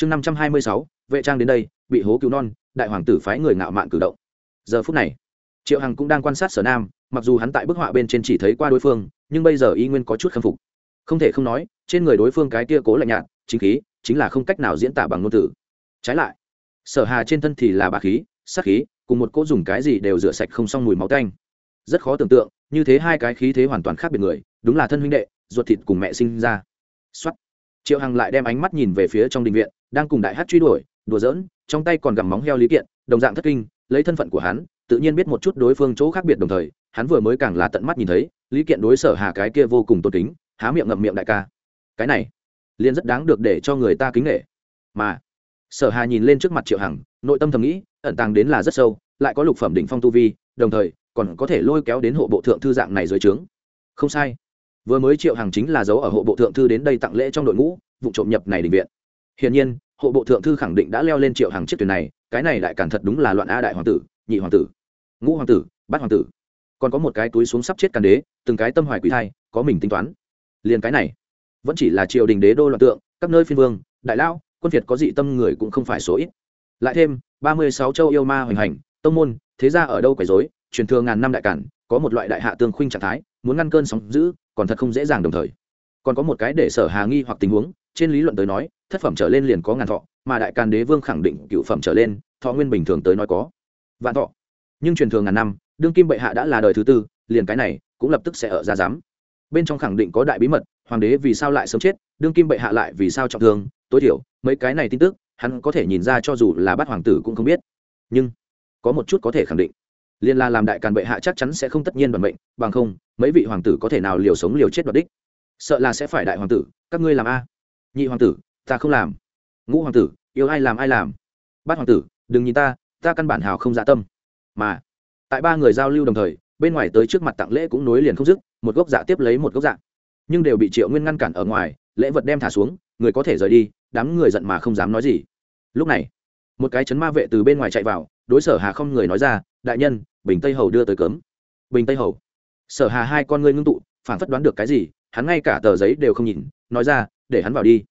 chương năm trăm hai mươi sáu, vệ trang đến đây, bị hố cứu non, đại hoàng tử phái người ngạo mạn cử động. Giờ phút này, triệu hằng cũng đang quan sát sở nam, mặc dù hắn tại bức họa bên trên chỉ thấy qua đối phương, nhưng bây giờ y nguyên có chút khâm phục. Không thể không nói, trên người đối phương cái tia cố lạnh nhạt, chính khí, chính là không cách nào diễn tả bằng ngôn từ. Trái lại, sở hà trên thân thì là bà khí sắc khí, cùng một cỗ dùng cái gì đều rửa sạch không xong mùi máu tanh. Rất khó tưởng tượng, như thế hai cái khí thế hoàn toàn khác biệt người, đúng là thân huynh đệ, ruột thịt cùng mẹ sinh ra. Xuất triệu hằng lại đem ánh mắt nhìn về phía trong đình viện đang cùng đại hát truy đuổi, đùa giỡn, trong tay còn gặm móng heo lý kiện, đồng dạng thất kinh, lấy thân phận của hắn, tự nhiên biết một chút đối phương chỗ khác biệt đồng thời, hắn vừa mới càng là tận mắt nhìn thấy, lý kiện đối sở hà cái kia vô cùng tôn kính, há miệng ngậm miệng đại ca. Cái này, liền rất đáng được để cho người ta kính nghệ mà, sở hà nhìn lên trước mặt triệu hằng, nội tâm thầm nghĩ, ẩn tàng đến là rất sâu, lại có lục phẩm đỉnh phong tu vi, đồng thời, còn có thể lôi kéo đến hộ bộ thượng thư dạng này dưới trướng. Không sai. Vừa mới triệu hằng chính là giấu ở hộ bộ thượng thư đến đây tặng lễ trong đội ngũ, vụ trộm nhập này định viện. Hiển nhiên hộ bộ thượng thư khẳng định đã leo lên triệu hàng chiếc thuyền này, cái này đại cản thật đúng là loạn a đại hoàng tử, nhị hoàng tử, ngũ hoàng tử, bát hoàng tử. Còn có một cái túi xuống sắp chết càn đế, từng cái tâm hoài quý thai, có mình tính toán. Liền cái này, vẫn chỉ là triều đình đế đô loạn tượng, các nơi phiên vương, đại lao quân việt có dị tâm người cũng không phải số ít. Lại thêm, ba mươi sáu châu yêu ma hoành hành, tông môn, thế ra ở đâu quấy dối truyền thừa ngàn năm đại cản có một loại đại hạ tương khuynh trạng thái, muốn ngăn cơn sóng giữ còn thật không dễ dàng đồng thời. Còn có một cái để sở hà nghi hoặc tình huống, trên lý luận tới nói thất phẩm trở lên liền có ngàn thọ, mà đại càn đế vương khẳng định cựu phẩm trở lên, thọ nguyên bình thường tới nói có vạn thọ. Nhưng truyền thường ngàn năm, đương kim bệ hạ đã là đời thứ tư, liền cái này cũng lập tức sẽ ở ra giám. Bên trong khẳng định có đại bí mật, hoàng đế vì sao lại sớm chết, đương kim bệ hạ lại vì sao trọng thương, tối thiểu, mấy cái này tin tức, hắn có thể nhìn ra cho dù là bắt hoàng tử cũng không biết. Nhưng, có một chút có thể khẳng định liên la làm đại càn bệ hạ chắc chắn sẽ không tất nhiên bằng mệnh bằng không, mấy vị hoàng tử có thể nào liều sống liều chết đoạt đích? Sợ là sẽ phải đại hoàng tử, các ngươi làm a? Nhị hoàng tử ta không làm. Ngũ hoàng tử, yêu ai làm ai làm. Bát hoàng tử, đừng nhìn ta ta căn bản hào không dạ tâm. Mà, tại ba người giao lưu đồng thời, bên ngoài tới trước mặt tặng lễ cũng nối liền không dứt, một gốc dạ tiếp lấy một gốc dạ. Nhưng đều bị triệu nguyên ngăn cản ở ngoài, lễ vật đem thả xuống, người có thể rời đi, đám người giận mà không dám nói gì. Lúc này, một cái chấn ma vệ từ bên ngoài chạy vào, đối sở hà không người nói ra, đại nhân, bình tây hầu đưa tới cấm. Bình tây hầu? Sở hà hai con ngươi ngưng tụ, phản phất đoán được cái gì, hắn ngay cả tờ giấy đều không nhìn, nói ra, để hắn vào đi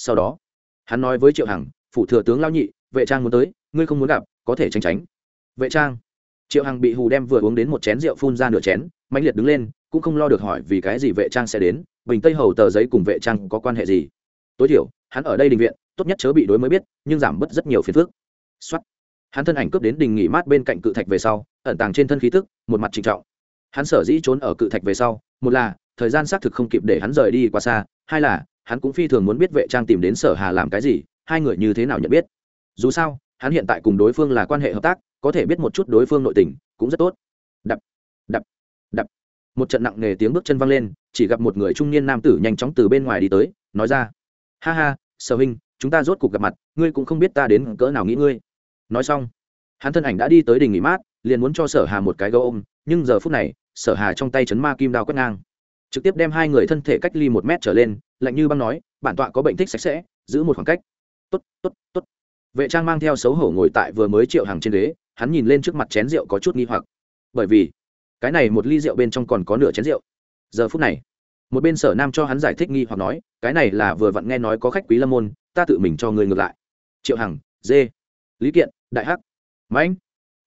sau đó, hắn nói với triệu hằng, phủ thừa tướng lao nhị, vệ trang muốn tới, ngươi không muốn gặp, có thể tránh tránh. Vệ trang? Triệu hằng bị hù đem vừa uống đến một chén rượu phun ra nửa chén mạnh liệt đứng lên, cũng không lo được hỏi vì cái gì vệ trang sẽ đến, bình tây hầu tờ giấy cùng vệ trang có quan hệ gì? Tối thiểu, hắn ở đây đình viện, tốt nhất chớ bị đối mới biết, nhưng giảm bớt rất nhiều phiền phức. Xuất hắn thân ảnh cướp đến đình nghỉ mát bên cạnh cự thạch về sau, ẩn tàng trên thân khí tức, một mặt trịnh trọng. Hắn sở dĩ trốn ở cự thạch về sau, một là, thời gian xác thực không kịp để hắn rời đi qua xa, hai là hắn cũng phi thường muốn biết vệ trang tìm đến sở hà làm cái gì, hai người như thế nào nhận biết. Dù sao, hắn hiện tại cùng đối phương là quan hệ hợp tác, có thể biết một chút đối phương nội tình, cũng rất tốt. Đập đập đập. Một trận nặng nề tiếng bước chân văng lên, chỉ gặp một người trung niên nam tử nhanh chóng từ bên ngoài đi tới, nói ra, ha ha, sở huynh, chúng ta rốt cuộc gặp mặt, ngươi cũng không biết ta đến cỡ nào nghĩ ngươi. Nói xong, hắn thân ảnh đã đi tới đình nghỉ mát, liền muốn cho sở hà một cái gấu ôm, nhưng giờ phút này, sở hà trong tay chấn ma kim đao quét ngang trực tiếp đem hai người thân thể cách ly một mét trở lên, lạnh như băng nói, bản tọa có bệnh thích sạch sẽ, giữ một khoảng cách. Tốt tốt tốt. Vệ trang mang theo xấu hổ ngồi tại vừa mới triệu hàng trên ghế, hắn nhìn lên trước mặt chén rượu có chút nghi hoặc. Bởi vì, cái này một ly rượu bên trong còn có nửa chén rượu. Giờ phút này, một bên sở nam cho hắn giải thích nghi hoặc nói, cái này là vừa vặn nghe nói có khách quý lâm môn, ta tự mình cho người ngược lại. Triệu hằng, dê, lý kiện, đại hắc, mãnh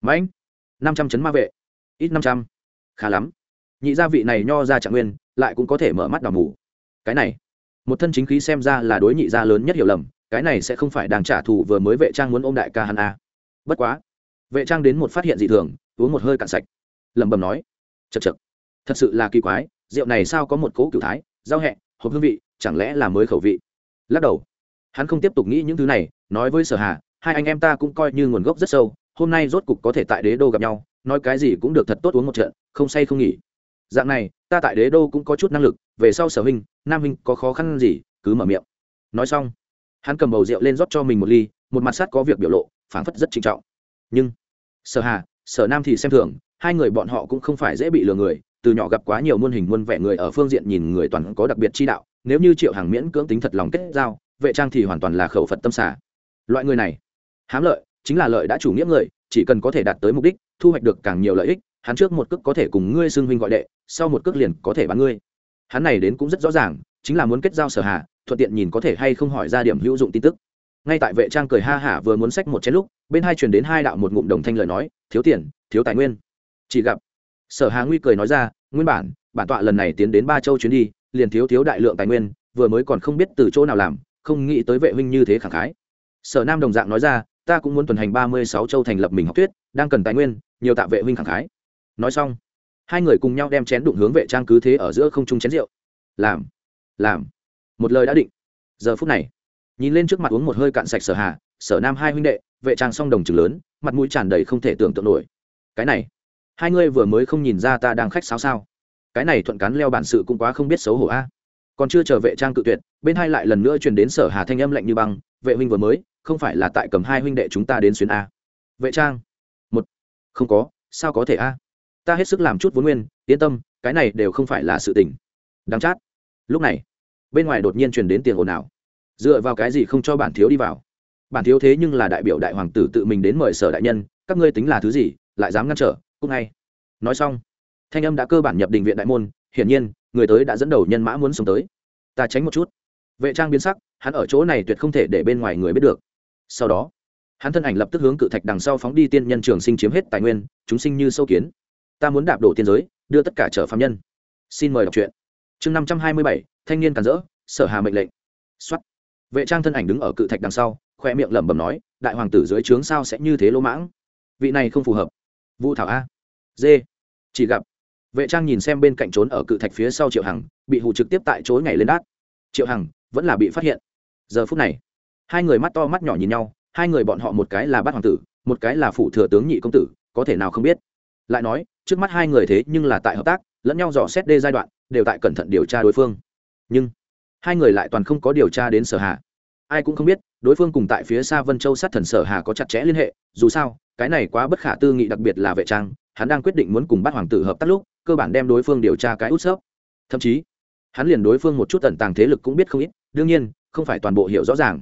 mãnh, năm trăm chấn ma vệ, ít năm trăm, khá lắm. Nhị gia vị này nho ra trạng nguyên lại cũng có thể mở mắt đào mù. Cái này, một thân chính khí xem ra là đối nhị gia lớn nhất hiểu lầm, cái này sẽ không phải đang trả thù vừa mới vệ trang muốn ôm đại ca hắn a à. bất quá, vệ trang đến một phát hiện dị thường, uống một hơi cạn sạch. Lẩm bẩm nói chật chật thật sự là kỳ quái, rượu này sao có một cỗ cửu thái giao hẹ, hộp hương vị, chẳng lẽ là mới khẩu vị? Lắc đầu, hắn không tiếp tục nghĩ những thứ này, nói với sở hà, hai anh em ta cũng coi như nguồn gốc rất sâu, hôm nay rốt cục có thể tại đế đô gặp nhau, nói cái gì cũng được thật tốt uống một trận, không say không nghỉ dạng này, ta tại đế đô cũng có chút năng lực, về sau sở huynh, nam huynh có khó khăn gì, cứ mở miệng. Nói xong, hắn cầm bầu rượu lên rót cho mình một ly, một mặt sắt có việc biểu lộ, phảng phất rất trinh trọng. Nhưng, sở hà, sở nam thì xem thường, hai người bọn họ cũng không phải dễ bị lừa người, từ nhỏ gặp quá nhiều muôn hình muôn vẻ người ở phương diện nhìn người toàn có đặc biệt chi đạo, nếu như triệu hàng miễn cưỡng tính thật lòng kết giao, vệ trang thì hoàn toàn là khẩu phật tâm xả loại người này, hám lợi, chính là lợi đã chủ nghĩa người, chỉ cần có thể đạt tới mục đích, thu hoạch được càng nhiều lợi ích hắn trước một cước có thể cùng ngươi xưng huynh gọi đệ, sau một cước liền có thể bán ngươi. Hắn này đến cũng rất rõ ràng, chính là muốn kết giao sở hà, thuận tiện nhìn có thể hay không hỏi ra điểm hữu dụng tin tức. Ngay tại vệ trang cười ha hả vừa muốn xách một chén lúc, bên hai truyền đến hai đạo một ngụm đồng thanh lời nói, thiếu tiền, thiếu tài nguyên. Chỉ gặp. Sở hà nguy cười nói ra, nguyên bản bản tọa lần này tiến đến ba châu chuyến đi, liền thiếu thiếu đại lượng tài nguyên, vừa mới còn không biết từ chỗ nào làm, không nghĩ tới vệ huynh như thế khẳng khái. Sở nam đồng dạng nói ra, ta cũng muốn tuần hành ba mươi sáu châu thành lập mình học thuyết, đang cần tài nguyên, nhiều tạ vệ huynh khẳng khái nói xong, hai người cùng nhau đem chén đụng hướng vệ trang cứ thế ở giữa không trung chén rượu. Làm làm, một lời đã định. Giờ phút này, nhìn lên trước mặt uống một hơi cạn sạch sở hà, sở nam hai huynh đệ, vệ trang song đồng chừng lớn, mặt mũi tràn đầy không thể tưởng tượng nổi. Cái này, hai ngươi vừa mới không nhìn ra ta đang khách sáo sao. Cái này thuận cán leo bản sự cũng quá không biết xấu hổ a. Còn chưa chờ vệ trang cự tuyệt, bên hai lại lần nữa truyền đến sở hà thanh âm lạnh như băng, vệ huynh vừa mới, không phải là tại cầm hai huynh đệ chúng ta đến xuyên a. Vệ trang, một, không có, sao có thể a? Ta hết sức làm chút vốn nguyên, yên tâm, cái này đều không phải là sự tình. Đáng chát. Lúc này, bên ngoài đột nhiên truyền đến tiền ồn ào. Dựa vào cái gì không cho bản thiếu đi vào? Bản thiếu thế nhưng là đại biểu đại hoàng tử tự mình đến mời sở đại nhân, các ngươi tính là thứ gì, lại dám ngăn trở cúc ngay nói xong, thanh âm đã cơ bản nhập đình viện đại môn, hiển nhiên, người tới đã dẫn đầu nhân mã muốn sống tới. Ta tránh một chút. Vệ trang biến sắc, hắn ở chỗ này tuyệt không thể để bên ngoài người biết được. Sau đó, hắn thân ảnh lập tức hướng cự thạch đằng sau phóng đi tiên nhân trường sinh chiếm hết tài nguyên, chúng sinh như sâu kiến ta muốn đạp đổ tiên giới, đưa tất cả trở phạm nhân. Xin mời đọc truyện. Chương năm trăm hai mươi bảy, thanh niên càn rỡ, sở hà mệnh lệnh. Xuất vệ trang thân ảnh đứng ở cự thạch đằng sau, khoe miệng lẩm bẩm nói, đại hoàng tử dưới trướng sao sẽ như thế lỗ mãng? Vị này không phù hợp. Vu thảo a. Dê. Chỉ gặp, vệ trang nhìn xem bên cạnh trốn ở cự thạch phía sau triệu hằng, bị hụ trực tiếp tại chối ngày lên đát. Triệu hằng, vẫn là bị phát hiện. Giờ phút này, hai người mắt to mắt nhỏ nhìn nhau, hai người bọn họ một cái là bát hoàng tử, một cái là phụ thừa tướng nhị công tử, có thể nào không biết? Lại nói, trước mắt hai người thế nhưng là tại hợp tác, lẫn nhau dò xét đê giai đoạn, đều tại cẩn thận điều tra đối phương. Nhưng, hai người lại toàn không có điều tra đến sở hà. Ai cũng không biết, đối phương cùng tại phía xa vân châu sát thần sở hà có chặt chẽ liên hệ, dù sao, cái này quá bất khả tư nghị đặc biệt là vệ trang, hắn đang quyết định muốn cùng bắt hoàng tử hợp tác lúc, cơ bản đem đối phương điều tra cái út sớp thậm chí, hắn liền đối phương một chút tận tàng thế lực cũng biết không ít, đương nhiên, không phải toàn bộ hiểu rõ ràng.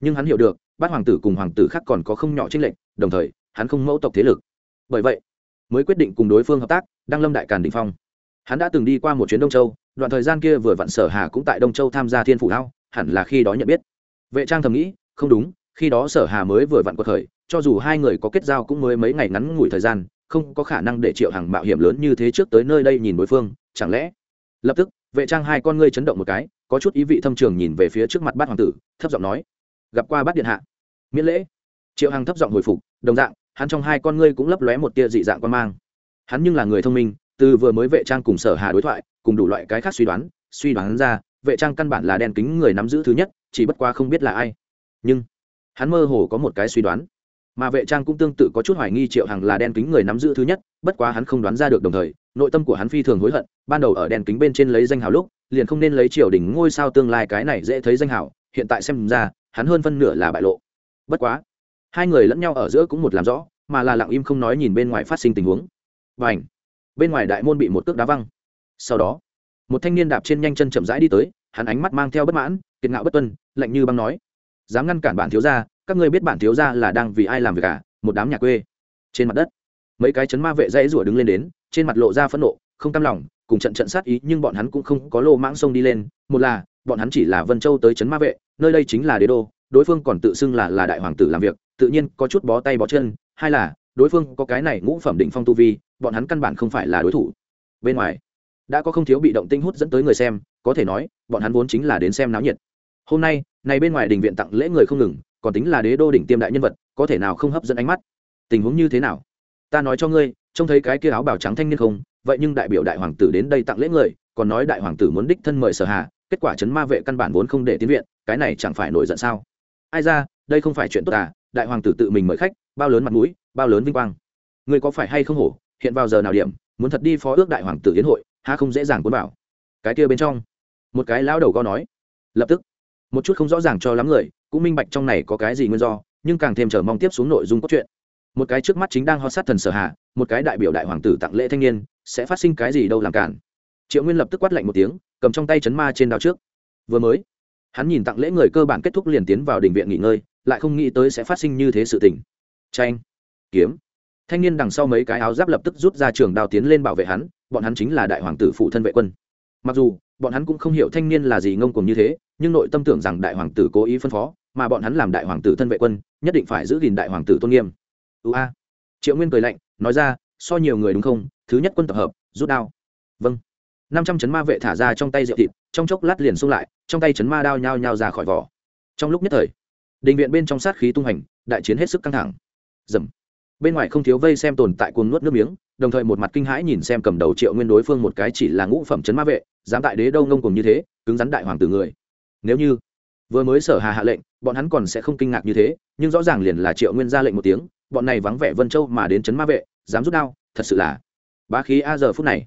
Nhưng hắn hiểu được bát hoàng tử cùng hoàng tử khác còn có không nhỏ trinh lệnh đồng thời, hắn không mẫu tộc thế lực. Bởi vậy mới quyết định cùng đối phương hợp tác, đăng lâm đại càn đình phong. Hắn đã từng đi qua một chuyến đông châu, đoạn thời gian kia vừa vặn sở hà cũng tại đông châu tham gia thiên phủ hao hẳn là khi đó nhận biết. Vệ trang thầm nghĩ, không đúng, khi đó sở hà mới vừa vặn cuộc khởi cho dù hai người có kết giao cũng mới mấy ngày ngắn ngủi thời gian, không có khả năng để triệu hàng mạo hiểm lớn như thế trước tới nơi đây nhìn đối phương, chẳng lẽ? Lập tức, vệ trang hai con ngươi chấn động một cái, có chút ý vị thâm trường nhìn về phía trước mặt bát hoàng tử, thấp giọng nói, gặp qua bát điện hạ. Miễn lễ. Triệu hằng thấp giọng hồi phục, đồng dạng hắn trong hai con ngươi cũng lấp lóe một tia dị dạng quan mang. Hắn nhưng là người thông minh, từ vừa mới vệ trang cùng sở hà đối thoại, cùng đủ loại cái khác suy đoán suy đoán ra, vệ trang căn bản là đen kính người nắm giữ thứ nhất, chỉ bất qua không biết là ai. Nhưng, hắn mơ hồ có một cái suy đoán. Mà vệ trang cũng tương tự có chút hoài nghi triệu hằng là đen kính người nắm giữ thứ nhất, bất quá hắn không đoán ra được đồng thời, nội tâm của hắn phi thường hối hận, ban đầu ở đèn kính bên trên lấy danh hào lúc, liền không nên lấy triều đình ngôi sao tương lai cái này dễ thấy danh hào, hiện tại xem ra, hắn hơn phân nửa là bại lộ. Bất quá hai người lẫn nhau ở giữa cũng một làm rõ, mà là lặng im không nói nhìn bên ngoài phát sinh tình huống. Và ảnh bên ngoài đại môn bị một cước đá văng. Sau đó, một thanh niên đạp trên nhanh chân chậm rãi đi tới, hắn ánh mắt mang theo bất mãn, kiệt ngạo bất tuân, lạnh như băng nói, dám ngăn cản bản thiếu gia, các ngươi biết bản thiếu gia là đang vì ai làm việc cả à? một đám nhà quê. Trên mặt đất, mấy cái chấn ma vệ dãy rủa đứng lên đến, trên mặt lộ ra phẫn nộ, không cam lòng, cùng trận trận sát ý, nhưng bọn hắn cũng không có lô mãng sông đi lên. Một là, bọn hắn chỉ là vân châu tới chấn ma vệ, nơi đây chính là đế đô đối phương còn tự xưng là là đại hoàng tử làm việc, tự nhiên có chút bó tay bó chân. Hay là, đối phương có cái này ngũ phẩm định phong tu vi, bọn hắn căn bản không phải là đối thủ. Bên ngoài, đã có không thiếu bị động tinh hút dẫn tới người xem, có thể nói, bọn hắn vốn chính là đến xem náo nhiệt. Hôm nay, này bên ngoài đình viện tặng lễ người không ngừng, còn tính là đế đô đỉnh tiêm đại nhân vật, có thể nào không hấp dẫn ánh mắt? Tình huống như thế nào? Ta nói cho ngươi, trông thấy cái kia áo bào trắng thanh niên không, vậy nhưng đại biểu đại hoàng tử đến đây tặng lễ người, còn nói đại hoàng tử muốn đích thân mời sở hà, kết quả chấn ma vệ căn bản vốn không để tiến viện, cái này chẳng phải nổi giận sao? Ai ra, đây không phải chuyện tốt à? Đại hoàng tử tự mình mời khách, bao lớn mặt mũi, bao lớn vinh quang. Người có phải hay không hổ? Hiện vào giờ nào điểm, muốn thật đi phó ước đại hoàng tử hiến hội ha không dễ dàng cuốn bảo cái kia bên trong, một cái lão đầu có nói. Lập tức, một chút không rõ ràng cho lắm người, cũng minh bạch trong này có cái gì nguyên do, nhưng càng thêm chờ mong tiếp xuống nội dung cốt truyện. Một cái trước mắt chính đang ho sát thần sở hạ, một cái đại biểu đại hoàng tử tặng lễ thanh niên, sẽ phát sinh cái gì đâu làm cản. Triệu nguyên lập tức quát lạnh một tiếng, cầm trong tay chấn ma trên đao trước. Vừa mới hắn nhìn tặng lễ người cơ bản kết thúc liền tiến vào đình viện nghỉ ngơi, lại không nghĩ tới sẽ phát sinh như thế sự tình. Tranh kiếm. Thanh niên đằng sau mấy cái áo giáp lập tức rút ra trường đao tiến lên bảo vệ hắn, bọn hắn chính là đại hoàng tử phụ thân vệ quân. Mặc dù, bọn hắn cũng không hiểu thanh niên là gì ngông cuồng như thế, nhưng nội tâm tưởng rằng đại hoàng tử cố ý phân phó, mà bọn hắn làm đại hoàng tử thân vệ quân, nhất định phải giữ gìn đại hoàng tử tôn nghiêm. Ưu a. Triệu nguyên cười lạnh, nói ra, so nhiều người đúng không? Thứ nhất quân tập hợp, rút đao. Vâng năm trăm chấn ma vệ thả ra trong tay rượu thịt, trong chốc lát liền xung lại, trong tay chấn ma đao nhao nhao ra khỏi vỏ. Trong lúc nhất thời định viện bên trong sát khí tung hành, đại chiến hết sức căng thẳng. Dầm. Bên ngoài không thiếu vây xem tồn tại cuồng nuốt nước miếng, đồng thời một mặt kinh hãi nhìn xem cầm đầu triệu nguyên đối phương một cái chỉ là ngũ phẩm chấn ma vệ, dám tại đế đâu ngông cùng như thế, cứng rắn đại hoàng tử người. Nếu như vừa mới sở hà hạ lệnh, bọn hắn còn sẽ không kinh ngạc như thế, nhưng rõ ràng liền là triệu nguyên ra lệnh một tiếng, bọn này vắng vẻ vân châu mà đến chấn ma vệ, dám rút đao, thật sự là bá khí a giờ phút này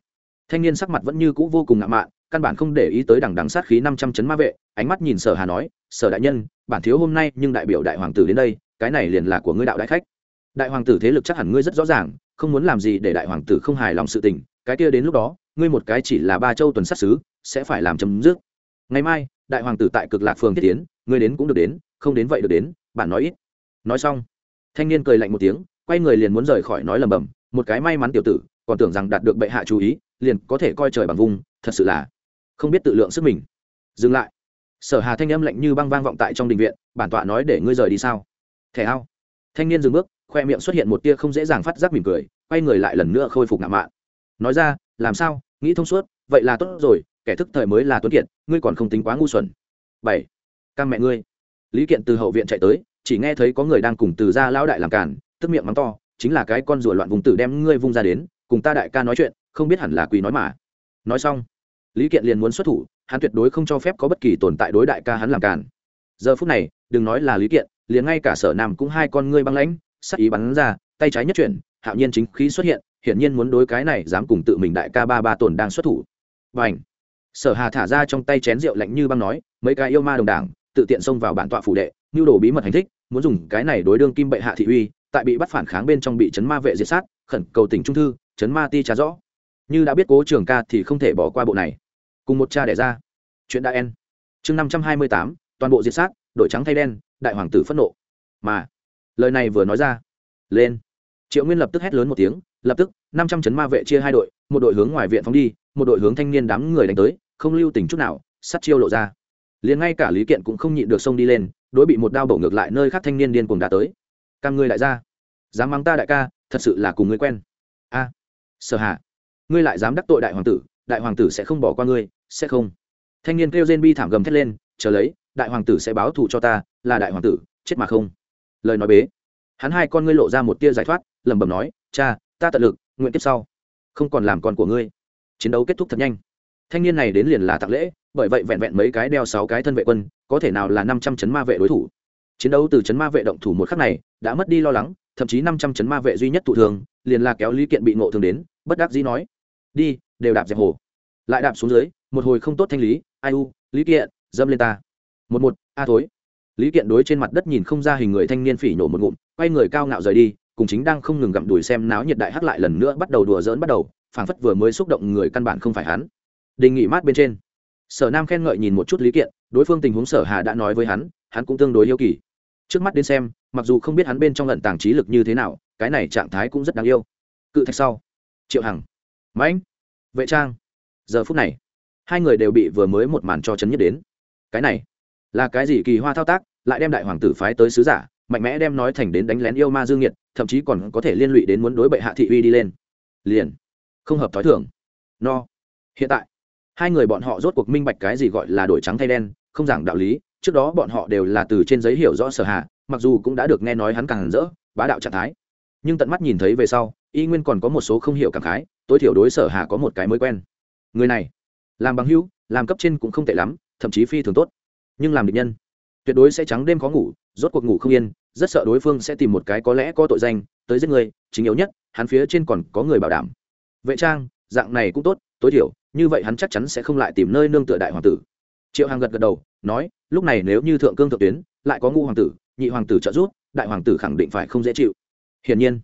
thanh niên sắc mặt vẫn như cũ vô cùng ngạo mạn, căn bản không để ý tới đằng đằng sát khí năm trăm chấn ma vệ, ánh mắt nhìn sở hà nói, sở đại nhân, bản thiếu hôm nay nhưng đại biểu đại hoàng tử đến đây, cái này liền là của ngươi đạo đại khách. Đại hoàng tử thế lực chắc hẳn ngươi rất rõ ràng, không muốn làm gì để đại hoàng tử không hài lòng sự tình, cái kia đến lúc đó, ngươi một cái chỉ là ba châu tuần sát xứ sẽ phải làm chấm dứt. Ngày mai, đại hoàng tử tại cực lạc phường thiết tiến, ngươi đến cũng được đến, không đến vậy được đến bạn nói ít. Nói xong, thanh niên cười lạnh một tiếng, quay người liền muốn rời khỏi nói lầm bầm một cái may mắn tiểu tử, còn tưởng rằng đạt được bệ hạ chú ý liền có thể coi trời bằng vùng thật sự là không biết tự lượng sức mình. Dừng lại. Sở hà thanh âm lạnh như băng vang vọng tại trong đình viện, bản tọa nói để ngươi rời đi sao? Thẻ ao. Thanh niên dừng bước, khoe miệng xuất hiện một tia không dễ dàng phát giác mỉm cười, quay người lại lần nữa khôi phục ngạo mạn. Nói ra, làm sao? Nghĩ thông suốt, vậy là tốt rồi, kẻ thức thời mới là tuấn kiệt, ngươi còn không tính quá ngu xuẩn. Bảy. Cam mẹ ngươi. Lý kiện từ hậu viện chạy tới, chỉ nghe thấy có người đang cùng từ ra lão đại làm cản tức miệng mắng to, chính là cái con rùa loạn vùng tử đem ngươi vung ra đến, cùng ta đại ca nói chuyện không biết hẳn là quỳ nói mà. Nói xong, lý kiện liền muốn xuất thủ, hắn tuyệt đối không cho phép có bất kỳ tồn tại đối đại ca hắn làm cản giờ phút này, đừng nói là lý kiện, liền ngay cả sở nam cũng hai con ngươi băng lãnh, sắc ý bắn ra, tay trái nhất chuyển, hạo nhiên chính khí xuất hiện, hiển nhiên muốn đối cái này dám cùng tự mình đại ca ba ba tồn đang xuất thủ. Và ảnh sở hà thả ra trong tay chén rượu lạnh như băng nói, mấy cái yêu ma đồng đảng, tự tiện xông vào bản tọa phủ đệ nhu đồ bí mật hành thích, muốn dùng cái này đối đương kim bệ hạ thị uy, tại bị bắt phản kháng bên trong bị chấn ma vệ diệt sát, khẩn cầu tỉnh trung thư, chấn ma ti trả rõ như đã biết cố trường ca thì không thể bỏ qua bộ này. Cùng một cha đẻ ra. Chuyện đã en. Chương năm trăm hai mươi tám, toàn bộ diệt sát, đội trắng thay đen, đại hoàng tử phẫn nộ. Mà, lời này vừa nói ra. Lên. Triệu nguyên lập tức hét lớn một tiếng, lập tức, năm trăm chấn ma vệ chia hai đội, một đội hướng ngoài viện phóng đi, một đội hướng thanh niên đám người đánh tới, không lưu tình chút nào, sắt chiêu lộ ra. Liền ngay cả lý kiện cũng không nhịn được xông đi lên, đối bị một đao bổ ngược lại nơi khác thanh niên điên cuồng đã tới. Cam ngươi đại gia, dám mắng ta đại ca, thật sự là cùng ngươi quen. A. Sở hạ ngươi lại dám đắc tội đại hoàng tử, đại hoàng tử sẽ không bỏ qua ngươi, sẽ không. Thanh niên kêu rên bi thảm gầm thét lên, chờ lấy, đại hoàng tử sẽ báo thù cho ta, là đại hoàng tử, chết mà không. Lời nói bế. Hắn hai con ngươi lộ ra một tia giải thoát, lẩm bẩm nói, cha, ta tận lực, nguyện tiếp sau, không còn làm con của ngươi. Chiến đấu kết thúc thật nhanh. Thanh niên này đến liền là tặng lễ, bởi vậy vẹn vẹn mấy cái đeo sáu cái thân vệ quân, có thể nào là năm trăm chấn ma vệ đối thủ. Chiến đấu từ chấn ma vệ động thủ một khắc này, đã mất đi lo lắng, thậm chí năm trăm chấn ma vệ duy nhất thụ thường, liền là kéo lý kiện bị ngộ thường đến, bất đắc dĩ nói đi, đều đạp dẹp hồ. Lại đạp xuống dưới, một hồi không tốt thanh lý, ai u, lý kiện, dâm lên ta. Một một, a thối. Lý kiện đối trên mặt đất nhìn không ra hình người thanh niên phỉ nổ một ngụm, quay người cao ngạo rời đi, cùng chính đang không ngừng gặm đùi xem náo nhiệt đại hắc lại lần nữa bắt đầu đùa dỡn bắt đầu, phảng phất vừa mới xúc động người căn bản không phải hắn. Đề nghị mát bên trên. Sở nam khen ngợi nhìn một chút lý kiện, đối phương tình huống sở hà đã nói với hắn hắn cũng tương đối yêu kỳ. Trước mắt đến xem, mặc dù không biết hắn bên trong lận tàng trí lực như thế nào, cái này trạng thái cũng rất đáng yêu. Cự thạch sau. Triệu hằng mãnh vệ trang, giờ phút này, hai người đều bị vừa mới một màn cho chấn nhất đến. Cái này, là cái gì kỳ hoa thao tác, lại đem đại hoàng tử phái tới sứ giả, mạnh mẽ đem nói thành đến đánh lén yêu ma dương nhiệt, thậm chí còn có thể liên lụy đến muốn đối bệ hạ thị uy đi lên. Liền, không hợp thói thường. No. Hiện tại, hai người bọn họ rốt cuộc minh bạch cái gì gọi là đổi trắng thay đen, không giảng đạo lý, trước đó bọn họ đều là từ trên giấy hiểu rõ sở hạ, mặc dù cũng đã được nghe nói hắn càng rỡ, bá đạo trạng thái. Nhưng tận mắt nhìn thấy về sau y nguyên còn có một số không hiểu cảm khái, tối thiểu đối sở hạ có một cái mới quen. Người này, làm bằng hữu, làm cấp trên cũng không tệ lắm, thậm chí phi thường tốt. Nhưng làm địch nhân, tuyệt đối sẽ trắng đêm khó ngủ, rốt cuộc ngủ không yên, rất sợ đối phương sẽ tìm một cái có lẽ có tội danh, tới giết người, chính yếu nhất, hắn phía trên còn có người bảo đảm. Vệ trang, dạng này cũng tốt, tối thiểu, như vậy hắn chắc chắn sẽ không lại tìm nơi nương tựa đại hoàng tử. Triệu hàng gật gật đầu, nói, lúc này nếu như thượng cương thượng tuyến, lại có ngũ hoàng tử, nhị hoàng tử trợ giúp, đại hoàng tử khẳng định phải không dễ chịu. Hiển nhiên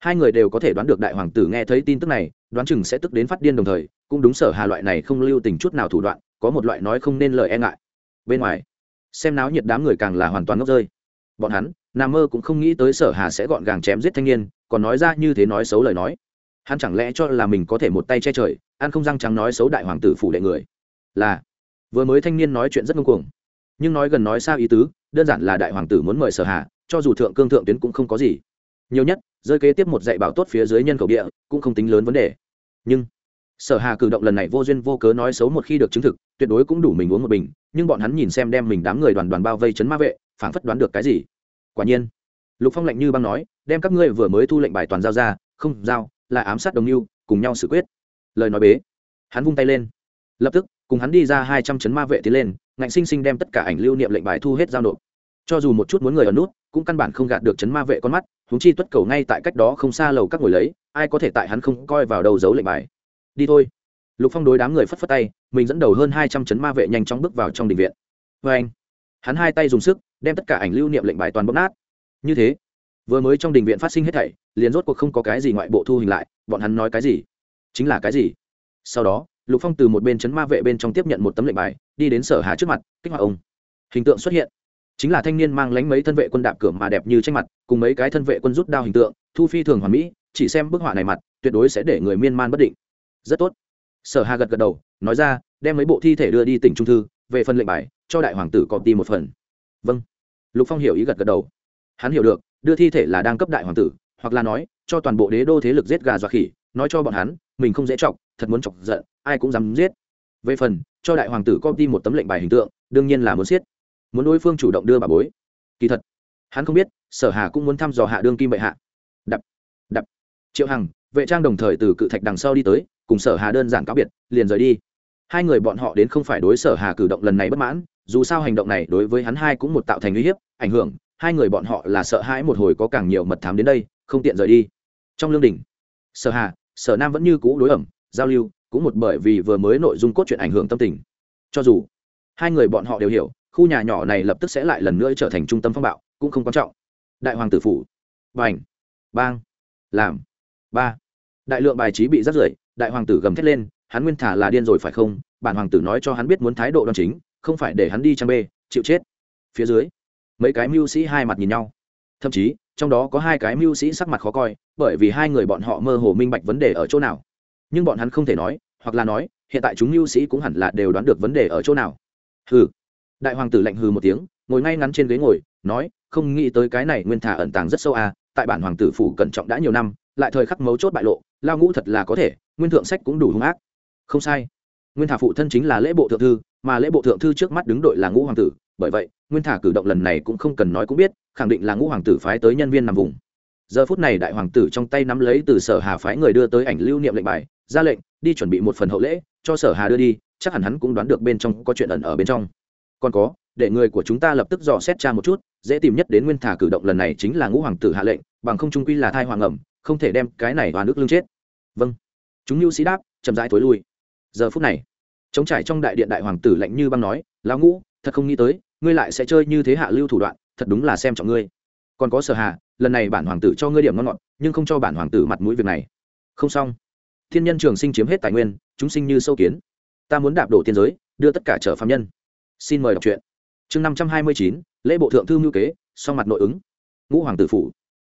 hai người đều có thể đoán được đại hoàng tử nghe thấy tin tức này, đoán chừng sẽ tức đến phát điên đồng thời, cũng đúng sở hà loại này không lưu tình chút nào thủ đoạn, có một loại nói không nên lời e ngại. Bên ngoài, xem náo nhiệt đám người càng là hoàn toàn ngốc rơi. Bọn hắn nà mơ cũng không nghĩ tới sở hà sẽ gọn gàng chém giết thanh niên, còn nói ra như thế nói xấu lời nói. Hắn chẳng lẽ cho là mình có thể một tay che trời, ăn không răng trắng nói xấu đại hoàng tử phủ đệ người? Là, vừa mới thanh niên nói chuyện rất ngông cuồng. Nhưng nói gần nói sao ý tứ, đơn giản là đại hoàng tử muốn mời sở hà, cho dù thượng cương thượng tuyến cũng không có gì. Nhiều nhất rơi kế tiếp một dạy bảo tốt phía dưới nhân khẩu địa, cũng không tính lớn vấn đề. Nhưng, sở hà cử động lần này vô duyên vô cớ nói xấu một khi được chứng thực, tuyệt đối cũng đủ mình uống một bình, nhưng bọn hắn nhìn xem đem mình đám người đoàn đoàn bao vây chấn ma vệ, phảng phất đoán được cái gì. Quả nhiên, lục phong lạnh như băng nói, đem các ngươi vừa mới thu lệnh bài toàn giao ra, không, giao, là ám sát đồng mưu cùng nhau xử quyết. Lời nói bế, hắn vung tay lên. Lập tức, cùng hắn đi ra hai trăm chấn ma vệ tiến lên, ngạnh sinh sinh đem tất cả ảnh lưu niệm lệnh bài thu hết giao nộp. Cho dù một chút muốn người ở nút, cũng căn bản không gạt được chấn ma vệ con mắt huống chi tuất cầu ngay tại cách đó không xa lầu các ngồi lấy, ai có thể tại hắn không coi vào đầu dấu lệnh bài. Đi thôi. Lục phong đối đám người phất phất tay, mình dẫn đầu hơn hai trăm chấn ma vệ nhanh chóng bước vào trong đình viện. Vê anh, hắn hai tay dùng sức, đem tất cả ảnh lưu niệm lệnh bài toàn bóp nát. Như thế, vừa mới trong đình viện phát sinh hết thảy, liền rốt cuộc không có cái gì ngoại bộ thu hình lại, bọn hắn nói cái gì? Chính là cái gì? Sau đó, lục phong từ một bên chấn ma vệ bên trong tiếp nhận một tấm lệnh bài, đi đến sở hà trước mặt, kích hoạt ông. Hình tượng xuất hiện chính là thanh niên mang lánh mấy thân vệ quân đạp cửa mà đẹp như tranh mặt, cùng mấy cái thân vệ quân rút đao hình tượng, thu phi thường hoàn mỹ, chỉ xem bức họa này mặt, tuyệt đối sẽ để người miên man bất định. Rất tốt. Sở hà gật gật đầu, nói ra, đem mấy bộ thi thể đưa đi tỉnh trung thư, về phần lệnh bài, cho đại hoàng tử có tìm một phần. Vâng. Lục phong hiểu ý gật gật đầu. Hắn hiểu được, đưa thi thể là đang cấp đại hoàng tử, hoặc là nói, cho toàn bộ đế đô thế lực giết gà dọa khỉ, nói cho bọn hắn, mình không dễ chọc, thật muốn chọc giận, ai cũng dám giết. Về phần, cho đại hoàng tử có đi một tấm lệnh bài hình tượng, đương nhiên là muốn siết muốn đối phương chủ động đưa bà bối. Kỳ thật, hắn không biết, sở hà cũng muốn thăm dò hạ đương kim bệ hạ. Đập đập. Triệu hằng, vệ trang đồng thời từ cự thạch đằng sau đi tới, cùng sở hà đơn giản cáo biệt, liền rời đi. Hai người bọn họ đến không phải đối sở hà cử động lần này bất mãn, dù sao hành động này đối với hắn hai cũng một tạo thành uy hiếp, ảnh hưởng, hai người bọn họ là sợ hãi một hồi có càng nhiều mật thám đến đây, không tiện rời đi. Trong lương đình sở hà, sở nam vẫn như cũ đối ẩm, giao lưu, cũng một bởi vì vừa mới nội dung cốt truyện ảnh hưởng tâm tình. Cho dù hai người bọn họ đều hiểu khu nhà nhỏ này lập tức sẽ lại lần nữa trở thành trung tâm phong bạo, cũng không quan trọng. Đại hoàng tử phủ. Bành. Bang. Làm. Ba. Đại lượng bài trí bị rắt rưởi, đại hoàng tử gầm thét lên, hắn nguyên thả là điên rồi phải không? Bản hoàng tử nói cho hắn biết muốn thái độ đoan chính, không phải để hắn đi trang bê, chịu chết. Phía dưới, mấy cái mưu sĩ hai mặt nhìn nhau. Thậm chí, trong đó có hai cái mưu sĩ sắc mặt khó coi, bởi vì hai người bọn họ mơ hồ minh bạch vấn đề ở chỗ nào. Nhưng bọn hắn không thể nói, hoặc là nói, hiện tại chúng mưu sĩ cũng hẳn là đều đoán được vấn đề ở chỗ nào. Hừ đại hoàng tử lạnh hừ một tiếng, ngồi ngay ngắn trên ghế ngồi, nói, không nghĩ tới cái này nguyên thả ẩn tàng rất sâu à tại bản hoàng tử phủ cẩn trọng đã nhiều năm, lại thời khắc mấu chốt bại lộ, lao ngũ thật là có thể, nguyên thượng sách cũng đủ hung ác. Không sai. Nguyên thả phụ thân chính là lễ bộ thượng thư, mà lễ bộ thượng thư trước mắt đứng đội là ngũ hoàng tử, bởi vậy, nguyên thả cử động lần này cũng không cần nói cũng biết, khẳng định là ngũ hoàng tử phái tới nhân viên nằm vùng. Giờ phút này đại hoàng tử trong tay nắm lấy từ sở hà phái người đưa tới ảnh lưu niệm lệnh bài, ra lệnh, đi chuẩn bị một phần hậu lễ, cho sở hà đưa đi, chắc hẳn hắn cũng đoán được bên trong có chuyện ẩn ở bên trong còn có, để người của chúng ta lập tức dò xét tra một chút, dễ tìm nhất đến nguyên thả cử động lần này chính là ngũ hoàng tử hạ lệnh, bằng không trung quy là thai hoàng ẩm, không thể đem cái này vào nước lương chết. Vâng. Chúng lưu sĩ đáp, chậm rãi thối lui. Giờ phút này chống trải trong đại điện đại hoàng tử lạnh như băng nói, lão ngũ, thật không nghĩ tới, ngươi lại sẽ chơi như thế hạ lưu thủ đoạn, thật đúng là xem trọng ngươi. Còn có sở hạ lần này bản hoàng tử cho ngươi điểm ngon ngọt, nhưng không cho bản hoàng tử mặt mũi việc này. Không xong. Thiên nhân trường sinh chiếm hết tài nguyên, chúng sinh như sâu kiến. Ta muốn đạp đổ tiên giới, đưa tất cả trở phạm nhân xin mời đọc truyện. Chương năm trăm hai mươi chín, lễ bộ thượng thư ngữ kế, song mặt nội ứng. Ngũ hoàng tử phủ.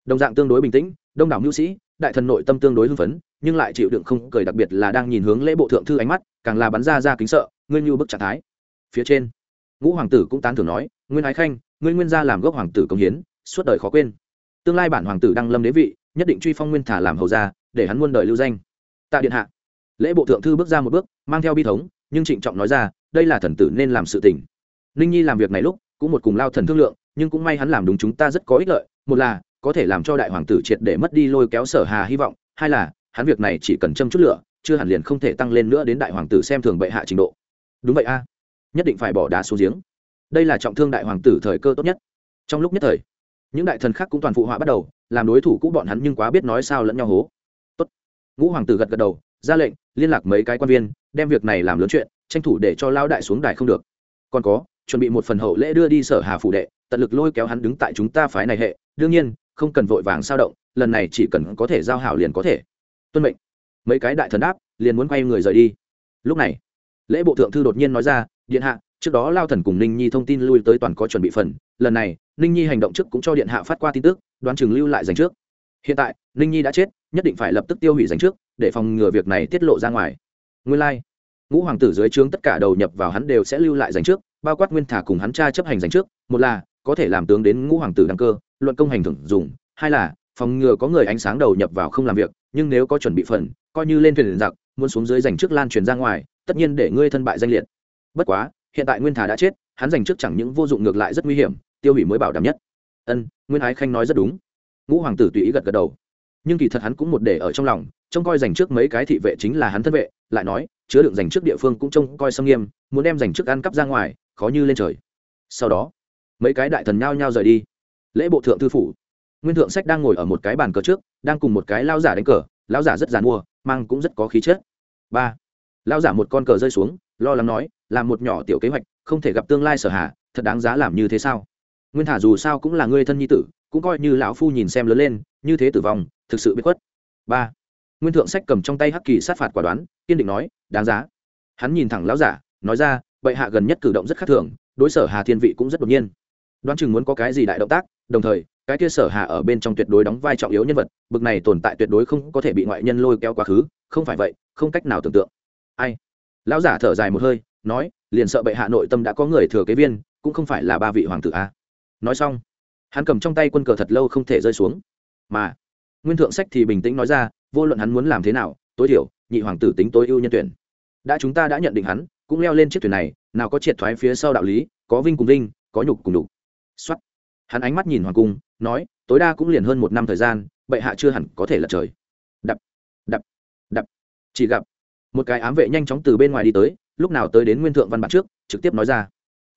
Đồng dạng tương đối bình tĩnh, đông đảo mưu sĩ, đại thần nội tâm tương đối hưng phấn, nhưng lại chịu đựng không cười đặc biệt là đang nhìn hướng lễ bộ thượng thư ánh mắt, càng là bắn ra ra kính sợ, ngươi như bức trạng thái. Phía trên, ngũ hoàng tử cũng tán thưởng nói, nguyên ái khanh, ngươi nguyên gia làm gốc hoàng tử công hiến, suốt đời khó quên. Tương lai bản hoàng tử đăng lâm đế vị, nhất định truy phong nguyên thả làm hầu gia, để hắn muôn đời lưu danh. Tạ điện hạ, lễ bộ thượng thư bước ra một bước, mang theo bi thống, nhưng trịnh trọng nói ra đây là thần tử nên làm sự tình. Ninh nhi làm việc này lúc, cũng một cùng lao thần thương lượng, nhưng cũng may hắn làm đúng chúng ta rất có ích lợi. Một là, có thể làm cho đại hoàng tử triệt để mất đi lôi kéo sở hà hy vọng. Hai là, hắn việc này chỉ cần châm chút lửa, chưa hẳn liền không thể tăng lên nữa đến đại hoàng tử xem thường bệ hạ trình độ. Đúng vậy a. Nhất định phải bỏ đá xuống giếng. Đây là trọng thương đại hoàng tử thời cơ tốt nhất. Trong lúc nhất thời, những đại thần khác cũng toàn phụ họa bắt đầu, làm đối thủ cũ bọn hắn nhưng quá biết nói sao lẫn nhau hố. Tốt. ngũ hoàng tử gật gật đầu ra lệnh, liên lạc mấy cái quan viên, đem việc này làm lớn chuyện, tranh thủ để cho lao đại xuống đài không được. Còn có, chuẩn bị một phần hậu lễ đưa đi sở hà phủ đệ, tận lực lôi kéo hắn đứng tại chúng ta phái này hệ. Đương nhiên, không cần vội vàng sao động, lần này chỉ cần có thể giao hảo liền có thể. Tuân mệnh. Mấy cái đại thần đáp, liền muốn quay người rời đi. Lúc này, lễ bộ thượng thư đột nhiên nói ra, điện hạ, trước đó lao thần cùng ninh nhi thông tin lui tới toàn có chuẩn bị phần, lần này, ninh nhi hành động trước cũng cho điện hạ phát qua tin tức, đoán chừng lưu lại dành trước. Hiện tại, ninh nhi đã chết, nhất định phải lập tức tiêu hủy dành trước để phòng ngừa việc này tiết lộ ra ngoài. Nguyên lai、like. ngũ hoàng tử dưới trướng tất cả đầu nhập vào hắn đều sẽ lưu lại dành trước, bao quát nguyên thả cùng hắn cha chấp hành dành trước. Một là, có thể làm tướng đến ngũ hoàng tử đăng cơ, luận công hành thưởng dùng. Hai là, phòng ngừa có người ánh sáng đầu nhập vào không làm việc, nhưng nếu có chuẩn bị phần, coi như lên thuyền giặc, muốn xuống dưới giành trước lan truyền ra ngoài, tất nhiên để ngươi thân bại danh liệt. Bất quá, hiện tại nguyên thả đã chết, hắn giành trước chẳng những vô dụng ngược lại rất nguy hiểm, tiêu hủy mới bảo đảm nhất. Ân, nguyên ái khanh nói rất đúng. Ngũ hoàng tử tùy ý gật gật đầu. Nhưng kỳ thật hắn cũng một để ở trong lòng trông coi dành trước mấy cái thị vệ chính là hắn thân vệ, lại nói, chứa đựng dành trước địa phương cũng trông coi xâm nghiêm, muốn đem dành trước ăn cắp ra ngoài, khó như lên trời. Sau đó, mấy cái đại thần nhao nhao rời đi. Lễ bộ thượng thư phủ. Nguyên thượng sách đang ngồi ở một cái bàn cờ trước, đang cùng một cái lao giả đánh cờ lao giả rất dàn mua mang cũng rất có khí chất. Ba lao giả một con cờ rơi xuống, lo lắng nói là một nhỏ tiểu kế hoạch, không thể gặp tương lai sở hạ thật đáng giá làm như thế sao? Nguyên thả dù sao cũng là người thân nhi tử, cũng coi như lão phu nhìn xem lớn lên, như thế tử vong, thực sự biết khuất. Ba nguyên thượng sách cầm trong tay hắc kỳ sát phạt quả đoán, kiên định nói, đáng giá. Hắn nhìn thẳng lão giả, nói ra, bệ hạ gần nhất cử động rất khác thường, đối sở hà thiên vị cũng rất đột nhiên. Đoán chừng muốn có cái gì đại động tác, đồng thời, cái kia sở hà ở bên trong tuyệt đối đóng vai trọng yếu nhân vật, bực này tồn tại tuyệt đối không có thể bị ngoại nhân lôi kéo quá khứ, không phải vậy, không cách nào tưởng tượng. Ai? Lão giả thở dài một hơi, nói, liền sợ bệ hạ nội tâm đã có người thừa kế viên, cũng không phải là ba vị hoàng tử a. Nói xong, hắn cầm trong tay quân cờ thật lâu không thể rơi xuống. Mà, nguyên thượng sách thì bình tĩnh nói ra vô luận hắn muốn làm thế nào, tối thiểu, nhị hoàng tử tính tối ưu nhân tuyển. Đã chúng ta đã nhận định hắn, cũng leo lên chiếc thuyền này, nào có triệt thoái phía sau đạo lý, có vinh cùng vinh, có nhục cùng đục xuất hắn ánh mắt nhìn hoàng cung, nói, tối đa cũng liền hơn một năm thời gian, bệ hạ chưa hẳn có thể lật trời. Đập đập đập. Chỉ gặp, một cái ám vệ nhanh chóng từ bên ngoài đi tới, lúc nào tới đến nguyên thượng văn bản trước, trực tiếp nói ra.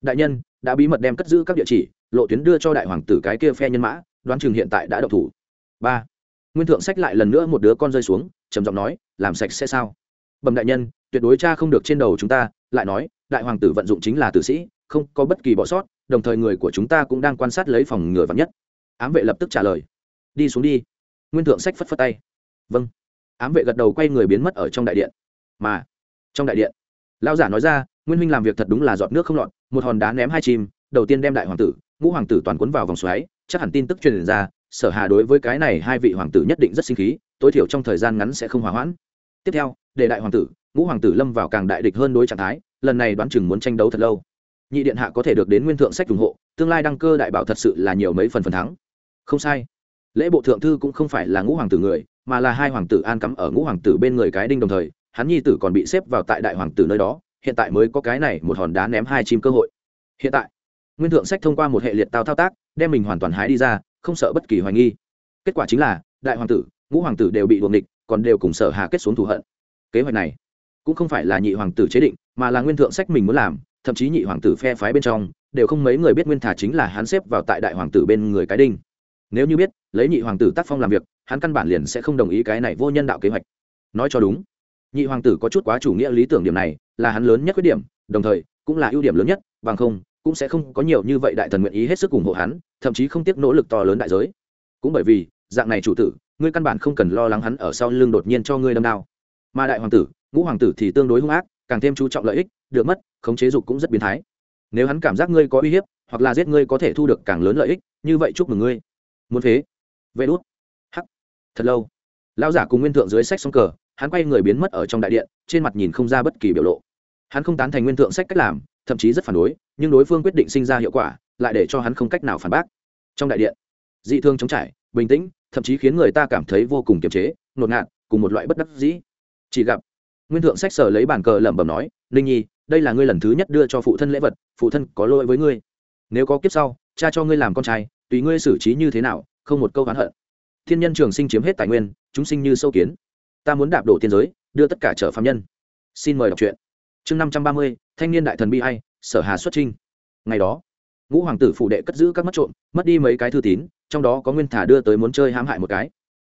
Đại nhân, đã bí mật đem cất giữ các địa chỉ, lộ tuyến đưa cho đại hoàng tử cái kia phe nhân mã, đoán chừng hiện tại đã độc thủ. Ba nguyên thượng sách lại lần nữa một đứa con rơi xuống, trầm giọng nói, làm sạch sẽ sao? Bẩm đại nhân, tuyệt đối cha không được trên đầu chúng ta, lại nói, đại hoàng tử vận dụng chính là tử sĩ, không có bất kỳ bỏ sót, đồng thời người của chúng ta cũng đang quan sát lấy phòng ngừa vắn nhất. Ám vệ lập tức trả lời, đi xuống đi. Nguyên thượng sách phất phất tay vâng. Ám vệ gật đầu quay người biến mất ở trong đại điện. Mà, trong đại điện lao giả nói ra, nguyên huynh làm việc thật đúng là giọt nước không lọt, một hòn đá ném hai chim, đầu tiên đem đại hoàng tử, ngũ hoàng tử toàn quấn vào vòng xoáy, chắc hẳn tin tức truyền ra sở hà đối với cái này hai vị hoàng tử nhất định rất sinh khí, tối thiểu trong thời gian ngắn sẽ không hòa hoãn. Tiếp theo, để đại hoàng tử, ngũ hoàng tử lâm vào càng đại địch hơn đối trạng thái, lần này đoán chừng muốn tranh đấu thật lâu. Nhị điện hạ có thể được đến nguyên thượng sách ủng hộ, tương lai đăng cơ đại bảo thật sự là nhiều mấy phần phần thắng. Không sai. Lễ bộ thượng thư cũng không phải là ngũ hoàng tử người, mà là hai hoàng tử an cắm ở ngũ hoàng tử bên người cái đinh đồng thời, hắn nhi tử còn bị xếp vào tại đại hoàng tử nơi đó, hiện tại mới có cái này một hòn đá ném hai chim cơ hội. Hiện tại, nguyên thượng sách thông qua một hệ liệt tao thao tác, đem mình hoàn toàn hái đi ra không sợ bất kỳ hoài nghi. Kết quả chính là, đại hoàng tử, ngũ hoàng tử đều bị đuồng địch còn đều cùng sở hà kết xuống thù hận. Kế hoạch này cũng không phải là nhị hoàng tử chế định, mà là nguyên thượng sách mình muốn làm, thậm chí nhị hoàng tử phe phái bên trong, đều không mấy người biết nguyên thả chính là hắn xếp vào tại đại hoàng tử bên người cái đinh. Nếu như biết, lấy nhị hoàng tử tác phong làm việc, hắn căn bản liền sẽ không đồng ý cái này vô nhân đạo kế hoạch. Nói cho đúng, nhị hoàng tử có chút quá chủ nghĩa lý tưởng điểm này, là hắn lớn nhất khuyết điểm, đồng thời cũng là ưu điểm lớn nhất, bằng không cũng sẽ không có nhiều như vậy đại thần nguyện ý hết sức ủng hộ hắn, thậm chí không tiếc nỗ lực to lớn đại giới. Cũng bởi vì, dạng này chủ tử, ngươi căn bản không cần lo lắng hắn ở sau lưng đột nhiên cho ngươi đâm đao. Mà đại hoàng tử, ngũ hoàng tử thì tương đối hung ác, càng thêm chú trọng lợi ích, được mất, khống chế dục cũng rất biến thái. Nếu hắn cảm giác ngươi có uy hiếp, hoặc là giết ngươi có thể thu được càng lớn lợi ích, như vậy chúc mừng ngươi. Muốn thế vê đốt hắc. Thật lâu. Lão giả cùng nguyên thượng dưới sách xong cờ, hắn quay người biến mất ở trong đại điện, trên mặt nhìn không ra bất kỳ biểu lộ. Hắn không tán thành nguyên thượng sách cách làm thậm chí rất phản đối, nhưng đối phương quyết định sinh ra hiệu quả, lại để cho hắn không cách nào phản bác. Trong đại điện, dị thương chống trải, bình tĩnh, thậm chí khiến người ta cảm thấy vô cùng kiềm chế, ngột ngạt, cùng một loại bất đắc dĩ. Chỉ gặp, nguyên thượng sách sở lấy bàn cờ lẩm bẩm nói, ninh nhi, đây là ngươi lần thứ nhất đưa cho phụ thân lễ vật, phụ thân có lỗi với ngươi. Nếu có kiếp sau, cha cho ngươi làm con trai, tùy ngươi xử trí như thế nào, không một câu oán hận. Thiên nhân trường sinh chiếm hết tài nguyên, chúng sinh như sâu kiến. Ta muốn đạp đổ tiên giới, đưa tất cả trở phạm nhân. Xin mời đọc truyện chương năm trăm ba mươi, thanh niên đại thần bi hay sở hà xuất trinh ngày đó, ngũ hoàng tử phủ đệ cất giữ các mất trộm, mất đi mấy cái thư tín, trong đó có nguyên thả đưa tới muốn chơi hãm hại một cái.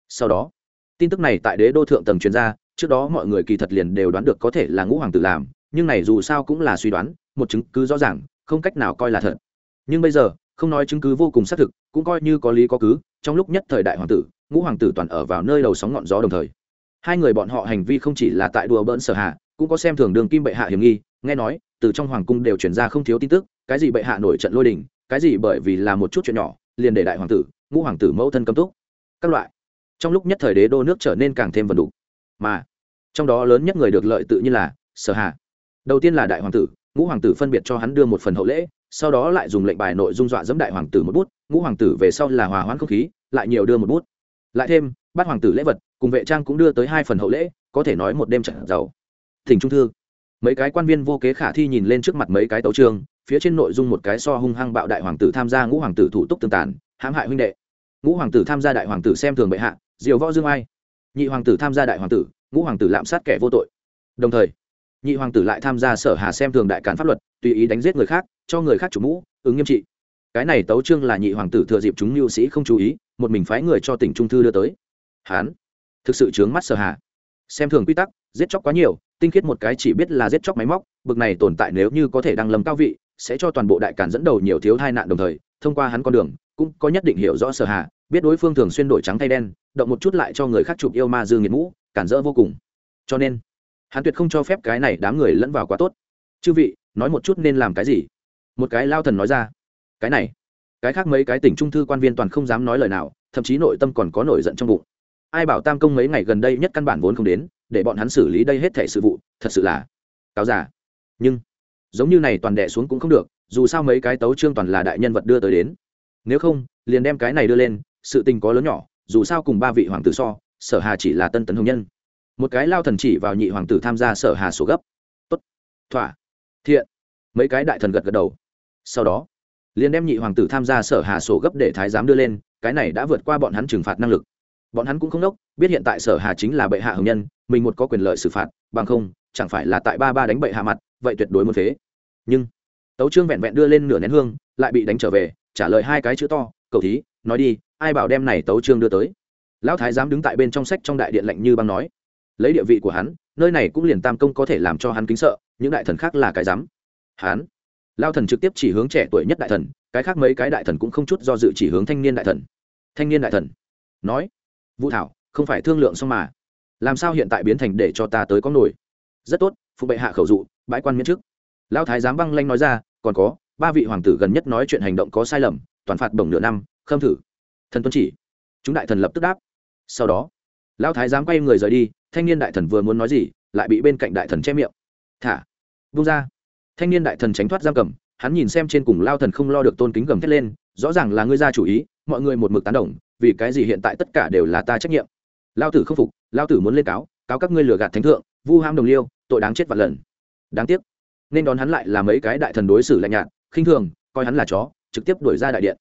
Sau đó, tin tức này tại đế đô thượng tầng chuyên gia trước đó mọi người kỳ thật liền đều đoán được có thể là ngũ hoàng tử làm, nhưng này dù sao cũng là suy đoán, một chứng cứ rõ ràng, không cách nào coi là thật. Nhưng bây giờ, không nói chứng cứ vô cùng xác thực, cũng coi như có lý có cứ, trong lúc nhất thời đại hoàng tử, ngũ hoàng tử toàn ở vào nơi đầu sóng ngọn gió đồng thời. Hai người bọn họ hành vi không chỉ là tại đùa bỡn sở hạ cũng có xem thường đường kim bệ hạ hiểm nghi, nghe nói, từ trong hoàng cung đều chuyển ra không thiếu tin tức, cái gì bệ hạ nổi trận lôi đình, cái gì bởi vì là một chút chuyện nhỏ, liền để đại hoàng tử, ngũ hoàng tử mẫu thân cấm túc. Các loại. Trong lúc nhất thời đế đô nước trở nên càng thêm vần đủ mà, trong đó lớn nhất người được lợi tự nhiên là sở hạ đầu tiên là đại hoàng tử, ngũ hoàng tử phân biệt cho hắn đưa một phần hậu lễ, sau đó lại dùng lệnh bài nội dung dọa dẫm đại hoàng tử một bút, ngũ hoàng tử về sau là hòa hoãn không khí, lại nhiều đưa một bút. Lại thêm bắt hoàng tử lễ vật, cùng vệ trang cũng đưa tới hai phần hậu lễ, có thể nói một đêm trận giàu thỉnh trung thư. Mấy cái quan viên vô kế khả thi nhìn lên trước mặt mấy cái tấu trường, phía trên nội dung một cái so hung hăng bạo đại hoàng tử tham gia ngũ hoàng tử thủ túc tương tàn, hãm hại huynh đệ. Ngũ hoàng tử tham gia đại hoàng tử xem thường bệ hạ, diều võ dương ai. Nhị hoàng tử tham gia đại hoàng tử, ngũ hoàng tử lạm sát kẻ vô tội. Đồng thời, nhị hoàng tử lại tham gia sở hà xem thường đại cản pháp luật, tùy ý đánh giết người khác, cho người khác chủ mũ, ứng nghiêm trị. Cái này tấu trương là nhị hoàng tử thừa dịp chúng lưu sĩ không chú ý, một mình phái người cho tỉnh trung thư đưa tới. Hán, thực sự chướng mắt sở hà. Xem thường quy tắc, giết chóc quá nhiều tinh khiết một cái chỉ biết là giết chóc máy móc bực này tồn tại nếu như có thể đăng lầm cao vị sẽ cho toàn bộ đại cản dẫn đầu nhiều thiếu tai nạn đồng thời thông qua hắn con đường cũng có nhất định hiểu rõ sở hạ, biết đối phương thường xuyên đổi trắng thay đen động một chút lại cho người khác chụp yêu ma dương nghiệt mũ cản rỡ vô cùng. Cho nên hắn tuyệt không cho phép cái này đám người lẫn vào quá tốt. Chư vị nói một chút nên làm cái gì? Một cái lao thần nói ra. Cái này cái khác mấy cái tỉnh trung thư quan viên toàn không dám nói lời nào thậm chí nội tâm còn có nổi giận trong bụng. Ai bảo tam công mấy ngày gần đây nhất căn bản vốn không đến để bọn hắn xử lý đây hết thể sự vụ, thật sự là cáo giả nhưng, giống như này toàn đệ xuống cũng không được, dù sao mấy cái tấu trương toàn là đại nhân vật đưa tới đến. Nếu không, liền đem cái này đưa lên, sự tình có lớn nhỏ, dù sao cùng ba vị hoàng tử so, sở hà chỉ là tân tấn hồng nhân. Một cái lao thần chỉ vào nhị hoàng tử tham gia sở hà sổ gấp. Tốt, thỏa, thiện. Mấy cái đại thần gật gật đầu. Sau đó, liền đem nhị hoàng tử tham gia sở hà sổ gấp để thái giám đưa lên, cái này đã vượt qua bọn hắn trừng phạt năng lực bọn hắn cũng không đốc, biết hiện tại sở hà chính là bệ hạ hồng nhân, mình một có quyền lợi xử phạt, bằng không, chẳng phải là tại ba ba đánh bệ hạ mặt, vậy tuyệt đối muốn phế. Nhưng, tấu trương vẹn vẹn đưa lên nửa nén hương, lại bị đánh trở về, trả lời hai cái chữ to, cầu thí, nói đi, ai bảo đem này tấu trương đưa tới? Lão thái giám đứng tại bên trong sách trong đại điện lạnh như băng nói. Lấy địa vị của hắn, nơi này cũng liền tam công có thể làm cho hắn kính sợ, những đại thần khác là cái dám hắn lao thần trực tiếp chỉ hướng trẻ tuổi nhất đại thần, cái khác mấy cái đại thần cũng không chút do dự chỉ hướng thanh niên đại thần. Thanh niên đại thần, nói vũ thảo, không phải thương lượng xong mà. Làm sao hiện tại biến thành để cho ta tới có nổi? Rất tốt, phụ bệ hạ khẩu dụ, bãi quan miễn chức lão thái giám băng lanh nói ra, còn có, ba vị hoàng tử gần nhất nói chuyện hành động có sai lầm, toàn phạt bổng nửa năm, khâm thử. Thần tuân chỉ. Chúng đại thần lập tức đáp. Sau đó, lão thái giám quay người rời đi, thanh niên đại thần vừa muốn nói gì, lại bị bên cạnh đại thần che miệng. Thả. Bung ra. Thanh niên đại thần tránh thoát giam cầm, hắn nhìn xem trên cùng lao thần không lo được tôn kính gầm thét lên, rõ ràng là ngươi ra chủ ý mọi người một mực tán đồng, vì cái gì hiện tại tất cả đều là ta trách nhiệm. Lao tử không phục, lao tử muốn lên cáo cáo các ngươi lừa gạt thánh thượng, vu ham đồng liêu, tội đáng chết vạn lần. Đáng tiếc, nên đón hắn lại là mấy cái đại thần đối xử lạnh nhạt, khinh thường, coi hắn là chó, trực tiếp đuổi ra đại điện.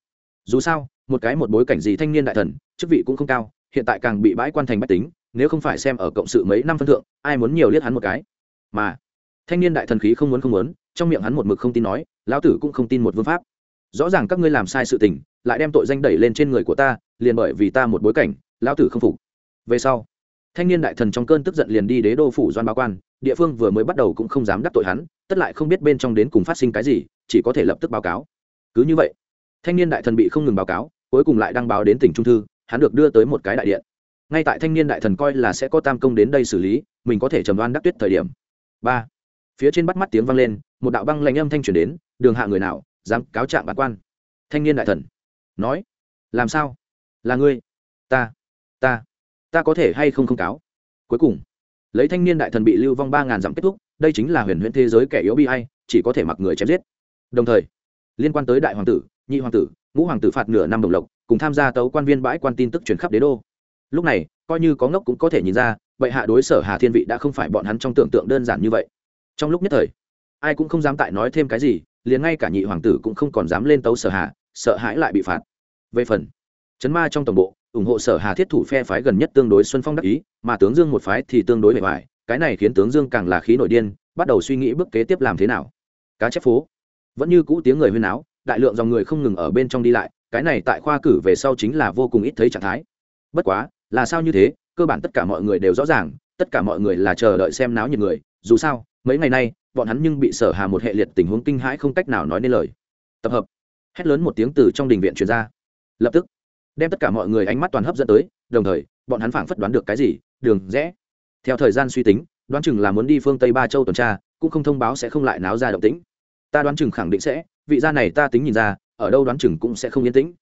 Dù sao, một cái một bối cảnh gì thanh niên đại thần, chức vị cũng không cao, hiện tại càng bị bãi quan thành bách tính, nếu không phải xem ở cộng sự mấy năm phân thượng, ai muốn nhiều liếc hắn một cái. Mà, thanh niên đại thần khí không muốn không muốn, trong miệng hắn một mực không tin nói, lão tử cũng không tin một vương pháp. Rõ ràng các ngươi làm sai sự tình lại đem tội danh đẩy lên trên người của ta, liền bởi vì ta một bối cảnh, lão tử không phục. Về sau, thanh niên đại thần trong cơn tức giận liền đi đế đô phủ doan báo quan, địa phương vừa mới bắt đầu cũng không dám đắc tội hắn, tất lại không biết bên trong đến cùng phát sinh cái gì, chỉ có thể lập tức báo cáo. Cứ như vậy, thanh niên đại thần bị không ngừng báo cáo, cuối cùng lại đăng báo đến tỉnh trung thư, hắn được đưa tới một cái đại điện. Ngay tại thanh niên đại thần coi là sẽ có tam công đến đây xử lý, mình có thể trầm đoan đắc tuyết thời điểm. Ba, phía trên bắt mắt tiếng vang lên, một đạo băng lạnh âm thanh truyền đến, đường hạ người nào, dám cáo trạng bản quan. Thanh niên đại thần nói, làm sao? Là ngươi? Ta ta ta có thể hay không không cáo? Cuối cùng, lấy thanh niên đại thần bị lưu vong ba ngàn dặm kết thúc, đây chính là huyền huyễn thế giới kẻ yếu bi hay chỉ có thể mặc người chém giết. Đồng thời, liên quan tới đại hoàng tử, nhị hoàng tử, ngũ hoàng tử phạt nửa năm đồng lộc, cùng tham gia tấu quan viên bãi quan tin tức truyền khắp đế đô. Lúc này, coi như có ngốc cũng có thể nhìn ra, bệ hạ đối sở hà thiên vị đã không phải bọn hắn trong tưởng tượng đơn giản như vậy. Trong lúc nhất thời, ai cũng không dám tại nói thêm cái gì, liền ngay cả nhị hoàng tử cũng không còn dám lên tấu sở hà sợ hãi lại bị phạt. Về phần chấn ma trong tổng bộ, ủng hộ sở hà thiết thủ phe phái gần nhất tương đối xuân phong đắc ý, mà tướng dương một phái thì tương đối bề ngoài, cái này khiến tướng dương càng là khí nổi điên, bắt đầu suy nghĩ bước kế tiếp làm thế nào. Cá chép phố, vẫn như cũ tiếng người huyên áo đại lượng dòng người không ngừng ở bên trong đi lại, cái này tại khoa cử về sau chính là vô cùng ít thấy trạng thái. Bất quá, là sao như thế, cơ bản tất cả mọi người đều rõ ràng, tất cả mọi người là chờ đợi xem náo nhiệt người, dù sao, mấy ngày nay, bọn hắn nhưng bị sở hà một hệ liệt tình huống kinh hãi không cách nào nói nên lời. Tập hợp hét lớn một tiếng từ trong đình viện truyền ra. Lập tức, đem tất cả mọi người ánh mắt toàn hấp dẫn tới, đồng thời, bọn hắn phảng phất đoán được cái gì, đường rẽ. Theo thời gian suy tính, đoán chừng là muốn đi phương tây ba châu tuần tra, cũng không thông báo sẽ không lại náo ra động tĩnh. Ta đoán chừng khẳng định sẽ, vị gia này ta tính nhìn ra, ở đâu đoán chừng cũng sẽ không yên tĩnh.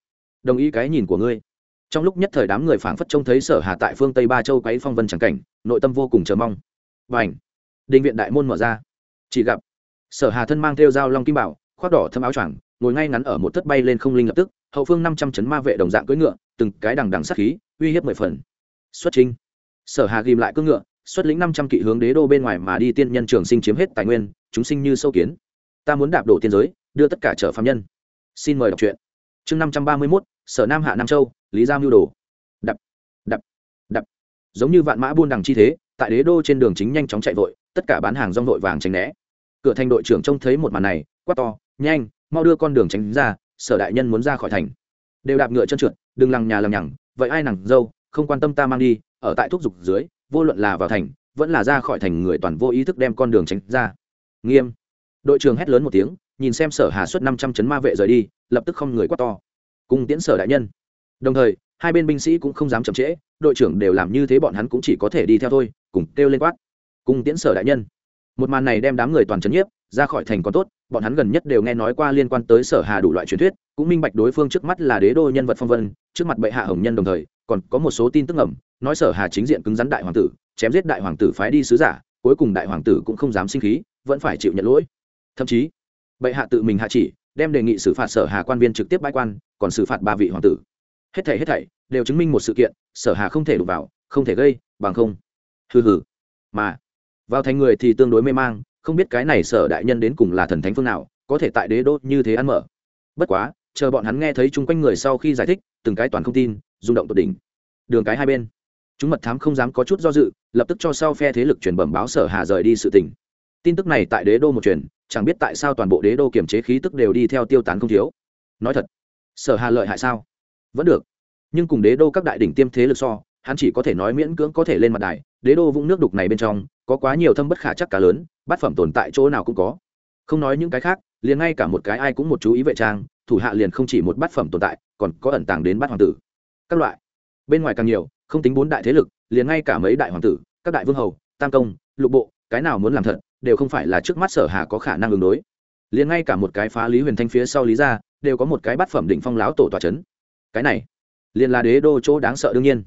Đồng ý cái nhìn của ngươi. Trong lúc nhất thời đám người phảng phất trông thấy sở hà tại phương tây ba châu quấy phong vân chẳng cảnh, nội tâm vô cùng chờ mong. Và ảnh định viện đại môn mở ra. Chỉ gặp, sở hà thân mang theo dao long kim bảo, khoác đỏ thâm áo choàng ngồi ngay ngắn ở một thất bay lên không linh lập tức, hậu phương năm trăm chấn ma vệ đồng dạng cưỡi ngựa, từng cái đằng đằng sát khí, uy hiếp mười phần. Xuất trình sở hà ghìm lại cưỡi ngựa, xuất lĩnh năm trăm kỵ hướng đế đô bên ngoài mà đi tiên nhân trường sinh chiếm hết tài nguyên, chúng sinh như sâu kiến. Ta muốn đạp đổ tiên giới, đưa tất cả trở phạm nhân. Xin mời đọc truyện. Chương năm trăm ba mươi mốt, sở nam hạ nam châu, lý gia mưu đồ. Đập đập đập. Giống như vạn mã buôn đằng chi thế, tại đế đô trên đường chính nhanh chóng chạy vội, tất cả bán hàng rong vội vàng tránh né. Cửa thành đội trưởng trông thấy một màn này, quát to, nhanh mau đưa con đường tránh ra, sở đại nhân muốn ra khỏi thành. Đều đạp ngựa chân trượt, đừng lằng nhà lằng nhằng, vậy ai nằng dâu, không quan tâm ta mang đi, ở tại thúc dục dưới, vô luận là vào thành, vẫn là ra khỏi thành người toàn vô ý thức đem con đường tránh ra. Nghiêm. Đội trưởng hét lớn một tiếng, nhìn xem sở hà xuất năm trăm chấn ma vệ rời đi, lập tức không người quát to. Cùng tiễn sở đại nhân. Đồng thời, hai bên binh sĩ cũng không dám chậm trễ, đội trưởng đều làm như thế bọn hắn cũng chỉ có thể đi theo thôi, cùng kêu lên quát. Cùng tiễn sở đại nhân một màn này đem đám người toàn trấn nhiếp, ra khỏi thành còn tốt, bọn hắn gần nhất đều nghe nói qua liên quan tới sở hà đủ loại truyền thuyết, cũng minh bạch đối phương trước mắt là đế đô nhân vật phong vân, trước mặt bệ hạ hồng nhân đồng thời, còn có một số tin tức ngầm, nói sở hà chính diện cứng rắn đại hoàng tử, chém giết đại hoàng tử phái đi sứ giả, cuối cùng đại hoàng tử cũng không dám sinh khí, vẫn phải chịu nhận lỗi. Thậm chí, bệ hạ tự mình hạ chỉ, đem đề nghị xử phạt sở hà quan viên trực tiếp bãi quan, còn xử phạt ba vị hoàng tử. Hết thảy hết thảy, đều chứng minh một sự kiện, sở hà không thể đụng vào, không thể gây, bằng không. Hừ hừ. Mà vào thành người thì tương đối mê mang, không biết cái này sở đại nhân đến cùng là thần thánh phương nào, có thể tại đế đô như thế ăn mở. Bất quá, chờ bọn hắn nghe thấy chung quanh người sau khi giải thích, từng cái toàn không tin, rung động tột đỉnh. Đường cái hai bên, chúng mật thám không dám có chút do dự, lập tức cho sau phe thế lực truyền bẩm báo sở hà rời đi sự tình. Tin tức này tại đế đô một truyền, chẳng biết tại sao toàn bộ đế đô kiểm chế khí tức đều đi theo tiêu tán không thiếu. Nói thật, sở hà lợi hại sao? Vẫn được. Nhưng cùng đế đô các đại đỉnh tiêm thế lực so, hắn chỉ có thể nói miễn cưỡng có thể lên mặt đài, đế đô vũng nước đục này bên trong có quá nhiều thâm bất khả chắc cá lớn, bát phẩm tồn tại chỗ nào cũng có. Không nói những cái khác, liền ngay cả một cái ai cũng một chú ý vệ trang, thủ hạ liền không chỉ một bát phẩm tồn tại, còn có ẩn tàng đến bát hoàng tử. Các loại. Bên ngoài càng nhiều, không tính bốn đại thế lực, liền ngay cả mấy đại hoàng tử, các đại vương hầu, tam công, lục bộ, cái nào muốn làm thật, đều không phải là trước mắt sở hà có khả năng ứng đối. Liền ngay cả một cái phá lý huyền thanh phía sau lý ra đều có một cái bát phẩm định phong láo tổ tòa c h ấ n cái này, liền là đế đô chỗ đáng sợ đương nhiên.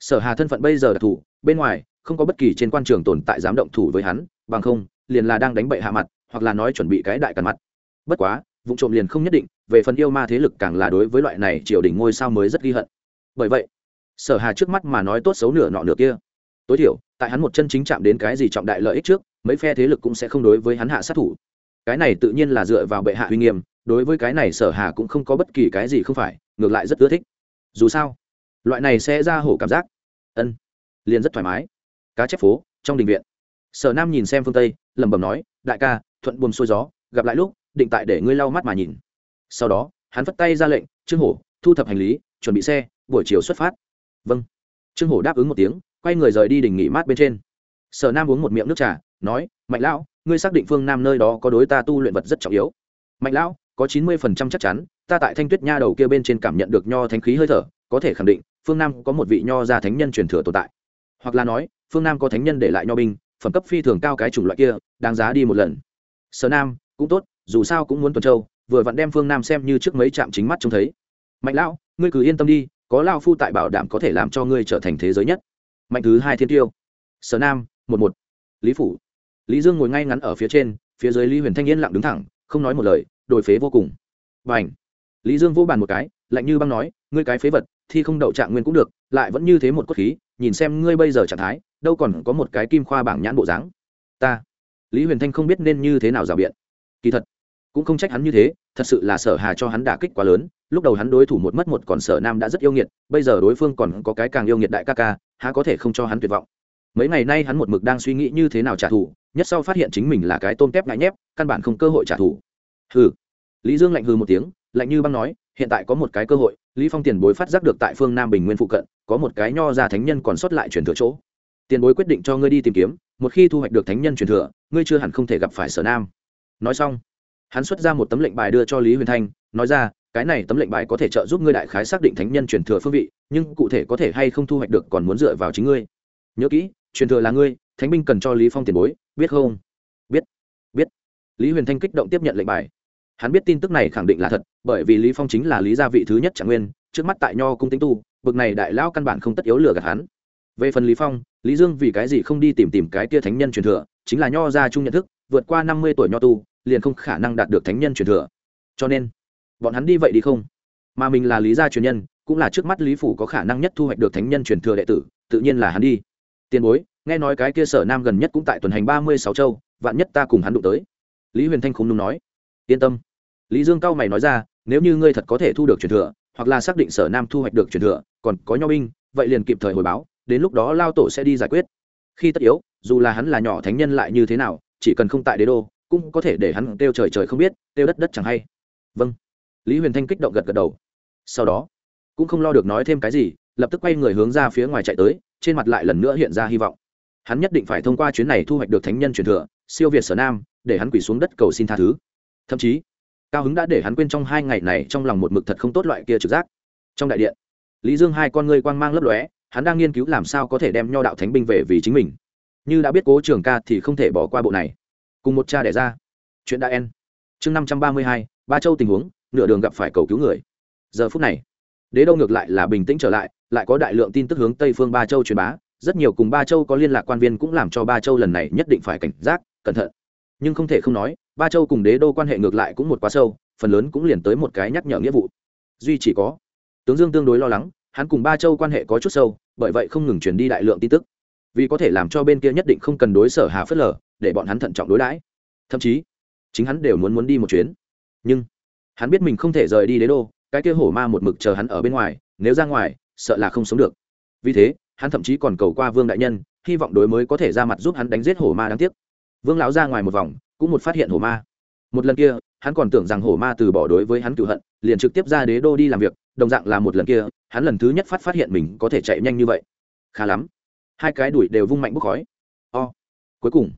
Sở hà thân phận bây giờ đặc thù bên ngoài không có bất kỳ trên quan trường tồn tại dám động thủ với hắn, bằng không, liền là đang đánh bậy hạ mặt, hoặc là nói chuẩn bị cái đại cằn mặt. Bất quá, vụ trộm liền không nhất định, về phần yêu ma thế lực càng là đối với loại này triều đình ngôi sao mới rất ghi hận. Bởi vậy, sở hà trước mắt mà nói tốt xấu nửa nọ nửa kia. Tối thiểu, tại hắn một chân chính chạm đến cái gì trọng đại lợi ích trước, mấy phe thế lực cũng sẽ không đối với hắn hạ sát thủ. Cái này tự nhiên là dựa vào bệ hạ uy nghiêm, đối với cái này sở hà cũng không có bất kỳ cái gì không phải, ngược lại rất ưa thích. Dù sao, loại này sẽ ra hổ cảm giác. Ân, liền rất thoải mái cá chép phố, trong đình viện. Sở nam nhìn xem phương tây, lẩm bẩm nói, đại ca, thuận buồm xuôi gió, gặp lại lúc, định tại để ngươi lau mắt mà nhìn. Sau đó, hắn vất tay ra lệnh, trương hổ, thu thập hành lý, chuẩn bị xe, buổi chiều xuất phát. Vâng. Trương hổ đáp ứng một tiếng, quay người rời đi đình nghỉ mát bên trên. Sở nam uống một miệng nước trà, nói, mạnh lão, ngươi xác định phương nam nơi đó có đối ta tu luyện vật rất trọng yếu. Mạnh lão, có chín mươi phần trăm chắc chắn, ta tại thanh tuyết nha đầu kia bên trên cảm nhận được nho thánh khí hơi thở, có thể khẳng định, phương nam có một vị nho gia thánh nhân truyền thừa tồn tại. Hoặc là nói phương nam có thánh nhân để lại nho binh, phẩm cấp phi thường cao cái chủng loại kia, đáng giá đi một lần. Sở nam, cũng tốt, dù sao cũng muốn tuần châu, vừa vặn đem phương nam xem như trước mấy trạm chính mắt trông thấy. Mạnh lão, ngươi cứ yên tâm đi, có lao phu tại bảo đảm có thể làm cho ngươi trở thành thế giới nhất. Mạnh thứ hai thiên tiêu. Sở nam, một một. Lý phủ. Lý dương ngồi ngay ngắn ở phía trên, phía dưới lý huyền thanh yên lặng đứng thẳng, không nói một lời, đổi phế vô cùng. Và ảnh lý dương vô bàn một cái, lạnh như băng nói, ngươi cái phế vật thì không đậu trạng nguyên cũng được, lại vẫn như thế một cốt khí, nhìn xem ngươi bây giờ trạng thái đâu còn có một cái kim khoa bảng nhãn bộ dáng. Ta, lý huyền thanh không biết nên như thế nào rào biện. Kỳ thật, cũng không trách hắn như thế, thật sự là sở hà cho hắn đả kích quá lớn, lúc đầu hắn đối thủ một mất một còn sở nam đã rất yêu nghiệt, bây giờ đối phương còn có cái càng yêu nghiệt đại ca ca, há có thể không cho hắn tuyệt vọng. Mấy ngày nay hắn một mực đang suy nghĩ như thế nào trả thù, nhất sau phát hiện chính mình là cái tôm tép ngại nhép, căn bản không cơ hội trả thù. Hừ. Lý dương lạnh hừ một tiếng, lạnh như băng nói, hiện tại có một cái cơ hội, lý phong tiền bối phát giác được tại phương nam bình nguyên phụ cận, có một cái nho ra thánh nhân còn sót lại truyền thừa chỗ tiền bối quyết định cho ngươi đi tìm kiếm, một khi thu hoạch được thánh nhân truyền thừa, ngươi chưa hẳn không thể gặp phải sở nam. Nói xong, hắn xuất ra một tấm lệnh bài đưa cho lý huyền thanh, nói ra, cái này tấm lệnh bài có thể trợ giúp ngươi đại khái xác định thánh nhân truyền thừa phương vị, nhưng cụ thể có thể hay không thu hoạch được còn muốn dựa vào chính ngươi. Nhớ kỹ, truyền thừa là ngươi, thánh binh cần cho lý phong tiền bối, biết không? Biết biết. Lý huyền thanh kích động tiếp nhận lệnh bài. Hắn biết tin tức này khẳng định là thật, bởi vì lý phong chính là lý gia vị thứ nhất trạng nguyên, trước mắt tại nho cung tinh tu, bực này đại lao căn bản không tất yếu lừa gạt hắn. Về phần lý phong lý dương vì cái gì không đi tìm tìm cái tia thánh nhân truyền thừa, chính là nho gia chung nhận thức, vượt qua năm mươi tuổi nho tu, liền không khả năng đạt được thánh nhân truyền thừa. Cho nên, bọn hắn đi vậy đi không? Mà mình là lý gia truyền nhân, cũng là trước mắt lý phủ có khả năng nhất thu hoạch được thánh nhân truyền thừa đệ tử, tự nhiên là hắn đi. Tiền bối, nghe nói cái kia sở nam gần nhất cũng tại tuần hành ba mươi sáu châu, vạn nhất ta cùng hắn đụng tới. Lý huyền thanh không đúng nói. Yên tâm. Lý dương cao mày nói ra, nếu như ngươi thật có thể thu được truyền thừa, hoặc là xác định sở nam thu hoạch được truyền thừa, còn có nho binh, vậy liền kịp thời hồi báo đến lúc đó lao tổ sẽ đi giải quyết. Khi tất yếu, dù là hắn là nhỏ thánh nhân lại như thế nào, chỉ cần không tại đế đô, cũng có thể để hắn kêu trời trời không biết, kêu đất đất chẳng hay. Vâng. Lý huyền thanh kích động gật gật đầu. Sau đó, cũng không lo được nói thêm cái gì, lập tức quay người hướng ra phía ngoài chạy tới, trên mặt lại lần nữa hiện ra hy vọng. Hắn nhất định phải thông qua chuyến này thu hoạch được thánh nhân truyền thừa, siêu việt sở nam, để hắn quỳ xuống đất cầu xin tha thứ. Thậm chí, cao hứng đã để hắn quên trong hai ngày này trong lòng một mực thật không tốt loại kia trực giác. Trong đại điện, lý dương hai con ngươi quang mang lấp lóe hắn đang nghiên cứu làm sao có thể đem nho đạo thánh binh về vì chính mình. Như đã biết cố trường ca thì không thể bỏ qua bộ này. Cùng một cha đẻ ra. Chuyện đã en. Chương năm trăm ba mươi hai, ba châu tình huống, nửa đường gặp phải cầu cứu người. Giờ phút này, đế đô ngược lại là bình tĩnh trở lại lại có đại lượng tin tức hướng tây phương ba châu truyền bá, rất nhiều cùng ba châu có liên lạc quan viên cũng làm cho ba châu lần này nhất định phải cảnh giác, cẩn thận. Nhưng không thể không nói, ba châu cùng đế đô quan hệ ngược lại cũng một quá sâu, phần lớn cũng liền tới một cái nhắc nhở nghĩa vụ. Duy chỉ có, tướng dương tương đối lo lắng hắn cùng ba châu quan hệ có chút sâu, bởi vậy không ngừng truyền đi đại lượng tin tức. Vì có thể làm cho bên kia nhất định không cần đối sở hà phớt lờ, để bọn hắn thận trọng đối đãi. Thậm chí, chính hắn đều muốn muốn đi một chuyến. Nhưng, hắn biết mình không thể rời đi đế đô, cái kia hổ ma một mực chờ hắn ở bên ngoài, nếu ra ngoài, sợ là không sống được. Vì thế, hắn thậm chí còn cầu qua vương đại nhân, hy vọng đối mới có thể ra mặt giúp hắn đánh giết hổ ma đáng tiếc. Vương lão ra ngoài một vòng, cũng một phát hiện hổ ma. Một lần kia, hắn còn tưởng rằng hổ ma từ bỏ đối với hắn cựu hận, liền trực tiếp ra đế đô đi làm việc đồng dạng là một lần kia, hắn lần thứ nhất phát phát hiện mình có thể chạy nhanh như vậy. Khá lắm. Hai cái đuổi đều vung mạnh bốc khói. O. Cuối cùng,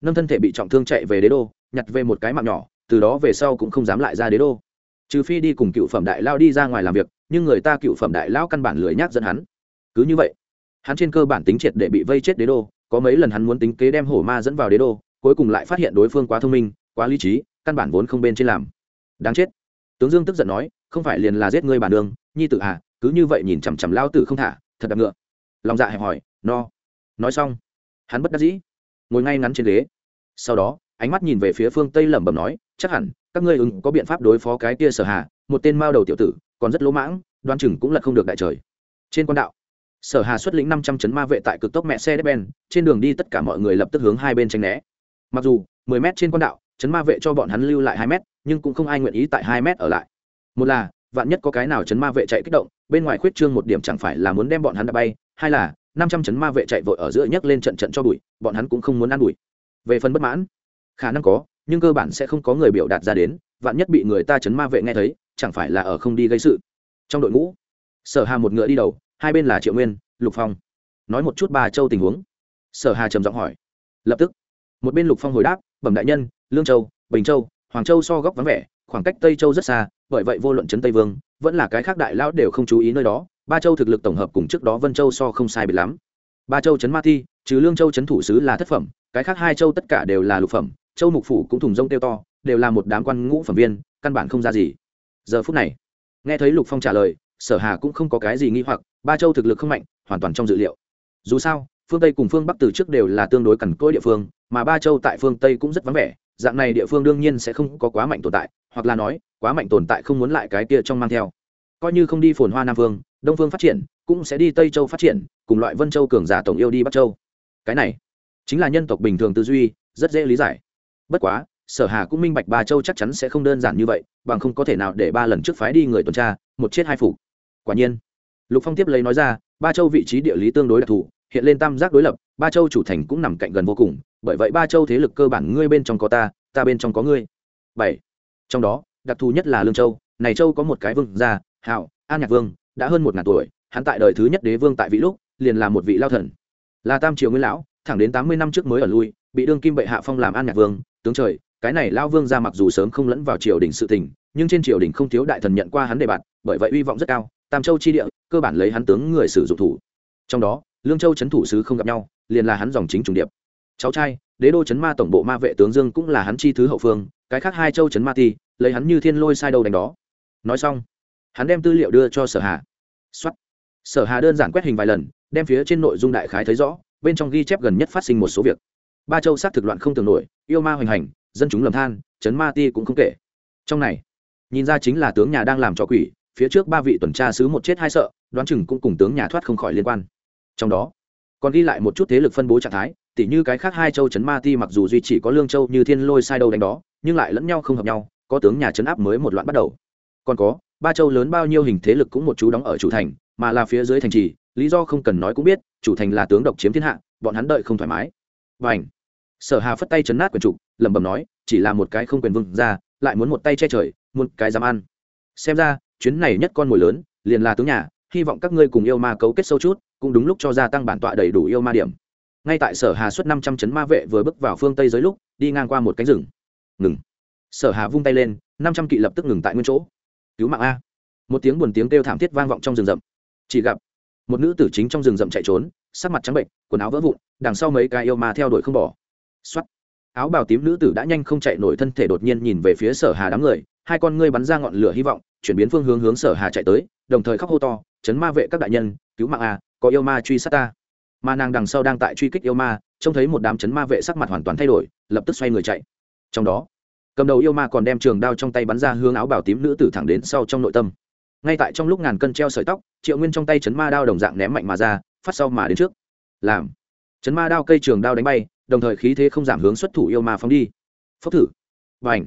nâng thân thể bị trọng thương chạy về đế đô, nhặt về một cái mạng nhỏ, từ đó về sau cũng không dám lại ra đế đô. Trừ phi đi cùng cựu phẩm đại lao đi ra ngoài làm việc, nhưng người ta cựu phẩm đại lao căn bản lười nhác dẫn hắn. Cứ như vậy, hắn trên cơ bản tính triệt để bị vây chết đế đô, có mấy lần hắn muốn tính kế đem hổ ma dẫn vào đế đô, cuối cùng lại phát hiện đối phương quá thông minh, quá lý trí, căn bản vốn không bên trên làm. Đáng chết. Tướng dương tức giận nói không phải liền là giết ngươi bản đường nhi tử à cứ như vậy nhìn chằm chằm lao tử không thả, thật đạp ngựa. Lòng dạ hẹp hỏi, no. Nói xong, hắn bất đắc dĩ, ngồi ngay ngắn trên ghế. Sau đó, ánh mắt nhìn về phía phương tây lẩm bẩm nói, chắc hẳn, các ngươi ứng có biện pháp đối phó cái kia sở hà, một tên mao đầu tiểu tử, còn rất lỗ mãng, đoan chừng cũng lật không được đại trời. Trên quan đạo, sở hà xuất lĩnh năm trăm chấn ma vệ tại cực tốc mẹ xe đép ben trên đường đi tất cả mọi người lập tức hướng hai bên tranh né. Mặc dù mười mét trên quan đạo, chấn ma vệ cho bọn hắn lưu lại hai mét, nhưng cũng không ai nguyện ý tại hai mét ở lại một là, vạn nhất có cái nào chấn ma vệ chạy kích động, bên ngoài khuyết trương một điểm chẳng phải là muốn đem bọn hắn đã bay, hai là, năm trăm chấn ma vệ chạy vội ở giữa nhấc lên trận trận cho bụi, bọn hắn cũng không muốn ăn bụi. Về phần bất mãn, khả năng có, nhưng cơ bản sẽ không có người biểu đạt ra đến, vạn nhất bị người ta chấn ma vệ nghe thấy, chẳng phải là ở không đi gây sự. Trong đội ngũ, sở hà một ngựa đi đầu, hai bên là triệu nguyên, lục phong. Nói một chút bà châu tình huống. Sở hà trầm giọng hỏi. Lập tức, một bên lục phong hồi đáp, bẩm đại nhân, lương châu, bình châu, hoàng châu so góc vắng vẻ, khoảng cách tây châu rất xa bởi vậy vô luận trấn tây vương, vẫn là cái khác đại lão đều không chú ý nơi đó. Ba châu thực lực tổng hợp cùng trước đó vân châu so không sai biệt lắm. Ba châu trấn ma thi, trừ lương châu trấn thủ sứ là thất phẩm, cái khác hai châu tất cả đều là lục phẩm. Châu mục phủ cũng thùng rông tiêu to, đều là một đám quan ngũ phẩm viên, căn bản không ra gì. Giờ phút này, nghe thấy lục phong trả lời, sở hà cũng không có cái gì nghi hoặc, ba châu thực lực không mạnh, hoàn toàn trong dự liệu. Dù sao, phương tây cùng phương bắc từ trước đều là tương đối cằn cỗi địa phương, mà ba châu tại phương tây cũng rất vắng vẻ, dạng này địa phương đương nhiên sẽ không có quá mạnh tồn tại, hoặc là nói quá mạnh tồn tại không muốn lại cái kia trong mang theo. Coi như không đi phồn hoa nam phương đông phương phát triển, cũng sẽ đi tây châu phát triển, cùng loại vân châu cường giả tổng yêu đi bắc châu. Cái này chính là nhân tộc bình thường tư duy, rất dễ lý giải. Bất quá, sở hà cũng minh bạch ba châu chắc chắn sẽ không đơn giản như vậy, bằng không có thể nào để ba lần trước phái đi người tuần tra, một chết hai phủ quả nhiên, lục phong tiếp lấy nói ra, ba châu vị trí địa lý tương đối đặc thù, hiện lên tam giác đối lập, ba châu chủ thành cũng nằm cạnh gần vô cùng, bởi vậy ba châu thế lực cơ bản ngươi bên trong có ta ta bên trong có ngươi. Bảy. Trong đó đặc thù nhất là lương châu này châu có một cái vương gia, hạo, an nhạc vương, đã hơn một ngàn tuổi, hắn tại đời thứ nhất đế vương tại vị lúc, liền là một vị lao thần. Là tam triều nguyên lão, thẳng đến tám mươi năm trước mới ở lui, bị đương kim bệ hạ phong làm an nhạc vương, tướng trời, cái này lao vương ra mặc dù sớm không lẫn vào triều đình sự tình, nhưng trên triều đình không thiếu đại thần nhận qua hắn đề bạt, bởi vậy uy vọng rất cao, tam châu chi địa, cơ bản lấy hắn tướng người sử dụng thủ. Trong đó, lương châu trấn thủ sứ không gặp nhau, liền là hắn dòng chính trùng điệp. Cháu trai, đế đô trấn ma tổng bộ ma vệ tướng dương cũng là hắn chi thứ hậu phương, cái khác hai châu trấn ma ti lấy hắn như thiên lôi sai đầu đánh đó. Nói xong, hắn đem tư liệu đưa cho sở hà. Xuất sở hà đơn giản quét hình vài lần, đem phía trên nội dung đại khái thấy rõ, bên trong ghi chép gần nhất phát sinh một số việc. Ba châu sát thực loạn không tưởng nổi, yêu ma hoành hành, dân chúng lầm than chấn ma ti cũng không kể. Trong này, nhìn ra chính là tướng nhà đang làm trò quỷ, phía trước ba vị tuần tra sứ một chết hai sợ, đoán chừng cũng cùng tướng nhà thoát không khỏi liên quan. Trong đó, còn ghi lại một chút thế lực phân bố trạng thái, tỉ như cái khác hai châu chấn ma ti mặc dù duy chỉ có lương châu như thiên lôi sai đâu đánh đó, nhưng lại lẫn nhau không hợp nhau có tướng nhà chấn áp mới một loạn bắt đầu. Còn có, ba châu lớn bao nhiêu hình thế lực cũng một chú đóng ở chủ thành, mà là phía dưới thành trì, lý do không cần nói cũng biết, chủ thành là tướng độc chiếm thiên hạ, bọn hắn đợi không thoải mái. Và ảnh sở hà phất tay chấn nát quyền trục lẩm bẩm nói, chỉ là một cái không quyền vương ra, lại muốn một tay che trời, muốn cái dám ăn. Xem ra, chuyến này nhất con mồi lớn, liền là tướng nhà, hy vọng các ngươi cùng yêu ma cấu kết sâu chút, cũng đúng lúc cho gia tăng bản tọa đầy đủ yêu ma điểm. Ngay tại sở hà xuất năm trăm chấn ma vệ vừa bước vào phương tây giới lúc, đi ngang qua một cánh rừng. Ngừng sở hà vung tay lên, năm trăm kỵ lập tức ngừng tại nguyên chỗ. Cứu mạng a. Một tiếng buồn tiếng kêu thảm thiết vang vọng trong rừng rậm. Chỉ gặp, một nữ tử chính trong rừng rậm chạy trốn, sắc mặt trắng bệnh, quần áo vỡ vụn, đằng sau mấy cái yêu ma theo đuổi không bỏ. Xuất áo bào tím nữ tử đã nhanh không chạy nổi thân thể đột nhiên nhìn về phía sở hà đám người, hai con ngươi bắn ra ngọn lửa hy vọng, chuyển biến phương hướng hướng sở hà chạy tới, đồng thời khóc hô to, chấn ma vệ các đại nhân, cứu mạng a, có yêu ma truy sát ta. Ma nàng đằng sau đang tại truy kích yêu ma, trông thấy một đám chấn ma vệ sắc mặt hoàn toàn thay đổi, lập tức xoay người chạy. Trong đó cầm đầu yêu ma còn đem trường đao trong tay bắn ra hướng áo bảo tím nữ tử thẳng đến sau trong nội tâm. Ngay tại trong lúc ngàn cân treo sợi tóc, triệu nguyên trong tay chấn ma đao đồng dạng ném mạnh mà ra, phát sau mà đến trước. Làm. Chấn ma đao cây trường đao đánh bay, đồng thời khí thế không giảm hướng xuất thủ yêu ma phóng đi. Phốc thử. Và ảnh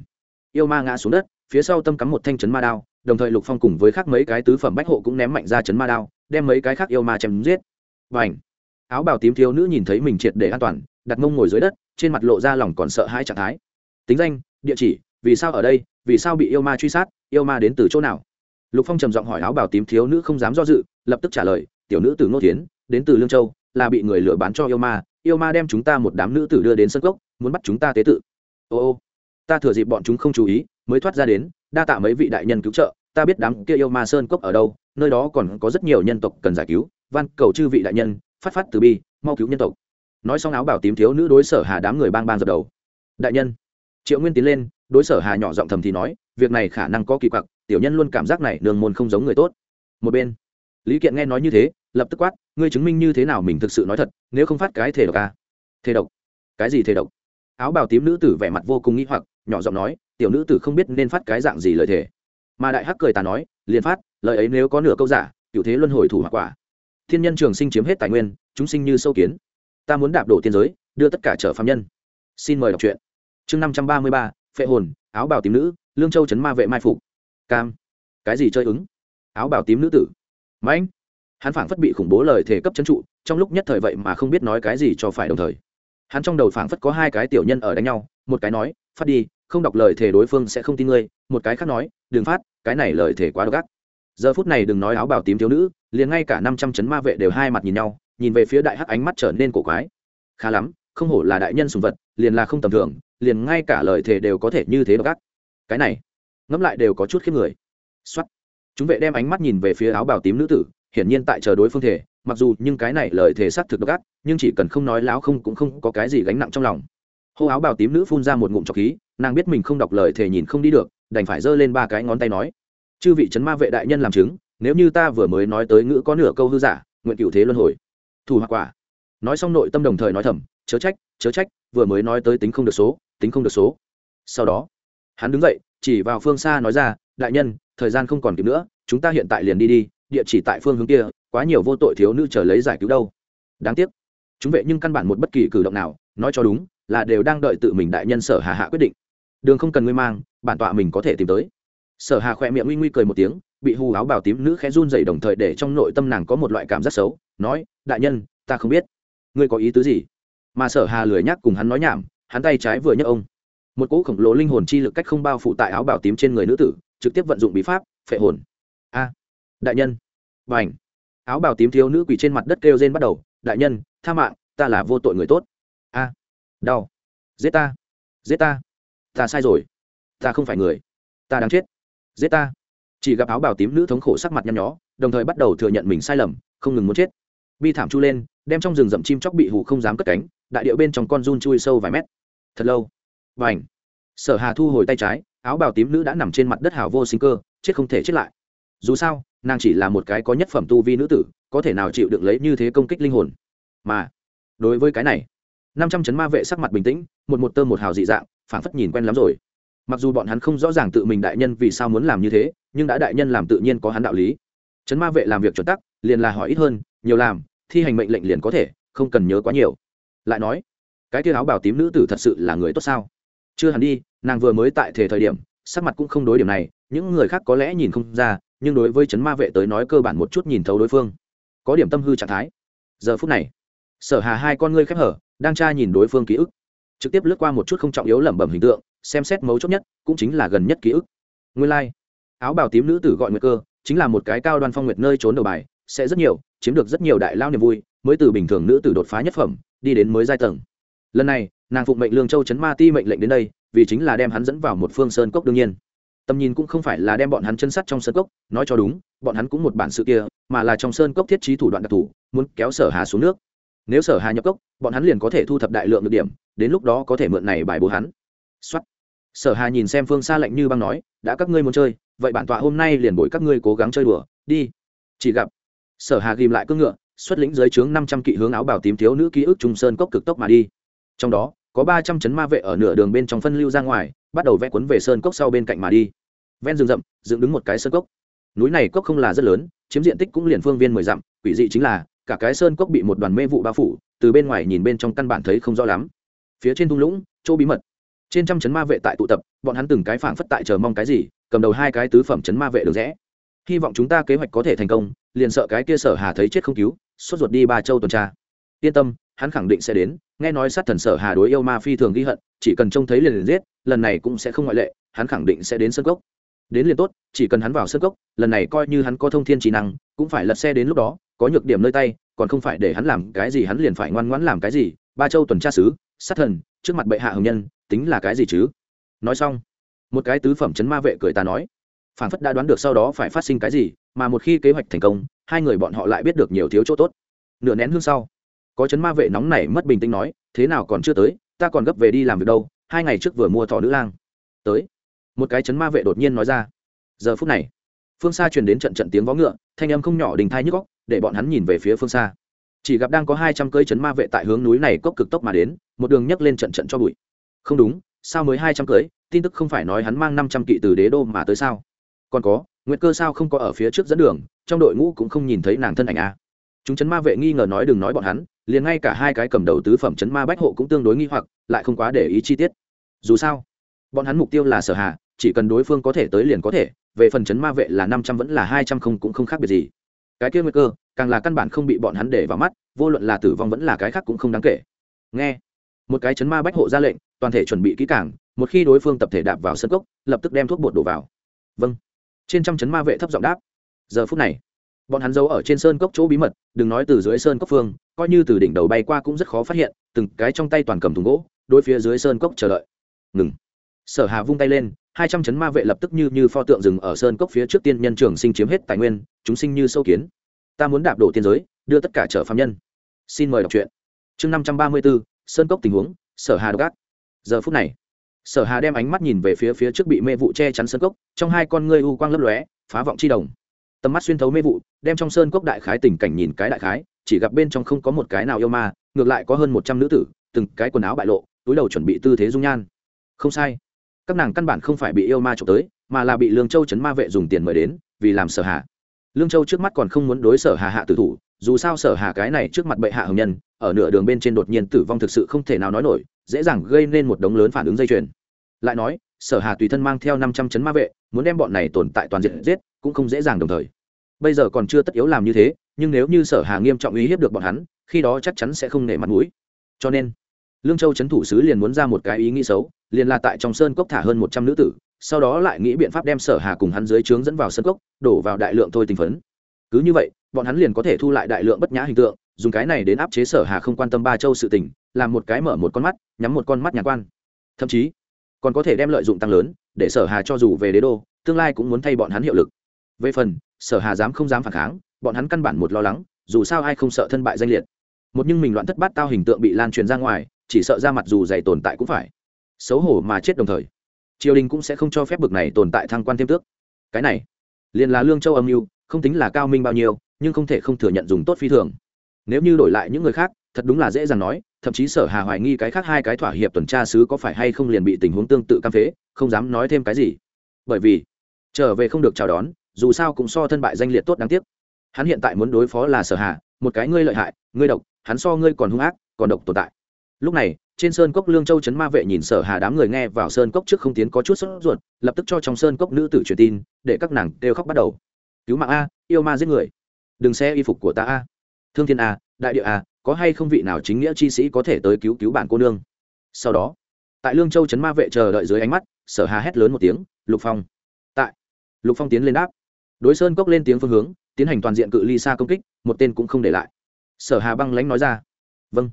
yêu ma ngã xuống đất, phía sau tâm cắm một thanh chấn ma đao, đồng thời lục phong cùng với khác mấy cái tứ phẩm bách hộ cũng ném mạnh ra chấn ma đao, đem mấy cái khác yêu ma chém giết. Và ảnh áo bào tím thiếu nữ nhìn thấy mình triệt để an toàn, đặt mông ngồi dưới đất, trên mặt lộ ra lòng còn sợ hai trạng thái. Tính danh địa chỉ, vì sao ở đây, vì sao bị yêu ma truy sát, yêu ma đến từ chỗ nào? Lục phong trầm giọng hỏi áo bào tím thiếu nữ không dám do dự, lập tức trả lời, tiểu nữ từ ngô tiến đến từ lương châu, là bị người lừa bán cho yêu ma yêu ma đem chúng ta một đám nữ tử đưa đến sân cốc, muốn bắt chúng ta tế tự. Ô ô, ta thừa dịp bọn chúng không chú ý, mới thoát ra đến, đa tạ mấy vị đại nhân cứu trợ, ta biết đám kia yêu ma sơn cốc ở đâu, nơi đó còn có rất nhiều nhân tộc cần giải cứu, van cầu chư vị đại nhân, phát phát từ bi, mau cứu nhân tộc. Nói xong áo bảo tím thiếu nữ đối sở hà đám người bang bang dập đầu. Đại nhân triệu nguyên tiến lên, đối sở hà nhỏ giọng thầm thì nói, việc này khả năng có kỳ quặc, tiểu nhân luôn cảm giác này đường môn không giống người tốt. Một bên, lý kiện nghe nói như thế, lập tức quát, ngươi chứng minh như thế nào mình thực sự nói thật, nếu không phát cái thể độc à? thể độc? Cái gì thể độc? Áo bào tím nữ tử vẻ mặt vô cùng nghĩ hoặc, nhỏ giọng nói, tiểu nữ tử không biết nên phát cái dạng gì lời thể mà đại hắc cười ta nói, liền phát, lời ấy nếu có nửa câu giả, cựu thế luân hồi thủ hoặc quả. Thiên nhân trường sinh chiếm hết tài nguyên, chúng sinh như sâu kiến. Ta muốn đạp đổ tiên giới, đưa tất cả trở phạm nhân. Xin mời đọc truyện chương năm trăm ba mươi ba, phệ hồn, áo bào tím nữ, lương châu chấn ma vệ mai phục. Cam. Cái gì chơi ứng? Áo bào tím nữ tử. Mãnh hắn phảng phất bị khủng bố lời thể cấp chấn trụ, trong lúc nhất thời vậy mà không biết nói cái gì cho phải đồng thời. Hắn trong đầu phảng phất có hai cái tiểu nhân ở đánh nhau, một cái nói, phát đi, không đọc lời thể đối phương sẽ không tin ngươi. Một cái khác nói, đừng phát, cái này lời thể quá độc ác. Giờ phút này đừng nói áo bào tím thiếu nữ, liền ngay cả năm trăm chấn ma vệ đều hai mặt nhìn nhau, nhìn về phía đại hắc ánh mắt trở nên cổ quái. Khá lắm, không hổ là đại nhân sùng vật, liền là không tầm thường liền ngay cả lời thề đều có thể như thế độc ác. Cái này, ngẫm lại đều có chút khiếp người. Xuất chúng vệ đem ánh mắt nhìn về phía áo bào tím nữ tử, hiển nhiên tại chờ đối phương thể mặc dù nhưng cái này lời thề xác thực độc ác, nhưng chỉ cần không nói láo không cũng không có cái gì gánh nặng trong lòng. Hô áo bào tím nữ phun ra một ngụm trọc khí, nàng biết mình không đọc lời thề nhìn không đi được, đành phải giơ lên ba cái ngón tay nói, chư vị trấn ma vệ đại nhân làm chứng, nếu như ta vừa mới nói tới ngữ có nửa câu hư giả, nguyện cựu thế luân hồi. Thủ hoặc quả. Nói xong nội tâm đồng thời nói thầm, chớ trách chớ trách, vừa mới nói tới tính không được số tính không được số. Sau đó, hắn đứng dậy, chỉ vào phương xa nói ra, đại nhân, thời gian không còn kịp nữa, chúng ta hiện tại liền đi đi, địa chỉ tại phương hướng kia, quá nhiều vô tội thiếu nữ chờ lấy giải cứu đâu. Đáng tiếc, chúng vệ nhưng căn bản một bất kỳ cử động nào, nói cho đúng, là đều đang đợi tự mình đại nhân sở hà hạ quyết định. Đường không cần ngươi mang, bản tọa mình có thể tìm tới. Sở hà khỏe miệng nguy nguy cười một tiếng, bị hù áo bào tím nữ khẽ run dậy đồng thời để trong nội tâm nàng có một loại cảm giác xấu, nói, đại nhân, ta không biết, ngươi có ý tứ gì? Mà sở hà lười nhắc cùng hắn nói nhảm hắn tay trái vừa nhấc ông. Một cỗ khổng lồ linh hồn chi lực cách không bao phủ tại áo bào tím trên người nữ tử, trực tiếp vận dụng bí pháp, phệ hồn. A. Đại nhân. B à n áo bào tím thiếu nữ quỳ trên mặt đất kêu rên bắt đầu, đại nhân, tha mạng, ta là vô tội người tốt. A. Đau. Giết ta. Giết ta. Ta sai rồi. Ta không phải người. Ta đáng chết. Giết ta. Chỉ gặp áo bào tím nữ thống khổ sắc mặt nhăn nhó, đồng thời bắt đầu thừa nhận mình sai lầm, không ngừng muốn chết bi thảm chu lên, đem trong rừng rậm chim chóc bị hủ không dám cất cánh, đại điệu bên trong con run chui sâu vài mét. Thật lâu. Và ảnh sở hà thu hồi tay trái, áo bào tím nữ đã nằm trên mặt đất hào vô sinh cơ, chết không thể chết lại. Dù sao, nàng chỉ là một cái có nhất phẩm tu vi nữ tử, có thể nào chịu được lấy như thế công kích linh hồn. Mà, đối với cái này, năm trăm chấn ma vệ sắc mặt bình tĩnh, một một tơ một hào dị dạng, phảng phất nhìn quen lắm rồi. Mặc dù bọn hắn không rõ ràng tự mình đại nhân vì sao muốn làm như thế, nhưng đã đại nhân làm tự nhiên có hắn đạo lý. Chấn ma vệ làm việc chuẩn tắc, liền là hỏi ít hơn nhiều làm, thi hành mệnh lệnh liền có thể, không cần nhớ quá nhiều. Lại nói, cái tia áo bảo tím nữ tử thật sự là người tốt sao? Chưa hẳn đi, nàng vừa mới tại thể thời điểm, sắc mặt cũng không đối điểm này, những người khác có lẽ nhìn không ra, nhưng đối với chấn ma vệ tới nói cơ bản một chút nhìn thấu đối phương. Có điểm tâm hư trạng thái. Giờ phút này, sở hà hai con ngươi khép hở, đang tra nhìn đối phương ký ức. Trực tiếp lướt qua một chút không trọng yếu lẩm bẩm hình tượng, xem xét mấu chốt nhất, cũng chính là gần nhất ký ức. Nguyên lai、like. áo bào tím nữ tử gọi nguyệt cơ, chính là một cái cao đoan phong nguyệt nơi trốn đầu bài, sẽ rất nhiều chiếm được rất nhiều đại lao niềm vui, mới từ bình thường nữ tử đột phá nhất phẩm, đi đến mới giai tầng. Lần này, nàng phụng mệnh lương châu chấn ma ti mệnh lệnh đến đây, vì chính là đem hắn dẫn vào một phương sơn cốc đương nhiên. Tầm nhìn cũng không phải là đem bọn hắn chân sắt trong sơn cốc, nói cho đúng, bọn hắn cũng một bản sự kia, mà là trong sơn cốc thiết trí thủ đoạn đặc thù, muốn kéo sở hà xuống nước. Nếu sở hà nhập cốc, bọn hắn liền có thể thu thập đại lượng được điểm, đến lúc đó có thể mượn này bài bố hắn. Xuất sở hà nhìn xem phương xa lạnh như băng nói, đã các ngươi muốn chơi, vậy bản tọa hôm nay liền bồi các ngươi cố gắng chơi đùa, đi. Chỉ gặp sở hà ghim lại cưỡng ngựa, xuất lĩnh dưới trướng năm trăm kỵ hướng áo bảo tím thiếu nữ ký ức trung sơn cốc cực tốc mà đi. Trong đó, có ba trăm chấn ma vệ ở nửa đường bên trong phân lưu ra ngoài, bắt đầu vẽ cuốn về sơn cốc sau bên cạnh mà đi. Ven rừng rậm, dựng đứng một cái sơn cốc. Núi này cốc không là rất lớn, chiếm diện tích cũng liền phương viên mười dặm, quỷ dị chính là, cả cái sơn cốc bị một đoàn mê vụ bao phủ, từ bên ngoài nhìn bên trong căn bản thấy không rõ lắm. Phía trên thung lũng, chỗ bí mật. Trên trăm chấn ma vệ tại tụ tập, bọn hắn từng cái phảng phất tại chờ mong cái gì, cầm đầu hai cái tứ phẩm chấn ma vệ được rẽ hy vọng chúng ta kế hoạch có thể thành công, liền sợ cái kia sở hà thấy chết không cứu, sốt ruột đi ba châu tuần tra. Yên tâm, hắn khẳng định sẽ đến, nghe nói sát thần sở hà đối yêu ma phi thường ghi hận, chỉ cần trông thấy liền liền giết, lần này cũng sẽ không ngoại lệ, hắn khẳng định sẽ đến sân cốc. Đến liền tốt, chỉ cần hắn vào sân cốc, lần này coi như hắn có thông thiên trí năng, cũng phải lật xe đến lúc đó, có nhược điểm nơi tay, còn không phải để hắn làm cái gì hắn liền phải ngoan ngoãn làm cái gì. Ba châu tuần tra sứ, sát thần, trước mặt bệ hạ hồng nhân, tính là cái gì chứ? Nói xong, một cái tứ phẩm chấn ma vệ cười ta nói phản phất đã đoán được sau đó phải phát sinh cái gì, mà một khi kế hoạch thành công, hai người bọn họ lại biết được nhiều thiếu chỗ tốt. Nửa nén hương sau, có chấn ma vệ nóng này mất bình tĩnh nói, thế nào còn chưa tới, ta còn gấp về đi làm việc đâu, hai ngày trước vừa mua thỏ nữ lang. Tới, một cái chấn ma vệ đột nhiên nói ra. Giờ phút này, phương xa truyền đến trận trận tiếng vó ngựa, thanh âm không nhỏ đình thai nhức góc để bọn hắn nhìn về phía phương xa. Chỉ gặp đang có hai trăm cưỡi chấn ma vệ tại hướng núi này cốc cực tốc mà đến, một đường nhấc lên trận trận cho bụi. Không đúng, sao mới hai trăm cưỡi tin tức không phải nói hắn mang năm trăm kỵ từ đế đô mà tới sao? Còn có, nguyệt cơ sao không có ở phía trước dẫn đường, trong đội ngũ cũng không nhìn thấy nàng thân ảnh a à. chúng chấn ma vệ nghi ngờ nói đừng nói bọn hắn, liền ngay cả hai cái cầm đầu tứ phẩm chấn ma bách hộ cũng tương đối nghi hoặc, lại không quá để ý chi tiết. Dù sao, bọn hắn mục tiêu là sở hà, chỉ cần đối phương có thể tới liền có thể, về phần chấn ma vệ là năm trăm vẫn là hai trăm không cũng không khác biệt gì. Cái kia nguy cơ, càng là căn bản không bị bọn hắn để vào mắt, vô luận là tử vong vẫn là cái khác cũng không đáng kể. Nghe, một cái chấn ma bách hộ ra lệnh, toàn thể chuẩn bị kỹ càng, một khi đối phương tập thể đạp vào sân cốc, lập tức đem thuốc bột đổ vào. Vâng trên trăm chấn ma vệ thấp giọng đáp. Giờ phút này, bọn hắn giấu ở trên sơn cốc chỗ bí mật, đừng nói từ dưới sơn cốc phương, coi như từ đỉnh đầu bay qua cũng rất khó phát hiện, từng cái trong tay toàn cầm thùng gỗ đôi phía dưới sơn cốc chờ đợi. Ngừng. Sở hà vung tay lên, hai trăm chấn ma vệ lập tức như như pho tượng rừng ở sơn cốc phía trước tiên nhân trường sinh chiếm hết tài nguyên, chúng sinh như sâu kiến. Ta muốn đạp đổ tiên giới, đưa tất cả trở phạm nhân. Xin mời đọc truyện. Chương năm trăm ba mươi bốn, sơn cốc tình huống, sở hà độc ác. Giờ phút này sở hà đem ánh mắt nhìn về phía phía trước bị mê vụ che chắn sơn cốc, trong hai con ngươi u quang lấp lóe, phá vọng chi đồng. Tầm mắt xuyên thấu mê vụ, đem trong sơn cốc đại khái tình cảnh nhìn cái đại khái, chỉ gặp bên trong không có một cái nào yêu ma, ngược lại có hơn một trăm nữ tử, từng cái quần áo bại lộ, túi đầu chuẩn bị tư thế dung nhan. Không sai. Các nàng căn bản không phải bị yêu ma trộm tới, mà là bị lương châu chấn ma vệ dùng tiền mời đến, vì làm sở hạ lương châu trước mắt còn không muốn đối sở hà hạ tử thủ, dù sao sở hà cái này trước mặt bệ hạ hồng nhân, ở nửa đường bên trên đột nhiên tử vong thực sự không thể nào nói nổi, dễ dàng gây nên một đống lớn phản ứng dây chuyền lại nói, sở hà tùy thân mang theo năm trăm chấn ma vệ, muốn đem bọn này tồn tại toàn diện giết, cũng không dễ dàng đồng thời. Bây giờ còn chưa tất yếu làm như thế, nhưng nếu như sở hà nghiêm trọng uy hiếp được bọn hắn, khi đó chắc chắn sẽ không nể mặt mũi. Cho nên, lương châu chấn thủ sứ liền muốn ra một cái ý nghĩ xấu, liền là tại trong sơn cốc thả hơn một trăm nữ tử, sau đó lại nghĩ biện pháp đem sở hà cùng hắn dưới trướng dẫn vào sân cốc, đổ vào đại lượng thôi tình phấn. Cứ như vậy, bọn hắn liền có thể thu lại đại lượng bất nhã hình tượng, dùng cái này đến áp chế sở hà không quan tâm ba châu sự tình, làm một cái mở một con mắt, nhắm một con mắt nhà quan. Thậm chí còn có thể đem lợi dụng tăng lớn, để sở hà cho dù về đế đô, tương lai cũng muốn thay bọn hắn hiệu lực. Về phần, sở hà dám không dám phản kháng, bọn hắn căn bản một lo lắng, dù sao ai không sợ thân bại danh liệt. Một nhưng mình loạn thất bát tao hình tượng bị lan truyền ra ngoài, chỉ sợ ra mặt dù dày tồn tại cũng phải. Xấu hổ mà chết đồng thời, triều đình cũng sẽ không cho phép bực này tồn tại thăng quan thêm tước. Cái này, liền là lương châu âm mưu, không tính là cao minh bao nhiêu, nhưng không thể không thừa nhận dùng tốt phi thường. Nếu như đổi lại những người khác, thật đúng là dễ dàng nói thậm chí sở hà hoài nghi cái khác hai cái thỏa hiệp tuần tra sứ có phải hay không liền bị tình huống tương tự cam phế, không dám nói thêm cái gì. Bởi vì, trở về không được chào đón, dù sao cũng so thân bại danh liệt tốt đáng tiếc. Hắn hiện tại muốn đối phó là sở hà, một cái ngươi lợi hại, ngươi độc, hắn so ngươi còn hung ác, còn độc tồn tại. Lúc này, trên sơn cốc lương châu trấn ma vệ nhìn sở hà đám người nghe vào sơn cốc trước không tiến có chút sốt ruột, lập tức cho trong sơn cốc nữ tử truyền tin, để các nàng đều khóc bắt đầu. Cứu mạng a, yêu ma giết người. Đừng xe y phục của ta a. Thương thiên a, đại địa a có hay không vị nào chính nghĩa chi sĩ có thể tới cứu cứu bản cô nương? Sau đó, tại lương châu trấn ma vệ chờ đợi dưới ánh mắt, sở hà hét lớn một tiếng, lục phong! Tại, lục phong tiến lên đáp. Đối sơn cốc lên tiếng phương hướng, tiến hành toàn diện cự ly xa công kích, một tên cũng không để lại. Sở hà băng lãnh nói ra vâng.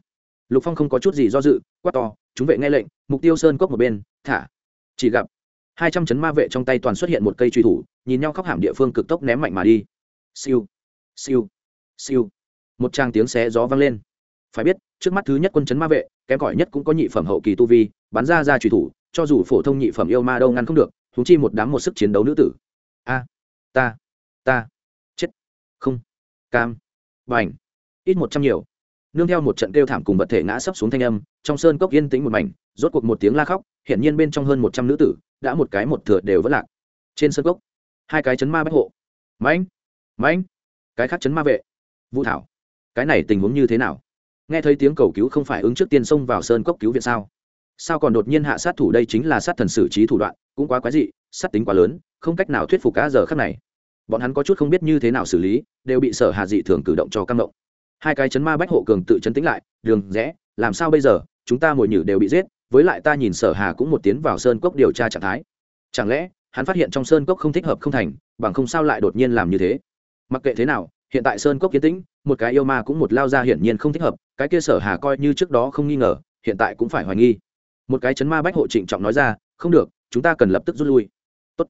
Lục phong không có chút gì do dự, quát to, chúng vệ nghe lệnh, mục tiêu sơn cốc một bên, thả. Chỉ gặp, hai trăm chấn ma vệ trong tay toàn xuất hiện một cây truy thủ, nhìn nhau khóc hàm địa phương cực tốc ném mạnh mà đi. Siêu siêu siêu một trang tiếng xé gió vang lên. Phải biết, trước mắt thứ nhất quân chấn ma vệ, kém cỏi nhất cũng có nhị phẩm hậu kỳ tu vi, bắn ra ra truy thủ, cho dù phổ thông nhị phẩm yêu ma đâu ngăn không được thúng chi một đám một sức chiến đấu nữ tử. A, ta ta, chết, không, cam và ảnh ít một trăm nhiều. Nương theo một trận kêu thảm cùng vật thể ngã sấp xuống thanh âm, trong sơn cốc yên tĩnh một mảnh, rốt cuộc một tiếng la khóc, hiển nhiên bên trong hơn một trăm nữ tử, đã một cái một thừa đều vẫn lạc. Trên sơn cốc, hai cái chấn ma bách hộ. Mãnh mãnh, cái khác chấn ma vệ. Vũ thảo cái này tình huống như thế nào? Nghe thấy tiếng cầu cứu không phải ứng trước tiên xông vào sơn cốc cứu viện sao? Sao còn đột nhiên hạ sát thủ đây chính là sát thần xử trí thủ đoạn, cũng quá quái dị, sát tính quá lớn, không cách nào thuyết phục cá giờ khắc này. Bọn hắn có chút không biết như thế nào xử lý, đều bị sở hạ dị thường cử động cho căng động. Hai cái chấn ma bách hộ cường tự chấn tĩnh lại, đường, rẽ, làm sao bây giờ? Chúng ta mồi nhử đều bị giết, với lại ta nhìn sở hà cũng một tiến vào sơn cốc điều tra trạng thái. Chẳng lẽ, hắn phát hiện trong sơn cốc không thích hợp không thành, bằng không sao lại đột nhiên làm như thế? Mặc kệ thế nào hiện tại sơn cốc kiến tĩnh, một cái yêu ma cũng một lao ra hiển nhiên không thích hợp, cái kia sở hà coi như trước đó không nghi ngờ, hiện tại cũng phải hoài nghi. Một cái chấn ma bách hộ trịnh trọng nói ra, không được, chúng ta cần lập tức rút lui. Tốt.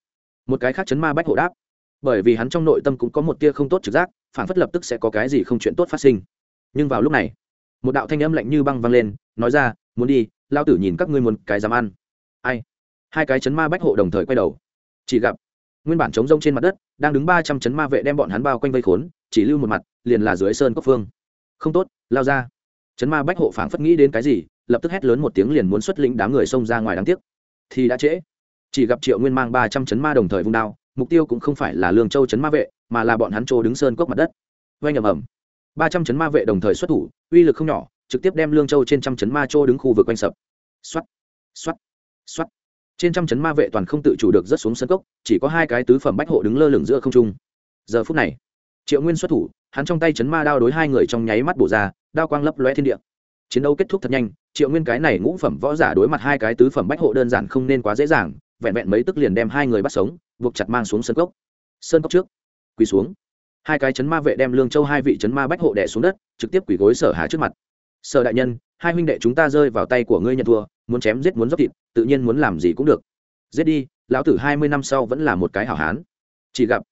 một cái khác chấn ma bách hộ đáp, bởi vì hắn trong nội tâm cũng có một tia không tốt trực giác, phản phất lập tức sẽ có cái gì không chuyện tốt phát sinh. Nhưng vào lúc này, một đạo thanh âm lạnh như băng vang lên, nói ra, muốn đi, lao tử nhìn các ngươi muốn cái dám ăn. Ai? Hai cái chấn ma bách hộ đồng thời quay đầu. Chỉ gặp, nguyên bản trống rông trên mặt đất, đang đứng ba trăm chấn ma vệ đem bọn hắn bao quanh vây khốn chỉ lưu một mặt, liền là dưới sơn cốc phương. Không tốt, lao ra. Chấn ma bách hộ phảng phất nghĩ đến cái gì, lập tức hét lớn một tiếng liền muốn xuất lĩnh đám người xông ra ngoài đáng tiếc. Thì đã trễ. Chỉ gặp triệu nguyên mang ba trăm chấn ma đồng thời vung đao, mục tiêu cũng không phải là lương châu chấn ma vệ, mà là bọn hắn trô đứng sơn cốc mặt đất. Oanh ầm ầm. Ba trăm chấn ma vệ đồng thời xuất thủ, uy lực không nhỏ, trực tiếp đem lương châu trên trăm chấn ma trô đứng khu vực quanh sập. Xoắt xoắt xoắt trên trăm chấn ma vệ toàn không tự chủ được rất xuống sân cốc, chỉ có hai cái tứ phẩm bách hộ đứng lơ lửng giữa không trung. Giờ phút này triệu nguyên xuất thủ, hắn trong tay chấn ma đao đối hai người trong nháy mắt bổ ra, đao quang lấp lóe thiên địa. Chiến đấu kết thúc thật nhanh, triệu nguyên cái này ngũ phẩm võ giả đối mặt hai cái tứ phẩm bách hộ đơn giản không nên quá dễ dàng, vẹn vẹn mấy tức liền đem hai người bắt sống, buộc chặt mang xuống sân cốc. Sơn cốc trước, quỳ xuống. Hai cái chấn ma vệ đem lương châu hai vị chấn ma bách hộ đẻ xuống đất, trực tiếp quỳ gối sở hà trước mặt. Sở đại nhân, hai huynh đệ chúng ta rơi vào tay của ngươi nhận thua, muốn chém giết muốn dốc thịt, tự nhiên muốn làm gì cũng được. Giết đi, lão tử hai mươi năm sau vẫn là một cái hảo hán. Chỉ gặp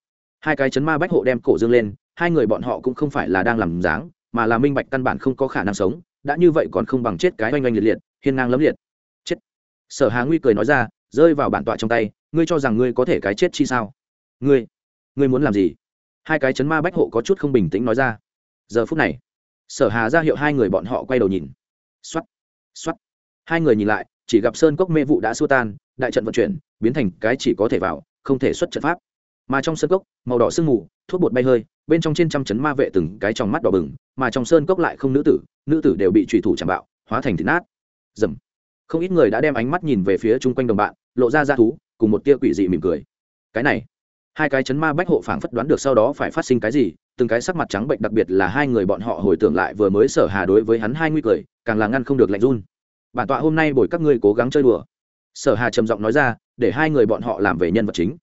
hai cái chấn ma bách hộ đem cổ dương lên, hai người bọn họ cũng không phải là đang làm dáng, mà là minh bạch căn bản không có khả năng sống, đã như vậy còn không bằng chết cái oanh oanh liệt liệt, hiên ngang lấm liệt. Chết. Sở hà nguy cười nói ra, rơi vào bản tọa trong tay, ngươi cho rằng ngươi có thể cái chết chi sao? Ngươi ngươi muốn làm gì? Hai cái chấn ma bách hộ có chút không bình tĩnh nói ra. Giờ phút này, sở hà ra hiệu hai người bọn họ quay đầu nhìn. Xoắt xoắt hai người nhìn lại, chỉ gặp sơn cốc mê vụ đã xua tan, đại trận vận chuyển, biến thành cái chỉ có thể vào, không thể xuất trận pháp mà trong sơn cốc, màu đỏ sương mù, thuốc bột bay hơi, bên trong trên trăm chấn ma vệ từng cái trong mắt đỏ bừng, mà trong sơn cốc lại không nữ tử nữ tử đều bị trùy thủ chạm bạo, hóa thành thịt nát. Dầm không ít người đã đem ánh mắt nhìn về phía chung quanh đồng bạn, lộ ra ra thú, cùng một tia quỷ dị mỉm cười. Cái này, hai cái chấn ma bách hộ phảng phất đoán được sau đó phải phát sinh cái gì, từng cái sắc mặt trắng bệnh đặc biệt là hai người bọn họ hồi tưởng lại vừa mới sở hà đối với hắn hai nguy cười, càng là ngăn không được lạnh run. Bản tọa hôm nay bồi các ngươi cố gắng chơi đùa. Sở hà trầm giọng nói ra, để hai người bọn họ làm về nhân vật chính.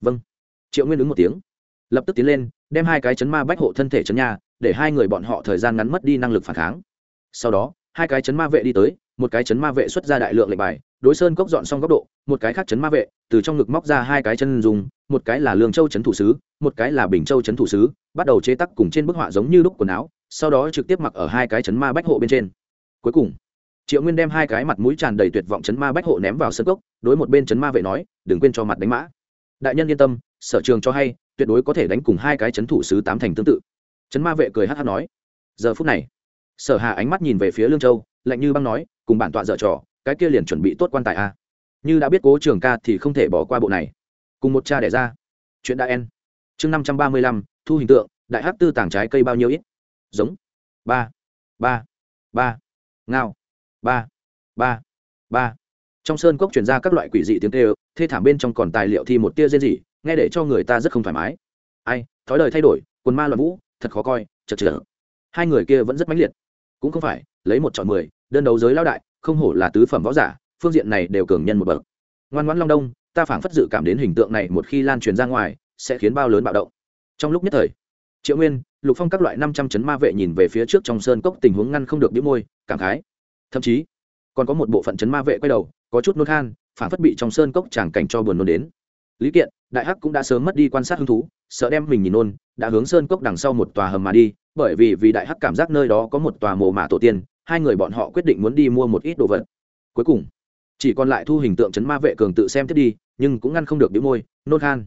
Vâng triệu nguyên ứng một tiếng, lập tức tiến lên, đem hai cái chấn ma bách hộ thân thể chấn nhà để hai người bọn họ thời gian ngắn mất đi năng lực phản kháng. Sau đó, hai cái chấn ma vệ đi tới, một cái chấn ma vệ xuất ra đại lượng lệnh bài, đối sơn cốc dọn xong góc độ, một cái khác chấn ma vệ, từ trong ngực móc ra hai cái chân dùng một cái là lương châu chấn thủ sứ, một cái là bình châu chấn thủ sứ, bắt đầu chế tắc cùng trên bức họa giống như đúc quần áo, sau đó trực tiếp mặc ở hai cái chấn ma bách hộ bên trên. Cuối cùng, triệu nguyên đem hai cái mặt mũi tràn đầy tuyệt vọng chấn ma bách hộ ném vào sân cốc, đối một bên chấn ma vệ nói, đừng quên cho mặt đánh mã. Đại nhân yên tâm sở trường cho hay, tuyệt đối có thể đánh cùng hai cái chấn thủ sứ tám thành tương tự. Chấn ma vệ cười hát hát nói. Giờ phút này, sở hà ánh mắt nhìn về phía lương châu, lạnh như băng nói, cùng bản tọa dở trò, cái kia liền chuẩn bị tốt quan tài a. Như đã biết cố trường ca thì không thể bỏ qua bộ này. Cùng một cha đẻ ra. Chuyện đã en. Chương năm trăm ba mươi lăm, thu hình tượng, đại hát tư tảng trái cây bao nhiêu ít? Giống. Ba. Ba. Ba. Ngao. Ba. Ba. Ba. Trong sơn cốc chuyển ra các loại quỷ dị tiếng tê ơ thê thảm bên trong còn tài liệu thì một tia rên rỉ nghe để cho người ta rất không thoải mái. Ai, thói đời thay đổi, quần ma loạn vũ, thật khó coi, chật chật. Hai người kia vẫn rất mãnh liệt. Cũng không phải, lấy một chọn mười, đơn đấu giới lao đại, không hổ là tứ phẩm võ giả, phương diện này đều cường nhân một bậc. Ngoan ngoãn long đông, ta phảng phất dự cảm đến hình tượng này một khi lan truyền ra ngoài, sẽ khiến bao lớn bạo động. Trong lúc nhất thời, triệu nguyên, lục phong các loại năm trăm chấn ma vệ nhìn về phía trước trong sơn cốc tình huống ngăn không được đĩu môi, cảm khái. Thậm chí, còn có một bộ phận chấn ma vệ quay đầu, có chút nôn khan phản phất bị trong sơn cốc tràng cảnh cho buồn nôn đến lý kiện, đại hắc cũng đã sớm mất đi quan sát hứng thú, sợ đem mình nhìn nôn đã hướng sơn cốc đằng sau một tòa hầm mà đi, bởi vì vì đại hắc cảm giác nơi đó có một tòa mồ mả tổ tiên, hai người bọn họ quyết định muốn đi mua một ít đồ vật. Cuối cùng, chỉ còn lại thu hình tượng chấn ma vệ cường tự xem tiếp đi, nhưng cũng ngăn không được đĩu môi, nôn khan.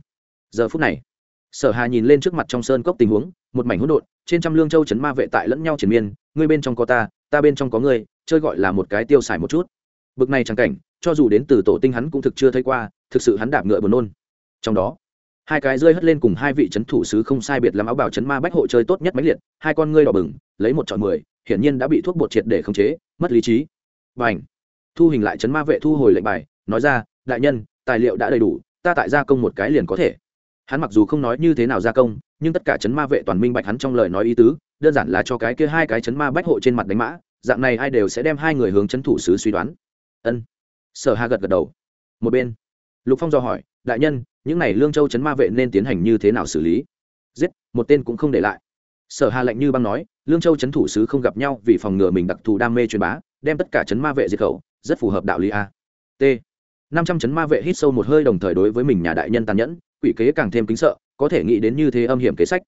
Giờ phút này, sở hà nhìn lên trước mặt trong sơn cốc tình huống, một mảnh hỗn độn, trên trăm lương châu chấn ma vệ tại lẫn nhau triển miên, ngươi bên trong có ta ta bên trong có ngươi, chơi gọi là một cái tiêu xài một chút. Bực này chẳng cảnh, cho dù đến từ tổ tinh hắn cũng thực chưa thấy qua thực sự hắn đạp ngựa buồn nôn. Trong đó, hai cái rơi hất lên cùng hai vị c h ấ n thủ sứ không sai biệt làm áo bảo chấn ma bách hộ chơi tốt nhất máy liệt, hai con ngươi đỏ bừng, lấy một chọn mười, hiển nhiên đã bị thuốc bột triệt để khống chế, mất lý trí. Bành! Thu hình lại chấn ma vệ thu hồi lệnh bài, nói ra, đại nhân, tài liệu đã đầy đủ, ta tại gia công một cái liền có thể. Hắn mặc dù không nói như thế nào gia công, nhưng tất cả chấn ma vệ toàn minh bạch hắn trong lời nói ý tứ, đơn giản là cho cái kia hai cái chấn ma bách hộ trên mặt đánh mã, dạng này ai đều sẽ đem hai người hướng chấn thủ sứ suy đoán. Ân. Sở hà gật gật đầu. Một bên lục phong dò hỏi, đại nhân, những này lương châu chấn ma vệ nên tiến hành như thế nào xử lý? Giết, một tên cũng không để lại. Sở hà lệnh như băng nói, lương châu chấn thủ sứ không gặp nhau vì phòng ngừa mình đặc thù đam mê truyền bá, đem tất cả chấn ma vệ diệt khẩu, rất phù hợp đạo lý a. T. Năm trăm chấn ma vệ hít sâu một hơi đồng thời đối với mình nhà đại nhân tàn nhẫn, quỷ kế càng thêm kính sợ, có thể nghĩ đến như thế âm hiểm kế sách.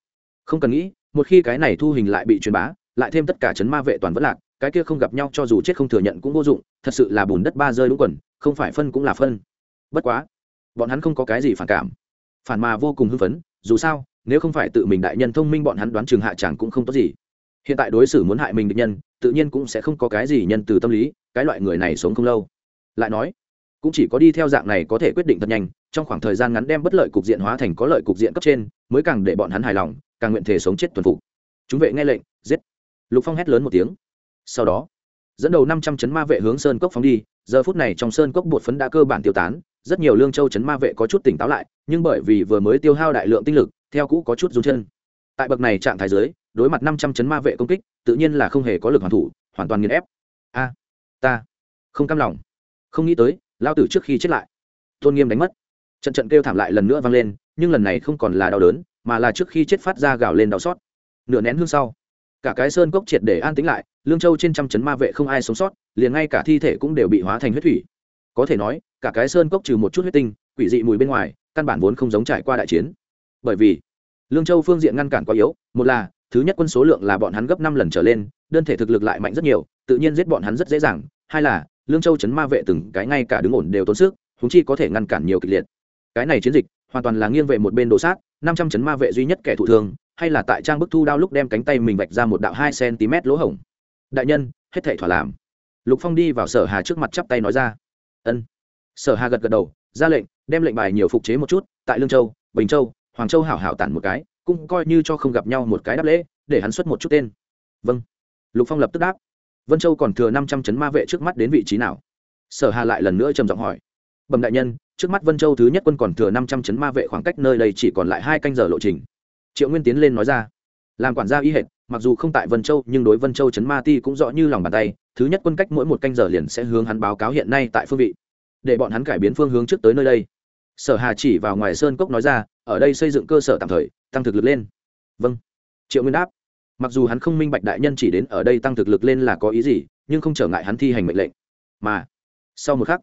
Không cần nghĩ, một khi cái này thu hình lại bị truyền bá, lại thêm tất cả chấn ma vệ toàn vẫn lạc, cái kia không gặp nhau cho dù chết không thừa nhận cũng vô dụng, thật sự là bùn đất ba rơi đúng quần, không phải phân cũng là phân bất quá, bọn hắn không có cái gì phản cảm. Phản mà vô cùng hưng phấn, dù sao, nếu không phải tự mình đại nhân thông minh bọn hắn đoán trường hạ chẳng cũng không tốt gì. Hiện tại đối xử muốn hại mình được nhân, tự nhiên cũng sẽ không có cái gì nhân từ tâm lý, cái loại người này sống không lâu. Lại nói, cũng chỉ có đi theo dạng này có thể quyết định thật nhanh, trong khoảng thời gian ngắn đem bất lợi cục diện hóa thành có lợi cục diện cấp trên, mới càng để bọn hắn hài lòng, càng nguyện thể sống chết tuần phục. Chúng vệ nghe lệnh, giết. Lục phong hét lớn một tiếng. Sau đó, dẫn đầu năm trăm chấn ma vệ hướng sơn cốc phóng đi, giờ phút này trong sơn cốc bột phấn đã cơ bản tiêu tán rất nhiều lương châu chấn ma vệ có chút tỉnh táo lại nhưng bởi vì vừa mới tiêu hao đại lượng tinh lực theo cũ có chút run chân. Tại bậc này trạng thái dưới, đối mặt năm trăm chấn ma vệ công kích tự nhiên là không hề có lực hoàn thủ hoàn toàn nghiền ép. A ta không cam lòng. Không nghĩ tới lao tử trước khi chết lại tôn nghiêm đánh mất. Trận trận kêu thảm lại lần nữa vang lên nhưng lần này không còn là đau đớn mà là trước khi chết phát ra gào lên đau xót. Nửa nén hương sau cả cái sơn cốc triệt để an tĩnh lại lương châu trên trăm chấn ma vệ không ai sống sót liền ngay cả thi thể cũng đều bị hóa thành huyết thủy có thể nói, cả cái sơn cốc trừ một chút huyết tinh, quỷ dị mùi bên ngoài, căn bản vốn không giống trải qua đại chiến. Bởi vì, lương châu phương diện ngăn cản quá yếu, một là, thứ nhất quân số lượng là bọn hắn gấp năm lần trở lên, đơn thể thực lực lại mạnh rất nhiều, tự nhiên giết bọn hắn rất dễ dàng. Hai là, lương châu chấn ma vệ từng cái ngay cả đứng ổn đều tốn sức húng chi có thể ngăn cản nhiều kịch liệt. Cái này chiến dịch, hoàn toàn là nghiêng về một bên đồ sát, năm trăm chấn ma vệ duy nhất kẻ thụ thương, hay là tại trang bức thu đao lúc đem cánh tay mình vạch ra một đạo hai cm lỗ hổng. Đại nhân, hết thể thỏa làm. Lục phong đi vào sở hà trước mặt chắp tay nói ra ân. Sở hà gật gật đầu, ra lệnh, đem lệnh bài nhiều phục chế một chút, tại lương châu, bình châu, hoàng châu hảo hảo tản một cái, cũng coi như cho không gặp nhau một cái đáp lễ, để hắn xuất một chút tên. Vâng. Lục phong lập tức đáp. Vân châu còn thừa năm trăm chấn ma vệ trước mắt đến vị trí nào? Sở hà lại lần nữa trầm giọng hỏi. Bẩm đại nhân, trước mắt vân châu thứ nhất quân còn thừa năm trăm chấn ma vệ khoảng cách nơi đây chỉ còn lại hai canh giờ lộ trình. Triệu nguyên tiến lên nói ra. Làm quản gia y hệt mặc dù không tại vân châu, nhưng đối vân châu chấn ma ti cũng rõ như lòng bàn tay, thứ nhất quân cách mỗi một canh giờ liền sẽ hướng hắn báo cáo hiện nay tại phương vị. Để bọn hắn cải biến phương hướng trước tới nơi đây. Sở hà chỉ vào ngoài sơn cốc nói ra, ở đây xây dựng cơ sở tạm thời, tăng thực lực lên. Vâng. Triệu nguyên đáp. Mặc dù hắn không minh bạch đại nhân chỉ đến ở đây tăng thực lực lên là có ý gì, nhưng không trở ngại hắn thi hành mệnh lệnh. Mà, sau một khắc,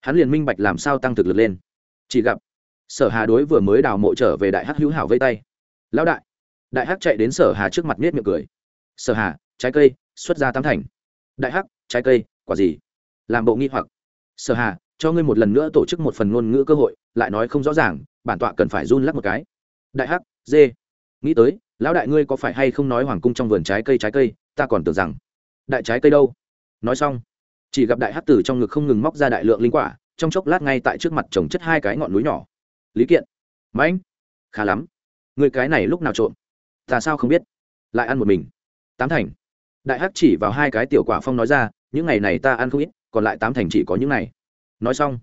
hắn liền minh bạch làm sao tăng thực lực lên. Chỉ gặp, sở hà đối vừa mới đào mộ trở về đại hắc hữu hảo vây tay. Lão đại đại hắc chạy đến sở hà trước mặt miết miệng cười. Sở hà, trái cây, xuất ra tám thành. Đại hắc, trái cây, quả gì? Làm bộ nghi hoặc. Sở hà, cho ngươi một lần nữa tổ chức một phần ngôn ngữ cơ hội, lại nói không rõ ràng, bản tọa cần phải run lắc một cái. Đại hắc, dê. Nghĩ tới, lão đại ngươi có phải hay không nói hoàng cung trong vườn trái cây trái cây, ta còn tưởng rằng đại trái cây đâu. Nói xong, chỉ gặp đại hắc tử trong ngực không ngừng móc ra đại lượng linh quả, trong chốc lát ngay tại trước mặt trồng chất hai cái ngọn núi nhỏ. Lý kiện. Mãnh, khá lắm. Người cái này lúc nào trộm? Ta sao không biết? Lại ăn một mình. Tám thành. Đại hắc chỉ vào hai cái tiểu quả phong nói ra, những ngày này ta ăn không ít, còn lại tám thành chỉ có những này. Nói xong,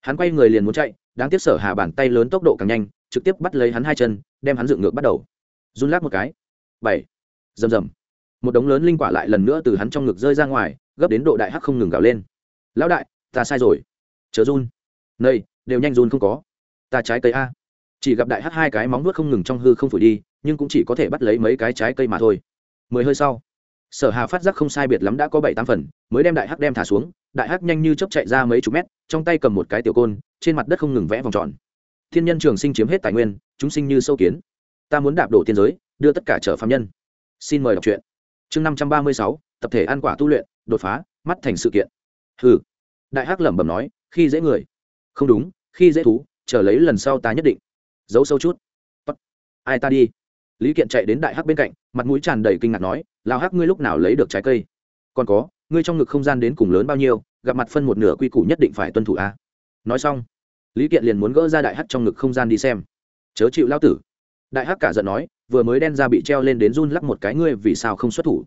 hắn quay người liền muốn chạy, đáng tiếc sở hà bàn tay lớn tốc độ càng nhanh, trực tiếp bắt lấy hắn hai chân, đem hắn dựng ngược bắt đầu. Run lát một cái. Bảy. Rầm rầm. Một đống lớn linh quả lại lần nữa từ hắn trong ngực rơi ra ngoài, gấp đến độ đại hắc không ngừng gào lên. Lão đại, ta sai rồi. Chớ run. Nơi đều nhanh run không có. Ta trái cây a. Chỉ gặp đại hắc hai cái móng nuốt không ngừng trong hư không phủi đi nhưng cũng chỉ có thể bắt lấy mấy cái trái cây mà thôi. Mười hơi sau, sở hà phát giác không sai biệt lắm đã có bảy tám phần, mới đem đại hắc đem thả xuống, đại hắc nhanh như chớp chạy ra mấy chục mét, trong tay cầm một cái tiểu côn, trên mặt đất không ngừng vẽ vòng tròn. Thiên nhân trường sinh chiếm hết tài nguyên, chúng sinh như sâu kiến. Ta muốn đạp đổ tiên giới, đưa tất cả trở phạm nhân. Xin mời đọc truyện. Chương năm trăm ba mươi sáu, tập thể ăn quả tu luyện, đột phá, mắt thành sự kiện. Hừ. Đại hắc lẩm bẩm nói, khi dễ người. Không đúng, khi dễ thú, chờ lấy lần sau ta nhất định. Giấu sâu chút. Ai ta đi? Lý kiện chạy đến đại hắc bên cạnh, mặt mũi tràn đầy kinh ngạc nói lao hắc, ngươi lúc nào lấy được trái cây? Còn có, ngươi trong ngực không gian đến cùng lớn bao nhiêu, gặp mặt phân một nửa quy củ nhất định phải tuân thủ a. Nói xong, lý kiện liền muốn gỡ ra đại hắc trong ngực không gian đi xem. Chớ chịu lao tử. Đại hắc cả giận nói, vừa mới đen ra bị treo lên đến run lắc một cái, ngươi vì sao không xuất thủ?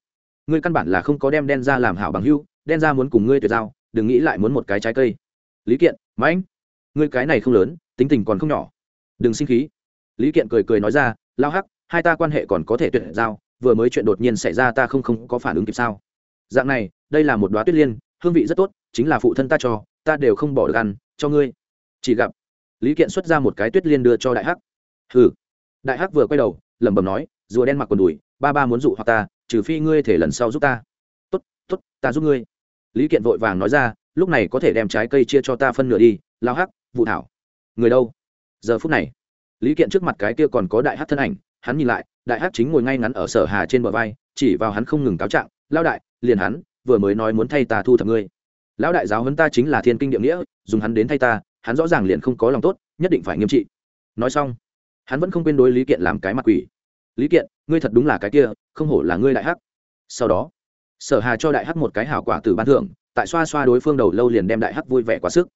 Ngươi căn bản là không có đem đen ra làm hảo bằng hưu, đen ra muốn cùng ngươi tuyệt giao, đừng nghĩ lại muốn một cái trái cây. Lý kiện, mãnh, ngươi cái này không lớn, tính tình còn không nhỏ. Đừng sinh khí. Lý kiện cười cười nói ra lao hắc hai ta quan hệ còn có thể tuyệt giao, vừa mới chuyện đột nhiên xảy ra ta không không có phản ứng kịp sao? Dạng này, đây là một đoá tuyết liên, hương vị rất tốt, chính là phụ thân ta cho, ta đều không bỏ được ăn, cho ngươi. Chỉ gặp, lý kiện xuất ra một cái tuyết liên đưa cho đại hắc. Hừ. Đại hắc vừa quay đầu, lẩm bẩm nói, rùa đen mặc quần đùi, ba ba muốn dụ hoặc ta, trừ phi ngươi thể lần sau giúp ta. Tốt tốt, ta giúp ngươi. Lý kiện vội vàng nói ra, lúc này có thể đem trái cây chia cho ta phân nửa đi lao hắc vụ thảo. Người đâu? Giờ phút này, lý kiện trước mặt cái kia còn có đại hắc thân ảnh hắn nhìn lại, đại hắc chính ngồi ngay ngắn ở sở hà trên bờ vai, chỉ vào hắn không ngừng cáo trạng lao đại, liền hắn, vừa mới nói muốn thay ta thu thập ngươi. Lão đại giáo huấn ta chính là thiên kinh địa nghĩa, dùng hắn đến thay ta, hắn rõ ràng liền không có lòng tốt, nhất định phải nghiêm trị. Nói xong, hắn vẫn không quên đối lý kiện làm cái mặt quỷ. Lý kiện, ngươi thật đúng là cái kia, không hổ là ngươi đại hắc. Sau đó, sở hà cho đại hắc một cái hảo quả từ ban thưởng, tại xoa xoa đối phương đầu lâu liền đem đại hắc vui vẻ quá sức.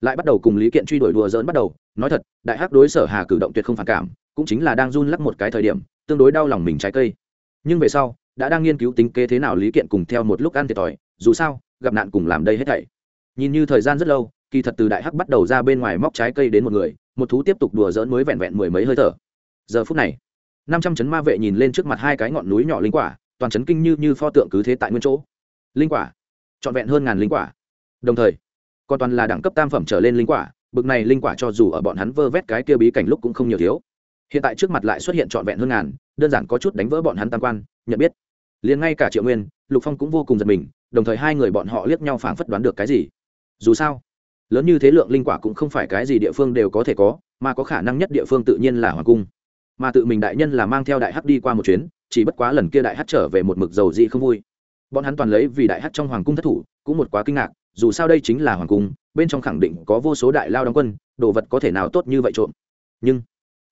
Lại bắt đầu cùng lý kiện truy đuổi đùa dỡn bắt đầu, nói thật, đại hắc đối sở hà cử động tuyệt không phản cảm cũng chính là đang run lắc một cái thời điểm, tương đối đau lòng mình trái cây. Nhưng về sau, đã đang nghiên cứu tính kế thế nào lý kiện cùng theo một lúc ăn thiệt thòi, dù sao, gặp nạn cùng làm đây hết thảy. Nhìn như thời gian rất lâu, kỳ thật từ đại hắc bắt đầu ra bên ngoài móc trái cây đến một người, một thú tiếp tục đùa dỡn mới vẹn vẹn mười mấy hơi thở. Giờ phút này, năm trăm chấn ma vệ nhìn lên trước mặt hai cái ngọn núi nhỏ linh quả, toàn chấn kinh như như pho tượng cứ thế tại nguyên chỗ. Linh quả, trọn vẹn hơn ngàn linh quả. Đồng thời, còn toàn là đẳng cấp tam phẩm trở lên linh quả, bực này linh quả cho dù ở bọn hắn vơ vét cái kia bí cảnh lúc cũng không nhiều thiếu hiện tại trước mặt lại xuất hiện trọn vẹn hơn ngàn, đơn giản có chút đánh vỡ bọn hắn tam quan, nhận biết. Liền ngay cả triệu nguyên, lục phong cũng vô cùng giật mình, đồng thời hai người bọn họ liếc nhau phảng phất đoán được cái gì. Dù sao, lớn như thế lượng linh quả cũng không phải cái gì địa phương đều có thể có, mà có khả năng nhất địa phương tự nhiên là hoàng cung. Mà tự mình đại nhân là mang theo đại hắc đi qua một chuyến, chỉ bất quá lần kia đại hắc trở về một mực dầu dị không vui. Bọn hắn toàn lấy vì đại hắc trong hoàng cung thất thủ, cũng một quá kinh ngạc, dù sao đây chính là hoàng cung, bên trong khẳng định có vô số đại lao đóng quân, đồ vật có thể nào tốt như vậy trộm. Nhưng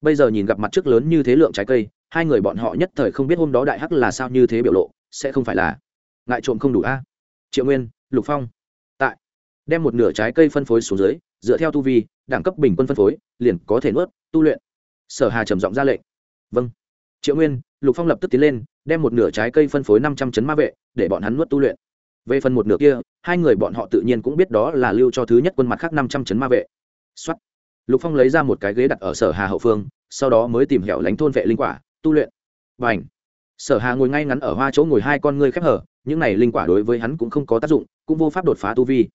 bây giờ nhìn gặp mặt trước lớn như thế lượng trái cây, hai người bọn họ nhất thời không biết hôm đó đại hắc là sao như thế biểu lộ, sẽ không phải là ngại trộm không đủ a. Triệu nguyên, lục phong, tại. Đem một nửa trái cây phân phối xuống dưới, dựa theo tu vi, đẳng cấp bình quân phân phối, liền có thể nuốt, tu luyện. Sở hà trầm giọng ra lệnh. Vâng. Triệu nguyên, lục phong lập tức tiến lên, đem một nửa trái cây phân phối năm trăm chấn ma vệ, để bọn hắn nuốt tu luyện. Về phần một nửa kia, hai người bọn họ tự nhiên cũng biết đó là lưu cho thứ nhất quân mặt khác năm trăm chấn ma vệ. Xuất lục phong lấy ra một cái ghế đặt ở sở hà hậu phương, sau đó mới tìm hẻo lánh thôn vệ linh quả, tu luyện. Và ảnh sở hà ngồi ngay ngắn ở hoa chỗ ngồi hai con ngươi khép hở, những này linh quả đối với hắn cũng không có tác dụng, cũng vô pháp đột phá tu vi.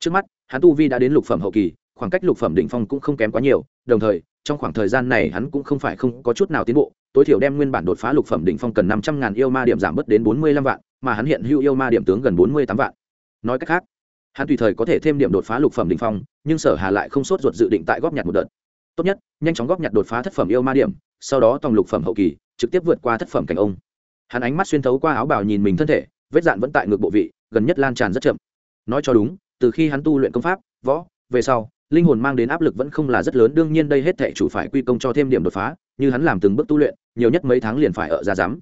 Trước mắt, hắn tu vi đã đến lục phẩm hậu kỳ, khoảng cách lục phẩm đỉnh phong cũng không kém quá nhiều, đồng thời, trong khoảng thời gian này hắn cũng không phải không có chút nào tiến bộ, tối thiểu đem nguyên bản đột phá lục phẩm đỉnh phong cần năm trăm ngàn yêu ma điểm giảm bớt đến bốn mươi lăm vạn, mà hắn hiện hữu yêu ma điểm tướng gần bốn mươi tám vạn. Nói cách khác hắn tùy thời có thể thêm điểm đột phá lục phẩm đỉnh phong, nhưng sở hà lại không sốt ruột dự định tại góp nhặt một đợt. Tốt nhất, nhanh chóng góp nhặt đột phá thất phẩm yêu ma điểm, sau đó tòng lục phẩm hậu kỳ, trực tiếp vượt qua thất phẩm cảnh ông. Hắn ánh mắt xuyên thấu qua áo bào nhìn mình thân thể, vết dạn vẫn tại ngược bộ vị, gần nhất lan tràn rất chậm. Nói cho đúng, từ khi hắn tu luyện công pháp, võ, về sau, linh hồn mang đến áp lực vẫn không là rất lớn, đương nhiên đây hết thệ chủ phải quy công cho thêm điểm đột phá, như hắn làm từng bước tu luyện, nhiều nhất mấy tháng liền phải ở ra dám.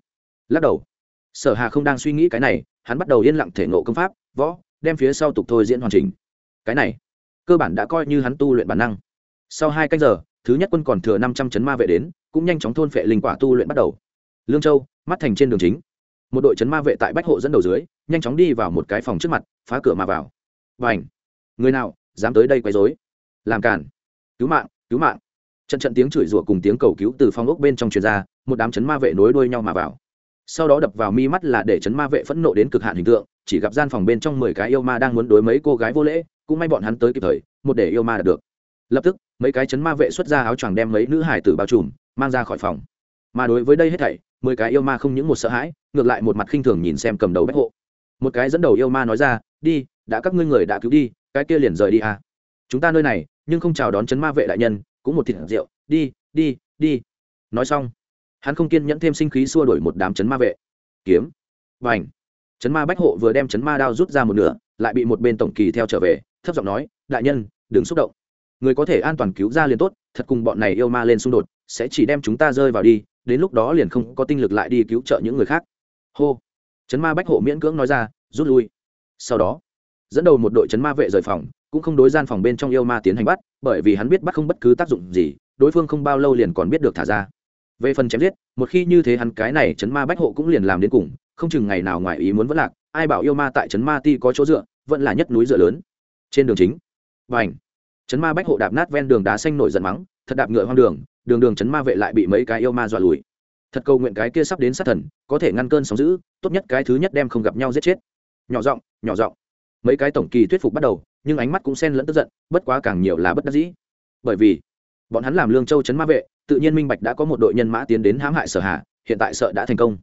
Lắc đầu. Sở hà không đang suy nghĩ cái này, hắn bắt đầu yên lặng thể nộ công pháp, võ đem phía sau tục thôi diễn hoàn chỉnh. Cái này, cơ bản đã coi như hắn tu luyện bản năng. Sau hai canh giờ, thứ nhất quân còn thừa năm trăm chấn ma vệ đến, cũng nhanh chóng thôn phệ linh quả tu luyện bắt đầu. Lương châu, mắt thành trên đường chính. Một đội chấn ma vệ tại bách hộ dẫn đầu dưới, nhanh chóng đi vào một cái phòng trước mặt, phá cửa mà vào. Và ảnh người nào, dám tới đây quấy rối? Làm cản cứu mạng cứu mạng! Trận trận tiếng chửi rủa cùng tiếng cầu cứu từ phòng ốc bên trong truyền ra, một đám chấn ma vệ nối đuôi nhau mà vào. Sau đó đập vào mi mắt là để chấn ma vệ phẫn nộ đến cực hạn hình tượng chỉ gặp gian phòng bên trong mười cái yêu ma đang muốn đối mấy cô gái vô lễ, cũng may bọn hắn tới kịp thời, một để yêu ma đạt được. Lập tức, mấy cái chấn ma vệ xuất ra áo choàng đem mấy nữ hải tử bao trùm, mang ra khỏi phòng. Mà đối với đây hết thảy, mười cái yêu ma không những một sợ hãi, ngược lại một mặt khinh thường nhìn xem cầm đầu bách hộ. Một cái dẫn đầu yêu ma nói ra, đi, đã các ngươi người đã cứu đi, cái kia liền rời đi à. Chúng ta nơi này, nhưng không chào đón chấn ma vệ đại nhân, cũng một thịt rượu, đi đi đi. Nói xong, hắn không kiên nhẫn thêm sinh khí xua đuổi một đám chấn ma vệ. Kiếm. Và ảnh chấn ma bách hộ vừa đem chấn ma đao rút ra một nửa, lại bị một bên tổng kỳ theo trở về, thấp giọng nói, đại nhân, đừng xúc động. Người có thể an toàn cứu ra liền tốt, thật cùng bọn này yêu ma lên xung đột, sẽ chỉ đem chúng ta rơi vào đi, đến lúc đó liền không có tinh lực lại đi cứu trợ những người khác. Hô. Chấn ma bách hộ miễn cưỡng nói ra, rút lui. Sau đó, dẫn đầu một đội chấn ma vệ rời phòng, cũng không đối gian phòng bên trong yêu ma tiến hành bắt, bởi vì hắn biết bắt không bất cứ tác dụng gì, đối phương không bao lâu liền còn biết được thả ra. Về phần chém giết, một khi như thế hắn cái này chấn ma bách hộ cũng liền làm đến cùng không chừng ngày nào ngoài ý muốn vẫn lạc, ai bảo yêu ma tại trấn ma ti có chỗ dựa, vẫn là nhất núi dựa lớn. Trên đường chính và ảnh trấn ma bách hộ đạp nát ven đường đá xanh nổi giận mắng, thật đạp ngựa hoang đường đường đường trấn ma vệ lại bị mấy cái yêu ma dọa lùi. Thật cầu nguyện cái kia sắp đến sát thần, có thể ngăn cơn sóng giữ tốt nhất cái thứ nhất đem không gặp nhau giết chết. Nhỏ giọng nhỏ giọng. Mấy cái tổng kỳ thuyết phục bắt đầu, nhưng ánh mắt cũng xen lẫn tức giận, bất quá càng nhiều là bất đắc dĩ. Bởi vì, bọn hắn làm lương châu trấn ma vệ, tự nhiên minh bạch đã có một đội nhân mã tiến đến hãm hại sở hạ hiện tại sợ đã thành công.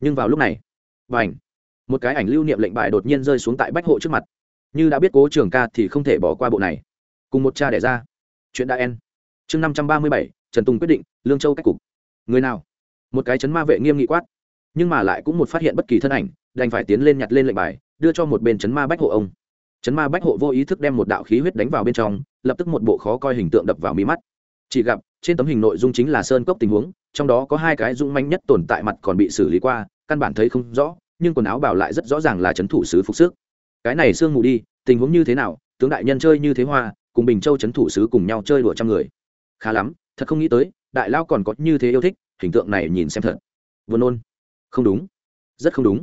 Nhưng vào lúc này và ảnh. Một cái ảnh lưu niệm lệnh bài đột nhiên rơi xuống tại bách hộ trước mặt. Như đã biết cố trường ca thì không thể bỏ qua bộ này. Cùng một cha đẻ ra. Chuyện đã en. Chương năm trăm ba mươi bảy, trần tùng quyết định, lương châu cách cục. Người nào? Một cái chấn ma vệ nghiêm nghị quát. Nhưng mà lại cũng một phát hiện bất kỳ thân ảnh, đành phải tiến lên nhặt lên lệnh bài, đưa cho một bên chấn ma bách hộ ông. Chấn ma bách hộ vô ý thức đem một đạo khí huyết đánh vào bên trong, lập tức một bộ khó coi hình tượng đập vào mí mắt. Chỉ gặp, trên tấm hình nội dung chính là sơn cốc tình huống, trong đó có hai cái dung manh nhất tồn tại mặt còn bị xử lý qua căn bản thấy không rõ, nhưng quần áo bảo lại rất rõ ràng là c h ấ n thủ sứ phục sức. Cái này sương mù đi, tình huống như thế nào, tướng đại nhân chơi như thế hoa, cùng bình châu c h ấ n thủ sứ cùng nhau chơi đùa trăm người. Khá lắm, thật không nghĩ tới, đại lao còn có như thế yêu thích, hình tượng này nhìn xem thật. Vừa nôn. Không đúng. Rất không đúng.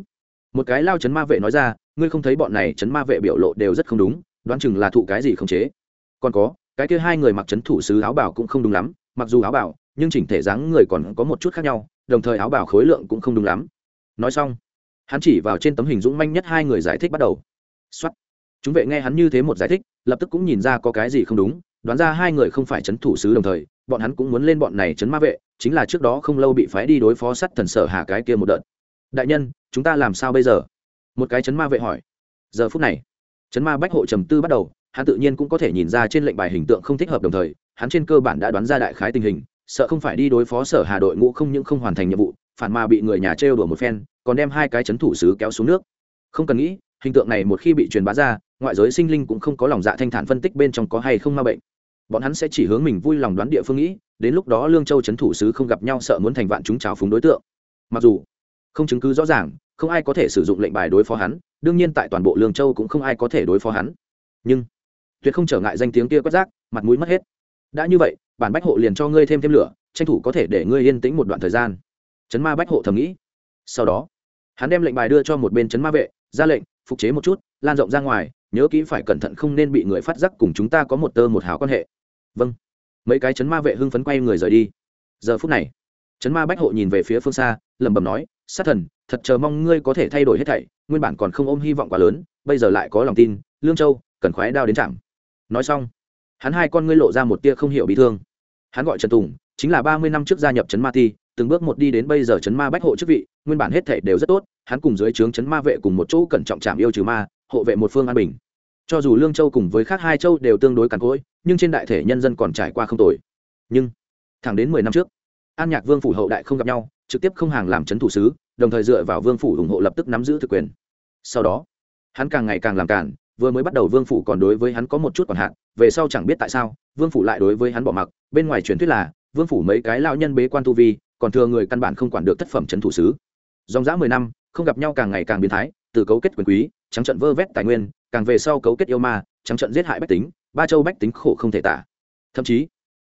Một cái lao chấn ma vệ nói ra, ngươi không thấy bọn này chấn ma vệ biểu lộ đều rất không đúng, đoán chừng là thụ cái gì không chế. Còn có, cái kia hai người mặc chấn thủ sứ áo bảo cũng không đúng lắm, mặc dù áo bảo, nhưng chỉnh thể dáng người còn có một chút khác nhau, đồng thời áo bảo khối lượng cũng không đúng lắm nói xong, hắn chỉ vào trên tấm hình dũng manh nhất hai người giải thích bắt đầu. Xuất chúng vệ nghe hắn như thế một giải thích, lập tức cũng nhìn ra có cái gì không đúng, đoán ra hai người không phải chấn thủ sứ đồng thời, bọn hắn cũng muốn lên bọn này chấn ma vệ, chính là trước đó không lâu bị phái đi đối phó sắt thần sở hà cái kia một đợt. Đại nhân, chúng ta làm sao bây giờ? Một cái chấn ma vệ hỏi. Giờ phút này chấn ma bách hộ trầm tư bắt đầu, hắn tự nhiên cũng có thể nhìn ra trên lệnh bài hình tượng không thích hợp đồng thời, hắn trên cơ bản đã đoán ra đại khái tình hình, sợ không phải đi đối phó sở hà đội ngũ không những không hoàn thành nhiệm vụ phản mà bị người nhà trêu đùa một phen, còn đem hai cái chấn thủ sứ kéo xuống nước. Không cần nghĩ, hình tượng này một khi bị truyền bá ra, ngoại giới sinh linh cũng không có lòng dạ thanh thản phân tích bên trong có hay không ma bệnh. Bọn hắn sẽ chỉ hướng mình vui lòng đoán địa phương nghĩ, đến lúc đó lương châu chấn thủ sứ không gặp nhau sợ muốn thành vạn chúng trào phúng đối tượng. Mặc dù, không chứng cứ rõ ràng, không ai có thể sử dụng lệnh bài đối phó hắn, đương nhiên tại toàn bộ lương châu cũng không ai có thể đối phó hắn. Nhưng, tuyệt không trở ngại danh tiếng kia quét rác, mặt mũi mất hết. Đã như vậy, bản bách hộ liền cho ngươi thêm thêm lửa, tranh thủ có thể để ngươi yên tĩnh một đoạn thời gian chấn ma bách hộ thầm nghĩ. Sau đó, hắn đem lệnh bài đưa cho một bên chấn ma vệ, ra lệnh, phục chế một chút, lan rộng ra ngoài, nhớ kỹ phải cẩn thận không nên bị người phát giác cùng chúng ta có một tơ một hào quan hệ. Vâng. Mấy cái chấn ma vệ hưng phấn quay người rời đi. Giờ phút này, chấn ma bách hộ nhìn về phía phương xa, lẩm bẩm nói, sát thần, thật chờ mong ngươi có thể thay đổi hết thảy, nguyên bản còn không ôm hy vọng quá lớn, bây giờ lại có lòng tin, lương châu, cần khoái đao đến chạm nói xong, hắn hai con ngươi lộ ra một tia không hiểu bị thương. Hắn gọi trần tùng, chính là ba mươi năm trước gia nhập trấn ma ti từng bước một đi đến bây giờ chấn ma bách hộ chức vị, nguyên bản hết thể đều rất tốt, hắn cùng dưới trướng chấn ma vệ cùng một chỗ cẩn trọng chạm yêu trừ ma, hộ vệ một phương an bình. Cho dù lương châu cùng với khác hai châu đều tương đối càn cỗi, nhưng trên đại thể nhân dân còn trải qua không tồi. Nhưng, thẳng đến mười năm trước, an nhạc vương phủ hậu đại không gặp nhau, trực tiếp không hàng làm trấn thủ sứ, đồng thời dựa vào vương phủ ủng hộ lập tức nắm giữ thực quyền. Sau đó, hắn càng ngày càng làm cản vừa mới bắt đầu vương phủ còn đối với hắn có một chút còn hạn, về sau chẳng biết tại sao, vương phủ lại đối với hắn bỏ mặc, bên ngoài truyền thuyết là, vương phủ mấy cái lao nhân bế quan tu vi còn thừa người căn bản không quản được thất phẩm trấn thủ sứ. Dòng dã mười năm, không gặp nhau càng ngày càng biến thái, từ cấu kết quyền quý, trắng trận vơ vét tài nguyên, càng về sau cấu kết yêu ma, trắng trận giết hại bách tính, ba châu bách tính khổ không thể tả. Thậm chí,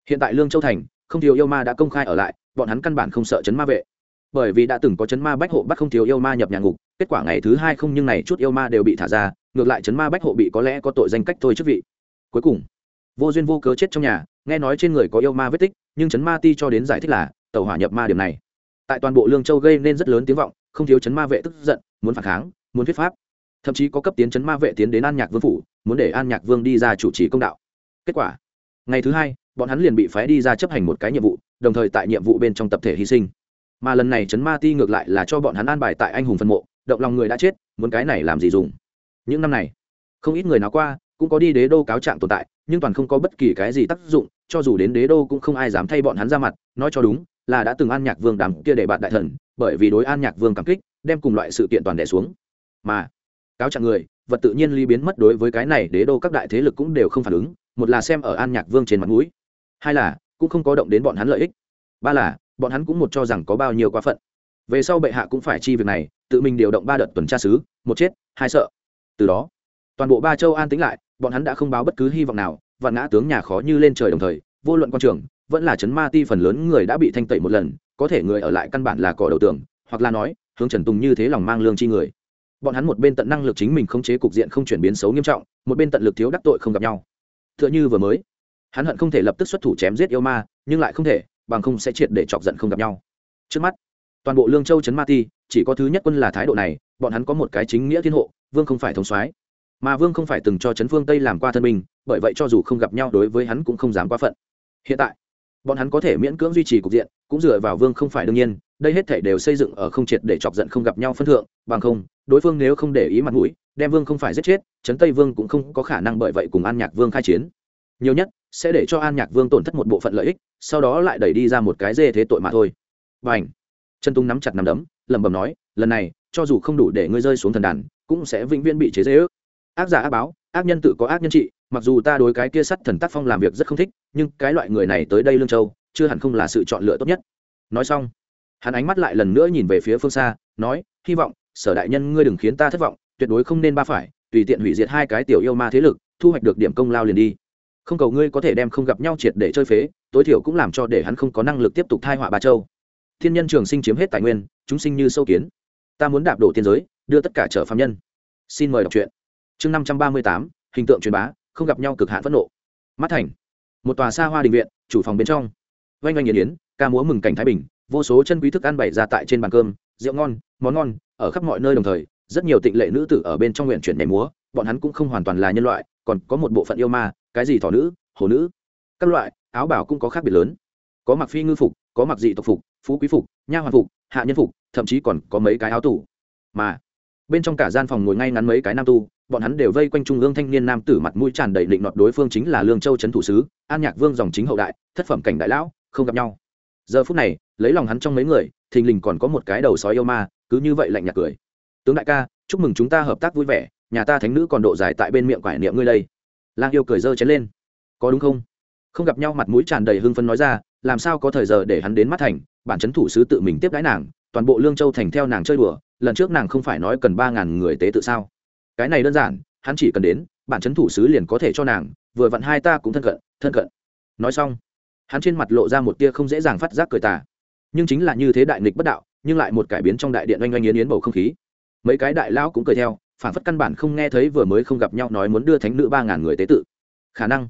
hiện tại lương châu thành, không thiếu yêu ma đã công khai ở lại, bọn hắn căn bản không sợ chấn ma vệ. Bởi vì đã từng có chấn ma bách hộ bắt không thiếu yêu ma nhập nhà ngục, kết quả ngày thứ hai không nhưng này chút yêu ma đều bị thả ra, ngược lại chấn ma bách hộ bị có lẽ có tội danh cách thôi chức vị. Cuối cùng, vô duyên vô cớ chết trong nhà, nghe nói trên người có yêu ma vết tích, nhưng chấn ma ti cho đến giải thích là tàu hỏa nhập ma điểm này. Tại toàn bộ lương châu gây nên rất lớn tiếng vọng, không thiếu chấn ma vệ tức giận, muốn phản kháng, muốn thuyết pháp. Thậm chí có cấp tiến chấn ma vệ tiến đến an nhạc vương phủ, muốn để an nhạc vương đi ra chủ trì công đạo. Kết quả, ngày thứ hai, bọn hắn liền bị phái đi ra chấp hành một cái nhiệm vụ, đồng thời tại nhiệm vụ bên trong tập thể hy sinh. Mà lần này chấn ma ti ngược lại là cho bọn hắn an bài tại anh hùng phân mộ, động lòng người đã chết, muốn cái này làm gì dùng? Những năm này, không ít người nào qua, cũng có đi đế đô cáo trạng tồn tại, nhưng toàn không có bất kỳ cái gì tác dụng, cho dù đến đế đô cũng không ai dám thay bọn hắn ra mặt, nói cho đúng là đã từng an nhạc vương đàm kia để bạn đại thần, bởi vì đối an nhạc vương cảm kích, đem cùng loại sự kiện toàn đẻ xuống. Mà, cáo trạng người, vật tự nhiên ly biến mất đối với cái này đế đô các đại thế lực cũng đều không phản ứng, một là xem ở an nhạc vương trên mặt mũi, hai là cũng không có động đến bọn hắn lợi ích. Ba là, bọn hắn cũng một cho rằng có bao nhiêu quá phận. Về sau bệ hạ cũng phải chi việc này, tự mình điều động ba đợt tuần tra sứ, một chết, hai sợ. Từ đó, toàn bộ ba châu an tĩnh lại, bọn hắn đã không báo bất cứ hy vọng nào và ngã tướng nhà khó như lên trời đồng thời, vô luận quan trường vẫn là chấn ma ti phần lớn người đã bị thanh tẩy một lần, có thể người ở lại căn bản là cỏ đầu tường, hoặc là nói, hướng trần tùng như thế lòng mang lương chi người. Bọn hắn một bên tận năng lực chính mình khống chế cục diện không chuyển biến xấu nghiêm trọng, một bên tận lực thiếu đắc tội không gặp nhau. T h ư ợ n h ư vừa mới, hắn hận không thể lập tức xuất thủ chém giết yêu ma, nhưng lại không thể, bằng không sẽ triệt để chọc giận không gặp nhau. Trước mắt, toàn bộ lương châu trấn ma ti, chỉ có thứ nhất quân là thái độ này, bọn hắn có một cái chính nghĩa thiên hộ, vương không phải thống soái. Mà vương không phải từng cho trấn phương tây làm qua thân mình bởi vậy cho dù không gặp nhau đối với hắn cũng không dám quá phận. Hiện tại bọn hắn có thể miễn cưỡng duy trì cục diện, cũng dựa vào vương không phải đương nhiên, đây hết thể đều xây dựng ở không triệt để chọc giận không gặp nhau phân thượng, bằng không, đối phương nếu không để ý mặt mũi, đem vương không phải giết chết, trấn tây vương cũng không có khả năng bởi vậy cùng an nhạc vương khai chiến. Nhiều nhất, sẽ để cho an nhạc vương tổn thất một bộ phận lợi ích, sau đó lại đẩy đi ra một cái dê thế tội mà thôi. Và ảnh trần tung nắm chặt nắm đấm, lẩm bẩm nói, lần này, cho dù không đủ để ngươi rơi xuống thần đàn, cũng sẽ vĩnh viễn bị chế dễ ước ác giả ác báo ác nhân tự có ác nhân trị, mặc dù ta đối cái kia sắt thần tác phong làm việc rất không thích, nhưng cái loại người này tới đây lương châu, chưa hẳn không là sự chọn lựa tốt nhất. Nói xong, hắn ánh mắt lại lần nữa nhìn về phía phương xa, nói, hy vọng, sở đại nhân ngươi đừng khiến ta thất vọng, tuyệt đối không nên ba phải, tùy tiện hủy diệt hai cái tiểu yêu ma thế lực, thu hoạch được điểm công lao liền đi. Không cầu ngươi có thể đem không gặp nhau triệt để chơi phế, tối thiểu cũng làm cho để hắn không có năng lực tiếp tục thai họa ba châu. Thiên nhân trường sinh chiếm hết tài nguyên, chúng sinh như sâu kiến. Ta muốn đạp đổ tiên giới, đưa tất cả trở phạm nhân. Xin mời đọc truyện chương năm trăm ba mươi tám, hình tượng truyền bá, không gặp nhau cực hạn phẫn nộ. Mắt thành, một tòa xa hoa đình viện, chủ phòng bên trong. Oanh oanh nhiệt yến ca múa mừng cảnh thái bình, vô số chân quý thức ăn bày ra tại trên bàn cơm, rượu ngon, món ngon, ở khắp mọi nơi đồng thời, rất nhiều tịnh lệ nữ tử ở bên trong nguyện chuyển nhảy múa, bọn hắn cũng không hoàn toàn là nhân loại, còn có một bộ phận yêu ma, cái gì thỏ nữ, hồ nữ, các loại, áo bảo cũng có khác biệt lớn. Có mặc phi ngư phục, có mặc dị tộc phục, phú quý phục, nha hoàn phục, hạ nhân phục, thậm chí còn có mấy cái áo tủ mà, bên trong cả gian phòng ngồi ngay ngắn mấy cái nam tu bọn hắn đều vây quanh trung ương thanh niên nam tử mặt mũi tràn đầy định nọt đối phương chính là lương châu trấn thủ sứ, an nhạc vương dòng chính hậu đại, thất phẩm cảnh đại lão, không gặp nhau. Giờ phút này, lấy lòng hắn trong mấy người, thình lình còn có một cái đầu sói yêu ma, cứ như vậy lạnh nhạt cười. Tướng đại ca, chúc mừng chúng ta hợp tác vui vẻ, nhà ta thánh nữ còn độ dài tại bên miệng quải niệm ngươi đây. Lang yêu cười dơ chén lên. Có đúng không? Không gặp nhau mặt mũi tràn đầy hưng phấn nói ra, làm sao có thời giờ để hắn đến mắt thành, bản chấn thủ sứ tự mình tiếp đái nàng, toàn bộ lương châu thành theo nàng chơi đùa, lần trước nàng không phải nói cần ba ngàn người tế tự sao? Cái này đơn giản, hắn chỉ cần đến, bản chấn thủ sứ liền có thể cho nàng, vừa vặn hai ta cũng thân cận thân cận. Nói xong, hắn trên mặt lộ ra một tia không dễ dàng phát giác cười tà. Nhưng chính là như thế đại nghịch bất đạo, nhưng lại một cải biến trong đại điện oanh oanh yến yến bầu không khí. Mấy cái đại lão cũng cười theo, phản phất căn bản không nghe thấy vừa mới không gặp nhau nói muốn đưa thánh nữ ba ngàn người tế tự. Khả năng,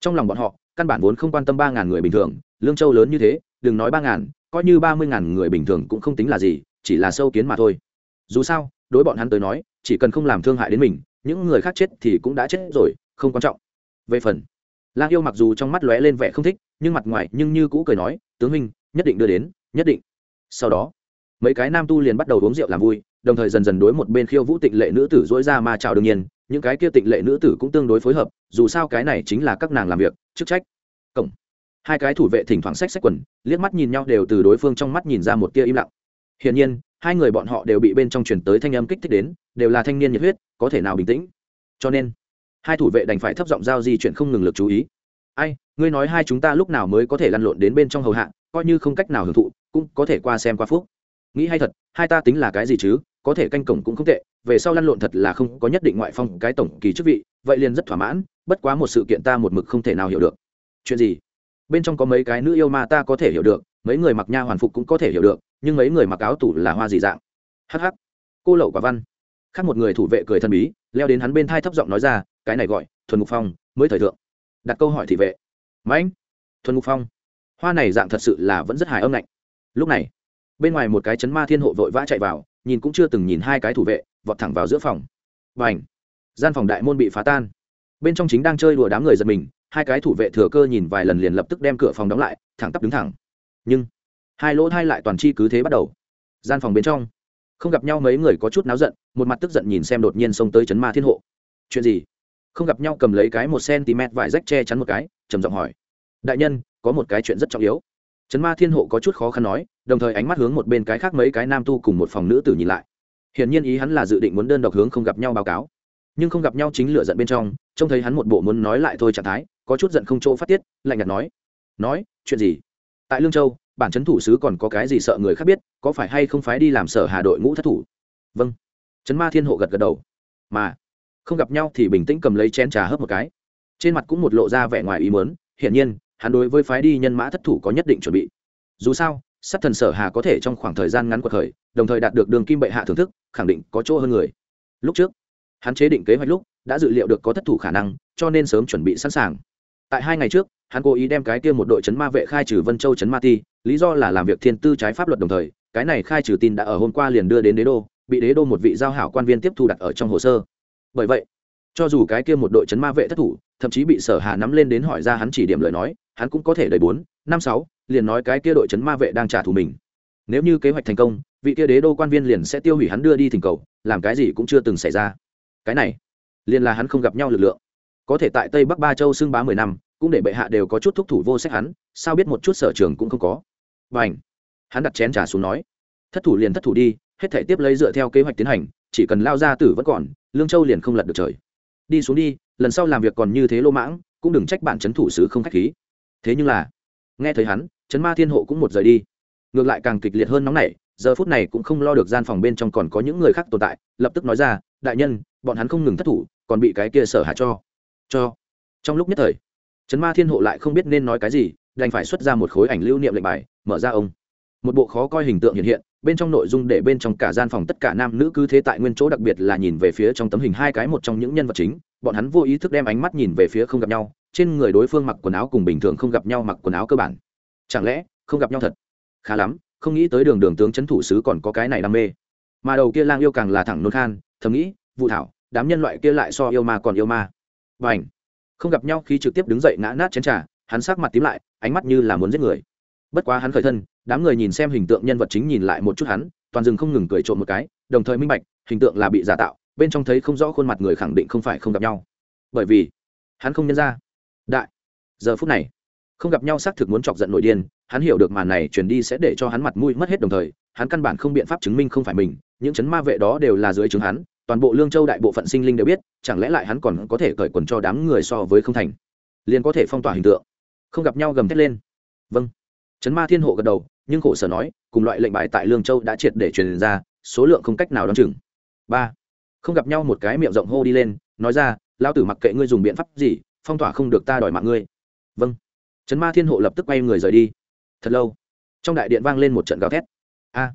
trong lòng bọn họ, căn bản vốn không quan tâm ba ngàn người bình thường, lương châu lớn như thế, đừng nói ba ngàn, coi như ba mươi ngàn người bình thường cũng không tính là gì, chỉ là sâu kiến mà thôi. Dù sao đối bọn hắn tới nói, chỉ cần không làm thương hại đến mình, những người khác chết thì cũng đã chết rồi, không quan trọng. Về phần, lang yêu mặc dù trong mắt lóe lên vẻ không thích, nhưng mặt ngoài nhưng như cũ cười nói, tướng minh nhất định đưa đến, nhất định. Sau đó, mấy cái nam tu liền bắt đầu uống rượu làm vui, đồng thời dần dần đối một bên khiêu vũ tịnh lệ nữ tử dối ra ma chào đương nhiên, những cái kia tịnh lệ nữ tử cũng tương đối phối hợp, dù sao cái này chính là các nàng làm việc, chức trách. Cổng. Hai cái thủ vệ thỉnh thoảng xách xách quần, liếc mắt nhìn nhau đều từ đối phương trong mắt nhìn ra một tia im lặng hiển nhiên, hai người bọn họ đều bị bên trong truyền tới thanh âm kích thích đến, đều là thanh niên nhiệt huyết, có thể nào bình tĩnh. Cho nên, hai thủ vệ đành phải thấp giọng giao di chuyển không ngừng lực chú ý. Ai, ngươi nói hai chúng ta lúc nào mới có thể lăn lộn đến bên trong hầu hạ, coi như không cách nào hưởng thụ, cũng có thể qua xem qua phúc. Nghĩ hay thật, hai ta tính là cái gì chứ, có thể canh cổng cũng không tệ, về sau lăn lộn thật là không có nhất định ngoại phong cái tổng kỳ chức vị, vậy liền rất thỏa mãn, bất quá một sự kiện ta một mực không thể nào hiểu được. Chuyện gì? Bên trong có mấy cái nữ yêu mà ta có thể hiểu được mấy người mặc nha hoàn phục cũng có thể hiểu được, nhưng mấy người mặc áo tủ là hoa gì dạng. Hh cô lậu quả văn. Khác một người thủ vệ cười thần bí, leo đến hắn bên thai thấp giọng nói ra, cái này gọi, thuần ngục phong, mới thời thượng. Đặt câu hỏi thị vệ. Mãnh. Thuần ngục phong. Hoa này dạng thật sự là vẫn rất hài âm lạnh. Lúc này, bên ngoài một cái chấn ma thiên hộ vội vã chạy vào, nhìn cũng chưa từng nhìn hai cái thủ vệ, vọt thẳng vào giữa phòng. Và ảnh gian phòng đại môn bị phá tan. Bên trong chính đang chơi đùa đám người giật mình, hai cái thủ vệ thừa cơ nhìn vài lần liền lập tức đem cửa phòng đóng lại, thẳng tắp đứng thẳng nhưng hai lỗ thai lại toàn chi cứ thế bắt đầu. Gian phòng bên trong, không gặp nhau mấy người có chút náo giận, một mặt tức giận nhìn xem đột nhiên xông tới chấn ma thiên hộ. Chuyện gì? Không gặp nhau cầm lấy cái một cm vải rách che chắn một cái, trầm giọng hỏi. Đại nhân, có một cái chuyện rất trọng yếu. Chấn ma thiên hộ có chút khó khăn nói, đồng thời ánh mắt hướng một bên cái khác mấy cái nam tu cùng một phòng nữ tử nhìn lại. Hiển nhiên ý hắn là dự định muốn đơn độc hướng không gặp nhau báo cáo. Nhưng không gặp nhau chính lựa giận bên trong, trông thấy hắn một bộ muốn nói lại thôi trạng thái, có chút giận không chỗ phát tiết, lạnh nhạt nói. Nói, chuyện gì? Tại lương châu, bản chấn thủ sứ còn có cái gì sợ người khác biết, có phải hay không phái đi làm sở hà đội ngũ thất thủ? Vâng. Chấn ma thiên hộ gật gật đầu. Mà, không gặp nhau thì bình tĩnh cầm lấy chén trà hớp một cái. Trên mặt cũng một lộ ra vẻ ngoài ý mớn hiển nhiên, hắn đối với phái đi nhân mã thất thủ có nhất định chuẩn bị. Dù sao, sát thần sở hà có thể trong khoảng thời gian ngắn của thời đồng thời đạt được đường kim bệ hạ thưởng thức, khẳng định có chỗ hơn người. Lúc trước, hắn chế định kế hoạch lúc, đã dự liệu được có thất thủ khả năng, cho nên sớm chuẩn bị sẵn sàng. Tại hai ngày trước hắn cố ý đem cái kia một đội chấn ma vệ khai trừ vân châu chấn ma ti, lý do là làm việc thiên tư trái pháp luật đồng thời, cái này khai trừ tin đã ở hôm qua liền đưa đến đế đô, bị đế đô một vị giao hảo quan viên tiếp thu đặt ở trong hồ sơ. Bởi vậy, cho dù cái kia một đội chấn ma vệ thất thủ, thậm chí bị sở hà nắm lên đến hỏi ra hắn chỉ điểm lời nói, hắn cũng có thể đầy bốn, năm, sáu, liền nói cái kia đội chấn ma vệ đang trả thù mình. Nếu như kế hoạch thành công, vị kia đế đô quan viên liền sẽ tiêu hủy hắn đưa đi thỉnh cầu, làm cái gì cũng chưa từng xảy ra. Cái này, liền là hắn không gặp nhau lực lượng. Có thể tại tây bắc ba châu xưng bá mười năm cũng để bệ hạ đều có chút thúc thủ vô sách hắn, sao biết một chút sở trường cũng không có. Và ảnh hắn đặt chén trà xuống nói. Thất thủ liền thất thủ đi, hết thể tiếp lấy dựa theo kế hoạch tiến hành, chỉ cần lao ra tử vẫn còn, lương châu liền không lật được trời. Đi xuống đi, lần sau làm việc còn như thế lô mãng, cũng đừng trách bạn trấn thủ sứ không khách khí. Thế nhưng là, nghe thấy hắn trấn ma thiên hộ cũng một rời đi. Ngược lại càng kịch liệt hơn nóng nảy, giờ phút này cũng không lo được gian phòng bên trong còn có những người khác tồn tại, lập tức nói ra, đại nhân, bọn hắn không ngừng thất thủ, còn bị cái kia sở hạ cho. Cho. Trong lúc nhất thời trấn ma thiên hộ lại không biết nên nói cái gì, đành phải xuất ra một khối ảnh lưu niệm lệnh bài, mở ra ông. Một bộ khó coi hình tượng hiện hiện, bên trong nội dung để bên trong cả gian phòng tất cả nam nữ cứ thế tại nguyên chỗ đặc biệt là nhìn về phía trong tấm hình hai cái một trong những nhân vật chính, bọn hắn vô ý thức đem ánh mắt nhìn về phía không gặp nhau, trên người đối phương mặc quần áo cùng bình thường không gặp nhau mặc quần áo cơ bản. Chẳng lẽ, không gặp nhau thật? Khá lắm, không nghĩ tới đường đường tướng c thủ sứ còn có cái này đam mê. Mà đầu kia lang yêu càng là thẳng nôn khan, thầm nghĩ vụ thảo, đám nhân loại kia lại so yêu ma còn yêu ma. Và ảnh không gặp nhau khi trực tiếp đứng dậy ngã nát chén trà, hắn sắc mặt tím lại, ánh mắt như là muốn giết người. Bất quá hắn khởi thân, đám người nhìn xem hình tượng nhân vật chính nhìn lại một chút hắn, toàn rừng không ngừng cười trộm một cái, đồng thời minh bạch, hình tượng là bị giả tạo, bên trong thấy không rõ khuôn mặt người khẳng định không phải không gặp nhau. Bởi vì, hắn không nhân ra. Đại, giờ phút này, không gặp nhau xác thực muốn chọc giận nội điên, hắn hiểu được màn này chuyển đi sẽ để cho hắn mặt mũi mất hết đồng thời, hắn căn bản không biện pháp chứng minh không phải mình, những chấn ma vệ đó đều là dưới chứng hắn toàn bộ lương châu đại bộ phận sinh linh đều biết, chẳng lẽ lại hắn còn có thể cởi quần cho đám người so với không thành? Liền có thể phong tỏa hình tượng. Không gặp nhau gầm thét lên. Vâng. Chấn ma thiên hộ gật đầu, nhưng khổ sở nói, cùng loại lệnh bài tại lương châu đã triệt để truyền ra, số lượng không cách nào đón chừng. Ba. Không gặp nhau một cái miệng rộng hô đi lên, nói ra lao tử mặc kệ ngươi dùng biện pháp gì, phong tỏa không được ta đòi mạng ngươi. Vâng. Chấn ma thiên hộ lập tức quay người rời đi. Thật lâu, trong đại điện vang lên một trận gào thét. A,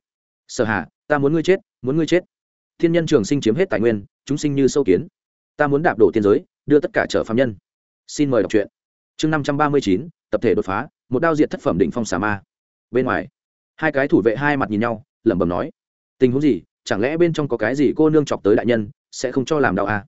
sở hà, ta muốn ngươi chết, muốn ngươi chết thiên nhân trường sinh chiếm hết tài nguyên chúng sinh như sâu kiến. Ta muốn đạp đổ tiên giới đưa tất cả trở phạm nhân. Xin mời đọc truyện. Chương năm trăm ba mươi chín tập thể đột phá một đao diện thất phẩm định phong xà ma. Bên ngoài hai cái thủ vệ hai mặt nhìn nhau lẩm bẩm nói tình huống gì? Chẳng lẽ bên trong có cái gì cô nương chọc tới đại nhân sẽ không cho làm đau à?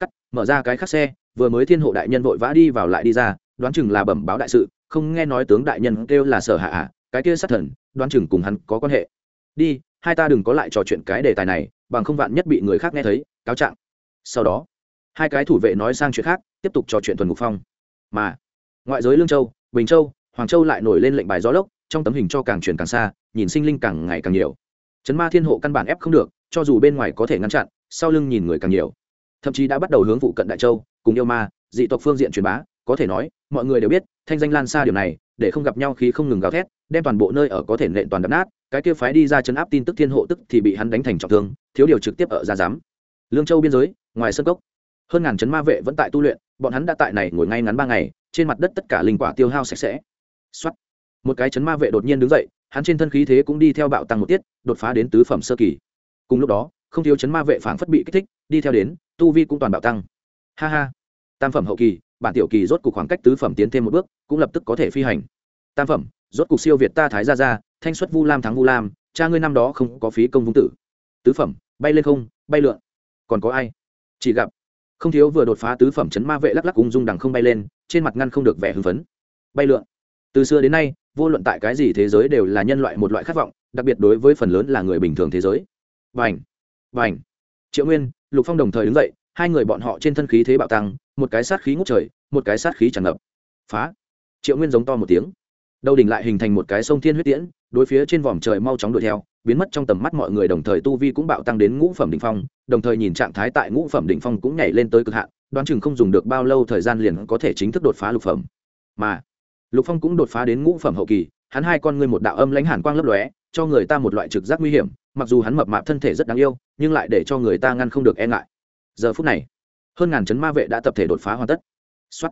cắt mở ra cái khắc xe vừa mới thiên hộ đại nhân vội vã đi vào lại đi ra đoán chừng là bẩm báo đại sự không nghe nói tướng đại nhân kêu là sở hạ à, cái kia sát thần đoán chừng cùng hắn có quan hệ. Đi hai ta đừng có lại trò chuyện cái đề tài này bằng không vạn nhất bị người khác nghe thấy, cáo trạng. Sau đó, hai cái thủ vệ nói sang chuyện khác, tiếp tục trò chuyện thuần ngục phong. Mà, ngoại giới lương châu, bình châu, hoàng châu lại nổi lên lệnh bài gió lốc, trong tấm hình cho càng chuyển càng xa, nhìn sinh linh càng ngày càng nhiều. Chấn ma thiên hộ căn bản ép không được, cho dù bên ngoài có thể ngăn chặn, sau lưng nhìn người càng nhiều. Thậm chí đã bắt đầu hướng vụ cận đại châu, cùng yêu ma, dị tộc phương diện truyền bá, có thể nói, mọi người đều biết, thanh danh lan xa điều này, để không gặp nhau khi không ngừng gào thét đem toàn bộ nơi ở có thể nện toàn đập nát, cái kia phái đi ra chấn áp tin tức thiên hộ tức thì bị hắn đánh thành trọng thương, thiếu điều trực tiếp ở ra giám. Lương châu biên giới, ngoài sân cốc, hơn ngàn chấn ma vệ vẫn tại tu luyện, bọn hắn đã tại này ngồi ngay ngắn ba ngày, trên mặt đất tất cả linh quả tiêu hao sạch sẽ. Xuất một cái chấn ma vệ đột nhiên đứng dậy, hắn trên thân khí thế cũng đi theo bạo tăng một tiết, đột phá đến tứ phẩm sơ kỳ. Cùng lúc đó, không thiếu chấn ma vệ phảng phất bị kích thích, đi theo đến, tu vi cũng toàn bạo tăng. Ha ha. Tam phẩm hậu kỳ, bản tiểu kỳ rốt cục khoảng cách tứ phẩm tiến thêm một bước, cũng lập tức có thể phi hành. Tam phẩm rốt cục siêu việt ta thái gia gia, thanh xuất vu lam thắng vu lam, cha ngươi năm đó không có phí công vung tử. Tứ phẩm, bay lên không, bay lượn. Còn có ai? Chỉ gặp, không thiếu vừa đột phá tứ phẩm chấn ma vệ lắc lắc ung dung đằng không bay lên, trên mặt ngăn không được vẻ hưng phấn. Bay lượn. Từ xưa đến nay, vô luận tại cái gì thế giới đều là nhân loại một loại khát vọng, đặc biệt đối với phần lớn là người bình thường thế giới. Vành vành triệu nguyên, lục phong đồng thời đứng dậy, hai người bọn họ trên thân khí thế bạo tăng, một cái sát khí ngút trời, một cái sát khí tràn ngập. Phá! Triệu nguyên giống to một tiếng đầu đỉnh lại hình thành một cái sông thiên huyết tiễn, đối phía trên vòm trời mau chóng đuổi theo, biến mất trong tầm mắt mọi người đồng thời tu vi cũng bạo tăng đến ngũ phẩm đỉnh phong, đồng thời nhìn trạng thái tại ngũ phẩm đỉnh phong cũng nhảy lên tới cực hạn, đoán chừng không dùng được bao lâu thời gian liền có thể chính thức đột phá lục phẩm. Mà, lục phong cũng đột phá đến ngũ phẩm hậu kỳ, hắn hai con ngươi một đạo âm lãnh hàn quang lấp lóe, cho người ta một loại trực giác nguy hiểm, mặc dù hắn mập mạp thân thể rất đáng yêu, nhưng lại để cho người ta ngăn không được e ngại. Giờ phút này, hơn ngàn chấn ma vệ đã tập thể đột phá hoàn tất. Xuất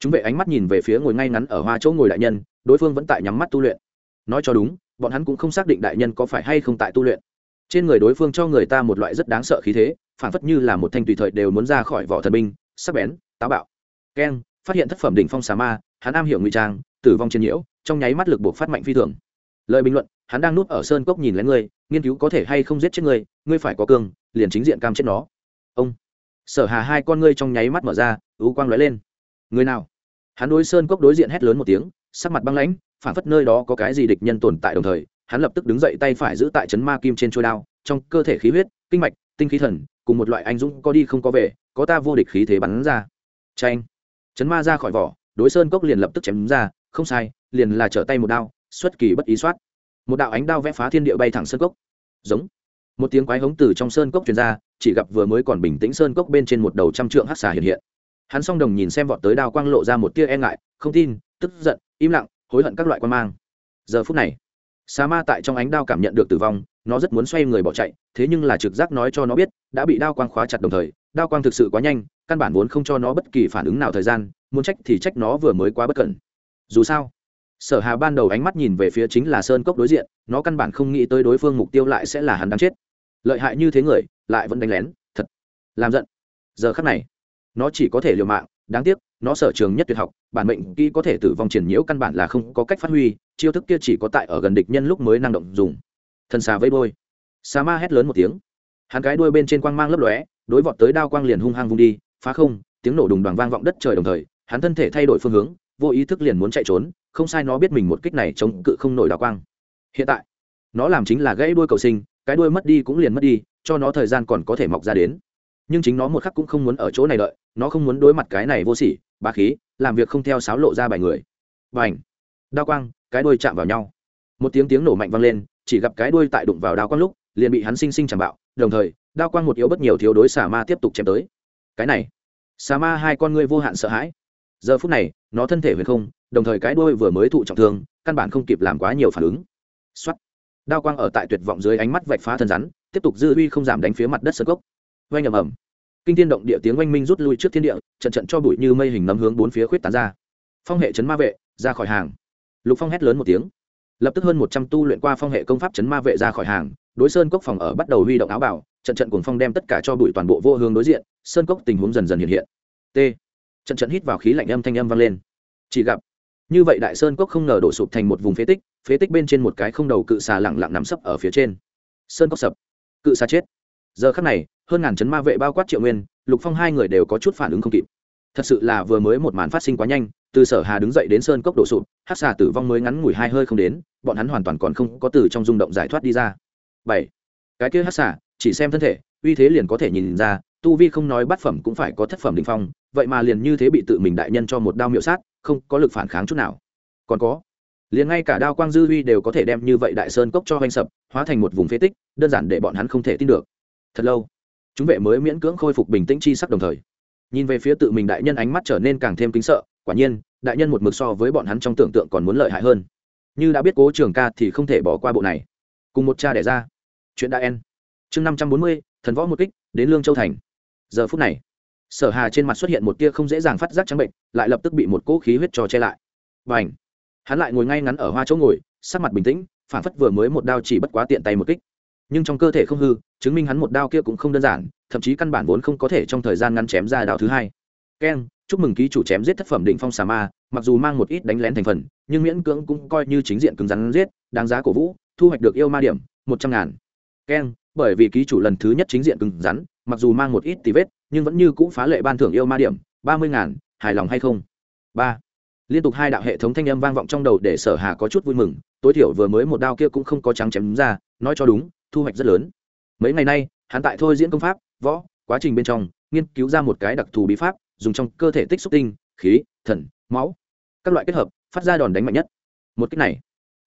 chúng vệ ánh mắt nhìn về phía ngồi ngay ngắn ở hoa chỗ ngồi đại nhân đối phương vẫn tại nhắm mắt tu luyện. Nói cho đúng, bọn hắn cũng không xác định đại nhân có phải hay không tại tu luyện. Trên người đối phương cho người ta một loại rất đáng sợ khí thế, phản phất như là một thanh tùy thời đều muốn ra khỏi vỏ thần binh, sắc bén, táo bạo. Keng, phát hiện thất phẩm đỉnh phong xà ma, hắn am hiểu ngụy trang, tử vong trên nhiễu, trong nháy mắt lực buộc phát mạnh phi thường. Lời bình luận, hắn đang núp ở sơn cốc nhìn lén ngươi, nghiên cứu có thể hay không giết chết ngươi ngươi phải có cương, liền chính diện cam chết nó. Ông, sở hà hai con ngươi trong nháy mắt mở ra ú quang lóe lên. Người nào? Hắn đối sơn cốc đối diện hét lớn một tiếng, sắc mặt băng lãnh phản phất nơi đó có cái gì địch nhân tồn tại đồng thời, hắn lập tức đứng dậy tay phải giữ tại chấn ma kim trên trôi đao, trong cơ thể khí huyết, kinh mạch, tinh khí thần, cùng một loại anh dũng có đi không có về, có ta vô địch khí thế bắn ra. Tranh chấn ma ra khỏi vỏ, đối sơn cốc liền lập tức chém ra, không sai, liền là trở tay một đao, xuất kỳ bất ý soát. Một đạo ánh đao vẽ phá thiên địa bay thẳng sơn cốc. Giống! Một tiếng quái hống từ trong sơn cốc truyền ra, chỉ gặp vừa mới còn bình tĩnh sơn cốc bên trên một đầu trăm trượng hắc xà hiện hiện hắn song đồng nhìn xem vọt tới đao quang lộ ra một tia e ngại, không tin, tức giận, im lặng, hối hận các loại quan mang. Giờ phút này, sa ma tại trong ánh đao cảm nhận được tử vong, nó rất muốn xoay người bỏ chạy, thế nhưng là trực giác nói cho nó biết, đã bị đao quang khóa chặt đồng thời, đao quang thực sự quá nhanh, căn bản vốn không cho nó bất kỳ phản ứng nào thời gian, muốn trách thì trách nó vừa mới quá bất cẩn. Dù sao, sở hà ban đầu ánh mắt nhìn về phía chính là sơn cốc đối diện, nó căn bản không nghĩ tới đối phương mục tiêu lại sẽ là hắn đáng chết. Lợi hại như thế người, lại vẫn đánh lén, thật, làm giận. Giờ khắc này nó chỉ có thể liều mạng, đáng tiếc, nó sở trường nhất tuyệt học, bản mệnh kỹ có thể tử vong triển nhiễu căn bản là không có cách phát huy, chiêu thức kia chỉ có tại ở gần địch nhân lúc mới năng động dùng. Thần xà vây bôi xà ma hét lớn một tiếng. Hắn cái đuôi bên trên quang mang lấp lóe, đối vọt tới đao quang liền hung hăng vung đi, phá không, tiếng nổ đùng đoàn vang vọng đất trời đồng thời, hắn thân thể thay đổi phương hướng, vô ý thức liền muốn chạy trốn, không sai nó biết mình một kích này chống cự không nổi đao quang. Hiện tại, nó làm chính là gãy đuôi cầu sinh, cái đuôi mất đi cũng liền mất đi, cho nó thời gian còn có thể mọc ra đến nhưng chính nó một khắc cũng không muốn ở chỗ này đợi, nó không muốn đối mặt cái này vô sỉ, bá khí, làm việc không theo sáo lộ ra bài người. Và ảnh đao quang, cái đuôi chạm vào nhau. Một tiếng tiếng nổ mạnh vang lên, chỉ gặp cái đuôi tại đụng vào đao quang lúc, liền bị hắn sinh sinh chạm bạo, đồng thời, đao quang một yếu bất nhiều thiếu đối xà ma tiếp tục chém tới. Cái này, xà ma hai con ngươi vô hạn sợ hãi. Giờ phút này, nó thân thể huyền không, đồng thời cái đuôi vừa mới thụ trọng thương, căn bản không kịp làm quá nhiều phản ứng. Xuất đao quang ở tại tuyệt vọng dưới ánh mắt vạch phá thân rắn, tiếp tục dư uy không giảm đánh phía mặt đất sơ cốc oanh ầm ầm. Kinh thiên động địa tiếng oanh minh rút lui trước thiên địa, trận trận cho bụi như mây hình nấm hướng bốn phía khuyết tán ra. Phong hệ chấn ma vệ, ra khỏi hàng. Lục phong hét lớn một tiếng. Lập tức hơn một trăm tu luyện qua phong hệ công pháp chấn ma vệ ra khỏi hàng, đối sơn cốc phòng ở bắt đầu huy động áo bảo trận trận cuồng phong đem tất cả cho bụi toàn bộ vô hướng đối diện, sơn cốc tình huống dần dần hiện hiện. T. Trận trận hít vào khí lạnh âm thanh âm vang lên. Chỉ gặp, như vậy đại sơn cốc không ngờ đổ sụp thành một vùng phế tích phế tích bên trên một cái không đầu cự xà lẳng lặng nằm sấp ở phía trên. Sơn cốc sập. Cự xà chết. Giờ khắc này hơn ngàn chấn ma vệ bao quát triệu nguyên, lục phong hai người đều có chút phản ứng không kịp. Thật sự là vừa mới một màn phát sinh quá nhanh, từ sở hà đứng dậy đến sơn cốc đổ sụp hát xà tử vong mới ngắn ngủi hai hơi không đến, bọn hắn hoàn toàn còn không có từ trong rung động giải thoát đi ra. Bảy, cái kia hát xà, chỉ xem thân thể, uy thế liền có thể nhìn ra, tu vi không nói bát phẩm cũng phải có thất phẩm đình phong, vậy mà liền như thế bị tự mình đại nhân cho một đao miệu sát, không có lực phản kháng chút nào. Còn có, liền ngay cả đao quang dư huy đều có thể đem như vậy đại sơn cốc cho hoành sập, hóa thành một vùng phế tích, đơn giản để bọn hắn không thể tin được. Thật lâu chúng vệ mới miễn cưỡng khôi phục bình tĩnh chi sắc đồng thời. Nhìn về phía tự mình đại nhân ánh mắt trở nên càng thêm kính sợ, quả nhiên, đại nhân một mực so với bọn hắn trong tưởng tượng còn muốn lợi hại hơn. Như đã biết cố trường ca thì không thể bỏ qua bộ này. Cùng một cha đẻ ra. Chuyện đã en. Chương năm trăm bốn mươi, thần võ một kích, đến lương châu thành. Giờ phút này, sở hà trên mặt xuất hiện một tia không dễ dàng phát giác trắng bệnh, lại lập tức bị một cỗ khí huyết trò che lại. Và ảnh hắn lại ngồi ngay ngắn ở hoa chỗ ngồi, sắc mặt bình tĩnh phản phất vừa mới một đao chỉ bất quá tiện tay một kích. Nhưng trong cơ thể không hư chứng minh hắn một đao kia cũng không đơn giản, thậm chí căn bản vốn không có thể trong thời gian ngắn chém ra đao thứ hai. Keng chúc mừng ký chủ chém giết thất phẩm định phong xà ma, mặc dù mang một ít đánh lén thành phần, nhưng miễn cưỡng cũng coi như chính diện cứng rắn giết, đáng giá cổ vũ, thu hoạch được yêu ma điểm, một trăm ngàn. Keng bởi vì ký chủ lần thứ nhất chính diện cứng rắn, mặc dù mang một ít tì vết, nhưng vẫn như cũ phá lệ ban thưởng yêu ma điểm, ba mươi ngàn, hài lòng hay không? Ba. Liên tục hai đạo hệ thống thanh âm vang vọng trong đầu để sở hà có chút vui mừng, tối thiểu vừa mới một đao kia cũng không có trắng chém ra, nói cho đúng, thu hoạch rất lớn mấy ngày nay, hắn tại thôi diễn công pháp, võ, quá trình bên trong, nghiên cứu ra một cái đặc thù bí pháp, dùng trong cơ thể tích xúc tinh, khí, thần, máu, các loại kết hợp, phát ra đòn đánh mạnh nhất. Một cách này,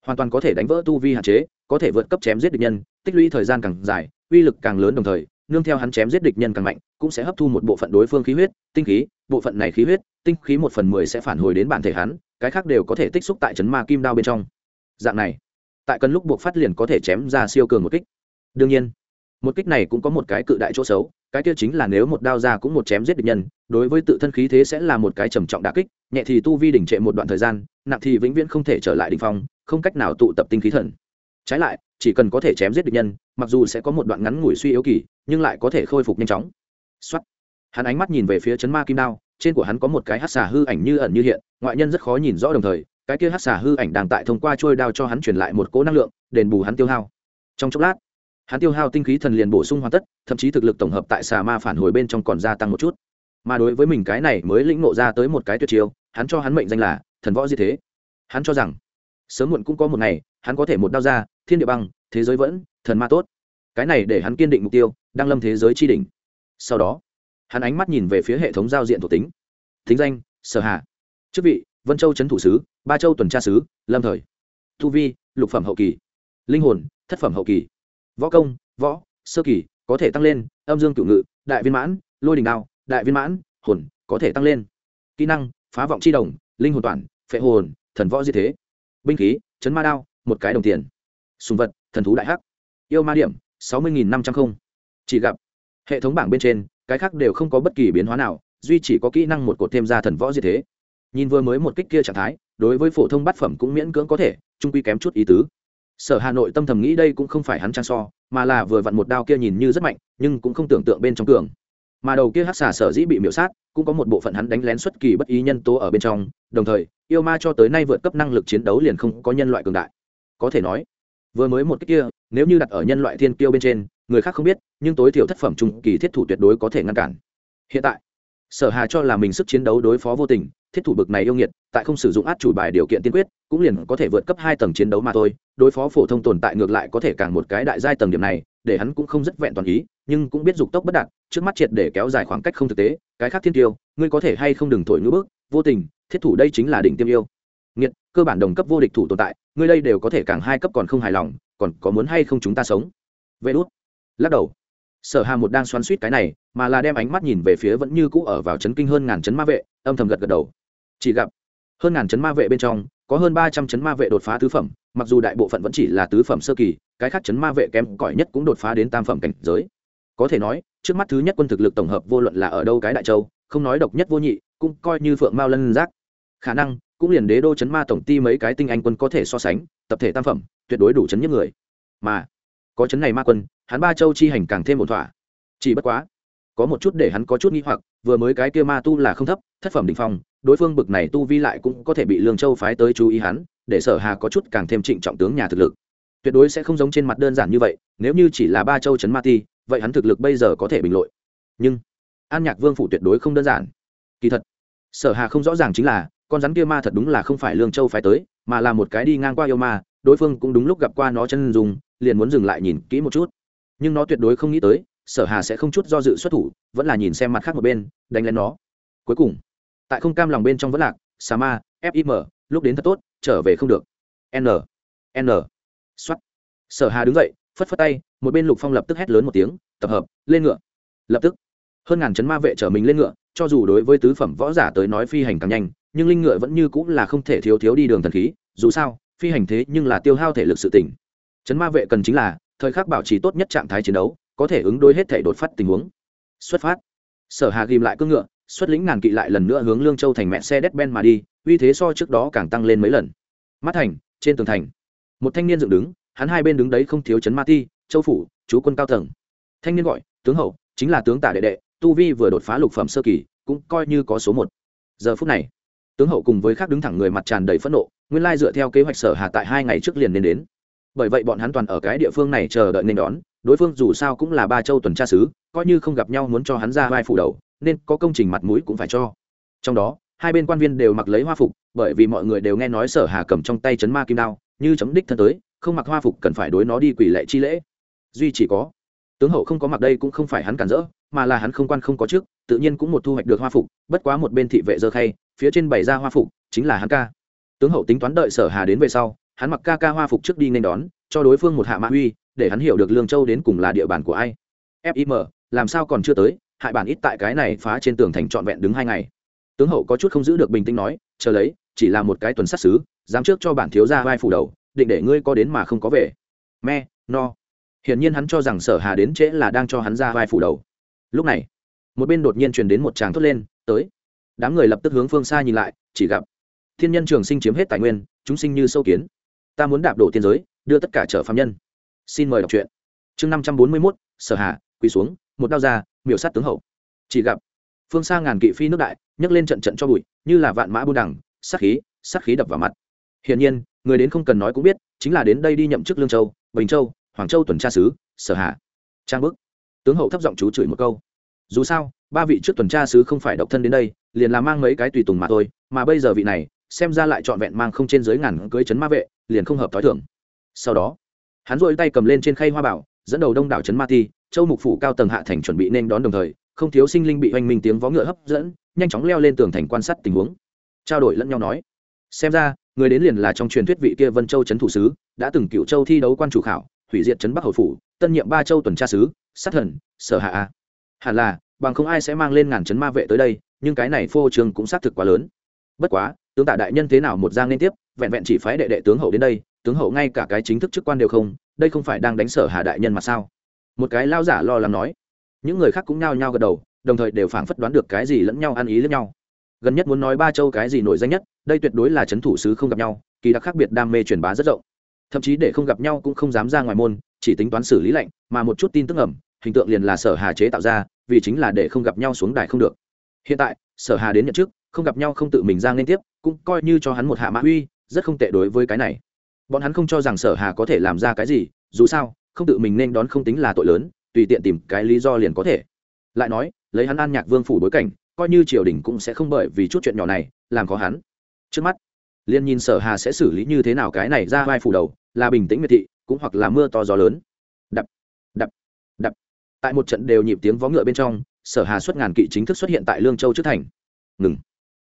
hoàn toàn có thể đánh vỡ tu vi hạn chế, có thể vượt cấp chém giết địch nhân, tích lũy thời gian càng dài, uy lực càng lớn đồng thời, nương theo hắn chém giết địch nhân càng mạnh, cũng sẽ hấp thu một bộ phận đối phương khí huyết, tinh khí, bộ phận này khí huyết, tinh khí một phần mười sẽ phản hồi đến bản thể hắn, cái khác đều có thể tích xúc tại chấn ma kim đao bên trong. Dạng này, tại cần lúc buộc phát liền có thể chém ra siêu cường một kích. Đương nhiên một kích này cũng có một cái cự đại chỗ xấu, cái kia chính là nếu một đao ra cũng một chém giết địch nhân, đối với tự thân khí thế sẽ là một cái trầm trọng đà kích, nhẹ thì tu vi đỉnh trệ một đoạn thời gian, nặng thì vĩnh viễn không thể trở lại đỉnh phong, không cách nào tụ tập tinh khí thần. Trái lại, chỉ cần có thể chém giết địch nhân, mặc dù sẽ có một đoạn ngắn ngủi suy yếu kỳ, nhưng lại có thể khôi phục nhanh chóng. Xuất hắn ánh mắt nhìn về phía chấn ma kim đao, trên của hắn có một cái hát xà hư ảnh như ẩn như hiện, ngoại nhân rất khó nhìn rõ đồng thời, cái kia hát xà hư ảnh đang tại thông qua trôi đao cho hắn truyền lại một cỗ năng lượng, đền bù hắn tiêu hao. Trong chốc lát hắn tiêu hao tinh khí thần liền bổ sung hoàn tất, thậm chí thực lực tổng hợp tại xà ma phản hồi bên trong còn gia tăng một chút. Mà đối với mình cái này mới lĩnh nộ ra tới một cái tuyệt chiêu, hắn cho hắn mệnh danh là thần võ di thế. Hắn cho rằng, sớm muộn cũng có một ngày, hắn có thể một đao ra, thiên địa băng, thế giới vẫn, thần ma tốt. Cái này để hắn kiên định mục tiêu, đang lâm thế giới tri đỉnh. Sau đó, hắn ánh mắt nhìn về phía hệ thống giao diện thuộc tính. Thính danh, sở hạ chức vị, vân châu trấn thủ sứ, ba châu tuần tra sứ, lâm thời. Tu vi, lục phẩm hậu kỳ. Linh hồn, thất phẩm hậu kỳ võ công, võ, sơ kỳ, có thể tăng lên, âm dương cựu ngự, đại viên mãn, lôi đình đao, đại viên mãn, hồn, có thể tăng lên. Kỹ năng, phá vọng c h i đồng, linh hồn toàn, phệ hồn, thần võ diệt thế. Binh khí, chấn ma đao, một cái đồng tiền. Sùng vật, thần thú đại hắc. Yêu ma điểm, sáu mươi năm trăm linh chỉ gặp, hệ thống bảng bên trên, cái khác đều không có bất kỳ biến hóa nào, duy chỉ có kỹ năng một cột thêm ra thần võ diệt thế. Nhìn vừa mới một kích kia trạng thái, đối với phổ thông bát phẩm cũng miễn cưỡng có thể, trung quy kém chút ý tứ sở hà nội tâm thầm nghĩ đây cũng không phải hắn trang so, mà là vừa vặn một đao kia nhìn như rất mạnh, nhưng cũng không tưởng tượng bên trong cường. Mà đầu kia hắc xà sở dĩ bị miễu sát, cũng có một bộ phận hắn đánh lén xuất kỳ bất ý nhân tố ở bên trong, đồng thời, yêu ma cho tới nay vượt cấp năng lực chiến đấu liền không có nhân loại cường đại. Có thể nói, vừa mới một cách kia, nếu như đặt ở nhân loại thiên kiêu bên trên, người khác không biết, nhưng tối thiểu thất phẩm trung kỳ thiết thủ tuyệt đối có thể ngăn cản. Hiện tại sở hà cho là mình sức chiến đấu đối phó vô tình, thiết thủ bực này yêu nghiệt, tại không sử dụng át chủ bài điều kiện tiên quyết, cũng liền có thể vượt cấp hai tầng chiến đấu mà thôi. Đối phó phổ thông tồn tại ngược lại có thể càng một cái đại giai tầng điểm này, để hắn cũng không rất vẹn toàn ý, nhưng cũng biết dục tốc bất đạt, trước mắt triệt để kéo dài khoảng cách không thực tế. Cái khác thiên tiêu, ngươi có thể hay không đừng thổi ngữ bước vô tình, thiết thủ đây chính là đỉnh tiêm yêu. Nghiệt, cơ bản đồng cấp vô địch thủ tồn tại, ngươi đây đều có thể càng hai cấp còn không hài lòng, còn có muốn hay không chúng ta sống? Vê đốt lắc đầu sở hà một đang xoắn suýt cái này, mà là đem ánh mắt nhìn về phía vẫn như cũ ở vào chấn kinh hơn ngàn chấn ma vệ, âm thầm gật gật đầu. Chỉ gặp, hơn ngàn chấn ma vệ bên trong, có hơn ba trăm chấn ma vệ đột phá tứ phẩm, mặc dù đại bộ phận vẫn chỉ là tứ phẩm sơ kỳ, cái khác chấn ma vệ kém cỏi nhất cũng đột phá đến tam phẩm cảnh giới. Có thể nói, trước mắt thứ nhất quân thực lực tổng hợp vô luận là ở đâu cái đại châu, không nói độc nhất vô nhị, cũng coi như phượng mao lân giác. Khả năng, cũng liền đế đô chấn ma tổng ty mấy cái tinh anh quân có thể so sánh, tập thể tam phẩm, tuyệt đối đủ chấn nhất người. Mà có chấn này ma quân, hắn ba châu chi hành càng thêm một thỏa. Chỉ bất quá, có một chút để hắn có chút nghi hoặc, vừa mới cái kia ma tu là không thấp, thất phẩm đ phong, đối phương bực này tu vi lại cũng có thể bị lương châu phái tới chú ý hắn, để sở hà có chút càng thêm trịnh trọng tướng nhà thực lực. Tuyệt đối sẽ không giống trên mặt đơn giản như vậy, nếu như chỉ là ba châu chấn ma ti, vậy hắn thực lực bây giờ có thể bình lội. Nhưng, an nhạc vương phủ tuyệt đối không đơn giản. Kỳ thật, sở hà không rõ ràng chính là, con rắn kia ma thật đúng là không phải lương châu phái tới, mà là một cái đi ngang qua yêu ma, đối phương cũng đúng lúc gặp qua nó chân dùng liền muốn dừng lại nhìn kỹ một chút. Nhưng nó tuyệt đối không nghĩ tới, sở hà sẽ không chút do dự xuất thủ, vẫn là nhìn xem mặt khác một bên, đánh lên nó. Cuối cùng, tại không cam lòng bên trong vẫn lạc xà ma fim lúc đến thật tốt, trở về không được. N n. Xuất sở hà đứng dậy, phất phất tay, một bên lục phong lập tức hét lớn một tiếng, tập hợp, lên ngựa. Lập tức, hơn ngàn chấn ma vệ chở mình lên ngựa, cho dù đối với tứ phẩm võ giả tới nói phi hành càng nhanh, nhưng linh ngựa vẫn như cũng là không thể thiếu thiếu đi đường thần khí, dù sao, phi hành thế nhưng là tiêu hao thể lực sự tỉnh chấn ma vệ cần chính là, thời khắc bảo trì tốt nhất trạng thái chiến đấu, có thể ứng đối hết thể đột phát tình huống. Xuất phát. Sở hà ghìm lại cưỡng ngựa, xuất lĩnh ngàn kỵ lại lần nữa hướng lương châu thành mẹ xe đét ben mà đi, uy thế so trước đó càng tăng lên mấy lần. Mắt thành, trên tường thành. Một thanh niên dựng đứng, hắn hai bên đứng đấy không thiếu chấn ma ti, châu phủ, chú quân cao tầng. Thanh niên gọi, tướng hậu, chính là tướng tả đệ đệ, tu vi vừa đột phá lục phẩm sơ kỳ, cũng coi như có số một. Giờ phút này, tướng hậu cùng với khác đứng thẳng người mặt tràn đầy phẫn nộ, nguyên lai dựa theo kế hoạch sở hà tại hai ngày trước liền nên đến bởi vậy bọn hắn toàn ở cái địa phương này chờ đợi nên đón, đối phương dù sao cũng là ba châu tuần tra sứ coi như không gặp nhau muốn cho hắn ra vai phủ đầu, nên có công trình mặt mũi cũng phải cho. Trong đó, hai bên quan viên đều mặc lấy hoa phục, bởi vì mọi người đều nghe nói sở hà cầm trong tay chấn ma kim đao, như chấm đích thân tới, không mặc hoa phục cần phải đối nó đi quỷ lệ chi lễ. Duy chỉ có, tướng hậu không có mặc đây cũng không phải hắn cản rỡ, mà là hắn không quan không có trước tự nhiên cũng một thu hoạch được hoa phục, bất quá một bên thị vệ dơ khay, phía trên bày ra hoa phục, chính là hắn ca. Tướng hậu tính toán đợi sở hà đến về sau hắn mặc ca ca hoa phục trước đi nên đón, cho đối phương một hạ mạ uy, để hắn hiểu được lương châu đến cùng là địa bàn của ai. Fim làm sao còn chưa tới, hại bản ít tại cái này phá trên tường thành trọn vẹn đứng hai ngày. Tướng hậu có chút không giữ được bình tĩnh nói, chờ lấy, chỉ là một cái tuần sát xứ dám trước cho bản thiếu ra vai phủ đầu, định để ngươi có đến mà không có về. Me, no. Hiển nhiên hắn cho rằng sở hà đến trễ là đang cho hắn ra vai phủ đầu. Lúc này, một bên đột nhiên truyền đến một tràng thốt lên, tới. Đám người lập tức hướng phương xa nhìn lại, chỉ gặp thiên nhân trường sinh chiếm hết tài nguyên, chúng sinh như sâu kiến ta muốn đạp đổ thiên giới, đưa tất cả trở phạm nhân. Xin mời đọc truyện. Chương năm trăm bốn mươi mốt, sở hà, quỳ xuống, một đao ra, miểu sát tướng hậu. Chỉ gặp, phương xa ngàn kỵ phi nước đại, nhấc lên trận trận cho bụi, như là vạn mã buôn đẳng sát khí sát khí đập vào mặt. Hiển nhiên, người đến không cần nói cũng biết, chính là đến đây đi nhậm chức lương châu, bình châu, hoàng châu tuần tra sứ sở hạ trang bức. Tướng hậu thấp giọng chú chửi một câu. Dù sao, ba vị trước tuần tra sứ không phải độc thân đến đây, liền là mang mấy cái tùy tùng mà thôi, mà bây giờ vị này xem ra lại trọn vẹn mang không trên dưới ngàn cưới chấn ma vệ, liền không hợp t h o i thưởng sau đó, hắn dội tay cầm lên trên khay hoa bảo, dẫn đầu đông đảo chấn ma ti, châu mục phủ cao tầng hạ thành chuẩn bị nên đón đồng thời, không thiếu sinh linh bị oanh minh tiếng vó ngựa hấp dẫn, nhanh chóng leo lên tường thành quan sát tình huống. Trao đổi lẫn nhau nói, xem ra, người đến liền là trong truyền thuyết vị kia vân châu trấn thủ sứ, đã từng cựu châu thi đấu quan chủ khảo, hủy diệt trấn bắc hầu phủ, tân nhiệm ba châu tuần tra sứ, sát thần, sở hạ a. Hẳn là, bằng không ai sẽ mang lên ngàn trấn ma vệ tới đây, nhưng cái này phô trường cũng xác thực quá lớn. Bất quá tướng tạ đại nhân thế nào một giang liên tiếp, vẹn vẹn chỉ phái đệ đệ tướng hậu đến đây, tướng hậu ngay cả cái chính thức chức quan đều không, đây không phải đang đánh sở Hà đại nhân mà sao? Một cái lao giả lo lắng nói. Những người khác cũng nhao nhao gật đầu, đồng thời đều phảng phất đoán được cái gì lẫn nhau ăn ý lẫn nhau. Gần nhất muốn nói ba châu cái gì nổi danh nhất, đây tuyệt đối là c h ấ n thủ sứ không gặp nhau, kỳ đặc khác biệt đam mê truyền bá rất rộng. Thậm chí để không gặp nhau cũng không dám ra ngoài môn, chỉ tính toán xử lý lạnh, mà một chút tin tức ẩm, hình tượng liền là sở hà chế tạo ra, vì chính là để không gặp nhau xuống đài không được. Hiện tại, sở hà đến nhận chức, không gặp nhau không tự mình ra liên tiếp cũng coi như cho hắn một hạ mã uy, rất không tệ đối với cái này. Bọn hắn không cho rằng sở hà có thể làm ra cái gì, dù sao, không tự mình nên đón không tính là tội lớn, tùy tiện tìm cái lý do liền có thể. Lại nói, lấy hắn an nhạc vương phủ bối cảnh, coi như triều đình cũng sẽ không bởi vì chút chuyện nhỏ này, làm khó hắn. Trước mắt, liền nhìn sở hà sẽ xử lý như thế nào cái này ra vai phủ đầu, là bình tĩnh miệt thị, cũng hoặc là mưa to gió lớn. Đập đập đập. Tại một trận đều nhịp tiếng vó ngựa bên trong, sở hà xuất ngàn kỵ chính thức xuất hiện tại lương châu trước thành. Ngừng.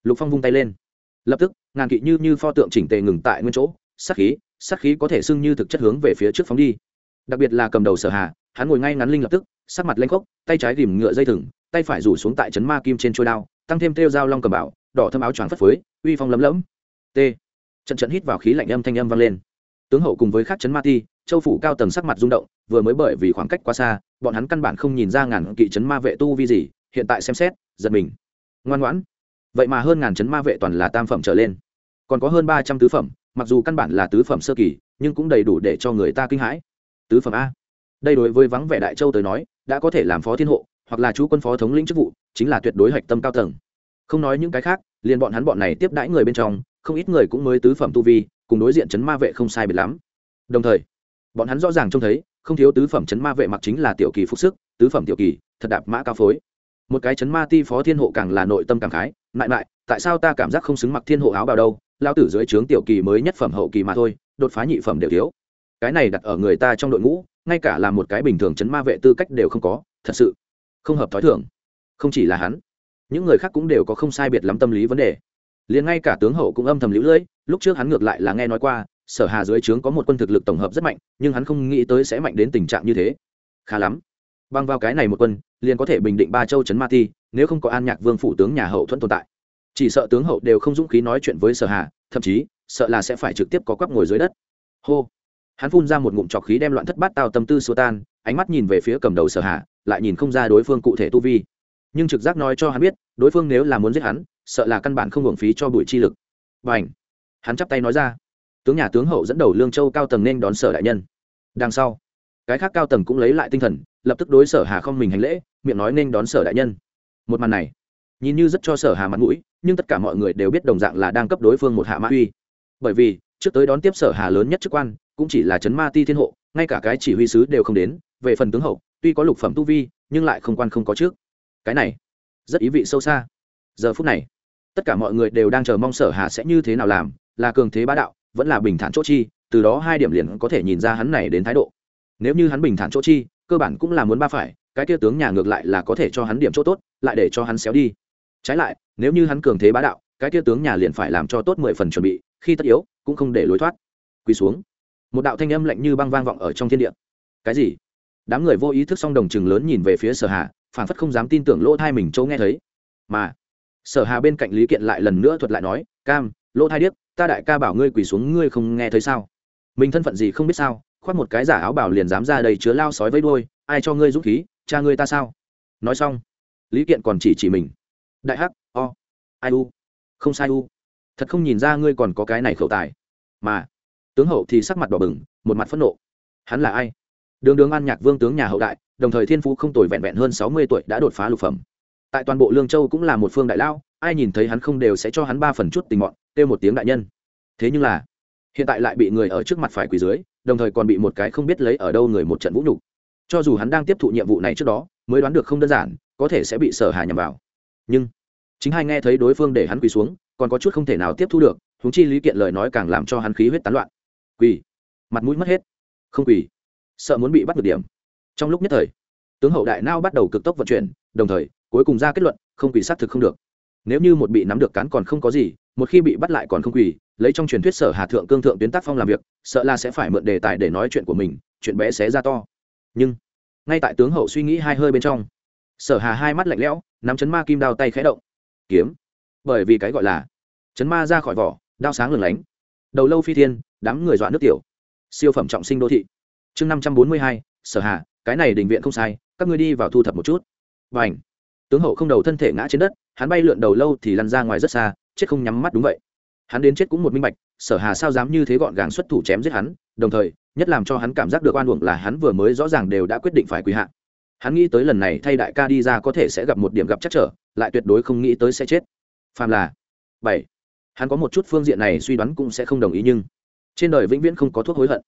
Lục phong vung tay lên lập tức, ngàn kỵ như như pho tượng chỉnh tề ngừng tại nguyên chỗ, sát khí sát khí có thể xưng như thực chất hướng về phía trước phóng đi. Đặc biệt là cầm đầu sở hà, hắn ngồi ngay ngắn linh lập tức, sắc mặt lanh khốc, tay trái ghìm ngựa dây thừng, tay phải rủ xuống tại chấn ma kim trên trôi đao, tăng thêm theo dao long cầm bảo, đỏ thâm áo choàng phất phới, uy phong lấm lẫm. T. Trận trận hít vào khí lạnh âm thanh âm vang lên. Tướng hậu cùng với khắc chấn ma ti, châu phủ cao tầng sắc mặt rung động, vừa mới bởi vì khoảng cách quá xa, bọn hắn căn bản không nhìn ra ngàn kỵ chấn ma vệ tu vi gì, hiện tại xem xét, giật mình. Ngoan ngoãn vậy mà hơn ngàn chấn ma vệ toàn là tam phẩm trở lên. Còn có hơn ba trăm tứ phẩm, mặc dù căn bản là tứ phẩm sơ kỳ, nhưng cũng đầy đủ để cho người ta kinh hãi. Tứ phẩm a. Đây đối với vắng vẻ đại châu tới nói, đã có thể làm phó thiên hộ, hoặc là chú quân phó thống lĩnh chức vụ, chính là tuyệt đối hạch tâm cao tầng. Không nói những cái khác, liền bọn hắn bọn này tiếp đãi người bên trong, không ít người cũng mới tứ phẩm tu vi, cùng đối diện chấn ma vệ không sai biệt lắm. Đồng thời, bọn hắn rõ ràng trông thấy, không thiếu tứ phẩm chấn ma vệ mặc chính là tiểu kỳ phục sức, tứ phẩm tiểu kỳ, thật đạp mã cao phối. Một cái chấn ma ti phó thiên hộ càng là nội tâm càng khái mại mại, tại sao ta cảm giác không xứng mặc thiên hộ áo bào đâu? Lao tử dưới trướng tiểu kỳ mới nhất phẩm hậu kỳ mà thôi, đột phá nhị phẩm đều thiếu. Cái này đặt ở người ta trong đội ngũ, ngay cả là một cái bình thường chấn ma vệ tư cách đều không có, thật sự không hợp thói thường. Không chỉ là hắn, những người khác cũng đều có không sai biệt lắm tâm lý vấn đề. Liền ngay cả tướng hậu cũng âm thầm lũ lưỡi, lúc trước hắn ngược lại là nghe nói qua, sở hà dưới trướng có một quân thực lực tổng hợp rất mạnh, nhưng hắn không nghĩ tới sẽ mạnh đến tình trạng như thế. Khá lắm. Băng vào cái này một quân liền có thể bình định ba châu trấn ma ti nếu không có an nhạc vương phủ tướng nhà hậu thuẫn tồn tại. Chỉ sợ tướng hậu đều không dũng khí nói chuyện với sở hà, thậm chí, sợ là sẽ phải trực tiếp có quắp ngồi dưới đất. Hô! Hắn phun ra một ngụm trọc khí đem loạn thất bát tao tâm tư xua tan, ánh mắt nhìn về phía cầm đầu sở hạ lại nhìn không ra đối phương cụ thể tu vi. Nhưng trực giác nói cho hắn biết, đối phương nếu là muốn giết hắn, sợ là căn bản không hưởng phí cho bụi chi lực. Và ảnh hắn chắp tay nói ra. Tướng nhà tướng hậu dẫn đầu lương châu cao tầng nên đón sở đại nhân. Đằng sau, cái khác cao tầng cũng lấy lại tinh thần lập tức đối sở hà không mình hành lễ, miệng nói nên đón sở đại nhân. Một màn này, nhìn như rất cho sở hà mặt mũi, nhưng tất cả mọi người đều biết đồng dạng là đang cấp đối phương một hạ mã uy. Bởi vì, trước tới đón tiếp sở hà lớn nhất chức quan, cũng chỉ là chấn ma ti thiên hộ, ngay cả cái chỉ huy sứ đều không đến, về phần tướng hậu, tuy có lục phẩm tu vi, nhưng lại không quan không có trước. Cái này, rất ý vị sâu xa. Giờ phút này, tất cả mọi người đều đang chờ mong sở hà sẽ như thế nào làm, là cường thế bá đạo, vẫn là bình thản chỗ chi, từ đó hai điểm liền có thể nhìn ra hắn này đến thái độ. Nếu như hắn bình thản chỗ chi cơ bản cũng là muốn ba phải, cái kia tướng nhà ngược lại là có thể cho hắn điểm chỗ tốt, lại để cho hắn xéo đi. Trái lại, nếu như hắn cường thế bá đạo, cái kia tướng nhà liền phải làm cho tốt mười phần chuẩn bị, khi tất yếu, cũng không để lối thoát. Quỳ xuống. Một đạo thanh âm lạnh như băng vang vọng ở trong thiên địa. Cái gì? Đám người vô ý thức song đồng chừng lớn nhìn về phía sở hà phản phất không dám tin tưởng lỗ thai mình châu nghe thấy. Mà, sở hà bên cạnh lý kiện lại lần nữa thuật lại nói, cam, lỗ thai điếc, ta đại ca bảo ngươi quỳ xuống, ngươi không nghe thấy sao? Mình thân phận gì không biết sao? Khoác một cái giả áo bảo liền dám ra đây chứa lao sói với đôi, ai cho ngươi dũng khí cha ngươi ta sao? Nói xong lý kiện còn chỉ chỉ mình. Đại hắc o ai u? Không sai u. Thật không nhìn ra ngươi còn có cái này khẩu tài. Mà tướng hậu thì sắc mặt đỏ bừng một mặt phẫn nộ. Hắn là ai? Đường đường an nhạc vương tướng nhà hậu đại đồng thời thiên phú không tồi vẹn vẹn hơn sáu mươi tuổi đã đột phá lục phẩm. Tại toàn bộ lương châu cũng là một phương đại lao ai nhìn thấy hắn không đều sẽ cho hắn ba phần chút tình mọn kêu một tiếng đại nhân. Thế nhưng là hiện tại lại bị người ở trước mặt phải quỳ dưới, đồng thời còn bị một cái không biết lấy ở đâu người một trận vũ nhục. Cho dù hắn đang tiếp thụ nhiệm vụ này trước đó, mới đoán được không đơn giản, có thể sẽ bị sở hà nhầm vào. Nhưng, chính hai nghe thấy đối phương để hắn quỳ xuống, còn có chút không thể nào tiếp thu được húng chi lý kiện lời nói càng làm cho hắn khí huyết tán loạn. Quỳ. Mặt mũi mất hết. Không quỳ. Sợ muốn bị bắt được điểm. Trong lúc nhất thời, tướng hậu đại nao bắt đầu cực tốc vận chuyển, đồng thời, cuối cùng ra kết luận, không quỳ xác thực không được. Nếu như một bị nắm được cán còn không có gì, một khi bị bắt lại còn không quỳ lấy trong truyền thuyết sở hà thượng cương thượng tuyến tác phong làm việc, sợ là sẽ phải mượn đề tài để nói chuyện của mình, chuyện bé xé ra to. Nhưng, ngay tại tướng hậu suy nghĩ hai hơi bên trong, sở hà hai mắt lạnh lẽo, nắm chấn ma kim đao tay khẽ động. Kiếm. Bởi vì cái gọi là chấn ma ra khỏi vỏ, đao sáng lừng lánh. Đầu lâu phi thiên, đám người dọa nước tiểu. Siêu phẩm trọng sinh đô thị. Chương năm trăm bốn mươi hai, sở hà, cái này đình viện không sai, các ngươi đi vào thu thập một chút. Và ảnh tướng hậu không đầu thân thể ngã trên đất, hắn bay lượn đầu lâu thì lăn ra ngoài rất xa, chết không nhắm mắt đúng vậy hắn đến chết cũng một minh bạch, sở hà sao dám như thế gọn gàng xuất thủ chém giết hắn, đồng thời, nhất làm cho hắn cảm giác được oan uổng là hắn vừa mới rõ ràng đều đã quyết định phải quy hạ. Hắn nghĩ tới lần này thay đại ca đi ra có thể sẽ gặp một điểm gặp chắc trở, lại tuyệt đối không nghĩ tới sẽ chết. Phàm là, bảy, hắn có một chút phương diện này suy đoán cũng sẽ không đồng ý nhưng, trên đời vĩnh viễn không có thuốc hối hận.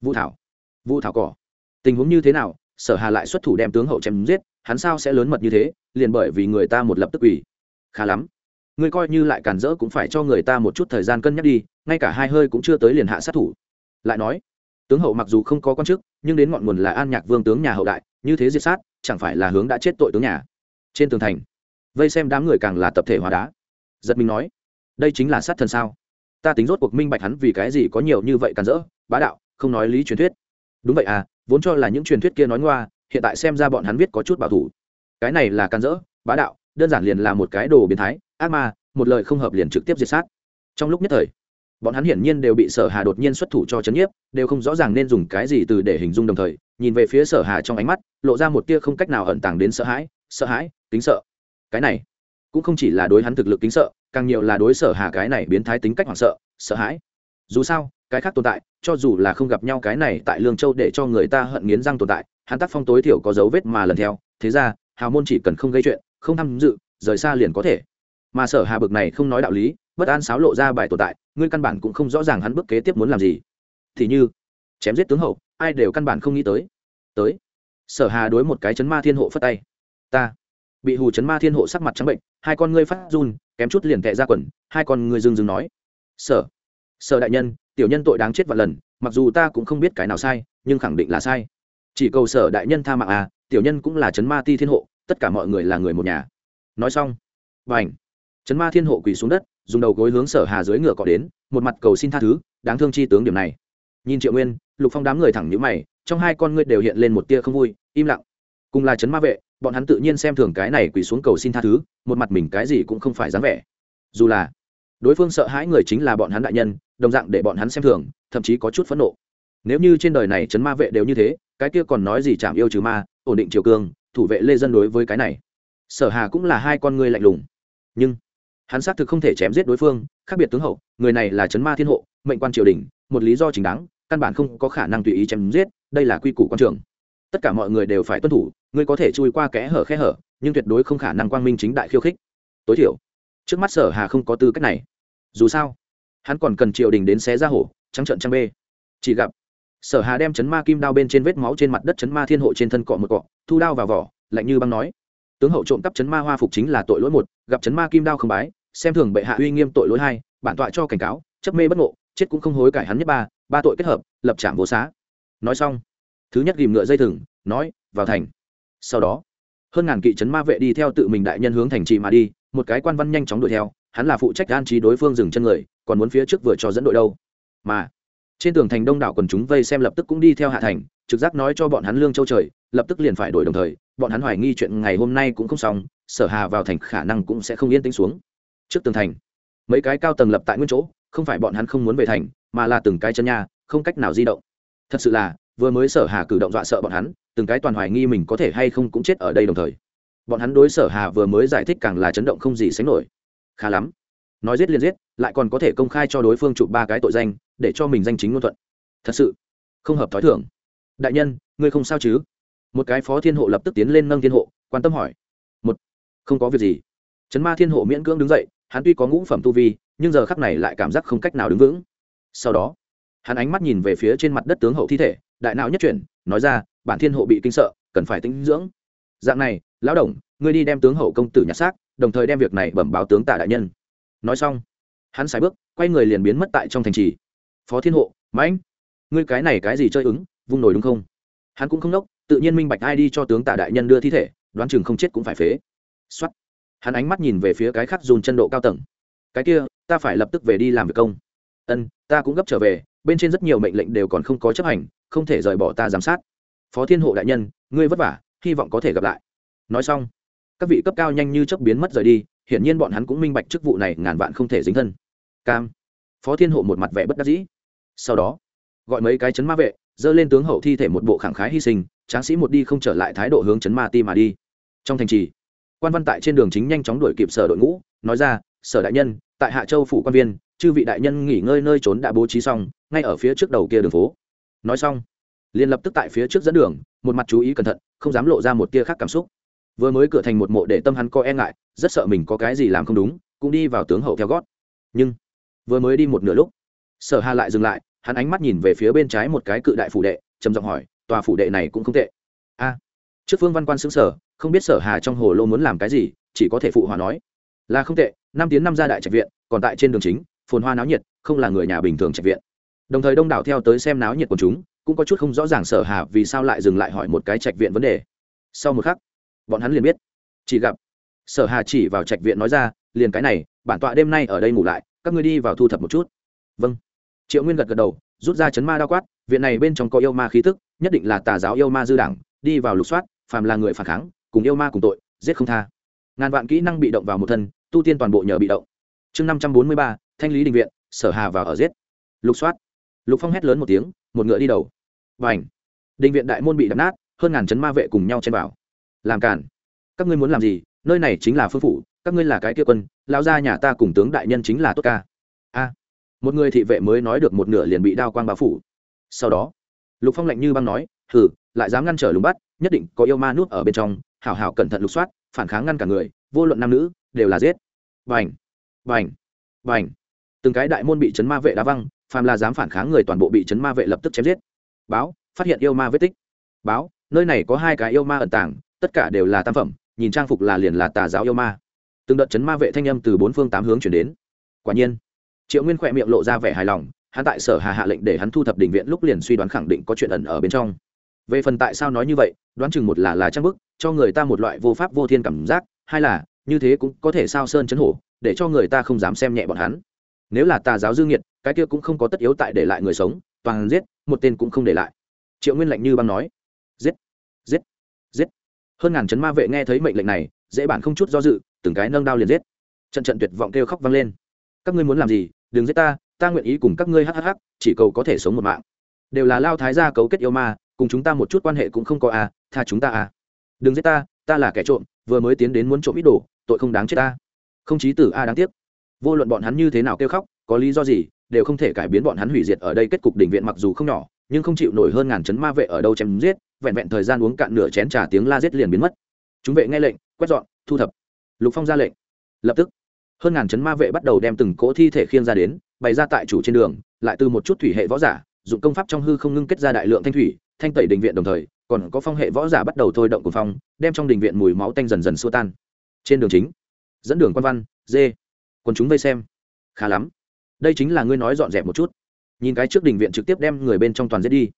Vũ thảo vũ thảo cỏ, tình huống như thế nào, sở hà lại xuất thủ đem tướng hậu chém giết, hắn sao sẽ lớn mật như thế, liền bởi vì người ta một lập tức ủy khá lắm ngươi coi như lại cản rỡ cũng phải cho người ta một chút thời gian cân nhắc đi, ngay cả hai hơi cũng chưa tới liền hạ sát thủ. Lại nói, tướng hậu mặc dù không có quan chức, nhưng đến ngọn nguồn là an nhạc vương tướng nhà hậu đại, như thế diệt sát, chẳng phải là hướng đã chết tội tướng nhà. Trên tường thành, vây xem đám người càng là tập thể hóa đá. Giật mình nói, đây chính là sát thần sao? Ta tính rốt cuộc minh bạch hắn vì cái gì có nhiều như vậy cản rỡ, bá đạo, không nói lý truyền thuyết. Đúng vậy à vốn cho là những truyền thuyết kia nói ngoa, hiện tại xem ra bọn hắn viết có chút bảo thủ. Cái này là cản rỡ, bá đạo, đơn giản liền là một cái đồ biến thái ác ma, một lời không hợp liền trực tiếp diệt sát. Trong lúc nhất thời, bọn hắn hiển nhiên đều bị sở hà đột nhiên xuất thủ cho chấn nhiếp, đều không rõ ràng nên dùng cái gì từ để hình dung đồng thời, nhìn về phía sở hà trong ánh mắt, lộ ra một tia không cách nào ẩn tàng đến sợ hãi sợ hãi tính sợ. Cái này, cũng không chỉ là đối hắn thực lực tính sợ, càng nhiều là đối sở hà cái này biến thái tính cách hoảng sợ sợ hãi. Dù sao, cái khác tồn tại, cho dù là không gặp nhau cái này tại lương châu để cho người ta hận nghiến răng tồn tại, hắn tác phong tối thiểu có dấu vết mà lần theo. Thế ra, hào môn chỉ cần không gây chuyện, không tham dự, rời xa liền có thể mà sở hà bực này không nói đạo lý, bất an sáo lộ ra bài tồn tại, ngươi căn bản cũng không rõ ràng hắn bước kế tiếp muốn làm gì. Thì như, chém giết tướng hậu, ai đều căn bản không nghĩ tới. Tới. Sở hà đối một cái chấn ma thiên hộ phất tay. Ta. Bị hù chấn ma thiên hộ sắc mặt trắng bệnh, hai con ngươi phát run, kém chút liền tệ ra quần, hai con ngươi dưng dưng nói. Sở. Sở đại nhân, tiểu nhân tội đáng chết vạn lần, mặc dù ta cũng không biết cái nào sai, nhưng khẳng định là sai. Chỉ cầu sở đại nhân tha mạng à tiểu nhân cũng là chấn ma ti thiên hộ, tất cả mọi người là người một nhà. Nói xong. Và ảnh trấn chấn ma thiên hộ quỳ xuống đất, dùng đầu gối hướng sở hà dưới ngựa cọ đến, một mặt cầu xin tha thứ, đáng thương chi tướng điểm này. Nhìn triệu nguyên, lục phong đám người thẳng nhữ mày, trong hai con ngươi đều hiện lên một tia không vui, im lặng. Cùng là chấn ma vệ, bọn hắn tự nhiên xem thường cái này quỳ xuống cầu xin tha thứ, một mặt mình cái gì cũng không phải dáng vẻ. Dù là đối phương sợ hãi người chính là bọn hắn đại nhân, đồng dạng để bọn hắn xem thường, thậm chí có chút phẫn nộ. Nếu như trên đời này chấn ma vệ đều như thế, cái kia còn nói gì chạm yêu trừ ma, ổn định triều cương, thủ vệ lê dân đối với cái này. Sở hà cũng là hai con ngươi lạnh lùng. Nhưng hắn xác thực không thể chém giết đối phương, khác biệt tướng hậu, người này là chấn ma thiên hộ, mệnh quan triều đình, một lý do chính đáng, căn bản không có khả năng tùy ý chém giết, đây là quy củ quan trường. Tất cả mọi người đều phải tuân thủ, ngươi có thể chui qua kẽ hở khe hở, nhưng tuyệt đối không khả năng quang minh chính đại khiêu khích. Tối thiểu, trước mắt sở hà không có tư cách này. Dù sao, hắn còn cần triều đình đến xé ra hổ, trắng trận trăng bê. Chỉ gặp, sở hà đem chấn ma kim đao bên trên vết máu trên mặt đất chấn ma thiên hộ trên thân cọ một cọ, thu đao vào vỏ, lạnh như băng nói. Tướng hậu trộm cắp chấn ma hoa phục chính là tội lỗi một, gặp chấn ma kim đao không bái xem thường bệ hạ uy nghiêm tội lỗi hai, bản tọa cho cảnh cáo, chấp mê bất ngộ, chết cũng không hối cải hắn nhất ba ba tội kết hợp, lập trạm vô xá. Nói xong, thứ nhất ghìm ngựa dây thừng, nói, vào thành. Sau đó, hơn ngàn kỵ chấn ma vệ đi theo tự mình đại nhân hướng thành trì mà đi, một cái quan văn nhanh chóng đuổi theo, hắn là phụ trách an trí đối phương dừng chân người, còn muốn phía trước vừa cho dẫn đội đâu. Mà, trên tường thành đông đảo quần chúng vây xem lập tức cũng đi theo hạ thành, trực giác nói cho bọn hắn lương châu trời, lập tức liền phải đổi đồng thời, bọn hắn hoài nghi chuyện ngày hôm nay cũng không xong, sở hà vào thành khả năng cũng sẽ không yên tĩnh xuống trước tường thành. Mấy cái cao tầng lập tại nguyên chỗ, không phải bọn hắn không muốn về thành, mà là từng cái chân nhà không cách nào di động. Thật sự là, vừa mới sở hà cử động dọa sợ bọn hắn, từng cái toàn hoài nghi mình có thể hay không cũng chết ở đây đồng thời. Bọn hắn đối sở hà vừa mới giải thích càng là chấn động không gì sánh nổi. Khá lắm. Nói giết liền giết, lại còn có thể công khai cho đối phương chụp ba cái tội danh, để cho mình danh chính ngôn thuận. Thật sự, không hợp thói thường. Đại nhân, ngươi không sao chứ? Một cái phó thiên hộ lập tức tiến lên nâng thiên hộ, quan tâm hỏi. Một, không có việc gì. Trấn ma thiên hộ miễn cưỡng đứng dậy hắn tuy có ngũ phẩm tu vi, nhưng giờ khắc này lại cảm giác không cách nào đứng vững. Sau đó, hắn ánh mắt nhìn về phía trên mặt đất tướng hậu thi thể, đại não nhất chuyển, nói ra, bản thiên hộ bị kinh sợ, cần phải tinh dưỡng. Dạng này, lão đồng, ngươi đi đem tướng hậu công tử nhặt xác, đồng thời đem việc này bẩm báo tướng tả đại nhân. Nói xong, hắn xài bước, quay người liền biến mất tại trong thành trì. Phó thiên hộ, mãnh, ngươi cái này cái gì chơi ứng, vung nổi đúng không? Hắn cũng không đốc tự nhiên minh bạch ai đi cho tướng tả đại nhân đưa thi thể, đoán chừng không chết cũng phải phế. Xuất hắn ánh mắt nhìn về phía cái khác dùn chân độ cao tầng. Cái kia, ta phải lập tức về đi làm việc công. Ân, ta cũng gấp trở về, bên trên rất nhiều mệnh lệnh đều còn không có chấp hành, không thể rời bỏ ta giám sát. Phó thiên hộ đại nhân, ngươi vất vả, hy vọng có thể gặp lại. Nói xong, các vị cấp cao nhanh như chấp biến mất rời đi, hiển nhiên bọn hắn cũng minh bạch chức vụ này ngàn vạn không thể dính thân. Cam. Phó thiên hộ một mặt vẻ bất đắc dĩ. Sau đó, gọi mấy cái chấn ma vệ, dơ lên tướng hậu thi thể một bộ khẳng khái hy sinh, tráng sĩ một đi không trở lại thái độ hướng chấn ma ti mà đi. Trong thành trì quan văn tại trên đường chính nhanh chóng đuổi kịp sở đội ngũ, nói ra, sở đại nhân, tại hạ châu phủ quan viên, chư vị đại nhân nghỉ ngơi nơi trốn đã bố trí xong, ngay ở phía trước đầu kia đường phố. Nói xong, liền lập tức tại phía trước dẫn đường, một mặt chú ý cẩn thận, không dám lộ ra một tia khác cảm xúc. Vừa mới cửa thành một mộ để tâm hắn có e ngại, rất sợ mình có cái gì làm không đúng, cũng đi vào tướng hậu theo gót. Nhưng, vừa mới đi một nửa lúc, sở hà lại dừng lại, hắn ánh mắt nhìn về phía bên trái một cái cự đại phủ đệ, trầm giọng hỏi, tòa phủ đệ này cũng không tệ. A, trước phương văn quan xứng sở không biết sở hà trong hồ lô muốn làm cái gì, chỉ có thể phụ hòa nói. Là không tệ, năm tiếng năm ra đại trạch viện, còn tại trên đường chính, phồn hoa náo nhiệt, không là người nhà bình thường trạch viện. Đồng thời đông đảo theo tới xem náo nhiệt của chúng, cũng có chút không rõ ràng sở hà vì sao lại dừng lại hỏi một cái trạch viện vấn đề. Sau một khắc, bọn hắn liền biết. Chỉ gặp, sở hà chỉ vào trạch viện nói ra, liền cái này, bản tọa đêm nay ở đây ngủ lại, các ngươi đi vào thu thập một chút. Vâng. Triệu nguyên gật gật đầu, rút ra chấn ma đao quát, viện này bên trong có yêu ma khí tức, nhất định là tà giáo yêu ma dư đảng đi vào lục soát, phàm là người phản kháng cùng yêu ma cùng tội, giết không tha. Ngàn vạn kỹ năng bị động vào một thân, tu tiên toàn bộ nhờ bị động. Chương năm trăm bốn mươi ba, thanh lý định viện, sở hà vào ở giết. Lục soát. Lục phong hét lớn một tiếng, một ngựa đi đầu. Và ảnh định viện đại môn bị đập nát, hơn ngàn chấn ma vệ cùng nhau chen vào. Làm cản các ngươi muốn làm gì? Nơi này chính là phương phủ, các ngươi là cái kia quân, lão gia nhà ta cùng tướng đại nhân chính là tốt ca. A. Một người thị vệ mới nói được một nửa liền bị đao quang bao phủ. Sau đó, lục phong lạnh như băng nói, hừ, lại dám ngăn trở lùng bắt, nhất định có yêu ma nuốt ở bên trong hảo hảo cẩn thận lục soát, phản kháng ngăn cả người, vô luận nam nữ, đều là giết. Vành vành vành từng cái đại môn bị chấn ma vệ đá văng, phàm là dám phản kháng người toàn bộ bị chấn ma vệ lập tức chém giết. Báo, phát hiện yêu ma vết tích. Báo, nơi này có hai cái yêu ma ẩn tàng, tất cả đều là tam phẩm, nhìn trang phục là liền là tà giáo yêu ma. Từng đợt chấn ma vệ thanh âm từ bốn phương tám hướng chuyển đến. Quả nhiên, triệu nguyên khỏe miệng lộ ra vẻ hài lòng, hắn tại sở hà hạ lệnh để hắn thu thập đình viện lúc liền suy đoán khẳng định có chuyện ẩn ở bên trong về phần tại sao nói như vậy, đoán chừng một là là trang bức, cho người ta một loại vô pháp vô thiên cảm giác, hai là, như thế cũng có thể sao sơn chấn hổ, để cho người ta không dám xem nhẹ bọn hắn. Nếu là tà giáo dương nhiệt cái kia cũng không có tất yếu tại để lại người sống, toàn giết, một tên cũng không để lại. Triệu nguyên lạnh như băng nói. Giết giết giết. Hơn ngàn chấn ma vệ nghe thấy mệnh lệnh này, dễ bản không chút do dự, từng cái nâng đao liền giết. Trận trận tuyệt vọng kêu khóc vang lên. Các ngươi muốn làm gì? Đừng giết ta ta nguyện ý cùng các ngươi hhh chỉ cầu có thể sống một mạng. Đều là lao thái gia cấu kết yêu ma cùng chúng ta một chút quan hệ cũng không có à tha chúng ta à. Đừng giết ta ta là kẻ trộm, vừa mới tiến đến muốn trộm ít đồ, tội không đáng chết ta. Không chí tử a đáng tiếc. Vô luận bọn hắn như thế nào kêu khóc, có lý do gì, đều không thể cải biến bọn hắn hủy diệt ở đây kết cục đỉnh viện mặc dù không nhỏ, nhưng không chịu nổi hơn ngàn chấn ma vệ ở đâu chém giết, vẹn vẹn thời gian uống cạn nửa chén trà tiếng la giết liền biến mất. Chúng vệ nghe lệnh, quét dọn, thu thập. Lục phong ra lệnh. Lập tức, hơn ngàn chấn ma vệ bắt đầu đem từng cỗ thi thể khiêng ra đến, bày ra tại chủ trên đường, lại từ một chút thủy hệ võ giả, dụng công pháp trong hư không ngưng kết ra đại lượng thanh thủy thanh tẩy đình viện đồng thời, còn có phong hệ võ giả bắt đầu thôi động của phong, đem trong đình viện mùi máu tanh dần dần xua tan. Trên đường chính, dẫn đường quan văn, dê còn chúng vây xem. Khá lắm. Đây chính là ngươi nói dọn dẹp một chút. Nhìn cái trước đình viện trực tiếp đem người bên trong toàn giết đi.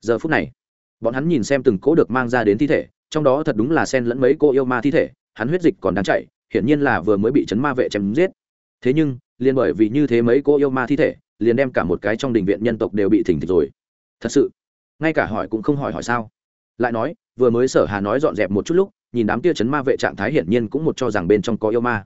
Giờ phút này, bọn hắn nhìn xem từng cỗ được mang ra đến thi thể, trong đó thật đúng là sen lẫn mấy cô yêu ma thi thể, hắn huyết dịch còn đang chạy hiển nhiên là vừa mới bị chấn ma vệ chém giết. Thế nhưng, liền bởi vì như thế mấy cô yêu ma thi thể, liền đem cả một cái trong đình viện nhân tộc đều bị thỉnh thịch rồi. Thật sự ngay cả hỏi cũng không hỏi hỏi sao? Lại nói, vừa mới sở hà nói dọn dẹp một chút lúc, nhìn đám tia chấn ma vệ trạng thái hiển nhiên cũng một cho rằng bên trong có yêu ma.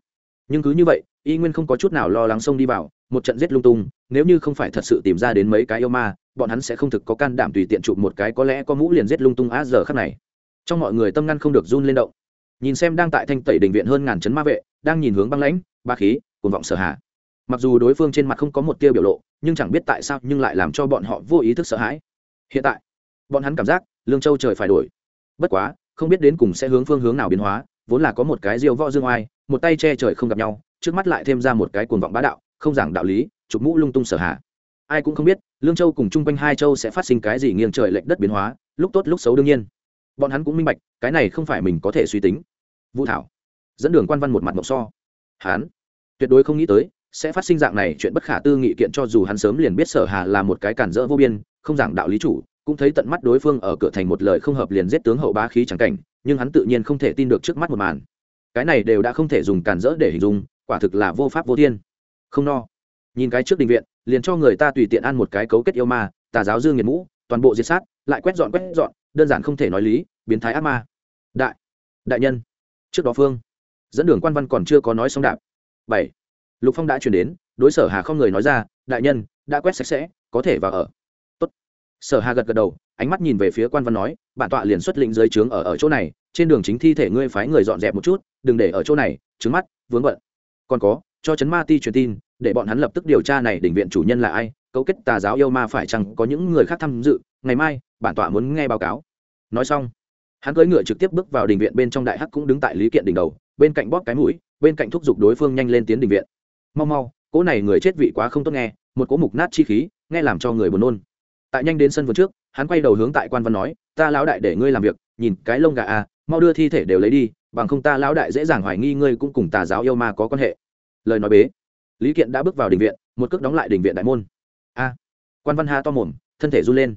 Nhưng cứ như vậy, y nguyên không có chút nào lo lắng xông đi vào, một trận giết lung tung, nếu như không phải thật sự tìm ra đến mấy cái yêu ma, bọn hắn sẽ không thực có can đảm tùy tiện chụp một cái có lẽ có mũ liền giết lung tung á giờ khắc này. Trong mọi người tâm ngăn không được run lên động. Nhìn xem đang tại thanh tẩy đình viện hơn ngàn chấn ma vệ, đang nhìn hướng băng lãnh, ba khí, cuồng vọng sở hạ mặc dù đối phương trên mặt không có một tia biểu lộ, nhưng chẳng biết tại sao nhưng lại làm cho bọn họ vô ý thức sợ hãi hiện tại, bọn hắn cảm giác lương châu trời phải đổi. Bất quá, không biết đến cùng sẽ hướng phương hướng nào biến hóa, vốn là có một cái diêu võ dương oai, một tay che trời không gặp nhau, trước mắt lại thêm ra một cái cuồng vọng bá đạo, không giảng đạo lý, chụp mũ lung tung sở hạ. Ai cũng không biết, lương châu cùng chung quanh hai châu sẽ phát sinh cái gì nghiêng trời lệch đất biến hóa, lúc tốt lúc xấu đương nhiên. Bọn hắn cũng minh bạch, cái này không phải mình có thể suy tính. Vũ thảo, dẫn đường quan văn một mặt mộng so. Hắn, tuyệt đối không nghĩ tới sẽ phát sinh dạng này chuyện bất khả tư nghị kiện cho dù hắn sớm liền biết sở hà là một cái cản rỡ vô biên, không giảng đạo lý chủ, cũng thấy tận mắt đối phương ở cửa thành một lời không hợp liền giết tướng hậu bá khí chẳng cảnh, nhưng hắn tự nhiên không thể tin được trước mắt một màn. Cái này đều đã không thể dùng cản rỡ để hình dung, quả thực là vô pháp vô thiên. Không no. Nhìn cái trước đình viện, liền cho người ta tùy tiện ăn một cái cấu kết yêu ma, tà giáo dương nghiệt mũ, toàn bộ diệt sát, lại quét dọn quét dọn, đơn giản không thể nói lý, biến thái ác ma. Đại đại nhân. Trước đó phương, dẫn đường quan văn còn chưa có nói xong đạp. Bảy lục phong đã chuyển đến, đối sở hà không người nói ra, đại nhân, đã quét sạch sẽ, có thể vào ở. Tốt. sở hà gật gật đầu, ánh mắt nhìn về phía quan văn nói, bản tọa liền xuất lĩnh dưới trướng ở ở chỗ này, trên đường chính thi thể ngươi phái người dọn dẹp một chút, đừng để ở chỗ này trứng mắt, vướng bận. Còn có, cho chấn ma ti truyền tin, để bọn hắn lập tức điều tra này đỉnh viện chủ nhân là ai, cấu kết tà giáo yêu ma phải chăng có những người khác tham dự, ngày mai, bản tọa muốn nghe báo cáo. Nói xong, hắn cưỡi ngựa trực tiếp bước vào đình viện bên trong đại hắc cũng đứng tại lý kiện đỉnh đầu, bên cạnh bóp cái mũi, bên cạnh thúc giục đối phương nhanh lên tiến đình viện mau mau, cỗ này người chết vị quá không tốt nghe, một cỗ mục nát chi khí, nghe làm cho người buồn nôn. Tại nhanh đến sân vườn trước, hắn quay đầu hướng tại quan văn nói, ta lão đại để ngươi làm việc, nhìn cái lông gà à mau đưa thi thể đều lấy đi, bằng không ta lão đại dễ dàng hoài nghi ngươi cũng cùng tà giáo yêu ma có quan hệ. Lời nói bế, lý kiện đã bước vào đình viện, một cước đóng lại đình viện đại môn. A! Quan văn ha to mồm, thân thể run lên.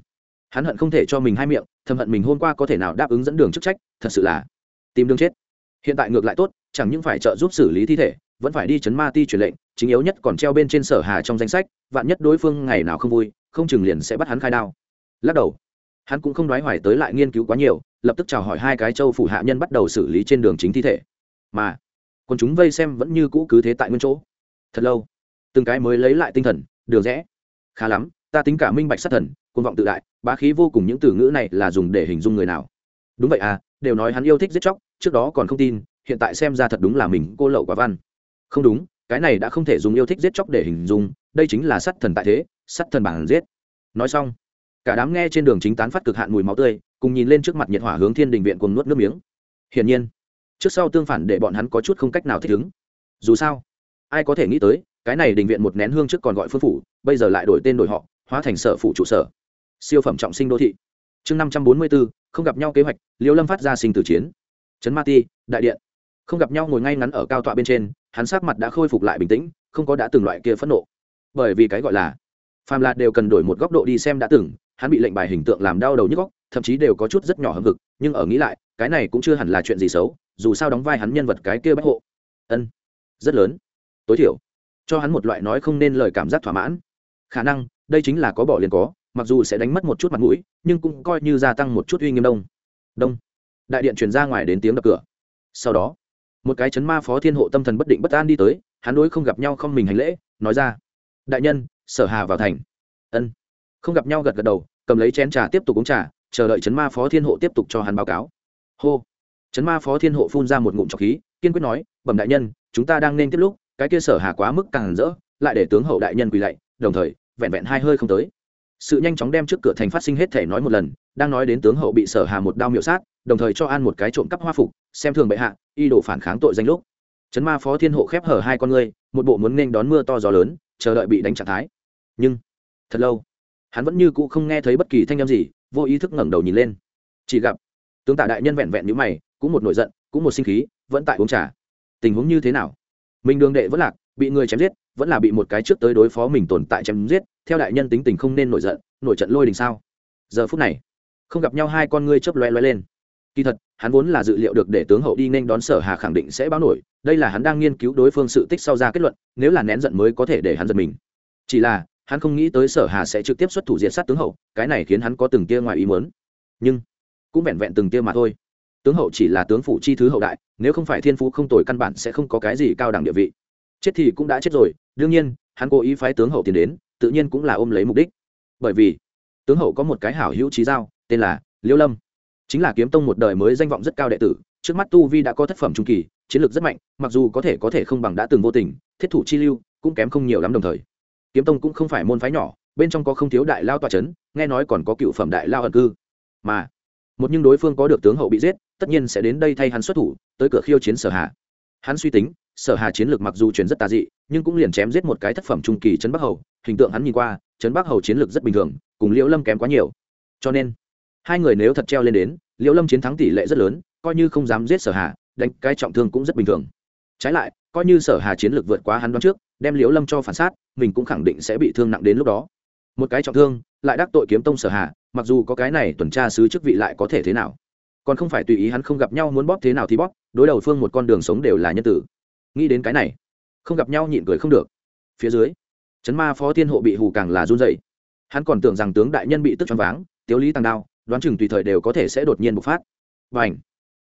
Hắn hận không thể cho mình hai miệng, thầm hận mình hôm qua có thể nào đáp ứng dẫn đường chức trách, thật sự là tìm đường chết. Hiện tại ngược lại tốt, chẳng những phải trợ giúp xử lý thi thể vẫn phải đi chấn ma ti truyền lệnh, chính yếu nhất còn treo bên trên sở hà trong danh sách, vạn nhất đối phương ngày nào không vui, không chừng liền sẽ bắt hắn khai đao. Lắc đầu. Hắn cũng không đoái hoài tới lại nghiên cứu quá nhiều, lập tức chào hỏi hai cái châu phủ hạ nhân bắt đầu xử lý trên đường chính thi thể. Mà còn chúng vây xem vẫn như cũ cứ thế tại nguyên chỗ. Thật lâu, từng cái mới lấy lại tinh thần, đường rẽ. Khá lắm, ta tính cả minh bạch sát thần côn vọng tự đại, bá khí vô cùng những từ ngữ này là dùng để hình dung người nào. Đúng vậy à đều nói hắn yêu thích giết chóc, trước đó còn không tin, hiện tại xem ra thật đúng là mình cô lậu quả văn không đúng, cái này đã không thể dùng yêu thích giết chóc để hình dung, đây chính là sát thần tại thế, sát thần bản giết. Nói xong, cả đám nghe trên đường chính tán phát cực hạn mùi máu tươi, cùng nhìn lên trước mặt nhiệt hỏa hướng thiên đình viện cùng nuốt nước miếng. Hiển nhiên, trước sau tương phản để bọn hắn có chút không cách nào thích ứng. Dù sao, ai có thể nghĩ tới, cái này đình viện một nén hương trước còn gọi phương phủ, bây giờ lại đổi tên đổi họ, hóa thành sở phủ trụ sở. Siêu phẩm trọng sinh đô thị. Chương năm trăm bốn mươi bốn, không gặp nhau kế hoạch, liêu lâm phát ra sinh tử chiến. Trấn ma ti, đại điện không gặp nhau ngồi ngay ngắn ở cao tọa bên trên, hắn sát mặt đã khôi phục lại bình tĩnh, không có đã từng loại kia phẫn nộ. Bởi vì cái gọi là phàm là đều cần đổi một góc độ đi xem đã từng, hắn bị lệnh bài hình tượng làm đau đầu nhức góc thậm chí đều có chút rất nhỏ hâm vực nhưng ở nghĩ lại, cái này cũng chưa hẳn là chuyện gì xấu, dù sao đóng vai hắn nhân vật cái kia bách hộ. Ân, rất lớn. Tối thiểu, cho hắn một loại nói không nên lời cảm giác thỏa mãn. Khả năng, đây chính là có bỏ liền có, mặc dù sẽ đánh mất một chút mặt mũi, nhưng cũng coi như gia tăng một chút uy nghiêm đông. Đông. Đại điện truyền ra ngoài đến tiếng đập cửa. Sau đó một cái chấn ma phó thiên hộ tâm thần bất định bất an đi tới, hắn đối không gặp nhau không mình hành lễ, nói ra, đại nhân, sở hà vào thành. Ân. Không gặp nhau gật gật đầu, cầm lấy chén trà tiếp tục uống trà, chờ đợi chấn ma phó thiên hộ tiếp tục cho hắn báo cáo. Hô. Chấn ma phó thiên hộ phun ra một ngụm trọc khí, kiên quyết nói, bẩm đại nhân, chúng ta đang nên tiếp lúc, cái kia sở hà quá mức càng rỡ, lại để tướng hậu đại nhân quỳ lạy, đồng thời vẹn vẹn hai hơi không tới sự nhanh chóng đem trước cửa thành phát sinh hết thể nói một lần, đang nói đến tướng hậu bị sở hà một đao miệu sát, đồng thời cho an một cái trộm cắp hoa phục, xem thường bệ hạ, y đổ phản kháng tội danh lúc. Chấn ma phó thiên hộ khép hở hai con ngươi, một bộ muốn nên đón mưa to gió lớn, chờ đợi bị đánh trạng thái. Nhưng, thật lâu, hắn vẫn như cũ không nghe thấy bất kỳ thanh âm gì, vô ý thức ngẩng đầu nhìn lên. Chỉ gặp, tướng tả đại nhân vẹn vẹn như mày, cũng một nổi giận, cũng một sinh khí, vẫn tại uống trà. Tình huống như thế nào? Mình đường đệ vẫn lạc bị người chém giết, vẫn là bị một cái trước tới đối phó mình tồn tại chém giết, theo đại nhân tính tình không nên nổi giận, nổi trận lôi đình sao? Giờ phút này, không gặp nhau hai con ngươi chớp loe loe lên. Kỳ thật, hắn vốn là dự liệu được để tướng hậu đi nên đón sở hà khẳng định sẽ báo nổi, đây là hắn đang nghiên cứu đối phương sự tích sau ra kết luận, nếu là nén giận mới có thể để hắn giật mình. Chỉ là, hắn không nghĩ tới sở hà sẽ trực tiếp xuất thủ diện sát tướng hậu, cái này khiến hắn có từng tia ngoài ý muốn. Nhưng, cũng vẹn vẹn từng tia mà thôi. Tướng hậu chỉ là tướng phủ chi thứ hậu đại, nếu không phải thiên phú không tồi căn bản sẽ không có cái gì cao đẳng địa vị chết thì cũng đã chết rồi, đương nhiên, hắn cố ý phái tướng hậu tiến đến, tự nhiên cũng là ôm lấy mục đích. Bởi vì, tướng hậu có một cái hảo hữu trí giao, tên là liêu lâm. Chính là kiếm tông một đời mới danh vọng rất cao đệ tử, trước mắt tu vi đã có thất phẩm trung kỳ, chiến lược rất mạnh, mặc dù có thể có thể không bằng đã từng vô tình, thiết thủ chi lưu, cũng kém không nhiều lắm đồng thời. Kiếm tông cũng không phải môn phái nhỏ, bên trong có không thiếu đại lao tòa c h ấ n nghe nói còn có cựu phẩm đại lao ẩn cư. Mà, một nhưng đối phương có được tướng hậu bị giết, tất nhiên sẽ đến đây thay hắn xuất thủ, tới cửa khiêu chiến sở hạ hắn suy tính, sở hà chiến lược mặc dù truyền rất tà dị, nhưng cũng liền chém giết một cái thất phẩm trung kỳ trấn bắc hầu, hình tượng hắn nhìn qua, trấn bắc hầu chiến lược rất bình thường, cùng liễu lâm kém quá nhiều. Cho nên, hai người nếu thật treo lên đến, liễu lâm chiến thắng tỷ lệ rất lớn, coi như không dám giết sở hà, đánh cái trọng thương cũng rất bình thường. Trái lại, coi như sở hà chiến lược vượt quá hắn đoán trước, đem liễu lâm cho phản sát, mình cũng khẳng định sẽ bị thương nặng đến lúc đó. Một cái trọng thương, lại đắc tội kiếm tông sở hà, mặc dù có cái này tuần tra sứ chức vị lại có thể thế nào? Còn không phải tùy ý hắn không gặp nhau muốn bóp thế nào thì bóp, đối đầu phương một con đường sống đều là nhân tử. Nghĩ đến cái này, không gặp nhau nhịn cười không được. Phía dưới, chấn ma phó thiên hộ bị hù càng là run dậy hắn còn tưởng rằng tướng đại nhân bị tức choáng váng, tiếu lý tăng đao, đoán chừng tùy thời đều có thể sẽ đột nhiên bộc phát. Và ảnh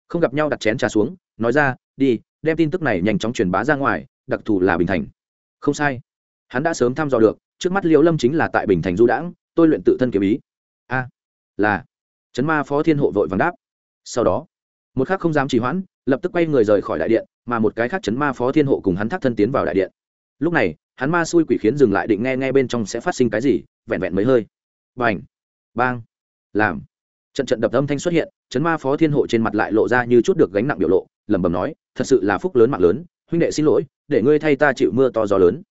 không gặp nhau đặt chén trà xuống, nói ra, đi, đem tin tức này nhanh chóng truyền bá ra ngoài, đặc thù là bình thành. Không sai. Hắn đã sớm thăm dò được, trước mắt liễu lâm chính là tại bình thành du đãng, tôi luyện tự thân kiếm ý. A, là. Chấn ma phó thiên hộ vội vàng đáp sau đó, một khác không dám trì hoãn, lập tức quay người rời khỏi đại điện, mà một cái khác chấn ma phó thiên hộ cùng hắn thác thân tiến vào đại điện. Lúc này, hắn ma xui quỷ khiến dừng lại định nghe nghe bên trong sẽ phát sinh cái gì, vẹn vẹn mấy hơi. Bành! Bang! Làm! Trận trận đập âm thanh xuất hiện, chấn ma phó thiên hộ trên mặt lại lộ ra như chút được gánh nặng biểu lộ, lẩm bẩm nói, thật sự là phúc lớn mạng lớn, huynh đệ xin lỗi, để ngươi thay ta chịu mưa to gió lớn.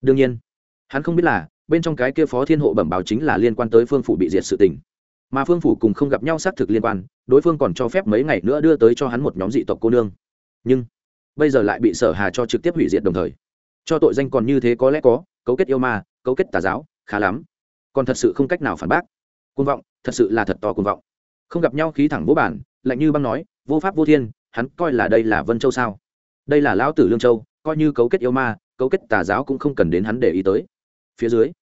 Đương nhiên, hắn không biết là, bên trong cái kia phó thiên hộ bẩm báo chính là liên quan tới phương phủ bị diệt sự tình mà phương phủ cùng không gặp nhau xác thực liên quan, đối phương còn cho phép mấy ngày nữa đưa tới cho hắn một nhóm dị tộc cô nương. Nhưng, bây giờ lại bị sở hà cho trực tiếp hủy diệt đồng thời. Cho tội danh còn như thế có lẽ có, cấu kết yêu ma, cấu kết tà giáo, khá lắm. Còn thật sự không cách nào phản bác. Côn vọng, thật sự là thật to côn vọng. Không gặp nhau khí thẳng vô bản, lạnh như băng nói, vô pháp vô thiên, hắn coi là đây là vân châu sao? Đây là lão tử lương châu, coi như cấu kết yêu ma, cấu kết tà giáo cũng không cần đến hắn để ý tới. Phía dưới,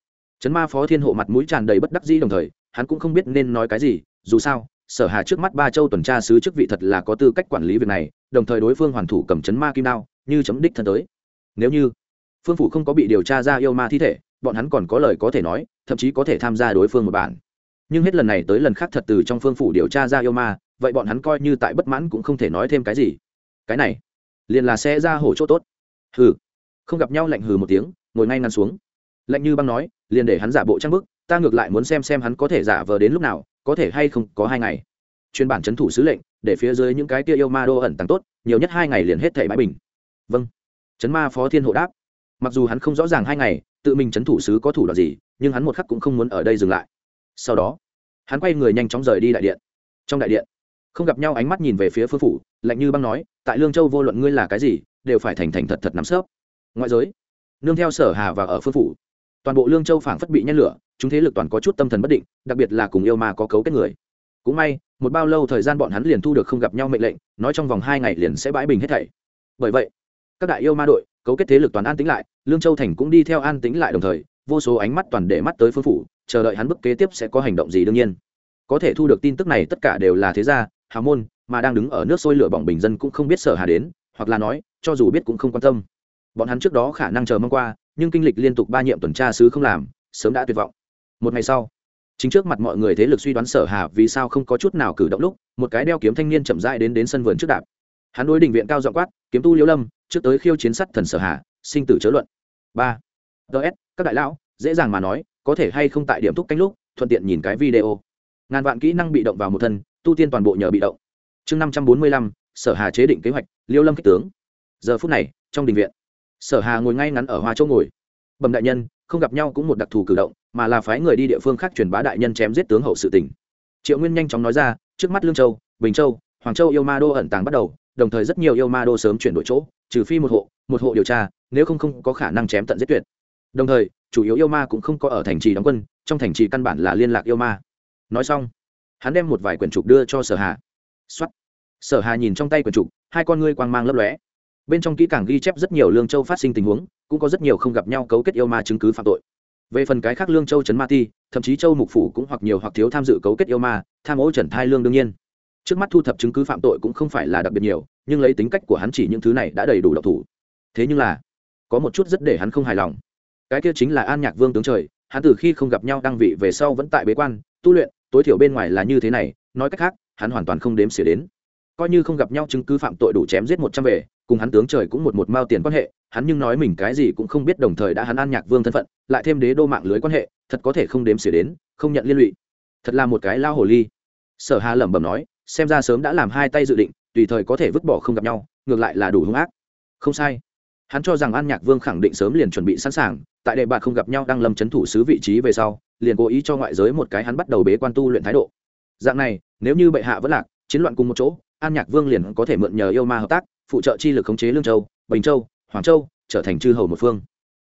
chấn ma phó thiên hộ mặt mũi tràn đầy bất đắc dĩ đồng thời hắn cũng không biết nên nói cái gì, dù sao, sở hà trước mắt ba châu tuần tra sứ chức vị thật là có tư cách quản lý việc này, đồng thời đối phương hoàn thủ cầm chấn ma kim đao, như chấm đích thân tới. Nếu như phương phủ không có bị điều tra ra yêu ma thi thể, bọn hắn còn có lời có thể nói, thậm chí có thể tham gia đối phương một bản. Nhưng hết lần này tới lần khác thật từ trong phương phủ điều tra ra yêu ma, vậy bọn hắn coi như tại bất mãn cũng không thể nói thêm cái gì. Cái này, liền là sẽ ra hổ chỗ tốt. Hừ. Không gặp nhau lạnh hừ một tiếng, ngồi ngay ngăn xuống. Lạnh như băng nói, liền để hắn giả bộ trang bức ta ngược lại muốn xem xem hắn có thể giả vờ đến lúc nào, có thể hay không có hai ngày. Chuyên bản c h ấ n thủ sứ lệnh, để phía dưới những cái kia yêu ma đô ẩn tăng tốt, nhiều nhất hai ngày liền hết thẻ bãi bình. Vâng. Trấn ma phó thiên hộ đáp. Mặc dù hắn không rõ ràng hai ngày, tự mình c h ấ n thủ sứ có thủ đoạn gì, nhưng hắn một khắc cũng không muốn ở đây dừng lại. Sau đó, hắn quay người nhanh chóng rời đi đại điện. Trong đại điện, không gặp nhau ánh mắt nhìn về phía phương phủ, lạnh như băng nói, tại lương châu vô luận ngươi là cái gì, đều phải thành thành thật thật nắm sớp. Ngoại giới, nương theo sở hà và ở phương phủ toàn bộ lương châu phảng phất bị nhét lửa, chúng thế lực toàn có chút tâm thần bất định, đặc biệt là cùng yêu ma có cấu kết người. Cũng may, một bao lâu thời gian bọn hắn liền thu được không gặp nhau mệnh lệnh, nói trong vòng hai ngày liền sẽ bãi bình hết thảy. Bởi vậy, các đại yêu ma đội cấu kết thế lực toàn an tĩnh lại, lương châu thành cũng đi theo an tĩnh lại đồng thời, vô số ánh mắt toàn để mắt tới phương phủ, chờ đợi hắn bước kế tiếp sẽ có hành động gì đương nhiên. Có thể thu được tin tức này tất cả đều là thế gia, hào môn, mà đang đứng ở nước sôi lửa bỏng bình dân cũng không biết sở hà đến, hoặc là nói, cho dù biết cũng không quan tâm. Bọn hắn trước đó khả năng chờ mong qua nhưng kinh lịch liên tục ba nhiệm tuần tra sứ không làm, sớm đã tuyệt vọng. Một ngày sau, chính trước mặt mọi người thế lực suy đoán sở hà vì sao không có chút nào cử động lúc, một cái đeo kiếm thanh niên chậm rãi đến đến sân vườn trước đạp. Hắn đối đình viện cao dọn quát, kiếm tu liễu lâm, trước tới khiêu chiến sắt thần sở hà, sinh tử chớ luận. Ba. Ts các đại lão, dễ dàng mà nói, có thể hay không tại điểm thúc canh lúc, thuận tiện nhìn cái video. Ngàn vạn kỹ năng bị động vào một thân, tu tiên toàn bộ nhờ bị động. Chương năm trăm bốn mươi lăm, sở hà chế định kế hoạch liêu lâm kích tướng. Giờ phút này, trong đình viện sở hà ngồi ngay ngắn ở hoa chỗ ngồi. Bẩm đại nhân, không gặp nhau cũng một đặc thù cử động, mà là phái người đi địa phương khác truyền bá đại nhân chém giết tướng hậu sự tỉnh triệu nguyên nhanh chóng nói ra, trước mắt lương châu, bình châu, hoàng châu yêu ma đô ẩn tàng bắt đầu, đồng thời rất nhiều yêu ma đô sớm chuyển đổi chỗ, trừ phi một hộ một hộ điều tra, nếu không không có khả năng chém tận giết tuyệt. Đồng thời, chủ yếu yêu ma cũng không có ở thành trì đóng quân, trong thành trì căn bản là liên lạc yêu ma. Nói xong, hắn đem một vài quyển trục đưa cho sở hà. Xuất sở hà nhìn trong tay quyển trục, hai con ngươi quang mang lấp lóe bên trong kỹ càng ghi chép rất nhiều lương châu phát sinh tình huống, cũng có rất nhiều không gặp nhau cấu kết yêu ma chứng cứ phạm tội. Về phần cái khác lương châu trấn ma ti thậm chí châu mục phủ cũng hoặc nhiều hoặc thiếu tham dự cấu kết yêu ma, tham ô trần thai lương đương nhiên. Trước mắt thu thập chứng cứ phạm tội cũng không phải là đặc biệt nhiều, nhưng lấy tính cách của hắn chỉ những thứ này đã đầy đủ độc thủ. Thế nhưng là, có một chút rất để hắn không hài lòng. Cái kia chính là an nhạc vương tướng trời, hắn từ khi không gặp nhau đăng vị về sau vẫn tại bế quan, tu luyện, tối thiểu bên ngoài là như thế này, nói cách khác, hắn hoàn toàn không đếm xỉa đến. Coi như không gặp nhau chứng cứ phạm tội đủ chém giết một trăm về cùng hắn tướng trời cũng một một mao tiền quan hệ, hắn nhưng nói mình cái gì cũng không biết đồng thời đã hắn an nhạc vương thân phận, lại thêm đế đô mạng lưới quan hệ, thật có thể không đếm xỉa đến, không nhận liên lụy. Thật là một cái lao hồ ly. Sở hà lẩm bẩm nói, xem ra sớm đã làm hai tay dự định, tùy thời có thể vứt bỏ không gặp nhau, ngược lại là đủ hung ác. Không sai. Hắn cho rằng an nhạc vương khẳng định sớm liền chuẩn bị sẵn sàng, tại đệ bạc không gặp nhau đang lâm chấn thủ sứ vị trí về sau, liền cố ý cho ngoại giới một cái hắn bắt đầu bế quan tu luyện thái độ. Dạng này, nếu như bệ hạ vẫn lạc, chiến loạn cùng một chỗ an nhạc vương liền có thể mượn nhờ yêu ma hợp tác, phụ trợ chi lực khống chế lương châu, bình châu, hoàng châu, trở thành chư hầu một phương.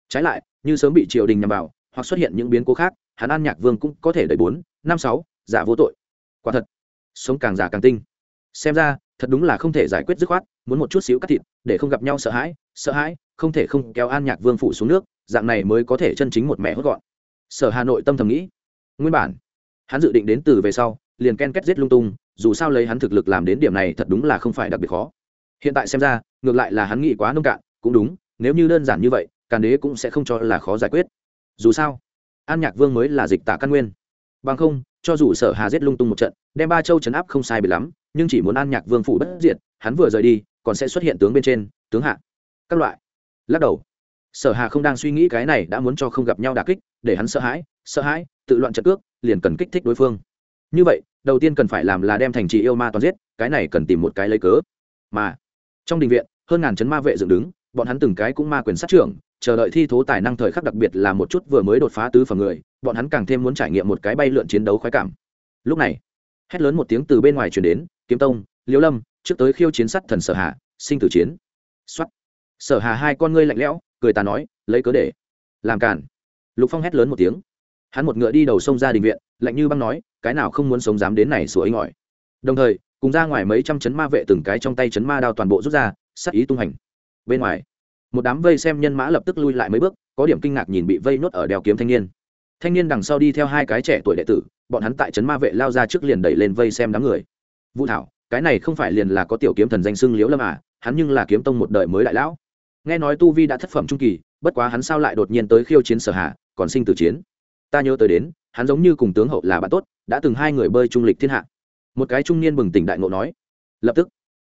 Trái lại, như sớm bị triều đình nhằm vào, hoặc xuất hiện những biến cố khác, hắn an nhạc vương cũng có thể đẩy bốn, năm, sáu, giả vô tội. Quả thật, sống càng giả càng tinh. Xem ra, thật đúng là không thể giải quyết dứt khoát, muốn một chút xíu cắt thịt, để không gặp nhau sợ hãi sợ hãi, không thể không kéo an nhạc vương phủ xuống nước, dạng này mới có thể chân chính một mẹ hốt gọn. Sở hà nội tâm thầm nghĩ. Nguyên bản, hắn dự định đến từ về sau, liền ken kết giết lung tung dù sao lấy hắn thực lực làm đến điểm này thật đúng là không phải đặc biệt khó. Hiện tại xem ra, ngược lại là hắn nghĩ quá nông cạn, cũng đúng, nếu như đơn giản như vậy, càn đế cũng sẽ không cho là khó giải quyết. Dù sao, an nhạc vương mới là dịch tả căn nguyên. Bằng không, cho dù sở hà giết lung tung một trận, đem ba châu chấn áp không sai bị lắm, nhưng chỉ muốn an nhạc vương phủ bất diệt, hắn vừa rời đi, còn sẽ xuất hiện tướng bên trên, tướng hạ. Các loại. Lắc đầu. Sở hà không đang suy nghĩ cái này đã muốn cho không gặp nhau đà kích, để hắn sợ hãi sợ hãi, tự loạn trận cước, liền cần kích thích đối phương. Như vậy đầu tiên cần phải làm là đem thành trì yêu ma toàn giết cái này cần tìm một cái lấy cớ. Mà trong đình viện hơn ngàn chấn ma vệ dựng đứng bọn hắn từng cái cũng ma quyền sát trưởng chờ đợi thi thố tài năng thời khắc đặc biệt là một chút vừa mới đột phá tứ phẩm người bọn hắn càng thêm muốn trải nghiệm một cái bay lượn chiến đấu khoái cảm. Lúc này hét lớn một tiếng từ bên ngoài truyền đến kiếm tông liễu lâm trước tới khiêu chiến sắt thần sở hà, sinh tử chiến. Xuất sở hà hai con ngươi lạnh lẽo cười ta nói lấy cớ để làm cản lục phong hét lớn một tiếng hắn một ngựa đi đầu sông ra đình viện, lạnh như băng nói, cái nào không muốn sống dám đến này sủa ấy ngỏi đồng thời, cùng ra ngoài mấy trăm chấn ma vệ từng cái trong tay chấn ma đao toàn bộ rút ra, sát ý tung hành. Bên ngoài, một đám vây xem nhân mã lập tức lui lại mấy bước, có điểm kinh ngạc nhìn bị vây nốt ở đèo kiếm thanh niên. Thanh niên đằng sau đi theo hai cái trẻ tuổi đệ tử, bọn hắn tại trấn ma vệ lao ra trước liền đẩy lên vây xem đám người. Vũ thảo, cái này không phải liền là có tiểu kiếm thần danh xưng liễu lâm à hắn nhưng là kiếm tông một đời mới đại lão. Nghe nói tu vi đã thất phẩm trung kỳ, bất quá hắn sao lại đột nhiên tới khiêu chiến sở hạ còn sinh tử chiến? Ta nhớ tới đến, hắn giống như cùng tướng hậu là bạn tốt, đã từng hai người bơi trung lịch thiên hạ. Một cái trung niên bừng tỉnh đại ngộ nói, lập tức,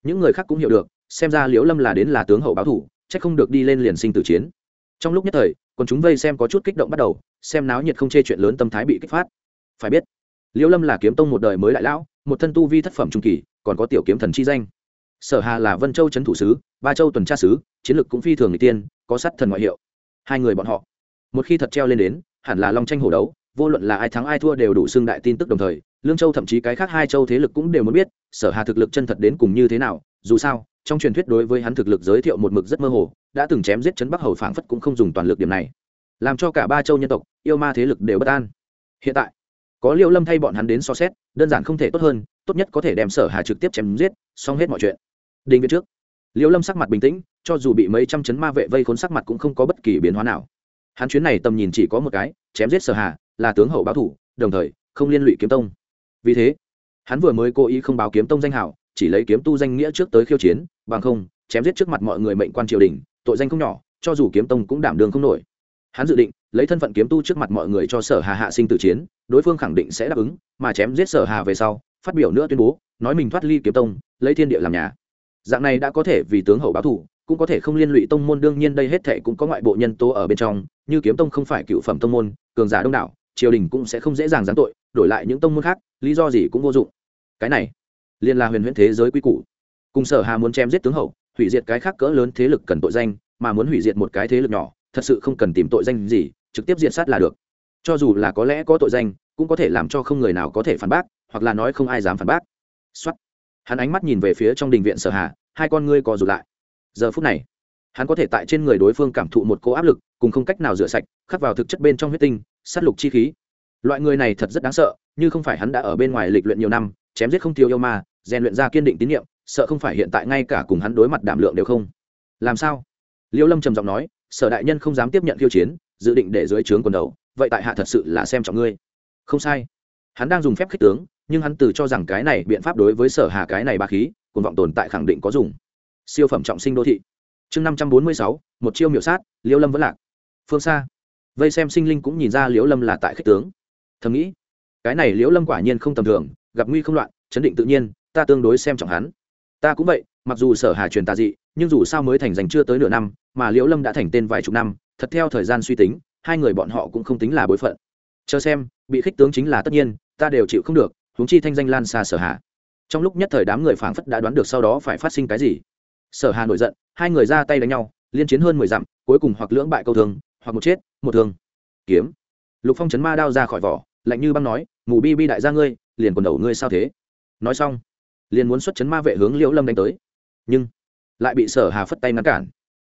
những người khác cũng hiểu được, xem ra liễu lâm là đến là tướng hậu báo thủ, chắc không được đi lên liền sinh tử chiến. Trong lúc nhất thời, còn chúng vây xem có chút kích động bắt đầu, xem náo nhiệt không chê chuyện lớn tâm thái bị kích phát. Phải biết, liễu lâm là kiếm tông một đời mới đại lão, một thân tu vi thất phẩm trung kỳ, còn có tiểu kiếm thần chi danh. Sở hà là vân châu trấn thủ sứ, ba châu tuần tra sứ, chiến lược cũng phi thường người tiên, có sắt thần ngoại hiệu. Hai người bọn họ, một khi thật treo lên đến hẳn là long tranh hổ đấu, vô luận là ai thắng ai thua đều đủ xương đại tin tức đồng thời, lương châu thậm chí cái khác hai châu thế lực cũng đều muốn biết, sở hà thực lực chân thật đến cùng như thế nào, dù sao, trong truyền thuyết đối với hắn thực lực giới thiệu một mực rất mơ hồ, đã từng chém giết chấn bắc hầu phảng phất cũng không dùng toàn lực điểm này. Làm cho cả ba châu nhân tộc, yêu ma thế lực đều bất an. Hiện tại, có liêu lâm thay bọn hắn đến so xét, đơn giản không thể tốt hơn, tốt nhất có thể đem sở hà trực tiếp chém giết, xong hết mọi chuyện. Đình viện trước. Liêu lâm sắc mặt bình tĩnh, cho dù bị mấy trăm chấn ma vệ vây khốn sắc mặt cũng không có bất kỳ biến hóa nào hắn chuyến này tầm nhìn chỉ có một cái, chém giết sở hà, là tướng hậu báo thủ, đồng thời, không liên lụy kiếm tông. Vì thế, hắn vừa mới cố ý không báo kiếm tông danh hảo, chỉ lấy kiếm tu danh nghĩa trước tới khiêu chiến, bằng không, chém giết trước mặt mọi người mệnh quan triều đình, tội danh không nhỏ, cho dù kiếm tông cũng đảm đường không nổi. Hắn dự định, lấy thân phận kiếm tu trước mặt mọi người cho sở hà hạ sinh tử chiến, đối phương khẳng định sẽ đáp ứng, mà chém giết sở hà về sau, phát biểu nữa tuyên bố, nói mình thoát ly kiếm tông, lấy thiên địa làm nhà. Dạng này đã có thể vì tướng hậu báo thủ cũng có thể không liên lụy tông môn, đương nhiên đây hết thệ cũng có ngoại bộ nhân tố ở bên trong, như kiếm tông không phải cựu phẩm tông môn, cường giả đông đảo, triều đình cũng sẽ không dễ dàng giáng tội, đổi lại những tông môn khác, lý do gì cũng vô dụng. Cái này liên là huyền huyễn thế giới quy củ. Cùng sở hà muốn chém giết tướng hậu, hủy diệt cái khác cỡ lớn thế lực cần tội danh, mà muốn hủy diệt một cái thế lực nhỏ, thật sự không cần tìm tội danh gì, trực tiếp diệt sát là được. Cho dù là có lẽ có tội danh, cũng có thể làm cho không người nào có thể phản bác, hoặc là nói không ai dám phản bác. Xuất hắn ánh mắt nhìn về phía trong đình viện sở hà, hai con ngươi co rụt lại giờ phút này, hắn có thể tại trên người đối phương cảm thụ một cô áp lực, cùng không cách nào rửa sạch, khắc vào thực chất bên trong huyết tinh, sát lục chi khí. Loại người này thật rất đáng sợ, như không phải hắn đã ở bên ngoài lịch luyện nhiều năm, chém giết không tiêu yêu ma, rèn luyện ra kiên định tín nhiệm sợ không phải hiện tại ngay cả cùng hắn đối mặt đảm lượng đều không. Làm sao? Liêu lâm trầm giọng nói, sở đại nhân không dám tiếp nhận khiêu chiến, dự định để dưới trướng quần đầu, vậy tại hạ thật sự là xem trọng ngươi. Không sai. Hắn đang dùng phép khích tướng, nhưng hắn từ cho rằng cái này biện pháp đối với sở hà cái này ba khí, cuồng vọng tồn tại khẳng định có dùng siêu phẩm trọng sinh đô thị. Chương năm trăm bốn mươi sáu, một chiêu miểu sát, liễu lâm vẫn lạc. Phương xa. Vây xem sinh linh cũng nhìn ra liễu lâm là tại khích tướng. Thầm nghĩ, cái này liễu lâm quả nhiên không tầm thường, gặp nguy không loạn, chấn định tự nhiên, ta tương đối xem trọng hắn. Ta cũng vậy, mặc dù sở hà truyền tà dị, nhưng dù sao mới thành dành chưa tới nửa năm, mà liễu lâm đã thành tên vài chục năm, thật theo thời gian suy tính, hai người bọn họ cũng không tính là bối phận. Chờ xem, bị khích tướng chính là tất nhiên, ta đều chịu không được, huống chi thanh danh lan xa sở hà. Trong lúc nhất thời đám người phảng phất đã đoán được sau đó phải phát sinh cái gì sở hà nổi giận, hai người ra tay đánh nhau, liên chiến hơn mười dặm, cuối cùng hoặc lưỡng bại câu thương, hoặc một chết, một thương. Kiếm. Lục phong chấn ma đao ra khỏi vỏ, lạnh như băng nói, mù bi bi đại gia ngươi, liền quần đầu ngươi sao thế? Nói xong, liền muốn xuất chấn ma vệ hướng liễu lâm đánh tới. Nhưng, lại bị sở hà phất tay ngăn cản.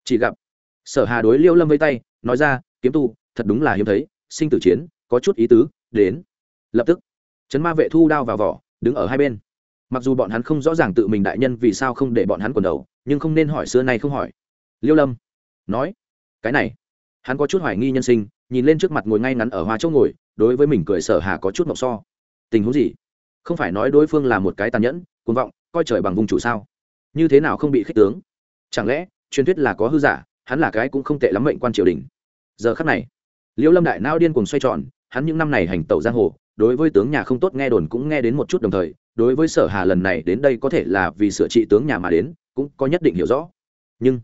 Chỉ gặp, sở hà đối liễu lâm với tay, nói ra, kiếm tu, thật đúng là hiếm thấy, sinh tử chiến, có chút ý tứ, đến. Lập tức, chấn ma vệ thu đao vào vỏ, đứng ở hai bên mặc dù bọn hắn không rõ ràng tự mình đại nhân vì sao không để bọn hắn quần đầu, nhưng không nên hỏi xưa nay không hỏi. Liêu lâm nói, cái này. Hắn có chút hoài nghi nhân sinh, nhìn lên trước mặt ngồi ngay ngắn ở hoa chỗ ngồi, đối với mình cười sở hà có chút mộng so. Tình huống gì? Không phải nói đối phương là một cái tàn nhẫn, cuồng vọng, coi trời bằng vùng chủ sao? Như thế nào không bị khích tướng? Chẳng lẽ, truyền thuyết là có hư giả, hắn là cái cũng không tệ lắm mệnh quan triều đình. Giờ khắc này liễu lâm đại nao điên cuồng xoay tròn, hắn những năm này hành tẩu giang hồ, đối với tướng nhà không tốt nghe đồn cũng nghe đến một chút đồng thời đối với sở hà lần này đến đây có thể là vì sửa trị tướng nhà mà đến, cũng có nhất định hiểu rõ. Nhưng,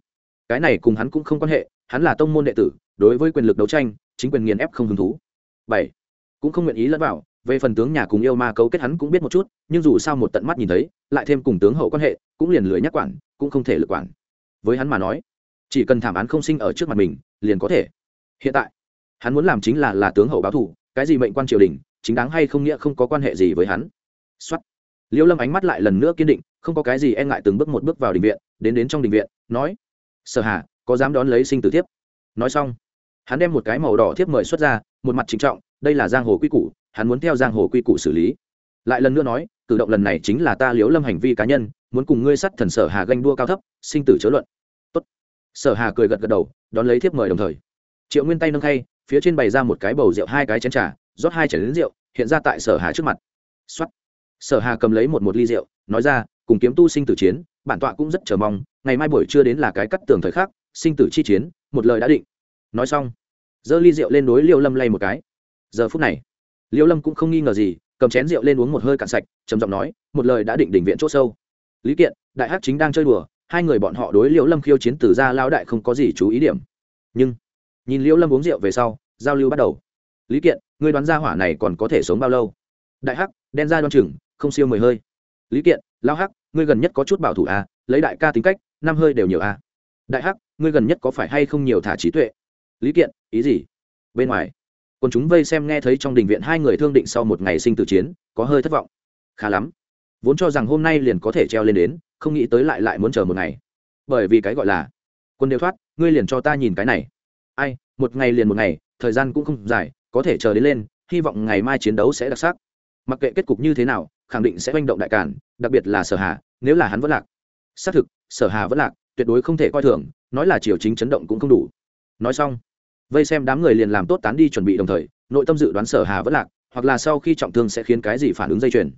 cái này cùng hắn cũng không quan hệ, hắn là tông môn đệ tử, đối với quyền lực đấu tranh, chính quyền nghiền ép không hứng thú. Bảy, cũng không nguyện ý lẫn vào, về phần tướng nhà cùng yêu ma cấu kết hắn cũng biết một chút, nhưng dù sao một tận mắt nhìn thấy, lại thêm cùng tướng hậu quan hệ, cũng liền lưỡi nhắc quản, cũng không thể lực quản. Với hắn mà nói, chỉ cần thảm án không sinh ở trước mặt mình, liền có thể. Hiện tại, hắn muốn làm chính là là tướng hậu báo thủ cái gì mệnh quan triều đình, chính đáng hay không nghĩa không có quan hệ gì với hắn. Xuất liễu lâm ánh mắt lại lần nữa kiên định, không có cái gì e ngại từng bước một bước vào đình viện, đến đến trong đình viện, nói, sở hà, có dám đón lấy sinh tử tiếp nói xong, hắn đem một cái màu đỏ thiếp mời xuất ra, một mặt trịnh trọng, đây là giang hồ quy củ, hắn muốn theo giang hồ quy củ xử lý. Lại lần nữa nói, cử động lần này chính là ta liễu lâm hành vi cá nhân, muốn cùng ngươi sắt thần sở hà ganh đua cao thấp, sinh tử chớ luận. Tốt. sở hà cười gật gật đầu, đón lấy thiếp mời đồng thời. Triệu nguyên tay nâng khay, phía trên bày ra một cái bầu rượu hai cái chén trà, rót hai chén rượu, hiện ra tại sở hà trước mặt. Xuất sở hà cầm lấy một một ly rượu, nói ra, cùng kiếm tu sinh tử chiến, bản tọa cũng rất chờ mong, ngày mai buổi trưa đến là cái cắt tường thời khắc, sinh tử chi chiến, một lời đã định. Nói xong, giơ ly rượu lên đối liêu lâm lay một cái. Giờ phút này, liêu lâm cũng không nghi ngờ gì, cầm chén rượu lên uống một hơi cạn sạch, trầm giọng nói, một lời đã định đỉnh viện c h ỗ sâu. Lý kiện, đại hát chính đang chơi đùa, hai người bọn họ đối liễu lâm khiêu chiến từ ra lao đại không có gì chú ý điểm. Nhưng, nhìn liễu lâm uống rượu về sau, giao lưu bắt đầu. Lý kiện, ngươi đoán gia hỏa này còn có thể sống bao lâu? Đại hắc, đen ra đoan chừng không siêu mười hơi. Lý kiện lao hắc ngươi gần nhất có chút bảo thủ à, lấy đại ca tính cách năm hơi đều nhiều à. đại hắc ngươi gần nhất có phải hay không nhiều thả trí tuệ? Lý kiện ý gì? Bên ngoài. Còn chúng vây xem nghe thấy trong đình viện hai người thương định sau một ngày sinh tử chiến có hơi thất vọng. Khá lắm. Vốn cho rằng hôm nay liền có thể treo lên đến không nghĩ tới lại lại muốn chờ một ngày. Bởi vì cái gọi là quân đều thoát ngươi liền cho ta nhìn cái này. Ai một ngày liền một ngày thời gian cũng không dài có thể chờ đến lên hy vọng ngày mai chiến đấu sẽ đặc sắc mặc kệ kết cục như thế nào, khẳng định sẽ manh động đại cản đặc biệt là sở hà, nếu là hắn vẫn lạc. Xác thực, sở hà vẫn lạc, tuyệt đối không thể coi thường, nói là triều chính chấn động cũng không đủ. Nói xong, vây xem đám người liền làm tốt tán đi chuẩn bị đồng thời, nội tâm dự đoán sở hà vẫn lạc, hoặc là sau khi trọng thương sẽ khiến cái gì phản ứng dây chuyền.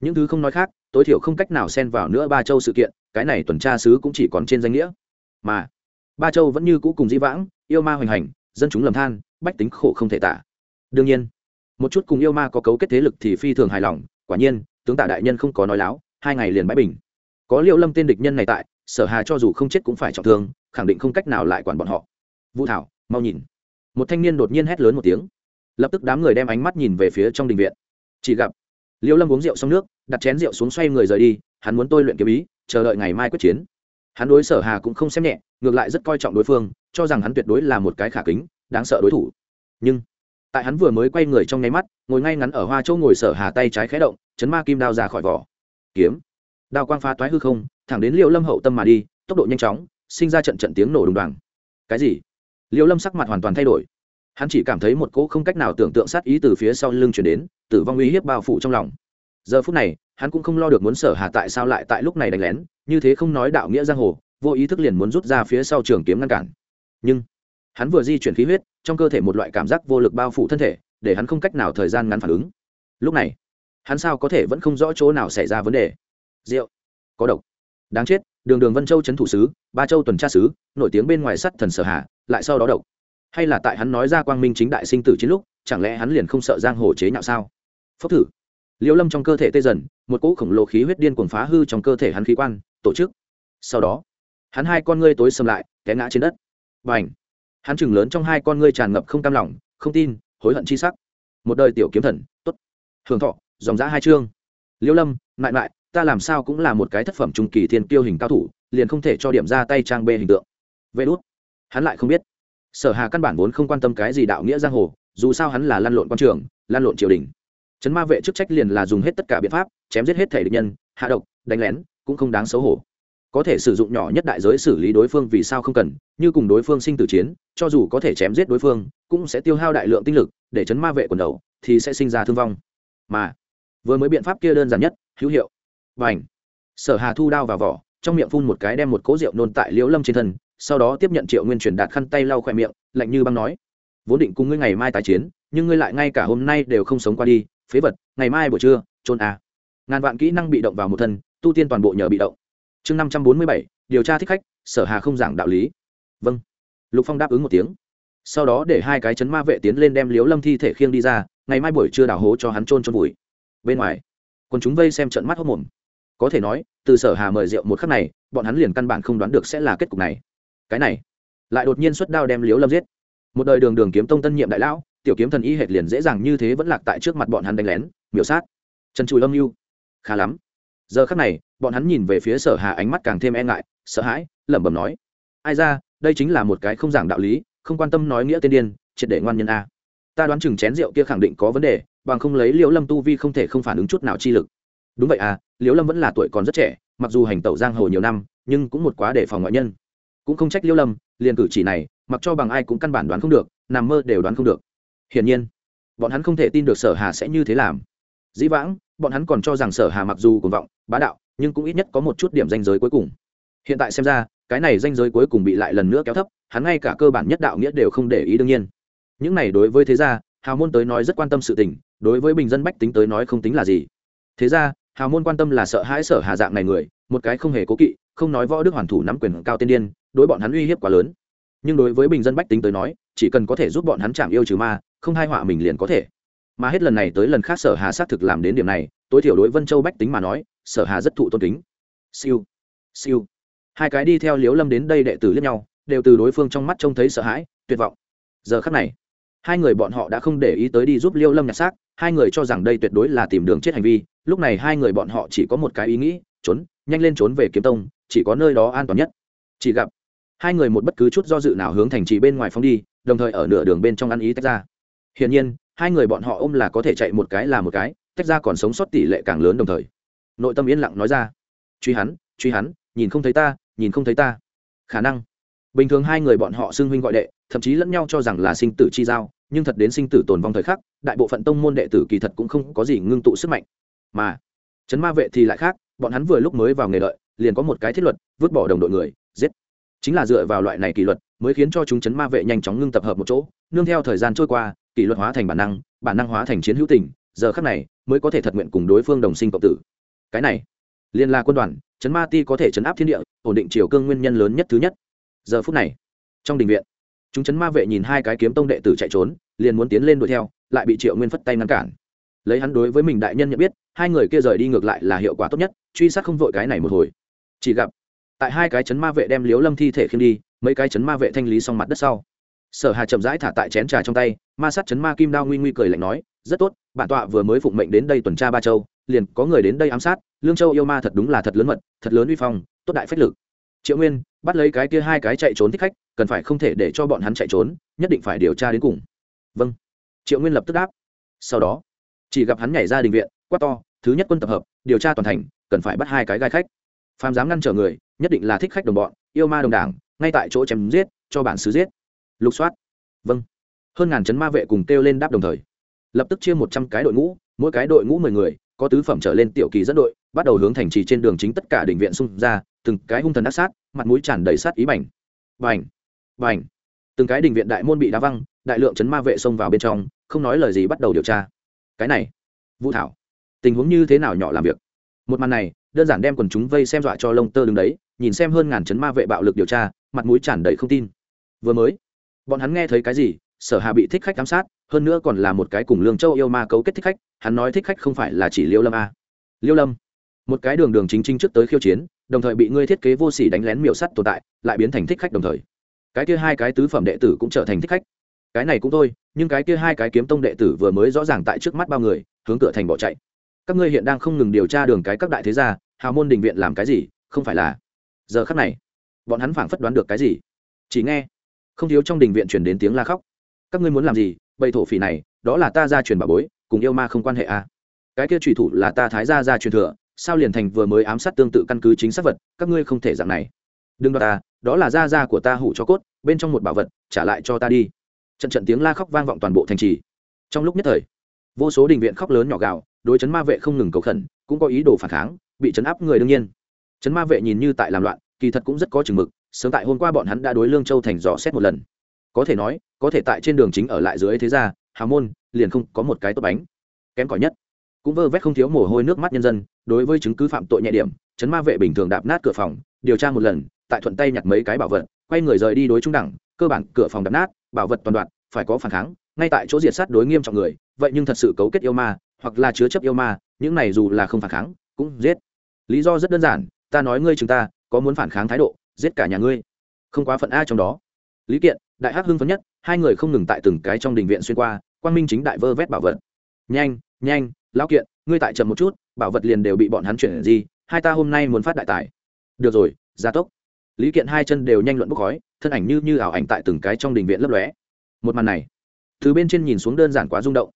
Những thứ không nói khác, tối thiểu không cách nào xen vào nữa ba châu sự kiện, cái này tuần tra sứ cũng chỉ còn trên danh nghĩa. Mà, ba châu vẫn như cũ cùng dĩ vãng, yêu ma hoành hành, dân chúng lầm than, bách tính khổ không thể tả. Đương nhiên một chút cùng yêu ma có cấu kết thế lực thì phi thường hài lòng, quả nhiên, tướng tả đại nhân không có nói láo, hai ngày liền bãi bình. Có liệu lâm tên địch nhân này tại, sở hà cho dù không chết cũng phải trọng thương, khẳng định không cách nào lại quản bọn họ. Vũ thảo, mau nhìn. Một thanh niên đột nhiên hét lớn một tiếng. Lập tức đám người đem ánh mắt nhìn về phía trong đình viện. Chỉ gặp liêu lâm uống rượu xong nước, đặt chén rượu xuống xoay người rời đi, hắn muốn tôi luyện kiếm ý, chờ đợi ngày mai quyết chiến. Hắn đối sở hà cũng không xem nhẹ, ngược lại rất coi trọng đối phương, cho rằng hắn tuyệt đối là một cái khả kính, đáng sợ đối thủ. Nhưng tại hắn vừa mới quay người trong nháy mắt, ngồi ngay ngắn ở hoa châu ngồi sở hà tay trái khé động, chấn ma kim đao ra khỏi vỏ. Kiếm. Đao quang phá toái hư không, thẳng đến liệu lâm hậu tâm mà đi, tốc độ nhanh chóng, sinh ra trận trận tiếng nổ đùng đoàng. Cái gì? Liệu lâm sắc mặt hoàn toàn thay đổi. Hắn chỉ cảm thấy một cỗ không cách nào tưởng tượng sát ý từ phía sau lưng chuyển đến, tử vong uy hiếp bao phủ trong lòng. Giờ phút này, hắn cũng không lo được muốn sở hà tại sao lại tại lúc này đánh lén, như thế không nói đạo nghĩa giang hồ, vô ý thức liền muốn rút ra phía sau trường kiếm ngăn cản. Nhưng, hắn vừa di chuyển khí huyết trong cơ thể một loại cảm giác vô lực bao phủ thân thể, để hắn không cách nào thời gian ngắn phản ứng. Lúc này, hắn sao có thể vẫn không rõ chỗ nào xảy ra vấn đề? Rượu. Có độc. Đáng chết, đường đường vân châu trấn thủ sứ, ba châu tuần tra sứ, nổi tiếng bên ngoài sắt thần sở hạ, lại sau đó độc. Hay là tại hắn nói ra quang minh chính đại sinh tử chiến lúc, chẳng lẽ hắn liền không sợ giang hồ chế nhạo sao? Phốc thử. Liễu lâm trong cơ thể tê dần, một cỗ khổng lồ khí huyết điên cuồng phá hư trong cơ thể hắn khí quan, tổ chức. Sau đó, hắn hai con ngươi tối sầm lại, té ngã trên đất. Và h hắn chừng lớn trong hai con ngươi tràn ngập không cam lòng, không tin, hối hận chi sắc. Một đời tiểu kiếm thần t ố t hưởng thọ, dòng giã hai chương. Liễu lâm, mại mại, ta làm sao cũng là một cái thất phẩm trung kỳ thiên kiêu hình cao thủ, liền không thể cho điểm ra tay trang bê hình tượng. Vê đốt hắn lại không biết. Sở hà căn bản vốn không quan tâm cái gì đạo nghĩa giang hồ, dù sao hắn là lăn lộn quan trường, lăn lộn triều đình. Trấn ma vệ chức trách liền là dùng hết tất cả biện pháp, chém giết hết thể địch nhân, hạ độc, đánh lén, cũng không đáng xấu hổ có thể sử dụng nhỏ nhất đại giới xử lý đối phương vì sao không cần, như cùng đối phương sinh tử chiến, cho dù có thể chém giết đối phương, cũng sẽ tiêu hao đại lượng tinh lực, để chấn ma vệ quần đầu, thì sẽ sinh ra thương vong. Mà, vừa mới biện pháp kia đơn giản nhất, hữu hiệu. Và ảnh sở hà thu đao vào vỏ, trong miệng phun một cái đem một cỗ rượu nôn tại liễu lâm trên thân, sau đó tiếp nhận triệu nguyên truyền đạt khăn tay lau khoe miệng, lạnh như băng nói. Vốn định cùng ngươi ngày mai tái chiến, nhưng ngươi lại ngay cả hôm nay đều không sống qua đi, phế vật, ngày mai buổi trưa trôn à. ngàn vạn kỹ năng bị động vào một thân, tu tiên toàn bộ nhờ bị động chương năm trăm bốn mươi bảy, điều tra thích khách, sở hà không giảng đạo lý. Vâng. Lục phong đáp ứng một tiếng. Sau đó để hai cái chấn ma vệ tiến lên đem liếu lâm thi thể khiêng đi ra, ngày mai buổi trưa đào hố cho hắn trôn trôn vùi bên ngoài còn chúng vây xem trận mắt hốc mồm. Có thể nói, từ sở hà mời rượu một khắc này, bọn hắn liền căn bản không đoán được sẽ là kết cục này. Cái này, lại đột nhiên xuất đao đem liếu lâm giết. Một đời đường đường kiếm tông tân nhiệm đại lão, tiểu kiếm thần y hệt liền dễ dàng như thế vẫn lạc tại trước mặt bọn hắn đánh lén, miểu sát. Trần chùi âm mưu. Khá lắm giờ khắc này, bọn hắn nhìn về phía sở hà ánh mắt càng thêm e ngại, sợ hãi, lẩm bẩm nói, ai ra, đây chính là một cái không giảng đạo lý, không quan tâm nói nghĩa tiên điên, triệt để ngoan nhân a. Ta đoán chừng chén rượu kia khẳng định có vấn đề, bằng không lấy liễu lâm tu vi không thể không phản ứng chút nào chi lực. Đúng vậy à liễu lâm vẫn là tuổi còn rất trẻ, mặc dù hành tẩu giang hồ nhiều năm, nhưng cũng một quá để phòng ngoại nhân. Cũng không trách liễu lâm, liền cử chỉ này, mặc cho bằng ai cũng căn bản đoán không được, nằm mơ đều đoán không được. Hiển nhiên, bọn hắn không thể tin được sở hà sẽ như thế làm. Dĩ vãng, bọn hắn còn cho rằng sở hà mặc dù cuồng vọng bá đạo, nhưng cũng ít nhất có một chút điểm danh giới cuối cùng. Hiện tại xem ra, cái này danh giới cuối cùng bị lại lần nữa kéo thấp, hắn ngay cả cơ bản nhất đạo nghĩa đều không để ý đương nhiên. Những này đối với thế gia, hào môn tới nói rất quan tâm sự tình, đối với bình dân bách tính tới nói không tính là gì. Thế ra hào môn quan tâm là sợ hãi sở hà dạng này người, một cái không hề cố kỵ, không nói võ đức hoàn thủ nắm quyền cao tiên điên, đối bọn hắn uy hiếp quá lớn. Nhưng đối với bình dân bách tính tới nói, chỉ cần có thể giúp bọn hắn chạm yêu trừ ma, không hai họa mình liền có thể. Mà hết lần này tới lần khác sở hà xác thực làm đến điểm này, tối thiểu đối vân châu bách tính mà nói sở hà rất thụ tôn kính. Siêu siêu. Hai cái đi theo liếu lâm đến đây đệ tử liếc nhau, đều từ đối phương trong mắt trông thấy sợ hãi, tuyệt vọng. Giờ khắc này, hai người bọn họ đã không để ý tới đi giúp liêu lâm nhặt xác, hai người cho rằng đây tuyệt đối là tìm đường chết hành vi, lúc này hai người bọn họ chỉ có một cái ý nghĩ, trốn, nhanh lên trốn về kiếm tông, chỉ có nơi đó an toàn nhất. Chỉ gặp, hai người một bất cứ chút do dự nào hướng thành trì bên ngoài phóng đi, đồng thời ở nửa đường bên trong ăn ý tách ra. Hiển nhiên, hai người bọn họ ôm là có thể chạy một cái là một cái, tách ra còn sống sót tỷ lệ càng lớn đồng thời nội tâm yên lặng nói ra. Truy hắn truy hắn, nhìn không thấy ta, nhìn không thấy ta. Khả năng. Bình thường hai người bọn họ xưng huynh gọi đệ, thậm chí lẫn nhau cho rằng là sinh tử chi giao, nhưng thật đến sinh tử tồn vong thời khắc, đại bộ phận tông môn đệ tử kỳ thật cũng không có gì ngưng tụ sức mạnh. Mà chấn ma vệ thì lại khác, bọn hắn vừa lúc mới vào nghề đợi, liền có một cái thiết luật, vứt bỏ đồng đội người, giết. Chính là dựa vào loại này kỷ luật, mới khiến cho chúng chấn ma vệ nhanh chóng ngưng tập hợp một chỗ, nương theo thời gian trôi qua, kỷ luật hóa thành bản năng bản năng hóa thành chiến hữu tình, giờ khắc này, mới có thể thật nguyện cùng đối phương đồng sinh cộng tử cái này. Liên la quân đoàn chấn ma ti có thể chấn áp thiên địa, ổn định triều cương nguyên nhân lớn nhất thứ nhất. Giờ phút này, trong đình viện, chúng chấn ma vệ nhìn hai cái kiếm tông đệ tử chạy trốn, liền muốn tiến lên đuổi theo, lại bị triệu nguyên phất tay ngăn cản. Lấy hắn đối với mình đại nhân nhận biết, hai người kia rời đi ngược lại là hiệu quả tốt nhất, truy sát không vội cái này một hồi. Chỉ gặp, tại hai cái chấn ma vệ đem liếu lâm thi thể khiêng đi, mấy cái chấn ma vệ thanh lý xong mặt đất sau. Sở hà chậm rãi thả tại chén trà trong tay, ma sát chấn ma kim đao nguy nguy cười lạnh nói, rất tốt, bản tọa vừa mới phụng mệnh đến đây tuần tra ba châu liền có người đến đây ám sát, lương châu yêu ma thật đúng là thật lớn mật, thật lớn uy phong, tốt đại phách lực. Triệu nguyên, bắt lấy cái kia hai cái chạy trốn thích khách, cần phải không thể để cho bọn hắn chạy trốn, nhất định phải điều tra đến cùng. Vâng. Triệu nguyên lập tức đáp. Sau đó, chỉ gặp hắn nhảy ra đình viện, quát to, thứ nhất quân tập hợp, điều tra toàn thành, cần phải bắt hai cái gai khách. Phàm dám ngăn trở người, nhất định là thích khách đồng bọn, yêu ma đồng đảng, ngay tại chỗ chém giết, cho bản xứ giết. Lục soát. Vâng. Hơn ngàn chấn ma vệ cùng kêu lên đáp đồng thời. Lập tức chia một trăm cái đội ngũ, mỗi cái đội ngũ mười người có tứ phẩm trở lên tiểu kỳ dẫn đội, bắt đầu hướng thành trì trên đường chính tất cả định viện xung ra, từng cái hung thần ác sát, mặt mũi tràn đầy sát ý bảnh bảnh bảnh từng cái đình viện đại môn bị đá văng, đại lượng chấn ma vệ xông vào bên trong, không nói lời gì bắt đầu điều tra. Cái này, vũ thảo, tình huống như thế nào nhỏ làm việc? Một màn này, đơn giản đem quần chúng vây xem dọa cho lông tơ đứng đấy, nhìn xem hơn ngàn chấn ma vệ bạo lực điều tra, mặt mũi tràn đầy không tin. Vừa mới, bọn hắn nghe thấy cái gì sở hà bị thích khách giám sát, hơn nữa còn là một cái cùng lương châu yêu ma cấu kết thích khách, hắn nói thích khách không phải là chỉ liêu lâm a. Liêu lâm, một cái đường đường chính chính trước tới khiêu chiến, đồng thời bị ngươi thiết kế vô sỉ đánh lén miểu sắt tồn tại, lại biến thành thích khách đồng thời. Cái kia hai cái tứ phẩm đệ tử cũng trở thành thích khách. Cái này cũng thôi, nhưng cái kia hai cái kiếm tông đệ tử vừa mới rõ ràng tại trước mắt bao người, hướng cửa thành bỏ chạy. Các ngươi hiện đang không ngừng điều tra đường cái các đại thế gia, hào môn đình viện làm cái gì, không phải là? Giờ khắc này, bọn hắn phảng phất đoán được cái gì? Chỉ nghe, không thiếu trong đình viện chuyển đến tiếng la khóc các ngươi muốn làm gì bầy thổ phỉ này, đó là ta ra truyền bà bối, cùng yêu ma không quan hệ à. cái kia trùy thủ là ta thái gia ra truyền thừa, sao liền thành vừa mới ám sát tương tự căn cứ chính xác vật, các ngươi không thể dạng này. Đừng đoạt ta, đó là gia gia của ta hủ cho cốt, bên trong một bảo vật, trả lại cho ta đi. Trận trận tiếng la khóc vang vọng toàn bộ thành trì. Trong lúc nhất thời, vô số đình viện khóc lớn nhỏ gạo đối chấn ma vệ không ngừng cầu khẩn, cũng có ý đồ phản kháng, bị chấn áp người đương nhiên. Chấn ma vệ nhìn như tại làm loạn, kỳ thật cũng rất có chừng mực, sớm tại hôm qua bọn hắn đã đối lương châu thành dò xét một lần có thể nói, có thể tại trên đường chính ở lại dưới thế gia, hào môn, liền không có một cái tốt bánh. Kém cỏi nhất. Cũng vơ vét không thiếu mồ hôi nước mắt nhân dân, đối với chứng cứ phạm tội nhẹ điểm, chấn ma vệ bình thường đạp nát cửa phòng, điều tra một lần, tại thuận tay nhặt mấy cái bảo vật, quay người rời đi đối trung đẳng, cơ bản cửa phòng đập nát, bảo vật toàn đoạn, phải có phản kháng, ngay tại chỗ diệt sát đối nghiêm trọng người, vậy nhưng thật sự cấu kết yêu ma, hoặc là chứa chấp yêu ma, những này dù là không phản kháng, cũng giết. Lý do rất đơn giản, ta nói ngươi chúng ta, có muốn phản kháng thái độ, giết cả nhà ngươi. Không quá phận a trong đó. Lý kiện đại hắc hưng phấn nhất, hai người không ngừng tại từng cái trong đình viện xuyên qua, quang minh chính đại vơ vét bảo vật. Nhanh nhanh, lão kiện, ngươi tại chậm một chút, bảo vật liền đều bị bọn hắn chuyển gì hai ta hôm nay muốn phát đại tài. Được rồi, gia tốc. Lý kiện hai chân đều nhanh luận bốc khói, thân ảnh như như ảo ảnh tại từng cái trong đình viện lấp lóe. Một màn này, từ bên trên nhìn xuống đơn giản quá rung động.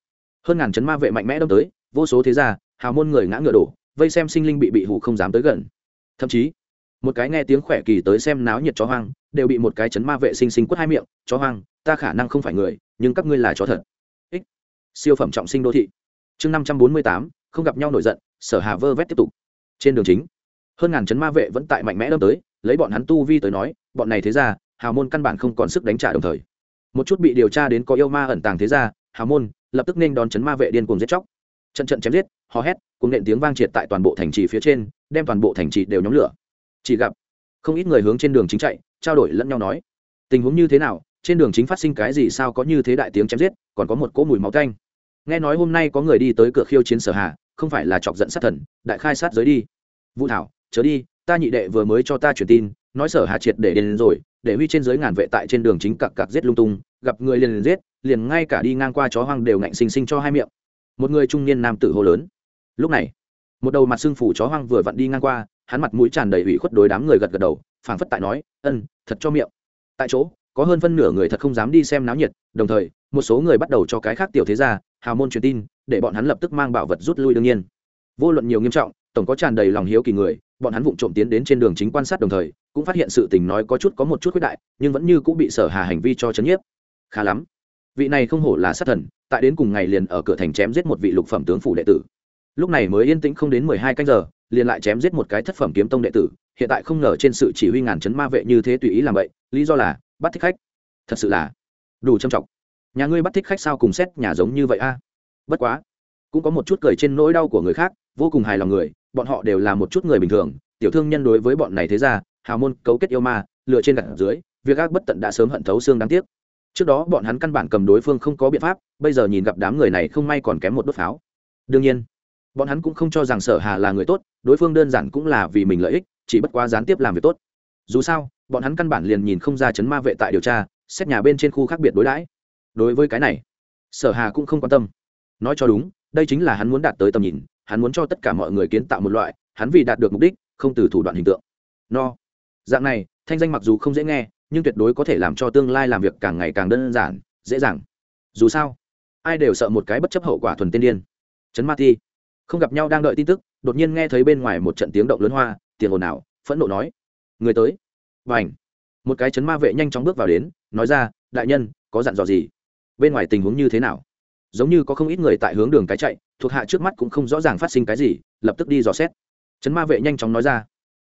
Hơn ngàn chấn ma vệ mạnh mẽ đâm tới, vô số thế gia, hào môn người ngã ngựa đổ, vây xem sinh linh bị bị hủ không dám tới gần. Thậm chí, một cái nghe tiếng khỏe kỳ tới xem náo nhiệt chó hoang đều bị một cái chấn ma vệ sinh sinh quất hai miệng, chó hoang, ta khả năng không phải người, nhưng các ngươi là chó thật. Ích. Siêu phẩm trọng sinh đô thị. Chương năm trăm bốn mươi tám, không gặp nhau nổi giận, sở hà vơ vét tiếp tục. Trên đường chính, hơn ngàn chấn ma vệ vẫn tại mạnh mẽ đâm tới, lấy bọn hắn tu vi tới nói, bọn này thế ra hào môn căn bản không còn sức đánh trả đồng thời. Một chút bị điều tra đến có yêu ma ẩn tàng thế ra hào môn, lập tức nên đón chấn ma vệ điên cuồng giết chóc. Trận trận chém giết, hò hét cùng nện tiếng vang triệt tại toàn bộ thành trì phía trên, đem toàn bộ thành trì đều nhóm lửa. Chỉ gặp không ít người hướng trên đường chính chạy trao đổi lẫn nhau nói. Tình huống như thế nào? Trên đường chính phát sinh cái gì sao có như thế đại tiếng chém giết, còn có một cỗ mùi máu canh nghe nói hôm nay có người đi tới cửa khiêu chiến sở hạ không phải là chọc giận sát thần, đại khai sát giới đi. Vũ thảo, chớ đi, ta nhị đệ vừa mới cho ta truyền tin, nói sở hạ triệt để đến rồi, để huy trên giới ngàn vệ tại trên đường chính cặc cặc giết lung tung, gặp người liền liền giết, liền ngay cả đi ngang qua chó hoang đều ngạnh sinh sinh cho hai miệng. Một người trung niên nam tử hô lớn. Lúc này, một đầu mặt xương phủ chó hoang vừa vặn đi ngang qua hắn mặt mũi tràn đầy ủy khuất đối đám người gật gật đầu, phảng phất tại nói, ân, thật cho miệng. Tại chỗ, có hơn phân nửa người thật không dám đi xem náo nhiệt, đồng thời, một số người bắt đầu cho cái khác tiểu thế gia, hào môn truyền tin, để bọn hắn lập tức mang bảo vật rút lui đương nhiên. Vô luận nhiều nghiêm trọng, tổng có tràn đầy lòng hiếu kỳ người, bọn hắn vụng trộm tiến đến trên đường chính quan sát đồng thời, cũng phát hiện sự tình nói có chút có một chút quyết đại, nhưng vẫn như cũng bị sở hà hành vi cho chấn nhiếp. Khá lắm. Vị này không hổ là sát thần, tại đến cùng ngày liền ở cửa thành chém giết một vị lục phẩm tướng phủ đệ tử. Lúc này mới yên tĩnh không đến mười hai canh giờ liền lại chém giết một cái thất phẩm kiếm tông đệ tử, hiện tại không ngờ trên sự chỉ huy ngàn chấn ma vệ như thế tùy ý làm vậy, lý do là, bắt thích khách. Thật sự là, đủ trầm trọng. Nhà ngươi bắt thích khách sao cùng xét nhà giống như vậy a? À? Bất quá, cũng có một chút cười trên nỗi đau của người khác, vô cùng hài lòng người, bọn họ đều là một chút người bình thường, tiểu thương nhân đối với bọn này thế ra, hào môn, cấu kết yêu ma, lựa trên gặt dưới, việc ác bất tận đã sớm hận thấu xương đáng tiếc. Trước đó bọn hắn căn bản cầm đối phương không có biện pháp, bây giờ nhìn gặp đám người này không may còn kém một đốt pháo. Đương nhiên bọn hắn cũng không cho rằng sở hà là người tốt, đối phương đơn giản cũng là vì mình lợi ích, chỉ bất quá gián tiếp làm việc tốt. Dù sao, bọn hắn căn bản liền nhìn không ra chấn ma vệ tại điều tra, xét nhà bên trên khu khác biệt đối đãi. Đối với cái này, sở hà cũng không quan tâm. Nói cho đúng, đây chính là hắn muốn đạt tới tầm nhìn, hắn muốn cho tất cả mọi người kiến tạo một loại, hắn vì đạt được mục đích, không từ thủ đoạn hình tượng. No. Dạng này, thanh danh mặc dù không dễ nghe, nhưng tuyệt đối có thể làm cho tương lai làm việc càng ngày càng đơn giản, dễ dàng. Dù sao, ai đều sợ một cái bất chấp hậu quả thuần tiên điên. Chấn ma ti không gặp nhau đang đợi tin tức, đột nhiên nghe thấy bên ngoài một trận tiếng động lớn hoa, tiền ồn ào, phẫn nộ nói, người tới. Và ảnh một cái chấn ma vệ nhanh chóng bước vào đến, nói ra, đại nhân, có dặn dò gì? Bên ngoài tình huống như thế nào? Giống như có không ít người tại hướng đường cái chạy, thuộc hạ trước mắt cũng không rõ ràng phát sinh cái gì, lập tức đi dò xét. Chấn ma vệ nhanh chóng nói ra,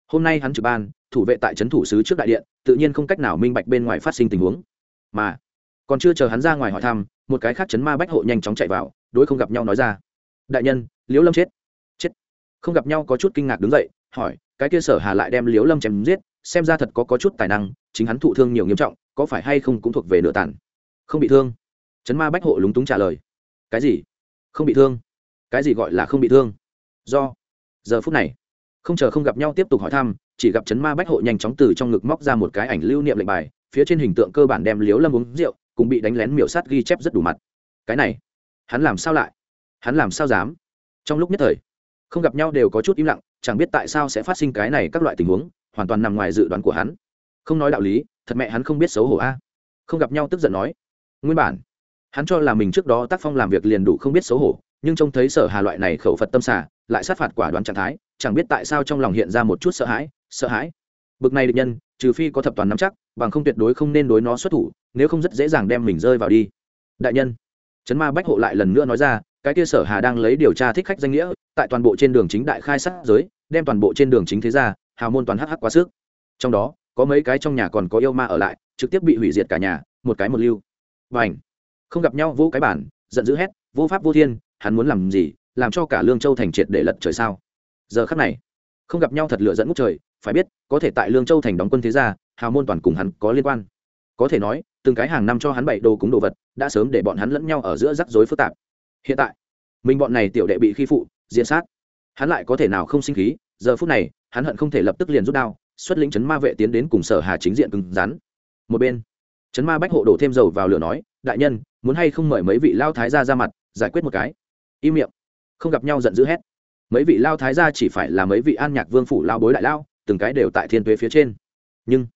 hôm nay hắn trực ban, thủ vệ tại trấn thủ sứ trước đại điện, tự nhiên không cách nào minh bạch bên ngoài phát sinh tình huống. Mà, còn chưa chờ hắn ra ngoài hỏi thăm, một cái khác chấn ma bách hộ nhanh chóng chạy vào, đối không gặp nhau nói ra, đại nhân liễu lâm chết. Chết. Không gặp nhau có chút kinh ngạc đứng dậy hỏi cái kia sở hà lại đem liễu lâm chém giết xem ra thật có, có chút tài năng chính hắn thụ thương nhiều nghiêm trọng có phải hay không cũng thuộc về nửa tàn? Không bị thương. Chấn ma bách hộ lúng túng trả lời. Cái gì? Không bị thương. Cái gì gọi là không bị thương? Do giờ phút này không chờ không gặp nhau tiếp tục hỏi thăm chỉ gặp chấn ma bách hộ nhanh chóng từ trong ngực móc ra một cái ảnh lưu niệm lệnh bài phía trên hình tượng cơ bản đem liếu lâm uống rượu cùng bị đánh lén miểu sát ghi chép rất đủ mặt. Cái này hắn làm sao lại? Hắn làm sao dám? Trong lúc nhất thời, không gặp nhau đều có chút im lặng, chẳng biết tại sao sẽ phát sinh cái này các loại tình huống, hoàn toàn nằm ngoài dự đoán của hắn. Không nói đạo lý, thật mẹ hắn không biết xấu hổ a. Không gặp nhau tức giận nói, nguyên bản, hắn cho là mình trước đó tác phong làm việc liền đủ không biết xấu hổ, nhưng trông thấy sở hà loại này khẩu phật tâm xả lại sát phạt quả đoán trạng thái, chẳng biết tại sao trong lòng hiện ra một chút sợ hãi sợ hãi. Bực này địch nhân, trừ phi có thập toàn nắm chắc, bằng không tuyệt đối không nên đối nó xuất thủ, nếu không rất dễ dàng đem mình rơi vào đi. Đại nhân, trấn ma bách hộ lại lần nữa nói ra cái kia sở hà đang lấy điều tra thích khách danh nghĩa, tại toàn bộ trên đường chính đại khai sát giới, đem toàn bộ trên đường chính thế ra hào môn toàn hắc hắc quá sức. Trong đó, có mấy cái trong nhà còn có yêu ma ở lại, trực tiếp bị hủy diệt cả nhà, một cái một lưu. Và ảnh không gặp nhau, vô cái bản, giận dữ hét, vô pháp vô thiên, hắn muốn làm gì, làm cho cả lương châu thành triệt để lật trời sao? Giờ khắc này, không gặp nhau thật lựa dẫn ngút trời, phải biết, có thể tại lương châu thành đóng quân thế gia, hào môn toàn cùng hắn có liên quan. Có thể nói, từng cái hàng năm cho hắn bảy đồ cúng đồ vật, đã sớm để bọn hắn lẫn nhau ở giữa rắc rối phức tạp hiện tại, mình bọn này tiểu đệ bị khi phụ diện sát. Hắn lại có thể nào không sinh khí, giờ phút này, hắn hận không thể lập tức liền rút đao, xuất lĩnh chấn ma vệ tiến đến cùng sở hà chính diện cứng rắn. Một bên, chấn ma bách hộ đổ thêm dầu vào lửa nói, đại nhân, muốn hay không mời mấy vị lao thái gia ra mặt, giải quyết một cái? Im miệng. Không gặp nhau giận dữ hét. Mấy vị lao thái gia chỉ phải là mấy vị an nhạc vương phủ lao bối đại lao, từng cái đều tại thiên tuế phía trên. Nhưng,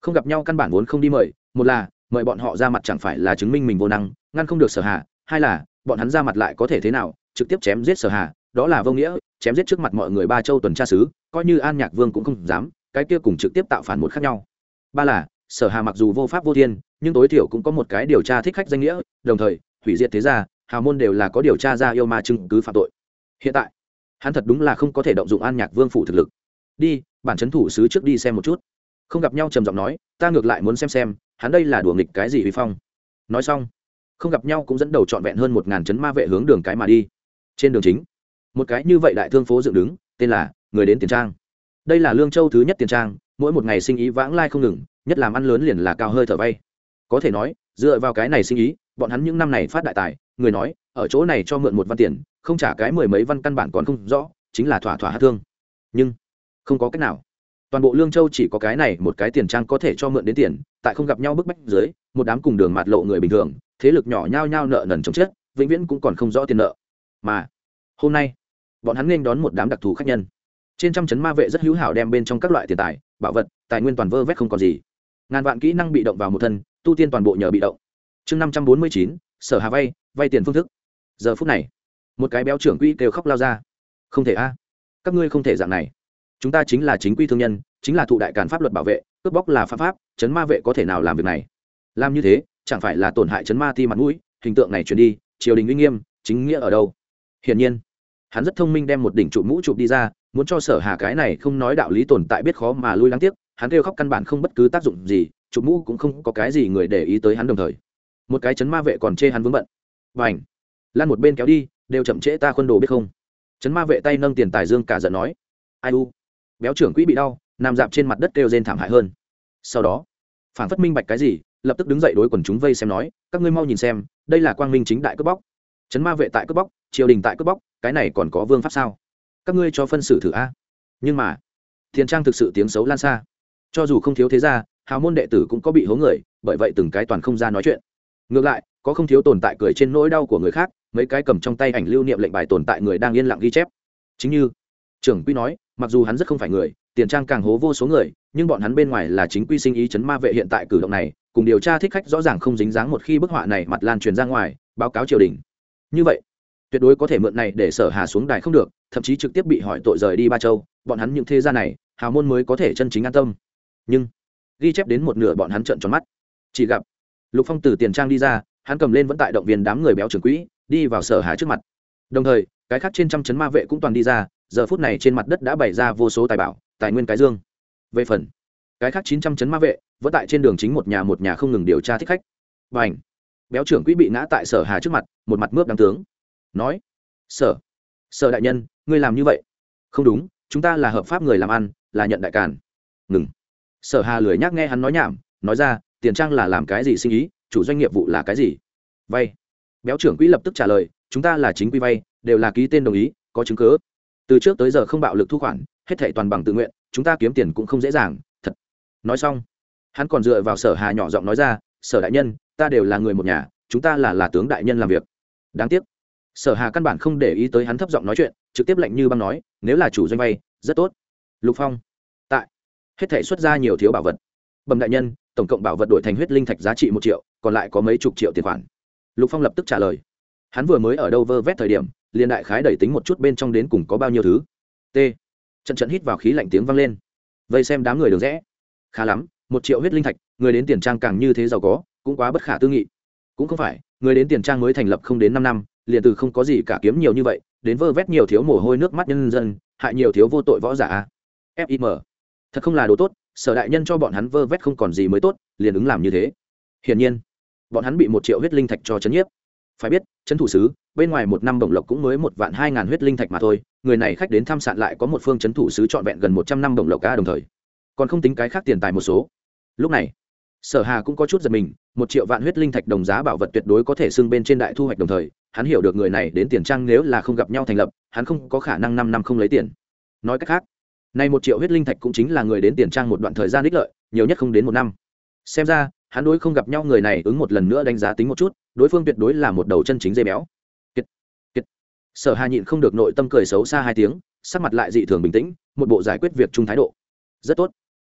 không gặp nhau căn bản vốn không đi mời, một là, mời bọn họ ra mặt chẳng phải là chứng minh mình vô năng, ngăn không được sở hà, hai là bọn hắn ra mặt lại có thể thế nào, trực tiếp chém giết sở hà, đó là vô nghĩa, chém giết trước mặt mọi người ba châu tuần tra sứ coi như an nhạc vương cũng không dám, cái kia cùng trực tiếp tạo phản một khác nhau. Ba là, sở hà mặc dù vô pháp vô thiên, nhưng tối thiểu cũng có một cái điều tra thích khách danh nghĩa, đồng thời, hủy diệt thế gia, hào môn đều là có điều tra ra yêu ma chứng cứ phạm tội. Hiện tại, hắn thật đúng là không có thể động dụng an nhạc vương phủ thực lực. Đi, bản chấn thủ sứ trước đi xem một chút. Không gặp nhau trầm giọng nói, ta ngược lại muốn xem xem, hắn đây là đùa nghịch cái gì huy phong. Nói xong không gặp nhau cũng dẫn đầu trọn vẹn hơn một ngàn chấn ma vệ hướng đường cái mà đi. Trên đường chính, một cái như vậy đại thương phố dựng đứng, tên là người đến tiền trang. Đây là lương châu thứ nhất tiền trang, mỗi một ngày sinh ý vãng lai không ngừng, nhất làm ăn lớn liền là cao hơi thở vay. Có thể nói, dựa vào cái này sinh ý, bọn hắn những năm này phát đại tài, người nói, ở chỗ này cho mượn một văn tiền, không trả cái mười mấy văn căn bản còn không rõ, chính là thỏa thỏa hát thương. Nhưng, không có cách nào. Toàn bộ lương châu chỉ có cái này một cái tiền trang có thể cho mượn đến tiền tại không gặp nhau bức bách dưới, một đám cùng đường mạt lộ người bình thường, thế lực nhỏ nhao nhao nợ nần chống chết, vĩnh viễn cũng còn không rõ tiền nợ. Mà, hôm nay, bọn hắn nên đón một đám đặc thù khách nhân. Trên trăm chấn ma vệ rất hữu hảo đem bên trong các loại tiền tài, bảo vật, tài nguyên toàn vơ vét không còn gì. Ngàn vạn kỹ năng bị động vào một thân, tu tiên toàn bộ nhờ bị động. Chương năm trăm bốn mươi chín, sở hà vay vay tiền phương thức. Giờ phút này, một cái béo trưởng quỹ kêu khóc lao ra. Không thể a. Các ngươi không thể dạng này chúng ta chính là chính quy thương nhân, chính là thụ đại cản pháp luật bảo vệ, cướp bóc là pháp pháp, chấn ma vệ có thể nào làm việc này? Làm như thế, chẳng phải là tổn hại chấn ma thi mặt mũi, hình tượng này truyền đi, triều đình uy nghiêm, chính nghĩa ở đâu? Hiển nhiên, hắn rất thông minh đem một đỉnh trụ mũ chụp đi ra, muốn cho sở hà cái này không nói đạo lý tồn tại biết khó mà lui đáng tiếc, hắn kêu khóc căn bản không bất cứ tác dụng gì, trụ mũ cũng không có cái gì người để ý tới hắn đồng thời. Một cái chấn ma vệ còn chê hắn vướng bận. Và ảnh lan một bên kéo đi, đều chậm trễ ta khuân đồ biết không? Chấn ma vệ tay nâng tiền tài dương cả giận nói, ai u? Béo trưởng quỹ bị đau, nằm dạp trên mặt đất kêu rên thảm hại hơn. Sau đó phản phất minh bạch cái gì, lập tức đứng dậy đối quần chúng vây xem nói, các ngươi mau nhìn xem, đây là quang minh chính đại cướp bóc. Trấn ma vệ tại cướp bóc, triều đình tại cướp bóc, cái này còn có vương pháp sao? Các ngươi cho phân xử thử a. Nhưng mà, thiền trang thực sự tiếng xấu lan xa. Cho dù không thiếu thế ra hào môn đệ tử cũng có bị hố người, bởi vậy từng cái toàn không ra nói chuyện. Ngược lại, có không thiếu tồn tại cười trên nỗi đau của người khác, mấy cái cầm trong tay ảnh lưu niệm lệnh bài tồn tại người đang yên lặng ghi chép. Chính như, trưởng quy nói mặc dù hắn rất không phải người, tiền trang càng hố vô số người, nhưng bọn hắn bên ngoài là chính quy sinh ý chấn ma vệ hiện tại cử động này, cùng điều tra thích khách rõ ràng không dính dáng một khi bức họa này mặt lan truyền ra ngoài, báo cáo triều đình. Như vậy, tuyệt đối có thể mượn này để sở hà xuống đài không được, thậm chí trực tiếp bị hỏi tội rời đi ba châu, bọn hắn những thế gia này, hào môn mới có thể chân chính an tâm. Nhưng, ghi chép đến một nửa bọn hắn trợn tròn mắt. Chỉ gặp, lục phong từ tiền trang đi ra, hắn cầm lên vẫn tại động viên đám người béo trưởng quỹ, đi vào sở hà trước mặt. Đồng thời, cái khác trên trăm chấn ma vệ cũng toàn đi ra giờ phút này trên mặt đất đã bày ra vô số tài bảo, tài nguyên cái dương. Về phần, cái khác chín trăm chấn ma vệ, vẫn tại trên đường chính một nhà một nhà không ngừng điều tra thích khách. Và ảnh béo trưởng quỹ bị ngã tại sở hà trước mặt, một mặt mướp đáng tướng. Nói, sở sở đại nhân, ngươi làm như vậy? Không đúng, chúng ta là hợp pháp người làm ăn, là nhận đại càn. Ngừng. Sở hà lười nhác nghe hắn nói nhảm, nói ra, tiền trang là làm cái gì sinh ý, chủ doanh nghiệp vụ là cái gì? Vay. Béo trưởng quỹ lập tức trả lời, chúng ta là chính quy vay, đều là ký tên đồng ý, có chứng cứ từ trước tới giờ không bạo lực thu khoản, hết thảy toàn bằng tự nguyện, chúng ta kiếm tiền cũng không dễ dàng, thật. Nói xong, hắn còn dựa vào sở hà nhỏ giọng nói ra, sở đại nhân, ta đều là người một nhà, chúng ta là là tướng đại nhân làm việc. Đáng tiếc, sở hà căn bản không để ý tới hắn thấp giọng nói chuyện, trực tiếp lệnh như băng nói, nếu là chủ doanh vay, rất tốt. Lục phong, tại, hết thể xuất ra nhiều thiếu bảo vật. Bẩm đại nhân, tổng cộng bảo vật đổi thành huyết linh thạch giá trị một triệu, còn lại có mấy chục triệu tiền khoản. Lục phong lập tức trả lời. Hắn vừa mới ở đâu vơ vét thời điểm liền đại khái đẩy tính một chút bên trong đến cùng có bao nhiêu thứ. T. Trận trận hít vào khí lạnh tiếng vang lên. Vây xem đám người đường rẽ. Khá lắm, một triệu huyết linh thạch, người đến tiền trang càng như thế giàu có, cũng quá bất khả tư nghị. Cũng không phải, người đến tiền trang mới thành lập không đến năm năm, liền từ không có gì cả kiếm nhiều như vậy, đến vơ vét nhiều thiếu mồ hôi nước mắt nhân dân, hại nhiều thiếu vô tội võ giả. Fim thật không là đồ tốt, sở đại nhân cho bọn hắn vơ vét không còn gì mới tốt, liền ứng làm như thế. Hiển nhiên, bọn hắn bị một triệu huyết linh thạch cho chấn nhiếp phải biết, trấn thủ sứ, bên ngoài một năm bổng lộc cũng mới một vạn hai ngàn huyết linh thạch mà thôi, người này khách đến thăm sạn lại có một phương trấn thủ sứ trọn vẹn gần một trăm năm bổng lộc ca đồng thời. Còn không tính cái khác tiền tài một số. Lúc này, sở hà cũng có chút giật mình, một triệu vạn huyết linh thạch đồng giá bảo vật tuyệt đối có thể xưng bên trên đại thu hoạch đồng thời, hắn hiểu được người này đến tiền trang nếu là không gặp nhau thành lập, hắn không có khả năng năm năm không lấy tiền. Nói cách khác, nay một triệu huyết linh thạch cũng chính là người đến tiền trang một đoạn thời gian ích lợi, nhiều nhất không đến một năm. Xem ra hắn đối không gặp nhau người này ứng một lần nữa đánh giá tính một chút đối phương tuyệt đối là một đầu chân chính dây béo. Kiệt, kiệt. sở hà nhịn không được nội tâm cười xấu xa hai tiếng sắc mặt lại dị thường bình tĩnh một bộ giải quyết việc chung thái độ. Rất tốt.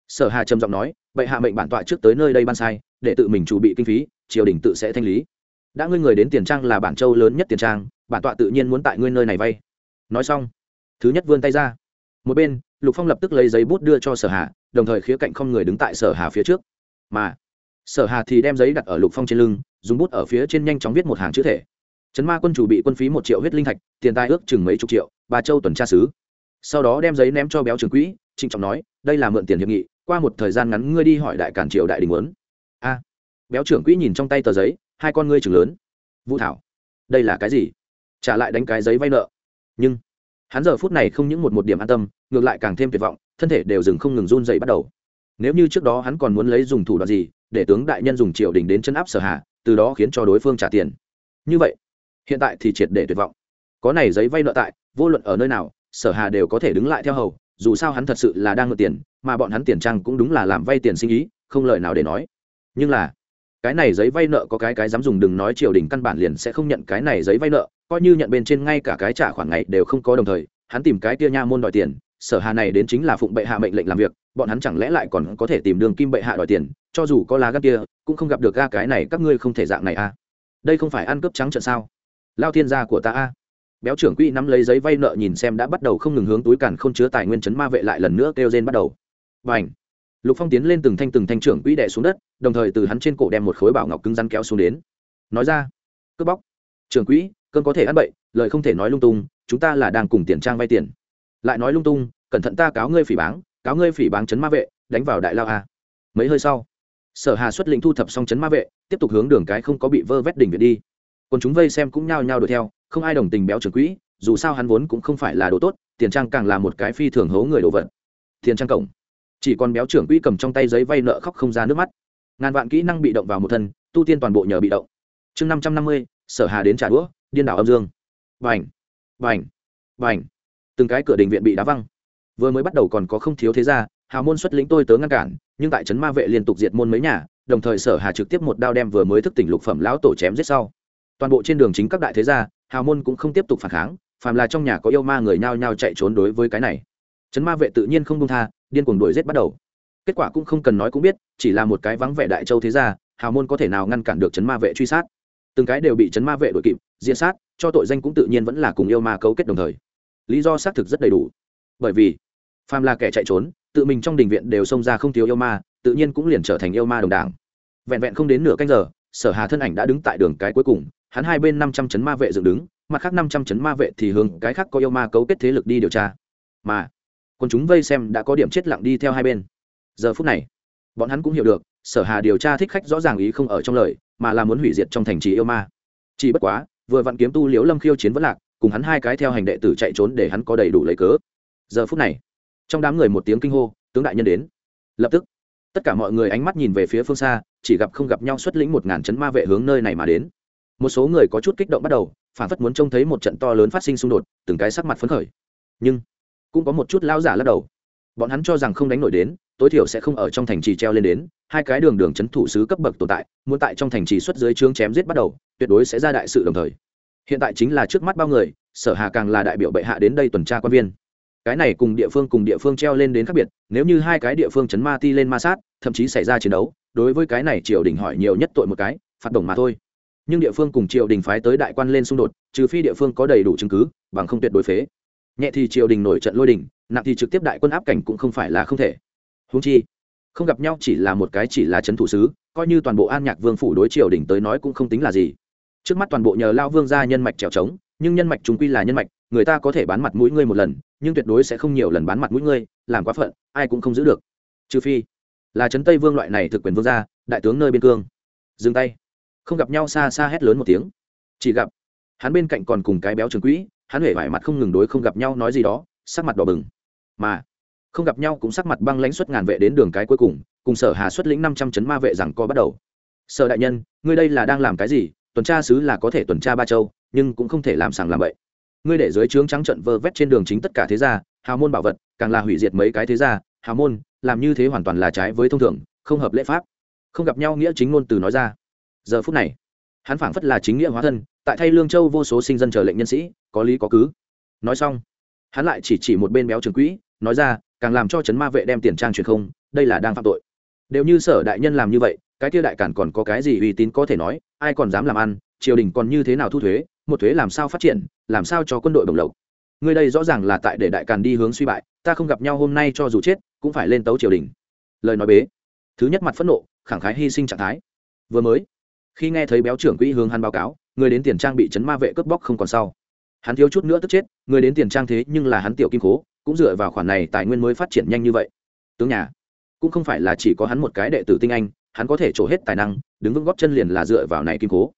Sở hà trầm giọng nói vậy hạ mệnh bản tọa trước tới nơi đây ban sai để tự mình chủ bị kinh phí triều đình tự sẽ thanh lý. Đã ngươi người đến tiền trang là bản châu lớn nhất tiền trang bản tọa tự nhiên muốn tại ngươi nơi này vay. Nói xong thứ nhất vươn tay ra. Một bên lục phong lập tức lấy giấy bút đưa cho sở hà đồng thời khía cạnh không người đứng tại sở hà phía trước. Mà sở hà thì đem giấy đặt ở lục phong trên lưng, dùng bút ở phía trên nhanh chóng viết một hàng chữ thể. Trấn ma quân chủ bị quân phí một triệu huyết linh thạch, tiền tài ước chừng mấy chục triệu ba châu tuần tra sứ sau đó đem giấy ném cho béo trường quỹ, trịnh trọng nói, đây là mượn tiền hiệp nghị, qua một thời gian ngắn ngươi đi hỏi đại cản triều đại đình muốn. A. Béo trưởng quỹ nhìn trong tay tờ giấy, hai con ngươi chừng lớn. Vũ thảo, đây là cái gì? Trả lại đánh cái giấy vay nợ. Nhưng, hắn giờ phút này không những một một điểm an tâm, ngược lại càng thêm tuyệt vọng, thân thể đều dừng không ngừng run dậy bắt đầu. Nếu như trước đó hắn còn muốn lấy dùng thủ đoạn gì để tướng đại nhân dùng triều đình đến chân áp sở hạ từ đó khiến cho đối phương trả tiền. Như vậy, hiện tại thì triệt để tuyệt vọng. Có này giấy vay nợ tại, vô luận ở nơi nào, sở hà đều có thể đứng lại theo hầu, dù sao hắn thật sự là đang mượn tiền, mà bọn hắn tiền trang cũng đúng là làm vay tiền sinh ý, không lời nào để nói. Nhưng là, cái này giấy vay nợ có cái cái dám dùng đừng nói triều đình căn bản liền sẽ không nhận cái này giấy vay nợ, coi như nhận bên trên ngay cả cái trả khoản ngày đều không có đồng thời, hắn tìm cái kia nha môn đòi tiền sở hà này đến chính là phụng bệ hạ mệnh lệnh làm việc, bọn hắn chẳng lẽ lại còn có thể tìm đường kim bệ hạ đòi tiền, cho dù có lá gắt kia, cũng không gặp được ga cái này, các ngươi không thể dạng này a đây không phải ăn cướp trắng trận sao? Lao thiên gia của ta a. Béo trưởng quỹ nắm lấy giấy vay nợ nhìn xem đã bắt đầu không ngừng hướng túi càn không chứa tài nguyên chấn ma vệ lại lần nữa kêu rên bắt đầu. Và ảnh lục phong tiến lên từng thanh từng thanh trưởng quỹ đè xuống đất, đồng thời từ hắn trên cổ đem một khối bảo ngọc cứng rắn kéo xuống đến. Nói ra, cướp bóc. Trưởng quỹ, cơn có thể ăn bậy, lời không thể nói lung tung, chúng ta là đang cùng tiền trang vay tiền lại nói lung tung, cẩn thận ta cáo ngươi phỉ báng, cáo ngươi phỉ báng chấn ma vệ, đánh vào đại lao a. Mấy hơi sau, sở hà xuất lĩnh thu thập xong chấn ma vệ, tiếp tục hướng đường cái không có bị vơ vét đỉnh viện đi. Còn chúng vây xem cũng nhao nhao đuổi theo, không ai đồng tình béo trưởng quỹ, dù sao hắn vốn cũng không phải là đồ tốt, tiền trang càng là một cái phi thường hố người đồ vật. Tiền trang cổng. Chỉ còn béo trưởng quỹ cầm trong tay giấy vay nợ khóc không ra nước mắt. Ngàn vạn kỹ năng bị động vào một thân, tu tiên toàn bộ nhờ bị động. Chương năm trăm năm mươi, sở hà đến trả đũa, điên đảo âm dương. Vành vành vành từng cái cửa đình viện bị đá văng. Vừa mới bắt đầu còn có không thiếu thế gia, hào môn xuất lĩnh tôi tớ ngăn cản nhưng tại trấn ma vệ liên tục diệt môn mấy nhà đồng thời sở hà trực tiếp một đao đem vừa mới thức tỉnh lục phẩm lão tổ chém giết sau. Toàn bộ trên đường chính các đại thế gia hào môn cũng không tiếp tục phản kháng phàm là trong nhà có yêu ma người nhao nhao chạy trốn đối với cái này. Trấn ma vệ tự nhiên không công tha điên cuồng đuổi giết bắt đầu. Kết quả cũng không cần nói cũng biết chỉ là một cái vắng vẻ đại châu thế gia hào môn có thể nào ngăn cản được trấn ma vệ truy sát. Từng cái đều bị trấn ma vệ đuổi kịp diễn sát cho tội danh cũng tự nhiên vẫn là cùng yêu ma cấu kết đồng thời lý do xác thực rất đầy đủ. Bởi vì, phàm là kẻ chạy trốn, tự mình trong đình viện đều xông ra không thiếu yêu ma, tự nhiên cũng liền trở thành yêu ma đồng đảng. Vẹn vẹn không đến nửa canh giờ, sở hà thân ảnh đã đứng tại đường cái cuối cùng, hắn hai bên năm trăm chấn ma vệ dựng đứng, mặt khác năm trăm chấn ma vệ thì hướng cái khác có yêu ma cấu kết thế lực đi điều tra. Mà còn chúng vây xem đã có điểm chết lặng đi theo hai bên. Giờ phút này, bọn hắn cũng hiểu được, sở hà điều tra thích khách rõ ràng ý không ở trong lời, mà là muốn hủy diệt trong thành trì yêu ma. Chỉ bất quá, vừa vặn kiếm tu liễu lâm khiêu chiến vẫn lạc cùng hắn hai cái theo hành đệ tử chạy trốn để hắn có đầy đủ lấy cớ. Giờ phút này, trong đám người một tiếng kinh hô, tướng đại nhân đến. Lập tức, tất cả mọi người ánh mắt nhìn về phía phương xa, chỉ gặp không gặp nhau xuất lĩnh một ngàn chấn ma vệ hướng nơi này mà đến. Một số người có chút kích động bắt đầu, phản phất muốn trông thấy một trận to lớn phát sinh xung đột, từng cái sắc mặt phấn khởi. Nhưng, cũng có một chút lao giả lắc đầu. Bọn hắn cho rằng không đánh nổi đến, tối thiểu sẽ không ở trong thành trì treo lên đến, hai cái đường đường c h ấ n thủ sứ cấp bậc tồn tại, muốn tại trong thành trì xuất dưới trướng chém giết bắt đầu, tuyệt đối sẽ ra đại sự đồng thời hiện tại chính là trước mắt bao người, sở hà càng là đại biểu bệ hạ đến đây tuần tra quan viên. Cái này cùng địa phương cùng địa phương treo lên đến khác biệt, nếu như hai cái địa phương chấn ma ti lên ma sát, thậm chí xảy ra chiến đấu, đối với cái này triều đình hỏi nhiều nhất tội một cái, phạt đồng mà thôi. Nhưng địa phương cùng triều đình phái tới đại quan lên xung đột, trừ phi địa phương có đầy đủ chứng cứ, bằng không tuyệt đối phế. Nhẹ thì triều đình nổi trận lôi đình, nặng thì trực tiếp đại quân áp cảnh cũng không phải là không thể. Húng chi, không gặp nhau chỉ là một cái chỉ là chấn thủ sứ coi như toàn bộ an nhạc vương phủ đối triều đình tới nói cũng không tính là gì trước mắt toàn bộ nhờ lao vương ra nhân mạch trèo trống, nhưng nhân mạch chúng quy là nhân mạch, người ta có thể bán mặt mũi ngươi một lần, nhưng tuyệt đối sẽ không nhiều lần bán mặt mũi ngươi, làm quá phận, ai cũng không giữ được. Trừ phi, là trấn tây vương loại này thực quyền vương gia, đại tướng nơi biên cương. Dừng tay. Không gặp nhau xa xa hét lớn một tiếng. Chỉ gặp, hắn bên cạnh còn cùng cái béo trường quỹ, hắn huệ vải mặt không ngừng đối không gặp nhau nói gì đó, sắc mặt đỏ bừng. Mà, không gặp nhau cũng sắc mặt băng lãnh xuất ngàn vệ đến đường cái cuối cùng cùng sở hà xuất lĩnh năm trăm chấn ma vệ rằng co bắt đầu. Sở đại nhân, ngươi đây là đang làm cái gì? Tuần tra sứ là có thể tuần tra ba châu, nhưng cũng không thể làm sàng làm vậy ngươi để dưới trướng trắng trận vơ vét trên đường chính tất cả thế gia, hào môn bảo vật, càng là hủy diệt mấy cái thế gia, hào môn, làm như thế hoàn toàn là trái với thông thường, không hợp lễ pháp. Không gặp nhau nghĩa chính ngôn từ nói ra. Giờ phút này, hắn phảng phất là chính nghĩa hóa thân, tại thay lương châu vô số sinh dân chờ lệnh nhân sĩ, có lý có cứ. Nói xong, hắn lại chỉ chỉ một bên béo trường quỹ, nói ra, càng làm cho chấn ma vệ đem tiền trang truyền không, đây là đang phạm tội đều như sở đại nhân làm như vậy, cái kia đại cản còn có cái gì uy tín có thể nói, ai còn dám làm ăn, triều đình còn như thế nào thu thuế, một thuế làm sao phát triển, làm sao cho quân đội bồng lộc. Người đây rõ ràng là tại để đại càn đi hướng suy bại, ta không gặp nhau hôm nay cho dù chết, cũng phải lên tấu triều đình. Lời nói bế. Thứ nhất mặt phẫn nộ, khẳng khái hy sinh trạng thái. Vừa mới, khi nghe thấy béo trưởng quỹ hướng hắn báo cáo, người đến tiền trang bị chấn ma vệ cướp bóc không còn sau. Hắn thiếu chút nữa tức chết, người đến tiền trang thế nhưng là hắn tiểu kim cố cũng dựa vào khoản này tài nguyên mới phát triển nhanh như vậy. Tướng nhà cũng không phải là chỉ có hắn một cái đệ tử tinh anh, hắn có thể trổ hết tài năng, đứng vững góp chân liền là dựa vào này kim cố.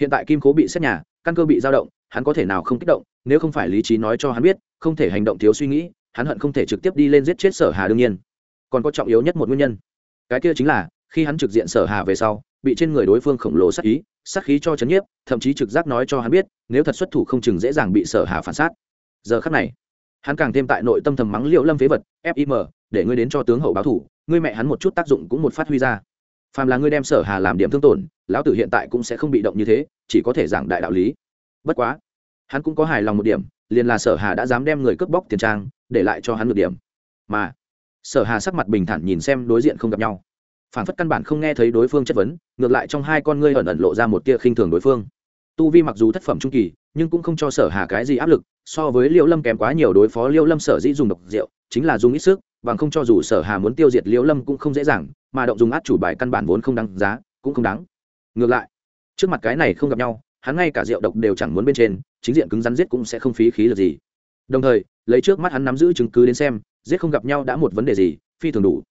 Hiện tại kim cố bị xét nhà, căn cơ bị dao động, hắn có thể nào không kích động, nếu không phải lý trí nói cho hắn biết, không thể hành động thiếu suy nghĩ, hắn hận không thể trực tiếp đi lên giết chết sở hà đương nhiên. Còn có trọng yếu nhất một nguyên nhân. Cái kia chính là, khi hắn trực diện sở hà về sau, bị trên người đối phương khổng lồ sát ý, sát khí cho chấn nhiếp, thậm chí trực giác nói cho hắn biết, nếu thật xuất thủ không chừng dễ dàng bị sở hà phản sát. Giờ khắc này, hắn càng thêm tại nội tâm thầm mắng liệu lâm phế vật fim để ngươi đến cho tướng hậu báo thủ, ngươi mẹ hắn một chút tác dụng cũng một phát huy ra. Phàm là ngươi đem sở hà làm điểm thương tổn, lão tử hiện tại cũng sẽ không bị động như thế, chỉ có thể giảng đại đạo lý. Bất quá, hắn cũng có hài lòng một điểm, liền là sở hà đã dám đem người cướp bóc tiền trang, để lại cho hắn được điểm. Mà, sở hà sắc mặt bình thản nhìn xem đối diện không gặp nhau. Phản phất căn bản không nghe thấy đối phương chất vấn, ngược lại trong hai con ngươi ẩn ẩn lộ ra một tia khinh thường đối phương. Tu vi mặc dù thất phẩm trung kỳ, nhưng cũng không cho sở hà cái gì áp lực, so với liễu lâm kém quá nhiều đối phó liễu lâm sở dĩ dùng độc rượu, chính là dùng ít sức bằng không cho dù sở hà muốn tiêu diệt liễu lâm cũng không dễ dàng, mà động dùng át chủ bài căn bản vốn không đáng giá, cũng không đáng. Ngược lại, trước mặt cái này không gặp nhau, hắn ngay cả rượu độc đều chẳng muốn bên trên, chính diện cứng rắn giết cũng sẽ không phí khí lực gì. Đồng thời, lấy trước mắt hắn nắm giữ chứng cứ đến xem, giết không gặp nhau đã một vấn đề gì, phi thường đủ.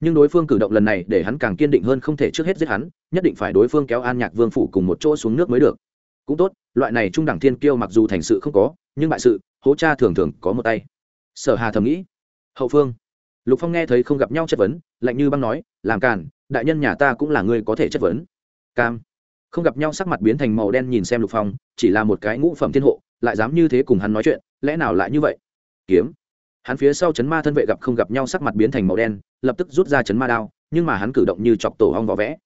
Nhưng đối phương cử động lần này để hắn càng kiên định hơn không thể trước hết giết hắn, nhất định phải đối phương kéo an nhạc vương phủ cùng một chỗ xuống nước mới được. Cũng tốt, loại này trung đẳng thiên kiêu mặc dù thành sự không có, nhưng bại sự, hố cha thường thường có một tay. Sở hà thầm nghĩ, hậu phương lục phong nghe thấy không gặp nhau chất vấn, lạnh như băng nói, làm càn, đại nhân nhà ta cũng là người có thể chất vấn. Cam. Không gặp nhau sắc mặt biến thành màu đen nhìn xem lục phong, chỉ là một cái ngũ phẩm thiên hộ, lại dám như thế cùng hắn nói chuyện, lẽ nào lại như vậy? Kiếm. Hắn phía sau chấn ma thân vệ gặp không gặp nhau sắc mặt biến thành màu đen, lập tức rút ra chấn ma đao, nhưng mà hắn cử động như chọc tổ hong vỏ vẽ.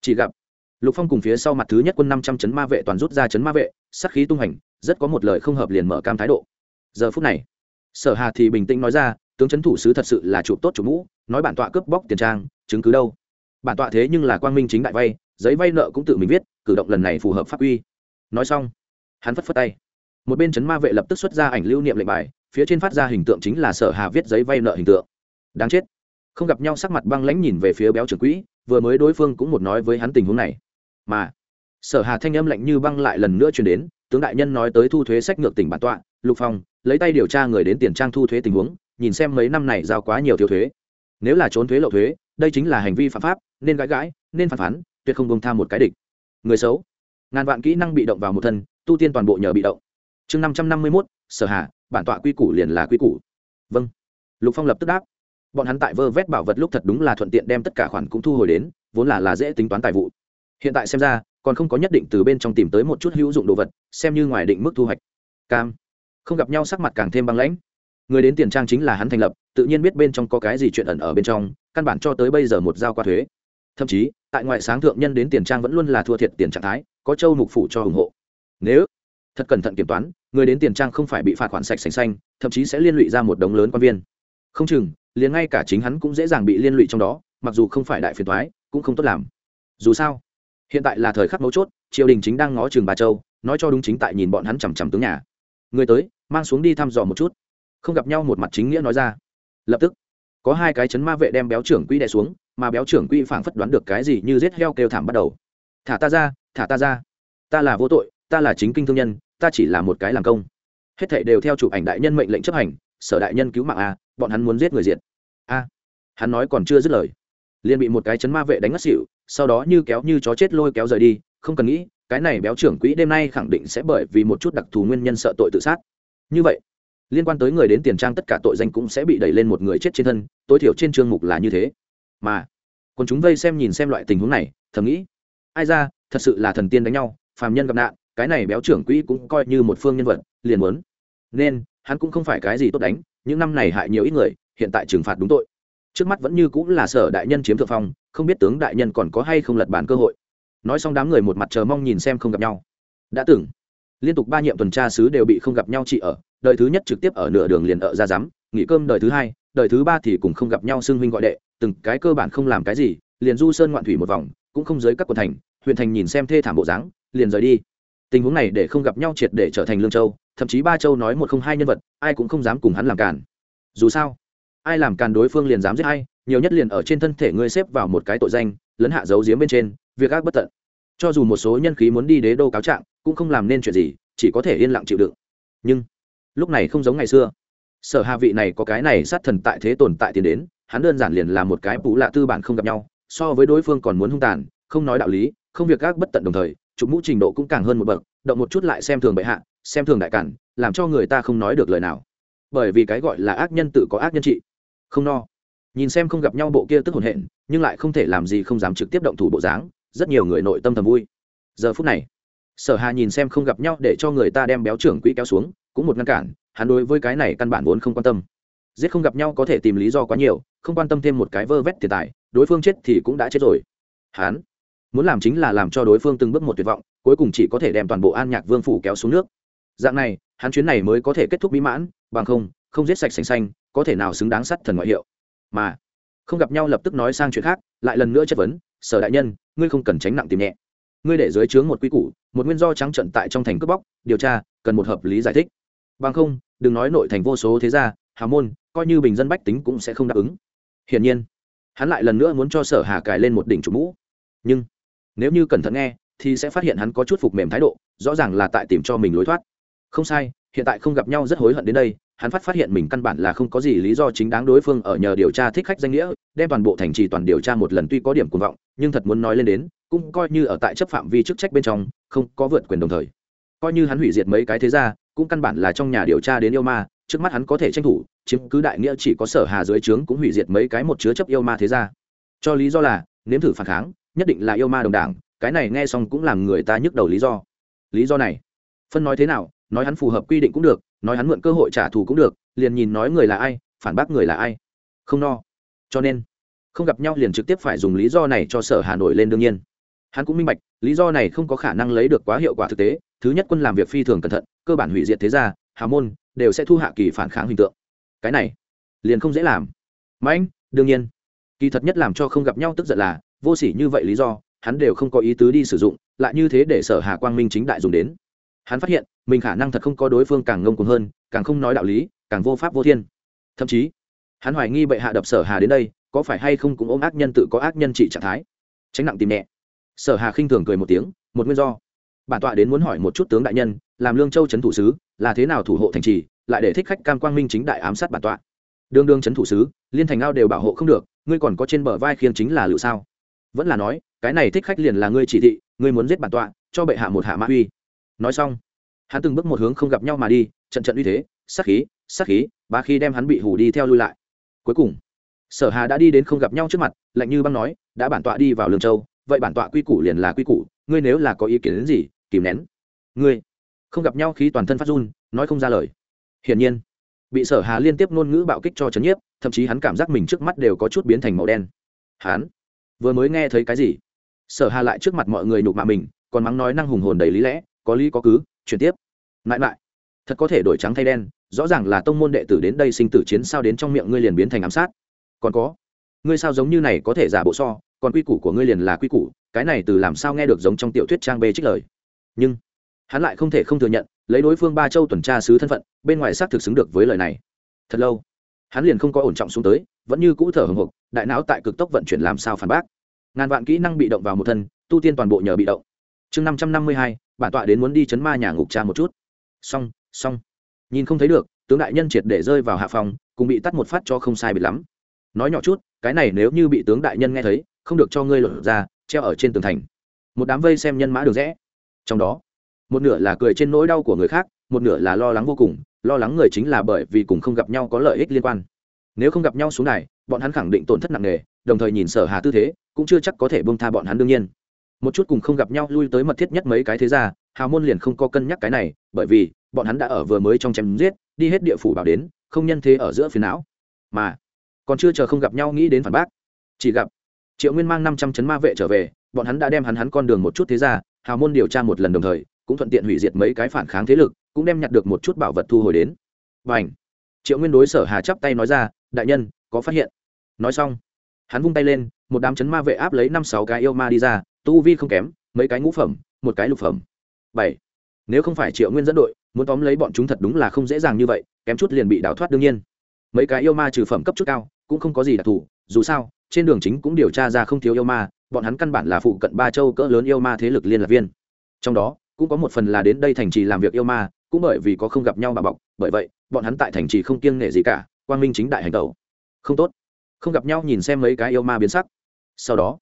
Chỉ gặp, lục phong cùng phía sau mặt thứ nhất quân năm trăm chấn ma vệ toàn rút ra chấn ma vệ, sắc khí tung hành, rất có một lời không hợp liền mở cam thái độ. Giờ phút này, sở hà thì bình tĩnh nói ra tướng chấn thủ sứ thật sự là chụp tốt chủ mũ, nói bản tọa cướp bóc tiền trang, chứng cứ đâu. Bản tọa thế nhưng là quang minh chính đại vay, giấy vay nợ cũng tự mình viết, cử động lần này phù hợp pháp quy. Nói xong, hắn phất phất tay. Một bên chấn ma vệ lập tức xuất ra ảnh lưu niệm lệnh bài, phía trên phát ra hình tượng chính là sở hà viết giấy vay nợ hình tượng. Đáng chết. Không gặp nhau sắc mặt băng lãnh nhìn về phía béo trưởng quỹ, vừa mới đối phương cũng một nói với hắn tình huống này. Mà, sở hà thanh âm lạnh như băng lại lần nữa truyền đến, tướng đại nhân nói tới thu thuế sách ngược tỉnh bản tọa, lục phong, lấy tay điều tra người đến tiền trang thu thuế tình huống nhìn xem mấy năm này giao quá nhiều thiếu thuế. Nếu là trốn thuế lậu thuế, đây chính là hành vi phạm pháp, nên gãi gãi, nên phản phán, tuyệt không bông tham một cái địch. Người xấu. Ngàn vạn kỹ năng bị động vào một thân, tu tiên toàn bộ nhờ bị động. Chương năm trăm năm mươi mốt, sở hạ bản tọa quy củ liền là quy củ. Vâng. Lục phong lập tức đáp. Bọn hắn tại vơ vét bảo vật lúc thật đúng là thuận tiện đem tất cả khoản cũng thu hồi đến, vốn là là dễ tính toán tài vụ. Hiện tại xem ra, còn không có nhất định từ bên trong tìm tới một chút hữu dụng đồ vật, xem như ngoài định mức thu hoạch. Cam. Không gặp nhau sắc mặt càng thêm băng lãnh người đến tiền trang chính là hắn thành lập, tự nhiên biết bên trong có cái gì chuyện ẩn ở bên trong, căn bản cho tới bây giờ một giao qua thuế. Thậm chí, tại ngoại sáng thượng nhân đến tiền trang vẫn luôn là thua thiệt tiền trạng thái, có châu mục phủ cho ủng hộ. Nếu thật cẩn thận kiểm toán, người đến tiền trang không phải bị phạt khoản sạch sành xanh, thậm chí sẽ liên lụy ra một đống lớn quan viên. Không chừng, liền ngay cả chính hắn cũng dễ dàng bị liên lụy trong đó, mặc dù không phải đại phiền thoái cũng không tốt làm. Dù sao, hiện tại là thời khắc mấu chốt, triều đình chính đang ngó trường bà châu, nói cho đúng chính tại nhìn bọn hắn chằm chằm tướng nhà. Người tới, mang xuống đi thăm dò một chút không gặp nhau một mặt chính nghĩa nói ra. Lập tức, có hai cái chấn ma vệ đem béo trưởng quỹ đè xuống, mà béo trưởng quỹ phảng phất đoán được cái gì như giết heo kêu thảm bắt đầu. Thả ta ra, thả ta ra. Ta là vô tội, ta là chính kinh thương nhân, ta chỉ là một cái làm công. Hết thảy đều theo chụp ảnh đại nhân mệnh lệnh chấp hành, sở đại nhân cứu mạng a, bọn hắn muốn giết người diệt. A, hắn nói còn chưa dứt lời, liền bị một cái chấn ma vệ đánh ngất xỉu, sau đó như kéo như chó chết lôi kéo rời đi, không cần nghĩ, cái này béo trưởng quỹ đêm nay khẳng định sẽ bởi vì một chút đặc thù nguyên nhân sợ tội tự sát. Như vậy liên quan tới người đến tiền trang tất cả tội danh cũng sẽ bị đẩy lên một người chết trên thân, tối thiểu trên chương mục là như thế. Mà, còn chúng vây xem nhìn xem loại tình huống này, thầm nghĩ, ai ra, thật sự là thần tiên đánh nhau, phàm nhân gặp nạn, cái này béo trưởng quỹ cũng coi như một phương nhân vật, liền muốn. Nên, hắn cũng không phải cái gì tốt đánh, những năm này hại nhiều ít người, hiện tại trừng phạt đúng tội. Trước mắt vẫn như cũng là sở đại nhân chiếm thượng phong, không biết tướng đại nhân còn có hay không lật bản cơ hội. Nói xong đám người một mặt chờ mong nhìn xem không gặp nhau. Đã từng liên tục ba nhiệm tuần tra sứ đều bị không gặp nhau chị ở, đời thứ nhất trực tiếp ở nửa đường liền ở ra rắm nghỉ cơm đời thứ hai, đời thứ ba thì cùng không gặp nhau xưng huynh gọi đệ, từng cái cơ bản không làm cái gì, liền du sơn ngoạn thủy một vòng, cũng không giới các quận thành, huyện thành nhìn xem thê thảm bộ dáng, liền rời đi. Tình huống này để không gặp nhau triệt để trở thành lương châu, thậm chí ba châu nói một không hai nhân vật, ai cũng không dám cùng hắn làm càn. Dù sao, ai làm càn đối phương liền dám giết ai, nhiều nhất liền ở trên thân thể ngươi xếp vào một cái tội danh, lấn hạ dấu giếm bên trên, việc ác bất tận cho dù một số nhân khí muốn đi đế đô cáo trạng, cũng không làm nên chuyện gì, chỉ có thể yên lặng chịu đựng. Nhưng, lúc này không giống ngày xưa. Sở hạ vị này có cái này sát thần tại thế tồn tại tiến đến, hắn đơn giản liền là một cái bú lạ tư bản không gặp nhau, so với đối phương còn muốn hung tàn, không nói đạo lý, không việc gác bất tận đồng thời, chụp mũ trình độ cũng càng hơn một bậc, động một chút lại xem thường bệ hạ, xem thường đại cản, làm cho người ta không nói được lời nào. Bởi vì cái gọi là ác nhân tự có ác nhân trị. Không no. Nhìn xem không gặp nhau bộ kia tức hồn hện, nhưng lại không thể làm gì không dám trực tiếp động thủ bộ dáng rất nhiều người nội tâm thầm vui. Giờ phút này, sở hà nhìn xem không gặp nhau để cho người ta đem béo trưởng quỹ kéo xuống, cũng một ngăn cản, hắn đối với cái này căn bản vốn không quan tâm. Giết không gặp nhau có thể tìm lý do quá nhiều, không quan tâm thêm một cái vơ vét tiền tài, đối phương chết thì cũng đã chết rồi. Hắn muốn làm chính là làm cho đối phương từng bước một tuyệt vọng, cuối cùng chỉ có thể đem toàn bộ an nhạc vương phủ kéo xuống nước. Dạng này, hắn chuyến này mới có thể kết thúc mỹ mãn, bằng không không giết sạch sành xanh có thể nào xứng đáng sắt thần ngoại hiệu. Mà, không gặp nhau lập tức nói sang chuyện khác, lại lần nữa chất vấn, sở đại nhân ngươi không cần tránh nặng tìm nhẹ. Ngươi để dưới trướng một quy củ, một nguyên do trắng trận tại trong thành cướp bóc, điều tra, cần một hợp lý giải thích. Bằng không, đừng nói nội thành vô số thế gia Hà môn, coi như bình dân bách tính cũng sẽ không đáp ứng. Hiển nhiên, hắn lại lần nữa muốn cho sở hà cài lên một đỉnh chủ mũ. Nhưng, nếu như cẩn thận nghe, thì sẽ phát hiện hắn có chút phục mềm thái độ, rõ ràng là tại tìm cho mình lối thoát. Không sai hiện tại không gặp nhau rất hối hận đến đây, hắn phát phát hiện mình căn bản là không có gì lý do chính đáng đối phương ở nhờ điều tra thích khách danh nghĩa, đem toàn bộ thành trì toàn điều tra một lần tuy có điểm cuồng vọng, nhưng thật muốn nói lên đến, cũng coi như ở tại chấp phạm vi chức trách bên trong, không có vượt quyền đồng thời. Coi như hắn hủy diệt mấy cái thế ra cũng căn bản là trong nhà điều tra đến yêu ma, trước mắt hắn có thể tranh thủ, chiếm cứ đại nghĩa chỉ có sở hà dưới trướng cũng hủy diệt mấy cái một chứa chấp yêu ma thế ra cho lý do là, nếm thử phản kháng, nhất định là yêu ma đồng đảng, cái này nghe xong cũng làm người ta nhức đầu lý do. Lý do này, phân nói thế nào nói hắn phù hợp quy định cũng được, nói hắn mượn cơ hội trả thù cũng được, liền nhìn nói người là ai, phản bác người là ai. Không no. Cho nên, không gặp nhau liền trực tiếp phải dùng lý do này cho sở hà nội lên đương nhiên. Hắn cũng minh bạch, lý do này không có khả năng lấy được quá hiệu quả thực tế, thứ nhất quân làm việc phi thường cẩn thận, cơ bản hủy diệt thế gia, hà môn, đều sẽ thu hạ kỳ phản kháng hình tượng. Cái này, liền không dễ làm. Mãnh đương nhiên. Kỳ thật nhất làm cho không gặp nhau tức giận là, vô sỉ như vậy lý do, hắn đều không có ý tứ đi sử dụng, lại như thế để sở hà quang minh chính đại dùng đến hắn phát hiện, mình khả năng thật không có đối phương càng ngông cuồng hơn, càng không nói đạo lý, càng vô pháp vô thiên. Thậm chí, hắn hoài nghi bệ hạ đập sở hà đến đây, có phải hay không cũng ôm ác nhân tự có ác nhân trị trạng thái. Tránh nặng tìm nhẹ. Sở hà khinh thường cười một tiếng, một nguyên do. Bản tọa đến muốn hỏi một chút tướng đại nhân, làm lương châu trấn thủ sứ, là thế nào thủ hộ thành trì, lại để thích khách cam quang minh chính đại ám sát bản tọa. Đương đương trấn thủ sứ, liên thành ao đều bảo hộ không được, ngươi còn có trên bờ vai khiêng chính là lựu sao. Vẫn là nói, cái này thích khách liền là ngươi chỉ thị, ngươi muốn giết bản tọa, cho bệ hạ một hạ mã uy nói xong, hắn từng bước một hướng không gặp nhau mà đi, trận trận uy thế, sát khí sát khí, ba khi đem hắn bị hủ đi theo lui lại. Cuối cùng, sở hà đã đi đến không gặp nhau trước mặt, lạnh như băng nói, đã bản tọa đi vào lương châu, vậy bản tọa quy củ liền là quy củ, ngươi nếu là có ý kiến đến gì, kìm nén. Ngươi? Không gặp nhau khi toàn thân phát run, nói không ra lời. Hiển nhiên, bị sở hà liên tiếp ngôn ngữ bạo kích cho chấn nhiếp, thậm chí hắn cảm giác mình trước mắt đều có chút biến thành màu đen. Hắn? Vừa mới nghe thấy cái gì? Sở hà lại trước mặt mọi người nhục mạ mình, còn mắng nói năng hùng hồn đầy lý lẽ có lý có cứ, chuyển tiếp. Mãi mãi, thật có thể đổi trắng thay đen, rõ ràng là tông môn đệ tử đến đây sinh tử chiến sao đến trong miệng ngươi liền biến thành ám sát. Còn có, ngươi sao giống như này có thể giả bộ so, còn quy củ của ngươi liền là quy củ, cái này từ làm sao nghe được giống trong tiểu thuyết trang bê trích lời. Nhưng, hắn lại không thể không thừa nhận, lấy đối phương ba châu tuần tra sứ thân phận, bên ngoài xác thực xứng được với lời này. Thật lâu, hắn liền không có ổn trọng xuống tới, vẫn như cũ thở hồng hộc, đại não tại cực tốc vận chuyển làm sao phản bác. Ngàn vạn kỹ năng bị động vào một thân, tu tiên toàn bộ nhờ bị động. Chương năm trăm năm mươi hai bản tọa đến muốn đi chấn ma nhà ngục cha một chút. Xong xong. Nhìn không thấy được, tướng đại nhân triệt để rơi vào hạ phòng, cùng bị tắt một phát cho không sai bị lắm. Nói nhỏ chút, cái này nếu như bị tướng đại nhân nghe thấy, không được cho ngươi lột ra, treo ở trên tường thành. Một đám vây xem nhân mã được rẽ. Trong đó, một nửa là cười trên nỗi đau của người khác, một nửa là lo lắng vô cùng, lo lắng người chính là bởi vì cùng không gặp nhau có lợi ích liên quan. Nếu không gặp nhau xuống này, bọn hắn khẳng định tổn thất nặng nề, đồng thời nhìn sở hà tư thế, cũng chưa chắc có thể bông tha bọn hắn đương nhiên một chút cùng không gặp nhau lui tới mật thiết nhất mấy cái thế gia, hào môn liền không có cân nhắc cái này bởi vì bọn hắn đã ở vừa mới trong chém giết đi hết địa phủ bảo đến không nhân thế ở giữa phiền não. Mà còn chưa chờ không gặp nhau nghĩ đến phản bác. Chỉ gặp triệu nguyên mang năm trăm chấn ma vệ trở về bọn hắn đã đem hắn hắn con đường một chút thế ra hào môn điều tra một lần đồng thời cũng thuận tiện hủy diệt mấy cái phản kháng thế lực cũng đem nhặt được một chút bảo vật thu hồi đến. Và ảnh triệu nguyên đối sở hà chắp tay nói ra đại nhân có phát hiện. Nói xong hắn vung tay lên một đám chấn ma vệ áp lấy năm sáu cái yêu ma đi ra tu vi không kém, mấy cái ngũ phẩm, một cái lục phẩm. Bảy. Nếu không phải triệu nguyên dẫn đội, muốn tóm lấy bọn chúng thật đúng là không dễ dàng như vậy, kém chút liền bị đào thoát đương nhiên. Mấy cái yêu ma trừ phẩm cấp chút cao, cũng không có gì đặc thù, dù sao, trên đường chính cũng điều tra ra không thiếu yêu ma, bọn hắn căn bản là phụ cận ba châu cỡ lớn yêu ma thế lực liên lạc viên. Trong đó, cũng có một phần là đến đây thành trì làm việc yêu ma, cũng bởi vì có không gặp nhau bà bọc, bởi vậy, bọn hắn tại thành trì không kiêng nể gì cả, quang minh chính đại hành tẩu. Không tốt. Không gặp nhau nhìn xem mấy cái yêu ma biến sắc. Sau đó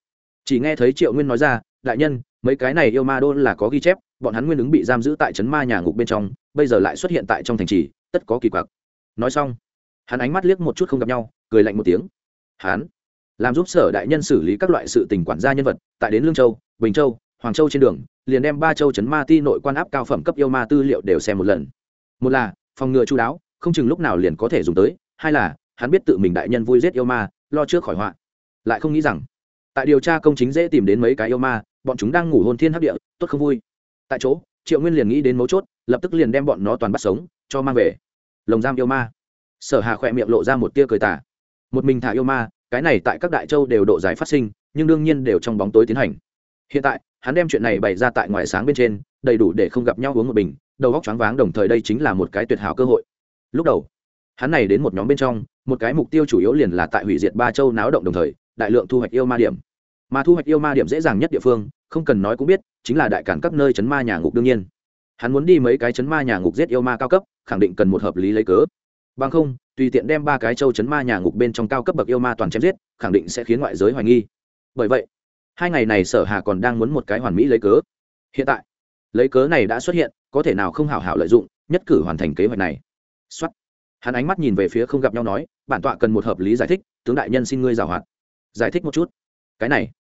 chỉ nghe thấy triệu nguyên nói ra, đại nhân, mấy cái này yêu ma đô là có ghi chép, bọn hắn nguyên ứng bị giam giữ tại trấn ma nhà ngục bên trong, bây giờ lại xuất hiện tại trong thành trì, tất có kỳ quặc. Nói xong, hắn ánh mắt liếc một chút không gặp nhau, cười lạnh một tiếng. Hắn làm giúp sở đại nhân xử lý các loại sự tình quản gia nhân vật, tại đến lương châu, bình châu, hoàng châu trên đường, liền đem ba châu trấn ma ti nội quan áp cao phẩm cấp yêu ma tư liệu đều xem một lần. Một là, phòng ngừa chú đáo, không chừng lúc nào liền có thể dùng tới. Hai là, hắn biết tự mình đại nhân vui giết yêu ma, lo trước khỏi họa. Lại không nghĩ rằng tại điều tra công chính dễ tìm đến mấy cái yêu ma, bọn chúng đang ngủ hôn thiên hấp địa, tốt không vui. Tại chỗ, triệu nguyên liền nghĩ đến mấu chốt, lập tức liền đem bọn nó toàn bắt sống, cho mang về. Lồng giam yêu ma. Sở hà khỏe miệng lộ ra một tia cười tả một mình thả yêu ma, cái này tại các đại châu đều độ giải phát sinh, nhưng đương nhiên đều trong bóng tối tiến hành. Hiện tại, hắn đem chuyện này bày ra tại ngoài sáng bên trên, đầy đủ để không gặp nhau uống một bình, đầu góc choáng váng, đồng thời đây chính là một cái tuyệt hảo cơ hội. Lúc đầu, hắn này đến một nhóm bên trong, một cái mục tiêu chủ yếu liền là tại hủy diệt ba châu náo động đồng thời đại lượng thu hoạch yêu ma điểm. Mà thu hoạch yêu ma điểm dễ dàng nhất địa phương, không cần nói cũng biết, chính là đại cản các nơi chấn ma nhà ngục đương nhiên. Hắn muốn đi mấy cái chấn ma nhà ngục giết yêu ma cao cấp, khẳng định cần một hợp lý lấy cớ. Bằng không, tùy tiện đem ba cái châu chấn ma nhà ngục bên trong cao cấp bậc yêu ma toàn chém giết, khẳng định sẽ khiến ngoại giới hoài nghi. Bởi vậy, hai ngày này sở hà còn đang muốn một cái hoàn mỹ lấy cớ. Hiện tại, lấy cớ này đã xuất hiện, có thể nào không hảo hảo lợi dụng, nhất cử hoàn thành kế hoạch này. Xuất hắn ánh mắt nhìn về phía không gặp nhau nói, bản tọa cần một hợp lý giải thích, tướng đại nhân xin ngươi giảo hoạt giải thích một chút. Cái này,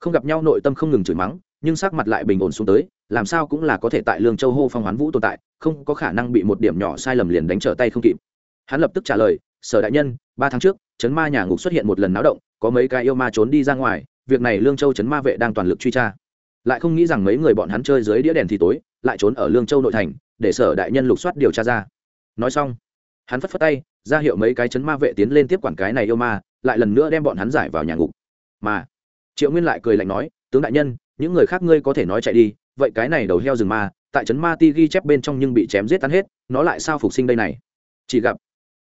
không gặp nhau nội tâm không ngừng chửi mắng, nhưng sắc mặt lại bình ổn xuống tới, làm sao cũng là có thể tại lương châu hô phong hoán vũ tồn tại, không có khả năng bị một điểm nhỏ sai lầm liền đánh trở tay không kịp. Hắn lập tức trả lời, sở đại nhân, ba tháng trước chấn ma nhà ngục xuất hiện một lần náo động, có mấy cái yêu ma trốn đi ra ngoài, việc này lương châu chấn ma vệ đang toàn lực truy tra. Lại không nghĩ rằng mấy người bọn hắn chơi dưới đĩa đèn thì tối, lại trốn ở lương châu nội thành, để sở đại nhân lục soát điều tra ra. Nói xong, hắn phất phất tay, ra hiệu mấy cái chấn ma vệ tiến lên tiếp quản cái này yêu ma lại lần nữa đem bọn hắn giải vào nhà ngục. Mà, triệu nguyên lại cười lạnh nói, tướng đại nhân, những người khác ngươi có thể nói chạy đi, vậy cái này đầu heo rừng ma, tại trấn ma ti ghi chép bên trong nhưng bị chém giết tan hết, nó lại sao phục sinh đây này? Chỉ gặp,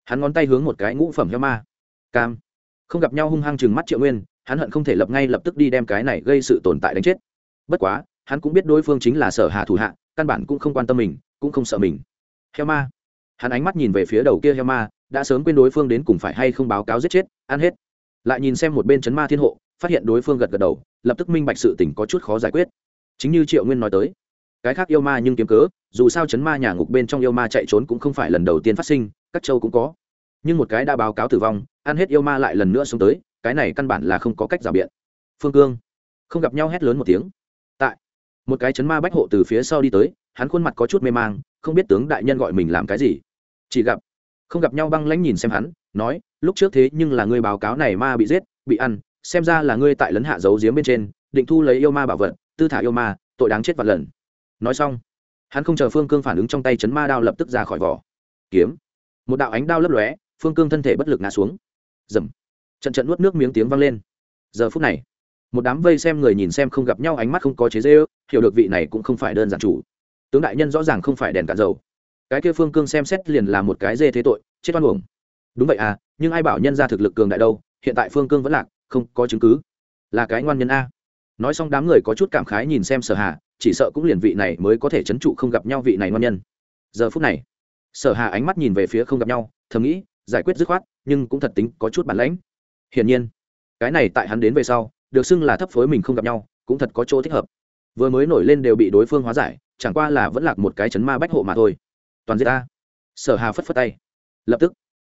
hắn ngón tay hướng một cái ngũ phẩm heo ma. Cam. Không gặp nhau hung hăng chừng mắt triệu nguyên, hắn hận không thể lập ngay lập tức đi đem cái này gây sự tồn tại đánh chết. Bất quá, hắn cũng biết đối phương chính là sở hà thủ hạ, căn bản cũng không quan tâm mình, cũng không sợ mình. Heo ma. Hắn ánh mắt nhìn về phía đầu kia heo ma đã sớm quên đối phương đến cùng phải hay không báo cáo giết chết, ăn hết. Lại nhìn xem một bên chấn ma thiên hộ, phát hiện đối phương gật gật đầu, lập tức minh bạch sự tình có chút khó giải quyết. Chính như triệu nguyên nói tới, cái khác yêu ma nhưng kiếm cớ, dù sao chấn ma nhà ngục bên trong yêu ma chạy trốn cũng không phải lần đầu tiên phát sinh, các châu cũng có. Nhưng một cái đã báo cáo tử vong, ăn hết yêu ma lại lần nữa xuống tới, cái này căn bản là không có cách rào biện. Phương cương, không gặp nhau hét lớn một tiếng. Tại, một cái chấn ma bách hộ từ phía sau đi tới, hắn khuôn mặt có chút mê mang, không biết tướng đại nhân gọi mình làm cái gì. Chỉ gặp không gặp nhau băng lãnh nhìn xem hắn, nói, lúc trước thế nhưng là ngươi báo cáo này ma bị giết, bị ăn, xem ra là ngươi tại lấn hạ giấu giếm bên trên, định thu lấy yêu ma bảo vật, tư thả yêu ma, tội đáng chết vạn lần. Nói xong, hắn không chờ phương cương phản ứng trong tay chấn ma đao lập tức ra khỏi vỏ. Kiếm. Một đạo ánh đao lấp lóe, phương cương thân thể bất lực ngã xuống. Dầm trận trận nuốt nước miếng tiếng vang lên. Giờ phút này, một đám vây xem người nhìn xem không gặp nhau ánh mắt không có chế dễ ước hiểu được vị này cũng không phải đơn giản chủ. Tướng đại nhân rõ ràng không phải đèn cạn dầu cái kia phương cương xem xét liền là một cái dê thế tội, chết oan uổng. Đúng vậy à nhưng ai bảo nhân ra thực lực cường đại đâu, hiện tại phương cương vẫn lạc, không có chứng cứ. Là cái ngoan nhân a. Nói xong đám người có chút cảm khái nhìn xem sở hà, chỉ sợ cũng liền vị này mới có thể chấn trụ không gặp nhau vị này ngoan nhân. Giờ phút này, sở hà ánh mắt nhìn về phía không gặp nhau, thầm nghĩ, giải quyết dứt khoát, nhưng cũng thật tính có chút bản lãnh. Hiển nhiên, cái này tại hắn đến về sau, được xưng là thấp phối mình không gặp nhau, cũng thật có chỗ thích hợp. Vừa mới nổi lên đều bị đối phương hóa giải, chẳng qua là vẫn lạc một cái chấn ma bách hộ mà thôi toàn giết ta. Sở hà phất phất tay. Lập tức,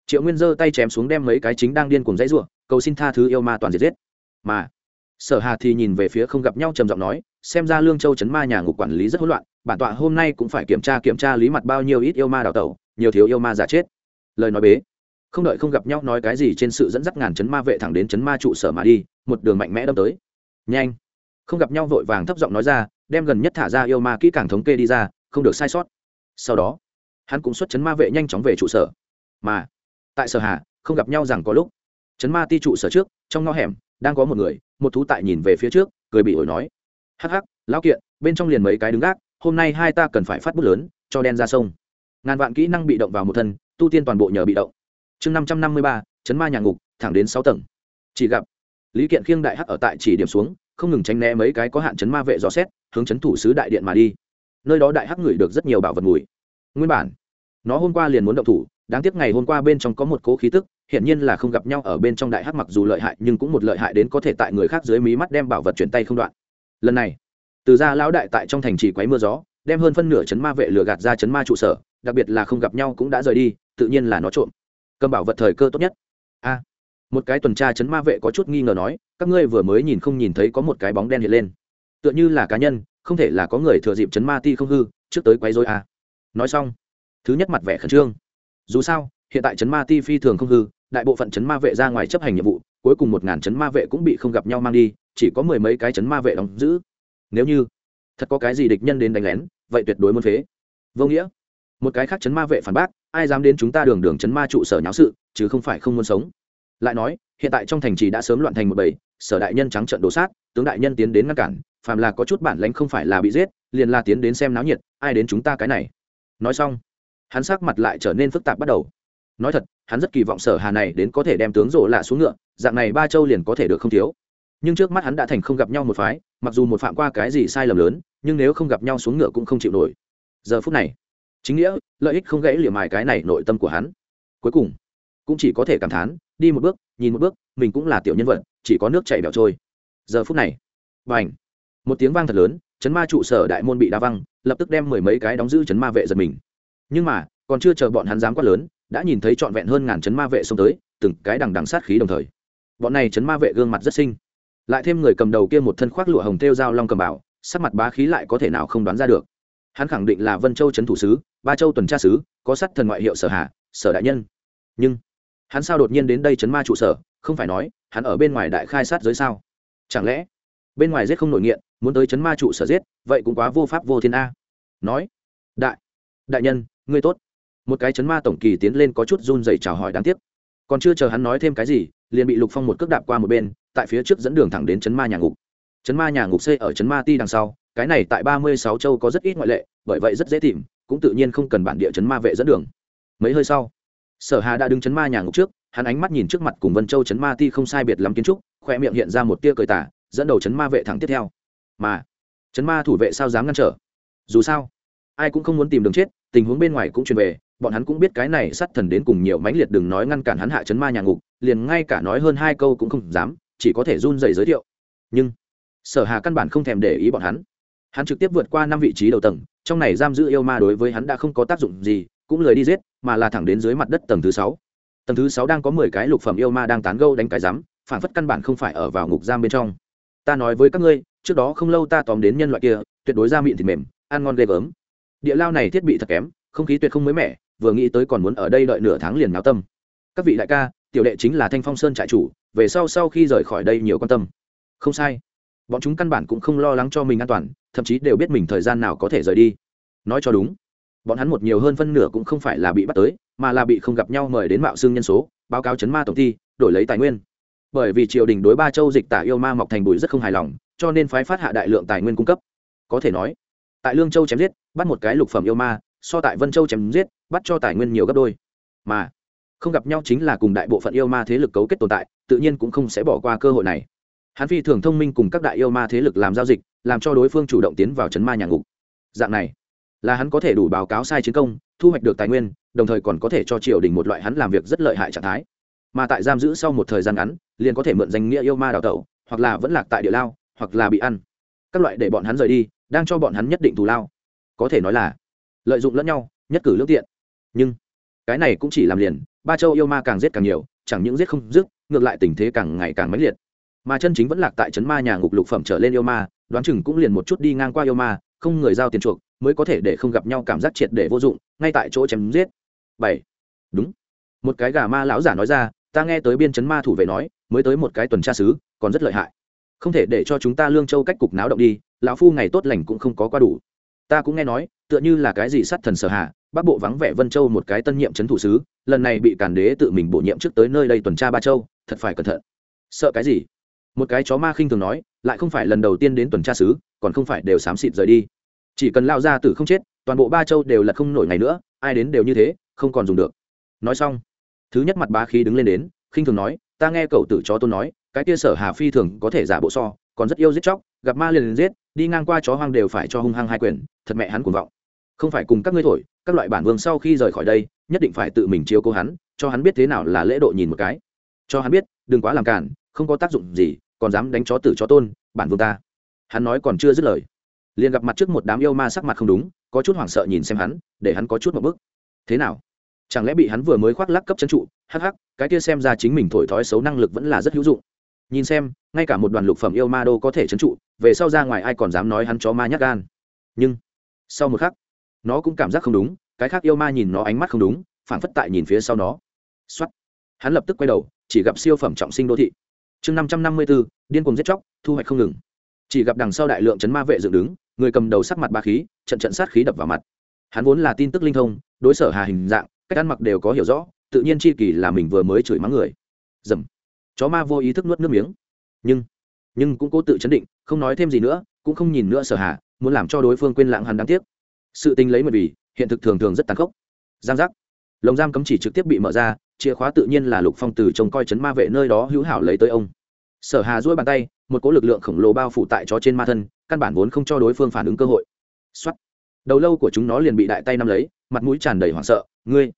triệu nguyên giơ tay chém xuống đem mấy cái chính đang điên cùng dãy ruộng cầu xin tha thứ yêu ma toàn diệt giết. Mà, sở hà thì nhìn về phía không gặp nhau trầm giọng nói, xem ra lương châu chấn ma nhà ngục quản lý rất hỗn loạn, bản tọa hôm nay cũng phải kiểm tra kiểm tra lý mặt bao nhiêu ít yêu ma đào tẩu, nhiều thiếu yêu ma giả chết. Lời nói bế. Không đợi không gặp nhau nói cái gì trên sự dẫn dắt ngàn chấn ma vệ thẳng đến chấn ma trụ sở mà đi, một đường mạnh mẽ đâm tới. Nhanh. Không gặp nhau vội vàng thấp giọng nói ra, đem gần nhất thả ra yêu ma kỹ càng thống kê đi ra, không được sai sót. Sau đó hắn cũng xuất chấn ma vệ nhanh chóng về trụ sở. Mà, tại sở hà, không gặp nhau rằng có lúc, chấn ma ti trụ sở trước, trong ngõ hẻm, đang có một người, một thú tại nhìn về phía trước, cười bị ổi nói. Hắc hắc, lão kiện, bên trong liền mấy cái đứng gác, hôm nay hai ta cần phải phát bút lớn, cho đen ra sông. Ngàn vạn kỹ năng bị động vào một thân, tu tiên toàn bộ nhờ bị động. Chương năm trăm năm mươi ba, chấn ma nhà ngục, thẳng đến sáu tầng. Chỉ gặp, lý kiện khiêng đại hắc ở tại chỉ điểm xuống, không ngừng tránh né mấy cái có hạn chấn ma vệ dò xét, hướng chấn thủ sứ đại điện mà đi. Nơi đó đại hắc ngửi được rất nhiều bảo vật mùi. Nguyên bản nó hôm qua liền muốn động thủ, đáng tiếc ngày hôm qua bên trong có một cố khí tức hiện nhiên là không gặp nhau ở bên trong đại hắc mặc dù lợi hại nhưng cũng một lợi hại đến có thể tại người khác dưới mí mắt đem bảo vật chuyển tay không đoạn. Lần này, từ ra lão đại tại trong thành trì quấy mưa gió, đem hơn phân nửa chấn ma vệ lừa gạt ra chấn ma trụ sở, đặc biệt là không gặp nhau cũng đã rời đi, tự nhiên là nó trộm. Cầm bảo vật thời cơ tốt nhất. A, một cái tuần tra chấn ma vệ có chút nghi ngờ nói, các ngươi vừa mới nhìn không nhìn thấy có một cái bóng đen hiện lên. Tựa như là cá nhân, không thể là có người thừa dịp chấn ma ti không hư, trước tới quấy rối a. Nói xong thứ nhất mặt vẻ khẩn trương. Dù sao, hiện tại chấn ma ti phi thường không hư, đại bộ phận chấn ma vệ ra ngoài chấp hành nhiệm vụ, cuối cùng một ngàn chấn ma vệ cũng bị không gặp nhau mang đi, chỉ có mười mấy cái chấn ma vệ đóng giữ. Nếu như thật có cái gì địch nhân đến đánh lén, vậy tuyệt đối muốn phế. Vô nghĩa. Một cái khác chấn ma vệ phản bác, ai dám đến chúng ta đường đường chấn ma trụ sở nháo sự, chứ không phải không muốn sống. Lại nói, hiện tại trong thành trì đã sớm loạn thành một bầy, sở đại nhân trắng trận đổ sát, tướng đại nhân tiến đến ngăn cản, phàm là có chút bản lãnh không phải là bị giết, liền là tiến đến xem náo nhiệt, ai đến chúng ta cái này? Nói xong hắn sắc mặt lại trở nên phức tạp bắt đầu. Nói thật, hắn rất kỳ vọng sở hà này đến có thể đem tướng rộ lạ xuống ngựa, dạng này ba châu liền có thể được không thiếu. Nhưng trước mắt hắn đã thành không gặp nhau một phái, mặc dù một phạm qua cái gì sai lầm lớn, nhưng nếu không gặp nhau xuống ngựa cũng không chịu nổi. Giờ phút này, chính nghĩa, lợi ích không gãy liềm mài cái này nội tâm của hắn. Cuối cùng, cũng chỉ có thể cảm thán, đi một bước, nhìn một bước, mình cũng là tiểu nhân vật, chỉ có nước chảy bẻo trôi. Giờ phút này b à n h một tiếng vang thật lớn, chấn ma trụ sở đại môn bị đa văng, lập tức đem mười mấy cái đóng giữ chấn ma vệ giật mình nhưng mà, còn chưa chờ bọn hắn dám quát lớn, đã nhìn thấy trọn vẹn hơn ngàn chấn ma vệ xông tới, từng cái đằng đằng sát khí đồng thời. Bọn này chấn ma vệ gương mặt rất xinh. Lại thêm người cầm đầu kia một thân khoác lụa hồng thêu dao long cầm bảo, sắc mặt bá khí lại có thể nào không đoán ra được. Hắn khẳng định là vân châu trấn thủ sứ, ba châu tuần tra sứ, có sắt thần ngoại hiệu sở hạ sở đại nhân. Nhưng, hắn sao đột nhiên đến đây chấn ma trụ sở, không phải nói, hắn ở bên ngoài đại khai sát giới sao? Chẳng lẽ, bên ngoài giết không nội nghiện, muốn tới chấn ma trụ sở giết, vậy cũng quá vô pháp vô thiên a. Nói, đại đại nhân ngươi tốt. Một cái chấn ma tổng kỳ tiến lên có chút run dày chào hỏi đáng tiếc. Còn chưa chờ hắn nói thêm cái gì, liền bị lục phong một cước đạp qua một bên, tại phía trước dẫn đường thẳng đến chấn ma nhà ngục. Chấn ma nhà ngục xây ở chấn ma ti đằng sau, cái này tại ba mươi sáu châu có rất ít ngoại lệ, bởi vậy rất dễ tìm, cũng tự nhiên không cần bản địa chấn ma vệ dẫn đường. Mấy hơi sau, sở hà đã đứng chấn ma nhà ngục trước, hắn ánh mắt nhìn trước mặt cùng vân châu chấn ma ti không sai biệt lắm kiến trúc, khoe miệng hiện ra một tia cười tả dẫn đầu chấn ma vệ thẳng tiếp theo. Mà, chấn ma thủ vệ sao dám ngăn trở? Dù sao, ai cũng không muốn tìm đường chết tình huống bên ngoài cũng truyền về, bọn hắn cũng biết cái này sát thần đến cùng nhiều mãnh liệt đừng nói ngăn cản hắn hạ chấn ma nhà ngục, liền ngay cả nói hơn hai câu cũng không dám, chỉ có thể run dậy giới thiệu. Nhưng, sở hà căn bản không thèm để ý bọn hắn. Hắn trực tiếp vượt qua năm vị trí đầu tầng, trong này giam giữ yêu ma đối với hắn đã không có tác dụng gì, cũng lời đi giết, mà là thẳng đến dưới mặt đất tầng thứ sáu. Tầng thứ sáu đang có mười cái lục phẩm yêu ma đang tán gâu đánh cái rắm phản phất căn bản không phải ở vào ngục giam bên trong. Ta nói với các ngươi, trước đó không lâu ta tóm đến nhân loại kia, tuyệt đối ra miệng thịt mềm, ăn ngon ghê gớm địa lao này thiết bị thật kém, không khí tuyệt không mới mẻ, vừa nghĩ tới còn muốn ở đây đợi nửa tháng liền náo tâm. Các vị đại ca, tiểu đệ chính là thanh phong sơn trại chủ, về sau sau khi rời khỏi đây nhiều quan tâm. Không sai. Bọn chúng căn bản cũng không lo lắng cho mình an toàn, thậm chí đều biết mình thời gian nào có thể rời đi. Nói cho đúng, bọn hắn một nhiều hơn phân nửa cũng không phải là bị bắt tới, mà là bị không gặp nhau mời đến mạo xương nhân số, báo cáo chấn ma tổng ty đổi lấy tài nguyên. Bởi vì triều đình đối ba châu dịch tả yêu ma mọc thành bụi rất không hài lòng, cho nên phái phát hạ đại lượng tài nguyên cung cấp. Có thể nói tại lương châu chém giết, bắt một cái lục phẩm yêu ma, so tại vân châu chém giết, bắt cho tài nguyên nhiều gấp đôi. Mà, không gặp nhau chính là cùng đại bộ phận yêu ma thế lực cấu kết tồn tại, tự nhiên cũng không sẽ bỏ qua cơ hội này. Hắn phi thường thông minh cùng các đại yêu ma thế lực làm giao dịch, làm cho đối phương chủ động tiến vào chấn ma nhà ngục. Dạng này, là hắn có thể đủ báo cáo sai chiến công, thu hoạch được tài nguyên, đồng thời còn có thể cho triều đình một loại hắn làm việc rất lợi hại trạng thái. Mà tại giam giữ sau một thời gian ngắn, liền có thể mượn danh nghĩa yêu ma đào tẩu, hoặc là vẫn lạc tại địa lao, hoặc là bị ăn các loại để bọn hắn rời đi, đang cho bọn hắn nhất định thù lao. Có thể nói là, lợi dụng lẫn nhau, nhất cử lương tiện. Nhưng, cái này cũng chỉ làm liền, ba châu yêu ma càng giết càng nhiều, chẳng những giết không dứt, ngược lại tình thế càng ngày càng mãnh liệt. Mà chân chính vẫn lạc tại trấn ma nhà ngục lục phẩm trở lên yêu ma, đoán chừng cũng liền một chút đi ngang qua yêu ma, không người giao tiền chuộc, mới có thể để không gặp nhau cảm giác triệt để vô dụng, ngay tại chỗ chém giết. Bảy. Đúng. Một cái gà ma lão giả nói ra, ta nghe tới biên chấn ma thủ vệ nói, mới tới một cái tuần tra sứ còn rất lợi hại không thể để cho chúng ta lương châu cách cục náo động đi, lão phu ngày tốt lành cũng không có qua đủ. Ta cũng nghe nói, tựa như là cái gì sát thần sở hạ, bắc bộ vắng vẻ vân châu một cái tân nhiệm c h ấ n thủ sứ, lần này bị cản đế tự mình bổ nhiệm trước tới nơi đây tuần tra ba châu, thật phải cẩn thận. Sợ cái gì? Một cái chó ma khinh thường nói, lại không phải lần đầu tiên đến tuần tra sứ, còn không phải đều xám xịt rời đi. Chỉ cần lao ra tử không chết, toàn bộ ba châu đều là không nổi ngày nữa, ai đến đều như thế, không còn dùng được. Nói xong, thứ nhất mặt ba khí đứng lên đến khinh thường nói, ta nghe cậu tử chó tôn nói, cái kia sở hà phi thường có thể giả bộ so, còn rất yêu giết chóc, gặp ma liền liền giết, đi ngang qua chó hoang đều phải cho hung hăng hai quyền, thật mẹ hắn cuồng vọng. Không phải cùng các ngươi thổi, các loại bản vương sau khi rời khỏi đây, nhất định phải tự mình chiếu cố hắn, cho hắn biết thế nào là lễ độ nhìn một cái. Cho hắn biết, đừng quá làm cản không có tác dụng gì, còn dám đánh chó tử chó tôn, bản vương ta. Hắn nói còn chưa dứt lời, liền gặp mặt trước một đám yêu ma sắc mặt không đúng, có chút hoảng sợ nhìn xem hắn, để hắn có chút một bức thế nào? Chẳng lẽ bị hắn vừa mới khoác lắc cấp chân trụ? Hắc hắc, cái kia xem ra chính mình thổi thói xấu năng lực vẫn là rất hữu dụng. Nhìn xem, ngay cả một đoàn lục phẩm yêu ma đô có thể trấn trụ, về sau ra ngoài ai còn dám nói hắn chó ma nhắc gan. Nhưng, sau một khắc, nó cũng cảm giác không đúng, cái khác yêu ma nhìn nó ánh mắt không đúng phản phất tại nhìn phía sau nó. X o á t hắn lập tức quay đầu, chỉ gặp siêu phẩm trọng sinh đô thị. Chương năm trăm năm mươi b ố điên cùng giết chóc, thu hoạch không ngừng. Chỉ gặp đằng sau đại lượng chấn ma vệ dựng đứng, người cầm đầu sắc mặt ba khí, trận trận sát khí đập vào mặt. Hắn vốn là tin tức linh thông, đối sở hà hình dạng cách ăn mặc đều có hiểu rõ, tự nhiên chi kỳ là mình vừa mới chửi mắng người. Dầm. Chó ma vô ý thức nuốt nước miếng. Nhưng nhưng cũng cố tự chấn định, không nói thêm gì nữa, cũng không nhìn nữa sở hà, muốn làm cho đối phương quên lãng hắn đáng tiếc. Sự tình lấy một vì, hiện thực thường thường rất tàn khốc. Giang giác. Lồng giam cấm chỉ trực tiếp bị mở ra, chìa khóa tự nhiên là lục phong từ trông coi chấn ma vệ nơi đó hữu hảo lấy tới ông. Sở hà duỗi bàn tay, một cỗ lực lượng khổng lồ bao phủ tại chó trên ma thân, căn bản vốn không cho đối phương phản ứng cơ hội. Xuất đầu lâu của chúng nó liền bị đại tay nắm lấy, mặt mũi tràn đầy hoảng sợ. Ngươi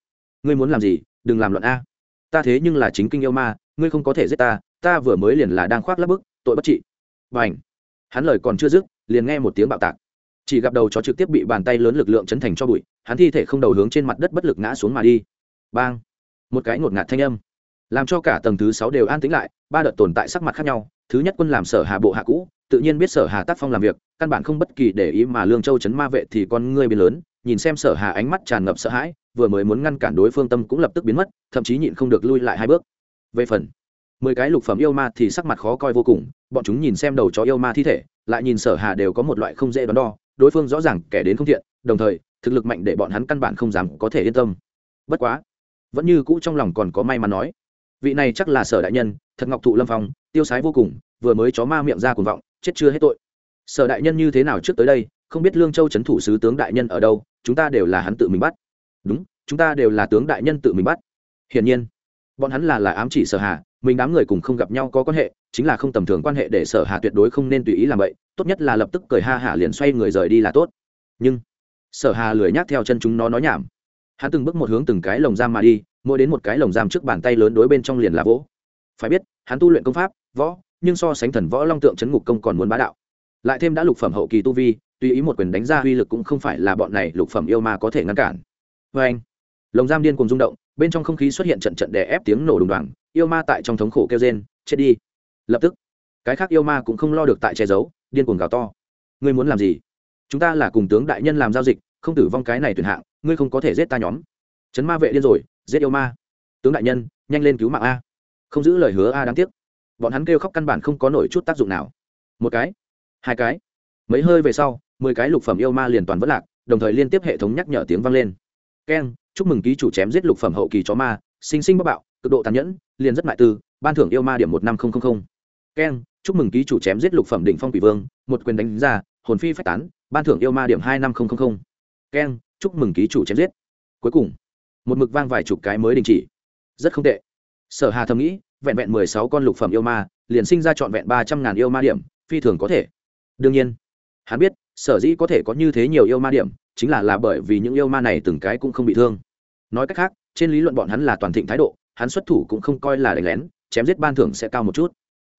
ngươi muốn làm gì, đừng làm loạn a. Ta thế nhưng là chính kinh yêu ma, ngươi không có thể giết ta ta vừa mới liền là đang khoác lắp bức, tội bất trị. B à n h hắn lời còn chưa dứt, liền nghe một tiếng bạo tạc. Chỉ gặp đầu chó trực tiếp bị bàn tay lớn lực lượng chấn thành cho bụi, hắn thi thể không đầu hướng trên mặt đất bất lực ngã xuống mà đi. Bang! Một cái ngột ngạt thanh âm. Làm cho cả tầng thứ sáu đều an tĩnh lại, ba đợt tồn tại sắc mặt khác nhau, thứ nhất quân làm sở hà bộ hạ cũ, tự nhiên biết sở hà tác phong làm việc, căn bản không bất kỳ để ý mà lương châu chấn ma vệ thì con ngươi biến lớn, nhìn xem sở hà ánh mắt tràn ngập sợ hãi vừa mới muốn ngăn cản đối phương tâm cũng lập tức biến mất, thậm chí nhịn không được lui lại hai bước. Về phần, mười cái lục phẩm yêu ma thì sắc mặt khó coi vô cùng, bọn chúng nhìn xem đầu chó yêu ma thi thể, lại nhìn sở hà đều có một loại không dễ đoán đo, đối phương rõ ràng kẻ đến không thiện, đồng thời, thực lực mạnh để bọn hắn căn bản không dám có thể yên tâm. Bất quá, vẫn như cũ trong lòng còn có may mắn nói, vị này chắc là sở đại nhân, thật ngọc thụ lâm phong, tiêu sái vô cùng, vừa mới chó ma miệng ra cuồng vọng, chết chưa hết tội. Sở đại nhân như thế nào trước tới đây, không biết lương châu c h ấ n thủ sứ tướng đại nhân ở đâu, chúng ta đều là hắn tự mình bắt đúng, chúng ta đều là tướng đại nhân tự mình bắt. Hiển nhiên, bọn hắn là là ám chỉ sở hà, mình đám người cùng không gặp nhau có quan hệ, chính là không tầm thường quan hệ để sở hà tuyệt đối không nên tùy ý làm vậy, tốt nhất là lập tức cười ha hả liền xoay người rời đi là tốt. Nhưng, sở hà lười nhác theo chân chúng nó nói nhảm. Hắn từng bước một hướng từng cái lồng giam mà đi, mỗi đến một cái lồng giam trước bàn tay lớn đối bên trong liền là vỗ. Phải biết, hắn tu luyện công pháp, võ, nhưng so sánh thần võ long tượng chấn ngục công còn muốn bá đạo. Lại thêm đã lục phẩm hậu kỳ tu vi, tùy ý một quyền đánh ra uy lực cũng không phải là bọn này lục phẩm yêu ma có thể ngăn cản vê anh. Lồng giam điên cùng rung động, bên trong không khí xuất hiện trận trận đè ép tiếng nổ đùng đoàng yêu ma tại trong thống khổ kêu rên, chết đi. Lập tức, cái khác yêu ma cũng không lo được tại che giấu, điên cuồng gào to. Ngươi muốn làm gì? Chúng ta là cùng tướng đại nhân làm giao dịch, không tử vong cái này tuyển hạng, ngươi không có thể giết ta nhóm. Chấn ma vệ điên rồi, giết yêu ma. Tướng đại nhân, nhanh lên cứu mạng a. Không giữ lời hứa a đáng tiếc. Bọn hắn kêu khóc căn bản không có nổi chút tác dụng nào. Một cái, hai cái. Mấy hơi về sau, mười cái lục phẩm yêu ma liền toàn vất lạc, đồng thời liên tiếp hệ thống nhắc nhở tiếng vang lên keng, chúc mừng ký chủ chém giết lục phẩm hậu kỳ chó ma, sinh sinh bất bạo, cực độ tàn nhẫn, liền rất mại tư, ban thưởng yêu ma điểm một năm nghìn keng, chúc mừng ký chủ chém giết lục phẩm đỉnh phong quỷ vương, một quyền đánh ra, hồn phi phách tán, ban thưởng yêu ma điểm hai năm nghìn keng, chúc mừng ký chủ chém giết. Cuối cùng, một mực vang vài chục cái mới đình chỉ. Rất không tệ. Sở hà thầm nghĩ, vẹn vẹn mười sáu con lục phẩm yêu ma, liền sinh ra trọn vẹn ba trăm ngàn yêu ma điểm, phi thường có thể. Đương nhiên, hắn biết, sở dĩ có thể có như thế nhiều yêu ma điểm chính là là bởi vì những yêu ma này từng cái cũng không bị thương. Nói cách khác, trên lý luận bọn hắn là toàn thịnh thái độ, hắn xuất thủ cũng không coi là đánh lén, chém giết ban thưởng sẽ cao một chút.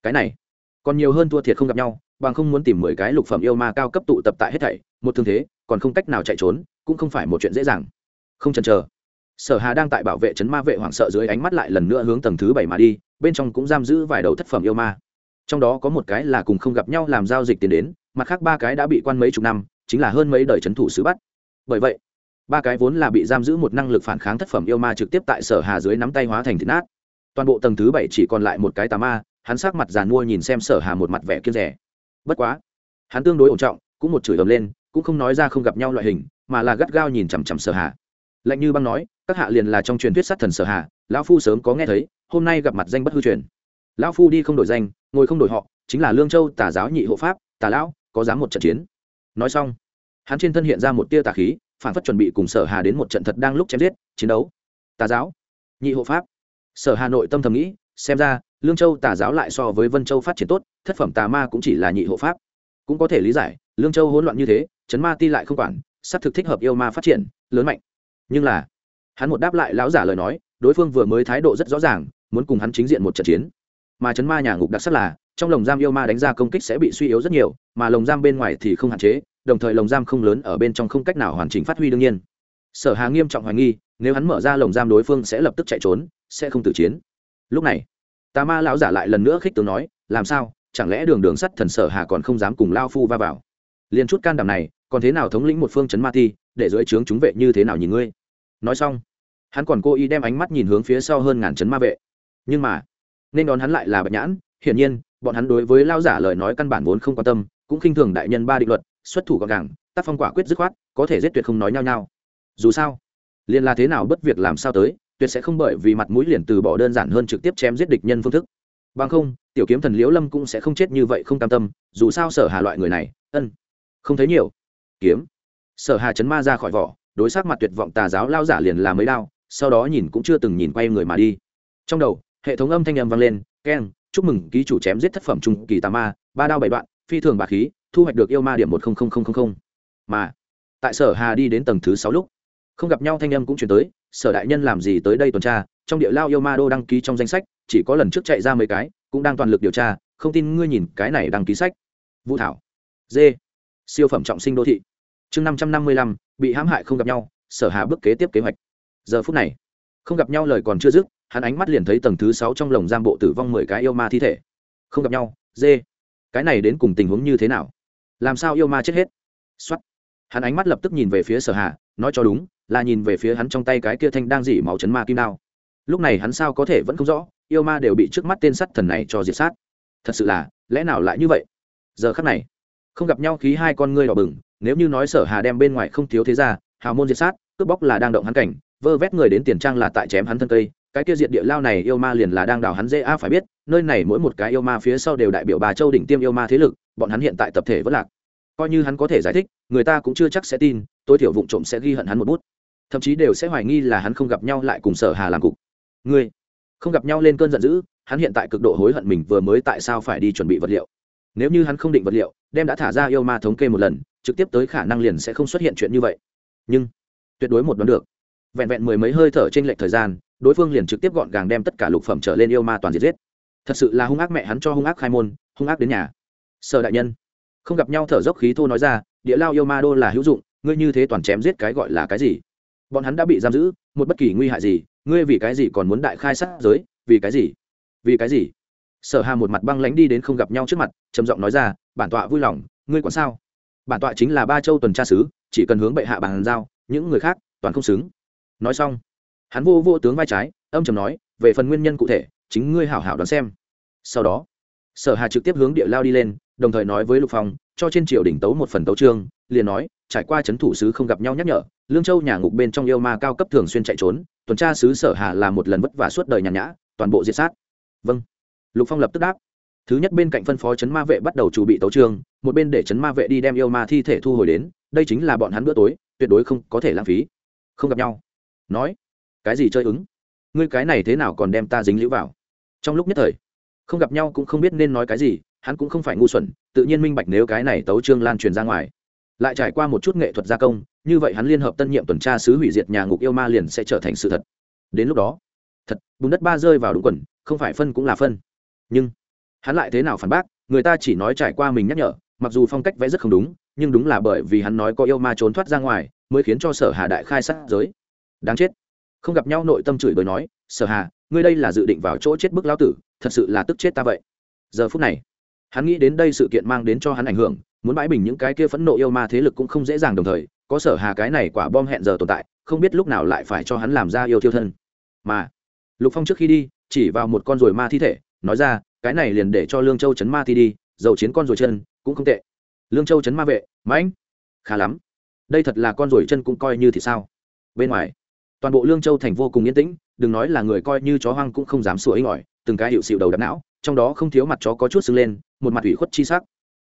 Cái này, còn nhiều hơn thua thiệt không gặp nhau, bằng không muốn tìm mười cái lục phẩm yêu ma cao cấp tụ tập tại hết thảy, một thương thế, còn không cách nào chạy trốn, cũng không phải một chuyện dễ dàng. Không chần chờ. Sở hà đang tại bảo vệ trấn ma vệ hoảng sợ dưới ánh mắt lại lần nữa hướng tầng thứ bảy mà đi, bên trong cũng giam giữ vài đầu thất phẩm yêu ma. Trong đó có một cái là cùng không gặp nhau làm giao dịch tiền đến, mặt khác ba cái đã bị quan mấy chục năm chính là hơn mấy đời trấn thủ sứ bắt. Bởi vậy, ba cái vốn là bị giam giữ một năng lực phản kháng thất phẩm yêu ma trực tiếp tại sở hà dưới nắm tay hóa thành thịt nát. Toàn bộ tầng thứ bảy chỉ còn lại một cái tà ma, hắn sắc mặt giàn mua nhìn xem sở hà một mặt vẻ kiên rẻ. Bất quá, hắn tương đối ổn trọng, cũng một chửi ầm lên, cũng không nói ra không gặp nhau loại hình, mà là gắt gao nhìn chằm chằm sở hà. Lạnh như băng nói, các hạ liền là trong truyền thuyết sát thần sở hà, lão phu sớm có nghe thấy, hôm nay gặp mặt danh bất hư truyền. Lão phu đi không đổi danh, ngồi không đổi họ, chính là lương châu tà giáo nhị hộ pháp, tà lão, có dám một trận chiến. Nói xong hắn trên thân hiện ra một tia tà khí, phản phất chuẩn bị cùng sở hà đến một trận thật đang lúc chém giết, chiến đấu. Tà giáo, nhị hộ pháp. Sở hà nội tâm thầm nghĩ, xem ra, lương châu tà giáo lại so với vân châu phát triển tốt, thất phẩm tà ma cũng chỉ là nhị hộ pháp. Cũng có thể lý giải, lương châu hỗn loạn như thế chấn ma ti lại không quản, sắp thực thích hợp yêu ma phát triển, lớn mạnh. Nhưng là, hắn một đáp lại lão giả lời nói, đối phương vừa mới thái độ rất rõ ràng, muốn cùng hắn chính diện một trận chiến. Mà chấn ma nhà ngục đặc sắc là, trong lồng giam yêu ma đánh ra công kích sẽ bị suy yếu rất nhiều, mà lồng giam bên ngoài thì không hạn chế đồng thời lồng giam không lớn ở bên trong không cách nào hoàn chỉnh phát huy đương nhiên. Sở hà nghiêm trọng hoài nghi, nếu hắn mở ra lồng giam đối phương sẽ lập tức chạy trốn, sẽ không tử chiến. Lúc này, tà ma lão giả lại lần nữa khích tướng nói, làm sao? Chẳng lẽ đường đường sắt thần sở hà còn không dám cùng lao phu va vào? Liền chút can đảm này, còn thế nào thống lĩnh một phương chấn ma ti để dưới trướng chúng vệ như thế nào nhìn ngươi? Nói xong, hắn còn cố ý đem ánh mắt nhìn hướng phía sau hơn ngàn chấn ma vệ. Nhưng mà, nên đón hắn lại là bạch nhãn, hiển nhiên, bọn hắn đối với lao giả lời nói căn bản vốn không quan tâm, cũng khinh thường đại nhân ba định luật xuất thủ gọn gàng, tác phong quả quyết dứt khoát, có thể giết tuyệt không nói nhau nhau dù sao, liền là thế nào bất việc làm sao tới, tuyệt sẽ không bởi vì mặt mũi liền từ bỏ đơn giản hơn trực tiếp chém giết địch nhân phương thức. Bằng không, tiểu kiếm thần liễu lâm cũng sẽ không chết như vậy không cam tâm, dù sao sở hà loại người này, ân, không thấy nhiều. Kiếm. Sở hà chấn ma ra khỏi vỏ, đối sát mặt tuyệt vọng tà giáo lao giả liền làm mấy đao, sau đó nhìn cũng chưa từng nhìn quay người mà đi. Trong đầu, hệ thống âm thanh âm vang lên, keng, chúc mừng ký chủ chém giết thất phẩm trung kỳ tà ma, ba đao bảy đoạn, phi thường bà khí thu hoạch được yêu ma điểm một mà, tại sở hà đi đến tầng thứ sáu lúc, không gặp nhau thanh âm cũng chuyển tới, sở đại nhân làm gì tới đây tuần tra, trong địa lao yêu ma đô đăng ký trong danh sách, chỉ có lần trước chạy ra mấy cái, cũng đang toàn lực điều tra, không tin ngươi nhìn cái này đăng ký sách. Vũ thảo, d, siêu phẩm trọng sinh đô thị. Chương năm trăm năm mươi lăm, bị hãm hại không gặp nhau, sở hà bước kế tiếp kế hoạch. Giờ phút này, không gặp nhau lời còn chưa dứt, hắn ánh mắt liền thấy tầng thứ sáu trong lồng giam bộ tử vong mười cái yêu ma thi thể. Không gặp nhau, d, cái này đến cùng tình huống như thế nào? Làm sao yêu ma chết hết? Xuất hắn ánh mắt lập tức nhìn về phía sở hà, nói cho đúng là nhìn về phía hắn trong tay cái kia thanh đang dỉ máu chấn ma kim đao. Lúc này hắn sao có thể vẫn không rõ yêu ma đều bị trước mắt tên sắt thần này cho diệt sát. Thật sự là lẽ nào lại như vậy? Giờ khắc này không gặp nhau khí hai con ngươi đỏ bừng nếu như nói sở hà đem bên ngoài không thiếu thế ra hào môn diệt sát cướp bóc là đang động hắn cảnh vơ vét người đến tiền trang là tại chém hắn thân cây cái kia diện địa lao này yêu ma liền là đang đào hắn dễ a, phải biết, nơi này mỗi một cái yêu ma phía sau đều đại biểu bà châu đỉnh tiêm yêu ma thế lực, bọn hắn hiện tại tập thể vẫn lạc. Coi như hắn có thể giải thích, người ta cũng chưa chắc sẽ tin, tối thiểu vụ trộm sẽ ghi hận hắn một bút. Thậm chí đều sẽ hoài nghi là hắn không gặp nhau lại cùng sở hà làm cục. Ngươi, không gặp nhau lên cơn giận dữ, hắn hiện tại cực độ hối hận mình vừa mới tại sao phải đi chuẩn bị vật liệu. Nếu như hắn không định vật liệu, đem đã thả ra yêu ma thống kê một lần, trực tiếp tới khả năng liền sẽ không xuất hiện chuyện như vậy. Nhưng, tuyệt đối một đoán được. Vẹn vẹn mười mấy hơi thở trên lệch thời gian đối phương liền trực tiếp gọn gàng đem tất cả lục phẩm trở lên yêu ma toàn diệt giết. Thật sự là hung ác mẹ hắn cho hung ác khai môn, hung ác đến nhà. Sở đại nhân, không gặp nhau thở dốc khí thô nói ra, địa lao yêu ma đô là hữu dụng, ngươi như thế toàn chém giết cái gọi là cái gì? Bọn hắn đã bị giam giữ, một bất kỳ nguy hại gì, ngươi vì cái gì còn muốn đại khai sát giới, vì cái gì? Vì cái gì? Sở hà một mặt băng lánh đi đến không gặp nhau trước mặt, trầm giọng nói ra, bản tọa vui lòng, ngươi còn sao? Bản tọa chính là ba châu tuần tra sứ, chỉ cần hướng bệ hạ bàn giao, những người khác toàn không xứng. Nói xong hắn vô vô tướng vai trái, âm trầm nói, về phần nguyên nhân cụ thể, chính ngươi hảo hảo đoán xem. Sau đó, sở hà trực tiếp hướng địa lao đi lên, đồng thời nói với lục phong, cho trên triều đỉnh tấu một phần tấu trương liền nói, trải qua chấn thủ sứ không gặp nhau nhắc nhở, lương châu nhà ngục bên trong yêu ma cao cấp thường xuyên chạy trốn, tuần tra sứ sở hà là một lần vất vả suốt đời nhàn nhã, toàn bộ diệt sát. Vâng. Lục phong lập tức đáp. Thứ nhất bên cạnh phân phó chấn ma vệ bắt đầu chuẩn bị tấu trương một bên để chấn ma vệ đi đem yêu ma thi thể thu hồi đến, đây chính là bọn hắn bữa tối, tuyệt đối không có thể lãng phí. Không gặp nhau. Nói cái gì chơi ứng? Ngươi cái này thế nào còn đem ta dính lũ vào? Trong lúc nhất thời, không gặp nhau cũng không biết nên nói cái gì, hắn cũng không phải ngu xuẩn, tự nhiên minh bạch nếu cái này tấu trương lan truyền ra ngoài. Lại trải qua một chút nghệ thuật gia công, như vậy hắn liên hợp tân nhiệm tuần tra sứ hủy diệt nhà ngục yêu ma liền sẽ trở thành sự thật. Đến lúc đó, thật, bùn đất ba rơi vào đúng quần, không phải phân cũng là phân. Nhưng, hắn lại thế nào phản bác, người ta chỉ nói trải qua mình nhắc nhở, mặc dù phong cách vẽ rất không đúng, nhưng đúng là bởi vì hắn nói có yêu ma trốn thoát ra ngoài, mới khiến cho sở hà đại khai sát giới. Đáng chết không gặp nhau nội tâm chửi bới nói, sở hà, ngươi đây là dự định vào chỗ chết bức lao tử, thật sự là tức chết ta vậy. Giờ phút này, hắn nghĩ đến đây sự kiện mang đến cho hắn ảnh hưởng, muốn bãi bình những cái kia phẫn nộ yêu ma thế lực cũng không dễ dàng đồng thời, có sở hà cái này quả bom hẹn giờ tồn tại, không biết lúc nào lại phải cho hắn làm ra yêu thiêu thân. Mà, lục phong trước khi đi, chỉ vào một con ruồi ma thi thể, nói ra, cái này liền để cho lương châu chấn ma thi đi, dầu chiến con ruồi chân, cũng không tệ. Lương châu chấn ma vệ, mãnh, khá lắm. Đây thật là con ruồi chân cũng coi như thì sao? Bên ngoài toàn bộ lương châu thành vô cùng yên tĩnh đừng nói là người coi như chó hoang cũng không dám sủa inh ỏi từng cái hiệu xịu đầu đập não trong đó không thiếu mặt chó có chút sưng lên một mặt ủy khuất chi sắc.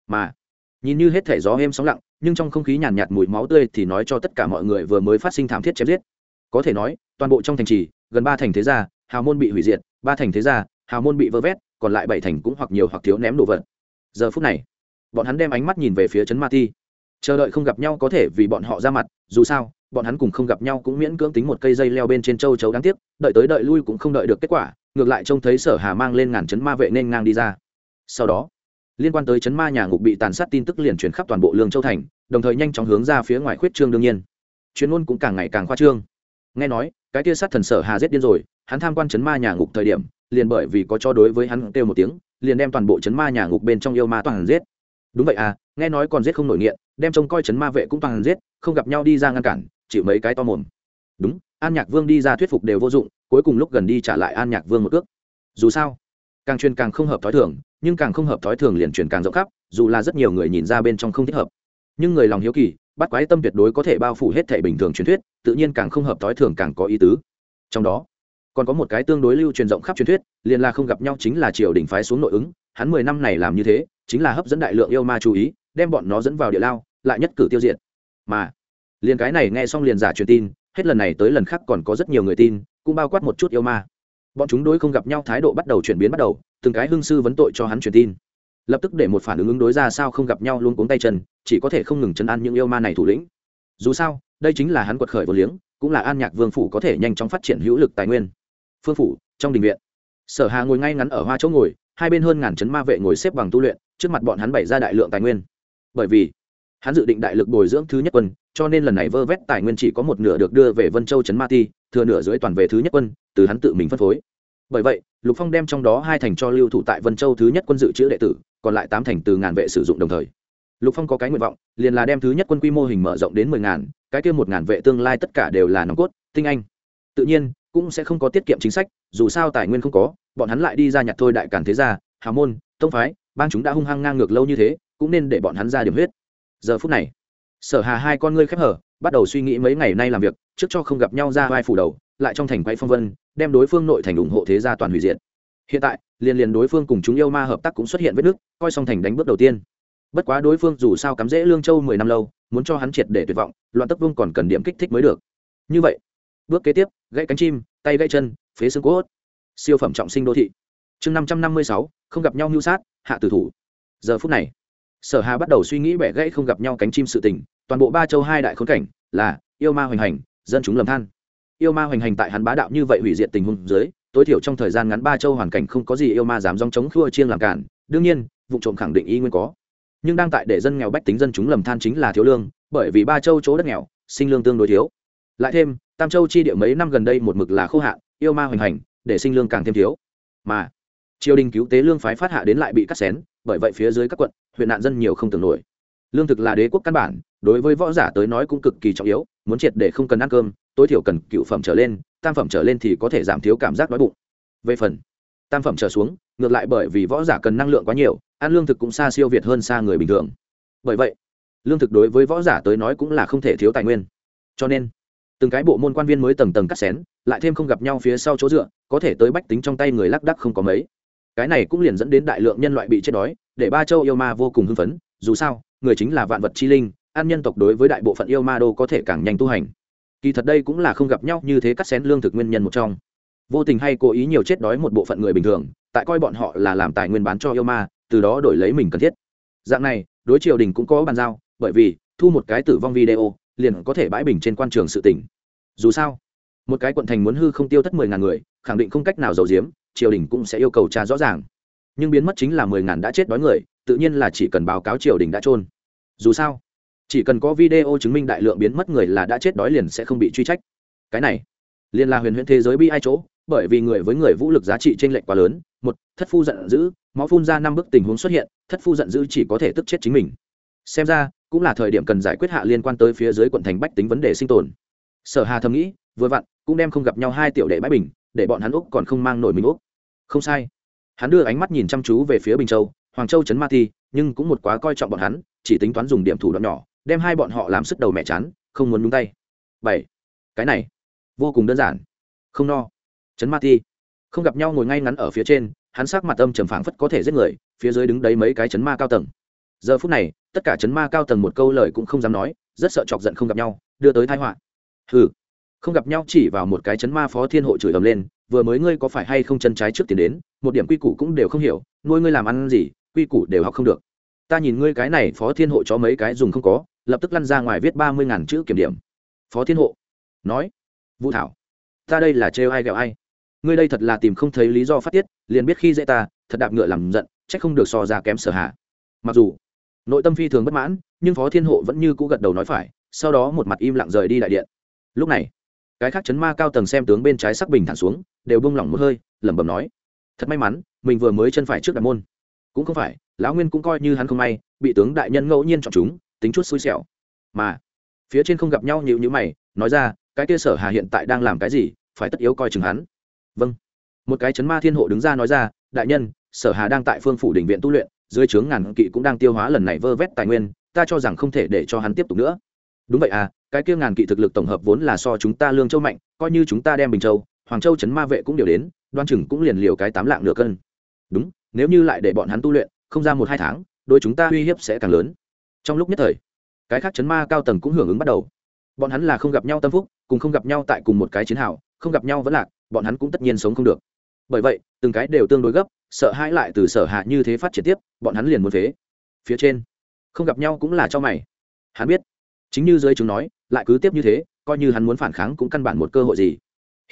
Mà nhìn như hết thể gió êm sóng lặng nhưng trong không khí nhàn nhạt, mùi máu tươi thì nói cho tất cả mọi người vừa mới phát sinh thảm thiết chém giết. Có thể nói toàn bộ trong thành trì gần ba thành thế gia hào môn bị hủy diệt ba thành thế gia hào môn bị vơ vét còn lại bảy thành cũng hoặc nhiều hoặc thiếu ném đồ vật. Giờ phút này bọn hắn đem ánh mắt nhìn về phía trấn ma ti. Chờ đợi không gặp nhau có thể vì bọn họ ra mặt dù sao bọn hắn cùng không gặp nhau cũng miễn cưỡng tính một cây dây leo bên trên châu chấu đáng tiếc, đợi tới đợi lui cũng không đợi được kết quả, ngược lại trông thấy sở hà mang lên ngàn chấn ma vệ nên ngang đi ra. Sau đó, liên quan tới chấn ma nhà ngục bị tàn sát tin tức liền truyền khắp toàn bộ lương châu thành, đồng thời nhanh chóng hướng ra phía ngoài khuyết trương đương nhiên. Chuyên môn cũng càng ngày càng khoa trương. Nghe nói, cái kia sát thần sở hà giết điên rồi, hắn tham quan chấn ma nhà ngục thời điểm, liền bởi vì có cho đối với hắn kêu một tiếng, liền đem toàn bộ chấn ma nhà ngục bên trong yêu ma toàn giết. Đúng vậy à nghe nói còn giết không nổi nghiện, đem trông coi chấn ma vệ cũng toàn giết, không gặp nhau đi ra ngăn cản chịu mấy cái to mồm. Đúng, an nhạc vương đi ra thuyết phục đều vô dụng, cuối cùng lúc gần đi trả lại an nhạc vương một ước dù sao, càng truyền càng không hợp thói thường, nhưng càng không hợp thói thường liền truyền càng rộng khắp, dù là rất nhiều người nhìn ra bên trong không thích hợp. Nhưng người lòng hiếu kỳ, bắt quái tâm tuyệt đối có thể bao phủ hết thể bình thường truyền thuyết, tự nhiên càng không hợp thói thường càng có ý tứ. Trong đó, còn có một cái tương đối lưu truyền rộng khắp truyền thuyết, liền là không gặp nhau chính là triều đình phái xuống nội ứng, hắn mười năm này làm như thế, chính là hấp dẫn đại lượng yêu ma chú ý, đem bọn nó dẫn vào địa lao, lại nhất cử tiêu diệt. Mà liền cái này nghe xong liền giả truyền tin, hết lần này tới lần khác còn có rất nhiều người tin, cũng bao quát một chút yêu ma. Bọn chúng đối không gặp nhau thái độ bắt đầu chuyển biến bắt đầu, từng cái hương sư vấn tội cho hắn truyền tin. Lập tức để một phản ứng ứng đối ra sao không gặp nhau luôn cuống tay chân, chỉ có thể không ngừng chấn an những yêu ma này thủ lĩnh. Dù sao, đây chính là hắn quật khởi vô liếng, cũng là an nhạc vương phủ có thể nhanh chóng phát triển hữu lực tài nguyên. Phương phủ, trong đình viện. Sở hà ngồi ngay ngắn ở hoa chỗ ngồi, hai bên hơn ngàn chấn ma vệ ngồi xếp bằng tu luyện, trước mặt bọn hắn bày ra đại lượng tài nguyên. Bởi vì hắn dự định đại lực bồi dưỡng thứ nhất quân, cho nên lần này vơ vét tài nguyên chỉ có một nửa được đưa về vân châu trấn ma ti, thừa nửa dưới toàn về thứ nhất quân, từ hắn tự mình phân phối. Bởi vậy, lục phong đem trong đó hai thành cho lưu thủ tại vân châu thứ nhất quân dự trữ đệ tử, còn lại tám thành từ ngàn vệ sử dụng đồng thời. Lục phong có cái nguyện vọng, liền là đem thứ nhất quân quy mô hình mở rộng đến mười ngàn, cái kia một ngàn vệ tương lai tất cả đều là nòng cốt, tinh anh. Tự nhiên, cũng sẽ không có tiết kiệm chính sách, dù sao tài nguyên không có, bọn hắn lại đi ra nhặt thôi đại cản thế gia, hào môn, tông phái, bang chúng đã hung hăng ngang ngược lâu như thế, cũng nên để bọn hắn ra điểm huyết giờ phút này, sở hà hai con ngươi khép hở, bắt đầu suy nghĩ mấy ngày nay làm việc, trước cho không gặp nhau ra vai phủ đầu, lại trong thành quay phong vân, đem đối phương nội thành ủng hộ thế gia toàn hủy diệt. Hiện tại, liền liền đối phương cùng chúng yêu ma hợp tác cũng xuất hiện vết nước coi xong thành đánh bước đầu tiên. Bất quá đối phương dù sao cắm rễ lương châu mười năm lâu, muốn cho hắn triệt để tuyệt vọng, loạn tấp vương còn cần điểm kích thích mới được. Như vậy, bước kế tiếp, gãy cánh chim, tay gãy chân, phế xương cốt. Siêu phẩm trọng sinh đô thị. Chương năm trăm năm mươi sáu, không gặp nhau như sát, hạ tử thủ. Giờ phút này sở hà bắt đầu suy nghĩ bẻ gãy không gặp nhau cánh chim sự tình, toàn bộ ba châu hai đại khốn cảnh là yêu ma hoành hành, dân chúng lầm than. Yêu ma hoành hành tại hắn bá đạo như vậy hủy diệt tình huống dưới, tối thiểu trong thời gian ngắn ba châu hoàn cảnh không có gì yêu ma dám dòng chống khua chiêng làm cản, đương nhiên, vụ trộm khẳng định y nguyên có. Nhưng đang tại để dân nghèo bách tính dân chúng lầm than chính là thiếu lương, bởi vì ba châu chỗ đất nghèo, sinh lương tương đối thiếu. Lại thêm, tam châu chi địa mấy năm gần đây một mực là khô hạn, yêu ma hoành hành, để sinh lương càng thêm thiếu. Mà, triều đình cứu tế lương phái phát hạ đến lại bị cắt xén, bởi vậy phía dưới các quận huyện nạn dân nhiều không tưởng nổi. Lương thực là đế quốc căn bản, đối với võ giả tới nói cũng cực kỳ trọng yếu, muốn triệt để không cần ăn cơm, tối thiểu cần cựu phẩm trở lên, tam phẩm trở lên thì có thể giảm thiếu cảm giác đói bụng. Về phần, tam phẩm trở xuống, ngược lại bởi vì võ giả cần năng lượng quá nhiều, ăn lương thực cũng xa siêu việt hơn xa người bình thường. Bởi vậy, lương thực đối với võ giả tới nói cũng là không thể thiếu tài nguyên. Cho nên, từng cái bộ môn quan viên mới tầng tầng cắt xén, lại thêm không gặp nhau phía sau chỗ dựa, có thể tới bách tính trong tay người lác đắc không có mấy cái này cũng liền dẫn đến đại lượng nhân loại bị chết đói, để ba châu yêu ma vô cùng hưng phấn, dù sao, người chính là vạn vật chi linh ăn nhân tộc đối với đại bộ phận yêu ma đô có thể càng nhanh tu hành. Kỳ thật đây cũng là không gặp nhau như thế cắt xén lương thực nguyên nhân một trong. Vô tình hay cố ý nhiều chết đói một bộ phận người bình thường, tại coi bọn họ là làm tài nguyên bán cho yêu ma, từ đó đổi lấy mình cần thiết. Dạng này, đối triều đình cũng có bàn giao, bởi vì, thu một cái tử vong video, liền có thể bãi bình trên quan trường sự tỉnh. Dù sao, một cái quận thành muốn hư không tiêu thất mười ngàn người, khẳng định không cách nào giàu giếm triều đình cũng sẽ yêu cầu tra rõ ràng. Nhưng biến mất chính là mười ngàn đã chết đói người, tự nhiên là chỉ cần báo cáo triều đình đã trôn dù sao, chỉ cần có video chứng minh đại lượng biến mất người là đã chết đói liền sẽ không bị truy trách. Cái này, liền là huyền huyễn thế giới bi ai chỗ, bởi vì người với người vũ lực giá trị t r ê n lệch quá lớn, một, thất phu giận dữ, máu phun ra năm bức tình huống xuất hiện, thất phu giận dữ chỉ có thể tức chết chính mình. Xem ra, cũng là thời điểm cần giải quyết hạ liên quan tới phía dưới quận thành bách tính vấn đề sinh tồn. Sở hà thầm nghĩ, vừa vặn, cũng đem không gặp nhau hai tiểu đệ bãi bình, để bọn hắn úc còn không mang nổi mình úc không sai. Hắn đưa ánh mắt nhìn chăm chú về phía bình châu, hoàng châu trấn ma ti nhưng cũng một quá coi trọng bọn hắn, chỉ tính toán dùng điểm thủ đoạn nhỏ, đem hai bọn họ làm sức đầu mẹ chán, không muốn nhúng tay. Bảy. Cái này, vô cùng đơn giản. Không no. Chấn ma ti không gặp nhau ngồi ngay ngắn ở phía trên, hắn sắc mặt âm trầm phảng phất có thể giết người, phía dưới đứng đấy mấy cái chấn ma cao tầng. Giờ phút này, tất cả chấn ma cao tầng một câu lời cũng không dám nói, rất sợ chọc giận không gặp nhau, đưa tới thái họa. Hừ. Không gặp nhau chỉ vào một cái chấn ma phó thiên hộ chửi ầm lên vừa mới ngươi có phải hay không chân trái trước tiền đến, một điểm quy củ cũng đều không hiểu, nuôi ngươi làm ăn gì, quy củ đều học không được. Ta nhìn ngươi cái này phó thiên hộ cho mấy cái dùng không có, lập tức lăn ra ngoài viết ba mươi ngàn chữ kiểm điểm. Phó thiên hộ nói, vũ thảo, ta đây là trêu ai ghẹo ai? Ngươi đây thật là tìm không thấy lý do phát tiết, liền biết khi dễ ta, thật đạp ngựa làm giận trách không được so ra kém sở hạ. Mặc dù nội tâm phi thường bất mãn, nhưng phó thiên hộ vẫn như cũ gật đầu nói phải, sau đó một mặt im lặng rời đi đại điện. Lúc này cái khác chấn ma cao tầng xem tướng bên trái sắc bình thản xuống, đều bông lỏng một hơi, lẩm bẩm nói, thật may mắn, mình vừa mới chân phải trước đại môn. Cũng không phải, lão nguyên cũng coi như hắn không may, bị tướng đại nhân ngẫu nhiên chọn chúng, tính chút xui xẻo. Mà, phía trên không gặp nhau nhịu nhữ mày, nói ra, cái kia sở hà hiện tại đang làm cái gì, phải tất yếu coi chừng hắn. Vâng. Một cái chấn ma thiên hộ đứng ra nói ra, đại nhân, sở hà đang tại phương phủ đình viện tu luyện, dưới trướng ngàn kỵ cũng đang tiêu hóa lần này vơ vét tài nguyên, ta cho rằng không thể để cho hắn tiếp tục nữa. Đúng vậy à cái kia ngàn kỵ thực lực tổng hợp vốn là so chúng ta lương châu mạnh, coi như chúng ta đem bình châu, hoàng châu chấn ma vệ cũng đều đến, đoan chừng cũng liền liều cái tám lạng nửa cân. Đúng, nếu như lại để bọn hắn tu luyện, không ra một hai tháng đôi chúng ta uy hiếp sẽ càng lớn. Trong lúc nhất thời, cái khác chấn ma cao tầng cũng hưởng ứng bắt đầu. Bọn hắn là không gặp nhau tâm phúc, cùng không gặp nhau tại cùng một cái chiến hào, không gặp nhau vẫn lạc, bọn hắn cũng tất nhiên sống không được. Bởi vậy, từng cái đều tương đối gấp, sợ hãi lại từ sở hạ như thế phát triển tiếp, bọn hắn liền muốn phế. Phía trên, không gặp nhau cũng là cho mày. Hắn biết, chính như dưới chúng nói lại cứ tiếp như thế, coi như hắn muốn phản kháng cũng căn bản một cơ hội gì.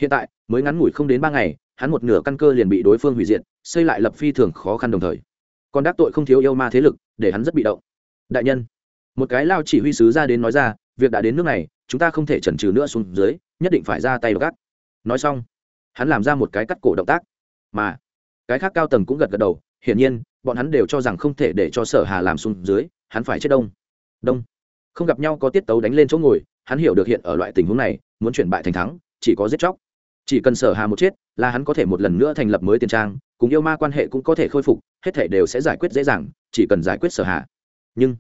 Hiện tại, mới ngắn ngủi không đến ba ngày, hắn một nửa căn cơ liền bị đối phương hủy diệt, xây lại lập phi thường khó khăn đồng thời. Còn đắc tội không thiếu yêu ma thế lực, để hắn rất bị động. Đại nhân, một cái lao chỉ huy sứ ra đến nói ra, việc đã đến nước này, chúng ta không thể chần chừ nữa xuống dưới, nhất định phải ra tay gắt. nói xong, hắn làm ra một cái cắt cổ động tác. Mà, cái khác cao tầng cũng gật gật đầu, hiển nhiên, bọn hắn đều cho rằng không thể để cho sở hà làm xuống dưới, hắn phải chết đông. Đông không gặp nhau có tiết tấu đánh lên chỗ ngồi, hắn hiểu được hiện ở loại tình huống này, muốn chuyển bại thành thắng, chỉ có giết chóc. Chỉ cần sở hà một chết, là hắn có thể một lần nữa thành lập mới tiền trang, cùng yêu ma quan hệ cũng có thể khôi phục, hết thể đều sẽ giải quyết dễ dàng, chỉ cần giải quyết sở hà. Nhưng,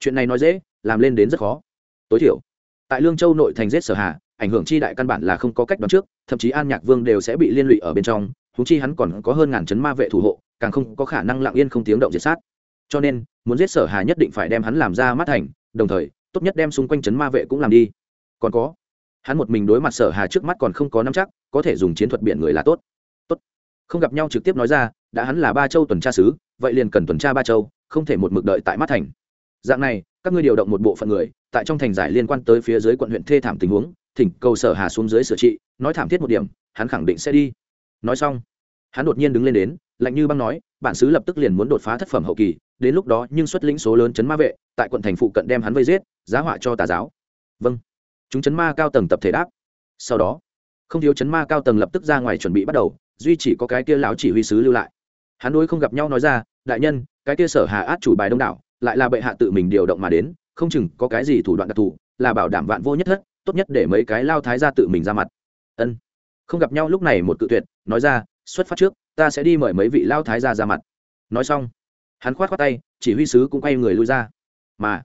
chuyện này nói dễ, làm lên đến rất khó. Tối thiểu, tại lương châu nội thành giết sở hà, ảnh hưởng chi đại căn bản là không có cách đoán trước, thậm chí an nhạc vương đều sẽ bị liên lụy ở bên trong thú chi hắn còn có hơn ngàn chấn ma vệ thủ hộ, càng không có khả năng lặng yên không tiếng động diệt sát. Cho nên, muốn giết sở hà nhất định phải đem hắn làm ra mắt thành đồng thời, tốt nhất đem xung quanh chấn ma vệ cũng làm đi. Còn có, hắn một mình đối mặt sở hà trước mắt còn không có nắm chắc, có thể dùng chiến thuật biển người là tốt. Tốt. Không gặp nhau trực tiếp nói ra, đã hắn là ba châu tuần tra sứ, vậy liền cần tuần tra ba châu, không thể một mực đợi tại mắt thành. Dạng này, các ngươi điều động một bộ phận người, tại trong thành giải liên quan tới phía dưới quận huyện thê thảm tình huống, thỉnh cầu sở hà xuống dưới sửa trị, nói thảm thiết một điểm, hắn khẳng định sẽ đi. Nói xong, hắn đột nhiên đứng lên đến, lạnh như băng nói, bản sứ lập tức liền muốn đột phá thất phẩm hậu kỳ đến lúc đó nhưng xuất lĩnh số lớn chấn ma vệ, tại quận thành phụ cận đem hắn vây giết, giá họa cho tà giáo. Vâng. Chúng chấn ma cao tầng tập thể đáp. Sau đó, không thiếu chấn ma cao tầng lập tức ra ngoài chuẩn bị bắt đầu, duy chỉ có cái kia lão chỉ huy sứ lưu lại. Hắn đối không gặp nhau nói ra, đại nhân, cái kia sở hà át chủ bài đông đảo, lại là bệ hạ tự mình điều động mà đến, không chừng có cái gì thủ đoạn đặc thù, là bảo đảm vạn vô nhất thất, tốt nhất để mấy cái lao thái ra tự mình ra mặt. Ân. Không gặp nhau lúc này một cự tuyệt, nói ra, xuất phát trước, ta sẽ đi mời mấy vị lao thái ra ra mặt. Nói xong hắn khoát khoát tay, chỉ huy sứ cũng quay người lui ra. Mà,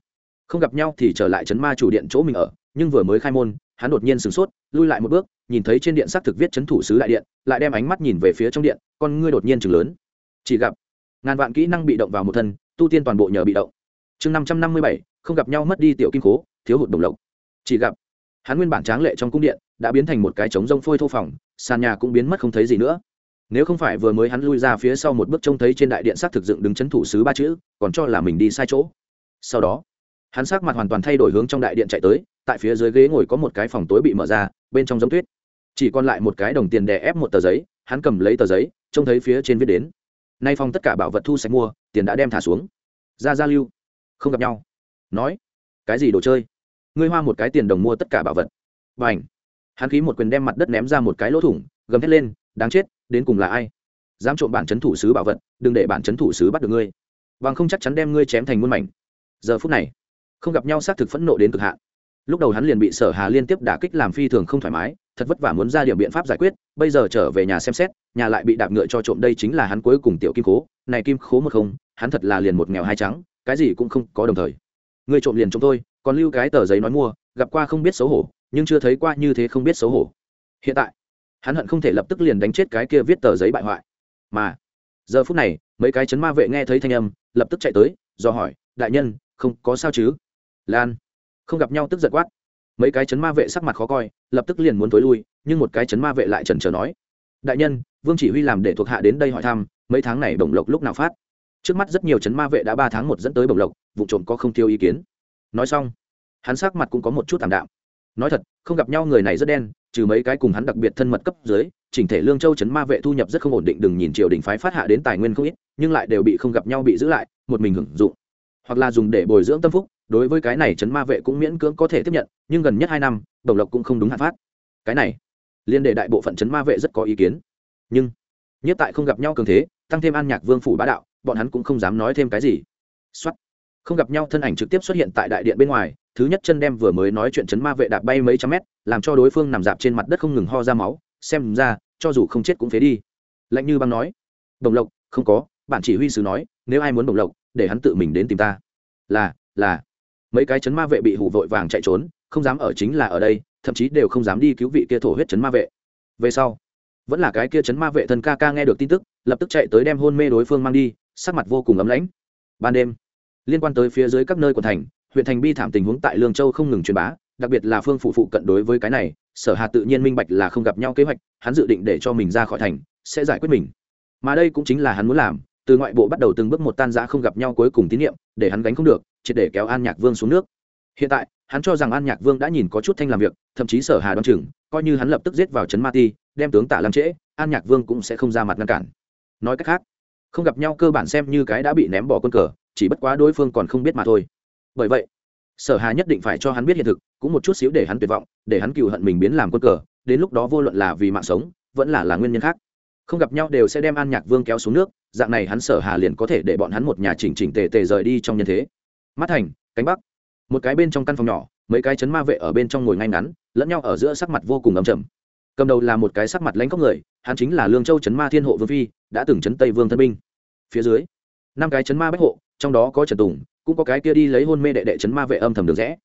không gặp nhau thì trở lại chấn ma chủ điện chỗ mình ở, nhưng vừa mới khai môn, hắn đột nhiên sửng sốt, lui lại một bước, nhìn thấy trên điện xác thực viết chấn thủ sứ đại điện, lại đem ánh mắt nhìn về phía trong điện, con ngươi đột nhiên chừng lớn. Chỉ gặp, ngàn vạn kỹ năng bị động vào một thân, tu tiên toàn bộ nhờ bị động. Chương năm trăm năm mươi bảy, không gặp nhau mất đi tiểu kim cố thiếu hụt đồng lộc. Chỉ gặp, hắn nguyên bản tráng lệ trong cung điện, đã biến thành một cái trống rông phôi thô phòng, sàn nhà cũng biến mất không thấy gì nữa nếu không phải vừa mới hắn lui ra phía sau một bước trông thấy trên đại điện xác thực dựng đứng c h ấ n thủ sứ ba chữ, còn cho là mình đi sai chỗ. Sau đó, hắn sắc mặt hoàn toàn thay đổi hướng trong đại điện chạy tới, tại phía dưới ghế ngồi có một cái phòng tối bị mở ra, bên trong giống tuyết. Chỉ còn lại một cái đồng tiền đè ép một tờ giấy, hắn cầm lấy tờ giấy, trông thấy phía trên viết đến. Nay phong tất cả bảo vật thu sạch mua, tiền đã đem thả xuống. Ra gia lưu, không gặp nhau. Nói, cái gì đồ chơi? Ngươi hoa một cái tiền đồng mua tất cả bảo vật. Và ảnh hắn khí một quyền đem mặt đất ném ra một cái lỗ thủng, gầm thét lên, đáng chết đến cùng là ai? Dám trộm bản chấn thủ sứ bảo vật, đừng để bản chấn thủ sứ bắt được ngươi. Bằng không chắc chắn đem ngươi chém thành muôn mảnh. Giờ phút này, không gặp nhau xác thực phẫn nộ đến cực hạn. Lúc đầu hắn liền bị sở hà liên tiếp đả kích làm phi thường không thoải mái, thật vất vả muốn ra điểm biện pháp giải quyết, bây giờ trở về nhà xem xét, nhà lại bị đạp ngựa cho trộm đây chính là hắn cuối cùng tiểu kim cố này kim khố một không, hắn thật là liền một nghèo hai trắng, cái gì cũng không có đồng thời. Người trộm liền chúng tôi còn lưu cái tờ giấy nói mua, gặp qua không biết xấu hổ, nhưng chưa thấy qua như thế không biết xấu hổ. Hiện tại hắn hận không thể lập tức liền đánh chết cái kia viết tờ giấy bại hoại. Mà, giờ phút này, mấy cái chấn ma vệ nghe thấy thanh âm, lập tức chạy tới, do hỏi, đại nhân, không có sao chứ? Lan, không gặp nhau tức giật quát. Mấy cái chấn ma vệ sắc mặt khó coi, lập tức liền muốn t ố i lui, nhưng một cái chấn ma vệ lại trần trờ nói, đại nhân, vương chỉ huy làm để thuộc hạ đến đây hỏi thăm, mấy tháng này bổng lộc lúc nào phát? Trước mắt rất nhiều chấn ma vệ đã ba tháng một dẫn tới bổng lộc, vụ trộm có không tiêu ý kiến. Nói xong, hắn sắc mặt cũng có một chút t ạ m đạm nói thật, không gặp nhau người này rất đen, trừ mấy cái cùng hắn đặc biệt thân mật cấp dưới, chỉnh thể lương châu chấn ma vệ thu nhập rất không ổn định, đừng nhìn triều đình phái phát hạ đến tài nguyên không ít, nhưng lại đều bị không gặp nhau bị giữ lại, một mình hưởng dụng. Hoặc là dùng để bồi dưỡng tâm phúc, đối với cái này chấn ma vệ cũng miễn cưỡng có thể tiếp nhận, nhưng gần nhất hai năm, đồng lộc cũng không đúng hạn phát. Cái này, liên đệ đại bộ phận chấn ma vệ rất có ý kiến. Nhưng, nhất tại không gặp nhau cường thế, tăng thêm an nhạc vương phủ bá đạo, bọn hắn cũng không dám nói thêm cái gì. Xuất không gặp nhau thân ảnh trực tiếp xuất hiện tại đại điện bên ngoài thứ nhất chân đem vừa mới nói chuyện chấn ma vệ đạp bay mấy trăm mét, làm cho đối phương nằm dạp trên mặt đất không ngừng ho ra máu, xem ra, cho dù không chết cũng phế đi. Lạnh như băng nói đồng lộc, không có, bản chỉ huy sứ nói, nếu ai muốn đồng lộc, để hắn tự mình đến tìm ta. Là là. Mấy cái chấn ma vệ bị hủ vội vàng chạy trốn, không dám ở chính là ở đây, thậm chí đều không dám đi cứu vị kia thổ huyết chấn ma vệ. Về sau, vẫn là cái kia chấn ma vệ thân ca ca nghe được tin tức, lập tức chạy tới đem hôn mê đối phương mang đi, sắc mặt vô cùng ấm lãnh. Ban đêm, liên quan tới phía dưới các nơi của thành huyện thành bi thảm tình huống tại lương châu không ngừng truyền bá, đặc biệt là phương phụ phụ cận đối với cái này, sở hà tự nhiên minh bạch là không gặp nhau kế hoạch, hắn dự định để cho mình ra khỏi thành, sẽ giải quyết mình. Mà đây cũng chính là hắn muốn làm, từ ngoại bộ bắt đầu từng bước một tan giã không gặp nhau cuối cùng tín nhiệm, để hắn gánh không được, triệt để kéo an nhạc vương xuống nước. Hiện tại, hắn cho rằng an nhạc vương đã nhìn có chút thanh làm việc, thậm chí sở hà đoan chừng, coi như hắn lập tức giết vào trấn ma ti, đem tướng tả làm trễ, an nhạc vương cũng sẽ không ra mặt ngăn cản. Nói cách khác, không gặp nhau cơ bản xem như cái đã bị ném bỏ quân cờ, chỉ bất quá đối phương còn không biết mà thôi bởi vậy, sở hà nhất định phải cho hắn biết hiện thực, cũng một chút xíu để hắn tuyệt vọng, để hắn cựu hận mình biến làm quân cờ, đến lúc đó vô luận là vì mạng sống, vẫn là là nguyên nhân khác. Không gặp nhau đều sẽ đem an nhạc vương kéo xuống nước, dạng này hắn sở hà liền có thể để bọn hắn một nhà chỉnh chỉnh tề tề rời đi trong nhân thế. Mắt thành, cánh bắc. Một cái bên trong căn phòng nhỏ, mấy cái chấn ma vệ ở bên trong ngồi ngay ngắn, lẫn nhau ở giữa sắc mặt vô cùng ấm chầm cầm đầu là một cái sắc mặt lãnh khóc người, hắn chính là lương châu chấn ma thiên hộ vương phi, đã từng chấn tây vương thân binh. Phía dưới, năm cái chấn ma bách hộ trong đó có trần tùng, cũng có cái kia đi lấy hôn mê đệ đệ chấn ma vệ âm thầm được rẽ.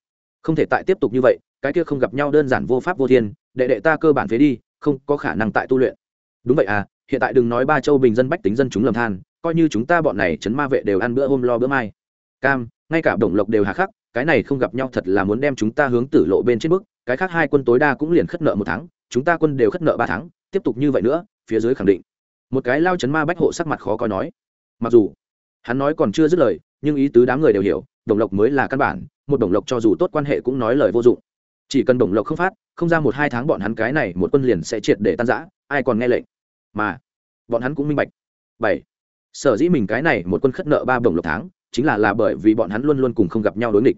Không thể tại tiếp tục như vậy, cái kia không gặp nhau đơn giản vô pháp vô thiên, đệ đệ ta cơ bản phế đi, không có khả năng tại tu luyện. Đúng vậy à hiện tại đừng nói ba châu bình dân bách tính dân chúng lầm than, coi như chúng ta bọn này chấn ma vệ đều ăn bữa hôm lo bữa mai. Cam, ngay cả đồng lộc đều hà khắc, cái này không gặp nhau thật là muốn đem chúng ta hướng tử lộ bên trên bước, cái khác hai quân tối đa cũng liền khất nợ một tháng, chúng ta quân đều khất nợ ba tháng, tiếp tục như vậy nữa, phía dưới khẳng định. Một cái lao chấn ma bách hộ sắc mặt khó coi nói. Mặc dù hắn nói còn chưa dứt lời, nhưng ý tứ đám người đều hiểu, đồng lộc mới là căn bản, một đồng lộc cho dù tốt quan hệ cũng nói lời vô dụng. Chỉ cần đồng lộc không phát, không ra một hai tháng bọn hắn cái này một quân liền sẽ triệt để tan giã ai còn nghe lệnh? Mà, bọn hắn cũng minh bạch. Bảy, sở dĩ mình cái này một quân khất nợ ba đồng lộc tháng, chính là là bởi vì bọn hắn luôn luôn cùng không gặp nhau đối nghịch.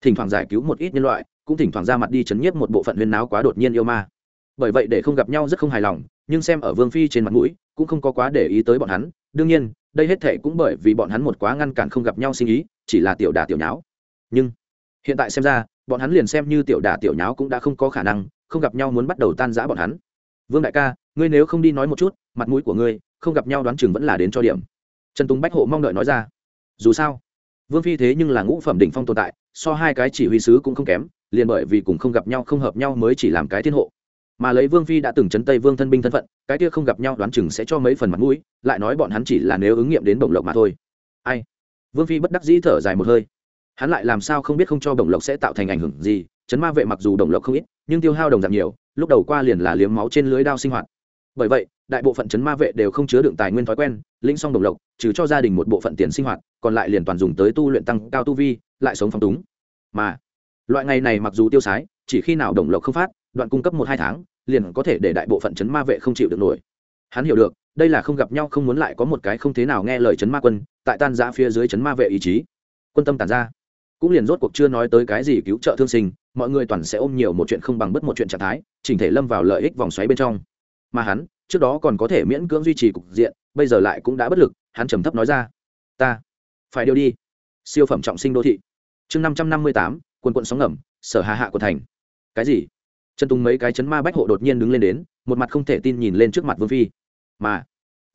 Thỉnh thoảng giải cứu một ít nhân loại, cũng thỉnh thoảng ra mặt đi chấn nhiếp một bộ phận huyên náo quá đột nhiên yêu ma. Bởi vậy để không gặp nhau rất không hài lòng, nhưng xem ở vương phi trên mặt mũi, cũng không có quá để ý tới bọn hắn. Đương nhiên đây hết thệ cũng bởi vì bọn hắn một quá ngăn cản không gặp nhau sinh ý, chỉ là tiểu đà tiểu nháo. Nhưng, hiện tại xem ra, bọn hắn liền xem như tiểu đà tiểu nháo cũng đã không có khả năng, không gặp nhau muốn bắt đầu tan giã bọn hắn. Vương đại ca, ngươi nếu không đi nói một chút, mặt mũi của ngươi, không gặp nhau đoán chừng vẫn là đến cho điểm. Trần tùng bách hộ mong đợi nói ra. Dù sao, vương phi thế nhưng là ngũ phẩm đỉnh phong tồn tại, so hai cái chỉ huy sứ cũng không kém, liền bởi vì cùng không gặp nhau không hợp nhau mới chỉ làm cái thiên hộ mà lấy vương phi đã từng chấn tây vương thân binh thân phận, cái kia không gặp nhau đoán chừng sẽ cho mấy phần mặt mũi, lại nói bọn hắn chỉ là nếu ứng nghiệm đến bổng lộc mà thôi. Ai? Vương phi bất đắc dĩ thở dài một hơi. Hắn lại làm sao không biết không cho bổng lộc sẽ tạo thành ảnh hưởng gì, chấn ma vệ mặc dù đồng lộc không ít, nhưng tiêu hao đồng giảm nhiều, lúc đầu qua liền là liếm máu trên lưới đao sinh hoạt. Bởi vậy, đại bộ phận chấn ma vệ đều không chứa đựng tài nguyên thói quen, lĩnh xong đồng lộc, trừ cho gia đình một bộ phận tiền sinh hoạt, còn lại liền toàn dùng tới tu luyện tăng cao tu vi, lại sống phong túng. Mà, loại ngày này mặc dù tiêu sái, chỉ khi nào đồng lộc không phát đoạn cung cấp một hai tháng, liền có thể để đại bộ phận chấn ma vệ không chịu được nổi. Hắn hiểu được, đây là không gặp nhau không muốn lại có một cái không thế nào nghe lời chấn ma quân, tại tan giã phía dưới chấn ma vệ ý chí. Quân tâm tàn ra. Cũng liền rốt cuộc chưa nói tới cái gì cứu trợ thương sinh, mọi người toàn sẽ ôm nhiều một chuyện không bằng bất một chuyện trạng thái, chỉnh thể lâm vào lợi ích vòng xoáy bên trong. Mà hắn, trước đó còn có thể miễn cưỡng duy trì cục diện, bây giờ lại cũng đã bất lực, hắn trầm thấp nói ra. Ta, phải điều đi. Siêu phẩm trọng sinh đô thị. Chương năm trăm năm mươi tám quân quận sóng ngầm, sở hà hạ của thành. Cái gì? Trần tùng mấy cái chấn ma bách hộ đột nhiên đứng lên đến, một mặt không thể tin nhìn lên trước mặt vương phi. Mà,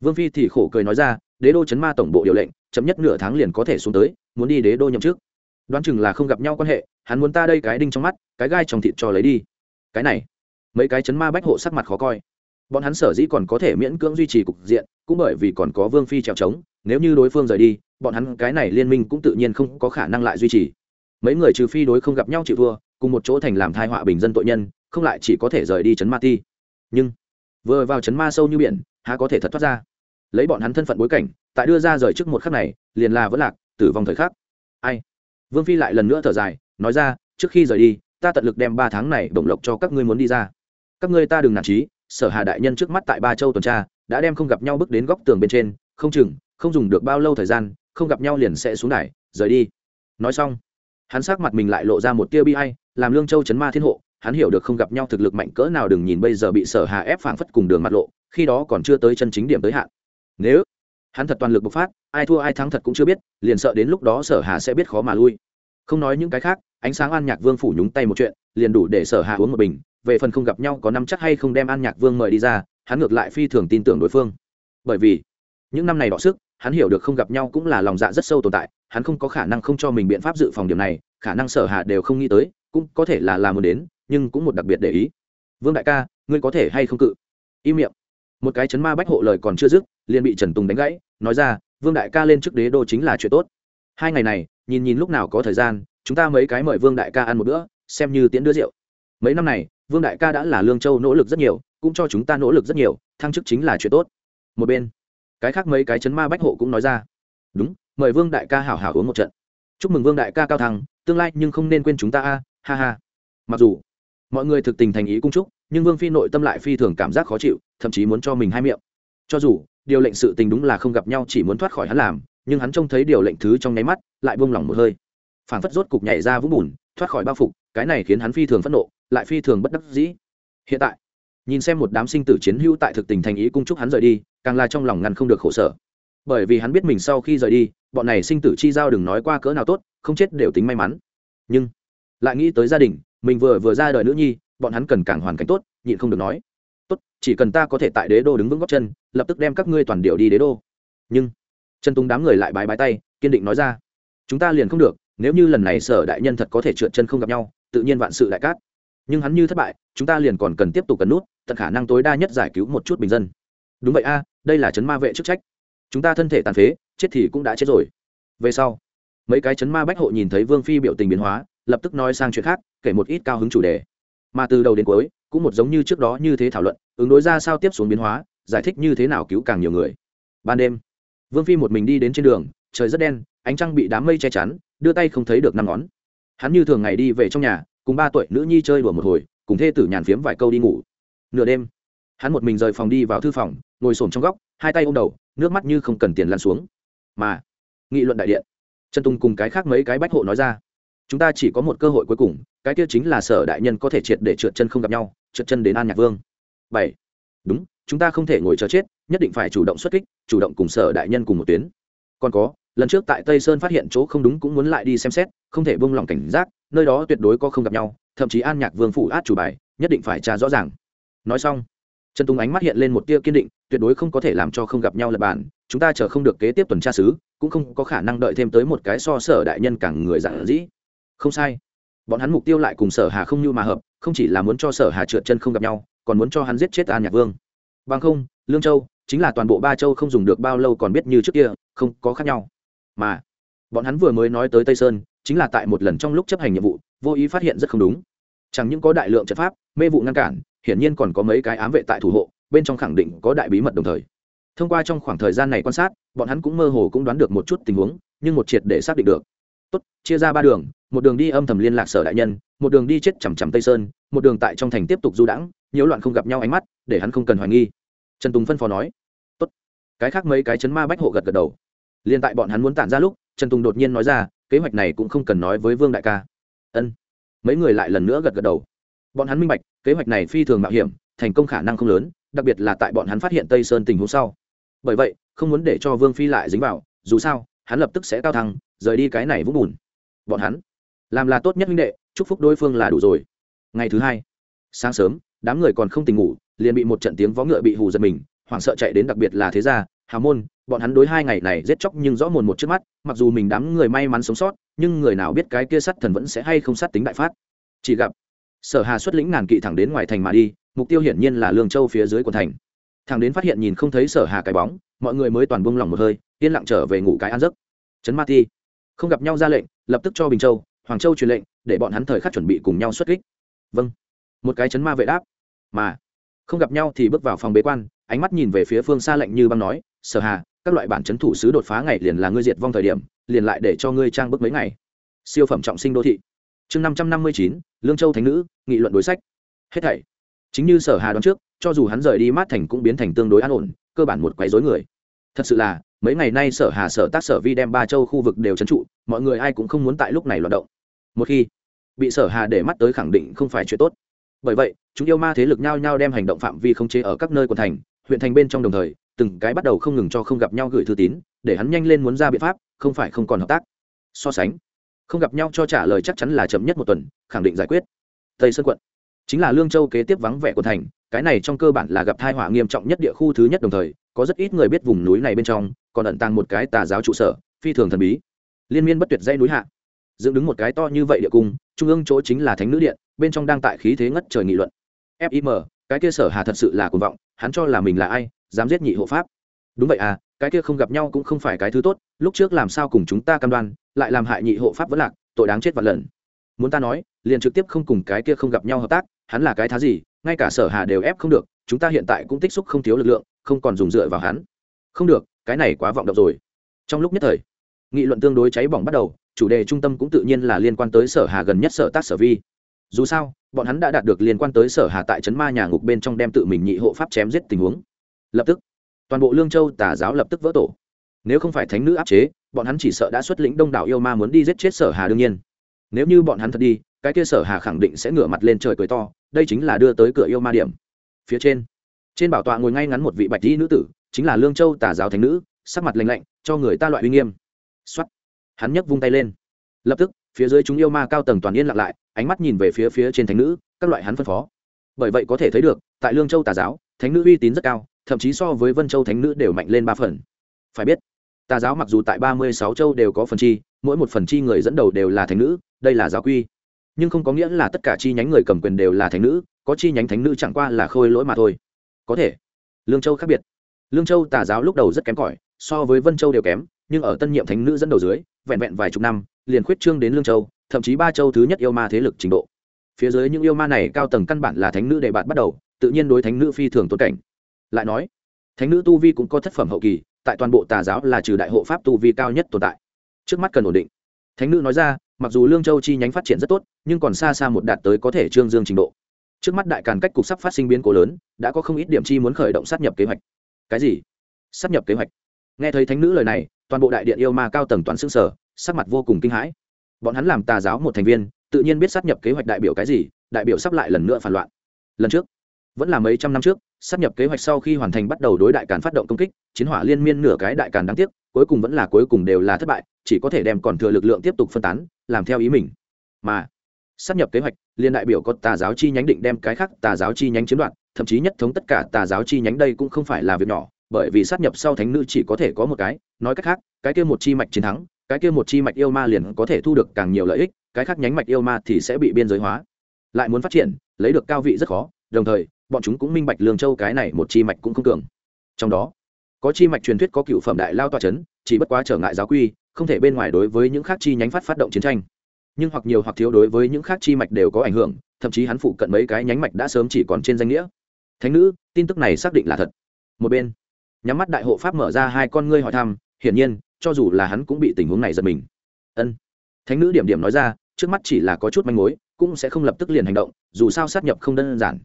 vương phi thì khổ cười nói ra, đế đô chấn ma tổng bộ điều lệnh, chậm nhất nửa tháng liền có thể xuống tới, muốn đi đế đô nhậm trước đoán chừng là không gặp nhau quan hệ, hắn muốn ta đây cái đinh trong mắt, cái gai trong thịt cho lấy đi. Cái này, mấy cái chấn ma bách hộ sắc mặt khó coi. Bọn hắn sở dĩ còn có thể miễn cưỡng duy trì cục diện, cũng bởi vì còn có vương phi trèo trống, nếu như đối phương rời đi, bọn hắn cái này liên minh cũng tự nhiên không có khả năng lại duy trì. Mấy người trừ phi đối không gặp nhau chịu thua, cùng một chỗ thành làm thai họa bình dân tội nhân không lại chỉ có thể rời đi chấn ma ti. Nhưng, vừa vào chấn ma sâu như biển, há có thể thật thoát ra? Lấy bọn hắn thân phận bối cảnh, tại đưa ra rời trước một khắc này, liền là vẫn lạc, tử vong thời khắc. Ai? Vương phi lại lần nữa thở dài, nói ra, trước khi rời đi, ta tận lực đem ba tháng này đồng lộc cho các ngươi muốn đi ra. Các ngươi ta đừng nản trí sở hà đại nhân trước mắt tại ba châu tuần tra, đã đem không gặp nhau bước đến góc tường bên trên, không chừng, không dùng được bao lâu thời gian, không gặp nhau liền sẽ xuống đài, rời đi. Nói xong, hắn sắc mặt mình lại lộ ra một tia bi hay làm lương châu chấn ma thiên hộ hắn hiểu được không gặp nhau thực lực mạnh cỡ nào đừng nhìn bây giờ bị sở hà ép phảng phất cùng đường mặt lộ, khi đó còn chưa tới chân chính điểm tới hạn. Nếu hắn thật toàn lực bộc phát, ai thua ai thắng thật cũng chưa biết, liền sợ đến lúc đó sở hà sẽ biết khó mà lui. Không nói những cái khác, ánh sáng an nhạc vương phủ nhúng tay một chuyện, liền đủ để sở hà uống một bình, về phần không gặp nhau có năm chắc hay không đem an nhạc vương mời đi ra, hắn ngược lại phi thường tin tưởng đối phương. Bởi vì, những năm này đọ sức, hắn hiểu được không gặp nhau cũng là lòng dạ rất sâu tồn tại, hắn không có khả năng không cho mình biện pháp dự phòng điểm này, khả năng sở hà đều không nghĩ tới, cũng có thể là làm muốn đến nhưng cũng một đặc biệt để ý. Vương đại ca, ngươi có thể hay không cự? Im miệng. Một cái chấn ma bách hộ lời còn chưa dứt, liền bị trần tùng đánh gãy, nói ra, vương đại ca lên trước đế đô chính là chuyện tốt. Hai ngày này, nhìn nhìn lúc nào có thời gian, chúng ta mấy cái mời vương đại ca ăn một bữa, xem như tiễn đưa rượu. Mấy năm này, vương đại ca đã là lương châu nỗ lực rất nhiều, cũng cho chúng ta nỗ lực rất nhiều, thăng chức chính là chuyện tốt. Một bên, cái khác mấy cái chấn ma bách hộ cũng nói ra, đúng, mời vương đại ca hảo hảo uống một trận. Chúc mừng vương đại ca cao thăng, tương lai nhưng không nên quên chúng ta a, ha ha. Mặc dù mọi người thực tình thành ý cung trúc, nhưng vương phi nội tâm lại phi thường cảm giác khó chịu thậm chí muốn cho mình hai miệng. Cho dù điều lệnh sự tình đúng là không gặp nhau chỉ muốn thoát khỏi hắn làm nhưng hắn trông thấy điều lệnh thứ trong nháy mắt lại buông lỏng một hơi. Phảng phất rốt cục nhảy ra vũng bùn thoát khỏi bao phục cái này khiến hắn phi thường phẫn nộ lại phi thường bất đắc dĩ. Hiện tại nhìn xem một đám sinh tử chiến hữu tại thực tình thành ý cung chúc hắn rời đi càng là trong lòng ngăn không được khổ sở. Bởi vì hắn biết mình sau khi rời đi bọn này sinh tử chi giao đừng nói qua cỡ nào tốt không chết đều tính may mắn. Nhưng lại nghĩ tới gia đình mình vừa vừa ra đời nữ nhi, bọn hắn cần càng hoàn cảnh tốt, nhịn không được nói. Tốt, chỉ cần ta có thể tại đế đô đứng vững góc chân, lập tức đem các ngươi toàn điệu đi đế đô. Nhưng trần tùng đám người lại bái bái tay, kiên định nói ra. Chúng ta liền không được, nếu như lần này sở đại nhân thật có thể trượt chân không gặp nhau, tự nhiên vạn sự đại cát. Nhưng hắn như thất bại, chúng ta liền còn cần tiếp tục cần nút, tận khả năng tối đa nhất giải cứu một chút bình dân. Đúng vậy a, đây là chấn ma vệ chức trách. Chúng ta thân thể tàn phế, chết thì cũng đã chết rồi. Về sau, mấy cái chấn ma bách hộ nhìn thấy vương phi biểu tình biến hóa lập tức nói sang chuyện khác, kể một ít cao hứng chủ đề. Mà từ đầu đến cuối, cũng một giống như trước đó như thế thảo luận, ứng đối ra sao tiếp xuống biến hóa, giải thích như thế nào cứu càng nhiều người. Ban đêm, vương phi một mình đi đến trên đường, trời rất đen, ánh trăng bị đám mây che chắn, đưa tay không thấy được năm ngón. Hắn như thường ngày đi về trong nhà, cùng ba tuổi nữ nhi chơi đùa một hồi, cùng thê tử nhàn phiếm vài câu đi ngủ. Nửa đêm, hắn một mình rời phòng đi vào thư phòng, ngồi s trong góc, hai tay ôm đầu, nước mắt như không cần tiền lăn xuống. Mà, nghị luận đại điện, trần tùng cùng cái khác mấy cái bách hộ nói ra chúng ta chỉ có một cơ hội cuối cùng, cái kia chính là sở đại nhân có thể triệt để trượt chân không gặp nhau, trượt chân đến an nhạc vương. Bảy. Đúng, chúng ta không thể ngồi chờ chết, nhất định phải chủ động xuất kích, chủ động cùng sở đại nhân cùng một tuyến. Còn có, lần trước tại tây sơn phát hiện chỗ không đúng cũng muốn lại đi xem xét, không thể buông lỏng cảnh giác, nơi đó tuyệt đối có không gặp nhau, thậm chí an nhạc vương phủ át chủ bài, nhất định phải tra rõ ràng. Nói xong, trần tùng ánh mắt hiện lên một tia kiên định, tuyệt đối không có thể làm cho không gặp nhau lập bản chúng ta chờ không được kế tiếp tuần tra xứ, cũng không có khả năng đợi thêm tới một cái so sở đại nhân càng người giản dĩ không sai. Bọn hắn mục tiêu lại cùng sở hà không như mà hợp, không chỉ là muốn cho sở hà trượt chân không gặp nhau, còn muốn cho hắn giết chết an nhạc vương. Bằng không, lương châu chính là toàn bộ ba châu không dùng được bao lâu còn biết như trước kia, không có khác nhau. Mà, bọn hắn vừa mới nói tới tây sơn, chính là tại một lần trong lúc chấp hành nhiệm vụ, vô ý phát hiện rất không đúng. Chẳng những có đại lượng trận pháp, mê vụ ngăn cản, hiển nhiên còn có mấy cái ám vệ tại thủ hộ, bên trong khẳng định có đại bí mật đồng thời. Thông qua trong khoảng thời gian này quan sát, bọn hắn cũng mơ hồ cũng đoán được một chút tình huống, nhưng một triệt để xác định được. Tốt, chia ra ba đường một đường đi âm thầm liên lạc sở đại nhân, một đường đi chết chằm chằm tây sơn, một đường tại trong thành tiếp tục du đãng, nhiễu loạn không gặp nhau ánh mắt, để hắn không cần hoài nghi. Trần tùng phân phó nói, tốt. Cái khác mấy cái chấn ma bách hộ gật gật đầu. Liên tại bọn hắn muốn tản ra lúc, trần tùng đột nhiên nói ra, kế hoạch này cũng không cần nói với vương đại ca. Ân. Mấy người lại lần nữa gật gật đầu. Bọn hắn minh bạch, kế hoạch này phi thường mạo hiểm, thành công khả năng không lớn, đặc biệt là tại bọn hắn phát hiện tây sơn tình huống sau. Bởi vậy, không muốn để cho vương phi lại dính vào, dù sao, hắn lập tức sẽ cao thăng, rời đi cái này vũng bùn. Bọn hắn làm là tốt nhất minh đệ, chúc phúc đối phương là đủ rồi. Ngày thứ hai, sáng sớm, đám người còn không tỉnh ngủ, liền bị một trận tiếng vó ngựa bị hù giật mình, hoảng sợ chạy đến đặc biệt là thế gia hào môn, bọn hắn đối hai ngày này giết chóc nhưng rõ mồn một trước mắt, mặc dù mình đám người may mắn sống sót, nhưng người nào biết cái kia sắt thần vẫn sẽ hay không sát tính đại phát. Chỉ gặp, sở hà xuất lĩnh ngàn kỵ thẳng đến ngoài thành mà đi, mục tiêu hiển nhiên là lương châu phía dưới của thành. Thằng đến phát hiện nhìn không thấy sở hà cái bóng, mọi người mới toàn buông lòng một hơi, yên lặng trở về ngủ cái ăn giấc. Trấn ma ti, không gặp nhau ra lệnh, lập tức cho bình châu hoàng châu truyền lệnh, để bọn hắn thời khắc chuẩn bị cùng nhau xuất kích. Vâng. Một cái chấn ma vệ đáp. Mà, không gặp nhau thì bước vào phòng bế quan, ánh mắt nhìn về phía phương xa lệnh như băng nói, sở hà, các loại bản chấn thủ sứ đột phá ngày liền là ngươi diệt vong thời điểm, liền lại để cho ngươi trang bức mấy ngày. Siêu phẩm trọng sinh đô thị. Chương năm trăm năm mươi chín, lương châu thánh nữ, nghị luận đối sách. Hết thảy. Chính như sở hà đoán trước, cho dù hắn rời đi mát thành cũng biến thành tương đối an ổn, cơ bản một quấy rối người. Thật sự là, mấy ngày nay sở hà, sở tác, sở vi đem ba châu khu vực đều trấn trụ, mọi người ai cũng không muốn tại lúc này loạt động một khi bị sở hà để mắt tới khẳng định không phải chuyện tốt. Bởi vậy, chúng yêu ma thế lực nhau nhau đem hành động phạm vi không chế ở các nơi quận thành, huyện thành bên trong đồng thời, từng cái bắt đầu không ngừng cho không gặp nhau gửi thư tín, để hắn nhanh lên muốn ra biện pháp, không phải không còn hợp tác. So sánh, không gặp nhau cho trả lời chắc chắn là chậm nhất một tuần, khẳng định giải quyết. Tây sơn quận, chính là lương châu kế tiếp vắng vẻ của thành, cái này trong cơ bản là gặp tai họa nghiêm trọng nhất địa khu thứ nhất đồng thời, có rất ít người biết vùng núi này bên trong, còn ẩn tàng một cái tà giáo trụ sở, phi thường thần bí. Liên miên bất tuyệt dây núi hạ dựng đứng một cái to như vậy địa cung, trung ương chỗ chính là thánh nữ điện, bên trong đang tại khí thế ngất trời nghị luận. Fim cái kia sở hà thật sự là cuồng vọng, hắn cho là mình là ai, dám giết nhị hộ pháp. Đúng vậy à cái kia không gặp nhau cũng không phải cái thứ tốt, lúc trước làm sao cùng chúng ta cam đoan, lại làm hại nhị hộ pháp vẫn lạc, tội đáng chết vạn lần. Muốn ta nói, liền trực tiếp không cùng cái kia không gặp nhau hợp tác, hắn là cái thá gì, ngay cả sở hà đều ép không được, chúng ta hiện tại cũng tích xúc không thiếu lực lượng, không còn dùng dựa vào hắn. Không được, cái này quá vọng động rồi. Trong lúc nhất thời, nghị luận tương đối cháy bỏng bắt đầu chủ đề trung tâm cũng tự nhiên là liên quan tới sở hà gần nhất sở tác sở vi. Dù sao, bọn hắn đã đạt được liên quan tới sở hà tại trấn ma nhà ngục bên trong đem tự mình nhị hộ pháp chém giết tình huống. Lập tức, toàn bộ lương châu tà giáo lập tức vỡ tổ. Nếu không phải thánh nữ áp chế, bọn hắn chỉ sợ đã xuất lĩnh đông đảo yêu ma muốn đi giết chết sở hà đương nhiên. Nếu như bọn hắn thật đi, cái kia sở hà khẳng định sẽ ngửa mặt lên trời cười to, đây chính là đưa tới cửa yêu ma điểm. Phía trên trên bảo tọa ngồi ngay ngắn một vị bạch y nữ tử, chính là lương châu tà giáo thánh nữ, sắc mặt lạnh lạnh, cho người ta loại uy nghiêm. Xuất hắn nhấc vung tay lên. Lập tức, phía dưới chúng yêu ma cao tầng toàn yên lặng lại, ánh mắt nhìn về phía phía trên thánh nữ, các loại hắn phân phó. Bởi vậy có thể thấy được, tại lương châu tà giáo, thánh nữ uy tín rất cao, thậm chí so với vân châu thánh nữ đều mạnh lên ba phần. Phải biết, tà giáo mặc dù tại ba mươi sáu châu đều có phần chi, mỗi một phần chi người dẫn đầu đều là thánh nữ, đây là giáo quy. Nhưng không có nghĩa là tất cả chi nhánh người cầm quyền đều là thánh nữ, có chi nhánh thánh nữ chẳng qua là khôi lỗi mà thôi. Có thể. Lương châu khác biệt. Lương châu tà giáo lúc đầu rất kém cỏi, so với vân châu đều kém nhưng ở tân nhiệm thánh nữ dẫn đầu dưới, vẹn vẹn vài chục năm, liền khuyết trương đến lương châu, thậm chí ba châu thứ nhất yêu ma thế lực trình độ. Phía dưới những yêu ma này cao tầng căn bản là thánh nữ để bạn bắt đầu, tự nhiên đối thánh nữ phi thường tốt cảnh. Lại nói, thánh nữ tu vi cũng có thất phẩm hậu kỳ, tại toàn bộ tà giáo là trừ đại hộ pháp tu vi cao nhất tồn tại. Trước mắt cần ổn định. Thánh nữ nói ra, mặc dù lương châu chi nhánh phát triển rất tốt, nhưng còn xa xa một đạt tới có thể trương dương trình độ. Trước mắt đại càn cách cục sắp phát sinh biến cố lớn, đã có không ít điểm chi muốn khởi động sát nhập kế hoạch. Cái gì? Sát nhập kế hoạch. Nghe thấy thánh nữ lời này toàn bộ đại điện yêu ma cao tầng toàn xương sở, sắc mặt vô cùng kinh hãi. Bọn hắn làm tà giáo một thành viên, tự nhiên biết sát nhập kế hoạch đại biểu cái gì, đại biểu sắp lại lần nữa phản loạn. Lần trước, vẫn là mấy trăm năm trước, sát nhập kế hoạch sau khi hoàn thành bắt đầu đối đại càn phát động công kích, chiến hỏa liên miên nửa cái đại càn đáng tiếc, cuối cùng vẫn là cuối cùng đều là thất bại, chỉ có thể đem còn thừa lực lượng tiếp tục phân tán, làm theo ý mình. Mà, sát nhập kế hoạch, liên đại biểu có tà giáo chi nhánh định đem cái khác tà giáo chi nhánh chiếm đoạt, thậm chí nhất thống tất cả tà giáo chi nhánh đây cũng không phải là việc nhỏ bởi vì sát nhập sau thánh nữ chỉ có thể có một cái, nói cách khác, cái kia một chi mạch chiến thắng, cái kia một chi mạch yêu ma liền có thể thu được càng nhiều lợi ích, cái khác nhánh mạch yêu ma thì sẽ bị biên giới hóa. Lại muốn phát triển, lấy được cao vị rất khó, đồng thời, bọn chúng cũng minh bạch lương châu cái này một chi mạch cũng không cường. Trong đó, có chi mạch truyền thuyết có cựu phẩm đại lao tòa c h ấ n chỉ bất quá trở ngại giáo quy, không thể bên ngoài đối với những khác chi nhánh phát phát động chiến tranh. Nhưng hoặc nhiều hoặc thiếu đối với những khác chi mạch đều có ảnh hưởng, thậm chí hắn phụ cận mấy cái nhánh mạch đã sớm chỉ còn trên danh nghĩa. Thánh nữ, tin tức này xác định là thật. Một bên nhắm mắt đại hộ pháp mở ra hai con ngươi hỏi thăm, hiển nhiên, cho dù là hắn cũng bị tình huống này giật mình. Ân. Thánh nữ điểm điểm nói ra, trước mắt chỉ là có chút manh mối, cũng sẽ không lập tức liền hành động, dù sao sát nhập không đơn giản.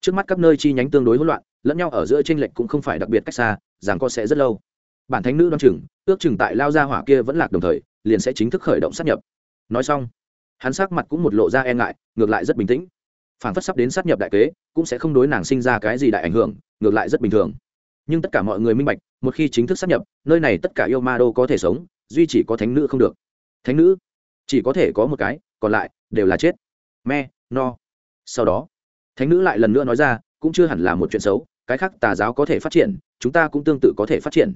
Trước mắt các nơi chi nhánh tương đối hỗn loạn, lẫn nhau ở giữa tranh lệch cũng không phải đặc biệt cách xa rằng co sẽ rất lâu. Bản thánh nữ đoan chừng, ước chừng tại lao ra hỏa kia vẫn lạc đồng thời, liền sẽ chính thức khởi động sát nhập. Nói xong, hắn sắc mặt cũng một lộ ra e ngại, ngược lại rất bình tĩnh. Phản phất sắp đến sát nhập đại kế, cũng sẽ không đối nàng sinh ra cái gì đại ảnh hưởng, ngược lại rất bình thường nhưng tất cả mọi người minh bạch, một khi chính thức sắp nhập, nơi này tất cả yêu ma đô có thể sống, duy chỉ có thánh nữ không được. Thánh nữ? Chỉ có thể có một cái, còn lại đều là chết. Me, no. Sau đó, thánh nữ lại lần nữa nói ra, cũng chưa hẳn là một chuyện xấu, cái khác tà giáo có thể phát triển, chúng ta cũng tương tự có thể phát triển.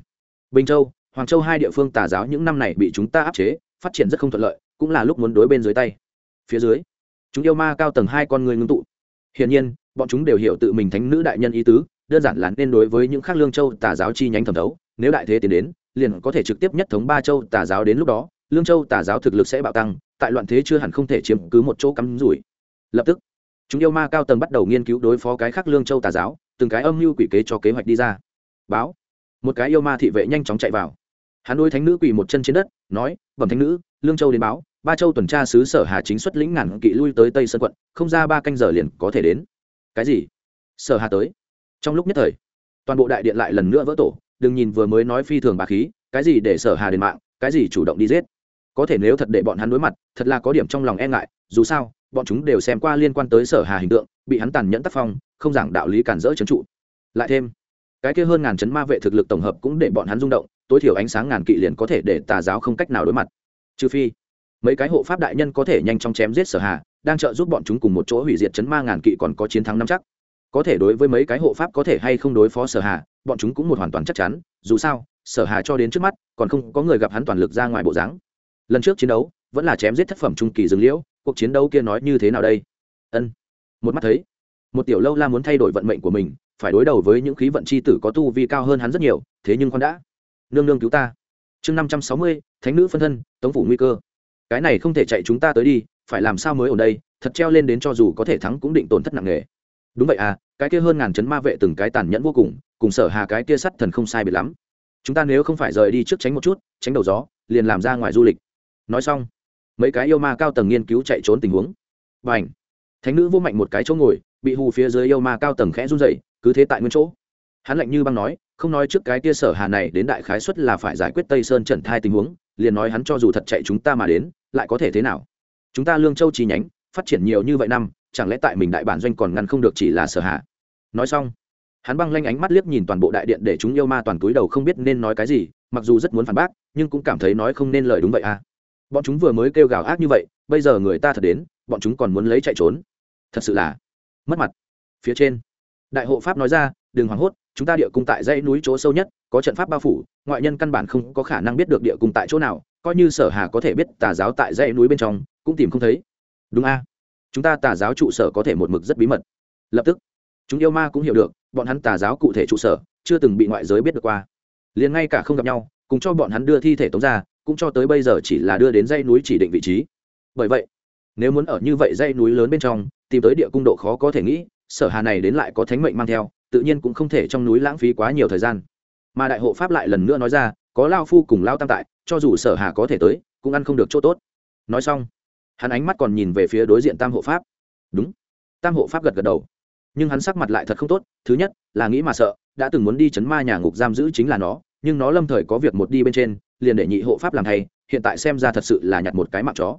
Bình châu, hoàng châu hai địa phương tà giáo những năm này bị chúng ta áp chế, phát triển rất không thuận lợi, cũng là lúc muốn đối bên dưới tay. Phía dưới, chúng yêu ma cao tầng hai con người ngưng tụ. Hiển nhiên, bọn chúng đều hiểu tự mình thánh nữ đại nhân ý tứ đơn giản là nên đối với những khác lương châu tà giáo chi nhánh thẩm thấu, nếu đại thế tiến đến, liền có thể trực tiếp nhất thống ba châu tà giáo đến lúc đó, lương châu tà giáo thực lực sẽ bạo tăng, tại loạn thế chưa hẳn không thể chiếm cứ một chỗ cắm rủi. Lập tức, chúng yêu ma cao tầng bắt đầu nghiên cứu đối phó cái khác lương châu tà giáo, từng cái âm mưu quỷ kế cho kế hoạch đi ra. Báo, một cái yêu ma thị vệ nhanh chóng chạy vào. Hắn đôi thánh nữ quỳ một chân trên đất, nói, bẩm thánh nữ, lương châu đến báo, ba châu tuần tra sứ sở hà chính xuất lĩnh ngàn kỵ lui tới tây sơn quận, không ra ba canh giờ liền có thể đến. Cái gì? Sở hà tới? Trong lúc nhất thời, toàn bộ đại điện lại lần nữa vỡ tổ, đừng nhìn vừa mới nói phi thường bà khí, cái gì để sở hà đến mạng, cái gì chủ động đi giết. Có thể nếu thật để bọn hắn đối mặt, thật là có điểm trong lòng e ngại, dù sao, bọn chúng đều xem qua liên quan tới sở hà hình tượng, bị hắn tàn nhẫn tác phong, không giảng đạo lý cản rỡ trấn trụ. Lại thêm, cái kia hơn ngàn chấn ma vệ thực lực tổng hợp cũng để bọn hắn rung động, tối thiểu ánh sáng ngàn kỵ liền có thể để tà giáo không cách nào đối mặt. Trừ phi, mấy cái hộ pháp đại nhân có thể nhanh chóng chém giết sở hà, đang trợ giúp bọn chúng cùng một chỗ hủy diệt chấn ma ngàn kỵ còn có chiến thắng năm chắc có thể đối với mấy cái hộ pháp có thể hay không đối phó sở hà, bọn chúng cũng một hoàn toàn chắc chắn, dù sao, sở hà cho đến trước mắt, còn không có người gặp hắn toàn lực ra ngoài bộ dáng. Lần trước chiến đấu, vẫn là chém giết thất phẩm trung kỳ dương liễu, cuộc chiến đấu kia nói như thế nào đây? Ân. Một mắt thấy, một tiểu lâu la muốn thay đổi vận mệnh của mình, phải đối đầu với những khí vận c h i tử có tu vi cao hơn hắn rất nhiều, thế nhưng con đã. Nương nương cứu ta. Chương năm trăm sáu mươi, thánh nữ phân thân, tống phủ nguy cơ. Cái này không thể chạy chúng ta tới đi, phải làm sao mới ở đây? Thật treo lên đến cho dù có thể thắng cũng định tổn thất nặng nề đúng vậy à cái kia hơn ngàn chấn ma vệ từng cái tàn nhẫn vô cùng cùng sở hà cái kia sắt thần không sai biệt lắm. Chúng ta nếu không phải rời đi trước tránh một chút, tránh đầu gió, liền làm ra ngoài du lịch. Nói xong, mấy cái yêu ma cao tầng nghiên cứu chạy trốn tình huống. Và ảnh thánh nữ vô mạnh một cái chỗ ngồi, bị hù phía dưới yêu ma cao tầng khẽ run dậy cứ thế tại nguyên chỗ. Hắn lạnh như băng nói, không nói trước cái kia sở hà này đến đại khái xuất là phải giải quyết tây sơn trần thai tình huống, liền nói hắn cho dù thật chạy chúng ta mà đến, lại có thể thế nào? Chúng ta lương châu chi nhánh, phát triển nhiều như vậy năm chẳng lẽ tại mình đại bản doanh còn ngăn không được chỉ là sở hạ? Nói xong, hắn băng lanh ánh mắt liếc nhìn toàn bộ đại điện để chúng yêu ma toàn túi đầu không biết nên nói cái gì, mặc dù rất muốn phản bác, nhưng cũng cảm thấy nói không nên lời đúng vậy à. Bọn chúng vừa mới kêu gào ác như vậy, bây giờ người ta thật đến, bọn chúng còn muốn lấy chạy trốn. Thật sự là mất mặt. Phía trên, đại hộ pháp nói ra, đừng hoảng hốt, chúng ta địa cung tại dãy núi chỗ sâu nhất, có trận pháp bao phủ, ngoại nhân căn bản không có khả năng biết được địa cung tại chỗ nào, coi như sở hà có thể biết tà giáo tại dãy núi bên trong, cũng tìm không thấy. Đúng a chúng ta tà giáo trụ sở có thể một mực rất bí mật. Lập tức, chúng yêu ma cũng hiểu được, bọn hắn tà giáo cụ thể trụ sở chưa từng bị ngoại giới biết được qua. Liền ngay cả không gặp nhau, cùng cho bọn hắn đưa thi thể tống ra, cũng cho tới bây giờ chỉ là đưa đến dây núi chỉ định vị trí. Bởi vậy, nếu muốn ở như vậy dây núi lớn bên trong, tìm tới địa cung độ khó có thể nghĩ, sở hà này đến lại có thánh mệnh mang theo, tự nhiên cũng không thể trong núi lãng phí quá nhiều thời gian. Mà đại hộ pháp lại lần nữa nói ra, có lao phu cùng lao tam tại, cho dù sở hà có thể tới, cũng ăn không được chỗ tốt. Nói xong hắn ánh mắt còn nhìn về phía đối diện tam hộ pháp. Đúng. Tam hộ pháp gật gật đầu. Nhưng hắn sắc mặt lại thật không tốt, thứ nhất, là nghĩ mà sợ, đã từng muốn đi chấn ma nhà ngục giam giữ chính là nó, nhưng nó lâm thời có việc một đi bên trên, liền để nhị hộ pháp làm thay, hiện tại xem ra thật sự là nhặt một cái mạng chó.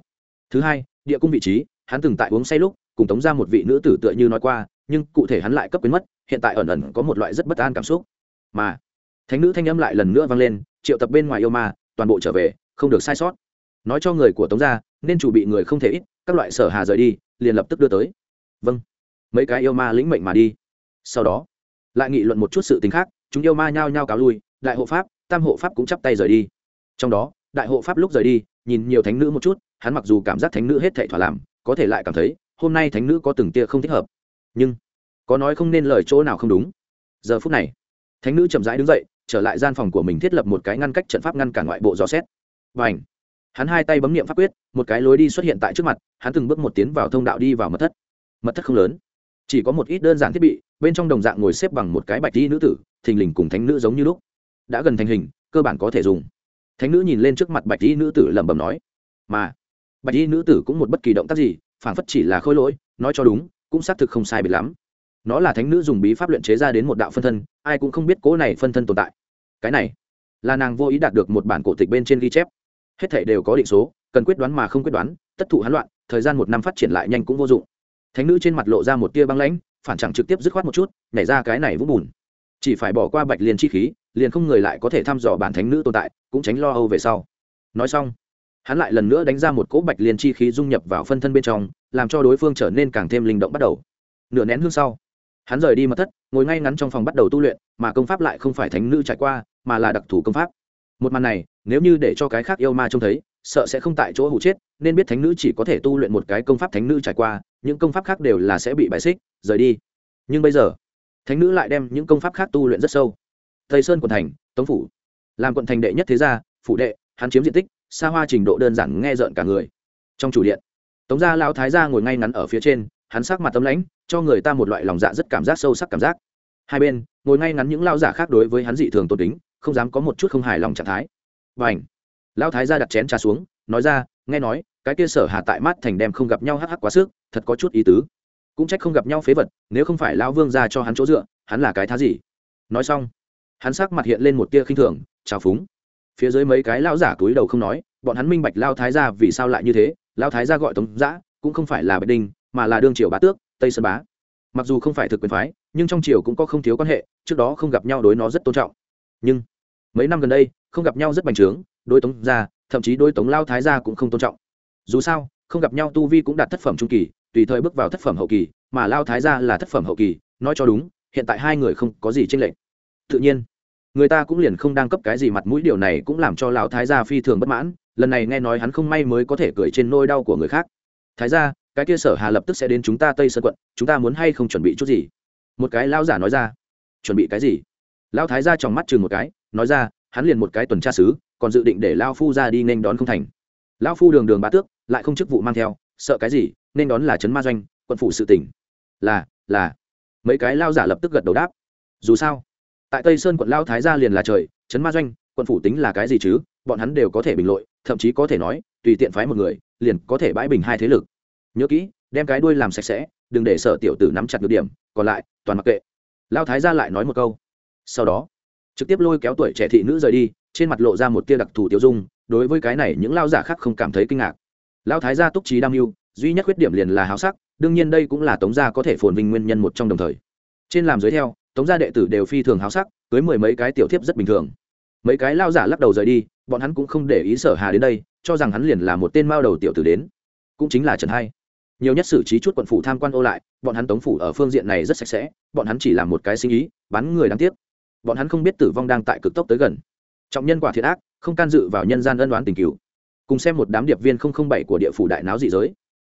Thứ hai, địa cung vị trí, hắn từng tại uống say lúc, cùng tống ra một vị nữ tử tựa như nói qua, nhưng cụ thể hắn lại cấp quyến mất, hiện tại ẩn ẩn có một loại rất bất an cảm xúc. Mà, thánh nữ thanh âm lại lần nữa vang lên, triệu tập bên ngoài yêu ma, toàn bộ trở về, không được sai sót. Nói cho người của tống gia nên chủ bị người không thể ít, các loại sở hà rời đi, liền lập tức đưa tới. Vâng. Mấy cái yêu ma lĩnh mệnh mà đi. Sau đó, lại nghị luận một chút sự tính khác, chúng yêu ma nhao nhao cáo lui, đại hộ pháp, tam hộ pháp cũng chắp tay rời đi. Trong đó, đại hộ pháp lúc rời đi, nhìn nhiều thánh nữ một chút, hắn mặc dù cảm giác thánh nữ hết thệ thỏa làm, có thể lại cảm thấy, hôm nay thánh nữ có từng tia không thích hợp. Nhưng, có nói không nên lời chỗ nào không đúng. Giờ phút này, thánh nữ chậm rãi đứng dậy, trở lại gian phòng của mình thiết lập một cái ngăn cách trận pháp ngăn cản ngoại bộ dò xét. Và ảnh hắn hai tay bấm nghiệm pháp quyết, một cái lối đi xuất hiện tại trước mặt, hắn từng bước một tiến vào thông đạo đi vào mật thất. Mật thất không lớn, chỉ có một ít đơn giản thiết bị, bên trong đồng dạng ngồi xếp bằng một cái bạch đi nữ tử, thình lình cùng thánh nữ giống như lúc. Đã gần thành hình, cơ bản có thể dùng. Thánh nữ nhìn lên trước mặt bạch đi nữ tử lẩm bẩm nói, mà, bạch đi nữ tử cũng một bất kỳ động tác gì phản phất chỉ là khôi lỗi, nói cho đúng, cũng xác thực không sai biệt lắm. Nó là thánh nữ dùng bí pháp luyện chế ra đến một đạo phân thân, ai cũng không biết cố này phân thân tồn tại. Cái này, là nàng vô ý đạt được một bản cổ tịch bên trên ghi chép hết thể đều có định số, cần quyết đoán mà không quyết đoán, tất thụ hán loạn, thời gian một năm phát triển lại nhanh cũng vô dụng. Thánh nữ trên mặt lộ ra một tia băng lãnh, phản chẳng trực tiếp dứt khoát một chút, nhảy ra cái này vũng bùn. Chỉ phải bỏ qua bạch liền chi khí, liền không người lại có thể thăm dò bản thánh nữ tồn tại, cũng tránh lo âu về sau. Nói xong, hắn lại lần nữa đánh ra một cỗ bạch liền chi khí dung nhập vào phân thân bên trong, làm cho đối phương trở nên càng thêm linh động bắt đầu. Nửa nén hương sau, hắn rời đi mật thất, ngồi ngay ngắn trong phòng bắt đầu tu luyện, mà công pháp lại không phải thánh nữ trải qua, mà là đặc thù công pháp một màn này, nếu như để cho cái khác yêu ma trông thấy, sợ sẽ không tại chỗ hụ chết, nên biết thánh nữ chỉ có thể tu luyện một cái công pháp thánh nữ trải qua, những công pháp khác đều là sẽ bị bại xích, rời đi. Nhưng bây giờ, thánh nữ lại đem những công pháp khác tu luyện rất sâu. Tây sơn quận thành, tống phủ. Làm quận thành đệ nhất thế gia, phủ đệ, hắn chiếm diện tích, xa hoa trình độ đơn giản nghe rợn cả người. Trong chủ điện, tống gia lao thái gia ngồi ngay ngắn ở phía trên, hắn sắc mặt tấm lãnh, cho người ta một loại lòng dạ rất cảm giác sâu sắc cảm giác. Hai bên, ngồi ngay ngắn những lao giả khác đối với hắn dị thường tôn kính không dám có một chút không hài lòng trạng thái. Và ảnh lao thái gia đặt chén trà xuống, nói ra, nghe nói, cái kia sở hà tại mát thành đem không gặp nhau hắc hắc quá sức, thật có chút ý tứ. Cũng trách không gặp nhau phế vật, nếu không phải lao vương ra cho hắn chỗ dựa, hắn là cái thá gì? Nói xong, hắn sắc mặt hiện lên một tia khinh thường trào phúng. Phía dưới mấy cái lao giả túi đầu không nói, bọn hắn minh bạch lao thái gia vì sao lại như thế. Lao thái gia gọi tống giã cũng không phải là bạch đinh, mà là đương triều bá tước, tây sơn bá. Mặc dù không phải thực quyền phái, nhưng trong triều cũng có không thiếu quan hệ, trước đó không gặp nhau đối nó rất tôn trọng. Nhưng mấy năm gần đây, không gặp nhau rất bành trướng, đối tống gia, thậm chí đối tống lao thái gia cũng không tôn trọng. Dù sao, không gặp nhau tu vi cũng đạt thất phẩm trung kỳ, tùy thời bước vào thất phẩm hậu kỳ, mà lao thái gia là thất phẩm hậu kỳ, nói cho đúng, hiện tại hai người không có gì tranh lệch. Tự nhiên, người ta cũng liền không đang cấp cái gì mặt mũi, điều này cũng làm cho lão thái gia phi thường bất mãn, lần này nghe nói hắn không may mới có thể cười trên nôi đau của người khác. Thái gia, cái kia sở hà lập tức sẽ đến chúng ta tây sơn quận, chúng ta muốn hay không chuẩn bị chút gì? Một cái lao giả nói ra. Chuẩn bị cái gì? Lão thái gia tròng mắt chừng một cái nói ra, hắn liền một cái tuần tra sứ còn dự định để lao phu ra đi nên đón không thành. Lao phu đường đường bá tước, lại không chức vụ mang theo, sợ cái gì, nên đón là trấn ma doanh, quận phủ sự tỉnh. Là là. Mấy cái lao giả lập tức gật đầu đáp. Dù sao, tại tây sơn quận lao thái gia liền là trời, trấn ma doanh, quận phủ tính là cái gì chứ, bọn hắn đều có thể bình lội, thậm chí có thể nói, tùy tiện phái một người, liền có thể bãi bình hai thế lực. Nhớ kỹ, đem cái đuôi làm sạch sẽ, đừng để sở tiểu tử nắm chặt được điểm, còn lại, toàn mặc kệ. Lao thái gia lại nói một câu. Sau đó trực tiếp lôi kéo tuổi trẻ thị nữ rời đi, trên mặt lộ ra một tia đặc thù tiêu dung, đối với cái này những lao giả khác không cảm thấy kinh ngạc. Lao thái gia túc trí đam mưu, duy nhất khuyết điểm liền là háo sắc, đương nhiên đây cũng là tống gia có thể phồn vinh nguyên nhân một trong đồng thời. Trên làm dưới theo, tống gia đệ tử đều phi thường háo sắc, cưới mười mấy cái tiểu thiếp rất bình thường. Mấy cái lao giả lắc đầu rời đi, bọn hắn cũng không để ý sở hà đến đây, cho rằng hắn liền là một tên mao đầu tiểu tử đến. Cũng chính là trần hai. Nhiều nhất xử trí chút quận phủ tham quan ô lại, bọn hắn tống phủ ở phương diện này rất sạch sẽ, bọn hắn chỉ làm một cái sinh ý, bán người đáng tiếc bọn hắn không biết tử vong đang tại cực tốc tới gần. Trọng nhân quả thiệt ác, không can dự vào nhân gian ân đoán tình cửu. Cùng xem một đám điệp viên bảy của địa phủ đại náo dị giới.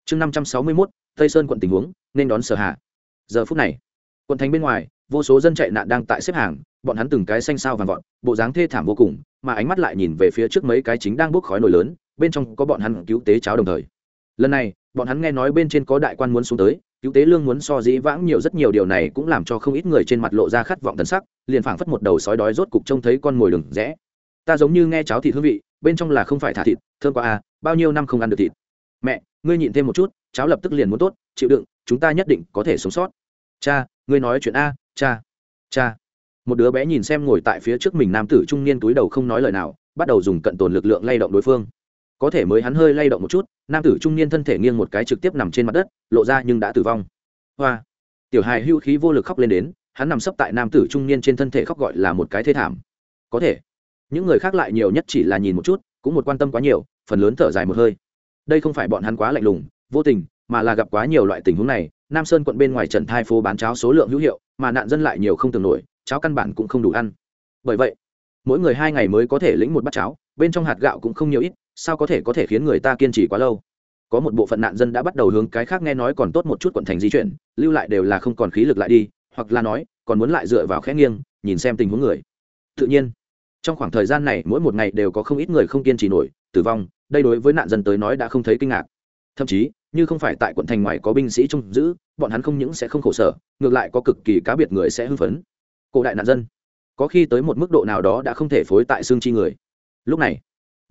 Chương năm trăm sáu mươi mốt, tây sơn quận tình huống, nên đón sở hạ. Giờ phút này, quận thành bên ngoài, vô số dân chạy nạn đang tại xếp hàng, bọn hắn từng cái xanh sao vàng vọt, bộ dáng thê thảm vô cùng, mà ánh mắt lại nhìn về phía trước mấy cái chính đang bốc khói nổi lớn, bên trong có bọn hắn cứu tế cháo đồng thời. Lần này, bọn hắn nghe nói bên trên có đại quan muốn xuống tới cứu tế lương muốn so dĩ vãng nhiều rất nhiều điều này cũng làm cho không ít người trên mặt lộ ra khát vọng tần sắc, liền phảng phất một đầu sói đói rốt cục trông thấy con mồi đừng rẽ. Ta giống như nghe cháo thịt hương vị, bên trong là không phải thả thịt, thơm quá à bao nhiêu năm không ăn được thịt. Mẹ, ngươi nhịn thêm một chút, cháo lập tức liền muốn tốt, chịu đựng, chúng ta nhất định có thể sống sót. Cha, ngươi nói chuyện a, cha cha. Một đứa bé nhìn xem ngồi tại phía trước mình nam tử trung niên túi đầu không nói lời nào, bắt đầu dùng cận tồn lực lượng lay động đối phương có thể mới hắn hơi lay động một chút, nam tử trung niên thân thể nghiêng một cái trực tiếp nằm trên mặt đất, lộ ra nhưng đã tử vong. Hoa. Tiểu hài hưu khí vô lực khóc lên đến, hắn nằm sấp tại nam tử trung niên trên thân thể khóc gọi là một cái thê thảm. Có thể, những người khác lại nhiều nhất chỉ là nhìn một chút, cũng một quan tâm quá nhiều, phần lớn thở dài một hơi. Đây không phải bọn hắn quá lạnh lùng, vô tình, mà là gặp quá nhiều loại tình huống này, nam sơn quận bên ngoài trần thai phố bán cháo số lượng hữu hiệu, mà nạn dân lại nhiều không tưởng nổi, cháo căn bản cũng không đủ ăn. Bởi vậy, mỗi người hai ngày mới có thể lĩnh một bát cháo, bên trong hạt gạo cũng không nhiều ít sao có thể có thể khiến người ta kiên trì quá lâu? Có một bộ phận nạn dân đã bắt đầu hướng cái khác nghe nói còn tốt một chút quận thành di chuyển, lưu lại đều là không còn khí lực lại đi, hoặc là nói, còn muốn lại dựa vào khẽ nghiêng, nhìn xem tình huống người. Tự nhiên, trong khoảng thời gian này, mỗi một ngày đều có không ít người không kiên trì nổi, tử vong, đây đối với nạn dân tới nói đã không thấy kinh ngạc. Thậm chí, như không phải tại quận thành ngoài có binh sĩ trông giữ, bọn hắn không những sẽ không khổ sở, ngược lại có cực kỳ cá biệt người sẽ hưng phấn. Cổ đại nạn dân, có khi tới một mức độ nào đó đã không thể phối tại xương chi người. Lúc này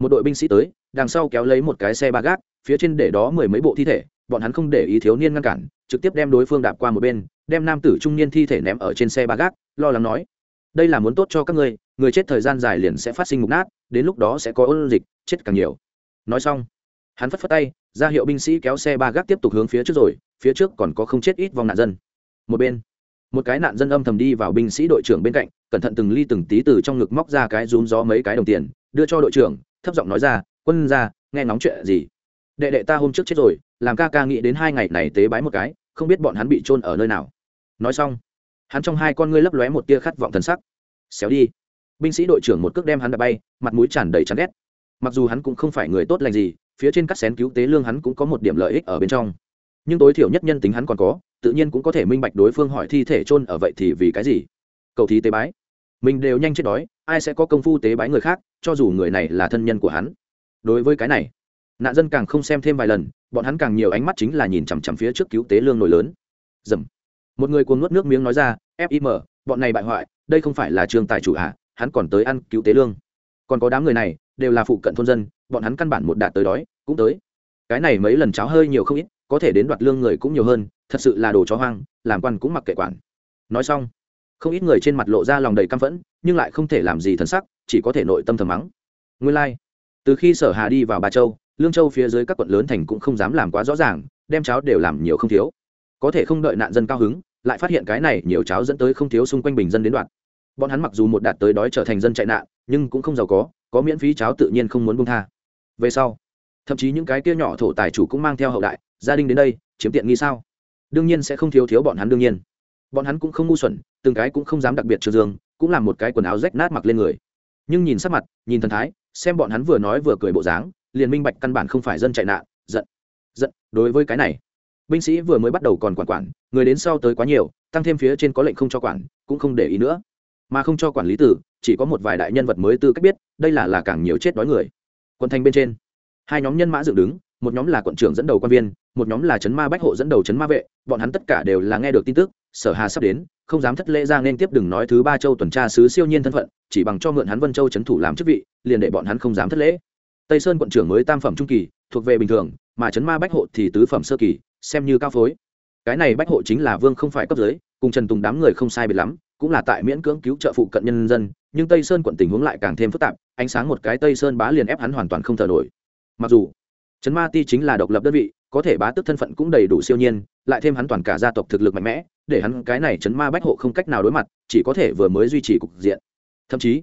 một đội binh sĩ tới, đằng sau kéo lấy một cái xe ba gác, phía trên để đó mười mấy bộ thi thể, bọn hắn không để ý thiếu niên ngăn cản, trực tiếp đem đối phương đạp qua một bên, đem nam tử trung niên thi thể ném ở trên xe ba gác, lo lắng nói, đây là muốn tốt cho các ngươi, người chết thời gian dài liền sẽ phát sinh mục nát, đến lúc đó sẽ có ôn dịch, chết càng nhiều. Nói xong, hắn phất phất tay, ra hiệu binh sĩ kéo xe ba gác tiếp tục hướng phía trước rồi, phía trước còn có không chết ít vòng nạn dân. Một bên một cái nạn dân âm thầm đi vào binh sĩ đội trưởng bên cạnh, cẩn thận từng ly từng tí từ trong ngực móc ra cái rúm gió mấy cái đồng tiền, đưa cho đội trưởng, thấp giọng nói ra, quân ra, nghe nóng chuyện gì? Đệ đệ ta hôm trước chết rồi, làm ca ca nghĩ đến hai ngày này tế bái một cái, không biết bọn hắn bị trôn ở nơi nào. Nói xong, hắn trong hai con ngươi lấp lóe một tia khát vọng thần sắc. Xéo đi. Binh sĩ đội trưởng một cước đem hắn đập bay, mặt mũi tràn đầy chán ghét. Mặc dù hắn cũng không phải người tốt lành gì, phía trên cắt xén cứu tế lương hắn cũng có một điểm lợi ích ở bên trong. Nhưng tối thiểu nhất nhân tính hắn còn có tự nhiên cũng có thể minh bạch đối phương hỏi thi thể chôn ở vậy thì vì cái gì? Cầu thí tế bái. Mình đều nhanh chết đói ai sẽ có công phu tế bái người khác cho dù người này là thân nhân của hắn? Đối với cái này nạn dân càng không xem thêm vài lần bọn hắn càng nhiều ánh mắt chính là nhìn chằm chằm phía trước cứu tế lương nổi lớn. Dầm. Một người cuồng nuốt nước miếng nói ra fim bọn này bại hoại đây không phải là trường tài chủ ạ à, hắn còn tới ăn cứu tế lương. Còn có đám người này đều là phụ cận thôn dân bọn hắn căn bản một đạt tới đói cũng tới. Cái này mấy lần cháo hơi nhiều không ít có thể đến đoạt lương người cũng nhiều hơn, thật sự là đồ chó hoang, làm quan cũng mặc kệ quản. Nói xong, không ít người trên mặt lộ ra lòng đầy căm phẫn, nhưng lại không thể làm gì thân sắc, chỉ có thể nội tâm thầm mắng. Nguyên lai、like. từ khi sở hà đi vào bà châu, lương châu phía dưới các quận lớn thành cũng không dám làm quá rõ ràng, đem cháo đều làm nhiều không thiếu. Có thể không đợi nạn dân cao hứng, lại phát hiện cái này nhiều cháo dẫn tới không thiếu xung quanh bình dân đến đoạn bọn hắn mặc dù một đạt tới đói trở thành dân chạy nạn, nhưng cũng không giàu có có miễn phí cháo tự nhiên không muốn bông tha. Về sau, thậm chí những cái kia nhỏ thổ tài chủ cũng mang theo hậu đại gia đình đến đây, chiếm tiện nghi sao? Đương nhiên sẽ không thiếu thiếu bọn hắn đương nhiên. Bọn hắn cũng không ngu xuẩn, từng cái cũng không dám đặc biệt trừ dương cũng làm một cái quần áo rách nát mặc lên người. Nhưng nhìn sắc mặt, nhìn thần thái, xem bọn hắn vừa nói vừa cười bộ dáng, liền minh bạch căn bản không phải dân chạy nạn, giận. Giận, đối với cái này. Binh sĩ vừa mới bắt đầu còn quản quản, người đến sau tới quá nhiều, tăng thêm phía trên có lệnh không cho quản, cũng không để ý nữa. Mà không cho quản lý tử, chỉ có một vài đại nhân vật mới tư cách biết, đây là là càng nhiều chết đói người. Quân thành bên trên, hai nhóm nhân mã dựng đứng một nhóm là quận trưởng dẫn đầu quan viên, một nhóm là trấn ma bách hộ dẫn đầu trấn ma vệ, bọn hắn tất cả đều là nghe được tin tức, sở hà sắp đến, không dám thất lễ ra nên tiếp đừng nói thứ ba châu tuần tra sứ siêu nhiên thân phận, chỉ bằng cho mượn hắn vân châu trấn thủ làm chức vị, liền để bọn hắn không dám thất lễ. Tây sơn quận trưởng mới tam phẩm trung kỳ, thuộc về bình thường, mà trấn ma bách hộ thì tứ phẩm sơ kỳ, xem như cao phối. Cái này bách hộ chính là vương không phải cấp dưới, cùng trần tùng đám người không sai biệt lắm, cũng là tại miễn cưỡng cứu trợ phụ cận nhân dân, nhưng tây sơn quận tình huống lại càng thêm phức tạp, ánh sáng một cái tây sơn bá liền ép hắn hoàn toàn không thở nổi. Mặc dù trấn ma ti chính là độc lập đơn vị, có thể bá tước thân phận cũng đầy đủ siêu nhiên, lại thêm hắn toàn cả gia tộc thực lực mạnh mẽ, để hắn cái này chấn ma bách hộ không cách nào đối mặt, chỉ có thể vừa mới duy trì cục diện. Thậm chí,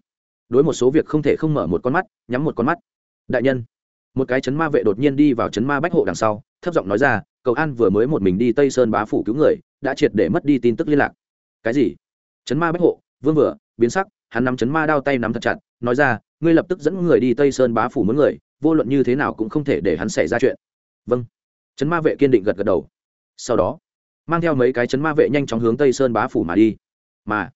đối một số việc không thể không mở một con mắt, nhắm một con mắt. Đại nhân, một cái chấn ma vệ đột nhiên đi vào chấn ma bách hộ đằng sau, thấp giọng nói ra, cầu an vừa mới một mình đi tây sơn bá phủ cứu người, đã triệt để mất đi tin tức liên lạc. Cái gì? Chấn ma bách hộ, vương vừa, biến sắc, hắn nắm chấn ma đao tay nắm thật chặt, nói ra, ngươi lập tức dẫn người đi tây sơn bá phủ muốn người vô luận như thế nào cũng không thể để hắn xảy ra chuyện. Vâng. Chấn ma vệ kiên định gật gật đầu. Sau đó, mang theo mấy cái chấn ma vệ nhanh chóng hướng tây sơn bá phủ mà đi. Mà,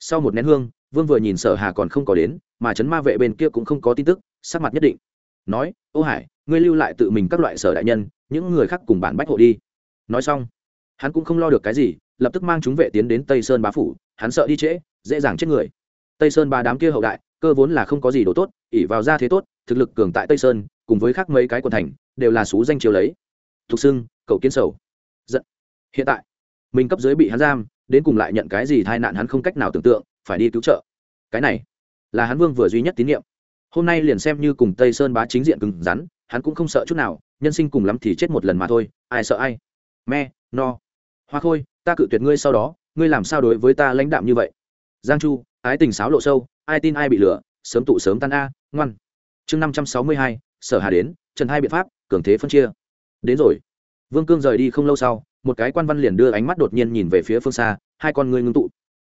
sau một nén hương, vương vừa nhìn sở hà còn không có đến, mà chấn ma vệ bên kia cũng không có tin tức, sắc mặt nhất định. Nói, ô hải, ngươi lưu lại tự mình các loại sở đại nhân, những người khác cùng bản bách hộ đi. Nói xong, hắn cũng không lo được cái gì, lập tức mang chúng vệ tiến đến tây sơn bá phủ, hắn sợ đi trễ, dễ dàng chết người. Tây sơn ba đám kia hậu đại cơ vốn là không có gì đồ tốt ỉ vào ra thế tốt, thực lực cường tại tây sơn, cùng với khác mấy cái quần thành, đều là xú danh chiếu lấy. Thục xưng cậu kiến sầu. Giận. Hiện tại, mình cấp dưới bị hắn giam, đến cùng lại nhận cái gì tai nạn hắn không cách nào tưởng tượng, phải đi cứu trợ. Cái này, là hắn vương vừa duy nhất tín nhiệm hôm nay liền xem như cùng tây sơn bá chính diện cứng rắn, hắn cũng không sợ chút nào, nhân sinh cùng lắm thì chết một lần mà thôi, ai sợ ai. Me, no. Hoa khôi, ta cự tuyệt ngươi sau đó, ngươi làm sao đối với ta lãnh đạm như vậy? Giang chu, ái tình sáo lộ sâu ai tin ai bị lửa sớm tụ sớm tan a, ngoan. Chương năm trăm sáu mươi hai, sở hà đến, trần hai biện pháp, cường thế phân chia. Đến rồi. Vương cương rời đi không lâu sau, một cái quan văn liền đưa ánh mắt đột nhiên nhìn về phía phương xa, hai con ngươi ngưng tụ.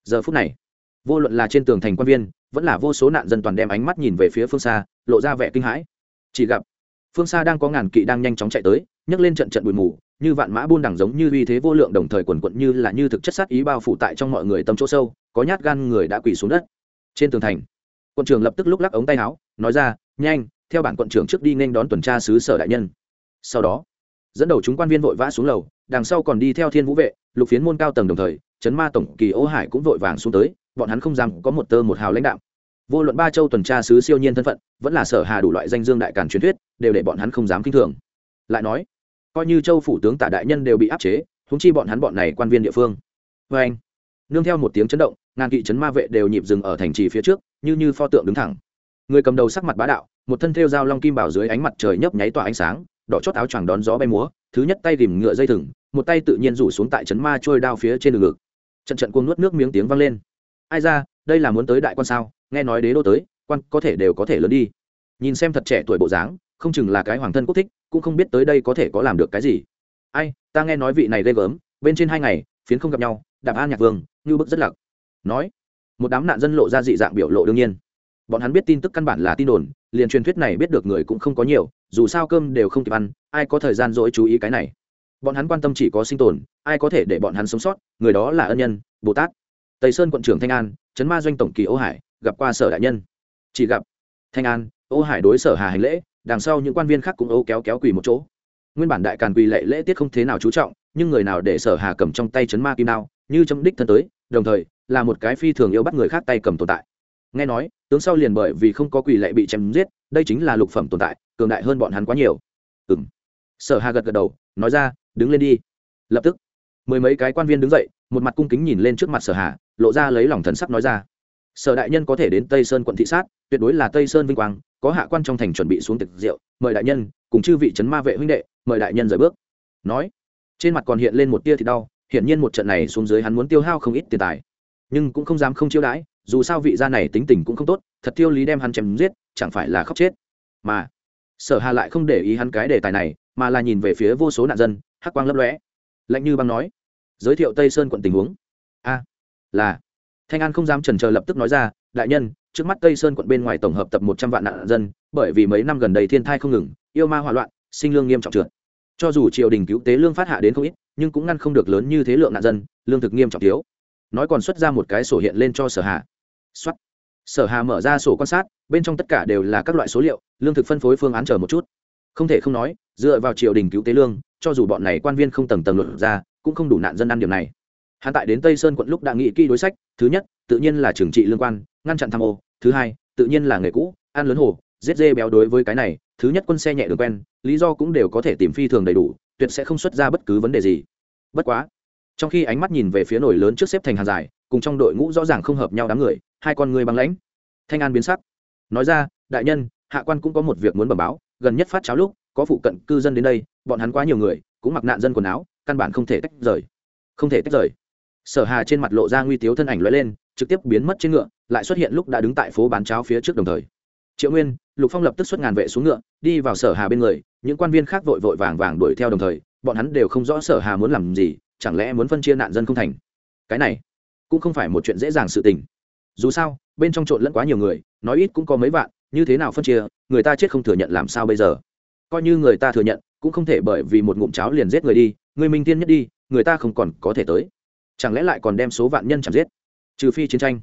Giờ phút này, vô luận là trên tường thành quan viên, vẫn là vô số nạn dân toàn đem ánh mắt nhìn về phía phương xa, lộ ra vẻ kinh hãi. Chỉ gặp, phương xa đang có ngàn kỵ đang nhanh chóng chạy tới, nhấc lên trận trận bụi mù, như vạn mã buôn đẳng giống như uy thế vô lượng đồng thời quần quận như là như thực chất sát ý bao phủ tại trong mọi người tâm chỗ sâu, có nhát gan người đã quỳ xuống đất trên tường thành, quận trưởng lập tức lúc lắc ống tay áo, nói ra, nhanh, theo bản quận trưởng trước đi nên đón tuần tra sứ sở đại nhân. Sau đó, dẫn đầu chúng quan viên vội vã xuống lầu, đằng sau còn đi theo thiên vũ vệ, lục phiến môn cao tầng đồng thời, chấn ma tổng kỳ ô hải cũng vội vàng xuống tới, bọn hắn không dám có một tơ một hào lãnh đạo. Vô luận ba châu tuần tra sứ siêu nhiên thân phận, vẫn là sở hà đủ loại danh dương đại càn truyền thuyết, đều để bọn hắn không dám kinh thường. Lại nói, coi như châu phủ tướng tả đại nhân đều bị áp chế húng chi bọn hắn bọn này quan viên địa phương. Vê anh nương theo một tiếng chấn động, ngàn kỵ chấn ma vệ đều nhịp dừng ở thành trì phía trước, như như pho tượng đứng thẳng. Người cầm đầu sắc mặt bá đạo, một thân thêu dao long kim bảo dưới ánh mặt trời nhấp nháy tỏa ánh sáng, đỏ chót áo choàng đón gió bay múa, thứ nhất tay tìm ngựa dây thừng, một tay tự nhiên rủ xuống tại chấn ma trôi đao phía trên đường ngực. Trận trận cuồng nuốt nước miếng tiếng vang lên. Ai ra, đây là muốn tới đại quan sao? Nghe nói đế đô tới, quan có thể đều có thể lớn đi. Nhìn xem thật trẻ tuổi bộ dáng, không chừng là cái hoàng thân quốc thích, cũng không biết tới đây có thể có làm được cái gì. Ai, ta nghe nói vị này ghê gớm, bên trên hai ngày, phiến không gặp nhau đạp an nhạc vương, như bức rất lặc. Nói, một đám nạn dân lộ ra dị dạng biểu lộ đương nhiên. Bọn hắn biết tin tức căn bản là tin đồn, liền truyền thuyết này biết được người cũng không có nhiều, dù sao cơm đều không kịp ăn, ai có thời gian dỗi chú ý cái này? Bọn hắn quan tâm chỉ có sinh tồn, ai có thể để bọn hắn sống sót, người đó là ân nhân, bồ tát. Tây sơn quận trưởng thanh an trấn ma doanh tổng kỳ ô hải, gặp qua sở đại nhân. Chỉ gặp, thanh an ô hải đối sở hà hành lễ, đằng sau những quan viên khác cũng ô kéo kéo quỳ một chỗ. Nguyên bản đại càn quỳ lệ lễ tiết không thế nào chú trọng, nhưng người nào để sở hà cầm trong tay chấn ma kim đao như châm đích thân tới, đồng thời, là một cái phi thường yêu bắt người khác tay cầm tồn tại. Nghe nói, tướng sau liền bởi vì không có quỳ lệ bị chém giết, đây chính là lục phẩm tồn tại, cường đại hơn bọn hắn quá nhiều. Ừ m sở hà gật gật đầu, nói ra, đứng lên đi. Lập tức, mười mấy cái quan viên đứng dậy, một mặt cung kính nhìn lên trước mặt sở hà, lộ ra lấy lòng thần sắc nói ra, sở đại nhân có thể đến tây sơn quận thị sát, tuyệt đối là tây sơn vinh quang, có hạ quan trong thành chuẩn bị xuống tiệc rượu, mời đại nhân cùng chư vị trấn ma vệ huynh đệ, mời đại nhân rời bước. Nói, trên mặt còn hiện lên một tia thì đau hiển nhiên một trận này xuống dưới hắn muốn tiêu hao không ít tiền tài. Nhưng cũng không dám không chiêu đãi, dù sao vị gia này tính tình cũng không tốt, thật tiêu lý đem hắn chém giết, chẳng phải là khóc chết. Mà, sở hà lại không để ý hắn cái đề tài này, mà là nhìn về phía vô số nạn dân, hắc quang lấp lóe. Lạnh như băng nói, giới thiệu tây sơn quận tình huống. A, là. Thanh an không dám trần chờ lập tức nói ra, đại nhân, trước mắt tây sơn quận bên ngoài tổng hợp tập một trăm vạn nạn dân, bởi vì mấy năm gần đây thiên thai không ngừng, yêu ma hỏa loạn, sinh lương nghiêm trọng trượt. Cho dù triều đình cứu tế lương phát hạ đến không ít nhưng cũng ngăn không được lớn như thế lượng nạn dân, lương thực nghiêm trọng thiếu. Nói còn xuất ra một cái sổ hiện lên cho sở hà. Xuất sở hà mở ra sổ quan sát, bên trong tất cả đều là các loại số liệu, lương thực phân phối phương án chờ một chút. Không thể không nói, dựa vào triều đình cứu tế lương, cho dù bọn này quan viên không tầng tầng luận ra, cũng không đủ nạn dân ăn điểm này. Hắn tại đến tây sơn quận lúc đã nghị kỹ đối sách, thứ nhất, tự nhiên là trừng trị lương quan, ngăn chặn tham ô, thứ hai, tự nhiên là nghề cũ, ăn lớn hồ, giết dê béo đối với cái này, thứ nhất quân xe nhẹ đường quen, lý do cũng đều có thể tìm phi thường đầy đủ tuyệt sẽ không xuất ra bất cứ vấn đề gì. Bất quá, trong khi ánh mắt nhìn về phía nổi lớn trước xếp thành hàng dài, cùng trong đội ngũ rõ ràng không hợp nhau đám người, hai con người băng lãnh. Thanh an biến sắc. Nói ra, đại nhân, hạ quan cũng có một việc muốn bẩm báo, gần nhất phát cháo lúc, có phụ cận cư dân đến đây, bọn hắn quá nhiều người, cũng mặc nạn dân quần áo, căn bản không thể tách rời. Không thể tách rời. Sở hà trên mặt lộ ra nguy tiếu thân ảnh lóe lên, trực tiếp biến mất trên ngựa, lại xuất hiện lúc đã đứng tại phố bán cháo phía trước đồng thời. Triệu nguyên, lục phong lập tức xuất ngàn vệ xuống ngựa, đi vào sở hà bên người những quan viên khác vội vội vàng vàng đuổi theo đồng thời, bọn hắn đều không rõ sở hà muốn làm gì, chẳng lẽ muốn phân chia nạn dân không thành? Cái này cũng không phải một chuyện dễ dàng sự tình. Dù sao, bên trong trộn lẫn quá nhiều người, nói ít cũng có mấy vạn, như thế nào phân chia, người ta chết không thừa nhận làm sao bây giờ? Coi như người ta thừa nhận, cũng không thể bởi vì một ngụm cháo liền giết người đi, người minh tiên nhất đi, người ta không còn có thể tới. Chẳng lẽ lại còn đem số vạn nhân chẳng giết? Trừ phi chiến tranh.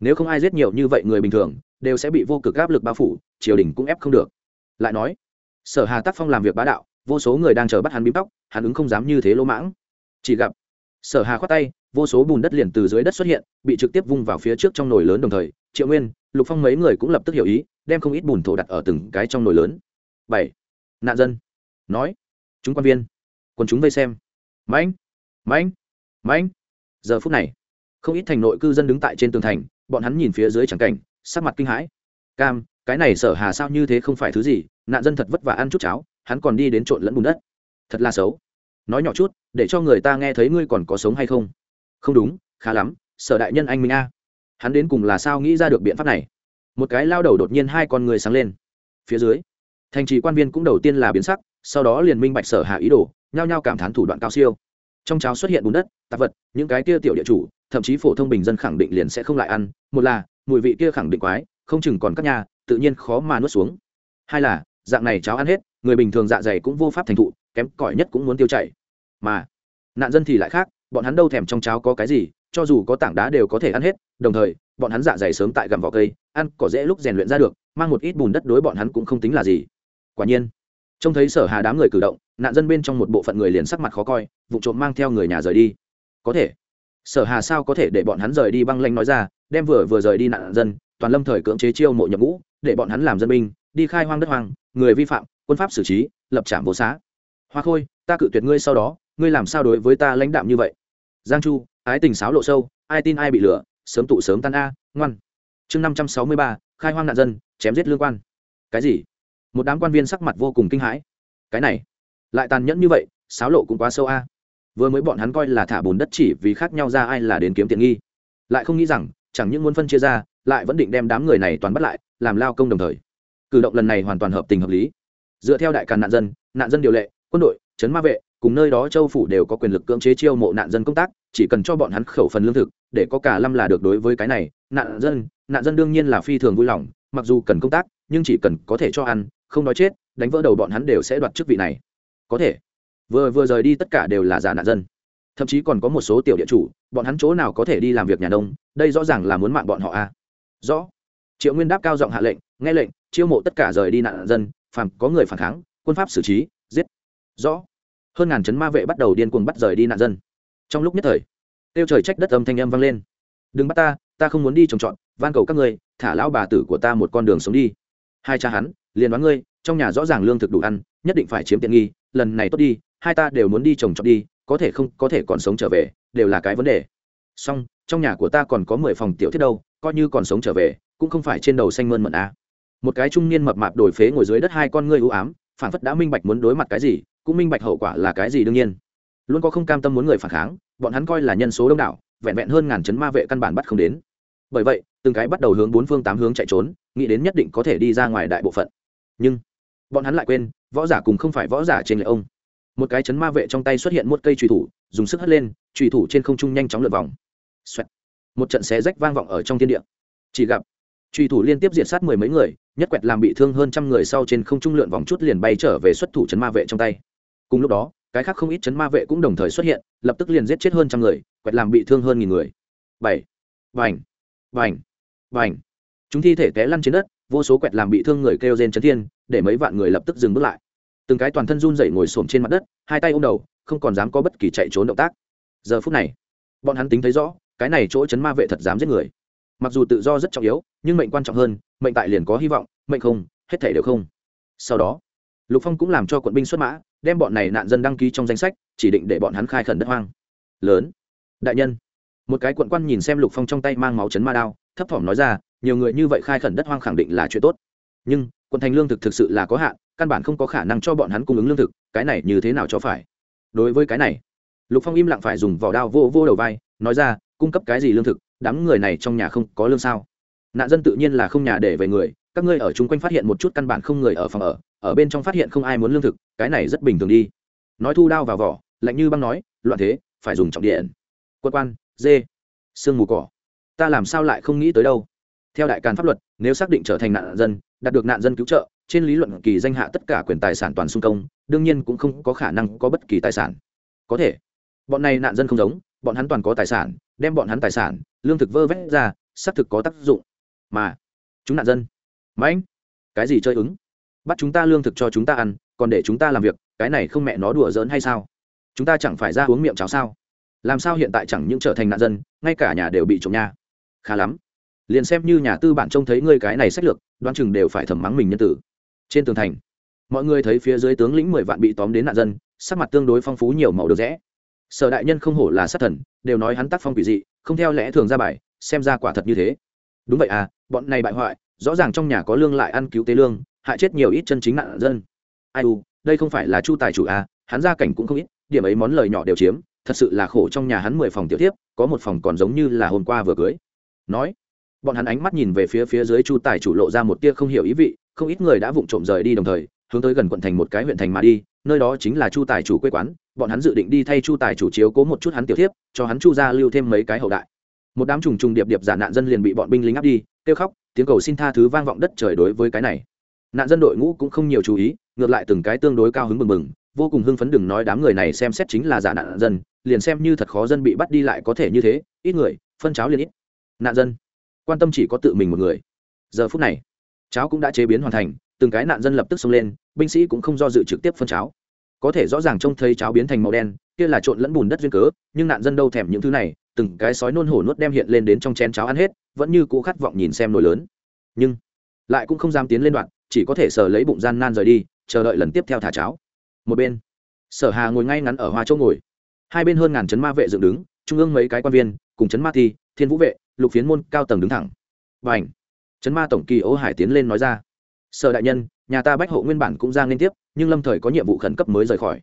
Nếu không ai giết nhiều như vậy người bình thường, đều sẽ bị vô cực áp lực bao phủ, triều đình cũng ép không được. Lại nói sở hà tác phong làm việc bá đạo, vô số người đang chờ bắt hắn bím tóc, hắn ứng không dám như thế lỗ mãng. Chỉ gặp, sở hà khoát tay, vô số bùn đất liền từ dưới đất xuất hiện, bị trực tiếp vung vào phía trước trong nồi lớn đồng thời, triệu nguyên, lục phong mấy người cũng lập tức hiểu ý, đem không ít bùn thổ đặt ở từng cái trong nồi lớn. Bảy, nạn dân. Nói, chúng quan viên còn chúng vây xem. Mãnh mãnh mãnh. Giờ phút này, không ít thành nội cư dân đứng tại trên tường thành, bọn hắn nhìn phía dưới chẳng cảnh, sắc mặt kinh hãi. Cam, cái này sở hà sao như thế không phải thứ gì nạn dân thật vất vả ăn chút cháo, hắn còn đi đến trộn lẫn bùn đất. Thật là xấu. Nói nhỏ chút, để cho người ta nghe thấy ngươi còn có sống hay không. Không đúng, khá lắm, sở đại nhân anh minh a. Hắn đến cùng là sao nghĩ ra được biện pháp này? Một cái lao đầu đột nhiên hai con người sáng lên. Phía dưới, thành trì quan viên cũng đầu tiên là biến sắc, sau đó liền minh bạch sở hạ ý đồ, nhao nhao cảm thán thủ đoạn cao siêu. Trong cháo xuất hiện bùn đất, tạp vật, những cái kia tiểu địa chủ, thậm chí phổ thông bình dân khẳng định liền sẽ không lại ăn. Một là, mùi vị kia khẳng định quái, không chừng còn các nhà, tự nhiên khó mà nuốt xuống. Hai là dạng này cháo ăn hết, người bình thường dạ dày cũng vô pháp thành thụ, kém cỏi nhất cũng muốn tiêu chảy. Mà, nạn dân thì lại khác, bọn hắn đâu thèm trong cháo có cái gì, cho dù có tảng đá đều có thể ăn hết, đồng thời, bọn hắn dạ dày sớm tại gầm vỏ cây, ăn cỏ dễ lúc rèn luyện ra được, mang một ít bùn đất đối bọn hắn cũng không tính là gì. Quả nhiên, trông thấy sở hà đám người cử động, nạn dân bên trong một bộ phận người liền sắc mặt khó coi, vụ trộm mang theo người nhà rời đi. Có thể, sở hà sao có thể để bọn hắn rời đi băng lanh nói ra, đem vừa vừa rời đi nạn dân, toàn lâm thời cưỡng chế chiêu mộ nhập ngũ, để bọn hắn làm dân binh đi khai hoang đất hoang, người vi phạm, quân pháp xử trí, lập trạm vô xá. Hoa khôi, ta cự tuyệt ngươi sau đó, ngươi làm sao đối với ta lãnh đạm như vậy? Giang chu, ái tình sáo lộ sâu, ai tin ai bị lửa sớm tụ sớm tan a, ngoan. Chương năm trăm sáu mươi ba, khai hoang nạn dân, chém giết lương quan. Cái gì? Một đám quan viên sắc mặt vô cùng kinh hãi. Cái này, lại tàn nhẫn như vậy, sáo lộ cũng quá sâu a. Vừa mới bọn hắn coi là thả bùn đất chỉ vì khác nhau ra ai là đến kiếm tiện nghi. Lại không nghĩ rằng, chẳng những muốn phân chia ra, lại vẫn định đem đám người này toàn bắt lại, làm lao công đồng thời cử động lần này hoàn toàn hợp tình hợp lý. Dựa theo đại càn nạn dân nạn dân điều lệ, quân đội, trấn ma vệ, cùng nơi đó châu phủ đều có quyền lực cưỡng chế chiêu mộ nạn dân công tác, chỉ cần cho bọn hắn khẩu phần lương thực, để có cả lâm là được đối với cái này, nạn dân nạn dân đương nhiên là phi thường vui lòng, mặc dù cần công tác, nhưng chỉ cần có thể cho ăn, không nói chết, đánh vỡ đầu bọn hắn đều sẽ đoạt chức vị này. Có thể. Vừa vừa rời đi tất cả đều là giả nạn dân. Thậm chí còn có một số tiểu địa chủ, bọn hắn chỗ nào có thể đi làm việc nhà nông, đây rõ ràng là muốn mạng bọn họ a à. rõ. Triệu nguyên đáp cao giọng hạ lệnh nghe lệnh, chiêu mộ tất cả rời đi nạn dân, phàm có người phản kháng, quân pháp xử trí, giết. Rõ. Hơn ngàn chấn ma vệ bắt đầu điên cuồng bắt rời đi nạn dân. Trong lúc nhất thời, tiêu trời trách đất âm thanh âm vang lên. Đừng bắt ta ta không muốn đi trồng trọt, van cầu các ngươi, thả lão bà tử của ta một con đường sống đi. Hai cha hắn, liền đoán ngươi, trong nhà rõ ràng lương thực đủ ăn, nhất định phải chiếm tiện nghi, lần này tốt đi, hai ta đều muốn đi trồng trọt đi, có thể không, có thể còn sống trở về, đều là cái vấn đề. Song trong nhà của ta còn có mười phòng tiểu thiết đâu, coi như còn sống trở về, cũng không phải trên đầu xanh mơn mận à một cái trung niên mập mạp đổi phế ngồi dưới đất hai con ngươi ưu ám phản phất đã minh bạch muốn đối mặt cái gì, cũng minh bạch hậu quả là cái gì đương nhiên. Luôn có không cam tâm muốn người phản kháng, bọn hắn coi là nhân số đông đảo, vẹn vẹn hơn ngàn chấn ma vệ căn bản bắt không đến. Bởi vậy, từng cái bắt đầu hướng bốn phương tám hướng chạy trốn, nghĩ đến nhất định có thể đi ra ngoài đại bộ phận. Nhưng, bọn hắn lại quên, võ giả cùng không phải võ giả trên lệ ông. Một cái chấn ma vệ trong tay xuất hiện một cây trùy thủ, dùng sức hất lên trùy thủ trên không trung nhanh chóng lượt vòng、Xoẹt. một trận xé rách vang vọng ở trong thiên địa. Chỉ gặp Truy thủ liên tiếp diệt sát mười mấy người, nhất quẹt làm bị thương hơn trăm người sau trên không trung lượn vòng chút liền bay trở về xuất thủ chấn ma vệ trong tay. Cùng lúc đó, cái khác không ít chấn ma vệ cũng đồng thời xuất hiện, lập tức liền giết chết hơn trăm người, quẹt làm bị thương hơn nghìn người. Bảy. Vành. Vành. Vành. Chúng thi thể té lăn trên đất, vô số quẹt làm bị thương người kêu rên chấn thiên, để mấy vạn người lập tức dừng bước lại. Từng cái toàn thân run dậy ngồi xổm trên mặt đất, hai tay ôm đầu, không còn dám có bất kỳ chạy trốn động tác. Giờ phút này, bọn hắn tính thấy rõ, cái này chỗ chấn ma vệ thật dám giết người mặc dù tự do rất trọng yếu, nhưng mệnh quan trọng hơn, mệnh tại liền có hy vọng, mệnh không, hết thể đều không. Sau đó, lục phong cũng làm cho quận binh xuất mã, đem bọn này nạn dân đăng ký trong danh sách, chỉ định để bọn hắn khai khẩn đất hoang. Lớn. Đại nhân. Một cái quận quan nhìn xem lục phong trong tay mang máu chấn ma đao, thấp thỏm nói ra, nhiều người như vậy khai khẩn đất hoang khẳng định là chuyện tốt. Nhưng, quận thành lương thực thực sự là có hạn, căn bản không có khả năng cho bọn hắn cung ứng lương thực, cái này như thế nào cho phải? Đối với cái này, lục phong im lặng phải dùng vỏ đao vô vô đầu vai, nói ra, cung cấp cái gì lương thực đám người này trong nhà không có lương sao? Nạn dân tự nhiên là không nhà để về người, các ngươi ở chung quanh phát hiện một chút căn bản không người ở phòng ở ở bên trong phát hiện không ai muốn lương thực, cái này rất bình thường đi. Nói thu đao vào vỏ, lạnh như băng nói, loạn thế, phải dùng trọng điện. Quân quan, dê, sương mù cỏ. Ta làm sao lại không nghĩ tới đâu? Theo đại càn pháp luật, nếu xác định trở thành nạn dân, đạt được nạn dân cứu trợ, trên lý luận kỳ danh hạ tất cả quyền tài sản toàn xung công, đương nhiên cũng không có khả năng có bất kỳ tài sản. Có thể. Bọn này nạn dân không giống bọn hắn toàn có tài sản, đem bọn hắn tài sản, lương thực vơ vét ra, xác thực có tác dụng. Mà, chúng nạn dân. Mãnh cái gì chơi ứng? Bắt chúng ta lương thực cho chúng ta ăn, còn để chúng ta làm việc, cái này không mẹ nó đùa giỡn hay sao? Chúng ta chẳng phải ra uống miệng cháo sao? Làm sao hiện tại chẳng những trở thành nạn dân, ngay cả nhà đều bị trộm nha. Khá lắm. Liền xem như nhà tư bản trông thấy ngươi cái này sách lược, đoán chừng đều phải thầm mắng mình nhân tử. Trên tường thành, mọi người thấy phía dưới tướng lĩnh mười vạn bị tóm đến nạn dân, sắc mặt tương đối phong phú, nhiều màu được rẽ sở đại nhân không hổ là sát thần, đều nói hắn tác phong quỷ dị, không theo lẽ thường ra bài, xem ra quả thật như thế. Đúng vậy à bọn này bại hoại, rõ ràng trong nhà có lương lại ăn cứu tế lương, hại chết nhiều ít chân chính nạn dân. Ai u, đây không phải là chu tài chủ à hắn gia cảnh cũng không ít, điểm ấy món lời nhỏ đều chiếm, thật sự là khổ trong nhà hắn mười phòng tiểu tiếp có một phòng còn giống như là hôm qua vừa cưới. Nói, bọn hắn ánh mắt nhìn về phía phía dưới chu tài chủ lộ ra một tia không hiểu ý vị, không ít người đã vụng trộm rời đi đồng thời, hướng tới gần quận thành một cái huyện thành mà đi, nơi đó chính là chu tài chủ quê quán bọn hắn dự định đi thay chu tài chủ chiếu cố một chút hắn tiểu thiếp, cho hắn chu ra lưu thêm mấy cái hậu đại. Một đám trùng trùng điệp điệp giả nạn dân liền bị bọn binh lính áp đi, kêu khóc, tiếng cầu xin tha thứ vang vọng đất trời đối với cái này. Nạn dân đội ngũ cũng không nhiều chú ý, ngược lại từng cái tương đối cao hứng mừng mừng, vô cùng hưng phấn đừng nói đám người này xem xét chính là giả nạn dân, liền xem như thật khó dân bị bắt đi lại có thể như thế, ít người, phân cháo liền ít. Nạn dân, quan tâm chỉ có tự mình một người. Giờ phút này, cháo cũng đã chế biến hoàn thành, từng cái nạn dân lập tức xông lên, binh sĩ cũng không do dự trực tiếp phân cháo có thể rõ ràng trông thấy cháo biến thành màu đen, kia là trộn lẫn bùn đất duyên cớ, nhưng nạn dân đâu thèm những thứ này, từng cái sói nôn hổ nuốt đem hiện lên đến trong chén cháo ăn hết, vẫn như cũ khát vọng nhìn xem nồi lớn. Nhưng, lại cũng không dám tiến lên đoạn, chỉ có thể sờ lấy bụng gian nan rời đi, chờ đợi lần tiếp theo thả cháo. Một bên, sở hà ngồi ngay ngắn ở hoa châu ngồi. Hai bên hơn ngàn chấn ma vệ dựng đứng, trung ương mấy cái quan viên, cùng chấn ma thi, thiên vũ vệ, lục phiến môn cao tầng đứng thẳng. Và ảnh chấn ma tổng kỳ ô hải tiến lên nói ra. Sở đại nhân, nhà ta bách hộ nguyên bản cũng ra liên tiếp nhưng lâm thời có nhiệm vụ khẩn cấp mới rời khỏi.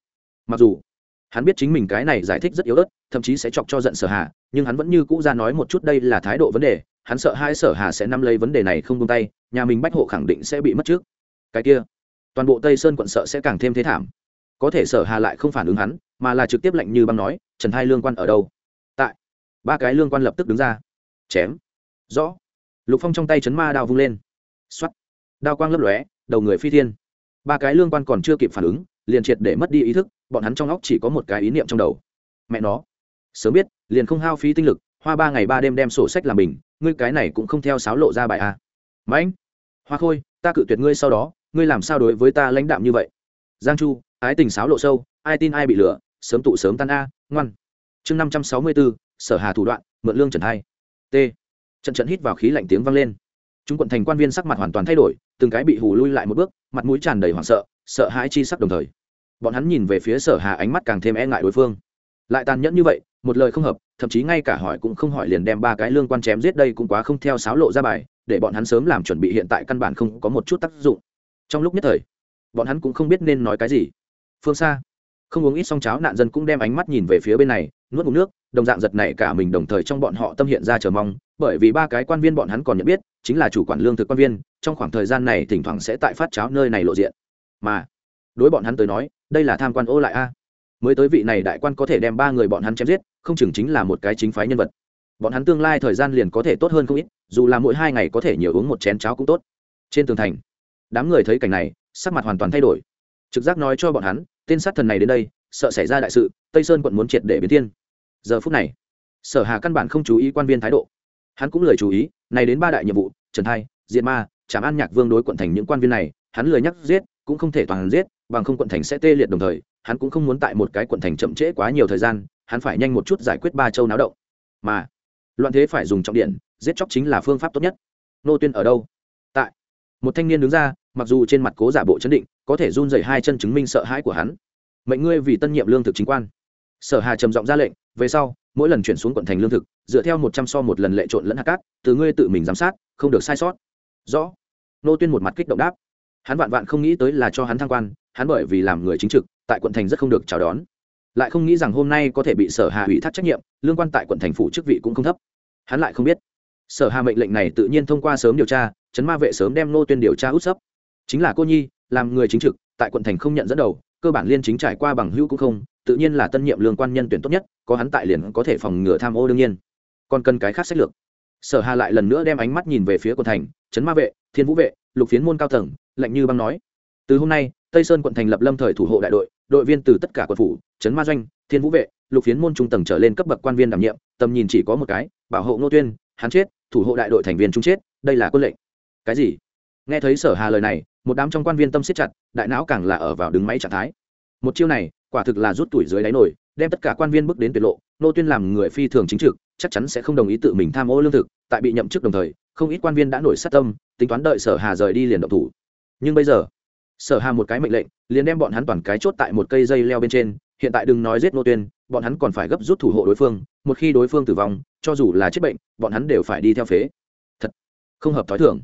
Mặc dù, hắn biết chính mình cái này giải thích rất yếu ớt, thậm chí sẽ chọc cho giận sở hà, nhưng hắn vẫn như cũ ra nói một chút đây là thái độ vấn đề, hắn sợ hai sở hà sẽ nắm lấy vấn đề này không buông tay, nhà mình bách hộ khẳng định sẽ bị mất trước. Cái kia, toàn bộ tây sơn quận sợ sẽ càng thêm thế thảm. Có thể sở hà lại không phản ứng hắn, mà là trực tiếp lệnh như băng nói, trần hai lương quan ở đâu? Tại, ba cái lương quan lập tức đứng ra. Chém. Rõ. Lục phong trong tay chấn ma đao vung lên. Xoắt đao quang lấp lóe, đầu người phi thiên ba cái lương quan còn chưa kịp phản ứng, liền triệt để mất đi ý thức, bọn hắn trong óc chỉ có một cái ý niệm trong đầu. Mẹ nó, sớm biết, liền không hao phí tinh lực, hoa ba ngày ba đêm đem sổ sách làm bình, ngươi cái này cũng không theo sáo lộ ra bài a. À. mãnh hoa khôi, ta cự tuyệt ngươi sau đó, ngươi làm sao đối với ta lãnh đạm như vậy? Giang chu, ái tình sáo lộ sâu, ai tin ai bị lửa sớm tụ sớm tan a, ngoan. Chương năm trăm sáu mươi bốn sở hà thủ đoạn, mượn lương trần hai. T. Trận trận hít vào khí lạnh tiếng vang lên chúng quận thành quan viên sắc mặt hoàn toàn thay đổi, từng cái bị hù lui lại một bước, mặt mũi tràn đầy hoảng sợ sợ hãi chi sắc đồng thời. Bọn hắn nhìn về phía sở hà ánh mắt càng thêm e ngại đối phương. Lại tàn nhẫn như vậy, một lời không hợp, thậm chí ngay cả hỏi cũng không hỏi liền đem ba cái lương quan chém giết đây cũng quá không theo sáo lộ ra bài, để bọn hắn sớm làm chuẩn bị hiện tại căn bản không có một chút tác dụng. Trong lúc nhất thời, bọn hắn cũng không biết nên nói cái gì. Phương xa, không uống ít xong cháo nạn dân cũng đem ánh mắt nhìn về phía bên này, nuốt ngụm nước, đồng dạng giật này cả mình đồng thời trong bọn họ tâm hiện ra chờ mong bởi vì ba cái quan viên bọn hắn còn nhận biết, chính là chủ quản lương thực quan viên, trong khoảng thời gian này thỉnh thoảng sẽ tại phát cháo nơi này lộ diện. Mà, đối bọn hắn tới nói, đây là tham quan ô lại a. Mới tới vị này đại quan có thể đem ba người bọn hắn chém giết, không chừng chính là một cái chính phái nhân vật. Bọn hắn tương lai thời gian liền có thể tốt hơn không ít, dù là mỗi hai ngày có thể nhiều uống một chén cháo cũng tốt. Trên tường thành, đám người thấy cảnh này, sắc mặt hoàn toàn thay đổi. Trực giác nói cho bọn hắn, tên sát thần này đến đây, sợ xảy ra đại sự, tây sơn quận muốn triệt để biến thiên. Giờ phút này, sở hà căn bản không chú ý quan viên thái độ hắn cũng lời chú ý, này đến ba đại nhiệm vụ, trần thai diện ma, trảm an nhạc vương đối quận thành những quan viên này, hắn lời nhắc giết, cũng không thể toàn giết, bằng không quận thành sẽ tê liệt đồng thời, hắn cũng không muốn tại một cái quận thành chậm trễ quá nhiều thời gian, hắn phải nhanh một chút giải quyết ba châu náo động. Mà, loạn thế phải dùng trọng điện, giết chóc chính là phương pháp tốt nhất. Nô tuyên ở đâu? Tại. Một thanh niên đứng ra, mặc dù trên mặt cố giả bộ chấn định, có thể run rẩy hai chân chứng minh sợ hãi của hắn. Mệnh ngươi vì tân nhiệm lương thực chính quan. Sở hà trầm giọng ra lệnh về sau, mỗi lần chuyển xuống quận thành lương thực, dựa theo một trăm so một lần lệ trộn lẫn hạt cát, từ ngươi tự mình giám sát, không được sai sót. Rõ. Nô tuyên một mặt kích động đáp. Hắn vạn vạn không nghĩ tới là cho hắn thăng quan, hắn bởi vì làm người chính trực, tại quận thành rất không được chào đón. Lại không nghĩ rằng hôm nay có thể bị sở hà ủy thác trách nhiệm, lương quan tại quận thành phủ chức vị cũng không thấp. Hắn lại không biết. Sở hà mệnh lệnh này tự nhiên thông qua sớm điều tra, chấn ma vệ sớm đem nô tuyên điều tra út sấp. Chính là cô nhi, làm người chính trực, tại quận thành không nhận dẫn đầu cơ bản liên chính trải qua bằng hữu cũng không, tự nhiên là tân nhiệm lương quan nhân tuyển tốt nhất, có hắn tại liền có thể phòng ngừa tham ô đương nhiên. Còn cần cái khác sách lược. Sở hà lại lần nữa đem ánh mắt nhìn về phía quận thành, trấn ma vệ, thiên vũ vệ, lục phiến môn cao tầng, lạnh như băng nói. Từ hôm nay, tây sơn quận thành lập lâm thời thủ hộ đại đội đội viên từ tất cả quận phủ, trấn ma doanh, thiên vũ vệ, lục phiến môn trung tầng trở lên cấp bậc quan viên đảm nhiệm, tầm nhìn chỉ có một cái, bảo hộ ngô tuyên, hắn chết, thủ hộ đại đội thành viên trung chết, đây là quân lệnh. Cái gì? Nghe thấy sở hà lời này một đám trong quan viên tâm siết chặt, đại não càng là ở vào đứng máy trạng thái. Một chiêu này, quả thực là rút tuổi dưới đáy nổi, đem tất cả quan viên bước đến tuyệt lộ, nô tuyên làm người phi thường chính trực, chắc chắn sẽ không đồng ý tự mình tham ô lương thực, tại bị nhậm chức đồng thời, không ít quan viên đã nổi sát tâm, tính toán đợi sở hà rời đi liền động thủ. Nhưng bây giờ, sở hà một cái mệnh lệnh, liền đem bọn hắn toàn cái chốt tại một cây dây leo bên trên, hiện tại đừng nói giết nô tuyên, bọn hắn còn phải gấp rút thủ hộ đối phương, một khi đối phương tử vong, cho dù là chết bệnh, bọn hắn đều phải đi theo phế. Thật không hợp thói thường.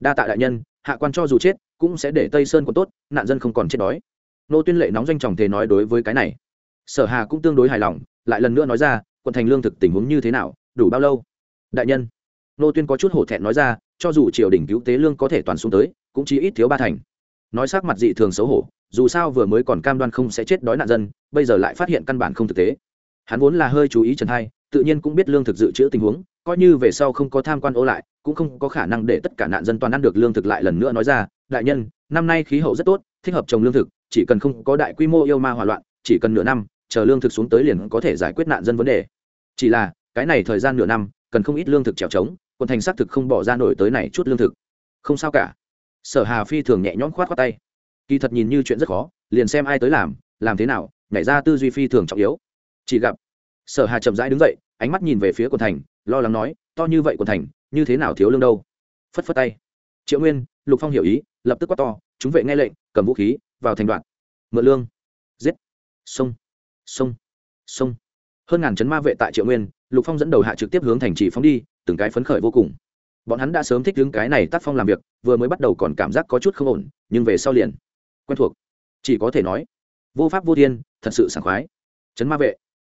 Đa tạ đại nhân, hạ quan cho dù chết cũng sẽ để tây sơn còn tốt, nạn dân không còn chết đói. Nô tuyên lệ nóng danh trọng thế nói đối với cái này. Sở hà cũng tương đối hài lòng, lại lần nữa nói ra, quận thành lương thực tình huống như thế nào, đủ bao lâu? Đại nhân. Nô tuyên có chút hổ thẹn nói ra, cho dù triều đình cứu tế lương có thể toàn xuống tới, cũng chỉ ít thiếu ba thành. Nói sắc mặt dị thường xấu hổ, dù sao vừa mới còn cam đoan không sẽ chết đói nạn dân, bây giờ lại phát hiện căn bản không thực tế. Hắn vốn là hơi chú ý trần hai, tự nhiên cũng biết lương thực dự trữ tình huống, coi như về sau không có tham quan ô lại, cũng không có khả năng để tất cả nạn dân toàn ăn được lương thực lại lần nữa nói ra đại nhân, năm nay khí hậu rất tốt, thích hợp trồng lương thực, chỉ cần không có đại quy mô yêu ma hỏa loạn, chỉ cần nửa năm, chờ lương thực xuống tới liền có thể giải quyết nạn dân vấn đề. Chỉ là, cái này thời gian nửa năm, cần không ít lương thực trèo trống quận thành xác thực không bỏ ra nổi tới này chút lương thực. Không sao cả. Sở hà phi thường nhẹ nhõm khoát khoát tay. Kỳ thật nhìn như chuyện rất khó, liền xem ai tới làm làm thế nào, nhảy ra tư duy phi thường trọng yếu. Chỉ gặp, sở hà chậm rãi đứng dậy, ánh mắt nhìn về phía quận thành, lo lắng nói, to như vậy quận thành, như thế nào thiếu lương đâu? Phất phất tay. Triệu nguyên, lục phong hiểu ý lập tức quát to, chúng vệ nghe lệnh, cầm vũ khí, vào thành đoạn. Mượn lương. Giết. Sông sông sông hơn ngàn chấn ma vệ tại triệu nguyên, lục phong dẫn đầu hạ trực tiếp hướng thành trì phóng đi, từng cái phấn khởi vô cùng. Bọn hắn đã sớm thích đứng cái này tác phong làm việc, vừa mới bắt đầu còn cảm giác có chút không ổn, nhưng về sau liền quen thuộc. Chỉ có thể nói, vô pháp vô thiên, thật sự sảng khoái. Chấn ma vệ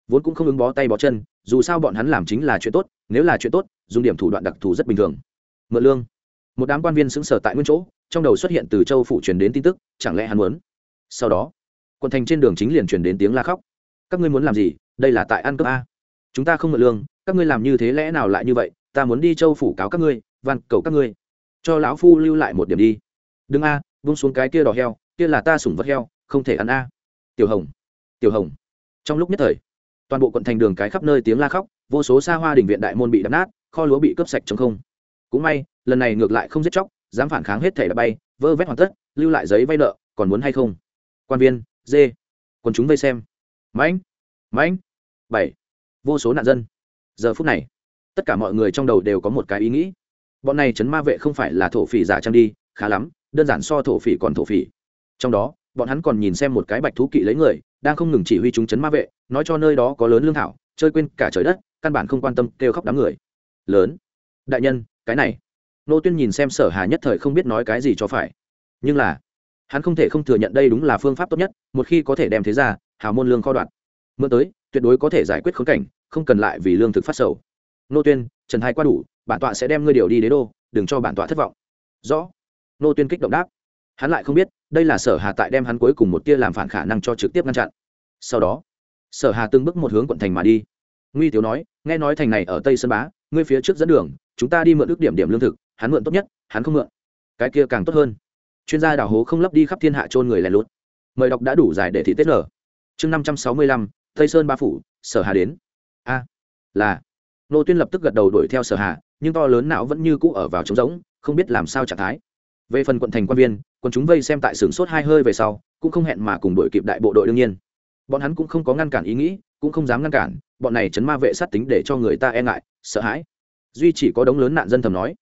vốn cũng không ứng bó tay bó chân, dù sao bọn hắn làm chính là chuyện tốt, nếu là chuyện tốt, dùng điểm thủ đoạn đặc thù rất bình thường. Mượn lương. Một đám quan viên xứng sở tại nguyên chỗ trong đầu xuất hiện từ châu phủ truyền đến tin tức, chẳng lẽ hắn muốn? Sau đó, quận thành trên đường chính liền truyền đến tiếng la khóc. Các ngươi muốn làm gì? Đây là tại ăn cướp a. Chúng ta không mượn lương, các ngươi làm như thế lẽ nào lại như vậy? Ta muốn đi châu phủ cáo các ngươi, van cầu các ngươi. Cho lão phu lưu lại một điểm đi. Đừng a, vung xuống cái kia đỏ heo, kia là ta sủng vật heo, không thể ăn a. Tiểu hồng tiểu hồng. Trong lúc nhất thời, toàn bộ quận thành đường cái khắp nơi tiếng la khóc, vô số xa hoa đình viện đại môn bị đập nát, kho lúa bị cướp sạch chống không. Cũng may, lần này ngược lại không giết chóc dám phản kháng hết thể đã bay, vơ vét hoàn tất, lưu lại giấy vay nợ, còn muốn hay không? Quan viên dê quần chúng vây xem. Mãnh mãnh. Bảy. Vô số nạn dân. Giờ phút này, tất cả mọi người trong đầu đều có một cái ý nghĩ. Bọn này chấn ma vệ không phải là thổ phỉ giả trang đi, khá lắm, đơn giản so thổ phỉ còn thổ phỉ. Trong đó, bọn hắn còn nhìn xem một cái bạch thú kỵ lấy người, đang không ngừng chỉ huy chúng chấn ma vệ, nói cho nơi đó có lớn lương thảo, chơi quên cả trời đất, căn bản không quan tâm kêu khóc đám người. Lớn. Đại nhân, cái này nô tuyên nhìn xem sở hà nhất thời không biết nói cái gì cho phải. Nhưng là, hắn không thể không thừa nhận đây đúng là phương pháp tốt nhất, một khi có thể đem thế ra, hào môn lương kho đoạn. Mượn tới, tuyệt đối có thể giải quyết khốn cảnh, không cần lại vì lương thực phát sầu. Nô tuyên, trần hai qua đủ, bản tọa sẽ đem ngươi điều đi đế đô, đừng cho bản tọa thất vọng. Rõ. Nô tuyên kích động đáp. Hắn lại không biết, đây là sở hà tại đem hắn cuối cùng một tia làm phản khả năng cho trực tiếp ngăn chặn. Sau đó, sở hà từng bước một hướng quận thành mà đi. Nguy tiếu nói, nghe nói thành này ở tây sơn bá, ngươi phía trước dẫn đường, chúng ta đi mượn ước điểm điểm lương thực hắn mượn tốt nhất, hắn không mượn. Cái kia càng tốt hơn. Chuyên gia đào hố không lấp đi khắp thiên hạ trôn người lẻ lút. Mời đọc đã đủ dài để thị tết nở. Chương năm trăm sáu mươi lăm, tây sơn ba phủ, sở hà đến. A, là. Nô tuyên lập tức gật đầu đuổi theo sở hà, nhưng to lớn não vẫn như cũ ở vào trống rỗng, không biết làm sao trạng thái. Về phần quận thành quan viên quân chúng vây xem tại sửng sốt hai hơi về sau, cũng không hẹn mà cùng đuổi kịp đại bộ đội đương nhiên. Bọn hắn cũng không có ngăn cản ý nghĩ, cũng không dám ngăn cản, bọn này chấn ma vệ sát tính để cho người ta e ngại, sợ hãi. Duy chỉ có đống lớn nạn dân thầm nói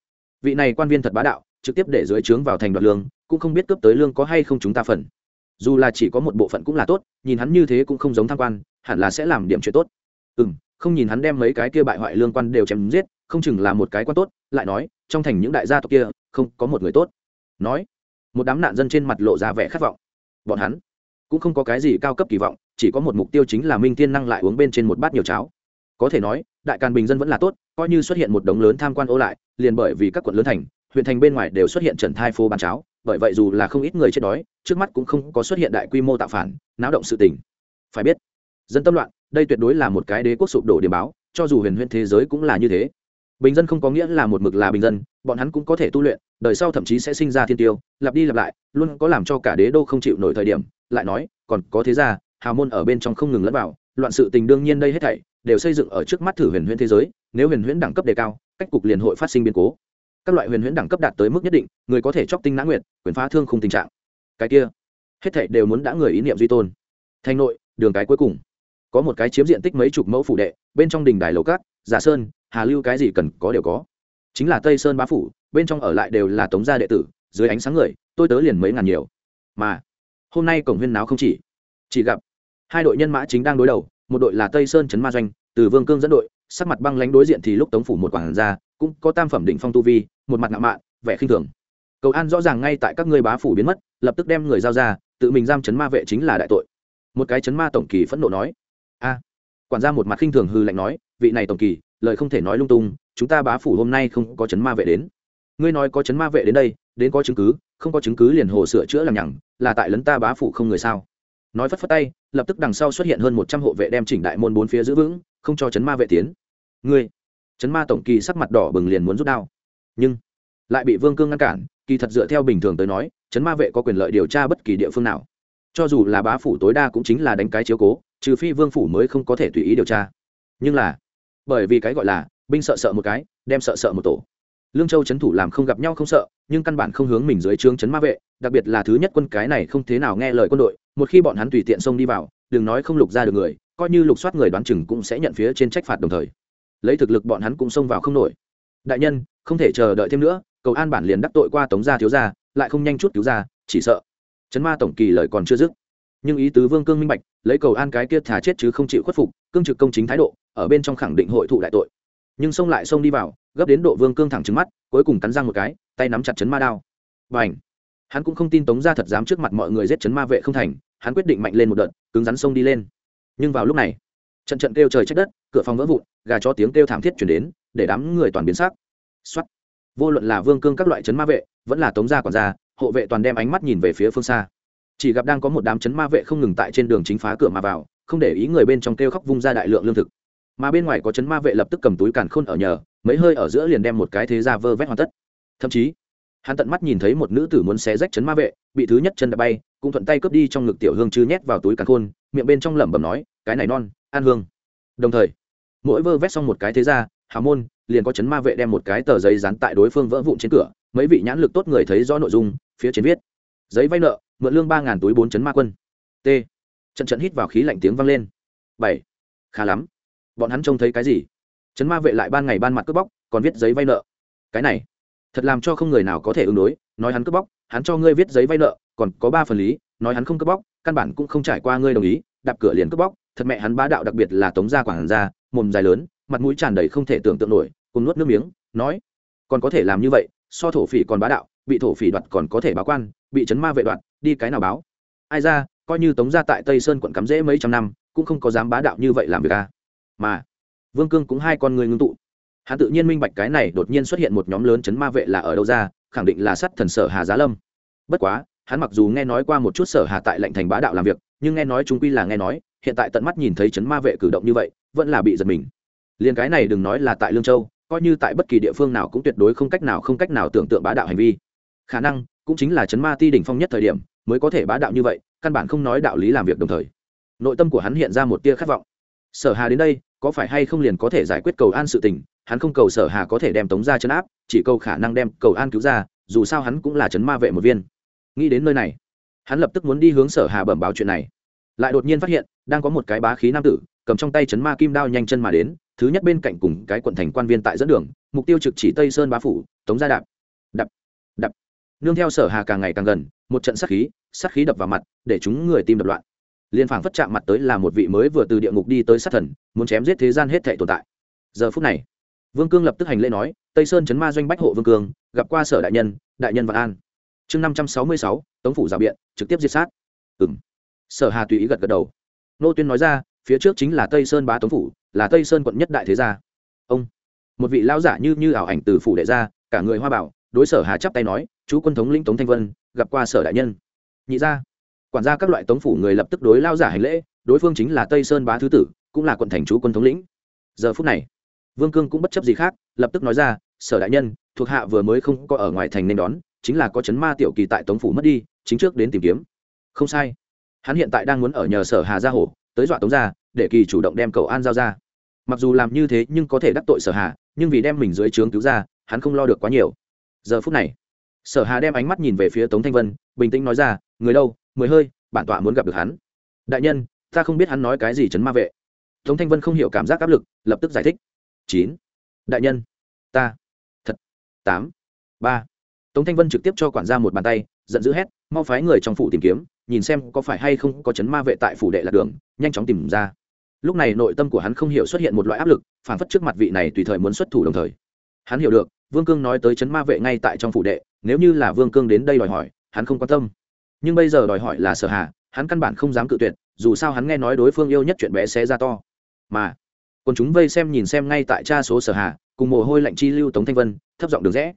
vị này quan viên thật bá đạo, trực tiếp để dưới trướng vào thành đoạt lương, cũng không biết cướp tới lương có hay không chúng ta phần. Dù là chỉ có một bộ phận cũng là tốt, nhìn hắn như thế cũng không giống tham quan, hẳn là sẽ làm điểm chuyện tốt. Ừ m không nhìn hắn đem mấy cái kia bại hoại lương quan đều chém giết, không chừng là một cái quan tốt, lại nói, trong thành những đại gia tộc kia, không có một người tốt. Nói, một đám nạn dân trên mặt lộ ra vẻ khát vọng. Bọn hắn cũng không có cái gì cao cấp kỳ vọng, chỉ có một mục tiêu chính là minh tiên năng lại uống bên trên một bát nhiều cháo. Có thể nói đại càn bình dân vẫn là tốt, coi như xuất hiện một đống lớn tham quan ô lại, liền bởi vì các quận lớn thành, huyện thành bên ngoài đều xuất hiện trần thai phố bán cháo, bởi vậy dù là không ít người chết đói, trước mắt cũng không có xuất hiện đại quy mô tạo phản, náo động sự tình. Phải biết, dân tâm loạn, đây tuyệt đối là một cái đế quốc sụp đổ điểm báo, cho dù huyền huyền thế giới cũng là như thế. Bình dân không có nghĩa là một mực là bình dân, bọn hắn cũng có thể tu luyện, đời sau thậm chí sẽ sinh ra thiên tiêu, lặp đi lặp lại, luôn có làm cho cả đế đô không chịu nổi thời điểm, lại nói, còn có thế ra hào môn ở bên trong không ngừng lẫn vào, loạn sự tình đương nhiên đây hết thảy đều xây dựng ở trước mắt thử huyền huyễn thế giới, nếu huyền huyễn đẳng cấp đề cao, cách cục liền hội phát sinh biến cố. Các loại huyền huyễn đẳng cấp đạt tới mức nhất định, người có thể chóc tinh nã nguyện quyền phá thương không tình trạng. Cái kia, hết thảy đều muốn đã người ý niệm duy tôn. Thành nội, đường cái cuối cùng. Có một cái chiếm diện tích mấy chục mẫu phủ đệ, bên trong đình đài lầu cát, giả sơn, hà lưu cái gì cần có đều có. Chính là tây sơn bá phủ, bên trong ở lại đều là tống gia đệ tử, dưới ánh sáng người, tôi tớ liền mấy ngàn nhiều. Mà, hôm nay cổng huyên náo không chỉ. Chỉ gặp, hai đội nhân mã chính đang đối đầu một đội là tây sơn trấn ma doanh, từ vương cương dẫn đội, sắc mặt băng lánh đối diện thì lúc tống phủ một quản gia, cũng có tam phẩm định phong tu vi, một mặt ngạo mạn, vẻ khinh thường. Cầu an rõ ràng ngay tại các ngươi bá phủ biến mất, lập tức đem người giao ra, tự mình giam chấn ma vệ chính là đại tội. Một cái chấn ma tổng kỳ phẫn nộ nói. A, quản gia một mặt khinh thường hư lạnh nói, vị này tổng kỳ, lời không thể nói lung tung, chúng ta bá phủ hôm nay không có chấn ma vệ đến. Ngươi nói có chấn ma vệ đến đây, đến có chứng cứ, không có chứng cứ liền hồ sửa chữa làm nhằng, là tại lấn ta bá phủ không người sao? Nói phất phất tay, lập tức đằng sau xuất hiện hơn một trăm hộ vệ đem chỉnh đại môn bốn phía giữ vững, không cho chấn ma vệ tiến. Ngươi, chấn ma tổng kỳ sắc mặt đỏ bừng liền muốn rút đao. Nhưng, lại bị vương cương ngăn cản, kỳ thật dựa theo bình thường tới nói, chấn ma vệ có quyền lợi điều tra bất kỳ địa phương nào. Cho dù là bá phủ tối đa cũng chính là đánh cái chiếu cố, trừ phi vương phủ mới không có thể tùy ý điều tra. Nhưng là, bởi vì cái gọi là, binh sợ sợ một cái, đem sợ sợ một tổ. Lương châu c thủ làm không gặp nhau không sợ, nhưng căn bản không hướng mình dưới trướng c ma vệ, đặc biệt là thứ nhất quân cái này không thế nào nghe lời quân đội một khi bọn hắn tùy tiện xông đi vào, đừng nói không lục ra được người, coi như lục soát người đoán chừng cũng sẽ nhận phía trên trách phạt đồng thời. Lấy thực lực bọn hắn cũng xông vào không nổi. Đại nhân, không thể chờ đợi thêm nữa, cầu an bản liền đắc tội qua tống gia thiếu gia, lại không nhanh chút cứu ra, chỉ sợ. Chấn ma tổng kỳ lời còn chưa dứt. Nhưng ý tứ vương cương minh bạch, lấy cầu an cái kia thả chết chứ không chịu khuất phục, cương trực công chính thái độ, ở bên trong khẳng định hội thụ đại tội. Nhưng xông lại xông đi vào, gấp đến độ vương cương thẳng trứng mắt, cuối cùng cắn răng một cái, tay nắm chặt chấn ma đao. Và ảnh hắn cũng không tin tống ra thật dám trước mặt mọi người giết chấn ma vệ không thành, hắn quyết định mạnh lên một đợt, cứng rắn xông đi lên. Nhưng vào lúc này, trận trận kêu trời trách đất, cửa phòng vỡ vụn, gà cho tiếng kêu thảm thiết chuyển đến, để đám người toàn biến sắc. Xuất vô luận là vương cương các loại chấn ma vệ, vẫn là tống gia quản gia, hộ vệ toàn đem ánh mắt nhìn về phía phương xa. Chỉ gặp đang có một đám chấn ma vệ không ngừng tại trên đường chính phá cửa mà vào, không để ý người bên trong kêu khóc vung ra đại lượng lương thực. Mà bên ngoài có chấn ma vệ lập tức cầm túi càn khôn ở nhờ, mấy hơi ở giữa liền đem một cái thế ra vơ vét hoàn tất. Thậm chí hắn tận mắt nhìn thấy một nữ tử muốn xé rách chấn ma vệ, bị thứ nhất chân đã bay, cũng thuận tay cướp đi trong ngực tiểu hương chư nhét vào túi càn khôn, miệng bên trong lẩm bẩm nói, cái này non an hương. Đồng thời, mỗi vơ vét xong một cái thế ra hà môn, liền có chấn ma vệ đem một cái tờ giấy dán tại đối phương vỡ vụn trên cửa, mấy vị nhãn lực tốt người thấy rõ nội dung, phía trên viết, giấy vay nợ, mượn lương ba ngàn túi bốn chấn ma quân. T. Trận trận hít vào khí lạnh tiếng vang lên. Bảy. Khá lắm. Bọn hắn trông thấy cái gì? Chấn ma vệ lại ban ngày ban mặt cướp bóc, còn viết giấy vay nợ. Cái này thật làm cho không người nào có thể ứng đối, nói hắn cướp bóc, hắn cho ngươi viết giấy vay nợ, còn có ba phần lý, nói hắn không cướp bóc, căn bản cũng không trải qua ngươi đồng ý, đạp cửa liền cướp bóc, thật mẹ hắn bá đạo đặc biệt là tống gia quảng gia, mồm dài lớn, mặt mũi tràn đầy không thể tưởng tượng nổi, cùng nuốt nước miếng, nói, còn có thể làm như vậy, so thổ phỉ còn bá đạo, bị thổ phỉ đoạt còn có thể báo quan, bị chấn ma vệ đoạt, đi cái nào báo? Ai ra, coi như tống gia tại tây sơn quận cắm rễ mấy trăm năm, cũng không có dám bá đạo như vậy làm việc à? Mà, vương cương cũng hai con người ngưng tụ hắn tự nhiên minh bạch cái này đột nhiên xuất hiện một nhóm lớn chấn ma vệ là ở đâu ra, khẳng định là sắt thần sở hà giá lâm. Bất quá, hắn mặc dù nghe nói qua một chút sở hà tại lệnh thành bá đạo làm việc, nhưng nghe nói chúng quy là nghe nói, hiện tại tận mắt nhìn thấy chấn ma vệ cử động như vậy, vẫn là bị giật mình. Liền cái này đừng nói là tại lương châu, coi như tại bất kỳ địa phương nào cũng tuyệt đối không cách nào không cách nào tưởng tượng bá đạo hành vi. Khả năng, cũng chính là chấn ma ti đỉnh phong nhất thời điểm, mới có thể bá đạo như vậy, căn bản không nói đạo lý làm việc đồng thời. Nội tâm của hắn hiện ra một tia khát vọng. Sở hà đến đây, có phải hay không liền có thể giải quyết cầu an sự tình hắn không cầu sở hà có thể đem tống ra chấn áp, chỉ cầu khả năng đem cầu an cứu ra, dù sao hắn cũng là chấn ma vệ một viên. Nghĩ đến nơi này, hắn lập tức muốn đi hướng sở hà bẩm báo chuyện này. Lại đột nhiên phát hiện, đang có một cái bá khí nam tử, cầm trong tay chấn ma kim đao nhanh chân mà đến, thứ nhất bên cạnh cùng cái quận thành quan viên tại dẫn đường, mục tiêu trực chỉ tây sơn bá phủ, tống gia đạp. Đập đập. Nương theo sở hà càng ngày càng gần, một trận sát khí sát khí đập vào mặt, để chúng người tim đập loạn. Liên phảng phất chạm mặt tới là một vị mới vừa từ địa ngục đi tới sát thần, muốn chém giết thế gian hết thể tồn tại. Giờ phút này vương cương lập tức hành lễ nói, tây sơn chấn ma doanh bách hộ vương cương, gặp qua sở đại nhân đại nhân vạn an. Chương năm trăm sáu mươi sáu, tống phủ rào biện, trực tiếp diệt sát. Ừm. sở hà tùy ý gật gật đầu. Nô tuyên nói ra, phía trước chính là tây sơn bá tống phủ, là tây sơn quận nhất đại thế gia. Ông. Một vị lão giả như như ảo ảnh từ phủ đệ ra, cả người hoa bảo, đối sở hà chắp tay nói, chú quân thống lĩnh tống thanh vân, gặp qua sở đại nhân. Nhị gia. Quản gia các loại tống phủ người lập tức đối lao giả hành lễ, đối phương chính là tây sơn bá thứ tử, cũng là quận thành chú quân thống lĩnh. Giờ phút này vương cương cũng bất chấp gì khác, lập tức nói ra, sở đại nhân, thuộc hạ vừa mới không có ở ngoài thành nên đón, chính là có chấn ma tiểu kỳ tại tống phủ mất đi, chính trước đến tìm kiếm. Không sai. Hắn hiện tại đang muốn ở nhờ sở hà gia hổ tới dọa tống ra để kỳ chủ động đem cầu an giao ra. Mặc dù làm như thế nhưng có thể đắc tội sở hà, nhưng vì đem mình dưới trướng cứu ra, hắn không lo được quá nhiều. Giờ phút này, sở hà đem ánh mắt nhìn về phía tống thanh vân, bình tĩnh nói ra, người đâu, mười hơi, bản tọa muốn gặp được hắn. Đại nhân, ta không biết hắn nói cái gì chấn ma vệ. Tống thanh vân không hiểu cảm giác áp lực, lập tức giải thích chín. Đại nhân. Ta. Thật. Tám. Ba. Tống thanh vân trực tiếp cho quản gia một bàn tay, giận dữ hét, mau phái người trong phủ tìm kiếm, nhìn xem có phải hay không có chấn ma vệ tại phủ đệ lạc đường, nhanh chóng tìm ra. Lúc này nội tâm của hắn không hiểu xuất hiện một loại áp lực phản phất trước mặt vị này tùy thời muốn xuất thủ đồng thời. Hắn hiểu được, vương cương nói tới chấn ma vệ ngay tại trong phủ đệ, nếu như là vương cương đến đây đòi hỏi, hắn không quan tâm. Nhưng bây giờ đòi hỏi là sở hà, hắn căn bản không dám cự tuyệt, dù sao hắn nghe nói đối phương yêu nhất chuyện bé xé ra to. Mà còn chúng vây xem nhìn xem ngay tại cha số sở hà cùng mồ hôi lạnh chi lưu tống thanh vân, thấp giọng được rẽ.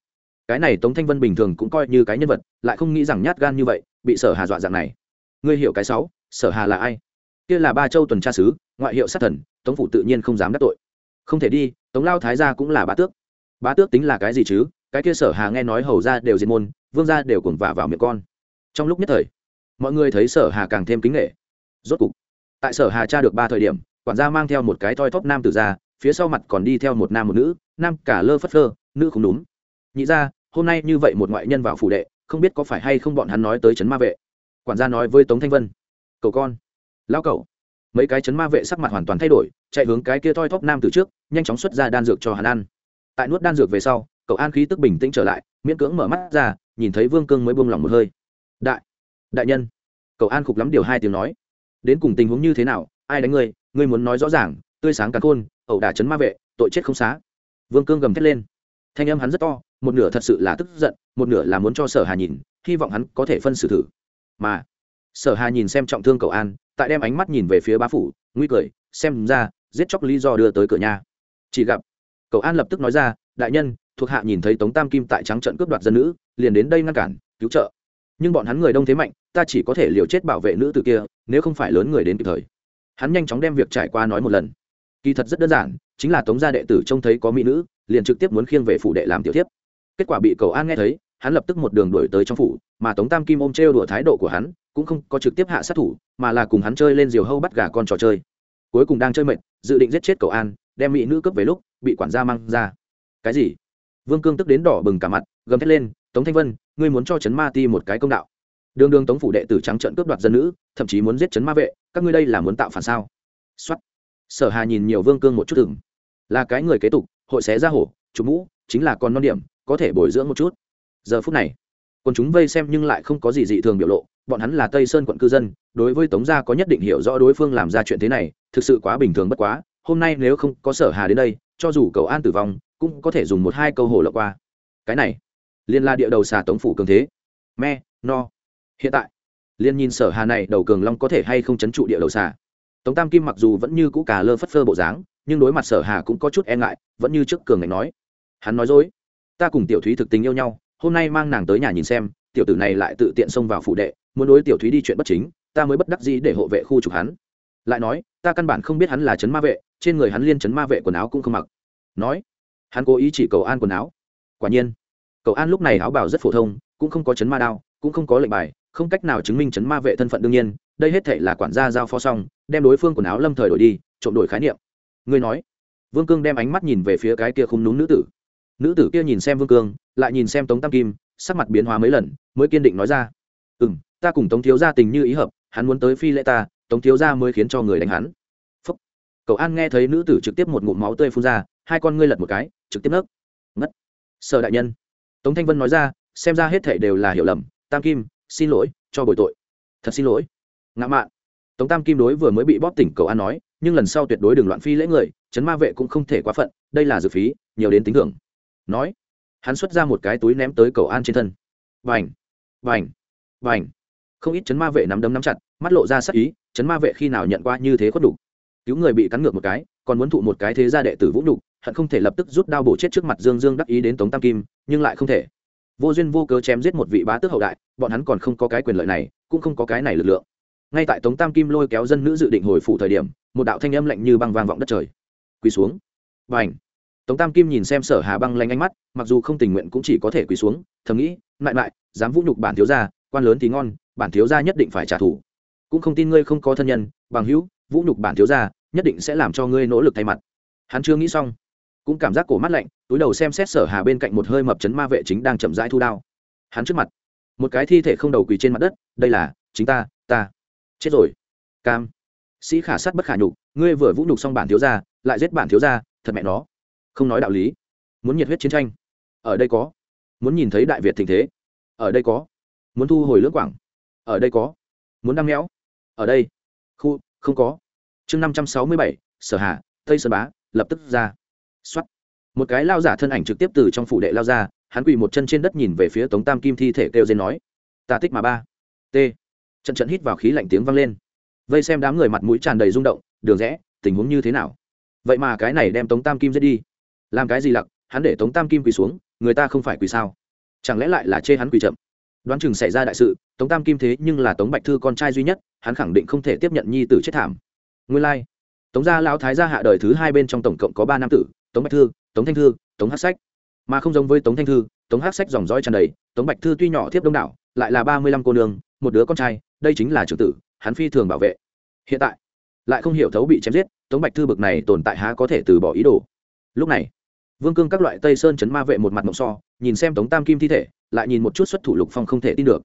Cái này tống thanh vân bình thường cũng coi như cái nhân vật, lại không nghĩ rằng nhát gan như vậy, bị sở hà dọa dạng này. Ngươi hiểu cái sáu, sở hà là ai? Kia là ba châu tuần tra sứ, ngoại hiệu sát thần, tống phủ tự nhiên không dám đắc tội. Không thể đi, tống lao thái gia cũng là bá tước. Bá tước tính là cái gì chứ? Cái kia sở hà nghe nói hầu ra đều diệt môn, vương gia đều cuồng vả vào miệng con. Trong lúc nhất thời, mọi người thấy sở hà càng thêm kính nghệ. Rốt cục, tại sở hà tra được ba thời điểm quản gia mang theo một cái thoi thóp nam tử ra, phía sau mặt còn đi theo một nam một nữ, nam cả lơ phất lơ nữ không đúng nhị ra hôm nay như vậy một ngoại nhân vào phủ đệ, không biết có phải hay không bọn hắn nói tới chấn ma vệ? Quản gia nói với tống thanh vân. Cậu con, lão cậu. Mấy cái chấn ma vệ sắc mặt hoàn toàn thay đổi, chạy hướng cái kia thoi thóp nam từ trước, nhanh chóng xuất ra đan dược cho hắn ăn. Tại nuốt đan dược về sau, cậu an khí tức bình tĩnh trở lại, miễn cưỡng mở mắt ra, nhìn thấy vương cương mới buông lỏng một hơi. Đại đại nhân. Cậu an khục lắm điều hai tiếng nói. Đến cùng tình huống như thế nào, ai đánh ngươi ngươi muốn nói rõ ràng, tươi sáng cả khôn, ẩu đả chấn ma vệ, tội chết không xá. Vương cương gầm thét lên. Thanh âm hắn rất to, một nửa thật sự là tức giận, một nửa là muốn cho sở hà nhìn, hy vọng hắn có thể phân xử thử. Mà, sở hà nhìn xem trọng thương cậu an, tại đem ánh mắt nhìn về phía bá phủ, nguy cười, xem ra, giết chóc lý do đưa tới cửa nhà. Chỉ gặp, cậu an lập tức nói ra, đại nhân, thuộc hạ nhìn thấy tống tam kim tại trắng trận cướp đoạt dân nữ, liền đến đây ngăn cản, cứu trợ. Nhưng bọn hắn người đông thế mạnh, ta chỉ có thể liều chết bảo vệ nữ từ kia, nếu không phải lớn người đến kịp thời hắn nhanh chóng đem việc trải qua nói một lần. Kỳ thật rất đơn giản, chính là tống gia đệ tử trông thấy có mỹ nữ, liền trực tiếp muốn khiêng về phủ đệ làm tiểu tiếp kết quả bị cầu an nghe thấy, hắn lập tức một đường đuổi tới trong phủ, mà tống tam kim ôm trêu đùa thái độ của hắn, cũng không có trực tiếp hạ sát thủ, mà là cùng hắn chơi lên diều hâu bắt gà con trò chơi. Cuối cùng đang chơi mệt, dự định giết chết cầu an, đem mỹ nữ cướp về lúc, bị quản gia mang ra. Cái gì? Vương cương tức đến đỏ bừng cả mặt, gầm thét lên, tống thanh vân, ngươi muốn cho trấn ma ti một cái công đạo đường đường tống phủ đệ tử trắng trận cướp đoạt dân nữ, thậm chí muốn giết chấn ma vệ, các ngươi đây là muốn tạo phản sao? Xuất sở hà nhìn nhiều vương cương một chút thừng là cái người kế tục, hội xé ra hổ chụp mũ, chính là còn non điểm, có thể bồi dưỡng một chút. Giờ phút này còn chúng vây xem nhưng lại không có gì dị thường biểu lộ, bọn hắn là tây sơn quận cư dân, đối với tống gia có nhất định hiểu rõ đối phương làm ra chuyện thế này, thực sự quá bình thường bất quá, hôm nay nếu không có sở hà đến đây, cho dù cầu an tử vong, cũng có thể dùng một hai câu hồ lọc qua. Cái này, liên la địa đầu xà tống phủ cường thế. Me, no hiện tại liên nhìn sở hà này đầu cường long có thể hay không chấn trụ địa đầu xà. Tống tam kim mặc dù vẫn như cũ cà lơ phất phơ bộ dáng, nhưng đối mặt sở hà cũng có chút e ngại, vẫn như trước cường ngạnh nói. Hắn nói dối, ta cùng tiểu thúy thực tình yêu nhau, hôm nay mang nàng tới nhà nhìn xem, tiểu tử này lại tự tiện xông vào phủ đệ, muốn đối tiểu thúy đi chuyện bất chính, ta mới bất đắc dĩ để hộ vệ khu trục hắn. Lại nói, ta căn bản không biết hắn là chấn ma vệ, trên người hắn liên chấn ma vệ quần áo cũng không mặc. Nói, hắn cố ý chỉ cầu an quần áo. Quả nhiên, cầu an lúc này áo bảo rất phổ thông, cũng không có chấn ma đao, cũng không có lệnh bài không cách nào chứng minh chấn ma vệ thân phận đương nhiên, đây hết thể là quản gia giao phó xong, đem đối phương quần áo lâm thời đổi đi, trộm đổi khái niệm. Ngươi nói, vương cương đem ánh mắt nhìn về phía cái kia khung núm nữ tử. Nữ tử kia nhìn xem vương cương, lại nhìn xem tống tam kim, sắc mặt biến hóa mấy lần, mới kiên định nói ra. Ừ m ta cùng tống thiếu gia tình như ý hợp, hắn muốn tới phi lễ ta, tống thiếu gia mới khiến cho người đánh hắn. Phúc. Cậu an nghe thấy nữ tử trực tiếp một ngụm máu tươi phun ra, hai con ngươi lật một cái, trực tiếp nấc ngất. Sợ đại nhân. Tống thanh vân nói ra, xem ra hết thể đều là hiểu lầm, tam kim xin lỗi, cho bồi tội. Thật xin lỗi. Ngã mạn. Tống tam kim đối vừa mới bị bóp tỉnh cầu an nói, nhưng lần sau tuyệt đối đừng loạn phi lễ người chấn ma vệ cũng không thể quá phận, đây là dự phí, nhiều đến tính thưởng. Nói, hắn xuất ra một cái túi ném tới cầu an trên thân. Vành vành vành. Không ít chấn ma vệ nắm đấm nắm chặt, mắt lộ ra sắc ý chấn ma vệ khi nào nhận qua như thế khuất đủ cứu người bị cắn ngược một cái, còn muốn thụ một cái thế gia đệ tử vũ đủ. hận không thể lập tức rút đao bổ chết trước mặt dương dương đắc ý đến tống tam kim, nhưng lại không thể vô duyên vô cớ chém giết một vị bá tước hậu đại, bọn hắn còn không có cái quyền lợi này, cũng không có cái này lực lượng. Ngay tại tống tam kim lôi kéo dân nữ dự định hồi phủ thời điểm, một đạo thanh âm lạnh như băng vang vọng đất trời. Quỳ xuống. Và ảnh tống tam kim nhìn xem sở hà băng lanh ánh mắt, mặc dù không tình nguyện cũng chỉ có thể quỳ xuống, thầm nghĩ lại lại dám vũ nhục bản thiếu gia, quan lớn thì ngon, bản thiếu gia nhất định phải trả thù. Cũng không tin ngươi không có thân nhân, bằng hữu, vũ nhục bản thiếu gia, nhất định sẽ làm cho ngươi nỗ lực thay mặt. Hắn chưa nghĩ xong cũng cảm giác cổ mắt lạnh, túi đầu xem xét sở hà bên cạnh một hơi mập chấn ma vệ chính đang chậm rãi thu đao. Hắn trước mặt, một cái thi thể không đầu quỳ trên mặt đất, đây là, chính ta ta. Chết rồi. Cam. Sĩ khả sát bất khả nhục, ngươi vừa vũ nhục xong bản thiếu gia, lại giết bản thiếu gia, thật mẹ nó. Không nói đạo lý. Muốn nhiệt huyết chiến tranh. Ở đây có. Muốn nhìn thấy đại việt tình thế. Ở đây có. Muốn thu hồi lưỡng quảng. Ở đây có. Muốn đăng méo ở đây. Khu, không có. Chương năm trăm sáu mươi bảy, sở hạ tây sơn bá, lập tức ra. Soát. một cái lao giả thân ảnh trực tiếp từ trong phủ đệ lao ra, hắn quỳ một chân trên đất nhìn về phía tống tam kim thi thể kêu rên nói, ta tích mà ba. T. Trận trận hít vào khí lạnh tiếng vang lên. Vây xem đám người mặt mũi tràn đầy rung động, đường rẽ, tình huống như thế nào? Vậy mà cái này đem tống tam kim giết đi. Làm cái gì lặc, hắn để tống tam kim quỳ xuống, người ta không phải quỳ sao? Chẳng lẽ lại là chê hắn quỳ chậm? Đoán chừng xảy ra đại sự, tống tam kim thế nhưng là tống bạch thư con trai duy nhất, hắn khẳng định không thể tiếp nhận nhi tử chết thảm. Nguyên lai、like. tống gia lão thái gia hạ đời thứ hai bên trong tổng cộng có ba nam tử tống bạch thư, tống thanh thư, tống hát sách. Mà không giống với tống thanh thư, tống hát sách dòng dõi tràn đầy, tống bạch thư tuy nhỏ thiếp đông đảo, lại là ba mươi lăm cô nương, một đứa con trai, đây chính là trưởng tử, hắn phi thường bảo vệ. Hiện tại, lại không hiểu thấu bị chém giết, tống bạch thư bực này tồn tại há có thể từ bỏ ý đồ. Lúc này, vương cương các loại tây sơn chấn ma vệ một mặt mộng so, nhìn xem tống tam kim thi thể, lại nhìn một chút xuất thủ lục phong không thể tin được.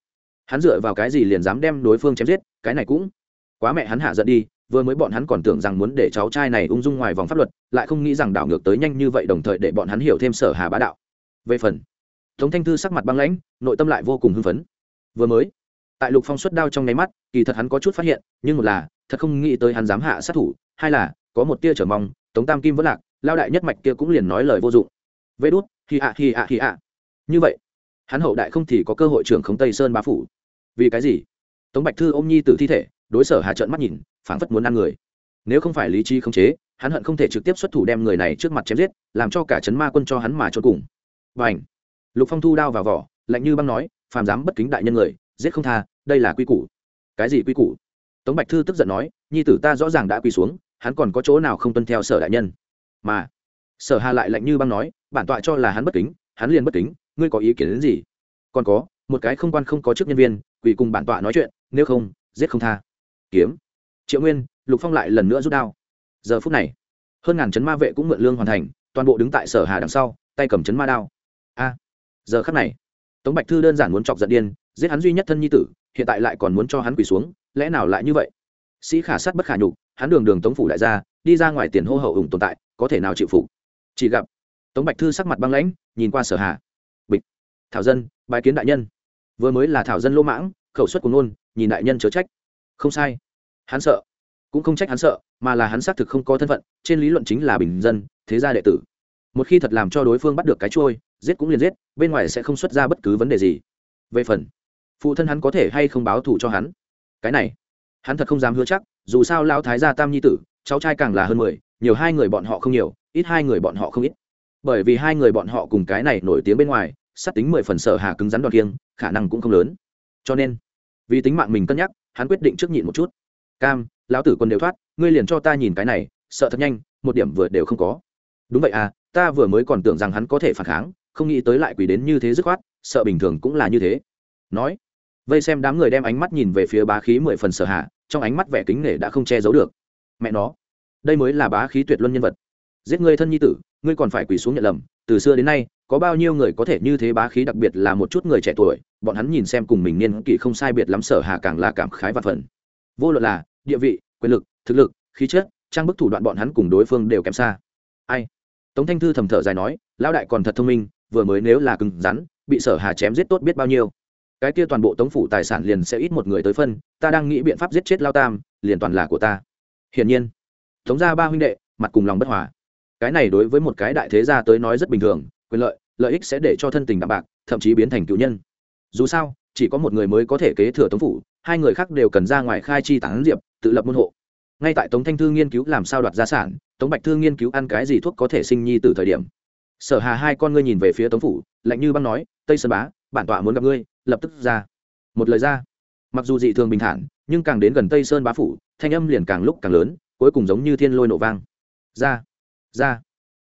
Hắn dựa vào cái gì liền dám đem đối phương chém giết, cái này cũng quá mẹ hắn hạ giận đi vừa mới bọn hắn còn tưởng rằng muốn để cháu trai này ung dung ngoài vòng pháp luật, lại không nghĩ rằng đảo ngược tới nhanh như vậy đồng thời để bọn hắn hiểu thêm sở hà bá đạo. Về phần, tống thanh thư sắc mặt băng lãnh, nội tâm lại vô cùng hưng phấn. Vừa mới, tại lục phong xuất đao trong nháy mắt, kỳ thật hắn có chút phát hiện, nhưng một là, thật không nghĩ tới hắn dám hạ sát thủ, hai là, có một tia trở mong, tống tam kim vẫn lạc lao đại nhất mạch kia cũng liền nói lời vô dụng. Vê đút, hi ạ hi ạ hi ạ như vậy, hắn hậu đại không thì có cơ hội trưởng khống tây sơn bá phủ. Vì cái gì? Tống bạch thư ôm nhi tử thi thể, đối sở hà trợn mắt nhìn phảng phất muốn ăn người. Nếu không phải lý trí khống chế, hắn hận không thể trực tiếp xuất thủ đem người này trước mặt chém giết, làm cho cả chấn ma quân cho hắn mà cho cùng. Và ảnh lục phong thu đao vào vỏ, lạnh như băng nói, phàm dám bất kính đại nhân người, giết không tha, đây là quy củ. Cái gì quy củ? Tống bạch thư tức giận nói, nhi tử ta rõ ràng đã quy xuống, hắn còn có chỗ nào không tuân theo sở đại nhân? Mà, sở hà lại lạnh như băng nói, bản tọa cho là hắn bất kính, hắn liền bất kính, ngươi có ý kiến đến gì? Còn có, một cái không quan không có chức nhân viên, quỳ cùng bản tọa nói chuyện, nếu không, giết không tha. Kiếm triệu nguyên lục phong lại lần nữa rút đao. Giờ phút này hơn ngàn chấn ma vệ cũng mượn lương hoàn thành toàn bộ đứng tại sở hà đằng sau tay cầm chấn ma đao. A giờ khắc này tống bạch thư đơn giản muốn chọc giận điên giết hắn duy nhất thân nhi tử hiện tại lại còn muốn cho hắn quỳ xuống lẽ nào lại như vậy? Sĩ khả sát bất khả nhục hắn đường đường tống phủ đại gia đi ra ngoài tiền hô hậu ủng tồn tại có thể nào chịu phục? Chỉ gặp tống bạch thư sắc mặt băng lãnh nhìn qua sở hà. Bịch. Thảo dân bài kiến đại nhân. Vừa mới là thảo dân lỗ mãng khẩu suất của ngôn, nhìn đại nhân chớ trách. Không sai hắn sợ. Cũng không trách hắn sợ, mà là hắn xác thực không có thân phận, trên lý luận chính là bình dân, thế gia đệ tử. Một khi thật làm cho đối phương bắt được cái trôi giết cũng liền giết, bên ngoài sẽ không xuất ra bất cứ vấn đề gì. Về phần, phụ thân hắn có thể hay không báo thù cho hắn? Cái này, hắn thật không dám hứa chắc, dù sao lao thái gia tam nhi tử, cháu trai càng là hơn mười, nhiều hai người bọn họ không nhiều, ít hai người bọn họ không ít. Bởi vì hai người bọn họ cùng cái này nổi tiếng bên ngoài sắp tính mười phần sở hà cứng rắn đoạt kiêng, khả năng cũng không lớn. Cho nên, vì tính mạng mình cân nhắc, hắn quyết định trước nhịn một chút cam, lão tử quân đều thoát, ngươi liền cho ta nhìn cái này, sợ thật nhanh, một điểm vừa đều không có. Đúng vậy à ta vừa mới còn tưởng rằng hắn có thể phản kháng, không nghĩ tới lại quỳ đến như thế dứt khoát, sợ bình thường cũng là như thế. Nói, vây xem đám người đem ánh mắt nhìn về phía bá khí mười phần sở hạ, trong ánh mắt vẻ kính nể đã không che giấu được. Mẹ nó, đây mới là bá khí tuyệt luân nhân vật. Giết ngươi thân nhi tử, ngươi còn phải quỳ xuống nhận lầm, từ xưa đến nay, có bao nhiêu người có thể như thế bá khí đặc biệt là một chút người trẻ tuổi, bọn hắn nhìn xem cùng mình niên kỷ không sai biệt lắm sở hà càng là cảm khái và phần. Vô luận là địa vị, quyền lực, thực lực, khí chất, trang bức thủ đoạn bọn hắn cùng đối phương đều kém xa. Ai? Tống thanh thư thầm thở dài nói, lão đại còn thật thông minh, vừa mới nếu là cứng rắn, bị sở hà chém giết tốt biết bao nhiêu. Cái kia toàn bộ tống phủ tài sản liền sẽ ít một người tới phân, ta đang nghĩ biện pháp giết chết lao tam, liền toàn là của ta. Hiển nhiên, tống gia ba huynh đệ, mặt cùng lòng bất hòa. Cái này đối với một cái đại thế gia tới nói rất bình thường, quyền lợi lợi ích sẽ để cho thân tình đạm bạc, thậm chí biến thành cựu nhân. Dù sao, chỉ có một người mới có thể kế thừa tống phủ hai người khác đều cần ra ngoài khai chi tán diệp, tự lập môn hộ. Ngay tại tống thanh thư nghiên cứu làm sao đoạt gia sản, tống bạch thư nghiên cứu ăn cái gì thuốc có thể sinh nhi từ thời điểm. Sở hà hai con ngươi nhìn về phía tống phủ, lạnh như băng nói, tây sơn bá, bản tọa muốn gặp ngươi, lập tức ra. Một lời ra. Mặc dù dị thường bình thản, nhưng càng đến gần tây sơn bá phủ, thanh âm liền càng lúc càng lớn, cuối cùng giống như thiên lôi nổ vang. Ra ra.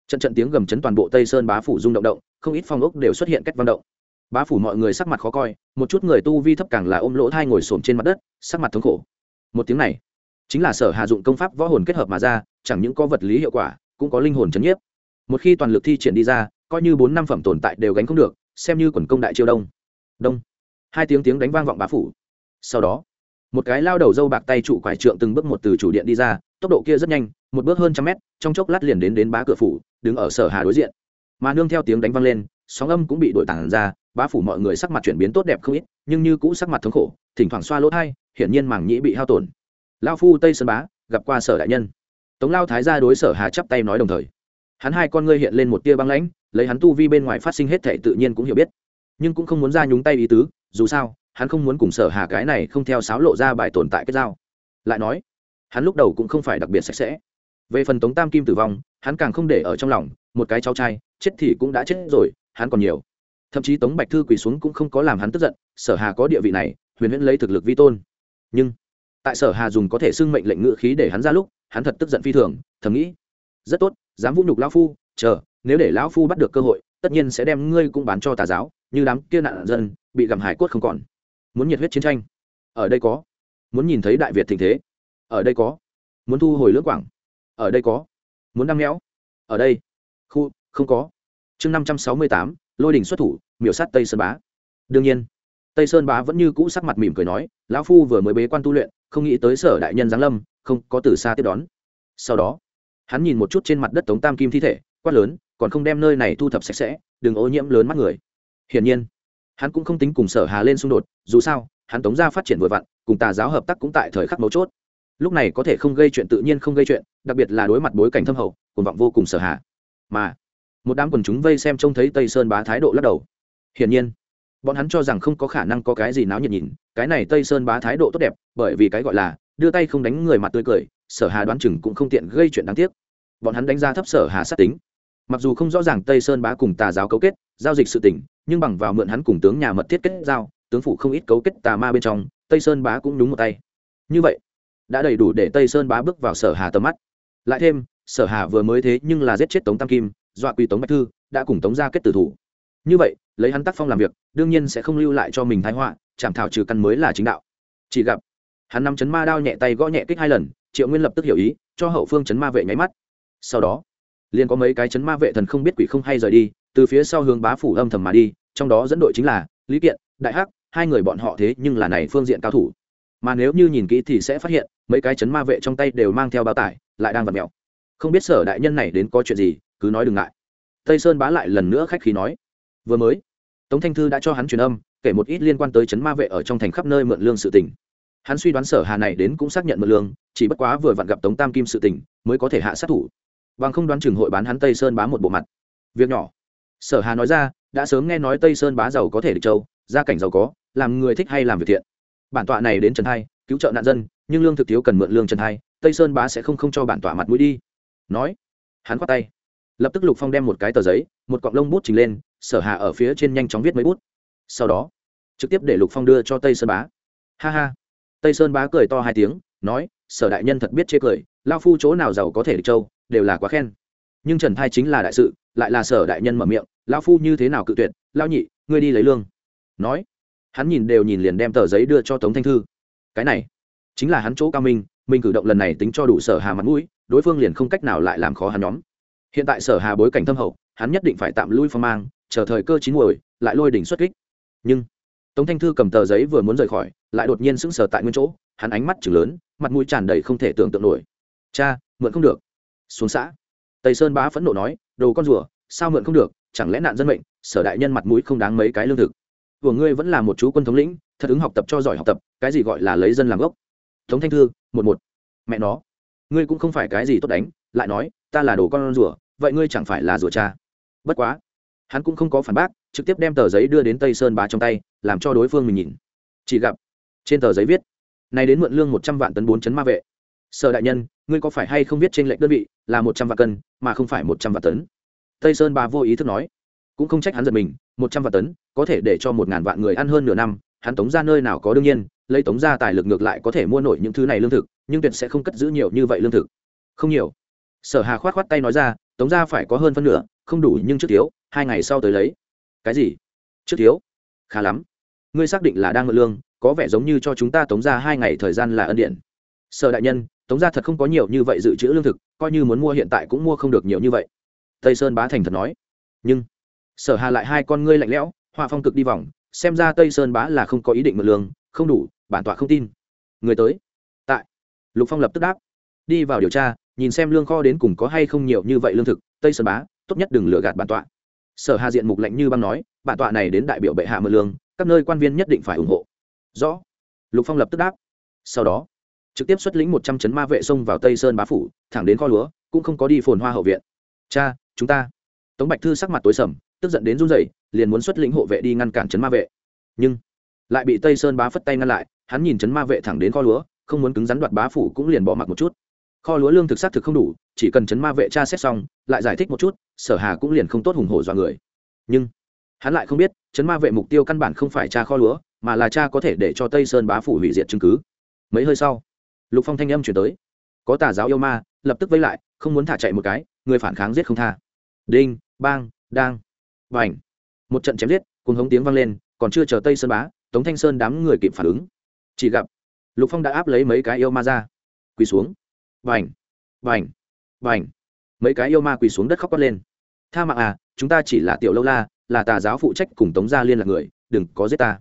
Trận trận tiếng gầm chấn toàn bộ tây sơn bá phủ rung động động, không ít phong ốc đều xuất hiện cách vang động bá phủ mọi người sắc mặt khó coi, một chút người tu vi thấp càng là ôm lỗ thai ngồi xổm trên mặt đất, sắc mặt thống khổ. Một tiếng này, chính là sở hà dụng công pháp võ hồn kết hợp mà ra, chẳng những có vật lý hiệu quả, cũng có linh hồn chấn nhiếp. Một khi toàn lực thi triển đi ra, coi như bốn năm phẩm tồn tại đều gánh không được, xem như quần công đại chiêu đông. Đông. Hai tiếng tiếng đánh vang vọng bá phủ. Sau đó, một cái lao đầu dâu bạc tay trụ quải trượng từng bước một từ chủ điện đi ra, tốc độ kia rất nhanh, một bước hơn trăm mét, trong chốc lát liền đến đến bá cửa phủ, đứng ở sở hà đối diện. Mà nương theo tiếng đánh vang lên, sóng âm cũng bị đội tản ra bá phủ mọi người sắc mặt chuyển biến tốt đẹp không ít, nhưng như cũ sắc mặt thống khổ, thỉnh thoảng xoa lỗ thai, hiển nhiên màng nhĩ bị hao tổn. Lao phu tây sơn bá, gặp qua sở đại nhân. Tống lao thái ra đối sở hà chắp tay nói đồng thời. Hắn hai con ngươi hiện lên một tia băng lãnh, lấy hắn tu vi bên ngoài phát sinh hết thệ tự nhiên cũng hiểu biết. Nhưng cũng không muốn ra nhúng tay ý tứ, dù sao, hắn không muốn cùng sở hà cái này không theo sáo lộ ra bài tồn tại kết giao lại nói, hắn lúc đầu cũng không phải đặc biệt sạch sẽ. Về phần tống tam kim tử vong, hắn càng không để ở trong lòng, một cái cháu trai, chết thì cũng đã chết rồi, hắn còn nhiều thậm chí tống bạch thư quỳ xuống cũng không có làm hắn tức giận sở hà có địa vị này huyền huyễn lấy thực lực vi tôn nhưng tại sở hà dùng có thể xưng mệnh lệnh ngự khí để hắn ra lúc hắn thật tức giận phi thường thầm nghĩ rất tốt dám vũ nhục lão phu chờ nếu để lão phu bắt được cơ hội tất nhiên sẽ đem ngươi cũng bán cho tà giáo như đám kia nạn dân bị gặm hải cốt không còn muốn nhiệt huyết chiến tranh ở đây có muốn nhìn thấy đại việt tình thế ở đây có muốn thu hồi lưỡng quảng ở đây có muốn đăng méo ở đây khu không có chương năm trăm sáu mươi tám lôi đình xuất thủ, miểu sát tây sơn bá. Đương nhiên, tây sơn bá vẫn như cũ sắc mặt mỉm cười nói, lão phu vừa mới bế quan tu luyện, không nghĩ tới sở đại nhân giáng lâm, không có từ xa tiếp đón. Sau đó, hắn nhìn một chút trên mặt đất tống tam kim thi thể, quát lớn, còn không đem nơi này thu thập sạch sẽ, đừng ô nhiễm lớn mắt người. Hiển nhiên, hắn cũng không tính cùng sở hà lên xung đột, dù sao, hắn tống ra phát triển vừa vặn, cùng tà giáo hợp tác cũng tại thời khắc mấu chốt. Lúc này có thể không gây chuyện tự nhiên không gây chuyện, đặc biệt là đối mặt bối cảnh thâm hậu, cuồng vọng vô cùng sở hà. Mà một đám quần chúng vây xem trông thấy tây sơn bá thái độ lắc đầu. Hiển nhiên, bọn hắn cho rằng không có khả năng có cái gì náo nhiệt nhìn, cái này tây sơn bá thái độ tốt đẹp, bởi vì cái gọi là đưa tay không đánh người mặt tươi cười, sở hà đoán chừng cũng không tiện gây chuyện đáng tiếc. Bọn hắn đánh giá thấp sở hà sát tính. Mặc dù không rõ ràng tây sơn bá cùng tà giáo cấu kết, giao dịch sự tình, nhưng bằng vào mượn hắn cùng tướng nhà mật thiết kết giao, tướng phủ không ít cấu kết tà ma bên trong, tây sơn bá cũng đúng một tay. Như vậy, đã đầy đủ để tây sơn bá bước vào sở hà tầm mắt. Lại thêm, sở hà vừa mới thế nhưng là giết chết tống tam kim dọa quy tống bạch thư, đã cùng tống ra kết tử thủ. Như vậy, lấy hắn tác phong làm việc, đương nhiên sẽ không lưu lại cho mình thái họa, chảm thảo trừ căn mới là chính đạo. Chỉ gặp, hắn nắm chấn ma đao nhẹ tay gõ nhẹ kích hai lần, triệu nguyên lập tức hiểu ý, cho hậu phương chấn ma vệ nháy mắt. Sau đó, liền có mấy cái chấn ma vệ thần không biết quỷ không hay rời đi, từ phía sau hướng bá phủ âm thầm mà đi, trong đó dẫn đội chính là lý kiện, đại hắc, hai người bọn họ thế nhưng là này phương diện cao thủ. Mà nếu như nhìn kỹ thì sẽ phát hiện, mấy cái chấn ma vệ trong tay đều mang theo bao tải, lại đang vặt mèo. Không biết sở đại nhân này đến có chuyện gì cứ nói đừng ngại. Tây sơn bá lại lần nữa khách khí nói, vừa mới, tống thanh thư đã cho hắn truyền âm, kể một ít liên quan tới chấn ma vệ ở trong thành khắp nơi mượn lương sự tỉnh hắn suy đoán sở hà này đến cũng xác nhận mượn lương, chỉ bất quá vừa vặn gặp tống tam kim sự tỉnh mới có thể hạ sát thủ. Bằng không đoán chừng hội bán hắn tây sơn bá một bộ mặt. Việc nhỏ. Sở hà nói ra, đã sớm nghe nói tây sơn bá giàu có thể được châu, gia cảnh giàu có, làm người thích hay làm việc thiện. Bản tọa này đến trần hai, cứu trợ nạn dân, nhưng lương thực thiếu cần mượn lương trần hai, tây sơn bá sẽ không không cho bản tọa mặt mũi đi. Nói, hắn khoát tay lập tức lục phong đem một cái tờ giấy, một cọng lông bút trình lên, sở hà ở phía trên nhanh chóng viết mấy bút. Sau đó, trực tiếp để lục phong đưa cho tây sơn bá. Ha ha. Tây sơn bá cười to hai tiếng, nói, sở đại nhân thật biết chê cười lao phu chỗ nào giàu có thể được châu, đều là quá khen. Nhưng trần thai chính là đại sự, lại là sở đại nhân mở miệng lao phu như thế nào cự tuyệt lao nhị, ngươi đi lấy lương. Nói, hắn nhìn đều nhìn liền đem tờ giấy đưa cho tống thanh thư. Cái này, chính là hắn chỗ cao minh, mình cử động lần này tính cho đủ sở hà mặt mũi, đối phương liền không cách nào lại làm khó hắn nhóm hiện tại sở hà bối cảnh thâm hậu, hắn nhất định phải tạm lui phong mang, chờ thời cơ chín muồi, lại lôi đỉnh xuất kích. Nhưng, tống thanh thư cầm tờ giấy vừa muốn rời khỏi, lại đột nhiên sững sờ tại nguyên chỗ, hắn ánh mắt chừng lớn, mặt mũi tràn đầy không thể tưởng tượng nổi. Cha, mượn không được. Xuống xã, tây sơn bá phẫn nộ nói, đồ con rùa, sao mượn không được? Chẳng lẽ nạn dân mệnh, sở đại nhân mặt mũi không đáng mấy cái lương thực? Của ngươi vẫn là một chú quân thống lĩnh, thật ứng học tập cho giỏi học tập, cái gì gọi là lấy dân làm gốc? Tống thanh thư, một một. Mẹ nó, ngươi cũng không phải cái gì tốt đánh lại nói, ta là đồ con rùa, vậy ngươi chẳng phải là rùa cha? Bất quá, hắn cũng không có phản bác, trực tiếp đem tờ giấy đưa đến tây sơn bá trong tay, làm cho đối phương mình nhìn. Chỉ gặp trên tờ giấy viết, này đến mượn lương một trăm vạn tấn bốn chấn ma vệ. Sở đại nhân, ngươi có phải hay không biết trên lệnh đơn vị là một trăm vạn cân, mà không phải một trăm vạn tấn? Tây sơn bà vô ý thức nói. Cũng không trách hắn giật mình, một trăm vạn tấn có thể để cho một ngàn vạn người ăn hơn nửa năm, hắn tống ra nơi nào có đương nhiên, lấy tống ra tài lực ngược lại có thể mua nổi những thứ này lương thực, nhưng tuyệt sẽ không cất giữ nhiều như vậy lương thực. Không nhiều sở hà khoát khoát tay nói ra, tống ra phải có hơn phân nửa, không đủ nhưng trước thiếu, hai ngày sau tới lấy. Cái gì? Trước thiếu? Khá lắm. Ngươi xác định là đang ngựa lương, có vẻ giống như cho chúng ta tống ra hai ngày thời gian là ân điện. Sở đại nhân, tống ra thật không có nhiều như vậy dự trữ lương thực, coi như muốn mua hiện tại cũng mua không được nhiều như vậy. Tây sơn bá thành thật nói. Nhưng, sở hà lại hai con ngươi lạnh lẽo, họa phong cực đi vòng, xem ra tây sơn bá là không có ý định mượn lương, không đủ, bản tọa không tin. Người tới. Tại, lục phong lập tức đáp. Đi vào điều tra nhìn xem lương kho đến cùng có hay không nhiều như vậy lương thực, tây sơn bá, tốt nhất đừng lừa gạt bản tọa. Sở hà diện mục lạnh như băng nói, bản tọa này đến đại biểu bệ hạ mượn lương, các nơi quan viên nhất định phải ủng hộ. Rõ. Lục phong lập tức đáp. Sau đó, trực tiếp xuất lĩnh một trăm chấn ma vệ xông vào tây sơn bá phủ, thẳng đến kho lúa, cũng không có đi phồn hoa hậu viện. Cha, chúng ta. Tống bạch thư sắc mặt tối sầm, tức giận đến run rẩy, liền muốn xuất lĩnh hộ vệ đi ngăn cản chấn ma vệ. Nhưng, lại bị tây sơn bá phất tay ngăn lại, hắn nhìn chấn ma vệ thẳng đến kho lúa, không muốn cứng rắn đoạt bá phủ cũng liền bỏ mặc một chút kho lúa lương thực xác thực không đủ, chỉ cần chấn ma vệ tra xét xong, lại giải thích một chút, sở hà cũng liền không tốt hùng hổ dọa người. Nhưng, hắn lại không biết, chấn ma vệ mục tiêu căn bản không phải cha kho lúa, mà là cha có thể để cho tây sơn bá phủ hủy diệt chứng cứ. Mấy hơi sau, lục phong thanh âm chuyển tới. Có tà giáo yêu ma, lập tức vây lại, không muốn thả chạy một cái, người phản kháng giết không tha. Đinh, bang, đang và ảnh một trận chém giết cùng hống tiếng vang lên, còn chưa chờ tây sơn bá, tống thanh sơn đám người kịp phản ứng. Chỉ gặp, lục phong đã áp lấy mấy cái yêu ma ra, quỳ xuống vành vành vành mấy cái yêu ma quỳ xuống đất khóc quát lên. Tha mạng à chúng ta chỉ là tiểu lâu la, là tà giáo phụ trách cùng tống gia liên lạc người, đừng có giết ta.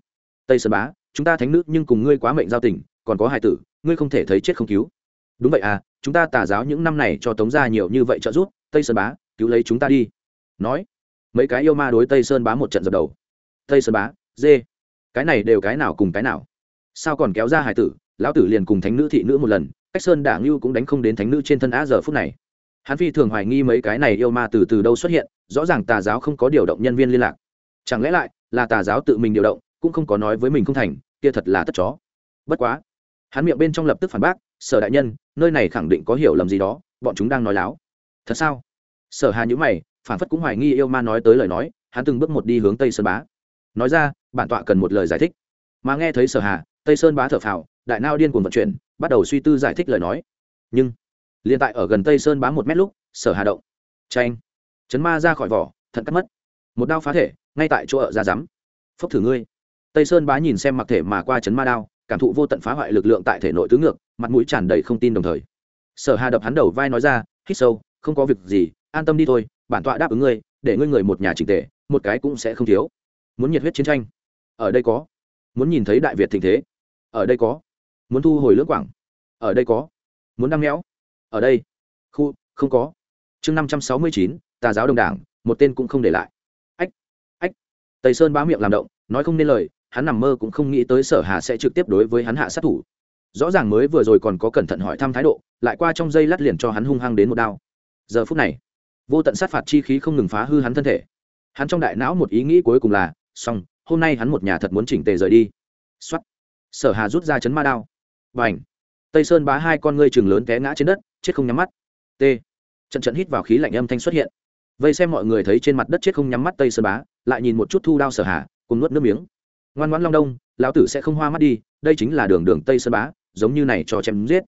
Tây sơn bá, chúng ta thánh nữ nhưng cùng ngươi quá mệnh giao tình, còn có hai tử, ngươi không thể thấy chết không cứu. Đúng vậy à chúng ta tà giáo những năm này cho tống gia nhiều như vậy trợ giúp, tây sơn bá, cứu lấy chúng ta đi. Nói, mấy cái yêu ma đối tây sơn bá một trận dập đầu. Tây sơn bá, dê! Cái này đều cái nào cùng cái nào. Sao còn kéo ra hải tử lão tử liền cùng thánh nữ thị nữ một lần, cách sơn đả lưu cũng đánh không đến thánh nữ trên thân á giờ phút này. Hắn phi thường hoài nghi mấy cái này yêu ma từ từ đâu xuất hiện, rõ ràng tà giáo không có điều động nhân viên liên lạc. Chẳng lẽ lại là tà giáo tự mình điều động, cũng không có nói với mình không thành, kia thật là tất chó. Bất quá, hắn miệng bên trong lập tức phản bác, sở đại nhân, nơi này khẳng định có hiểu lầm gì đó, bọn chúng đang nói láo. Thật sao? Sở hà nhữ mày, phản phất cũng hoài nghi yêu ma nói tới lời nói, hắn từng bước một đi hướng tây sơn bá. Nói ra, bản tọa cần một lời giải thích. Mà nghe thấy sở hà, tây sơn bá thở phào đại nao điên cuồng vận chuyển, bắt đầu suy tư giải thích lời nói. Nhưng, liền tại ở gần tây sơn bám một mét lúc, sở hà động. Tranh chấn ma ra khỏi vỏ, thận cắt mất. Một đao phá thể, ngay tại chỗ ở ra rắm. Phốc thử ngươi. Tây sơn bá nhìn xem mặc thể mà qua chấn ma đao, cảm thụ vô tận phá hoại lực lượng tại thể nội tứ ngược, mặt mũi tràn đầy không tin đồng thời. Sở hà đập hắn đầu vai nói ra, hít sâu, không có việc gì, an tâm đi thôi, bản tọa đáp ứng ngươi, để ngươi người một nhà trình tề, một cái cũng sẽ không thiếu. Muốn nhiệt huyết chiến tranh. Ở đây có. Muốn nhìn thấy đại việt tình thế. Ở đây có muốn thu hồi lưỡng quảng. Ở đây có. Muốn đăng méo. Ở đây. Khu, không có. Chương năm trăm sáu mươi chín, tà giáo đồng đảng, một tên cũng không để lại. Ách ách. Tây sơn bá miệng làm động, nói không nên lời, hắn nằm mơ cũng không nghĩ tới sở hà sẽ trực tiếp đối với hắn hạ sát thủ. Rõ ràng mới vừa rồi còn có cẩn thận hỏi thăm thái độ, lại qua trong dây lát liền cho hắn hung hăng đến một đao. Giờ phút này, vô tận sát phạt chi khí không ngừng phá hư hắn thân thể. Hắn trong đại não một ý nghĩ cuối cùng là, xong, hôm nay hắn một nhà thật muốn chỉnh tề rời đi. Xuất sở hà rút ra chấn ma đao và ảnh. Tây sơn bá hai con ngươi chừng lớn té ngã trên đất, chết không nhắm mắt. T. Trận trận hít vào khí lạnh âm thanh xuất hiện. Vây xem mọi người thấy trên mặt đất chết không nhắm mắt tây sơn bá, lại nhìn một chút thu đao sở hà cùng nuốt nước miếng. Ngoan ngoãn long đông, lão tử sẽ không hoa mắt đi, đây chính là đường đường tây sơn bá, giống như này cho chém giết.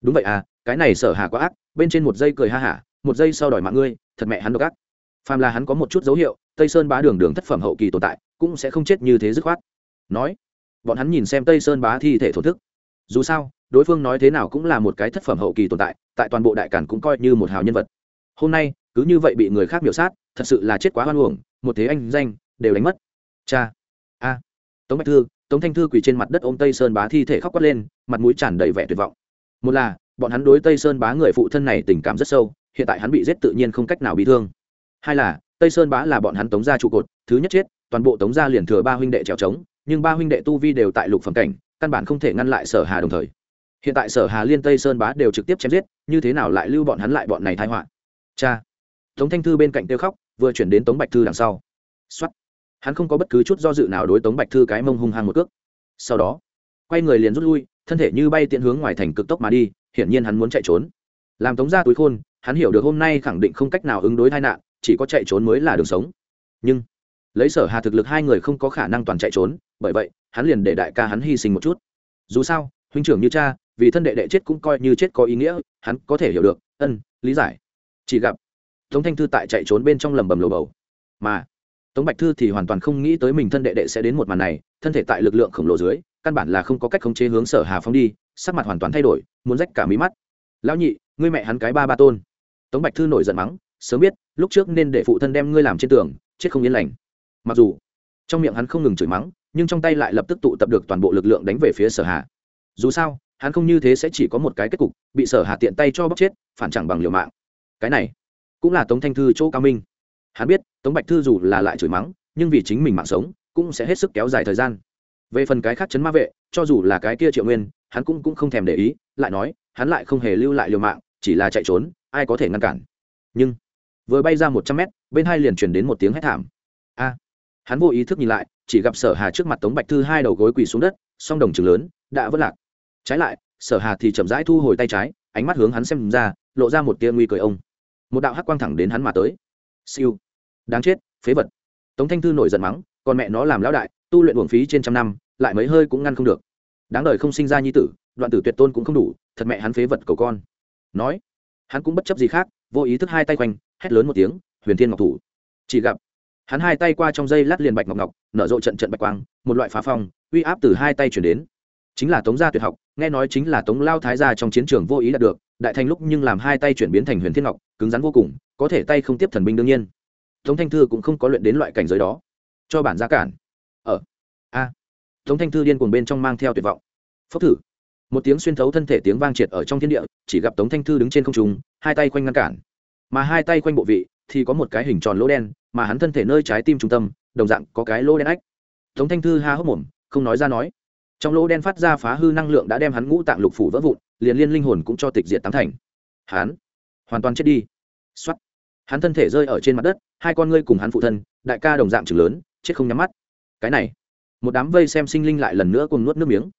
Đúng vậy à cái này sở hà quá ác, bên trên một giây cười ha hả, một giây sau đòi mạng ngươi, thật mẹ hắn độc ác. Phàm là hắn có một chút dấu hiệu, tây sơn bá đường đường thất phẩm hậu kỳ tồn tại, cũng sẽ không chết như thế dứt khoát. Nói, bọn hắn nhìn xem tây sơn bá thi thể thổ thức dù sao, đối phương nói thế nào cũng là một cái thất phẩm hậu kỳ tồn tại tại toàn bộ đại cản cũng coi như một hào nhân vật. Hôm nay, cứ như vậy bị người khác miểu sát, thật sự là chết quá hoan uổng, một thế anh danh, đều đánh mất. Cha, a. Tống bạch thư, tống thanh thư quỳ trên mặt đất ôm tây sơn bá thi thể khóc quát lên, mặt mũi tràn đầy vẻ tuyệt vọng. Một là, bọn hắn đối tây sơn bá người phụ thân này tình cảm rất sâu, hiện tại hắn bị giết tự nhiên không cách nào bị thương. Hai là, tây sơn bá là bọn hắn tống gia trụ cột, thứ nhất chết, toàn bộ tống gia liền thừa ba huynh đệ trèo trống, nhưng ba huynh đệ tu vi đều tại lục phẩm cảnh căn bản không thể ngăn lại sở hà đồng thời. Hiện tại sở hà liên tây sơn bá đều trực tiếp chém giết, như thế nào lại lưu bọn hắn lại bọn này thai họa? Cha! Tống thanh thư bên cạnh tiêu khóc, vừa chuyển đến tống bạch thư đằng sau. Xuất hắn không có bất cứ chút do dự nào đối tống bạch thư cái mông hung hăng một cước. Sau đó, quay người liền rút lui, thân thể như bay tiện hướng ngoài thành cực tốc mà đi, hiển nhiên hắn muốn chạy trốn. Làm tống ra túi khôn, hắn hiểu được hôm nay khẳng định không cách nào ứng đối tai nạn, chỉ có chạy trốn mới là đường sống. Nhưng, lấy sở hà thực lực hai người không có khả năng toàn chạy trốn bởi vậy, hắn liền để đại ca hắn hy sinh một chút. Dù sao, huynh trưởng như cha, vì thân đệ đệ chết cũng coi như chết có ý nghĩa, hắn có thể hiểu được, ân, lý giải. Chỉ gặp, tống thanh thư tại chạy trốn bên trong lầm bầm lầu bầu. Mà, tống bạch thư thì hoàn toàn không nghĩ tới mình thân đệ đệ sẽ đến một màn này, thân thể tại lực lượng khổng lồ dưới, căn bản là không có cách khống chế hướng sở hà phong đi, sắc mặt hoàn toàn thay đổi, muốn rách cả mí mắt. Lão nhị, ngươi mẹ hắn cái ba ba tôn. Tống bạch thư nổi giận mắng, sớm biết, lúc trước nên để phụ thân đem ngươi làm trên tường, chết không yên lành. Mặc dù, trong miệng hắn không ngừng chửi mắng nhưng trong tay lại lập tức tụ tập được toàn bộ lực lượng đánh về phía sở hà. Dù sao, hắn không như thế sẽ chỉ có một cái kết cục, bị sở hà tiện tay cho bóc chết, phản chẳng bằng liều mạng. Cái này cũng là tống thanh thư chỗ cao minh. Hắn biết, tống bạch thư dù là lại chửi mắng, nhưng vì chính mình mạng sống, cũng sẽ hết sức kéo dài thời gian. Về phần cái khác chấn ma vệ, cho dù là cái kia triệu nguyên, hắn cũng cũng không thèm để ý, lại nói, hắn lại không hề lưu lại liều mạng, chỉ là chạy trốn, ai có thể ngăn cản. Nhưng, vừa bay ra một trăm mét, bên hai liền truyền đến một tiếng hét thảm. A, hắn vô ý thức nhìn lại chỉ gặp sở hà trước mặt tống bạch thư hai đầu gối quỳ xuống đất, song đồng trường lớn, đã vất lạc. Trái lại, sở hà thì chậm rãi thu hồi tay trái, ánh mắt hướng hắn xem ra, lộ ra một tia nguy cười ông. Một đạo hắc quang thẳng đến hắn mà tới. Siêu. Đáng chết, phế vật. Tống thanh thư nổi giận mắng, còn mẹ nó làm lão đại, tu luyện uổng phí trên trăm năm, lại mấy hơi cũng ngăn không được. Đáng đời không sinh ra nhi tử, đoạn tử tuyệt tôn cũng không đủ, thật mẹ hắn phế vật cầu con. Nói, hắn cũng bất chấp gì khác, vô ý thức hai tay quanh, hét lớn một tiếng, huyền thiên ngọc thủ. Chỉ gặp hắn hai tay qua trong dây lát liền bạch ngọc ngọc, nở rộ trận trận bạch quang, một loại phá phong, uy áp từ hai tay chuyển đến. Chính là tống gia tuyệt học, nghe nói chính là tống lao thái gia trong chiến trường vô ý đạt được, đại thành lúc nhưng làm hai tay chuyển biến thành huyền thiên ngọc, cứng rắn vô cùng, có thể tay không tiếp thần binh đương nhiên. Tống thanh thư cũng không có luyện đến loại cảnh giới đó. Cho bản gia cản. Ở a. Tống thanh thư điên cuồng bên trong mang theo tuyệt vọng. Phốc thử. Một tiếng xuyên thấu thân thể tiếng vang triệt ở trong thiên địa, chỉ gặp tống thanh thư đứng trên không trung, hai tay quanh ngăn cản. Mà hai tay quanh bộ vị, thì có một cái hình tròn lỗ đen mà hắn thân thể nơi trái tim trung tâm, đồng dạng có cái lỗ đen ách. Tống thanh thư ha hốc mồm, không nói ra nói. Trong lỗ đen phát ra phá hư năng lượng đã đem hắn ngũ tạng lục phủ vỡ vụn, liền liên linh hồn cũng cho tịch diệt tám thành. Hắn hoàn toàn chết đi. X hắn thân thể rơi ở trên mặt đất, hai con ngươi cùng hắn phụ thân, đại ca đồng dạng chừng lớn, chết không nhắm mắt. Cái này, một đám vây xem sinh linh lại lần nữa cùng nuốt nước miếng.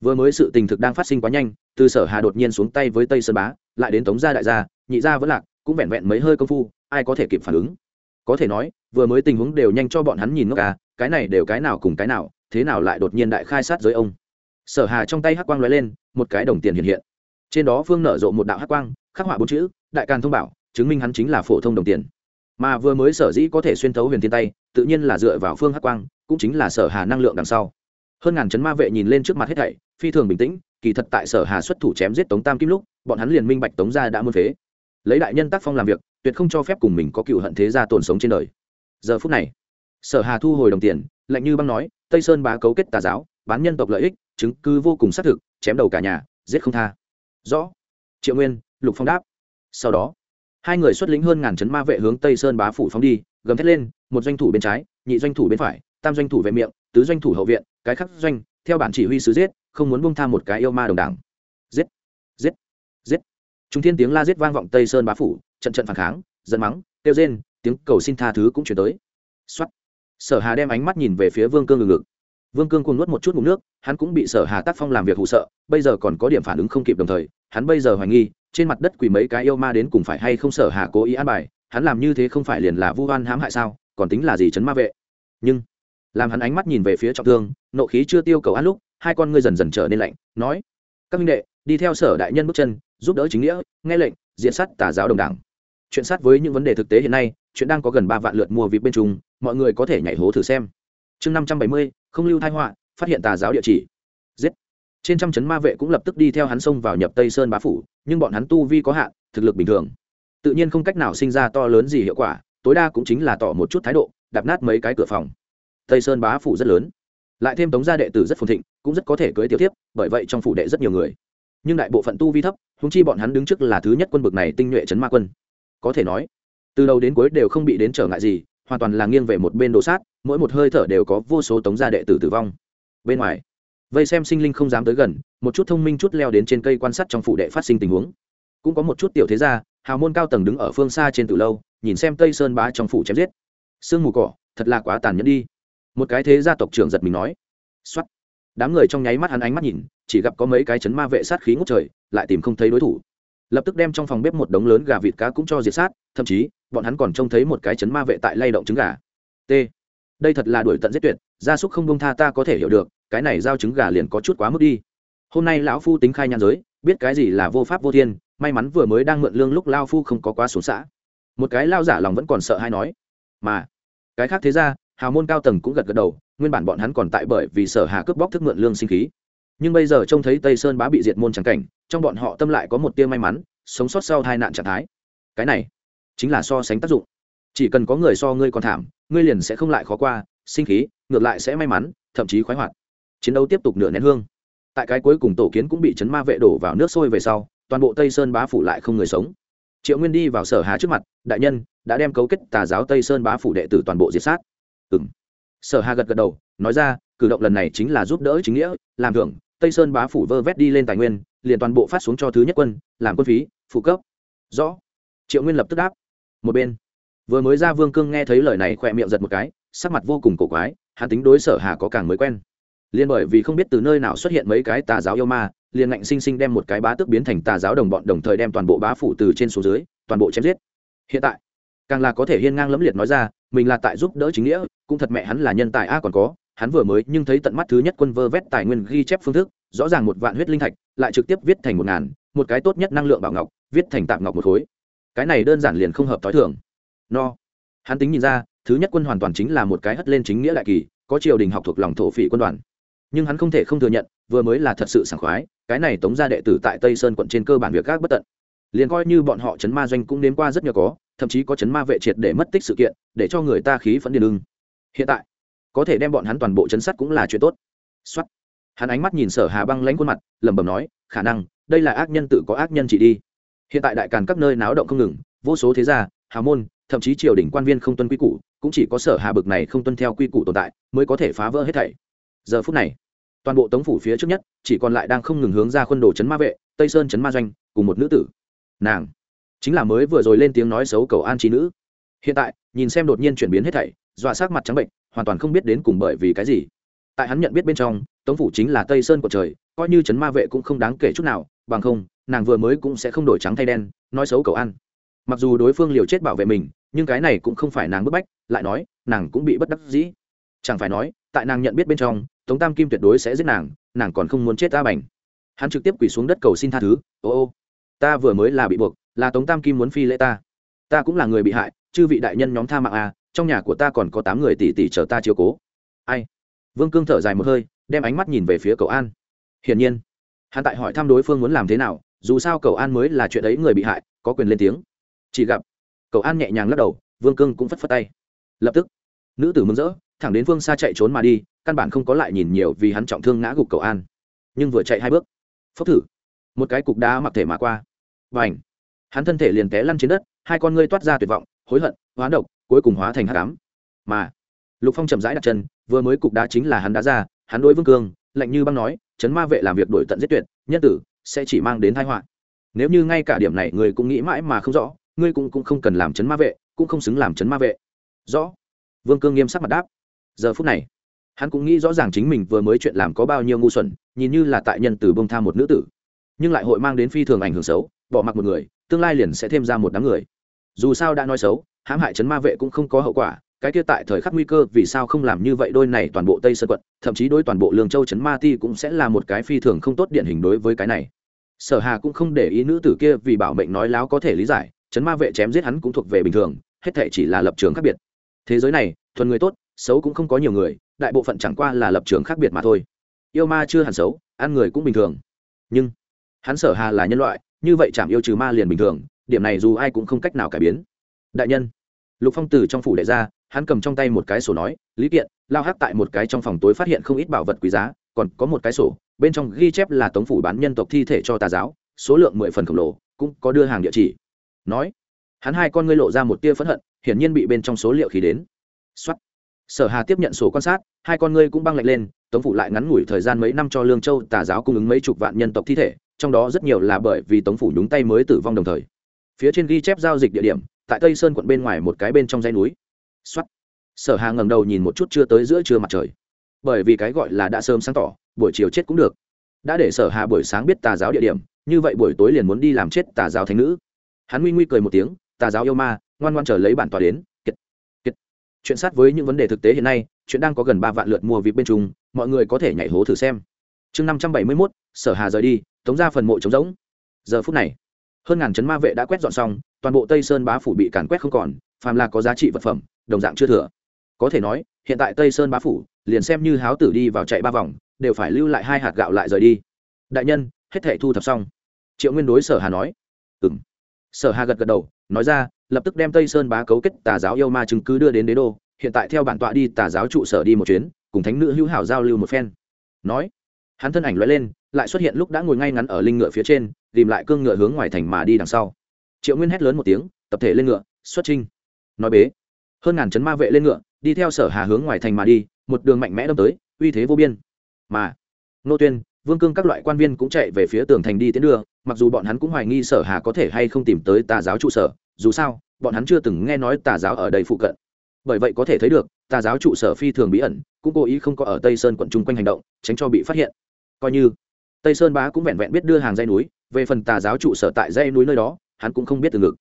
Vừa mới sự tình thực đang phát sinh quá nhanh, từ sở hà đột nhiên xuống tay với tây sơn bá, lại đến tống gia đại gia, nhị gia vẫn lạc, cũng vẹn vẹn mấy hơi công phu, ai có thể kịp phản ứng? Có thể nói, vừa mới tình huống đều nhanh cho bọn hắn nhìn ngốc à cái này đều cái nào cùng cái nào, thế nào lại đột nhiên đại khai sát giới ông. Sở hà trong tay hắc quang lóe lên, một cái đồng tiền hiện hiện. Trên đó phương nở rộ một đạo hắc quang, khắc họa bốn chữ, đại càn thông bảo, chứng minh hắn chính là phổ thông đồng tiền. Mà vừa mới sở dĩ có thể xuyên thấu huyền thiên tay, tự nhiên là dựa vào phương hắc quang, cũng chính là sở hà năng lượng đằng sau. Hơn ngàn chấn ma vệ nhìn lên trước mặt hết thảy, phi thường bình tĩnh, kỳ thật tại sở hà xuất thủ chém giết tống tam kim lúc, bọn hắn liền minh bạch tống gia đã muôn phế. Lấy đại nhân tác phong làm việc tuyệt không cho phép cùng mình có cựu hận thế gia tồn sống trên đời. Giờ phút này, sở hà thu hồi đồng tiền, lạnh như băng nói, tây sơn bá cấu kết tà giáo, bán nhân tộc lợi ích, chứng cứ vô cùng xác thực, chém đầu cả nhà, giết không tha. Rõ. Triệu nguyên, lục phong đáp. Sau đó, hai người xuất lĩnh hơn ngàn chấn ma vệ hướng tây sơn bá phủ phóng đi, gầm thét lên, một doanh thủ bên trái, nhị doanh thủ bên phải, tam doanh thủ vệ miệng, tứ doanh thủ hậu viện, cái khắc doanh, theo bản chỉ huy sứ giết, không muốn bông tha một cái yêu ma đồng đảng. Giết giết giết. Chúng thiên tiếng la giết vang vọng tây sơn bá phủ trận trận phản kháng, giận mắng, kêu rên, tiếng cầu xin tha thứ cũng chuyển tới. Xuất sở hà đem ánh mắt nhìn về phía vương cương ngừng ngực. Vương cương cuồng nuốt một chút ngụm nước, hắn cũng bị sở hà tác phong làm việc hụ sợ, bây giờ còn có điểm phản ứng không kịp đồng thời, hắn bây giờ hoài nghi, trên mặt đất quỳ mấy cái yêu ma đến cùng phải hay không sở hà cố ý an bài, hắn làm như thế không phải liền là vu oan hãm hại sao, còn tính là gì chấn ma vệ. Nhưng, làm hắn ánh mắt nhìn về phía trọng thương, nộ khí chưa tiêu cầu ăn lúc, hai con ngươi dần dần trở nên lạnh, nói, các minh đệ, đi theo sở đại nhân bước chân, giúp đỡ chính nghĩa, nghe lệnh, diện sắt tà giáo đồng đảng chuyện sát với những vấn đề thực tế hiện nay, chuyện đang có gần ba vạn lượt mua vịt bên trung mọi người có thể nhảy hố thử xem. Chương năm trăm bảy mươi, không lưu thai họa, phát hiện tà giáo địa chỉ. Giết. Trên trăm chấn ma vệ cũng lập tức đi theo hắn xông vào nhập tây sơn bá phủ, nhưng bọn hắn tu vi có hạn, thực lực bình thường. Tự nhiên không cách nào sinh ra to lớn gì hiệu quả, tối đa cũng chính là tỏ một chút thái độ, đạp nát mấy cái cửa phòng. Tây sơn bá phủ rất lớn. Lại thêm tống gia đệ tử rất phồn thịnh, cũng rất có thể cưới tiểu tiếp bởi vậy trong phủ đệ rất nhiều người. Nhưng đại bộ phận tu vi thấp húng chi bọn hắn đứng trước là thứ nhất quân bực này tinh nhuệ chấn ma quân có thể nói. Từ đầu đến cuối đều không bị đến trở ngại gì, hoàn toàn là nghiêng về một bên đồ sát, mỗi một hơi thở đều có vô số tống gia đệ tử tử vong. Bên ngoài, vây xem sinh linh không dám tới gần, một chút thông minh chút leo đến trên cây quan sát trong phủ đệ phát sinh tình huống. Cũng có một chút tiểu thế gia, hào môn cao tầng đứng ở phương xa trên từ lâu, nhìn xem tây sơn bá trong phủ chém giết. Sương mù cỏ, thật là quá tàn nhẫn đi. Một cái thế gia tộc trưởng giật mình nói. Xuất đám người trong nháy mắt hắn ánh mắt nhìn, chỉ gặp có mấy cái chấn ma vệ sát khí ngút trời, lại tìm không thấy đối thủ lập tức đem trong phòng bếp một đống lớn gà vịt cá cũng cho diệt sát, thậm chí, bọn hắn còn trông thấy một cái chấn ma vệ tại lay động trứng gà. T. Đây thật là đuổi tận giết tuyệt, gia súc không bông tha ta có thể hiểu được, cái này giao trứng gà liền có chút quá mức đi. Hôm nay lão phu tính khai nhan giới, biết cái gì là vô pháp vô thiên, may mắn vừa mới đang mượn lương lúc lao phu không có quá xuống xã. Một cái lao giả lòng vẫn còn sợ hay nói, mà, cái khác thế ra hào môn cao tầng cũng gật gật đầu, nguyên bản bọn hắn còn tại bởi vì sở hà cướp bóc thức mượn lương sinh khí nhưng bây giờ trông thấy tây sơn bá bị diệt môn trắng cảnh, trong bọn họ tâm lại có một tia may mắn, sống sót sau hai nạn trạng thái. Cái này chính là so sánh tác dụng. Chỉ cần có người so ngươi còn thảm, ngươi liền sẽ không lại khó qua, sinh khí, ngược lại sẽ may mắn, thậm chí khoái hoạt. Chiến đấu tiếp tục nửa nén hương. Tại cái cuối cùng tổ kiến cũng bị chấn ma vệ đổ vào nước sôi về sau, toàn bộ tây sơn bá phủ lại không người sống. Triệu nguyên đi vào sở hà trước mặt, đại nhân, đã đem cấu kết tà giáo tây sơn bá phủ đệ tử toàn bộ diệt sát. Ừ m sở hà gật gật đầu, nói ra, cử động lần này chính là giúp đỡ chính nghĩa, làm thưởng tây sơn bá phủ vơ vét đi lên tài nguyên, liền toàn bộ phát xuống cho thứ nhất quân, làm quân phí, phụ cấp. Rõ. Triệu nguyên lập tức đáp. Một bên. Vừa mới ra vương cương nghe thấy lời này khỏe miệng giật một cái, sắc mặt vô cùng cổ quái, hắn tính đối sở hà có càng mới quen. Liền bởi vì không biết từ nơi nào xuất hiện mấy cái tà giáo yêu ma, liền ngạnh sinh sinh đem một cái bá tước biến thành tà giáo đồng bọn đồng thời đem toàn bộ bá phủ từ trên xuống dưới, toàn bộ chém giết. Hiện tại, càng là có thể hiên ngang lẫm liệt nói ra, mình là tại giúp đỡ chính nghĩa, cũng thật mẹ hắn là nhân tài a còn có hắn vừa mới nhưng thấy tận mắt thứ nhất quân vơ vét tài nguyên ghi chép phương thức, rõ ràng một vạn huyết linh thạch, lại trực tiếp viết thành một ngàn, một cái tốt nhất năng lượng bảo ngọc, viết thành tạm ngọc một khối. Cái này đơn giản liền không hợp t h o i thường. No. Hắn tính nhìn ra, thứ nhất quân hoàn toàn chính là một cái hất lên chính nghĩa đại kỳ, có triều đình học thuộc lòng thổ phỉ quân đoàn. Nhưng hắn không thể không thừa nhận, vừa mới là thật sự sảng khoái, cái này tống ra đệ tử tại tây sơn quận trên cơ bản việc các bất tận. Liền coi như bọn họ chấn ma doanh cũng đến qua rất nhiều có, thậm chí có chấn ma vệ triệt để mất tích sự kiện, để cho người ta khí phẫn điên ưng. Hiện tại có thể đem bọn hắn toàn bộ chấn sát cũng là chuyện tốt. Xuất hắn ánh mắt nhìn sở hà băng lãnh khuôn mặt, lẩm bẩm nói, khả năng, đây là ác nhân tự có ác nhân chỉ đi. Hiện tại đại càn các nơi náo động không ngừng, vô số thế gia, hào môn, thậm chí triều đình quan viên không tuân quy củ, cũng chỉ có sở hà bực này không tuân theo quy củ tồn tại mới có thể phá vỡ hết thảy. Giờ phút này, toàn bộ tống phủ phía trước nhất, chỉ còn lại đang không ngừng hướng ra khuôn đồ chấn ma vệ, tây sơn chấn ma doanh, cùng một nữ tử. Nàng chính là mới vừa rồi lên tiếng nói xấu cầu an trí nữ. Hiện tại, nhìn xem đột nhiên chuyển biến hết thảy, dọa sắc mặt trắng bệnh hoàn toàn không biết đến cùng bởi vì cái gì. Tại hắn nhận biết bên trong, tống phủ chính là tây sơn của trời, coi như chấn ma vệ cũng không đáng kể chút nào, bằng không, nàng vừa mới cũng sẽ không đổi trắng thay đen, nói xấu cầu ăn. Mặc dù đối phương liều chết bảo vệ mình, nhưng cái này cũng không phải nàng bức bách, lại nói, nàng cũng bị bất đắc dĩ. Chẳng phải nói, tại nàng nhận biết bên trong, tống tam kim tuyệt đối sẽ giết nàng nàng còn không muốn chết ta bành. Hắn trực tiếp quỳ xuống đất cầu xin tha thứ, ô ô, ta vừa mới là bị buộc, là tống tam kim muốn phi lễ ta. Ta cũng là người bị hại, chư vị đại nhân nhóm tha mạng à trong nhà của ta còn có tám người tỷ tỷ chờ ta chiếu cố. Ai? Vương cương thở dài một hơi, đem ánh mắt nhìn về phía cậu an. Hiển nhiên, hắn tại hỏi thăm đối phương muốn làm thế nào, dù sao cậu an mới là chuyện ấy người bị hại, có quyền lên tiếng. Chỉ gặp, cậu an nhẹ nhàng lắc đầu, vương cương cũng phất phất tay. Lập tức, nữ tử mừng rỡ, thẳng đến phương xa chạy trốn mà đi, căn bản không có lại nhìn nhiều vì hắn trọng thương ngã gục cậu an. Nhưng vừa chạy hai bước, phốc thử, một cái cục đá mặc thể mà qua. Và ảnh hắn thân thể liền té lăn trên đất, hai con ngươi toát ra tuyệt vọng, hối hận, hoán độc cuối cùng hóa thành hắc ám. Mà lục phong chậm rãi đặt chân vừa mới cục đá chính là hắn đá ra hắn đối vương cương lạnh như băng nói chấn ma vệ làm việc đổi tận giết tuyệt nhân tử sẽ chỉ mang đến thái họa. Nếu như ngay cả điểm này người cũng nghĩ mãi mà không rõ ngươi cũng, cũng không cần làm chấn ma vệ cũng không xứng làm chấn ma vệ. Rõ. Vương cương nghiêm sắc mặt đáp. Giờ phút này hắn cũng nghĩ rõ ràng chính mình vừa mới chuyện làm có bao nhiêu ngu xuẩn nhìn như là tại nhân từ bông tha một nữ tử nhưng lại hội mang đến phi thường ảnh hưởng xấu bỏ mặc một người tương lai liền sẽ thêm ra một đám người. Dù sao đã nói xấu hãm hại chấn ma vệ cũng không có hậu quả, cái kia tại thời khắc nguy cơ, vì sao không làm như vậy? Đôi này toàn bộ tây sơn quận, thậm chí đối toàn bộ lương châu chấn ma ti cũng sẽ là một cái phi thường không tốt điển hình đối với cái này. Sở hà cũng không để ý nữ tử kia vì bảo mệnh nói láo có thể lý giải, chấn ma vệ chém giết hắn cũng thuộc về bình thường, hết thể chỉ là lập trường khác biệt. Thế giới này, thuần người tốt, xấu cũng không có nhiều người, đại bộ phận chẳng qua là lập trường khác biệt mà thôi. Yêu ma chưa hẳn xấu, ăn người cũng bình thường. Nhưng, hắn sở hà là nhân loại, như vậy chạm yêu trừ ma liền bình thường, điểm này dù ai cũng không cách nào cải biến đại nhân. Lục phong từ trong phủ đệ ra, hắn cầm trong tay một cái sổ nói, lý kiện, lao hát tại một cái trong phòng tối phát hiện không ít bảo vật quý giá, còn có một cái sổ, bên trong ghi chép là tống phủ bán nhân tộc thi thể cho tà giáo, số lượng mười phần khổng lồ, cũng có đưa hàng địa chỉ. Nói, hắn hai con ngươi lộ ra một tia phẫn hận, hiển nhiên bị bên trong số liệu khí đến. Xuất sở hà tiếp nhận sổ quan sát, hai con ngươi cũng băng lạnh lên, tống phủ lại ngắn ngủi thời gian mấy năm cho lương châu tà giáo cung ứng mấy chục vạn nhân tộc thi thể, trong đó rất nhiều là bởi vì tống phủ nhúng tay mới tử vong đồng thời. Phía trên ghi chép giao dịch địa điểm tại tây sơn quận bên ngoài một cái bên trong dãy núi. Xuất sở hà ngẩng đầu nhìn một chút chưa tới giữa trưa mặt trời. Bởi vì cái gọi là đã sớm sáng tỏ, buổi chiều chết cũng được. Đã để sở hà buổi sáng biết tà giáo địa điểm, như vậy buổi tối liền muốn đi làm chết tà giáo thánh nữ. Hắn nguy nguy cười một tiếng, tà giáo yêu ma, ngoan ngoan chờ lấy bản tòa đến. Kiệt. Kiệt. Chuyện sát với những vấn đề thực tế hiện nay, chuyện đang có gần ba vạn lượt mua vip bên trung mọi người có thể nhảy hố thử xem. Chương năm trăm bảy mươi mốt, sở hà rời đi, tống ra phần mộ trống rỗng. Giờ phút này hơn ngàn chấn ma vệ đã quét dọn xong, toàn bộ tây sơn bá phủ bị càn quét không còn, phàm là có giá trị vật phẩm, đồng dạng chưa thừa. Có thể nói, hiện tại tây sơn bá phủ, liền xem như háo tử đi vào chạy ba vòng, đều phải lưu lại hai hạt gạo lại rời đi. Đại nhân, hết thể thu thập xong. Triệu nguyên đối sở hà nói. Ừ m sở hà gật gật đầu, nói ra, lập tức đem tây sơn bá cấu kết tà giáo yêu ma chứng cứ đưa đến đế đô. Hiện tại theo bản tọa đi tà giáo trụ sở đi một chuyến, cùng thánh nữ hữu hảo giao lưu một phen. Nói hắn thân ảnh loại lên, lại xuất hiện lúc đã ngồi ngay ngắn ở linh ngựa phía trên, tìm lại cương ngựa hướng ngoài thành mà đi đằng sau. Triệu nguyên hét lớn một tiếng, tập thể lên ngựa, xuất trinh nói bế. Hơn ngàn chấn ma vệ lên ngựa, đi theo sở hà hướng ngoài thành mà đi, một đường mạnh mẽ đâm tới, uy thế vô biên. Mà, nô tuyên, vương cương các loại quan viên cũng chạy về phía tường thành đi tiến đưa, mặc dù bọn hắn cũng hoài nghi sở hà có thể hay không tìm tới tà giáo trụ sở, dù sao, bọn hắn chưa từng nghe nói tà giáo ở đây phụ cận. Bởi vậy có thể thấy được, tà giáo trụ sở phi thường bí ẩn, cũng cố ý không có ở tây sơn quận chung quanh hành động, tránh cho bị phát hiện coi như. Tây sơn bá cũng vẹn vẹn biết đưa hàng dây núi, về phần tà giáo trụ sở tại dây núi nơi đó, hắn cũng không biết từ ngực.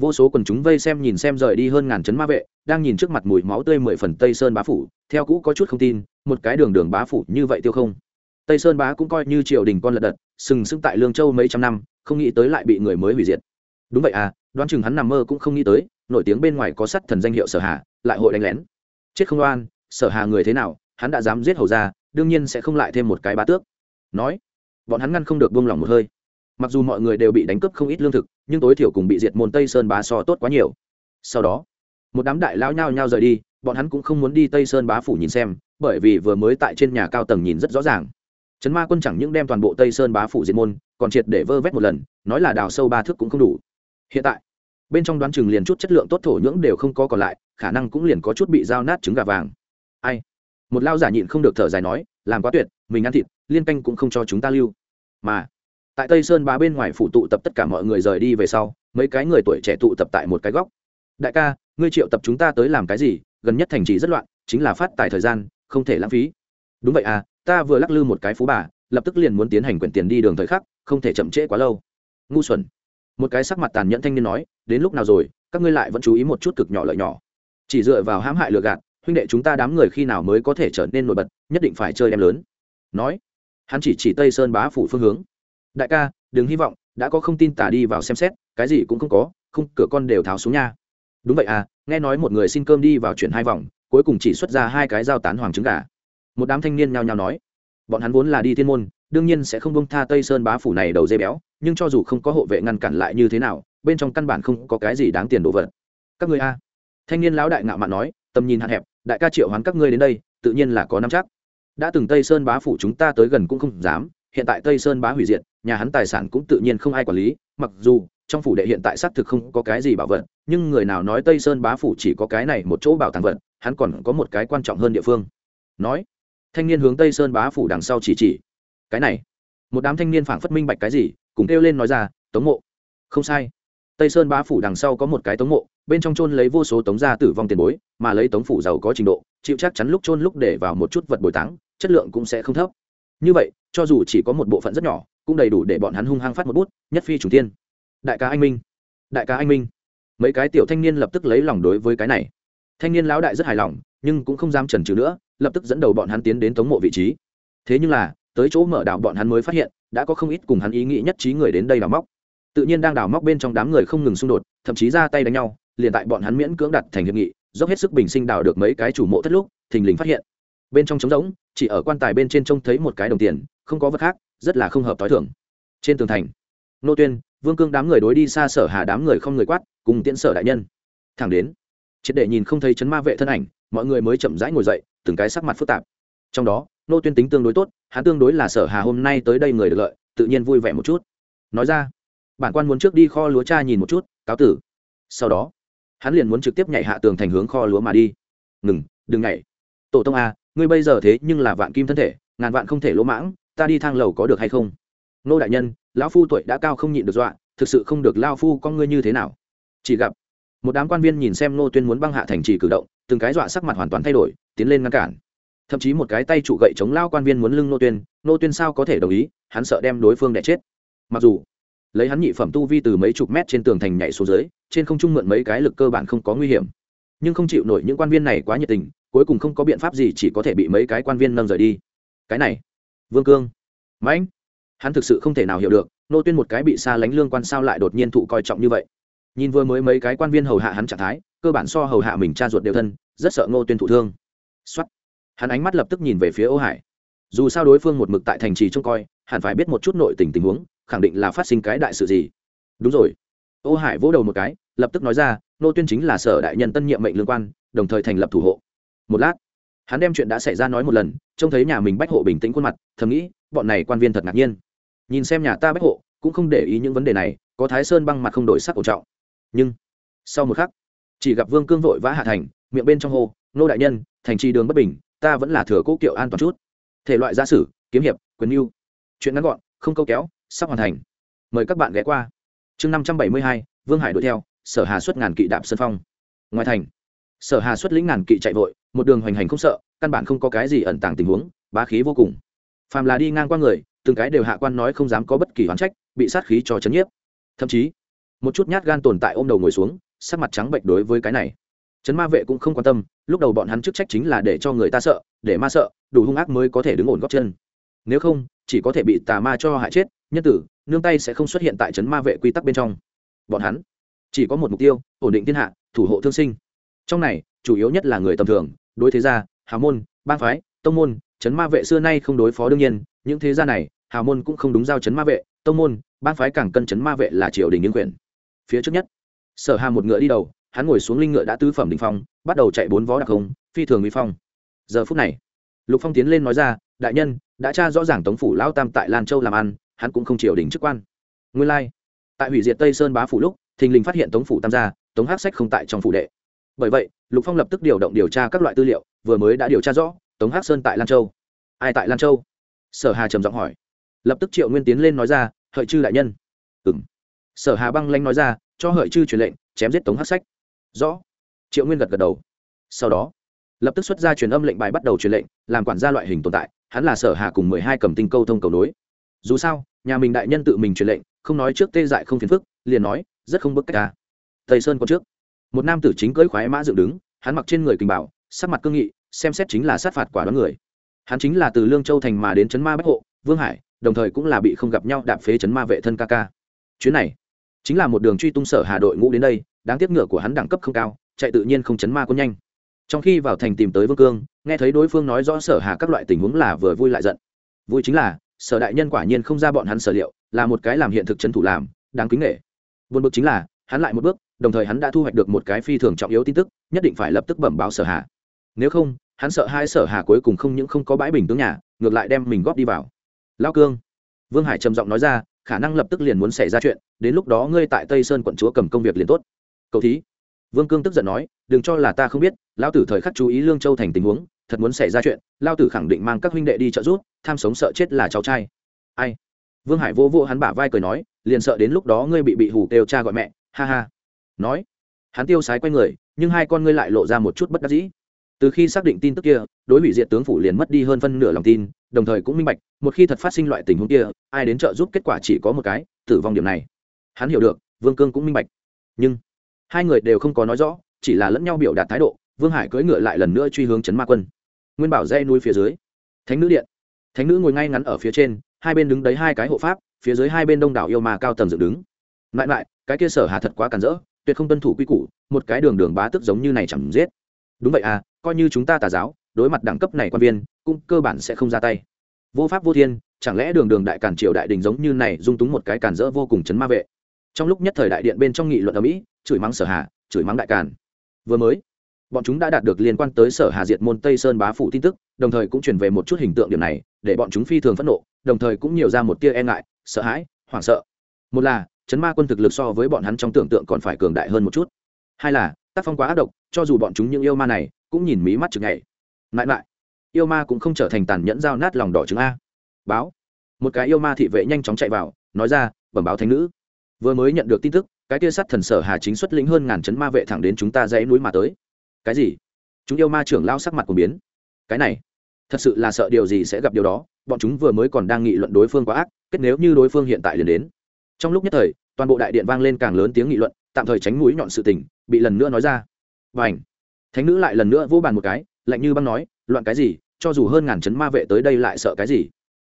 Vô số quần chúng vây xem nhìn xem rời đi hơn ngàn chấn ma vệ, đang nhìn trước mặt mùi máu tươi mười phần tây sơn bá phủ, theo cũ có chút không tin, một cái đường đường bá phủ như vậy tiêu không. Tây sơn bá cũng coi như triều đình con lật đật, sừng sững tại lương châu mấy trăm năm, không nghĩ tới lại bị người mới hủy diệt. Đúng vậy à đoán chừng hắn nằm mơ cũng không nghĩ tới, nổi tiếng bên ngoài có sắt thần danh hiệu sở hà, lại hội đánh lén. Chết không oan, sở hà người thế nào, hắn đã dám giết hầu ra đương nhiên sẽ không lại thêm một cái bá tước nói, bọn hắn ngăn không được buông lỏng một hơi. Mặc dù mọi người đều bị đánh cướp không ít lương thực, nhưng tối thiểu cùng bị diệt môn tây sơn bá so tốt quá nhiều. Sau đó, một đám đại lão nhao nhao rời đi, bọn hắn cũng không muốn đi tây sơn bá phủ nhìn xem, bởi vì vừa mới tại trên nhà cao tầng nhìn rất rõ ràng. Trấn ma quân chẳng những đem toàn bộ tây sơn bá phủ diệt môn, còn triệt để vơ vét một lần, nói là đào sâu ba thước cũng không đủ. Hiện tại, bên trong đoán chừng liền chút chất lượng tốt thổ nhưỡng đều không có còn lại, khả năng cũng liền có chút bị dao nát trứng gà vàng. Ai? Một lao giả nhịn không được thở dài nói, làm quá tuyệt, mình ăn thịt liên canh cũng không cho chúng ta lưu. Mà, tại tây sơn bá bên ngoài phủ tụ tập tất cả mọi người rời đi về sau, mấy cái người tuổi trẻ tụ tập tại một cái góc. Đại ca, ngươi triệu tập chúng ta tới làm cái gì? Gần nhất thành trì rất loạn, chính là phát tài thời gian, không thể lãng phí. Đúng vậy à ta vừa lắc lư một cái phú bà, lập tức liền muốn tiến hành quyển tiền đi đường thời khắc, không thể chậm trễ quá lâu. Ngu xuẩn. Một cái sắc mặt tàn nhẫn thanh niên nói, đến lúc nào rồi, các ngươi lại vẫn chú ý một chút cực nhỏ lợi nhỏ. Chỉ dựa vào hãm hại lừa gạt, huynh đệ chúng ta đám người khi nào mới có thể trở nên nổi bật, nhất định phải chơi em lớn. Nói hắn chỉ chỉ tây sơn bá phủ phương hướng. Đại ca, đừng hy vọng, đã có không tin tả đi vào xem xét, cái gì cũng không có không cửa con đều tháo xuống nha. Đúng vậy à nghe nói một người xin cơm đi vào chuyển hai vòng, cuối cùng chỉ xuất ra hai cái dao tán hoàng trứng gà. Một đám thanh niên nhao nhao nói, bọn hắn vốn là đi thiên môn, đương nhiên sẽ không bông tha tây sơn bá phủ này đầu dây béo, nhưng cho dù không có hộ vệ ngăn cản lại như thế nào, bên trong căn bản không có cái gì đáng tiền đồ vật. Các ngươi a. Thanh niên lão đại ngạo mạn nói, tầm nhìn hạn hẹp, đại ca triệu hoán các ngươi đến đây, tự nhiên là có năm chắc đã từng tây sơn bá phủ chúng ta tới gần cũng không dám, hiện tại tây sơn bá hủy diệt, nhà hắn tài sản cũng tự nhiên không ai quản lý, mặc dù trong phủ đệ hiện tại xác thực không có cái gì bảo vật, nhưng người nào nói tây sơn bá phủ chỉ có cái này một chỗ bảo tàng vật, hắn còn có một cái quan trọng hơn địa phương. Nói, thanh niên hướng tây sơn bá phủ đằng sau chỉ chỉ. Cái này, một đám thanh niên phảng phất minh bạch cái gì, cùng kêu lên nói ra, tống mộ. Không sai. Tây sơn bá phủ đằng sau có một cái tống mộ bên trong chôn lấy vô số tống gia tử vong tiền bối, mà lấy tống phủ giàu có trình độ, chịu chắc chắn lúc chôn lúc để vào một chút vật bồi táng, chất lượng cũng sẽ không thấp. Như vậy, cho dù chỉ có một bộ phận rất nhỏ, cũng đầy đủ để bọn hắn hung hăng phát một bút, nhất phi trùng tiên đại ca anh minh, đại ca anh minh. Mấy cái tiểu thanh niên lập tức lấy lòng đối với cái này. Thanh niên lão đại rất hài lòng, nhưng cũng không dám chần chừ nữa, lập tức dẫn đầu bọn hắn tiến đến tống mộ vị trí. Thế nhưng là, tới chỗ mở đảo bọn hắn mới phát hiện, đã có không ít cùng hắn ý nghĩ nhất trí người đến đây đào móc. Tự nhiên đang đào móc bên trong đám người không ngừng xung đột, thậm chí ra tay đánh nhau liền tại bọn hắn miễn cưỡng đặt thành hiệp nghị, dốc hết sức bình sinh đào được mấy cái chủ mộ thất lúc, thình lình phát hiện, bên trong trống rỗng, chỉ ở quan tài bên trên trông thấy một cái đồng tiền, không có vật khác, rất là không hợp t h i thưởng trên tường thành, nô tuyên, vương cương đám người đối đi xa sở hà đám người không người quát, cùng tiễn sở đại nhân. Thẳng đến, triệt để nhìn không thấy chấn ma vệ thân ảnh, mọi người mới chậm rãi ngồi dậy, từng cái sắc mặt phức tạp. Trong đó, nô tuyên tính tương đối tốt, hắn tương đối là sở hà hôm nay tới đây người được lợi, tự nhiên vui vẻ một chút. Nói ra, bản quan muốn trước đi kho lúa cha nhìn một chút, cáo tử. Sau đó hắn liền muốn trực tiếp nhảy hạ tường thành hướng kho lúa mà đi. Ngừng, đừng nhảy. Tổ tông a, ngươi bây giờ thế nhưng là vạn kim thân thể, ngàn vạn không thể lỗ mãng, ta đi thang lầu có được hay không? Nô đại nhân, lão phu tuổi đã cao không nhịn được dọa, thực sự không được lao phu con ngươi như thế nào? Chỉ gặp, một đám quan viên nhìn xem nô tuyên muốn băng hạ thành trì cử động, từng cái dọa sắc mặt hoàn toàn thay đổi, tiến lên ngăn cản. Thậm chí một cái tay trụ gậy chống lao quan viên muốn lưng nô tuyên nô tuyên sao có thể đồng ý, hắn sợ đem đối phương đẻ chết. Mặc dù lấy hắn nhị phẩm tu vi từ mấy chục mét trên tường thành nhảy xuống dưới, trên không trung mượn mấy cái lực cơ bản không có nguy hiểm. Nhưng không chịu nổi những quan viên này quá nhiệt tình, cuối cùng không có biện pháp gì chỉ có thể bị mấy cái quan viên nâng rời đi. Cái này, vương cương. Mãnh. Hắn thực sự không thể nào hiểu được, nô tuyên một cái bị xa lánh lương quan sao lại đột nhiên thụ coi trọng như vậy. Nhìn vừa mới mấy cái quan viên hầu hạ hắn trạng thái, cơ bản so hầu hạ mình cha ruột đều thân, rất sợ ngô tuyên thụ thương. Xuất hắn ánh mắt lập tức nhìn về phía ô hải. Dù sao đối phương một mực tại thành trì trông coi, hẳn phải biết một chút nội tình tình huống khẳng định là phát sinh cái đại sự gì. Đúng rồi. Ô hải vỗ đầu một cái, lập tức nói ra, nô tuyên chính là sở đại nhân tân nhiệm mệnh lương quan, đồng thời thành lập thủ hộ. Một lát, hắn đem chuyện đã xảy ra nói một lần, trông thấy nhà mình bách hộ bình tĩnh khuôn mặt, thầm nghĩ, bọn này quan viên thật ngạc nhiên. Nhìn xem nhà ta bách hộ, cũng không để ý những vấn đề này, có thái sơn băng mặt không đổi sắc ổn trọng. Nhưng, sau một khắc, chỉ gặp vương cương vội vã hạ thành, miệng bên trong hồ nô đại nhân, thành trì đường bất bình, ta vẫn là thừa cố kiệu an toàn chút. Thể loại gia sử, kiếm hiệp, quyền mưu. Chuyện ngắn gọn, không câu kéo sắp hoàn thành. Mời các bạn ghé qua. Chương năm trăm bảy mươi hai, vương hải đuổi theo, sở hà xuất ngàn kỵ đạp sân phong. Ngoài thành, sở hà xuất lĩnh ngàn kỵ chạy vội, một đường hoành hành không sợ, căn bản không có cái gì ẩn tàng tình huống, bá khí vô cùng. Phàm là đi ngang qua người, từng cái đều hạ quan nói không dám có bất kỳ hoán trách, bị sát khí cho chấn nhiếp. Thậm chí, một chút nhát gan tồn tại ôm đầu ngồi xuống, sắc mặt trắng bệnh đối với cái này. Trấn ma vệ cũng không quan tâm, lúc đầu bọn hắn chức trách chính là để cho người ta sợ, để ma sợ, đủ hung ác mới có thể đứng ổn góc chân. Nếu không, chỉ có thể bị tà ma cho hại chết nhân tử, nương tay sẽ không xuất hiện tại trấn ma vệ quy tắc bên trong. Bọn hắn chỉ có một mục tiêu, ổn định thiên hạ, thủ hộ thương sinh. Trong này, chủ yếu nhất là người tầm thường, đối thế gia, hào môn, bang phái, tông môn, trấn ma vệ xưa nay không đối phó đương nhiên, những thế gia này, hào môn cũng không đúng giao trấn ma vệ, tông môn, bang phái càng cân trấn ma vệ là triều đình những quyền. Phía trước nhất, sở hà một ngựa đi đầu, hắn ngồi xuống linh ngựa đã tứ phẩm đình phong, bắt đầu chạy bốn vó đặc không phi thường mỹ phong. Giờ phút này, lục phong tiến lên nói ra, đại nhân, đã tra rõ ràng tống phủ lão tam tại lan châu làm ăn hắn cũng không triều đình chức quan. Nguyên lai, tại hủy diệt tây sơn bá phủ lúc, thình lình phát hiện tống phủ tam gia, tống hát sách không tại trong phủ đệ. Bởi vậy, lục phong lập tức điều động điều tra các loại tư liệu, vừa mới đã điều tra rõ, tống hát sơn tại lan châu. Ai tại lan châu? Sở hà trầm giọng hỏi. Lập tức triệu nguyên tiến lên nói ra, hợi chư đại nhân. Ừng sở hà băng lanh nói ra, cho hợi chư truyền lệnh, chém giết tống hát sách. Rõ. Triệu nguyên gật gật đầu. Sau đó, lập tức xuất ra truyền âm lệnh bài bắt đầu truyền lệnh, làm quản gia loại hình tồn tại, hắn là sở hà cùng mười hai cầm tinh câu thông cầu nối dù sao, nhà mình đại nhân tự mình truyền lệnh, không nói trước tê dại không phiền phức, liền nói, rất không bức cách ta tây sơn có trước. Một nam tử chính cưỡi khoái mã dựng đứng, hắn mặc trên người kinh bảo, sắc mặt cương nghị, xem xét chính là sát phạt quả đoán người. Hắn chính là từ lương châu thành mà đến chấn ma bách hộ, vương hải, đồng thời cũng là bị không gặp nhau đạp phế chấn ma vệ thân ca ca. Chuyến này, chính là một đường truy tung sở hà đội ngũ đến đây, đáng tiếc ngựa của hắn đẳng cấp không cao, chạy tự nhiên không chấn ma quân nhanh. Trong khi vào thành tìm tới vương cương, nghe thấy đối phương nói rõ sở hà các loại tình huống là vừa vui lại giận. Vui chính là sở đại nhân quả nhiên không ra bọn hắn sở liệu, là một cái làm hiện thực chấn thủ làm, đáng kính nghệ vượt bực chính là, hắn lại một bước, đồng thời hắn đã thu hoạch được một cái phi thường trọng yếu tin tức, nhất định phải lập tức bẩm báo sở hà nếu không, hắn sợ hai sở hà cuối cùng không những không có bãi bình tướng nhà, ngược lại đem mình góp đi vào. Lao cương. Vương hải trầm giọng nói ra, khả năng lập tức liền muốn xảy ra chuyện, đến lúc đó ngươi tại tây sơn quận chúa cầm công việc liền tốt. Cậu thí. Vương cương tức giận nói, đừng cho là ta không biết lao tử thời khắc chú ý lương châu thành tình huống thật muốn xảy ra chuyện, lao tử khẳng định mang các huynh đệ đi trợ giúp, tham sống sợ chết là cháu trai. Ai? Vương hải vô vô hắn bả vai cười nói, liền sợ đến lúc đó ngươi bị bị hù kêu cha gọi mẹ, ha ha. Nói, hắn tiêu sái q u a y người, nhưng hai con ngươi lại lộ ra một chút bất đắc dĩ. Từ khi xác định tin tức kia, đối hủy diệt tướng phủ liền mất đi hơn phân nửa lòng tin, đồng thời cũng minh bạch, một khi thật phát sinh loại tình huống kia, ai đến trợ giúp kết quả chỉ có một cái, tử vong điểm này. Hắn hiểu được, vương cương cũng minh bạch. Nhưng, hai người đều không có nói rõ, chỉ là lẫn nhau biểu đạt thái độ, vương hải cưỡi ngựa lại lần nữa truy hướng trấn ma quân nguyên bảo dây núi phía dưới. Thánh nữ điện. Thánh nữ ngồi ngay ngắn ở phía trên, hai bên đứng đấy hai cái hộ pháp, phía dưới hai bên đông đảo yêu mà cao tầng dựng đứng. Lại lại, cái kia sở hà thật quá cản rỡ, tuyệt không tuân thủ quy củ, một cái đường đường bá tức giống như này chẳng giết. Đúng vậy à coi như chúng ta tà giáo, đối mặt đẳng cấp này quan viên, cũng cơ bản sẽ không ra tay. Vô pháp vô thiên, chẳng lẽ đường đường đại cản triều đại đình giống như này dung túng một cái cản rỡ vô cùng chấn ma vệ? Trong lúc nhất thời đại điện bên trong nghị luận ở mỹ, chửi mắng sở hà, chửi mắng đại cản. Vừa mới bọn chúng đã đạt được liên quan tới sở hà diệt môn tây sơn bá phủ tin tức, đồng thời cũng truyền về một chút hình tượng điểm này, để bọn chúng phi thường phẫn nộ, đồng thời cũng nhiều ra một tia e ngại, sợ hãi, hoảng sợ. Một là, chấn ma quân thực lực so với bọn hắn trong tưởng tượng còn phải cường đại hơn một chút. Hai là, tác phong quá ác độc, cho dù bọn chúng những yêu ma này cũng nhìn mí mắt chừng ngày mãi mãi yêu ma cũng không trở thành tàn nhẫn dao nát lòng đỏ trứng a. Báo. Một cái yêu ma thị vệ nhanh chóng chạy vào, nói ra, bẩm báo thánh nữ. Vừa mới nhận được tin tức, cái tia sắt thần sở hà chính xuất lĩnh hơn ngàn chấn ma vệ thẳng đến chúng ta dãy núi mà tới cái gì? Chúng yêu ma trưởng lao sắc mặt của biến. Cái này, thật sự là sợ điều gì sẽ gặp điều đó, bọn chúng vừa mới còn đang nghị luận đối phương quá ác, kết nếu như đối phương hiện tại liền đến. Trong lúc nhất thời, toàn bộ đại điện vang lên càng lớn tiếng nghị luận, tạm thời tránh mũi nhọn sự tình, bị lần nữa nói ra. Và ảnh thánh nữ lại lần nữa vỗ bàn một cái, lạnh như băng nói, loạn cái gì? Cho dù hơn ngàn chấn ma vệ tới đây lại sợ cái gì?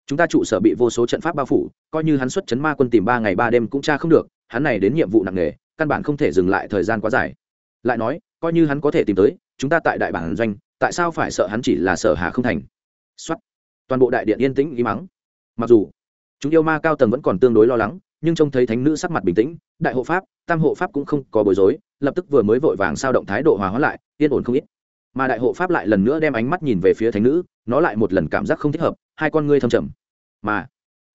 Chúng ta trụ sở bị vô số trận pháp bao phủ, coi như hắn xuất chấn ma quân tìm ba ngày ba đêm cũng tra không được, hắn này đến nhiệm vụ nặng nề, căn bản không thể dừng lại thời gian quá dài. Lại nói coi như hắn có thể tìm tới, chúng ta tại đại bản doanh, tại sao phải sợ hắn chỉ là sợ hà không thành? Xuất toàn bộ đại điện yên tĩnh ý mắng mặc dù, chúng yêu ma cao tầng vẫn còn tương đối lo lắng, nhưng trông thấy thánh nữ sắc mặt bình tĩnh, đại hộ pháp, tam hộ pháp cũng không có bối rối, lập tức vừa mới vội vàng sao động thái độ hòa hóa lại, yên ổn không ít. Mà đại hộ pháp lại lần nữa đem ánh mắt nhìn về phía thánh nữ, nó lại một lần cảm giác không thích hợp, hai con ngươi thâm trầm. Mà,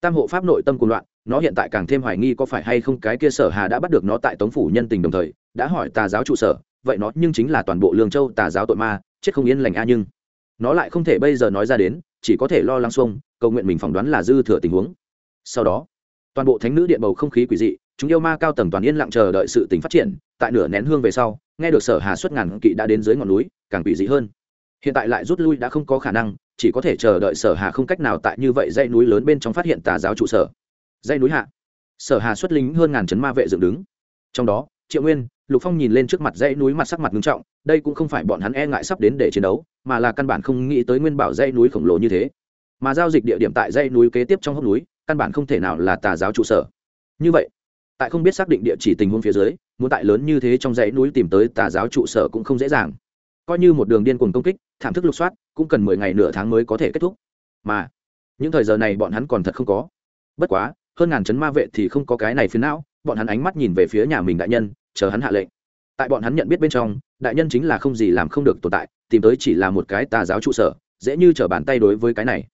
tam hộ pháp nội tâm cuồng loạn, nó hiện tại càng thêm hoài nghi có phải hay không cái kia sở hà đã bắt được nó tại tống phủ nhân tình đồng thời, đã hỏi tà giáo trụ sở vậy nó nhưng chính là toàn bộ lương châu tà giáo tội ma, chết không yên lành a nhưng. Nó lại không thể bây giờ nói ra đến, chỉ có thể lo lắng xuông, cầu nguyện mình phỏng đoán là dư thừa tình huống. Sau đó, toàn bộ thánh nữ điện bầu không khí quỷ dị, chúng yêu ma cao tầng toàn yên lặng chờ đợi sự tình phát triển, tại nửa nén hương về sau, nghe được sở hà xuất ngàn kỵ đã đến dưới ngọn núi, càng quỷ dị hơn. Hiện tại lại rút lui đã không có khả năng, chỉ có thể chờ đợi sở hà không cách nào tại như vậy dãy núi lớn bên trong phát hiện tà giáo trụ sở. Dãy núi hạ, sở hà xuất lính hơn ngàn chấn ma vệ dựng đứng. Trong đó triệu nguyên, lục phong nhìn lên trước mặt dãy núi mặt sắc mặt nghiêm trọng, đây cũng không phải bọn hắn e ngại sắp đến để chiến đấu, mà là căn bản không nghĩ tới nguyên bảo dãy núi khổng lồ như thế. Mà giao dịch địa điểm tại dãy núi kế tiếp trong hốc núi, căn bản không thể nào là tà giáo trụ sở. Như vậy, tại không biết xác định địa chỉ tình huống phía dưới, muốn tại lớn như thế trong dãy núi tìm tới tà giáo trụ sở cũng không dễ dàng. Coi như một đường điên cuồng công kích, thảm thức lục soát, cũng cần mười ngày nửa tháng mới có thể kết thúc. Mà, những thời giờ này bọn hắn còn thật không có. Bất quá, hơn ngàn chấn ma vệ thì không có cái này phiến não, bọn hắn ánh mắt nhìn về phía nhà mình đại nhân chờ hắn hạ lệnh. Tại bọn hắn nhận biết bên trong, đại nhân chính là không gì làm không được tồn tại, tìm tới chỉ là một cái tà giáo trụ sở, dễ như trở bàn tay đối với cái này.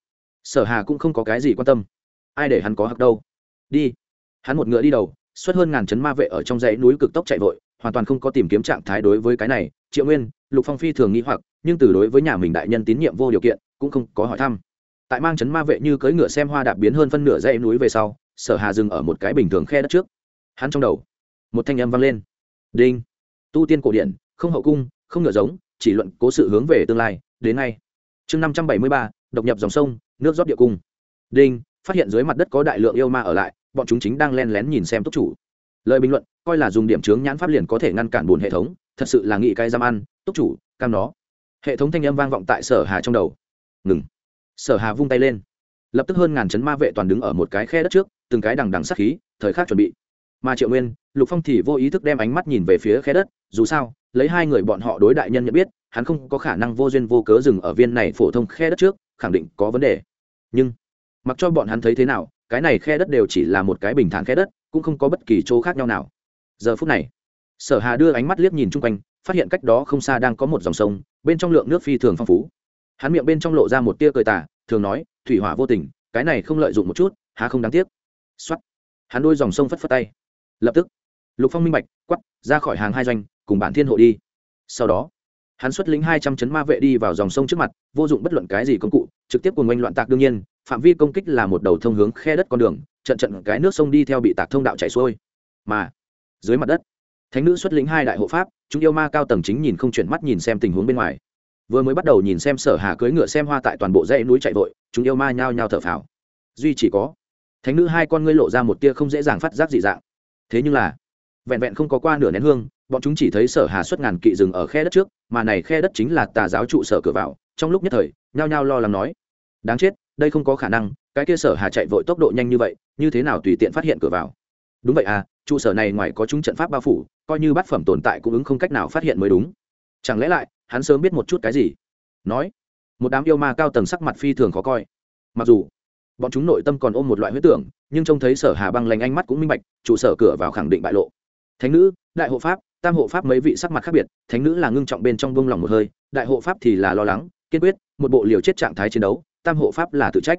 Sở hà cũng không có cái gì quan tâm. Ai để hắn có hặc đâu? Đi. Hắn một ngựa đi đầu, xuất hơn ngàn chấn ma vệ ở trong dãy núi cực tốc chạy vội, hoàn toàn không có tìm kiếm trạng thái đối với cái này. Triệu nguyên, lục phong phi thường nghĩ hoặc, nhưng từ đối với nhà mình đại nhân tín nhiệm vô điều kiện, cũng không có hỏi thăm. Tại mang chấn ma vệ như cưỡi ngựa xem hoa đạp biến hơn phân nửa dãy núi về sau, sở hà dừng ở một cái bình thường khe đất trước. Hắn trong đầu một thanh âm vang lên. Đinh. Tu tiên cổ điển, không hậu cung, không ngựa giống, chỉ luận cố sự hướng về tương lai, đến ngay. Chương năm trăm bảy mươi ba, độc nhập dòng sông, nước rót địa cung. Đinh, phát hiện dưới mặt đất có đại lượng yêu ma ở lại, bọn chúng chính đang len lén nhìn xem túc chủ. Lời bình luận, coi là dùng điểm chướng nhãn pháp liền có thể ngăn cản bùn hệ thống, thật sự là nghị cai giam ăn, túc chủ, cam nó. Hệ thống thanh âm vang vọng tại sở hà trong đầu. Ngừng. Sở hà vung tay lên. Lập tức hơn ngàn chấn ma vệ toàn đứng ở một cái khe đất trước, từng cái đằng đằng sắc khí, thời khắc chuẩn bị mà triệu nguyên, lục phong thì vô ý thức đem ánh mắt nhìn về phía khe đất, dù sao, lấy hai người bọn họ đối đại nhân nhận biết, hắn không có khả năng vô duyên vô cớ dừng ở viên này phổ thông khe đất trước, khẳng định có vấn đề. Nhưng, mặc cho bọn hắn thấy thế nào, cái này khe đất đều chỉ là một cái bình thản khe đất, cũng không có bất kỳ chỗ khác nhau nào. Giờ phút này, sở hà đưa ánh mắt liếc nhìn chung quanh, phát hiện cách đó không xa đang có một dòng sông, bên trong lượng nước phi thường phong phú. Hắn miệng bên trong lộ ra một tia cười tả thường nói, thủy hỏa vô tình, cái này không lợi dụng một chút, há không đáng tiếc. Xuất hắn đôi dòng sông phất phất tay lập tức, lục phong minh bạch quắp ra khỏi hàng hai doanh, cùng bản thiên hộ đi. Sau đó, hắn xuất lính hai trăm chấn ma vệ đi vào dòng sông trước mặt, vô dụng bất luận cái gì công cụ, trực tiếp cùng oanh loạn tạc đương nhiên, phạm vi công kích là một đầu thông hướng khe đất con đường, trận trận cái nước sông đi theo bị tạc thông đạo chảy xuôi. Mà, dưới mặt đất, thánh nữ xuất lĩnh hai đại hộ pháp, chúng yêu ma cao tầng chính nhìn không chuyển mắt nhìn xem tình huống bên ngoài. Vừa mới bắt đầu nhìn xem sở hà cưỡi ngựa xem hoa tại toàn bộ dãy núi chạy vội, chúng yêu ma nhao nhao thở phào. Duy chỉ có, thánh nữ hai con ngươi lộ ra một tia không dễ dàng phát giác dị dạng thế nhưng là, vẹn vẹn không có qua nửa nén hương, bọn chúng chỉ thấy sở hà xuất ngàn kỵ rừng ở khe đất trước, mà này khe đất chính là tà giáo trụ sở cửa vào, trong lúc nhất thời, nhao nhao lo lắng nói, đáng chết, đây không có khả năng, cái kia sở hà chạy vội tốc độ nhanh như vậy, như thế nào tùy tiện phát hiện cửa vào? Đúng vậy à trụ sở này ngoài có chúng trận pháp bao phủ, coi như bát phẩm tồn tại cũng ứng không cách nào phát hiện mới đúng. Chẳng lẽ lại, hắn sớm biết một chút cái gì? Nói, một đám yêu ma cao tầng sắc mặt phi thường khó coi. Mặc dù bọn chúng nội tâm còn ôm một loại huyết tưởng, nhưng trông thấy sở hà băng lành ánh mắt cũng minh bạch trụ sở cửa vào khẳng định bại lộ. Thánh nữ, đại hộ pháp, tam hộ pháp mấy vị sắc mặt khác biệt, thánh nữ là ngưng trọng bên trong bông lòng một hơi, đại hộ pháp thì là lo lắng, kiên quyết, một bộ liều chết trạng thái chiến đấu, tam hộ pháp là tự trách.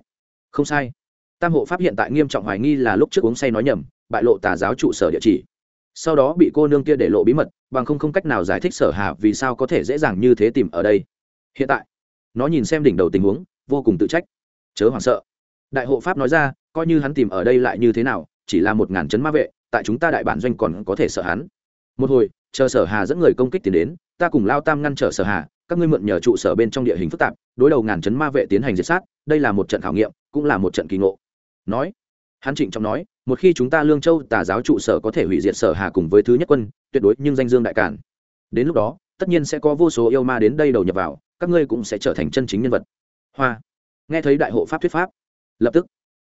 Không sai. Tam hộ pháp hiện tại nghiêm trọng hoài nghi là lúc trước uống say nói nhầm, bại lộ tà giáo trụ sở địa chỉ. Sau đó bị cô nương kia để lộ bí mật, bằng không không cách nào giải thích sở hà vì sao có thể dễ dàng như thế tìm ở đây. Hiện tại, nó nhìn xem đỉnh đầu tình huống, vô cùng tự trách. Chớ hoảng sợ đại hộ pháp nói ra, coi như hắn tìm ở đây lại như thế nào, chỉ là một ngàn chấn ma vệ, tại chúng ta đại bản doanh còn có thể sợ hắn. Một hồi, chờ sở hà dẫn người công kích tiến đến, ta cùng lao tam ngăn trở sở hà, các ngươi mượn nhờ trụ sở bên trong địa hình phức tạp, đối đầu ngàn chấn ma vệ tiến hành diệt sát, đây là một trận khảo nghiệm, cũng là một trận kỳ ngộ. Nói, hắn trịnh trọng nói, một khi chúng ta lương châu tà giáo trụ sở có thể hủy diệt sở hà cùng với thứ nhất quân, tuyệt đối nhưng danh dương đại cản. Đến lúc đó, tất nhiên sẽ có vô số yêu ma đến đây đầu nhập vào, các ngươi cũng sẽ trở thành chân chính nhân vật. Hoa. Nghe thấy đại hộ pháp thuyết pháp lập tức,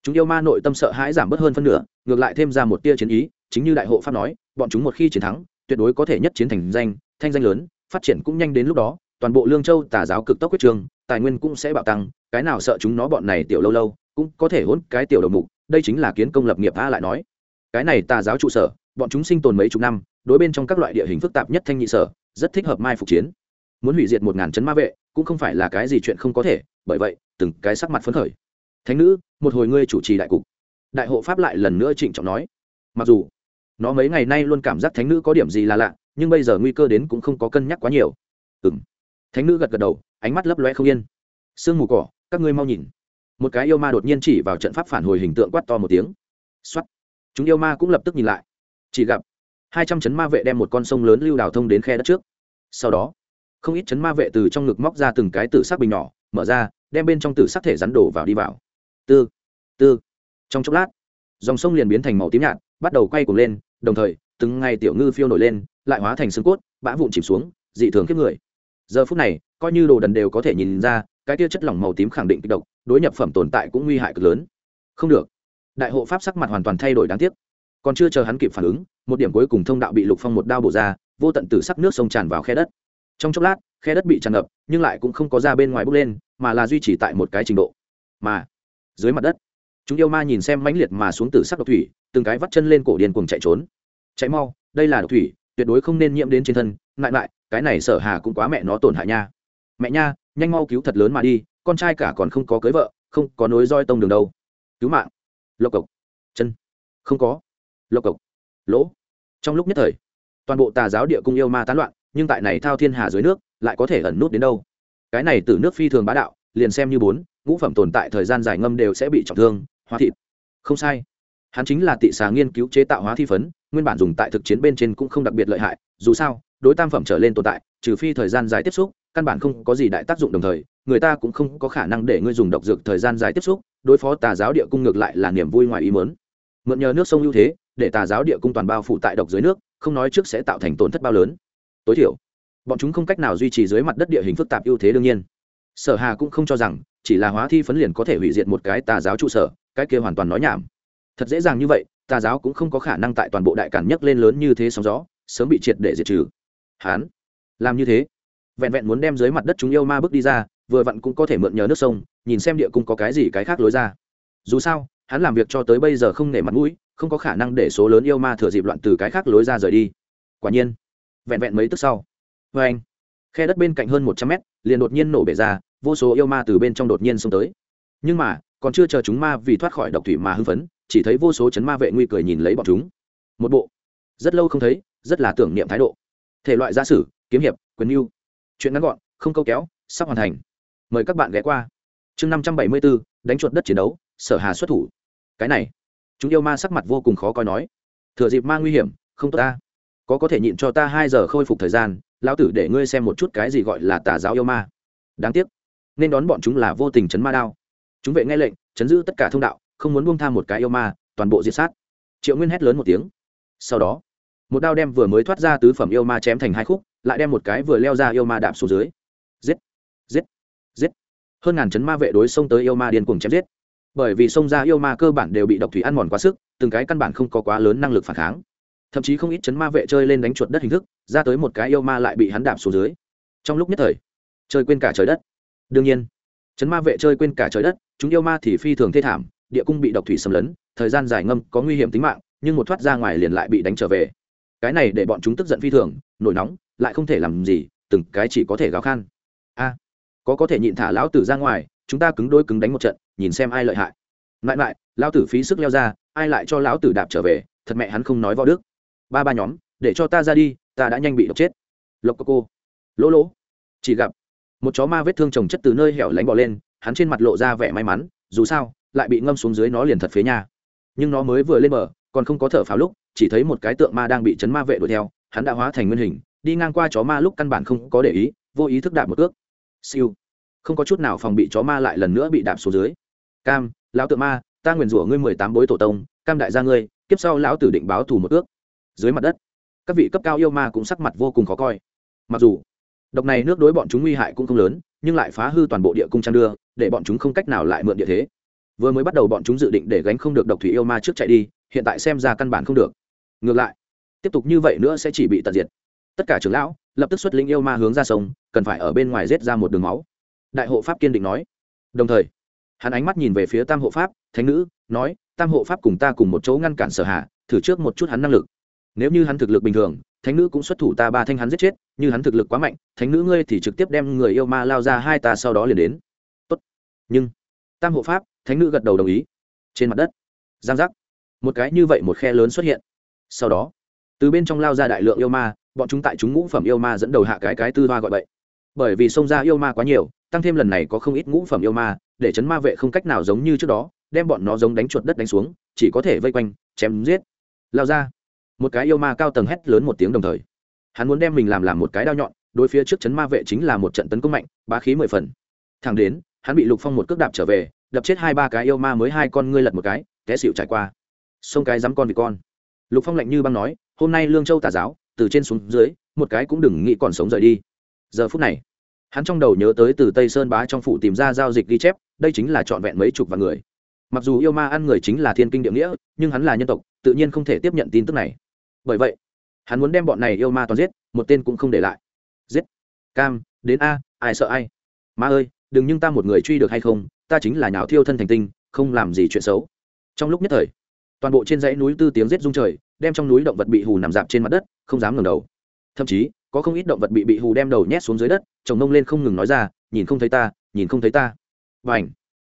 chúng yêu ma nội tâm sợ hãi giảm bớt hơn phân nửa, ngược lại thêm ra một tia chiến ý, chính như đại hộ pháp nói, bọn chúng một khi chiến thắng, tuyệt đối có thể nhất chiến thành danh, thanh danh lớn, phát triển cũng nhanh đến lúc đó, toàn bộ lương châu tà giáo cực tốc quyết trường, tài nguyên cũng sẽ bạo tăng, cái nào sợ chúng nó bọn này tiểu lâu lâu, cũng có thể hôn cái tiểu đầu mục, đây chính là kiến công lập nghiệp a lại nói. Cái này tà giáo trụ sở, bọn chúng sinh tồn mấy chục năm, đối bên trong các loại địa hình phức tạp nhất thanh nhị sở, rất thích hợp mai phục chiến. Muốn hủy diệt một ngàn chấn ma vệ, cũng không phải là cái gì chuyện không có thể, bởi vậy, từng cái sắc mặt phấn khởi thánh nữ, một hồi ngươi chủ trì đại cục. Đại hộ pháp lại lần nữa trịnh trọng nói. Mặc dù, nó mấy ngày nay luôn cảm giác thánh nữ có điểm gì là lạ, nhưng bây giờ nguy cơ đến cũng không có cân nhắc quá nhiều. Ừ m thánh nữ gật gật đầu, ánh mắt lấp loe không yên. Sương mù cỏ, các ngươi mau nhìn. Một cái yêu ma đột nhiên chỉ vào trận pháp phản hồi hình tượng quát to một tiếng. X o á t chúng yêu ma cũng lập tức nhìn lại. Chỉ gặp, hai trăm chấn ma vệ đem một con sông lớn lưu đào thông đến khe đất trước. Sau đó, không ít chấn ma vệ từ trong ngực móc ra từng cái tử sắc bình nhỏ, mở ra, đem bên trong tử sắc thể rắn đổ vào đi vào tư tư. Trong chốc lát, dòng sông liền biến thành màu tím nhạt, bắt đầu quay cuồng lên, đồng thời, từng ngày tiểu ngư phiêu nổi lên, lại hóa thành xương cốt, bã vụn chìm xuống, dị thường kiếp người. Giờ phút này, coi như đồ đần đều có thể nhìn ra, cái tia chất lỏng màu tím khẳng định kịch độc, đối nhập phẩm tồn tại cũng nguy hại cực lớn. Không được. Đại hộ pháp sắc mặt hoàn toàn thay đổi đáng tiếc. Còn chưa chờ hắn kịp phản ứng, một điểm cuối cùng thông đạo bị lục phong một đao bổ ra, vô tận tử sắc nước sông tràn vào khe đất. Trong chốc lát, khe đất bị tràn ngập, nhưng lại cũng không có ra bên ngoài bốc lên, mà là duy trì tại một cái trình độ. Mà dưới mặt đất. Chúng yêu ma nhìn xem mãnh liệt mà xuống từ sắc độc thủy, từng cái vắt chân lên cổ điên cuồng chạy trốn. Chạy mau, đây là độc thủy, tuyệt đối không nên nhiễm đến trên thân. Lại lại cái này sở hà cũng quá mẹ nó tổn hại nha. Mẹ nha, nhanh mau cứu thật lớn mà đi, con trai cả còn không có cưới vợ, không có nối roi tông đường đâu. Cứu mạng. Lộc cộc. Chân. Không có. Lộc cộc. Lỗ. Trong lúc nhất thời, toàn bộ tà giáo địa cung yêu ma tán loạn, nhưng tại này thao thiên hà dưới nước, lại có thể ẩn nút đến đâu? Cái này từ nước phi thường bá đạo, liền xem như bốn ngũ phẩm tồn tại thời gian dài ngâm đều sẽ bị trọng thương, hóa thịt. Không sai. Hắn chính là tị xà nghiên cứu chế tạo hóa thi phấn, nguyên bản dùng tại thực chiến bên trên cũng không đặc biệt lợi hại, dù sao, đối tam phẩm trở lên tồn tại, trừ phi thời gian dài tiếp xúc, căn bản không có gì đại tác dụng đồng thời, người ta cũng không có khả năng để ngươi dùng độc dược thời gian dài tiếp xúc, đối phó tà giáo địa cung ngược lại là niềm vui ngoài ý mớn mượn nhờ nước sông ưu thế, để tà giáo địa cung toàn bao phủ tại độc dưới nước, không nói trước sẽ tạo thành tổn thất bao lớn. Tối thiểu, bọn chúng không cách nào duy trì dưới mặt đất địa hình phức tạp ưu thế đương nhiên. Sở hà cũng không cho rằng chỉ là hóa thi phấn liền có thể hủy diệt một cái tà giáo trụ sở, cái kia hoàn toàn nói nhảm. Thật dễ dàng như vậy, tà giáo cũng không có khả năng tại toàn bộ đại cản nhấc lên lớn như thế sóng gió, sớm bị triệt để diệt trừ. Hán, làm như thế. Vẹn vẹn muốn đem dưới mặt đất chúng yêu ma bước đi ra, vừa vặn cũng có thể mượn nhờ nước sông, nhìn xem địa cung có cái gì cái khác lối ra. Dù sao, hắn làm việc cho tới bây giờ không nể mặt mũi, không có khả năng để số lớn yêu ma thừa dịp loạn từ cái khác lối ra rời đi. Quả nhiên, vẹn vẹn mấy tức sau. Vê anh khe đất bên cạnh hơn một trăm mét, liền đột nhiên nổ bể ra vô số yêu ma từ bên trong đột nhiên xông tới. Nhưng mà, còn chưa chờ chúng ma vì thoát khỏi độc thủy mà hưng phấn, chỉ thấy vô số chấn ma vệ nguy cười nhìn lấy bọn chúng. Một bộ. Rất lâu không thấy, rất là tưởng niệm thái độ. Thể loại gia sử, kiếm hiệp, quyền mưu. Chuyện ngắn gọn, không câu kéo, sắp hoàn thành. Mời các bạn ghé qua. Chương năm trăm bảy mươi bốn đánh chuột đất chiến đấu, sở hà xuất thủ. Cái này, chúng yêu ma sắc mặt vô cùng khó coi nói. Thừa dịp ma nguy hiểm, không tốt ta. Có có thể nhịn cho ta hai giờ khôi phục thời gian, lão tử để ngươi xem một chút cái gì gọi là tà giáo yêu ma. Đáng tiếc nên đón bọn chúng là vô tình chấn ma đao. Chúng vệ nghe lệnh, chấn giữ tất cả thông đạo, không muốn buông tham một cái yêu ma, toàn bộ diệt sát. Triệu nguyên hét lớn một tiếng. Sau đó, một đao đem vừa mới thoát ra tứ phẩm yêu ma chém thành hai khúc, lại đem một cái vừa leo ra yêu ma đạp xuống dưới. Giết giết giết. Hơn ngàn chấn ma vệ đối xông tới yêu ma điên cuồng chém giết. Bởi vì xông ra yêu ma cơ bản đều bị độc thủy ăn mòn quá sức, từng cái căn bản không có quá lớn năng lực phản kháng. Thậm chí không ít chấn ma vệ chơi lên đánh chuột đất hình thức, ra tới một cái yêu ma lại bị hắn đạp xuống dưới. Trong lúc nhất thời chơi quên cả trời đất đương nhiên chấn ma vệ chơi quên cả trời đất, chúng yêu ma thì phi thường thê thảm, địa cung bị độc thủy xâm lấn, thời gian dài ngâm có nguy hiểm tính mạng, nhưng một thoát ra ngoài liền lại bị đánh trở về. Cái này để bọn chúng tức giận phi thường, nổi nóng, lại không thể làm gì, từng cái chỉ có thể gào khan. A, có có thể nhịn thả lão tử ra ngoài, chúng ta cứng đôi cứng đánh một trận, nhìn xem ai lợi hại. Lại lại lão tử phí sức leo ra, ai lại cho lão tử đạp trở về, thật mẹ hắn không nói võ đức. Ba ba nhóm, để cho ta ra đi, ta đã nhanh bị độc chết. Lộc cô cô, lỗ lỗ, chỉ gặp một chó ma vết thương trồng chất từ nơi hẻo lánh bỏ lên, hắn trên mặt lộ ra vẻ may mắn, dù sao, lại bị ngâm xuống dưới nó liền thật phế nha. Nhưng nó mới vừa lên bờ, còn không có thở pháo lúc, chỉ thấy một cái tượng ma đang bị chấn ma vệ đuổi theo, hắn đã hóa thành nguyên hình, đi ngang qua chó ma lúc căn bản không có để ý, vô ý thức đạp một ước siêu. Không có chút nào phòng bị chó ma lại lần nữa bị đạp xuống dưới. Cam, lão tượng ma, ta nguyền rủa ngươi mười tám bối tổ tông, cam đại gia ngươi, kiếp sau lão tử định báo thù một ước. Dưới mặt đất, các vị cấp cao yêu ma cũng sắc mặt vô cùng khó coi. Mặc dù độc này nước đối bọn chúng nguy hại cũng không lớn, nhưng lại phá hư toàn bộ địa cung trang đưa, để bọn chúng không cách nào lại mượn địa thế. Vừa mới bắt đầu bọn chúng dự định để gánh không được độc thủy yêu ma trước chạy đi, hiện tại xem ra căn bản không được. Ngược lại, tiếp tục như vậy nữa sẽ chỉ bị tận diệt. Tất cả trưởng lão, lập tức xuất linh yêu ma hướng ra sông, cần phải ở bên ngoài rết ra một đường máu. Đại hộ pháp kiên định nói. Đồng thời, hắn ánh mắt nhìn về phía tam hộ pháp, thánh nữ, nói, tam hộ pháp cùng ta cùng một chỗ ngăn cản sở hạ thử trước một chút hắn năng lực. Nếu như hắn thực lực bình thường thánh nữ cũng xuất thủ ta ba thanh hắn giết chết, như hắn thực lực quá mạnh, thánh nữ ngươi thì trực tiếp đem người yêu ma lao ra hai ta sau đó liền đến. Tốt. nhưng, tam hộ pháp, thánh nữ gật đầu đồng ý. Trên mặt đất, giang giác. Một cái như vậy một khe lớn xuất hiện. Sau đó, từ bên trong lao ra đại lượng yêu ma, bọn chúng tại chúng ngũ phẩm yêu ma dẫn đầu hạ cái cái tư hoa gọi vậy bởi vì xông ra yêu ma quá nhiều, tăng thêm lần này có không ít ngũ phẩm yêu ma, để chấn ma vệ không cách nào giống như trước đó, đem bọn nó giống đánh chuột đất đánh xuống, chỉ có thể vây quanh, chém giết. Lao ra một cái yêu ma cao tầng hét lớn một tiếng đồng thời. Hắn muốn đem mình làm làm một cái đao nhọn, đối phía trước chấn ma vệ chính là một trận tấn công mạnh, bá khí mười phần. Thẳng đến, hắn bị lục phong một cước đạp trở về, đập chết hai ba cái yêu ma mới hai con ngươi lật một cái, té xịu trải qua. Xông cái dám con vì con. Lục phong lạnh như băng nói, hôm nay lương châu tà giáo, từ trên xuống dưới, một cái cũng đừng nghĩ còn sống rời đi. Giờ phút này, hắn trong đầu nhớ tới từ tây sơn bá trong phủ tìm ra giao dịch ghi chép, đây chính là trọn vẹn mấy chục vạn người. Mặc dù yêu ma ăn người chính là thiên kinh địa nghĩa, nhưng hắn là nhân tộc, tự nhiên không thể tiếp nhận tin tức này bởi vậy, hắn muốn đem bọn này yêu ma toàn giết, một tên cũng không để lại. Giết. Cam, đến a, ai sợ ai? Ma ơi, đừng nhưng ta một người truy được hay không? Ta chính là nhào thiêu thân thành tinh, không làm gì chuyện xấu. Trong lúc nhất thời, toàn bộ trên dãy núi tư tiếng rết rung trời, đem trong núi động vật bị hù nằm dạp trên mặt đất, không dám ngẩng đầu. Thậm chí, có không ít động vật bị bị hù đem đầu nhét xuống dưới đất, chồng nông lên không ngừng nói ra, nhìn không thấy ta, nhìn không thấy ta. Vành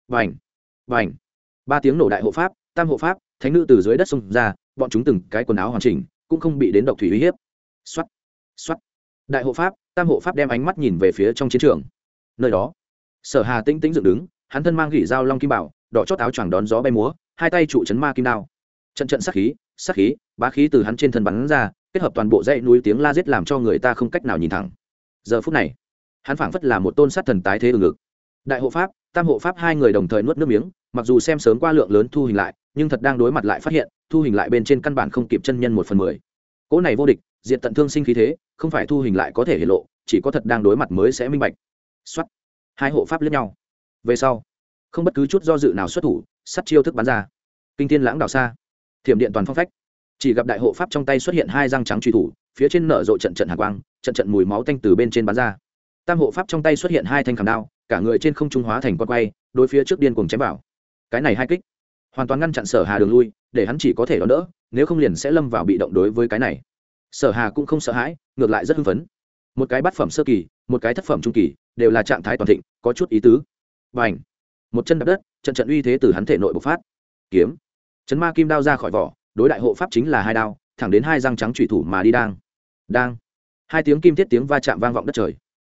vành vành. Ba tiếng nổ đại hộ pháp, tam hộ pháp, thánh nữ từ dưới đất xông ra, bọn chúng từng cái quần áo hoàn chỉnh cũng không bị đến độc thủy uy hiếp. Xuất xuất đại hộ pháp, tam hộ pháp đem ánh mắt nhìn về phía trong chiến trường. Nơi đó, sở hà tĩnh tĩnh dựng đứng, hắn thân mang gỉ dao long kim bảo, đỏ chót áo choàng đón gió bay múa, hai tay trụ chấn ma kim đao. Trận trận sắc khí sắc khí, bá khí từ hắn trên thân bắn ra, kết hợp toàn bộ dãy núi tiếng la giết làm cho người ta không cách nào nhìn thẳng. Giờ phút này, hắn phảng phất là một tôn sát thần tái thế ở ngực. Đại hộ pháp tam hộ pháp hai người đồng thời nuốt nước miếng, mặc dù xem sớm qua lượng lớn thu hình lại, nhưng thật đang đối mặt lại phát hiện, thu hình lại bên trên căn bản không kịp chân nhân một phần mười. Cỗ này vô địch diện tận thương sinh khí thế, không phải thu hình lại có thể hiện lộ, chỉ có thật đang đối mặt mới sẽ minh bạch. Xuất hai hộ pháp lẫn nhau. Về sau, không bất cứ chút do dự nào xuất thủ, sắt chiêu thức bắn ra. Kinh thiên lãng đảo xa. Thiểm điện toàn phong phách. Chỉ gặp đại hộ pháp trong tay xuất hiện hai răng trắng truy thủ, phía trên nở rộ trận trận hạ quang, trận trận mùi máu tanh từ bên trên bắn ra. Tam hộ pháp trong tay xuất hiện hai thanh khảm đao cả người trên không trung hóa thành con quay, đối phía trước điên cùng chém vào. Cái này hai kích, hoàn toàn ngăn chặn sở hà đường lui, để hắn chỉ có thể đón đỡ, nếu không liền sẽ lâm vào bị động đối với cái này. Sở hà cũng không sợ hãi, ngược lại rất hưng phấn. Một cái bát phẩm sơ kỳ, một cái thất phẩm trung kỳ, đều là trạng thái toàn thịnh, có chút ý tứ. Và ảnh một chân đập đất, trận trận uy thế từ hắn thể nội bộc phát. Kiếm! Chấn ma kim đao ra khỏi vỏ, đối đại hộ pháp chính là hai đao, thẳng đến hai răng trắng thủy thủ mà đi đang. Đang! Hai tiếng kim thiết tiếng va chạm vang vọng đất trời.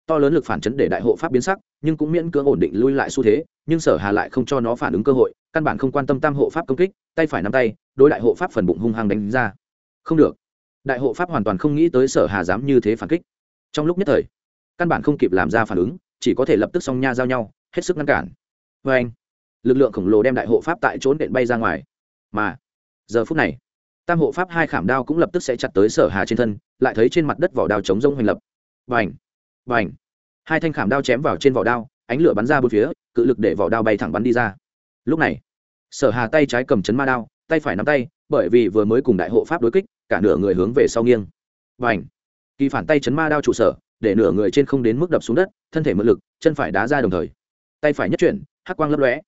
To lớn lực phản chấn để đại hộ pháp biến sắc nhưng cũng miễn cưỡng ổn định lui lại xu thế, nhưng sở hà lại không cho nó phản ứng cơ hội, căn bản không quan tâm tam hộ pháp công kích, tay phải nắm tay, đối đại hộ pháp phần bụng hung hăng đánh ra. Không được. Đại hộ pháp hoàn toàn không nghĩ tới sở hà dám như thế phản kích. Trong lúc nhất thời, căn bản không kịp làm ra phản ứng, chỉ có thể lập tức song nha giao nhau, hết sức ngăn cản. Vê anh, lực lượng khổng lồ đem đại hộ pháp tại trốn nện bay ra ngoài. Mà, giờ phút này, tam hộ pháp hai khảm đao cũng lập tức sẽ chặt tới sở hà trên thân, lại thấy trên mặt đất vỏ đao chống rông hoành lập. Vành vành hai thanh khảm đao chém vào trên vỏ đao, ánh lửa bắn ra bốn phía, cự lực để vỏ đao bay thẳng bắn đi ra. Lúc này, sở hà tay trái cầm chấn ma đao, tay phải nắm tay, bởi vì vừa mới cùng đại hộ pháp đối kích, cả nửa người hướng về sau nghiêng. Vành! Kỳ phản tay chấn ma đao trụ sở, để nửa người trên không đến mức đập xuống đất, thân thể mượn lực, chân phải đá ra đồng thời. Tay phải nhất chuyển, hắc quang lấp lóe.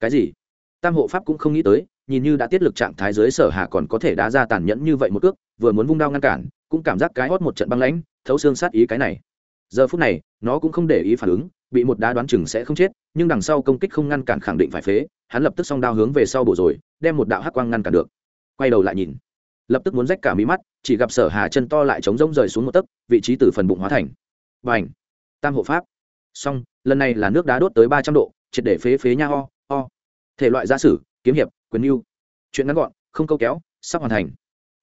Cái gì? Tam hộ pháp cũng không nghĩ tới, nhìn như đã tiết lực trạng thái dưới sở hà còn có thể đá ra tàn nhẫn như vậy một cước, vừa muốn vung đao ngăn cản, cũng cảm giác cái hót một trận băng lãnh, thấu xương sát ý cái này giờ phút này, nó cũng không để ý phản ứng, bị một đá đoán chừng sẽ không chết, nhưng đằng sau công kích không ngăn cản khẳng định phải phế, hắn lập tức s đao hướng về sau bổ rồi, đem một đạo hắc quang ngăn cản được. Quay đầu lại nhìn, lập tức muốn rách cả mí mắt, chỉ gặp sở hà chân to lại chống rông rời xuống một tấc, vị trí từ phần bụng hóa thành. Và ảnh tam hộ pháp. Xong, lần này là nước đá đốt tới ba trăm độ, triệt để phế phế nha ho ho. Thể loại gia sử, kiếm hiệp, quyền mưu chuyện ngắn gọn, không câu kéo, sắp hoàn thành.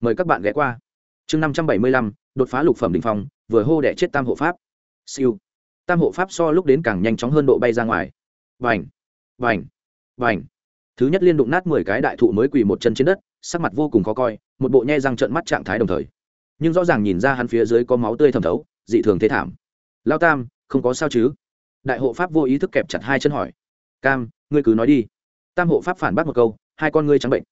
Mời các bạn ghé qua. Chương năm trăm bảy mươi lăm, đột phá lục phẩm đình phong, vừa hô đẻ chết tam hộ pháp siêu. Tam hộ pháp so lúc đến càng nhanh chóng hơn độ bay ra ngoài. Vành vành vành thứ nhất liên đụng nát mười cái đại thụ mới quỳ một chân trên đất, sắc mặt vô cùng khó coi, một bộ nhe răng trợn mắt trạng thái đồng thời. Nhưng rõ ràng nhìn ra hắn phía dưới có máu tươi thẩm thấu, dị thường thế thảm. Lao tam, không có sao chứ? Đại hộ pháp vô ý thức kẹp chặt hai chân hỏi. Cam, ngươi cứ nói đi. Tam hộ pháp phản bác một câu, hai con ngươi trắng bệnh.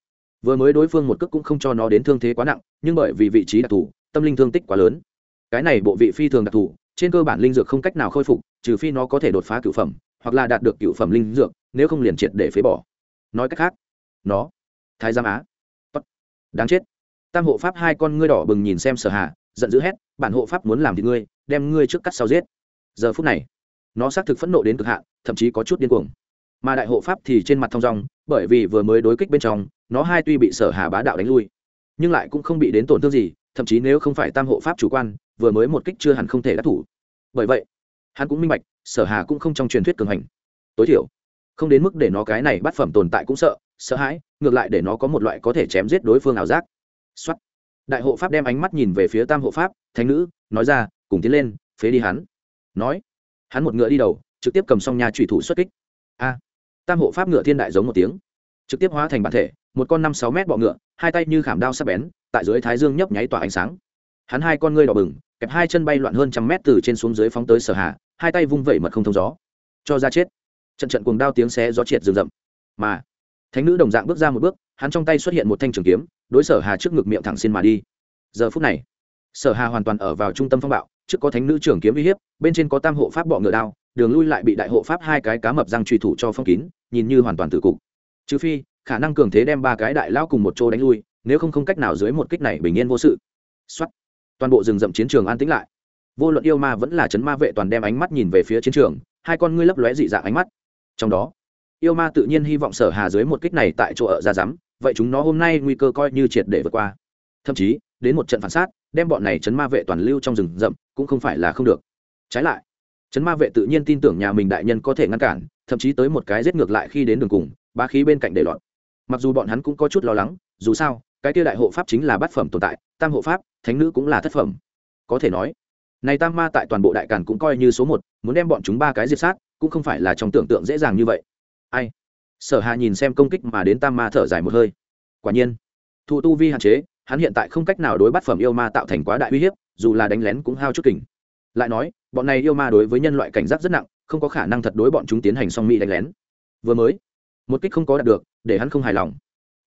Vừa mới đối phương một cước cũng không cho nó đến thương thế quá nặng, nhưng bởi vì vị trí đặc thù, tâm linh thương tích quá lớn. Cái này bộ vị phi thường đặc thù trên cơ bản linh dược không cách nào khôi phục, trừ phi nó có thể đột phá cựu phẩm, hoặc là đạt được cựu phẩm linh dược, nếu không liền triệt để phế bỏ. Nói cách khác, nó, thái giám á. Đáng chết. Tam hộ pháp hai con ngươi đỏ bừng nhìn xem sở hà, giận dữ hét, bản hộ pháp muốn làm thì ngươi, đem ngươi trước cắt sau giết. Giờ phút này, nó xác thực phẫn nộ đến cực hạn, thậm chí có chút điên cuồng. Mà đại hộ pháp thì trên mặt thong dong, bởi vì vừa mới đối kích bên trong, nó hai tuy bị sở hà bá đạo đánh lui, nhưng lại cũng không bị đến tổn thương gì thậm chí nếu không phải tam hộ pháp chủ quan, vừa mới một kích chưa hẳn không thể đắc thủ. Bởi vậy, hắn cũng minh bạch, sở hà cũng không trong truyền thuyết cường hành. Tối thiểu, không đến mức để nó cái này bắt phẩm tồn tại cũng sợ sợ hãi, ngược lại để nó có một loại có thể chém giết đối phương ảo giác. Xuất đại hộ pháp đem ánh mắt nhìn về phía tam hộ pháp, thánh nữ, nói ra, cùng tiến lên, phế đi hắn. Nói. Hắn một ngựa đi đầu, trực tiếp cầm xong nhà trùy thủ xuất kích. A. Tam hộ pháp ngựa thiên đại giống một tiếng trực tiếp hóa thành bản thể, một con năm sáu mét bọ ngựa, hai tay như khảm đao sắp bén, tại dưới thái dương nhấp nháy tỏa ánh sáng. Hắn hai con ngươi đỏ bừng, kẹp hai chân bay loạn hơn trăm mét từ trên xuống dưới phóng tới sở hạ, hai tay vung vẩy mật không thông gió. Cho ra chết. Trận trận cuồng đao tiếng xé gió triệt rừng rậm. Mà, thánh nữ đồng dạng bước ra một bước, hắn trong tay xuất hiện một thanh trường kiếm, đối sở hà trước ngực miệng thẳng xin mà đi. Giờ phút này, sở hà hoàn toàn ở vào trung tâm phong bạo, trước có thánh nữ trường kiếm uy hiếp, bên trên có tam hộ pháp bọ ngựa đao, đường lui lại bị đại hộ pháp hai cái cá mập răng truy thủ cho phong kín, nhìn như hoàn toàn tử cục trừ phi, khả năng cường thế đem ba cái đại lão cùng một chỗ đánh lui, nếu không không cách nào dưới một kích này bình yên vô sự. Xuất toàn bộ rừng rậm chiến trường an tĩnh lại. Vô luận yêu ma vẫn là chấn ma vệ toàn đem ánh mắt nhìn về phía chiến trường, hai con ngươi lấp lóe dị dạng ánh mắt. Trong đó, yêu ma tự nhiên hy vọng sở hà dưới một kích này tại chỗ ở ra rắm, vậy chúng nó hôm nay nguy cơ coi như triệt để vượt qua. Thậm chí, đến một trận phản sát, đem bọn này chấn ma vệ toàn lưu trong rừng rậm, cũng không phải là không được. Trái lại, chấn ma vệ tự nhiên tin tưởng nhà mình đại nhân có thể ngăn cản, thậm chí tới một cái giết ngược lại khi đến đường cùng ba khí bên cạnh để loạn mặc dù bọn hắn cũng có chút lo lắng, dù sao, cái kia đại hộ pháp chính là bát phẩm tồn tại, tam hộ pháp, thánh nữ cũng là thất phẩm. Có thể nói, này tam ma tại toàn bộ đại càn cũng coi như số một, muốn đem bọn chúng ba cái diệt sát, cũng không phải là trong tưởng tượng dễ dàng như vậy. Ai? Sở hà nhìn xem công kích mà đến tam ma thở dài một hơi. Quả nhiên, thụ tu vi hạn chế, hắn hiện tại không cách nào đối bát phẩm yêu ma tạo thành quá đại uy hiếp, dù là đánh lén cũng hao chút kình. Lại nói, bọn này yêu ma đối với nhân loại cảnh giác rất nặng, không có khả năng thật đối bọn chúng tiến hành song mỹ đánh lén. Vừa mới một kích không có đạt được, để hắn không hài lòng.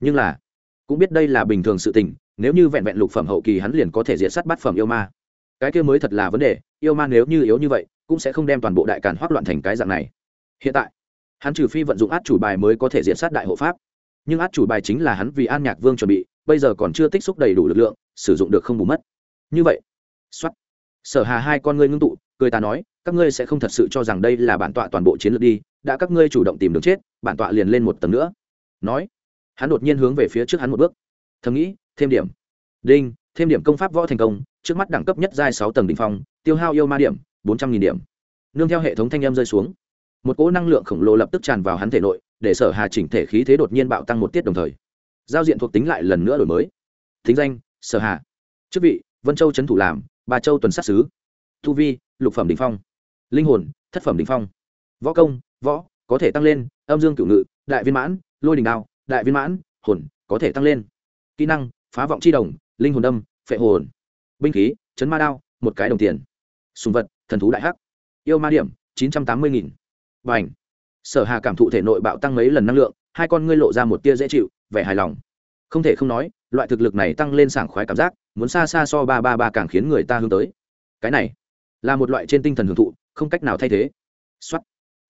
Nhưng là, cũng biết đây là bình thường sự tình, nếu như vẹn vẹn lục phẩm hậu kỳ hắn liền có thể diệt sát bát phẩm yêu ma. Cái kia mới thật là vấn đề, yêu ma nếu như yếu như vậy, cũng sẽ không đem toàn bộ đại càn hoác loạn thành cái dạng này. Hiện tại, hắn trừ phi vận dụng át chủ bài mới có thể diệt sát đại hộ pháp. Nhưng át chủ bài chính là hắn vì an nhạc vương chuẩn bị, bây giờ còn chưa tích xúc đầy đủ lực lượng, sử dụng được không bù mất. Như vậy xuất sở hà hai con ngươi ngưng tụ, cười ta nói, các ngươi sẽ không thật sự cho rằng đây là bản tọa toàn bộ chiến lược đi đã các ngươi chủ động tìm đường chết, bản tọa liền lên một tầng nữa. Nói, hắn đột nhiên hướng về phía trước hắn một bước. Thầm nghĩ, thêm điểm. Đinh, thêm điểm công pháp võ thành công, trước mắt đẳng cấp nhất giai sáu tầng đ ỉ n h phong, tiêu hao yêu ma điểm, bốn trăm nghìn điểm. Nương theo hệ thống thanh em rơi xuống. Một cỗ năng lượng khổng lồ lập tức tràn vào hắn thể nội, để sở hà chỉnh thể khí thế đột nhiên bạo tăng một tiết đồng thời. Giao diện thuộc tính lại lần nữa đổi mới. Thính danh, sở hà. Chức vị, vân châu trấn thủ làm bà châu tuần sát xứ thu vi, lục phẩm đình phong. Linh hồn, thất phẩm đình phong. Võ công võ, có thể tăng lên, âm dương cửu ngự, đại viên mãn, lôi đình đao, đại viên mãn, hồn, có thể tăng lên. Kỹ năng, phá vọng c h i đồng, linh hồn đâm, phệ hồn. Binh khí, chấn ma đao, một cái đồng tiền. Sùng vật, thần thú đại hắc. Yêu ma điểm, chín trăm tám mươi nghìn. Và ảnh sở hà cảm thụ thể nội bạo tăng mấy lần năng lượng, hai con ngươi lộ ra một tia dễ chịu, vẻ hài lòng. Không thể không nói, loại thực lực này tăng lên sảng khoái cảm giác, muốn xa xa so ba ba ba càng khiến người ta hướng tới. Cái này, là một loại trên tinh thần hưởng thụ, không cách nào thay thế. Xuất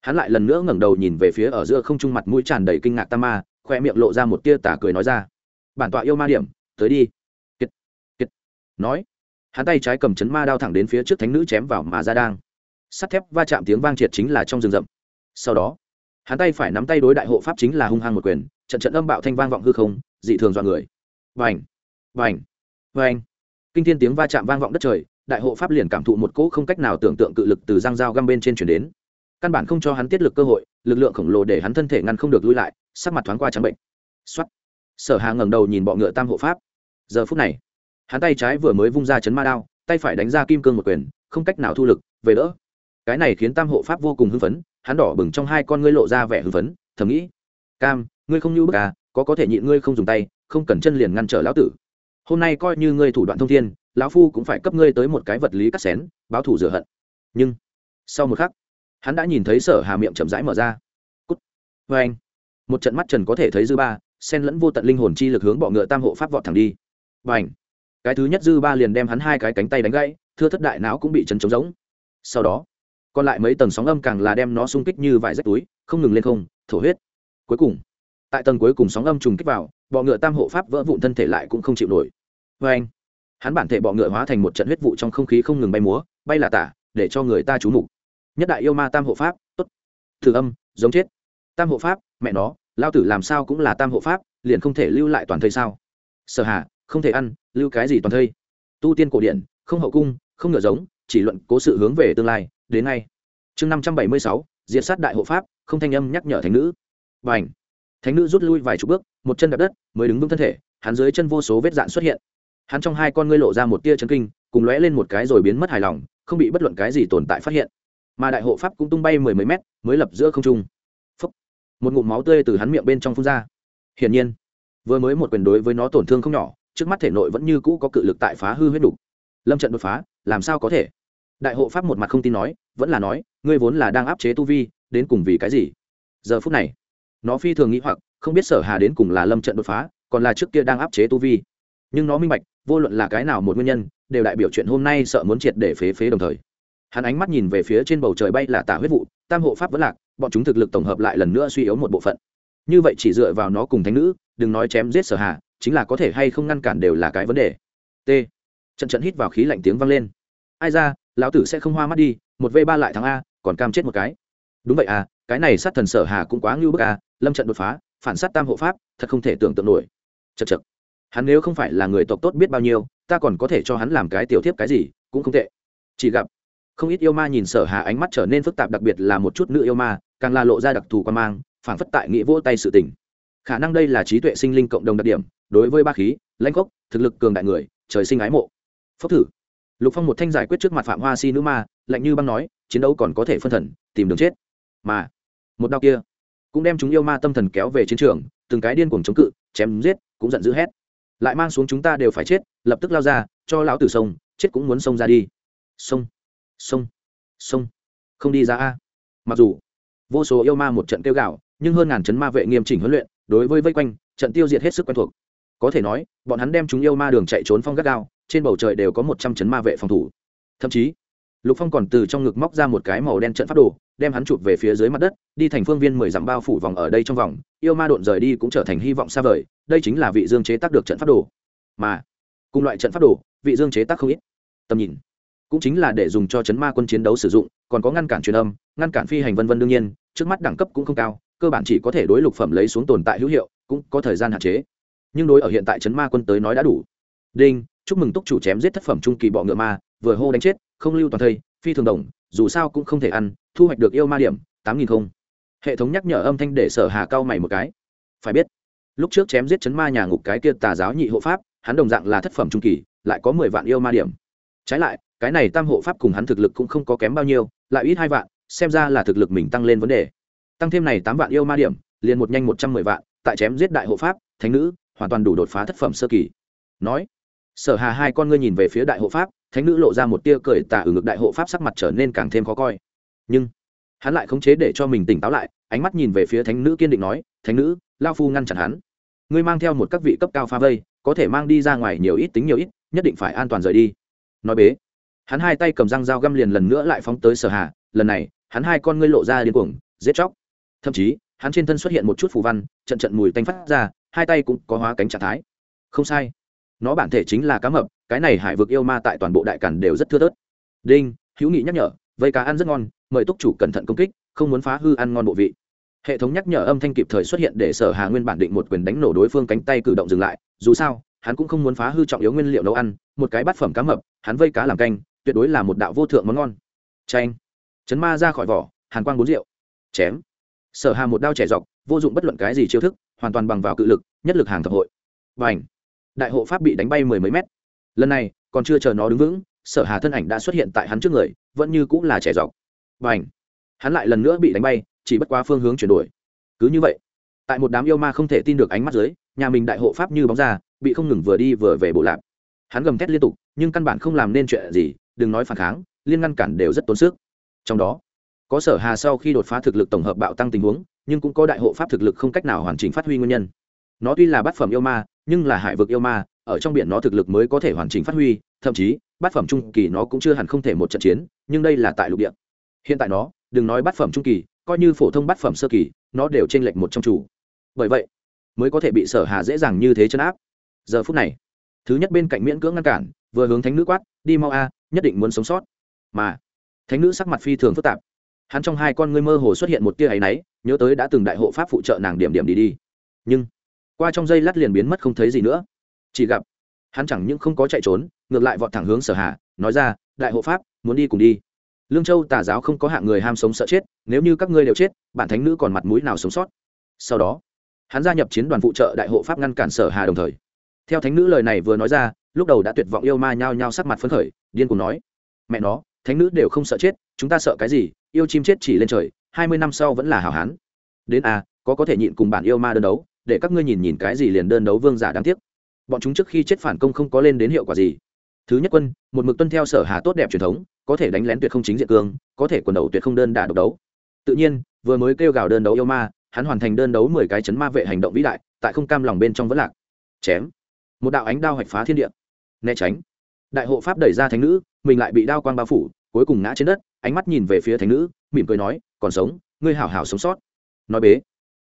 hắn lại lần nữa ngẩng đầu nhìn về phía ở giữa không trung mặt mũi tràn đầy kinh ngạc tam ma khoe miệng lộ ra một tia tả cười nói ra, bản tọa yêu ma điểm, tới đi. Kiệt kiệt, nói. Hắn tay trái cầm chấn ma đao thẳng đến phía trước thánh nữ chém vào mà ra đang. Sắt thép va chạm tiếng vang triệt chính là trong rừng rậm. Sau đó, hắn tay phải nắm tay đối đại hộ pháp chính là hung hăng một quyền, trận trận âm bạo thanh vang vọng hư không, dị thường dọn người. Vành vành vành. Kinh thiên tiếng va chạm vang vọng đất trời, đại hộ pháp liền cảm thụ một cỗ không cách nào tưởng tượng cự lực từ giang dao găm bên trên chuyển đến căn bản không cho hắn tiết lực cơ hội, lực lượng khổng lồ để hắn thân thể ngăn không được lui lại, sắc mặt thoáng qua trắng bệnh. Xuất sở hà ngẩng đầu nhìn bọ ngựa tam hộ pháp. Giờ phút này, hắn tay trái vừa mới vung ra chấn ma đao, tay phải đánh ra kim cương một quyền, không cách nào thu lực, về đỡ. Cái này khiến tam hộ pháp vô cùng hưng phấn, hắn đỏ bừng trong hai con ngươi lộ ra vẻ hưng phấn, thầm nghĩ, cam, ngươi không như bức à có có thể nhịn ngươi không dùng tay, không cần chân liền ngăn trở lão tử. Hôm nay coi như ngươi thủ đoạn thông thiên, lão phu cũng phải cấp ngươi tới một cái vật lý cắt xén, báo thủ rửa hận. Nhưng, sau một khắc hắn đã nhìn thấy sở hà miệng chậm rãi mở ra. Cút. Vê anh. Một trận mắt trần có thể thấy dư ba sen lẫn vô tận linh hồn chi lực hướng bọ ngựa tam hộ pháp vọt thẳng đi. Và ảnh cái thứ nhất dư ba liền đem hắn hai cái cánh tay đánh gãy, thưa thất đại não cũng bị chấn trống giống sau đó, còn lại mấy tầng sóng âm càng là đem nó xung kích như vải rách túi, không ngừng lên không, thổ huyết. Cuối cùng, tại tầng cuối cùng sóng âm trùng kích vào, bọ ngựa tam hộ pháp vỡ vụn thân thể lại cũng không chịu nổi. Vê anh. Hắn bản thể bọ ngựa hóa thành một trận huyết vụ trong không khí không ngừng bay múa, bay là tả, để cho người ta trú mục nhất đại yêu ma tam hộ pháp t ố t thử âm, giống chết. Tam hộ pháp, mẹ nó, lao tử làm sao cũng là tam hộ pháp, liền không thể lưu lại toàn thây sao? Sở hà, không thể ăn, lưu cái gì toàn thây? Tu tiên cổ điển, không hậu cung, không ngựa giống, chỉ luận cố sự hướng về tương lai, đến nay chương năm trăm bảy mươi sáu, diệt sát đại hộ pháp, không thanh âm nhắc nhở thánh nữ. Và ảnh thánh nữ rút lui vài chục bước, một chân đập đất, mới đứng vững thân thể, hắn dưới chân vô số vết dạn xuất hiện. Hắn trong hai con ngươi lộ ra một tia chân kinh, cùng lóe lên một cái rồi biến mất hài lòng, không bị bất luận cái gì tồn tại phát hiện mà đại hộ pháp cũng tung bay mười mấy mét, mới lập giữa không trung. Phúc. một ngụm máu tươi từ hắn miệng bên trong phun ra. Hiển nhiên, vừa mới một quyền đối với nó tổn thương không nhỏ, trước mắt thể nội vẫn như cũ có cự lực tại phá hư huyết đục. Lâm trận đột phá, làm sao có thể? Đại hộ pháp một mặt không tin nói, vẫn là nói, ngươi vốn là đang áp chế tu vi, đến cùng vì cái gì? Giờ phút này, nó phi thường nghĩ hoặc, không biết sở hà đến cùng là lâm trận đột phá, còn là trước kia đang áp chế tu vi. Nhưng nó minh bạch, vô luận là cái nào một nguyên nhân, đều đại biểu chuyện hôm nay sợ muốn triệt để phế phế đồng thời hắn ánh mắt nhìn về phía trên bầu trời bay là tả huyết vụ, tam hộ pháp vẫn lạc, bọn chúng thực lực tổng hợp lại lần nữa suy yếu một bộ phận. Như vậy chỉ dựa vào nó cùng thánh nữ, đừng nói chém giết sở hà chính là có thể hay không ngăn cản đều là cái vấn đề. T. Trận trận hít vào khí lạnh tiếng vang lên. Ai ra, lão tử sẽ không hoa mắt đi, một v ba lại thắng a, còn cam chết một cái. Đúng vậy à cái này sát thần sở hà cũng quá ngưu bức à lâm trận đột phá, phản sát tam hộ pháp, thật không thể tưởng tượng nổi. Chật chật hắn nếu không phải là người tộc tốt biết bao nhiêu, ta còn có thể cho hắn làm cái tiểu thiếp cái gì, cũng không tệ. Chỉ gặp không ít yêu ma nhìn sở hà ánh mắt trở nên phức tạp, đặc biệt là một chút nữ yêu ma, càng là lộ ra đặc thù quan mang phản phất tại nghĩa vỗ tay sự tình. Khả năng đây là trí tuệ sinh linh cộng đồng đặc điểm, đối với ba khí, lãnh gốc, thực lực cường đại người, trời sinh ái mộ. Phốc thử. Lục phong một thanh giải quyết trước mặt phạm hoa si nữ ma, lạnh như băng nói, chiến đấu còn có thể phân thần, tìm đường chết. Mà, một đau kia, cũng đem chúng yêu ma tâm thần kéo về chiến trường, từng cái điên cuồng chống cự, chém giết, cũng giận dữ hét. Lại mang xuống chúng ta đều phải chết, lập tức lao ra, cho lão tử sông, chết cũng muốn xông ra đi. Sông sông. Sông. Không đi ra a. Mặc dù, vô số yêu ma một trận kêu gạo nhưng hơn ngàn chấn ma vệ nghiêm chỉnh huấn luyện, đối với vây quanh, trận tiêu diệt hết sức quen thuộc. Có thể nói, bọn hắn đem chúng yêu ma đường chạy trốn phong gắt gao, trên bầu trời đều có một trăm chấn ma vệ phòng thủ. Thậm chí, lục phong còn từ trong ngực móc ra một cái màu đen trận pháp đồ, đem hắn chụp về phía dưới mặt đất, đi thành phương viên mười dặm bao phủ vòng ở đây trong vòng, yêu ma độn rời đi cũng trở thành hy vọng xa vời, đây chính là vị dương chế tác được trận pháp đồ. Mà, cùng loại trận pháp đồ, vị dương chế tác không ít. Tầm nhìn cũng chính là để dùng cho chấn ma quân chiến đấu sử dụng, còn có ngăn cản truyền âm, ngăn cản phi hành vân vân đương nhiên, trước mắt đẳng cấp cũng không cao, cơ bản chỉ có thể đối lục phẩm lấy xuống tồn tại hữu hiệu, cũng có thời gian hạn chế. Nhưng đối ở hiện tại chấn ma quân tới nói đã đủ. Đinh, chúc mừng túc chủ chém giết thất phẩm trung kỳ bọ ngựa ma, vừa hô đánh chết, không lưu toàn thây, phi thường đồng, dù sao cũng không thể ăn, thu hoạch được yêu ma điểm, tám nghìn không. Hệ thống nhắc nhở âm thanh để sở hà cao mày một cái. Phải biết, lúc trước chém giết chấn ma nhà ngục cái kia tà giáo nhị hộ pháp, hắn đồng dạng là thất phẩm trung kỳ, lại có mười vạn yêu ma điểm. Trái lại cái này tam hộ pháp cùng hắn thực lực cũng không có kém bao nhiêu, lại ít hai vạn, xem ra là thực lực mình tăng lên vấn đề. Tăng thêm này tám vạn yêu ma điểm, liền một nhanh một trăm mười vạn, tại chém giết đại hộ pháp, thánh nữ, hoàn toàn đủ đột phá thất phẩm sơ kỳ. Nói, sở hà hai con ngươi nhìn về phía đại hộ pháp, thánh nữ lộ ra một tia cười tả ở ngực đại hộ pháp sắc mặt trở nên càng thêm khó coi. Nhưng, hắn lại khống chế để cho mình tỉnh táo lại, ánh mắt nhìn về phía thánh nữ kiên định nói, thánh nữ lao phu ngăn chặn hắn. Ngươi mang theo một các vị cấp cao pha vây, có thể mang đi ra ngoài nhiều ít tính nhiều ít, nhất định phải an toàn rời đi. Nói bế hắn hai tay cầm răng dao găm liền lần nữa lại phóng tới sở hà, lần này, hắn hai con ngươi lộ ra điên cuồng, giết chóc. Thậm chí, hắn trên thân xuất hiện một chút phù văn, trận trận mùi tanh phát ra, hai tay cũng có hóa cánh trạng thái. Không sai. Nó bản thể chính là cá mập, cái này hải vực yêu ma tại toàn bộ đại cản đều rất thưa thớt. Đinh, hữu nghị nhắc nhở, vây cá ăn rất ngon, mời túc chủ cẩn thận công kích, không muốn phá hư ăn ngon bộ vị. Hệ thống nhắc nhở âm thanh kịp thời xuất hiện để sở hà nguyên bản định một quyền đánh nổ đối phương cánh tay cử động dừng lại. Dù sao, hắn cũng không muốn phá hư trọng yếu nguyên liệu nấu ăn, một cái bát phẩm cá mập, hắn vây cá làm canh tuyệt đối là một đạo vô thượng món ngon. Tranh chấn ma ra khỏi vỏ, hàn quang bốn rượu. Chém. Sở hà một đao trẻ dọc, vô dụng bất luận cái gì chiêu thức, hoàn toàn bằng vào cự lực, nhất lực hàng thập hội. Và ảnh đại hộ pháp bị đánh bay mười mấy mét. Lần này, còn chưa chờ nó đứng vững, sở hà thân ảnh đã xuất hiện tại hắn trước người, vẫn như cũng là trẻ dọc. Và ảnh hắn lại lần nữa bị đánh bay, chỉ bất quá phương hướng chuyển đổi. Cứ như vậy, tại một đám yêu ma không thể tin được ánh mắt dưới, nhà mình đại hộ pháp như bóng ra, bị không ngừng vừa đi vừa về bộ lạc. Hắn gầm thét liên tục, nhưng căn bản không làm nên chuyện gì đừng nói phản kháng, liên ngăn cản đều rất tốn sức. Trong đó, có sở hà sau khi đột phá thực lực tổng hợp bạo tăng tình huống, nhưng cũng có đại hộ pháp thực lực không cách nào hoàn chỉnh phát huy nguyên nhân. Nó tuy là bát phẩm yêu ma, nhưng là hải vực yêu ma, ở trong biển nó thực lực mới có thể hoàn chỉnh phát huy, thậm chí, bát phẩm trung kỳ nó cũng chưa hẳn không thể một trận chiến, nhưng đây là tại lục địa. Hiện tại nó, đừng nói bát phẩm trung kỳ, coi như phổ thông bát phẩm sơ kỳ, nó đều trên lệch một trong chủ. Bởi vậy, mới có thể bị sở hà dễ dàng như thế chấn áp. Giờ phút này, thứ nhất bên cạnh miễn cưỡng ngăn cản vừa hướng thánh nữ quát, đi mau a, nhất định muốn sống sót. Mà, thánh nữ sắc mặt phi thường phức tạp. Hắn trong hai con ngươi mơ hồ xuất hiện một tia áy náy, nhớ tới đã từng đại hộ pháp phụ trợ nàng điểm điểm đi đi. Nhưng, qua trong giây lát liền biến mất không thấy gì nữa. Chỉ gặp, hắn chẳng những không có chạy trốn, ngược lại vọt thẳng hướng sở hà, nói ra, đại hộ pháp, muốn đi cùng đi. Lương châu tà giáo không có hạng người ham sống sợ chết, nếu như các ngươi đều chết, bản thánh nữ còn mặt mũi nào sống sót? Sau đó, hắn gia nhập chiến đoàn phụ trợ đại hộ pháp ngăn cản sở hà đồng thời. Theo thánh nữ lời này vừa nói ra lúc đầu đã tuyệt vọng yêu ma nhao nhao sắc mặt phấn khởi, điên cùng nói, mẹ nó, thánh nữ đều không sợ chết, chúng ta sợ cái gì? Yêu chim chết chỉ lên trời, hai mươi năm sau vẫn là hảo hán. Đến a có có thể nhịn cùng bản yêu ma đơn đấu, để các ngươi nhìn nhìn cái gì liền đơn đấu vương giả đáng tiếc. Bọn chúng trước khi chết phản công không có lên đến hiệu quả gì. Thứ nhất quân, một mực tuân theo sở hà tốt đẹp truyền thống, có thể đánh lén tuyệt không chính diện cương, có thể quần đầu tuyệt không đơn đả độc đấu. Tự nhiên, vừa mới kêu gào đơn đấu yêu ma, hắn hoàn thành đơn đấu mười cái chấn ma vệ hành động vĩ đại, tại không cam lòng bên trong vẫn lạc. Chém. Một đạo ánh đao hoạch phá thiên địa né tránh. Đại hộ pháp đẩy ra thánh nữ, mình lại bị đao quang bao phủ, cuối cùng ngã trên đất, ánh mắt nhìn về phía thánh nữ, mỉm cười nói, còn sống, ngươi hảo hảo sống sót. Nói bế,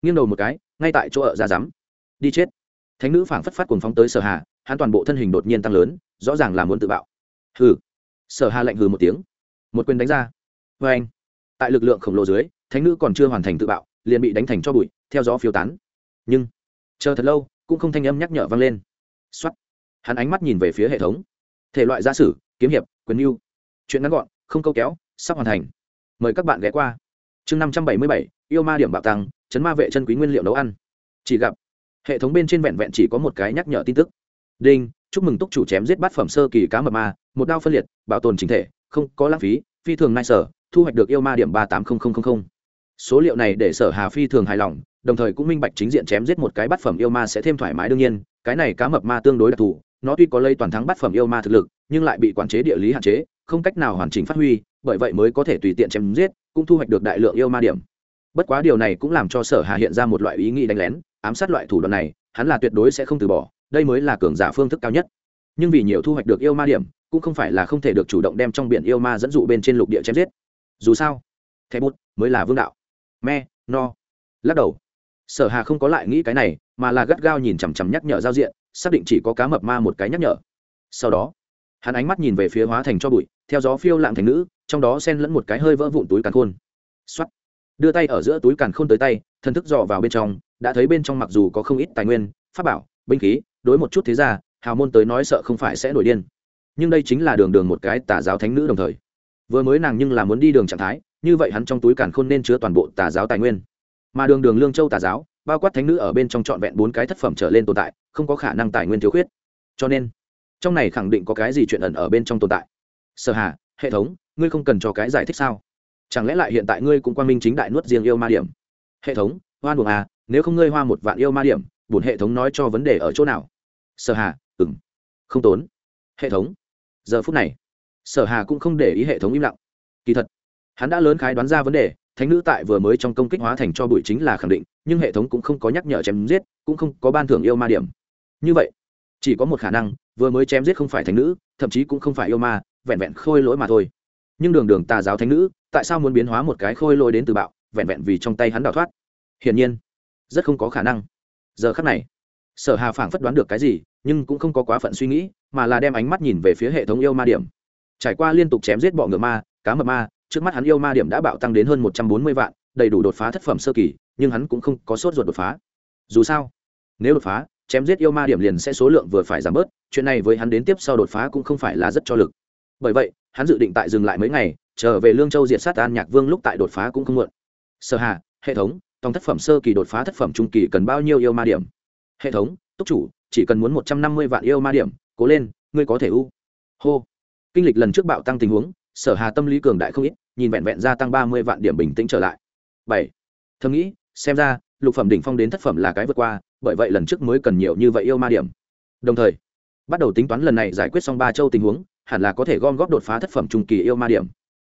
nghiêng đầu một cái, ngay tại chỗ ở ra rắm đi chết. Thánh nữ phảng phất phát cuồng phóng tới sở hà, hắn toàn bộ thân hình đột nhiên tăng lớn, rõ ràng là muốn tự bạo. Hừ. Sở hà lạnh hừ một tiếng. Một quyền đánh ra. Vê anh tại lực lượng khổng lồ dưới, thánh nữ còn chưa hoàn thành tự bạo, liền bị đánh thành cho bụi, theo gió phiêu tán. Nhưng, chờ thật lâu, cũng không thanh âm nhắc nhở vang lên. Xuất hắn ánh mắt nhìn về phía hệ thống. Thể loại gia sử, kiếm hiệp, quyền mưu chuyện ngắn gọn, không câu kéo, sắp hoàn thành. Mời các bạn ghé qua. Chương năm trăm bảy mươi bảy, yêu ma điểm bạo tăng, chấn ma vệ chân quý nguyên liệu nấu ăn. Chỉ gặp, hệ thống bên trên vẹn vẹn chỉ có một cái nhắc nhở tin tức. Đinh, chúc mừng túc chủ chém giết bát phẩm sơ kỳ cá mập ma, một đao phân liệt, bảo tồn chính thể, không có lãng phí, phi thường nai sở, thu hoạch được yêu ma điểm ba tám nghìn số liệu này để sở hà phi thường hài lòng, đồng thời cũng minh bạch chính diện chém giết một cái bát phẩm yêu ma sẽ thêm thoải mái đương nhiên, cái này cá mập ma tương đối đặc thù nó tuy có lây toàn thắng bát phẩm yêu ma thực lực, nhưng lại bị quản chế địa lý hạn chế, không cách nào hoàn chỉnh phát huy, bởi vậy mới có thể tùy tiện chém giết, cũng thu hoạch được đại lượng yêu ma điểm. Bất quá điều này cũng làm cho sở hà hiện ra một loại ý nghĩ đánh lén, ám sát loại thủ đoạn này, hắn là tuyệt đối sẽ không từ bỏ, đây mới là cường giả phương thức cao nhất. Nhưng vì nhiều thu hoạch được yêu ma điểm, cũng không phải là không thể được chủ động đem trong biển yêu ma dẫn dụ bên trên lục địa chém giết. Dù sao, thẻ bút mới là vương đạo. Me, no. Lắc đầu. Sở hà không có lại nghĩ cái này, mà là gắt gao nhìn chằm chằm nhắc nhở giao diện xác định chỉ có cá mập ma một cái nhắc nhở. Sau đó, hắn ánh mắt nhìn về phía hóa thành cho bụi, theo gió phiêu lạng thành nữ, trong đó xen lẫn một cái hơi vỡ vụn túi càn khôn. X đưa tay ở giữa túi càn khôn tới tay thần thức dò vào bên trong, đã thấy bên trong mặc dù có không ít tài nguyên, pháp bảo, binh khí, đối một chút thế ra hào môn tới nói sợ không phải sẽ nổi điên. Nhưng đây chính là đường đường một cái tà giáo thánh nữ đồng thời. Vừa mới nàng nhưng là muốn đi đường trạng thái, như vậy hắn trong túi càn khôn nên chứa toàn bộ tà giáo tài nguyên. Mà đường đường lương châu tà giáo, bao quát thánh nữ ở bên trong trọn vẹn bốn cái thất phẩm trở lên tồn tại không có khả năng tài nguyên thiếu khuyết. Cho nên, trong này khẳng định có cái gì chuyện ẩn ở bên trong tồn tại. Sở hà, hệ thống, ngươi không cần cho cái giải thích sao? Chẳng lẽ lại hiện tại ngươi cũng quan minh chính đại nuốt riêng yêu ma điểm? Hệ thống, hoan buồng à nếu không ngươi hoa một vạn yêu ma điểm, bổn hệ thống nói cho vấn đề ở chỗ nào? Sở hà ừng không tốn. Hệ thống, giờ phút này, sở hà cũng không để ý hệ thống im lặng. Kỳ thật, hắn đã lớn khái đoán ra vấn đề, thánh nữ tại vừa mới trong công kích hóa thành cho bụi chính là khẳng định, nhưng hệ thống cũng không có nhắc nhở chém giết, cũng không có ban thưởng yêu ma điểm như vậy, chỉ có một khả năng, vừa mới chém giết không phải thánh nữ, thậm chí cũng không phải yêu ma, vẹn vẹn khôi lỗi mà thôi. Nhưng đường đường tà giáo thánh nữ, tại sao muốn biến hóa một cái khôi lỗi đến từ bạo, vẹn vẹn vì trong tay hắn đào thoát? Hiển nhiên, rất không có khả năng. Giờ khắc này, sở hà phảng phất đoán được cái gì, nhưng cũng không có quá phận suy nghĩ, mà là đem ánh mắt nhìn về phía hệ thống yêu ma điểm. Trải qua liên tục chém giết bọ ngựa ma, cá mập ma, trước mắt hắn yêu ma điểm đã bạo tăng đến hơn một trăm bốn mươi vạn, đầy đủ đột phá thất phẩm sơ kỳ, nhưng hắn cũng không có sốt ruột đột phá. Dù sao, nếu đột phá chém giết yêu ma điểm liền sẽ số lượng vừa phải giảm bớt, chuyện này với hắn đến tiếp sau đột phá cũng không phải là rất cho lực. Bởi vậy, hắn dự định tại dừng lại mấy ngày, trở về lương châu diệt sát an nhạc vương lúc tại đột phá cũng không muộn. Sở hà, hệ thống, tòng thất phẩm sơ kỳ đột phá thất phẩm trung kỳ cần bao nhiêu yêu ma điểm? Hệ thống, túc chủ, chỉ cần muốn một trăm năm mươi vạn yêu ma điểm, cố lên, ngươi có thể u hô. Kinh lịch lần trước bạo tăng tình huống, sở hà tâm lý cường đại không ít, nhìn vẹn vẹn gia tăng ba mươi vạn điểm bình tĩnh trở lại. Bảy. Thầm nghĩ, xem ra lục phẩm đỉnh phong đến thất phẩm là cái vượt qua, bởi vậy lần trước mới cần nhiều như vậy yêu ma điểm. Đồng thời, bắt đầu tính toán lần này giải quyết xong ba châu tình huống, hẳn là có thể gom góp đột phá thất phẩm trung kỳ yêu ma điểm.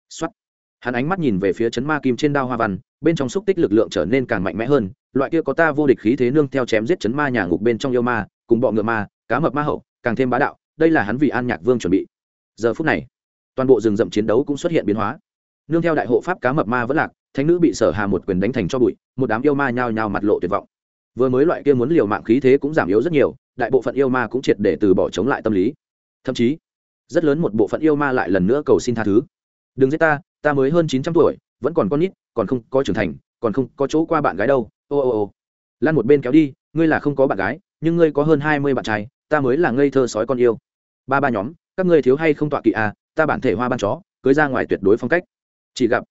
Xuất hắn ánh mắt nhìn về phía chấn ma kim trên đao hoa văn, bên trong xúc tích lực lượng trở nên càng mạnh mẽ hơn, loại kia có ta vô địch khí thế nương theo chém giết chấn ma nhà ngục bên trong yêu ma, cùng bọ ngựa ma, cá mập ma hậu, càng thêm bá đạo, đây là hắn vì an nhạc vương chuẩn bị. Giờ phút này, toàn bộ rừng rậm chiến đấu cũng xuất hiện biến hóa nương theo đại hộ pháp cá mập ma vẫn lạc, thánh nữ bị sở hà một quyền đánh thành cho bụi, một đám yêu ma nhao nhao mặt lộ tuyệt vọng. Vừa mới loại kia muốn liều mạng khí thế cũng giảm yếu rất nhiều, đại bộ phận yêu ma cũng triệt để từ bỏ chống lại tâm lý. Thậm chí, rất lớn một bộ phận yêu ma lại lần nữa cầu xin tha thứ. Đừng giết ta ta mới hơn chín trăm tuổi, vẫn còn con nít, còn không có trưởng thành, còn không có chỗ qua bạn gái đâu, ô ô ô. Lan một bên kéo đi, ngươi là không có bạn gái, nhưng ngươi có hơn hai mươi bạn trai, ta mới là ngây thơ sói con yêu. Ba ba nhóm, các ngươi thiếu hay không tọa kỵ à ta bản thể hoa ban chó, cưới ra ngoài tuyệt đối phong cách chỉ gặp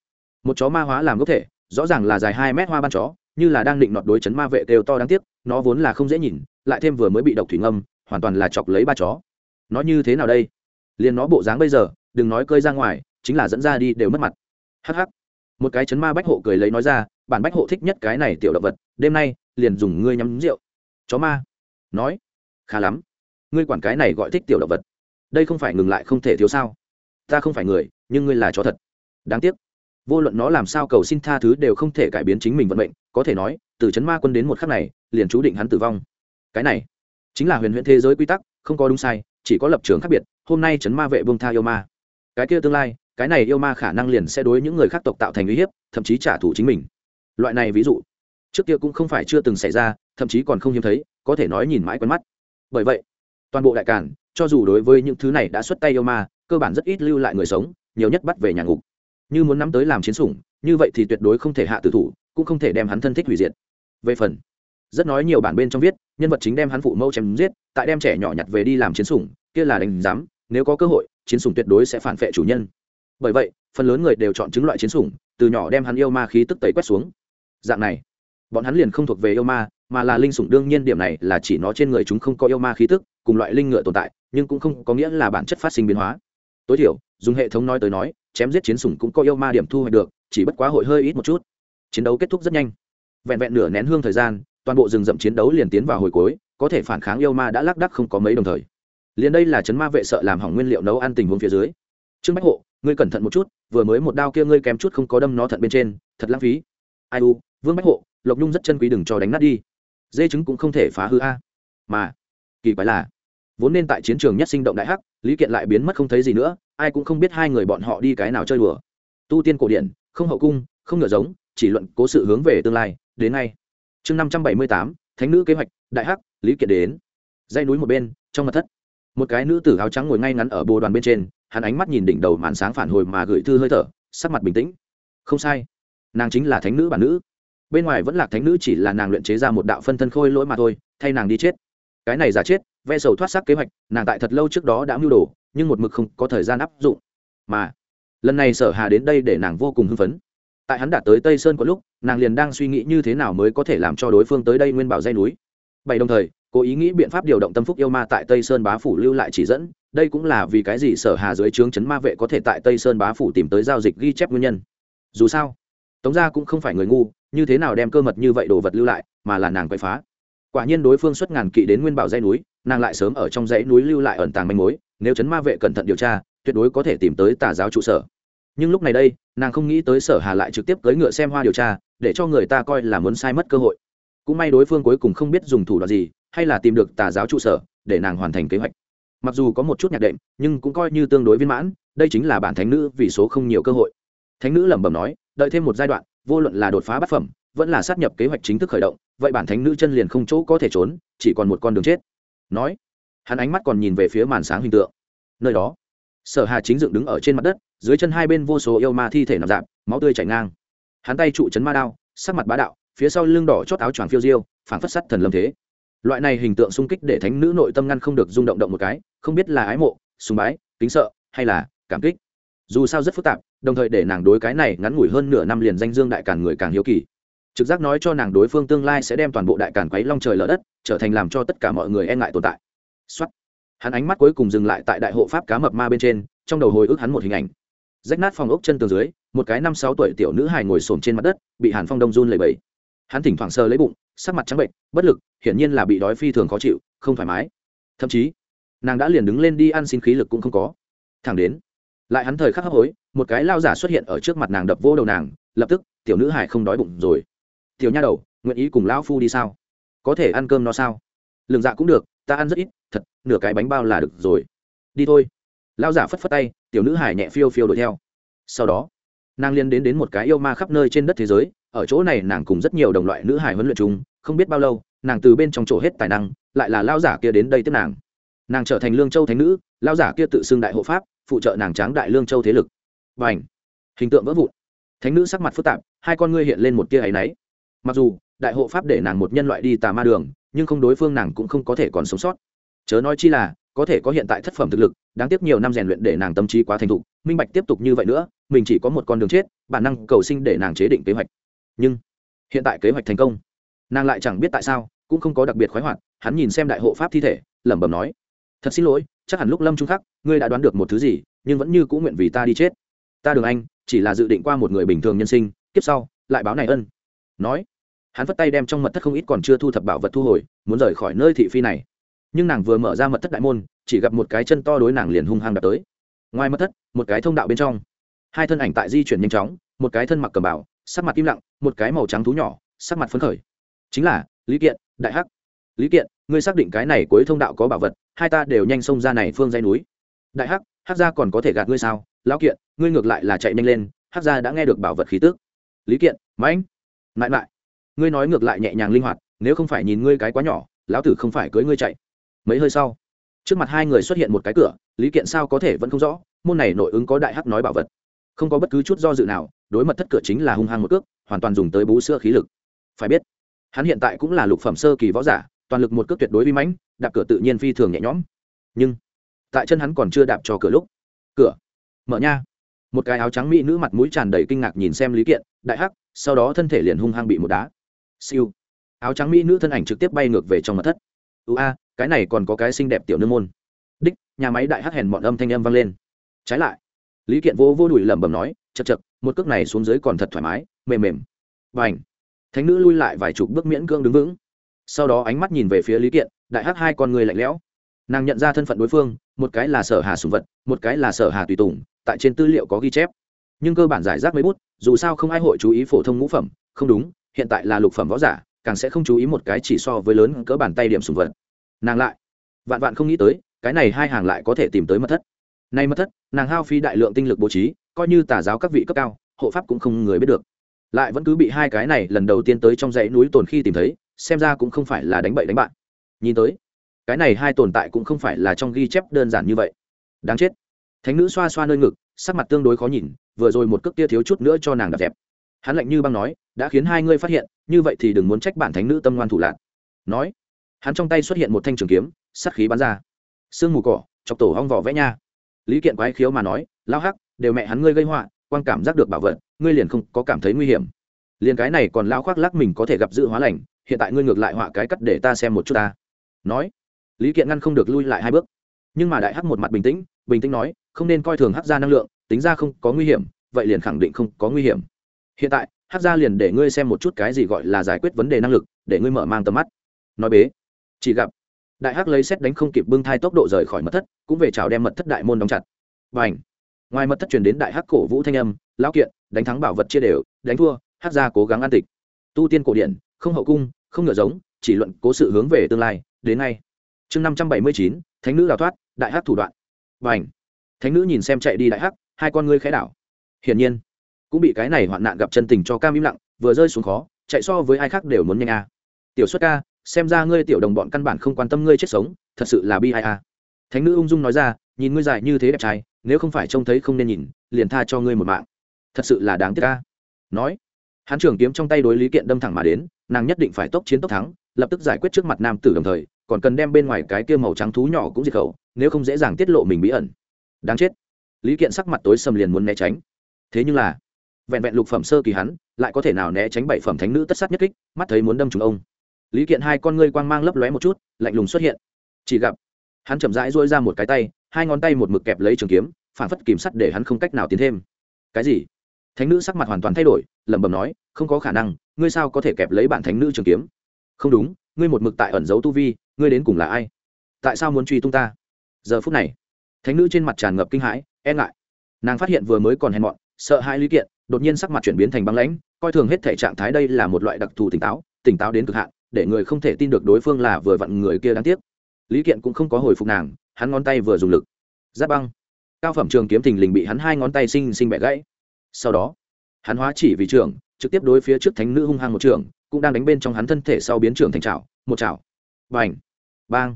một chó ma hóa làm gốc thể, rõ ràng là dài hai mét hoa ban chó, như là đang định nọt đối chấn ma vệ đều to đáng tiếc, nó vốn là không dễ nhìn, lại thêm vừa mới bị độc thủy ngâm, hoàn toàn là chọc lấy ba chó. Nó như thế nào đây? Liền nó bộ dáng bây giờ, đừng nói cơi ra ngoài, chính là dẫn ra đi đều mất mặt. Hh một cái chấn ma bách hộ cười lấy nói ra, bản bách hộ thích nhất cái này tiểu động vật, đêm nay liền dùng ngươi nhắm rượu. Chó ma nói, khá lắm. Ngươi quản cái này gọi thích tiểu động vật. Đây không phải ngừng lại không thể thiếu sao? Ta không phải người, nhưng ngươi là chó thật đáng tiếc. Vô luận nó làm sao cầu xin tha thứ đều không thể cải biến chính mình vận mệnh, có thể nói, từ chấn ma quân đến một khắc này, liền chú định hắn tử vong. Cái này chính là huyền huyễn thế giới quy tắc, không có đúng sai, chỉ có lập trường khác biệt, hôm nay chấn ma vệ vương tha yêu ma. Cái kia tương lai, cái này yêu ma khả năng liền sẽ đối những người khác tộc tạo thành uy hiếp, thậm chí trả thù chính mình. Loại này ví dụ, trước kia cũng không phải chưa từng xảy ra, thậm chí còn không hiếm thấy, có thể nói nhìn mãi quen mắt. Bởi vậy, toàn bộ đại cản cho dù đối với những thứ này đã xuất tay yêu ma, cơ bản rất ít lưu lại người sống, nhiều nhất bắt về nhà ngục như muốn nắm tới làm chiến sủng, như vậy thì tuyệt đối không thể hạ tử thủ, cũng không thể đem hắn thân thích hủy diệt. Về phần, rất nói nhiều bản bên trong viết, nhân vật chính đem hắn phụ mâu chém giết, tại đem trẻ nhỏ nhặt về đi làm chiến sủng, kia là đánh giám, nếu có cơ hội, chiến sủng tuyệt đối sẽ phản vệ chủ nhân. Bởi vậy, phần lớn người đều chọn chứng loại chiến sủng, từ nhỏ đem hắn yêu ma khí tức tẩy quét xuống. Dạng này, bọn hắn liền không thuộc về yêu ma, mà là linh sủng, đương nhiên điểm này là chỉ nó trên người chúng không có yêu ma khí tức, cùng loại linh ngựa tồn tại, nhưng cũng không có nghĩa là bản chất phát sinh biến hóa. Tối thiểu, dùng hệ thống nói tới nói chém giết chiến sủng cũng có yêu ma điểm thu hoạch được, chỉ bất quá hội hơi ít một chút. Chiến đấu kết thúc rất nhanh. Vẹn vẹn nửa nén hương thời gian, toàn bộ rừng rậm chiến đấu liền tiến vào hồi cuối, có thể phản kháng yêu ma đã lác đắc không có mấy đồng thời. Liền đây là chấn ma vệ sợ làm hỏng nguyên liệu nấu ăn tình huống phía dưới. Trương bách hộ, ngươi cẩn thận một chút, vừa mới một đao kia ngươi kém chút không có đâm nó thận bên trên, thật lãng phí. Ai u, vương bách hộ, lộc nhung rất chân quý đừng cho đánh nát đi. Dê trứng cũng không thể phá hư a. Mà, kỳ quái là, vốn nên tại chiến trường nhất sinh động đại hắc, lý kiện lại biến mất không thấy gì nữa ai cũng không biết hai người bọn họ đi cái nào chơi đùa. Tu tiên cổ điển, không hậu cung, không ngựa giống, chỉ luận cố sự hướng về tương lai, đến ngay. Chương năm trăm bảy mươi tám, thánh nữ kế hoạch, đại hắc, lý kiện đến. Dây núi một bên, trong mặt thất, một cái nữ tử áo trắng ngồi ngay ngắn ở bồ đoàn bên trên, hắn ánh mắt nhìn đỉnh đầu màn sáng phản hồi mà gửi thư hơi thở, sắc mặt bình tĩnh. Không sai, nàng chính là thánh nữ bản nữ. Bên ngoài vẫn là thánh nữ chỉ là nàng luyện chế ra một đạo phân thân khôi lỗi mà thôi, thay nàng đi chết. Cái này giả chết, ve sầu thoát xác kế hoạch, nàng tại thật lâu trước đó đã mưu đồ nhưng một mực không có thời gian áp dụng. Mà, lần này sở hà đến đây để nàng vô cùng hưng phấn. Tại hắn đạt tới tây sơn có lúc, nàng liền đang suy nghĩ như thế nào mới có thể làm cho đối phương tới đây nguyên bảo dây núi. Bảy đồng thời, cố ý nghĩ biện pháp điều động tâm phúc yêu ma tại tây sơn bá phủ lưu lại chỉ dẫn. Đây cũng là vì cái gì sở hà dưới trướng chấn ma vệ có thể tại tây sơn bá phủ tìm tới giao dịch ghi chép nguyên nhân. Dù sao, tống gia cũng không phải người ngu, như thế nào đem cơ mật như vậy đồ vật lưu lại, mà là nàng quậy phá. Quả nhiên đối phương xuất ngàn kỵ đến nguyên bảo dây núi, nàng lại sớm ở trong dãy núi lưu lại ẩn tàng manh mối nếu chấn ma vệ cẩn thận điều tra, tuyệt đối có thể tìm tới tà giáo trụ sở. Nhưng lúc này đây, nàng không nghĩ tới sở hà lại trực tiếp cưỡi ngựa xem hoa điều tra, để cho người ta coi là muốn sai mất cơ hội. Cũng may đối phương cuối cùng không biết dùng thủ đoạn gì, hay là tìm được tà giáo trụ sở, để nàng hoàn thành kế hoạch. Mặc dù có một chút nhạc đệm, nhưng cũng coi như tương đối viên mãn, đây chính là bản thánh nữ vì số không nhiều cơ hội. Thánh nữ lẩm bẩm nói, đợi thêm một giai đoạn, vô luận là đột phá bát phẩm, vẫn là sát nhập kế hoạch chính thức khởi động, vậy bản thánh nữ chân liền không chỗ có thể trốn, chỉ còn một con đường chết. Nói hắn ánh mắt còn nhìn về phía màn sáng hình tượng. Nơi đó, sở hà chính dựng đứng ở trên mặt đất, dưới chân hai bên vô số yêu ma thi thể nằm dạp máu tươi chảy ngang. Hắn tay trụ chấn ma đao, sắc mặt bá đạo, phía sau lưng đỏ chót áo choàng phiêu diêu, phảng phất sắt thần lâm thế. Loại này hình tượng sung kích để thánh nữ nội tâm ngăn không được rung động động một cái, không biết là ái mộ, sùng bái, kính sợ, hay là cảm kích. Dù sao rất phức tạp, đồng thời để nàng đối cái này ngắn ngủi hơn nửa năm liền danh dương đại càn người càng hiếu kỳ. Trực giác nói cho nàng đối phương tương lai sẽ đem toàn bộ đại càn quấy long trời lở đất, trở thành làm cho tất cả mọi người e ngại tồn tại. Soát. hắn ánh mắt cuối cùng dừng lại tại đại hộ pháp cá mập ma bên trên, trong đầu hồi ức hắn một hình ảnh. Rách nát phòng ốc chân tường dưới, một cái năm sáu tuổi tiểu nữ hài ngồi xổm trên mặt đất, bị hàn phong đông run lầy bẩy. hắn thỉnh thoảng sờ lấy bụng, sắc mặt trắng bệnh, bất lực, hiển nhiên là bị đói phi thường khó chịu, không thoải mái. Thậm chí, nàng đã liền đứng lên đi ăn xin khí lực cũng không có. Thẳng đến, lại hắn thời khắc hấp hối, một cái lao giả xuất hiện ở trước mặt nàng đập vô đầu nàng, lập tức, tiểu nữ hài không đói bụng rồi. Tiểu nha đầu, nguyện ý cùng lão phu đi sao? Có thể ăn cơm no sao? Lường dạ cũng được ta ăn rất ít, thật, nửa cái bánh bao là được rồi. Đi thôi. Lao giả phất phất tay, tiểu nữ hải nhẹ phiêu phiêu đuổi theo. Sau đó, nàng liên đến đến một cái yêu ma khắp nơi trên đất thế giới, ở chỗ này nàng cùng rất nhiều đồng loại nữ hải huấn luyện chúng không biết bao lâu, nàng từ bên trong chỗ hết tài năng, lại là lao giả kia đến đây tiếp nàng. Nàng trở thành lương châu thánh nữ lao giả kia tự xưng đại hộ pháp, phụ trợ nàng tráng đại lương châu thế lực. Và ảnh hình tượng vỡ vụn. Thánh nữ sắc mặt phức tạp, hai con ngươi hiện lên một tia áy náy. Mặc dù, đại hộ pháp để nàng một nhân loại đi tà ma đường nhưng không đối phương nàng cũng không có thể còn sống sót. Chớ nói chi là, có thể có hiện tại thất phẩm thực lực, đáng tiếc nhiều năm rèn luyện để nàng tâm trí quá thành thục, minh bạch tiếp tục như vậy nữa, mình chỉ có một con đường chết, bản năng cầu sinh để nàng chế định kế hoạch. Nhưng, hiện tại kế hoạch thành công. Nàng lại chẳng biết tại sao, cũng không có đặc biệt khoái hoạt, hắn nhìn xem đại hộ pháp thi thể, lẩm bẩm nói, thật xin lỗi, chắc hẳn lúc lâm trung khắc, ngươi đã đoán được một thứ gì, nhưng vẫn như cũng nguyện vì ta đi chết. Ta đường anh, chỉ là dự định qua một người bình thường nhân sinh, kiếp sau, lại báo này ân. Nói hắn vất tay đem trong mật thất không ít còn chưa thu thập bảo vật thu hồi, muốn rời khỏi nơi thị phi này. Nhưng nàng vừa mở ra mật thất đại môn, chỉ gặp một cái chân to đối nàng liền hung hăng đập tới. Ngoài mật thất, một cái thông đạo bên trong. Hai thân ảnh tại di chuyển nhanh chóng, một cái thân mặc cầm bảo sắc mặt im lặng, một cái màu trắng thú nhỏ, sắc mặt phấn khởi. Chính là, lý kiện, đại hắc. Lý kiện, ngươi xác định cái này cuối thông đạo có bảo vật, hai ta đều nhanh xông ra này phương dây núi. Đại hắc hắc gia còn có thể gạt ngươi sao? Lão kiện, ngươi ngược lại là chạy nhanh lên, hắc gia đã nghe được bảo vật khí tức. Lý kiện, mãnh. Mãi mãi ngươi nói ngược lại nhẹ nhàng linh hoạt, nếu không phải nhìn ngươi cái quá nhỏ, lão tử không phải cưới ngươi chạy. Mấy hơi sau, trước mặt hai người xuất hiện một cái cửa, lý kiện sao có thể vẫn không rõ, môn này nội ứng có đại hắc nói bảo vật. Không có bất cứ chút do dự nào, đối mật thất cửa chính là hung hăng một cước, hoàn toàn dùng tới bú sữa khí lực. Phải biết, hắn hiện tại cũng là lục phẩm sơ kỳ võ giả, toàn lực một cước tuyệt đối vi mãnh, đạp cửa tự nhiên phi thường nhẹ nhõm. Nhưng, tại chân hắn còn chưa đạp cho cửa lúc, cửa mở nha. Một cái áo trắng mỹ nữ mặt mũi tràn đầy kinh ngạc nhìn xem lý kiện, đại hắc, sau đó thân thể liền hung hăng bị một đá siêu. Áo trắng mỹ nữ thân ảnh trực tiếp bay ngược về trong mặt thất. Ưu a, cái này còn có cái xinh đẹp tiểu nương môn. Đích, nhà máy đại hắc hèn bọn âm thanh âm vang lên. Trái lại, lý kiện vô vô đùi lẩm bẩm nói chật chật một cước này xuống dưới còn thật thoải mái, mềm mềm. Và ảnh thánh nữ lui lại vài chục bước miễn cương đứng vững. Sau đó ánh mắt nhìn về phía lý kiện, đại hắc hai con người lạnh lẽo. Nàng nhận ra thân phận đối phương, một cái là sở hà sùng vật, một cái là sở hà tùy tùng, tại trên tư liệu có ghi chép. Nhưng cơ bản giải rác mấy bút, dù sao không ai hội chú ý phổ thông ngũ phẩm, không đúng hiện tại là lục phẩm võ giả, càng sẽ không chú ý một cái chỉ so với lớn cỡ bàn tay điểm sùng vật. Nàng lại, vạn vạn không nghĩ tới, cái này hai hàng lại có thể tìm tới mật thất. Nay mật thất, nàng hao phí đại lượng tinh lực bố trí, coi như tà giáo các vị cấp cao, hộ pháp cũng không người biết được. Lại vẫn cứ bị hai cái này lần đầu tiên tới trong dãy núi tồn khi tìm thấy, xem ra cũng không phải là đánh bậy đánh bạn. Nhìn tới, cái này hai tồn tại cũng không phải là trong ghi chép đơn giản như vậy. Đáng chết. Thánh nữ xoa xoa nơi ngực, sắc mặt tương đối khó nhìn, vừa rồi một cước tia thiếu chút nữa cho nàng đập dẹp hắn lạnh như băng nói, đã khiến hai ngươi phát hiện, như vậy thì đừng muốn trách bản thánh nữ tâm ngoan thủ lạc nói, hắn trong tay xuất hiện một thanh trường kiếm sắt khí bắn ra. Sương mù cỏ, chọc tổ hong vỏ vẽ nha. Lý kiện quái khiếu mà nói lao hắc, đều mẹ hắn ngươi gây họa, quan cảm giác được bảo vật, ngươi liền không có cảm thấy nguy hiểm. Liền cái này còn lao khoác lắc mình có thể gặp dự hóa lành, hiện tại ngươi ngược lại họa cái cắt để ta xem một chút ta. Nói, lý kiện ngăn không được lui lại hai bước. Nhưng mà đại hắc một mặt bình tĩnh bình tĩnh nói, không nên coi thường hắc ra năng lượng, tính ra không có nguy hiểm, vậy liền khẳng định không có nguy hiểm hiện tại, hắc ra liền để ngươi xem một chút cái gì gọi là giải quyết vấn đề năng lực, để ngươi mở mang tầm mắt. Nói bế. Chỉ gặp, đại hắc lấy xét đánh không kịp bưng thai tốc độ rời khỏi mật thất, cũng về chào đem mật thất đại môn đóng chặt. Và h ngoài mật thất truyền đến đại hắc cổ vũ thanh âm, lão kiện, đánh thắng bảo vật chia đều, đánh thua, hắc ra cố gắng an tịch. Tu tiên cổ điển, không hậu cung, không ngựa giống, chỉ luận cố sự hướng về tương lai, đến ngay. Chương năm trăm bảy mươi chín, thánh nữ đào thoát, đại hắc thủ đoạn. Và h thánh nữ nhìn xem chạy đi đại hắc, hai con ngươi khẽ đảo. Hiển nhiên cũng bị cái này hoạn nạn gặp chân tình cho cam im lặng, vừa rơi xuống khó, chạy so với ai khác đều muốn nhanh a. Tiểu xuất ca, xem ra ngươi tiểu đồng bọn căn bản không quan tâm ngươi chết sống, thật sự là bi ai a. Thánh nữ ung dung nói ra, nhìn ngươi dài như thế đẹp trai, nếu không phải trông thấy không nên nhìn, liền tha cho ngươi một mạng. Thật sự là đáng tiếc ca nói, hắn trưởng kiếm trong tay đối lý kiện đâm thẳng mà đến, nàng nhất định phải tốc chiến tốc thắng, lập tức giải quyết trước mặt nam tử đồng thời, còn cần đem bên ngoài cái kia màu trắng thú nhỏ cũng diệt khẩu, nếu không dễ dàng tiết lộ mình bí ẩn. Đáng chết. Lý kiện sắc mặt tối sầm liền muốn né tránh. Thế nhưng là vẹn vẹn lục phẩm sơ kỳ hắn, lại có thể nào né tránh bảy phẩm thánh nữ tất sát nhất kích, mắt thấy muốn đâm trúng ông. Lý kiện hai con ngươi quang mang lấp lóe một chút, lạnh lùng xuất hiện. Chỉ gặp, hắn chậm rãi dôi ra một cái tay, hai ngón tay một mực kẹp lấy trường kiếm, phản phất kìm sắt để hắn không cách nào tiến thêm. Cái gì? Thánh nữ sắc mặt hoàn toàn thay đổi, lẩm bẩm nói, không có khả năng, ngươi sao có thể kẹp lấy bản thánh nữ trường kiếm? Không đúng, ngươi một mực tại ẩn giấu tu vi, ngươi đến cùng là ai? Tại sao muốn truy tung ta? Giờ phút này, thánh nữ trên mặt tràn ngập kinh hãi e ngại. Nàng phát hiện vừa mới còn hèn mọn, sợ hai lý kiện đột nhiên sắc mặt chuyển biến thành băng lãnh, coi thường hết thể trạng thái đây là một loại đặc thù tỉnh táo tỉnh táo đến cực hạn, để người không thể tin được đối phương là vừa vặn người kia đáng tiếc. Lý kiện cũng không có hồi phục nàng, hắn ngón tay vừa dùng lực. Giáp băng. Cao phẩm trường kiếm thình lình bị hắn hai ngón tay sinh sinh bẻ gãy. Sau đó, hắn hóa chỉ vì trường trực tiếp đối phía trước thánh nữ hung hăng một trường cũng đang đánh bên trong hắn thân thể sau biến trường thành trào một trào bành. Bang.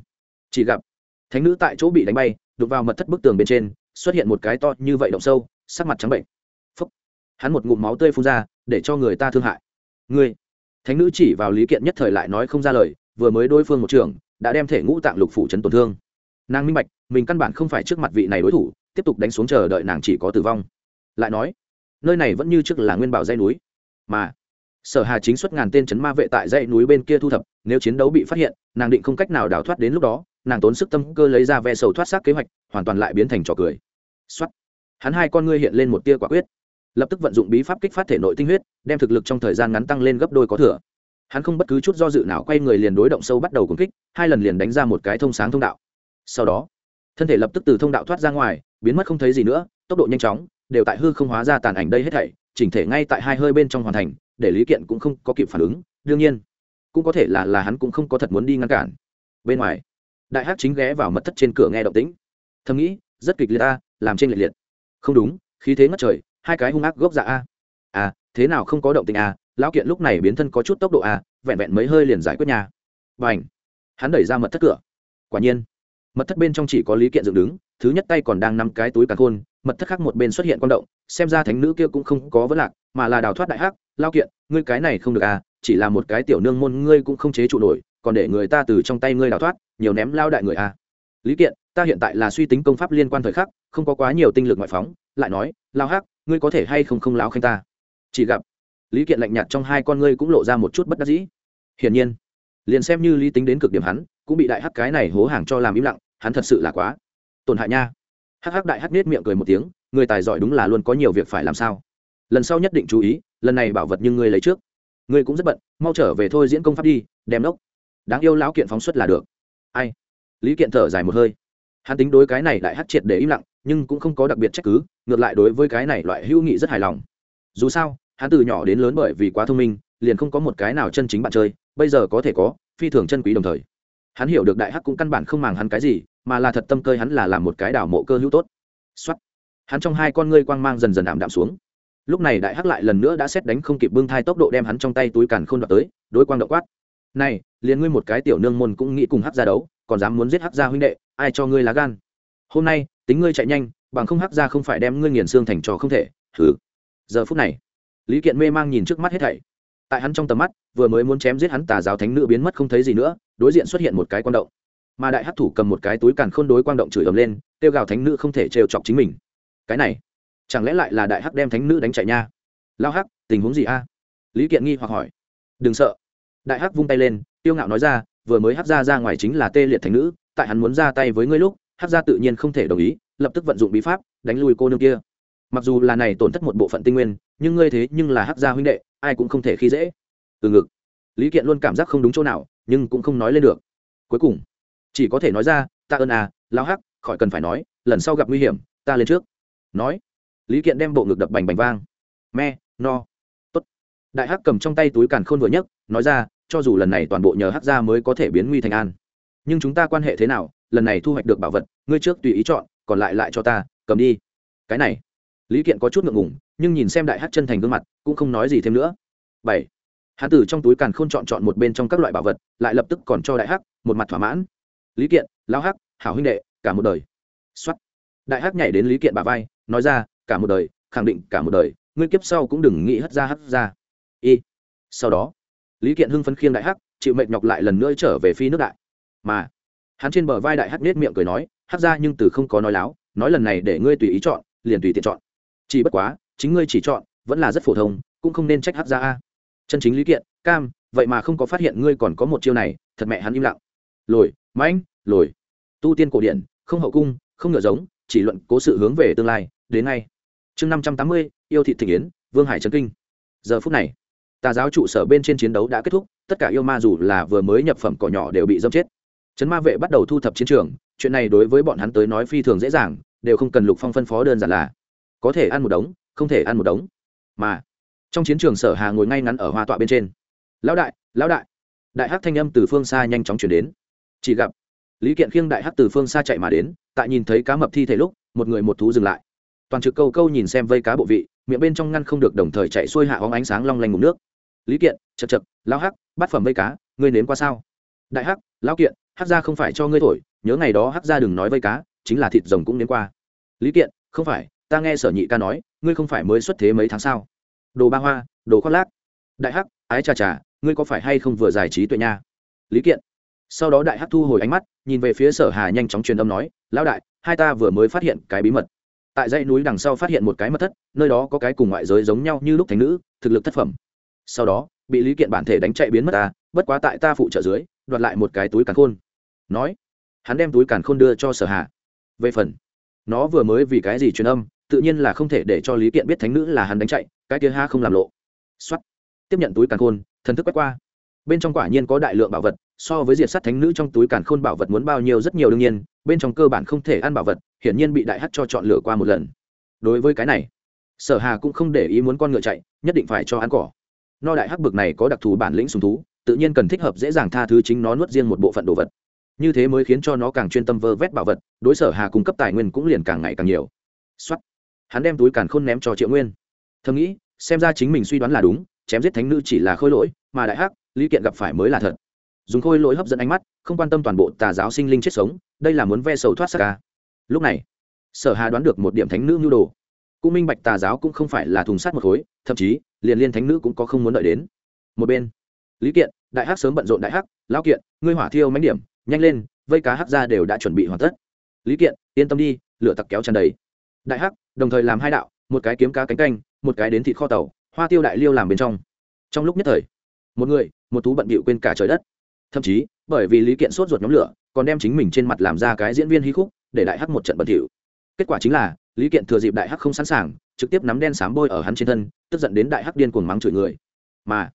Chỉ gặp, thánh nữ tại chỗ bị đánh bay đục vào mật thất bức tường bên trên, xuất hiện một cái to như vậy động sâu, sắc mặt trắng bệnh hắn một ngụm máu tươi phun ra, để cho người ta thương hại. Ngươi, thánh nữ chỉ vào lý kiện nhất thời lại nói không ra lời, vừa mới đối phương một trường, đã đem thể ngũ tạng lục phủ chấn tổn thương. Nàng minh bạch, mình căn bản không phải trước mặt vị này đối thủ, tiếp tục đánh xuống chờ đợi nàng chỉ có tử vong. Lại nói, nơi này vẫn như trước là nguyên bảo dây núi. Mà, sở hà chính xuất ngàn tên chấn ma vệ tại dãy núi bên kia thu thập, nếu chiến đấu bị phát hiện, nàng định không cách nào đào thoát đến lúc đó, nàng tốn sức tâm cơ lấy ra ve sầu thoát xác kế hoạch, hoàn toàn lại biến thành trò cười. Xuất hắn hai con ngươi hiện lên một tia quả quyết lập tức vận dụng bí pháp kích phát thể nội tinh huyết đem thực lực trong thời gian ngắn tăng lên gấp đôi có thừa. Hắn không bất cứ chút do dự nào quay người liền đối động sâu bắt đầu cùng kích hai lần liền đánh ra một cái thông sáng thông đạo. Sau đó thân thể lập tức từ thông đạo thoát ra ngoài biến mất không thấy gì nữa tốc độ nhanh chóng đều tại hư không hóa ra tàn ảnh đây hết thảy chỉnh thể ngay tại hai hơi bên trong hoàn thành để lý kiện cũng không có kịp phản ứng đương nhiên cũng có thể là là hắn cũng không có thật muốn đi ngăn cản. Bên ngoài đại hắc chính ghé vào mật thất trên cửa nghe động tĩnh. Thầm nghĩ rất kịch liệt ta, làm trên liệt liệt. Không đúng khí thế ngất trời hai cái hung ác gốc dạ a. À thế nào không có động tĩnh a? Lão kiện lúc này biến thân có chút tốc độ a, vẹn vẹn mấy hơi liền giải quyết nhà và ảnh hắn đẩy ra mật thất cửa. Quả nhiên, mật thất bên trong chỉ có lý kiện dựng đứng, thứ nhất tay còn đang nắm cái túi cả khôn, mật thất khác một bên xuất hiện quan động, xem ra thánh nữ kia cũng không có vấn lạc, mà là đào thoát đại hắc. Lao kiện, ngươi cái này không được à chỉ là một cái tiểu nương môn, ngươi cũng không chế trụ nổi, còn để người ta từ trong tay ngươi đào thoát, nhiều ném lao đại người à lý kiện, ta hiện tại là suy tính công pháp liên quan thời khắc, không có quá nhiều tinh lực ngoại phóng, lại nói, lao hắc, ngươi có thể hay không không láo khanh ta? Chỉ gặp, lý kiện lạnh nhạt trong hai con ngươi cũng lộ ra một chút bất đắc dĩ. Hiển nhiên, liền xem như lý tính đến cực điểm hắn, cũng bị đại hắc cái này hố hàng cho làm im lặng, hắn thật sự là quá tổn hại nha. Hắc hắc đại hắc nết miệng cười một tiếng, người tài giỏi đúng là luôn có nhiều việc phải làm sao. Lần sau nhất định chú ý, lần này bảo vật nhưng ngươi lấy trước. Ngươi cũng rất bận, mau trở về thôi diễn công pháp đi, đem đốc đáng yêu lão kiện phóng xuất là được. Ai? Lý kiện thở dài một hơi. Hắn tính đối cái này đại hắc triệt để im lặng, nhưng cũng không có đặc biệt trách cứ, ngược lại đối với cái này loại hữu nghị rất hài lòng. Dù sao, hắn từ nhỏ đến lớn bởi vì quá thông minh, liền không có một cái nào chân chính bạn chơi, bây giờ có thể có, phi thường chân quý đồng thời. Hắn hiểu được đại hắc cũng căn bản không màng hắn cái gì, mà là thật tâm cơ hắn là làm một cái đảo mộ cơ hữu tốt. Xuất hắn trong hai con ngươi quang mang dần dần ảm đạm xuống. Lúc này đại hắc lại lần nữa đã xét đánh không kịp bưng thai tốc độ đem hắn trong tay túi càn khôn đoạt tới, đối quang động quát. Này, liền ngươi một cái tiểu nương môn cũng nghĩ cùng hắc ra đấu còn dám muốn giết hắc gia huynh đệ, ai cho ngươi lá gan? Hôm nay, tính ngươi chạy nhanh, bằng không hắc gia không phải đem ngươi nghiền xương thành trò không thể thử giờ phút này, lý kiện mê mang nhìn trước mắt hết thảy. Tại hắn trong tầm mắt, vừa mới muốn chém giết hắn tà giáo thánh nữ biến mất không thấy gì nữa, đối diện xuất hiện một cái quan động. Mà đại hắc thủ cầm một cái túi càn khôn đối quang động chửi ầm lên, kêu gào thánh nữ không thể trêu chọc chính mình. Cái này, chẳng lẽ lại là đại hắc đem thánh nữ đánh chạy nha? Lao hắc, tình huống gì a? Lý kiện nghi hoặc hỏi. Đừng sợ. Đại hắc vung tay lên tiêu ngạo nói ra vừa mới hắc ra ra ngoài chính là tê liệt thánh nữ, tại hắn muốn ra tay với ngươi lúc, hắc ra tự nhiên không thể đồng ý, lập tức vận dụng bí pháp, đánh lùi cô nương kia. Mặc dù là này tổn thất một bộ phận tinh nguyên, nhưng ngươi thế nhưng là hắc gia huynh đệ, ai cũng không thể khi dễ. Từ ngực, lý kiện luôn cảm giác không đúng chỗ nào, nhưng cũng không nói lên được. Cuối cùng, chỉ có thể nói ra, ta ơn à lao hắc, khỏi cần phải nói, lần sau gặp nguy hiểm, ta lên trước. Nói, lý kiện đem bộ ngực đập bành bành vang. Me no. Tốt. Đại hắc cầm trong tay túi càn khôn vừa nhấc, nói ra cho dù lần này toàn bộ nhờ hắc gia mới có thể biến nguy thành an. Nhưng chúng ta quan hệ thế nào, lần này thu hoạch được bảo vật, ngươi trước tùy ý chọn, còn lại lại cho ta, cầm đi. Cái này, lý kiện có chút ngượng ngùng, nhưng nhìn xem đại hắc chân thành gương mặt, cũng không nói gì thêm nữa. Bảy, hắn Tử trong túi càn khôn chọn chọn một bên trong các loại bảo vật, lại lập tức còn cho đại hắc, một mặt thỏa mãn. Lý kiện lao hắc, hảo huynh đệ, cả một đời. Xuất đại hắc nhảy đến lý kiện bà vai, nói ra, cả một đời, khẳng định cả một đời, ngươi kiếp sau cũng đừng nghĩ hất ra hất ra y. Sau đó lý kiện hưng phấn khiêng đại hắc, chịu mệnh nhọc lại lần nữa trở về phi nước đại. Mà, hắn trên bờ vai đại hắc nết miệng cười nói, hắc ra nhưng từ không có nói láo, nói lần này để ngươi tùy ý chọn, liền tùy tiện chọn. Chỉ bất quá, chính ngươi chỉ chọn, vẫn là rất phổ thông, cũng không nên trách hắc ra a. Chân chính lý kiện, cam, vậy mà không có phát hiện ngươi còn có một chiêu này, thật mẹ hắn im lặng. Lồi, mãnh, lồi. Tu tiên cổ điển, không hậu cung, không ngựa giống, chỉ luận cố sự hướng về tương lai, đến ngay. Chương năm trăm tám mươi, yêu thị thị yến, vương hải trấn kinh. Giờ phút này tà giáo trụ sở bên trên chiến đấu đã kết thúc, tất cả yêu ma dù là vừa mới nhập phẩm cỏ nhỏ đều bị dâm chết. Trấn ma vệ bắt đầu thu thập chiến trường, chuyện này đối với bọn hắn tới nói phi thường dễ dàng, đều không cần lục phong phân phó đơn giản là, có thể ăn một đống, không thể ăn một đống. Mà, trong chiến trường sở hà ngồi ngay ngắn ở hoa tọa bên trên. Lão đại lão đại. Đại hắc thanh âm từ phương xa nhanh chóng chuyển đến. Chỉ gặp, lý kiện khiêng đại hắc từ phương xa chạy mà đến, tại nhìn thấy cá mập thi thể lúc, một người một thú dừng lại. Toàn trực câu câu nhìn xem vây cá bộ vị, miệng bên trong ngăn không được đồng thời chạy xuôi hạ hóng ánh sáng long lanh ngủ nước lý kiện, chật chật, lão hắc, bát phẩm vây cá, ngươi nếm qua sao? Đại hắc, lão kiện, hắc ra không phải cho ngươi thổi, nhớ ngày đó hắc ra đừng nói vây cá, chính là thịt rồng cũng nếm qua. Lý kiện, không phải, ta nghe sở nhị ca nói, ngươi không phải mới xuất thế mấy tháng sao? Đồ ba hoa, đồ khoác lác. Đại hắc, ái chà chà ngươi có phải hay không vừa giải trí tuệ nha? Lý kiện. Sau đó đại hắc thu hồi ánh mắt, nhìn về phía sở hà nhanh chóng truyền âm nói, lão đại, hai ta vừa mới phát hiện cái bí mật. Tại dãy núi đằng sau phát hiện một cái mật thất, nơi đó có cái cùng ngoại giới giống nhau như lúc thành nữ, thực lực thất phẩm sau đó, bị lý kiện bản thể đánh chạy biến mất ta bất quá tại ta phụ trợ dưới, đoạt lại một cái túi càn khôn. Nói, hắn đem túi càn khôn đưa cho sở hà. Về phần, nó vừa mới vì cái gì truyền âm, tự nhiên là không thể để cho lý kiện biết thánh nữ là hắn đánh chạy, cái kia ha không làm lộ. Xuất tiếp nhận túi càn khôn, thần thức quét qua. Bên trong quả nhiên có đại lượng bảo vật, so với diệt sát thánh nữ trong túi càn khôn bảo vật muốn bao nhiêu rất nhiều đương nhiên, bên trong cơ bản không thể ăn bảo vật, hiển nhiên bị đại hắt cho chọn lựa qua một lần. Đối với cái này, sở hà cũng không để ý muốn con ngựa chạy, nhất định phải cho ăn cỏ no đại hắc bực này có đặc thù bản lĩnh sùng thú, tự nhiên cần thích hợp dễ dàng tha thứ chính nó nuốt riêng một bộ phận đồ vật. Như thế mới khiến cho nó càng chuyên tâm vơ vét bảo vật, đối sở hà cung cấp tài nguyên cũng liền càng ngày càng nhiều. Xuất hắn đem túi càn khôn ném cho triệu nguyên. Thầm nghĩ, xem ra chính mình suy đoán là đúng, chém giết thánh nữ chỉ là khôi lỗi, mà đại hắc, lý kiện gặp phải mới là thật. Dùng khôi lỗi hấp dẫn ánh mắt, không quan tâm toàn bộ tà giáo sinh linh chết sống, đây là muốn ve sầu thoát sắc ca lúc này, sở hà đoán được một điểm thánh nữ nhu đồ cũng minh bạch tà giáo cũng không phải là thùng sắt một khối, thậm chí, liền liên thánh nữ cũng có không muốn đợi đến. Một bên, lý kiện, đại hắc sớm bận rộn đại hắc lao kiện, ngươi hỏa thiêu mánh điểm, nhanh lên, vây cá hắc ra đều đã chuẩn bị hoàn tất. Lý kiện, yên tâm đi, lửa tặc kéo tràn đầy. Đại hắc, đồng thời làm hai đạo, một cái kiếm cá cánh canh, một cái đến thịt kho tàu, hoa tiêu đại liêu làm bên trong. Trong lúc nhất thời, một người, một thú bận bịu quên cả trời đất. Thậm chí, bởi vì lý kiện sốt ruột nhóm lửa, còn đem chính mình trên mặt làm ra cái diễn viên hí khúc, để đại hắc một trận bẩn thỉu kết quả chính là lý kiện thừa dịp đại hắc không sẵn sàng, trực tiếp nắm đen sám bôi ở hắn trên thân, tức giận đến đại hắc điên cuồng mắng chửi người. Mà,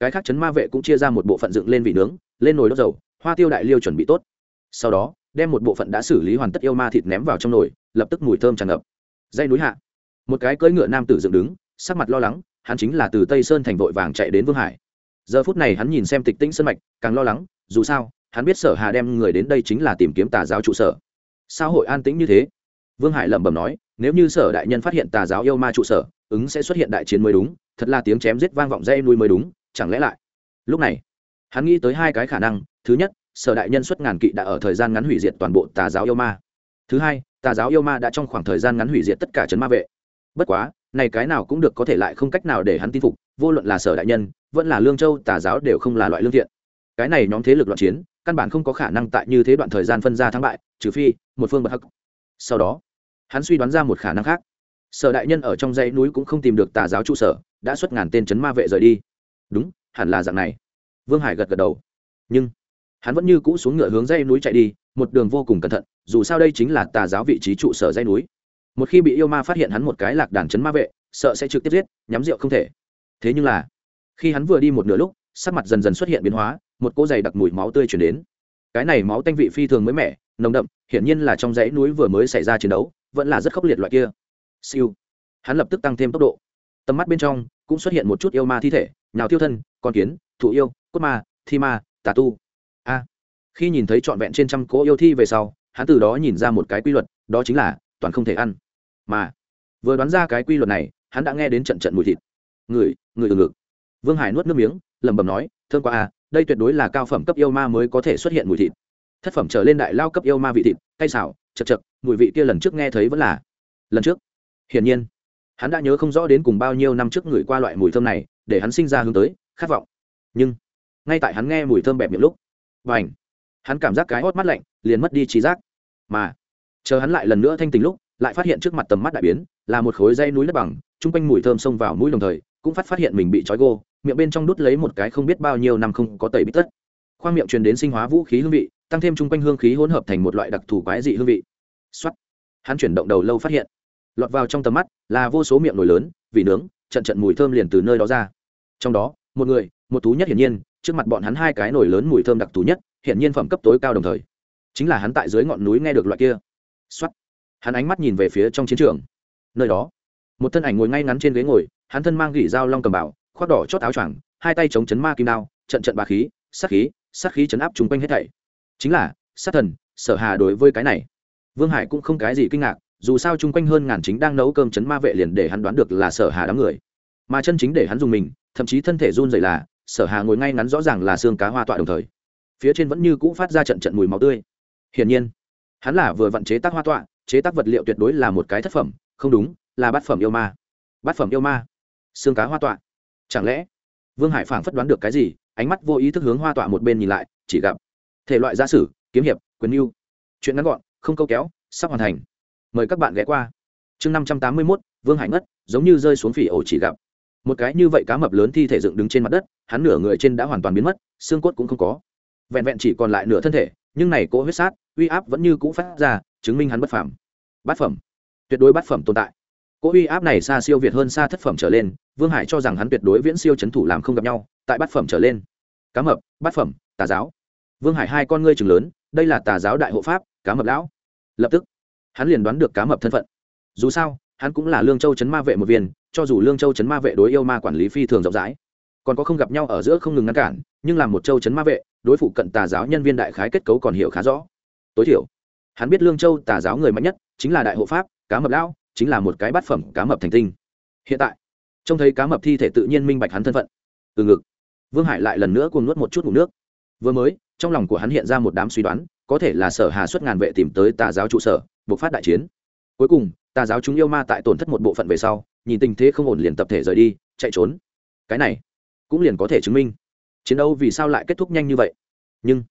cái khác chấn ma vệ cũng chia ra một bộ phận dựng lên vị nướng, lên nồi đốt dầu, hoa tiêu đại liêu chuẩn bị tốt. Sau đó, đem một bộ phận đã xử lý hoàn tất yêu ma thịt ném vào trong nồi, lập tức mùi thơm tràn ngập. Dây núi hạ, một cái cưỡi ngựa nam tử dựng đứng, sắc mặt lo lắng, hắn chính là từ tây sơn thành vội vàng chạy đến vương hải. Giờ phút này hắn nhìn xem tịch tĩnh sân mạch, càng lo lắng, dù sao, hắn biết sở hà đem người đến đây chính là tìm kiếm tà giáo trụ sở. Sao hội an tĩnh như thế? Vương hải lẩm bẩm nói, nếu như sở đại nhân phát hiện tà giáo yêu ma trụ sở, ứng sẽ xuất hiện đại chiến mới đúng, thật là tiếng chém giết vang vọng dây nuôi mới đúng, chẳng lẽ lại? Lúc này, hắn nghĩ tới hai cái khả năng. Thứ nhất, sở đại nhân xuất ngàn kỵ đã ở thời gian ngắn hủy diệt toàn bộ tà giáo yêu ma. Thứ hai, tà giáo yêu ma đã trong khoảng thời gian ngắn hủy diệt tất cả trấn ma vệ. Bất quá, này cái nào cũng được có thể lại không cách nào để hắn tin phục, vô luận là sở đại nhân, vẫn là lương châu, tà giáo đều không là loại lương thiện. Cái này nhóm thế lực loạn chiến, căn bản không có khả năng tại như thế đoạn thời gian phân ra thắng bại, trừ phi một phương bật hắc. Sau đó hắn suy đoán ra một khả năng khác. Sở đại nhân ở trong dãy núi cũng không tìm được tà giáo trụ sở, đã xuất ngàn tên chấn ma vệ rời đi. Đúng, hẳn là dạng này. Vương hải gật gật đầu. Nhưng, hắn vẫn như cũ xuống ngựa hướng dãy núi chạy đi, một đường vô cùng cẩn thận, dù sao đây chính là tà giáo vị trí trụ sở dãy núi. Một khi bị yêu ma phát hiện hắn một cái lạc đàn chấn ma vệ, sợ sẽ trực tiếp giết, nhắm rượu không thể. Thế nhưng là, khi hắn vừa đi một nửa lúc, sắc mặt dần dần xuất hiện biến hóa, một cỗ dày đặc mùi máu tươi chuyển đến. Cái này máu tanh vị phi thường mới mẻ, nồng đậm, hiển nhiên là trong dãy núi vừa mới xảy ra chiến đấu vẫn là rất khốc liệt loại kia. Siêu. Hắn lập tức tăng thêm tốc độ. Tầm mắt bên trong cũng xuất hiện một chút yêu ma thi thể nhào tiêu thân con kiến thụ yêu cốt ma thi ma tà tu. A. Khi nhìn thấy trọn vẹn trên trăm cỗ yêu thi về sau hắn từ đó nhìn ra một cái quy luật đó chính là toàn không thể ăn. Mà vừa đoán ra cái quy luật này hắn đã nghe đến trận trận mùi thịt. Người người ngực. Vương hải nuốt nước miếng lẩm bẩm nói thương qua a, à, đây tuyệt đối là cao phẩm cấp yêu ma mới có thể xuất hiện mùi thịt. Thất phẩm trở lên đại lao cấp yêu ma vị thịt cay xảo chật chật, mùi vị kia lần trước nghe thấy vẫn là, lần trước. Hiển nhiên, hắn đã nhớ không rõ đến cùng bao nhiêu năm trước người qua loại mùi thơm này, để hắn sinh ra hướng tới, khát vọng. Nhưng, ngay tại hắn nghe mùi thơm bẹp miệng lúc và ảnh hắn cảm giác cái hót mắt lạnh, liền mất đi trí giác. Mà, chờ hắn lại lần nữa thanh tình lúc, lại phát hiện trước mặt tầm mắt đại biến, là một khối dây núi đất bằng, chung quanh mùi thơm xông vào mũi đồng thời, cũng phát phát hiện mình bị trói gô, miệng bên trong đút lấy một cái không biết bao nhiêu năm không có tẩy bít tất. Khoang miệng truyền đến sinh hóa vũ khí hương vị tăng thêm chung quanh hương khí hỗn hợp thành một loại đặc thù quái dị hương vị. Xuất hắn chuyển động đầu lâu phát hiện, lọt vào trong tầm mắt là vô số miệng nồi lớn, vị nướng, trận trận mùi thơm liền từ nơi đó ra. Trong đó, một người, một thú nhất hiển nhiên, trước mặt bọn hắn hai cái nồi lớn mùi thơm đặc thù nhất, hiển nhiên phẩm cấp tối cao đồng thời. Chính là hắn tại dưới ngọn núi nghe được loại kia. Xuất hắn ánh mắt nhìn về phía trong chiến trường. Nơi đó, một thân ảnh ngồi ngay ngắn trên ghế ngồi, hắn thân mang gỉ dao long cầm bảo, khoác đỏ chót áo choàng, hai tay chống chấn ma kim đao, trận trận bà khí, sát khí sát khí chấn áp chung quanh hết thảy chính là, sát thần, sở hà đối với cái này, vương hải cũng không cái gì kinh ngạc, dù sao chung quanh hơn ngàn chính đang nấu cơm chấn ma vệ liền để hắn đoán được là sở hà đám người. Mà chân chính để hắn dùng mình, thậm chí thân thể run rẩy là, sở hà ngồi ngay ngắn rõ ràng là xương cá hoa tọa đồng thời, phía trên vẫn như cũ phát ra trận trận mùi máu tươi. Hiển nhiên, hắn là vừa vận chế tác hoa tọa, chế tác vật liệu tuyệt đối là một cái thất phẩm, không đúng, là bát phẩm yêu ma. Bát phẩm yêu ma, xương cá hoa tọa. Chẳng lẽ, vương hải phảng phất đoán được cái gì, ánh mắt vô ý thức hướng hoa tọa một bên nhìn lại, chỉ gặp thể loại gia sử kiếm hiệp quyền mưu chuyện ngắn gọn không câu kéo sắp hoàn thành. Mời các bạn ghé qua. Chương năm trăm tám mươi mốt vương hải ngất giống như rơi xuống phỉ ổ chỉ gặp. Một cái như vậy cá mập lớn thi thể dựng đứng trên mặt đất hắn nửa người trên đã hoàn toàn biến mất xương cốt cũng không có. Vẹn vẹn chỉ còn lại nửa thân thể nhưng này cỗ huyết sát uy áp vẫn như cũ phát ra chứng minh hắn bất phẩm, bát phẩm. Tuyệt đối bát phẩm tồn tại. Cỗ uy áp này xa siêu việt hơn xa thất phẩm trở lên vương hải cho rằng hắn tuyệt đối viễn siêu c h ấ n thủ làm không gặp nhau tại bát phẩm trở lên. Cá mập bát phẩm tà giáo vương hải hai con ngươi chừng lớn, đây là tà giáo đại hộ pháp, cá mập lão. Lập tức, hắn liền đoán được cá mập thân phận. Dù sao, hắn cũng là lương châu chấn ma vệ một viên, cho dù lương châu chấn ma vệ đối yêu ma quản lý phi thường rộng rãi, còn có không gặp nhau ở giữa không ngừng ngăn cản, nhưng làm một châu chấn ma vệ, đối phụ cận tà giáo nhân viên đại khái kết cấu còn hiểu khá rõ. Tối thiểu, hắn biết lương châu tà giáo người mạnh nhất chính là đại hộ pháp, cá mập lão, chính là một cái bát phẩm cá mập thành tinh. Hiện tại, trông thấy cá mập thi thể tự nhiên minh bạch hắn thân phận. Từ ngực, vương hải lại lần nữa cuồng nuốt một chút ngủ nước. Vừa mới trong lòng của hắn hiện ra một đám suy đoán, có thể là sở hà xuất ngàn vệ tìm tới tà giáo trụ sở, buộc phát đại chiến. Cuối cùng, tà giáo chúng yêu ma tại tổn thất một bộ phận về sau, nhìn tình thế không ổn liền tập thể rời đi, chạy trốn. Cái này, cũng liền có thể chứng minh. Chiến đấu vì sao lại kết thúc nhanh như vậy? Nhưng,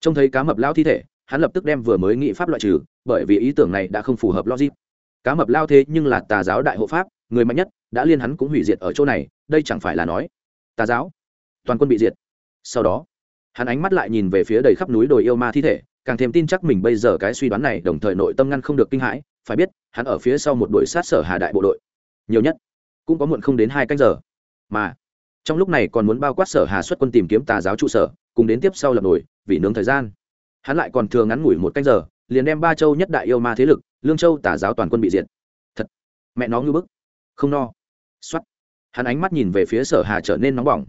trông thấy cá mập lao thi thể, hắn lập tức đem vừa mới nghị pháp loại trừ, bởi vì ý tưởng này đã không phù hợp logic. Cá mập lao thế nhưng là tà giáo đại hộ pháp, người mạnh nhất, đã liên hắn cũng hủy diệt ở chỗ này, đây chẳng phải là nói, tà giáo, toàn quân bị diệt. Sau đó hắn ánh mắt lại nhìn về phía đầy khắp núi đồi yêu ma thi thể, càng thêm tin chắc mình bây giờ cái suy đoán này đồng thời nội tâm ngăn không được kinh hãi, phải biết, hắn ở phía sau một đội sát sở hà đại bộ đội. Nhiều nhất, cũng có muộn không đến hai canh giờ. Mà, trong lúc này còn muốn bao quát sở hà xuất quân tìm kiếm tà giáo trụ sở, cùng đến tiếp sau lập nổi vì nướng thời gian. Hắn lại còn thường ngắn ngủi một canh giờ, liền đem ba châu nhất đại yêu ma thế lực, lương châu tà giáo toàn quân bị diệt. Thật, mẹ nó ngư bức. Không no. Xuất hắn ánh mắt nhìn về phía sở hà trở nên nóng bỏng.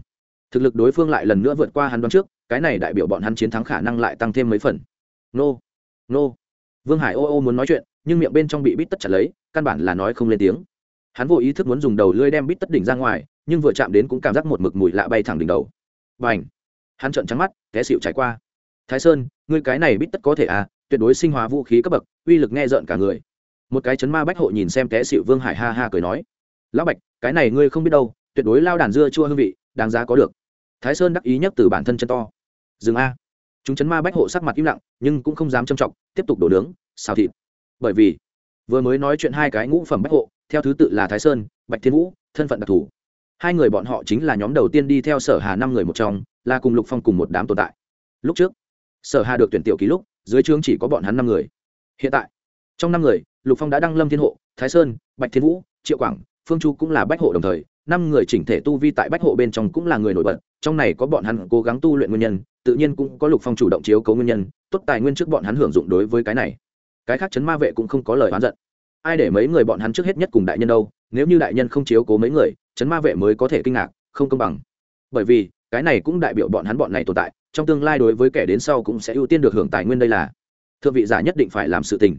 Thực lực đối phương lại lần nữa vượt qua hắn đoán trước cái này đại biểu bọn hắn chiến thắng khả năng lại tăng thêm mấy phần. Nô nô. Vương hải ô ô muốn nói chuyện, nhưng miệng bên trong bị bít tất chặt lấy, căn bản là nói không lên tiếng. Hắn vô ý thức muốn dùng đầu lưỡi đem bít tất đỉnh ra ngoài, nhưng vừa chạm đến cũng cảm giác một mực mùi lạ bay thẳng đỉnh đầu. Và ảnh hắn trợn trắng mắt, té xịu trải qua. Thái sơn, ngươi cái này bít tất có thể à? Tuyệt đối sinh hóa vũ khí cấp bậc, uy lực nghe rợn cả người. Một cái chấn ma bách hộ nhìn xem té xịu vương hải ha ha cười nói. Lão bạch, cái này ngươi không biết đâu, tuyệt đối lao đàn dưa chua hương vị, đáng giá có được. Thái sơn đắc ý nhất từ bản thân chân to dừng a. Chúng chấn ma bách hộ sắc mặt im lặng, nhưng cũng không dám châm trọng, tiếp tục đổ nướng, xào thịt. Bởi vì, vừa mới nói chuyện hai cái ngũ phẩm bách hộ, theo thứ tự là thái sơn, bạch thiên vũ, thân phận đặc thù. Hai người bọn họ chính là nhóm đầu tiên đi theo sở hà năm người một trong, là cùng lục phong cùng một đám tồn tại. Lúc trước, sở hà được tuyển tiểu ký lúc, dưới trướng chỉ có bọn hắn năm người. Hiện tại, trong năm người, lục phong đã đăng lâm thiên hộ, thái sơn, bạch thiên vũ, triệu quảng, phương chu cũng là bách hộ đồng thời, năm người chỉnh thể tu vi tại bách hộ bên trong cũng là người nổi bật trong này có bọn hắn cố gắng tu luyện nguyên nhân, tự nhiên cũng có lục phong chủ động chiếu cấu nguyên nhân, tốt tài nguyên trước bọn hắn hưởng dụng đối với cái này. Cái khác chấn ma vệ cũng không có lời oán giận. Ai để mấy người bọn hắn trước hết nhất cùng đại nhân đâu, nếu như đại nhân không chiếu cố mấy người, chấn ma vệ mới có thể kinh ngạc, không công bằng. Bởi vì, cái này cũng đại biểu bọn hắn bọn này tồn tại, trong tương lai đối với kẻ đến sau cũng sẽ ưu tiên được hưởng tài nguyên đây là. Thượng vị giả nhất định phải làm sự tình.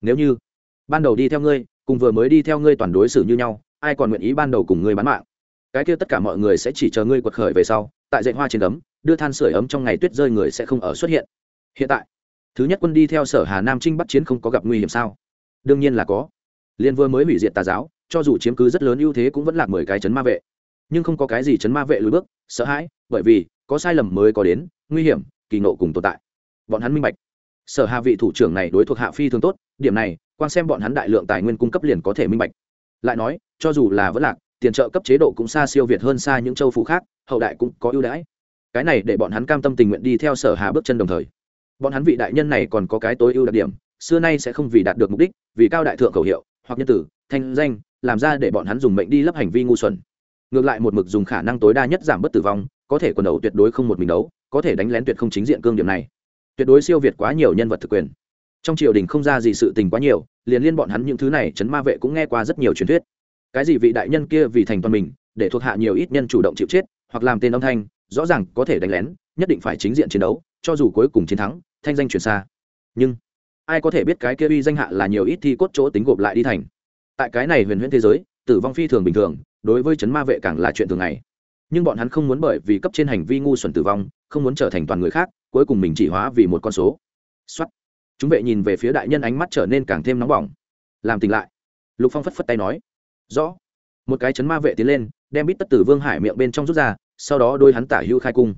Nếu như, ban đầu đi theo ngươi, cùng vừa mới đi theo ngươi toàn đối xử như nhau, ai còn nguyện ý ban đầu cùng ngươi bán mạng? Cái kia tất cả mọi người sẽ chỉ chờ ngươi quật khởi về sau, tại dạy hoa trên ấm, đưa than sửa ấm trong ngày tuyết rơi người sẽ không ở xuất hiện. Hiện tại, thứ nhất quân đi theo sở hà nam trinh bắt chiến không có gặp nguy hiểm sao? Đương nhiên là có. Liên vừa mới hủy diệt tà giáo, cho dù chiếm cứ rất lớn ưu thế cũng vẫn là mười cái chấn ma vệ. Nhưng không có cái gì chấn ma vệ lùi bước, sợ hãi, bởi vì, có sai lầm mới có đến, nguy hiểm, kỳ nộ cùng tồn tại. Bọn hắn minh bạch. Sở hà vị thủ trưởng này đối thuộc hạ phi thường tốt, điểm này, quan xem bọn hắn đại lượng tài nguyên cung cấp liền có thể minh bạch. Lại nói, cho dù là vẫn lạc tiền trợ cấp chế độ cũng xa siêu việt hơn xa những châu phủ khác, hậu đại cũng có ưu đãi. Cái này để bọn hắn cam tâm tình nguyện đi theo sở hà bước chân đồng thời. Bọn hắn vị đại nhân này còn có cái tối ưu đặc điểm, xưa nay sẽ không vì đạt được mục đích, vì cao đại thượng khẩu hiệu, hoặc nhân tử, thanh danh, làm ra để bọn hắn dùng mệnh đi lấp hành vi ngu xuẩn. Ngược lại một mực dùng khả năng tối đa nhất giảm bớt tử vong, có thể quần đầu tuyệt đối không một mình đấu, có thể đánh lén tuyệt không chính diện cương điểm này. Tuyệt đối siêu việt quá nhiều nhân vật thực quyền. Trong triều đình không ra gì sự tình quá nhiều, liền liên bọn hắn những thứ này chấn ma vệ cũng nghe qua rất nhiều truyền thuyết cái gì vị đại nhân kia vì thành toàn mình, để thuộc hạ nhiều ít nhân chủ động chịu chết, hoặc làm tên âm thanh, rõ ràng có thể đánh lén, nhất định phải chính diện chiến đấu, cho dù cuối cùng chiến thắng, thanh danh truyền xa. Nhưng, ai có thể biết cái kia uy danh hạ là nhiều ít thi cốt chỗ tính gộp lại đi thành? Tại cái này huyền huyễn thế giới, tử vong phi thường bình thường, đối với chấn ma vệ càng là chuyện thường ngày. Nhưng bọn hắn không muốn bởi vì cấp trên hành vi ngu xuẩn tử vong, không muốn trở thành toàn người khác, cuối cùng mình chỉ hóa vì một con số. Xuất chúng vệ nhìn về phía đại nhân ánh mắt trở nên càng thêm nóng bỏng. Làm tỉnh lại. Lục phong phất phất tay nói rõ. Một cái chấn ma vệ tiến lên, đem bít tất tử vương hải miệng bên trong rút ra, sau đó đôi hắn tả hưu khai cung.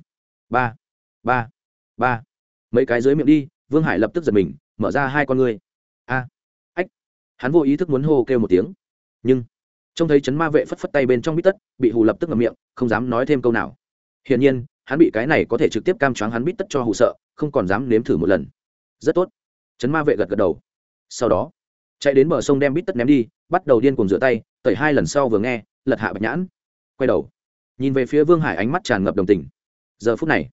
Ba. Ba. Ba. Mấy cái dưới miệng đi, vương hải lập tức giật mình, mở ra hai con ngươi. A. Ách. Hắn vô ý thức muốn hô kêu một tiếng. Nhưng, trông thấy chấn ma vệ phất phất tay bên trong bít tất, bị hù lập tức ngậm miệng, không dám nói thêm câu nào. Hiển nhiên, hắn bị cái này có thể trực tiếp cam choáng hắn bít tất cho hù sợ, không còn dám nếm thử một lần. Rất tốt. Chấn ma vệ gật gật đầu. Sau đó chạy đến bờ sông đem bít tất ném đi, bắt đầu điên cùng rửa tay, tẩy hai lần sau vừa nghe, lật hạ bạch nhãn, quay đầu. Nhìn về phía vương hải ánh mắt tràn ngập đồng tình. Giờ phút này,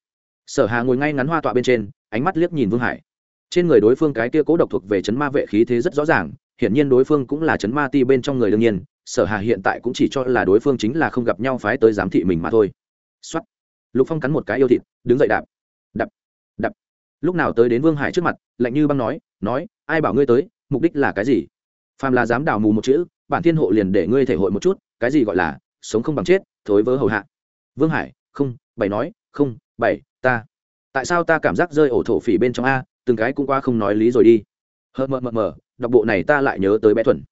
sở hà ngồi ngay ngắn hoa tọa bên trên, ánh mắt liếc nhìn vương hải. Trên người đối phương cái kia cố độc thuộc về chấn ma vệ khí thế rất rõ ràng, hiển nhiên đối phương cũng là chấn ma ti bên trong người đương nhiên, sở hà hiện tại cũng chỉ cho là đối phương chính là không gặp nhau phái tới giám thị mình mà thôi. Xuất lục phong cắn một cái yêu thịt, đứng dậy đạp. Đập đập lúc nào tới đến vương hải trước mặt, lạnh như băng nói nói, ai bảo ngươi tới? Mục đích là cái gì? Phàm là dám đào mù một chữ, bản thiên hộ liền để ngươi thể hội một chút, cái gì gọi là, sống không bằng chết, thối vớ hầu hạ. Vương hải, không, bảy nói, không, bảy, ta. Tại sao ta cảm giác rơi ổ thổ phỉ bên trong a, từng cái cũng qua không nói lý rồi đi. Hờ mờ mờ mờ đọc bộ này ta lại nhớ tới bé thuần.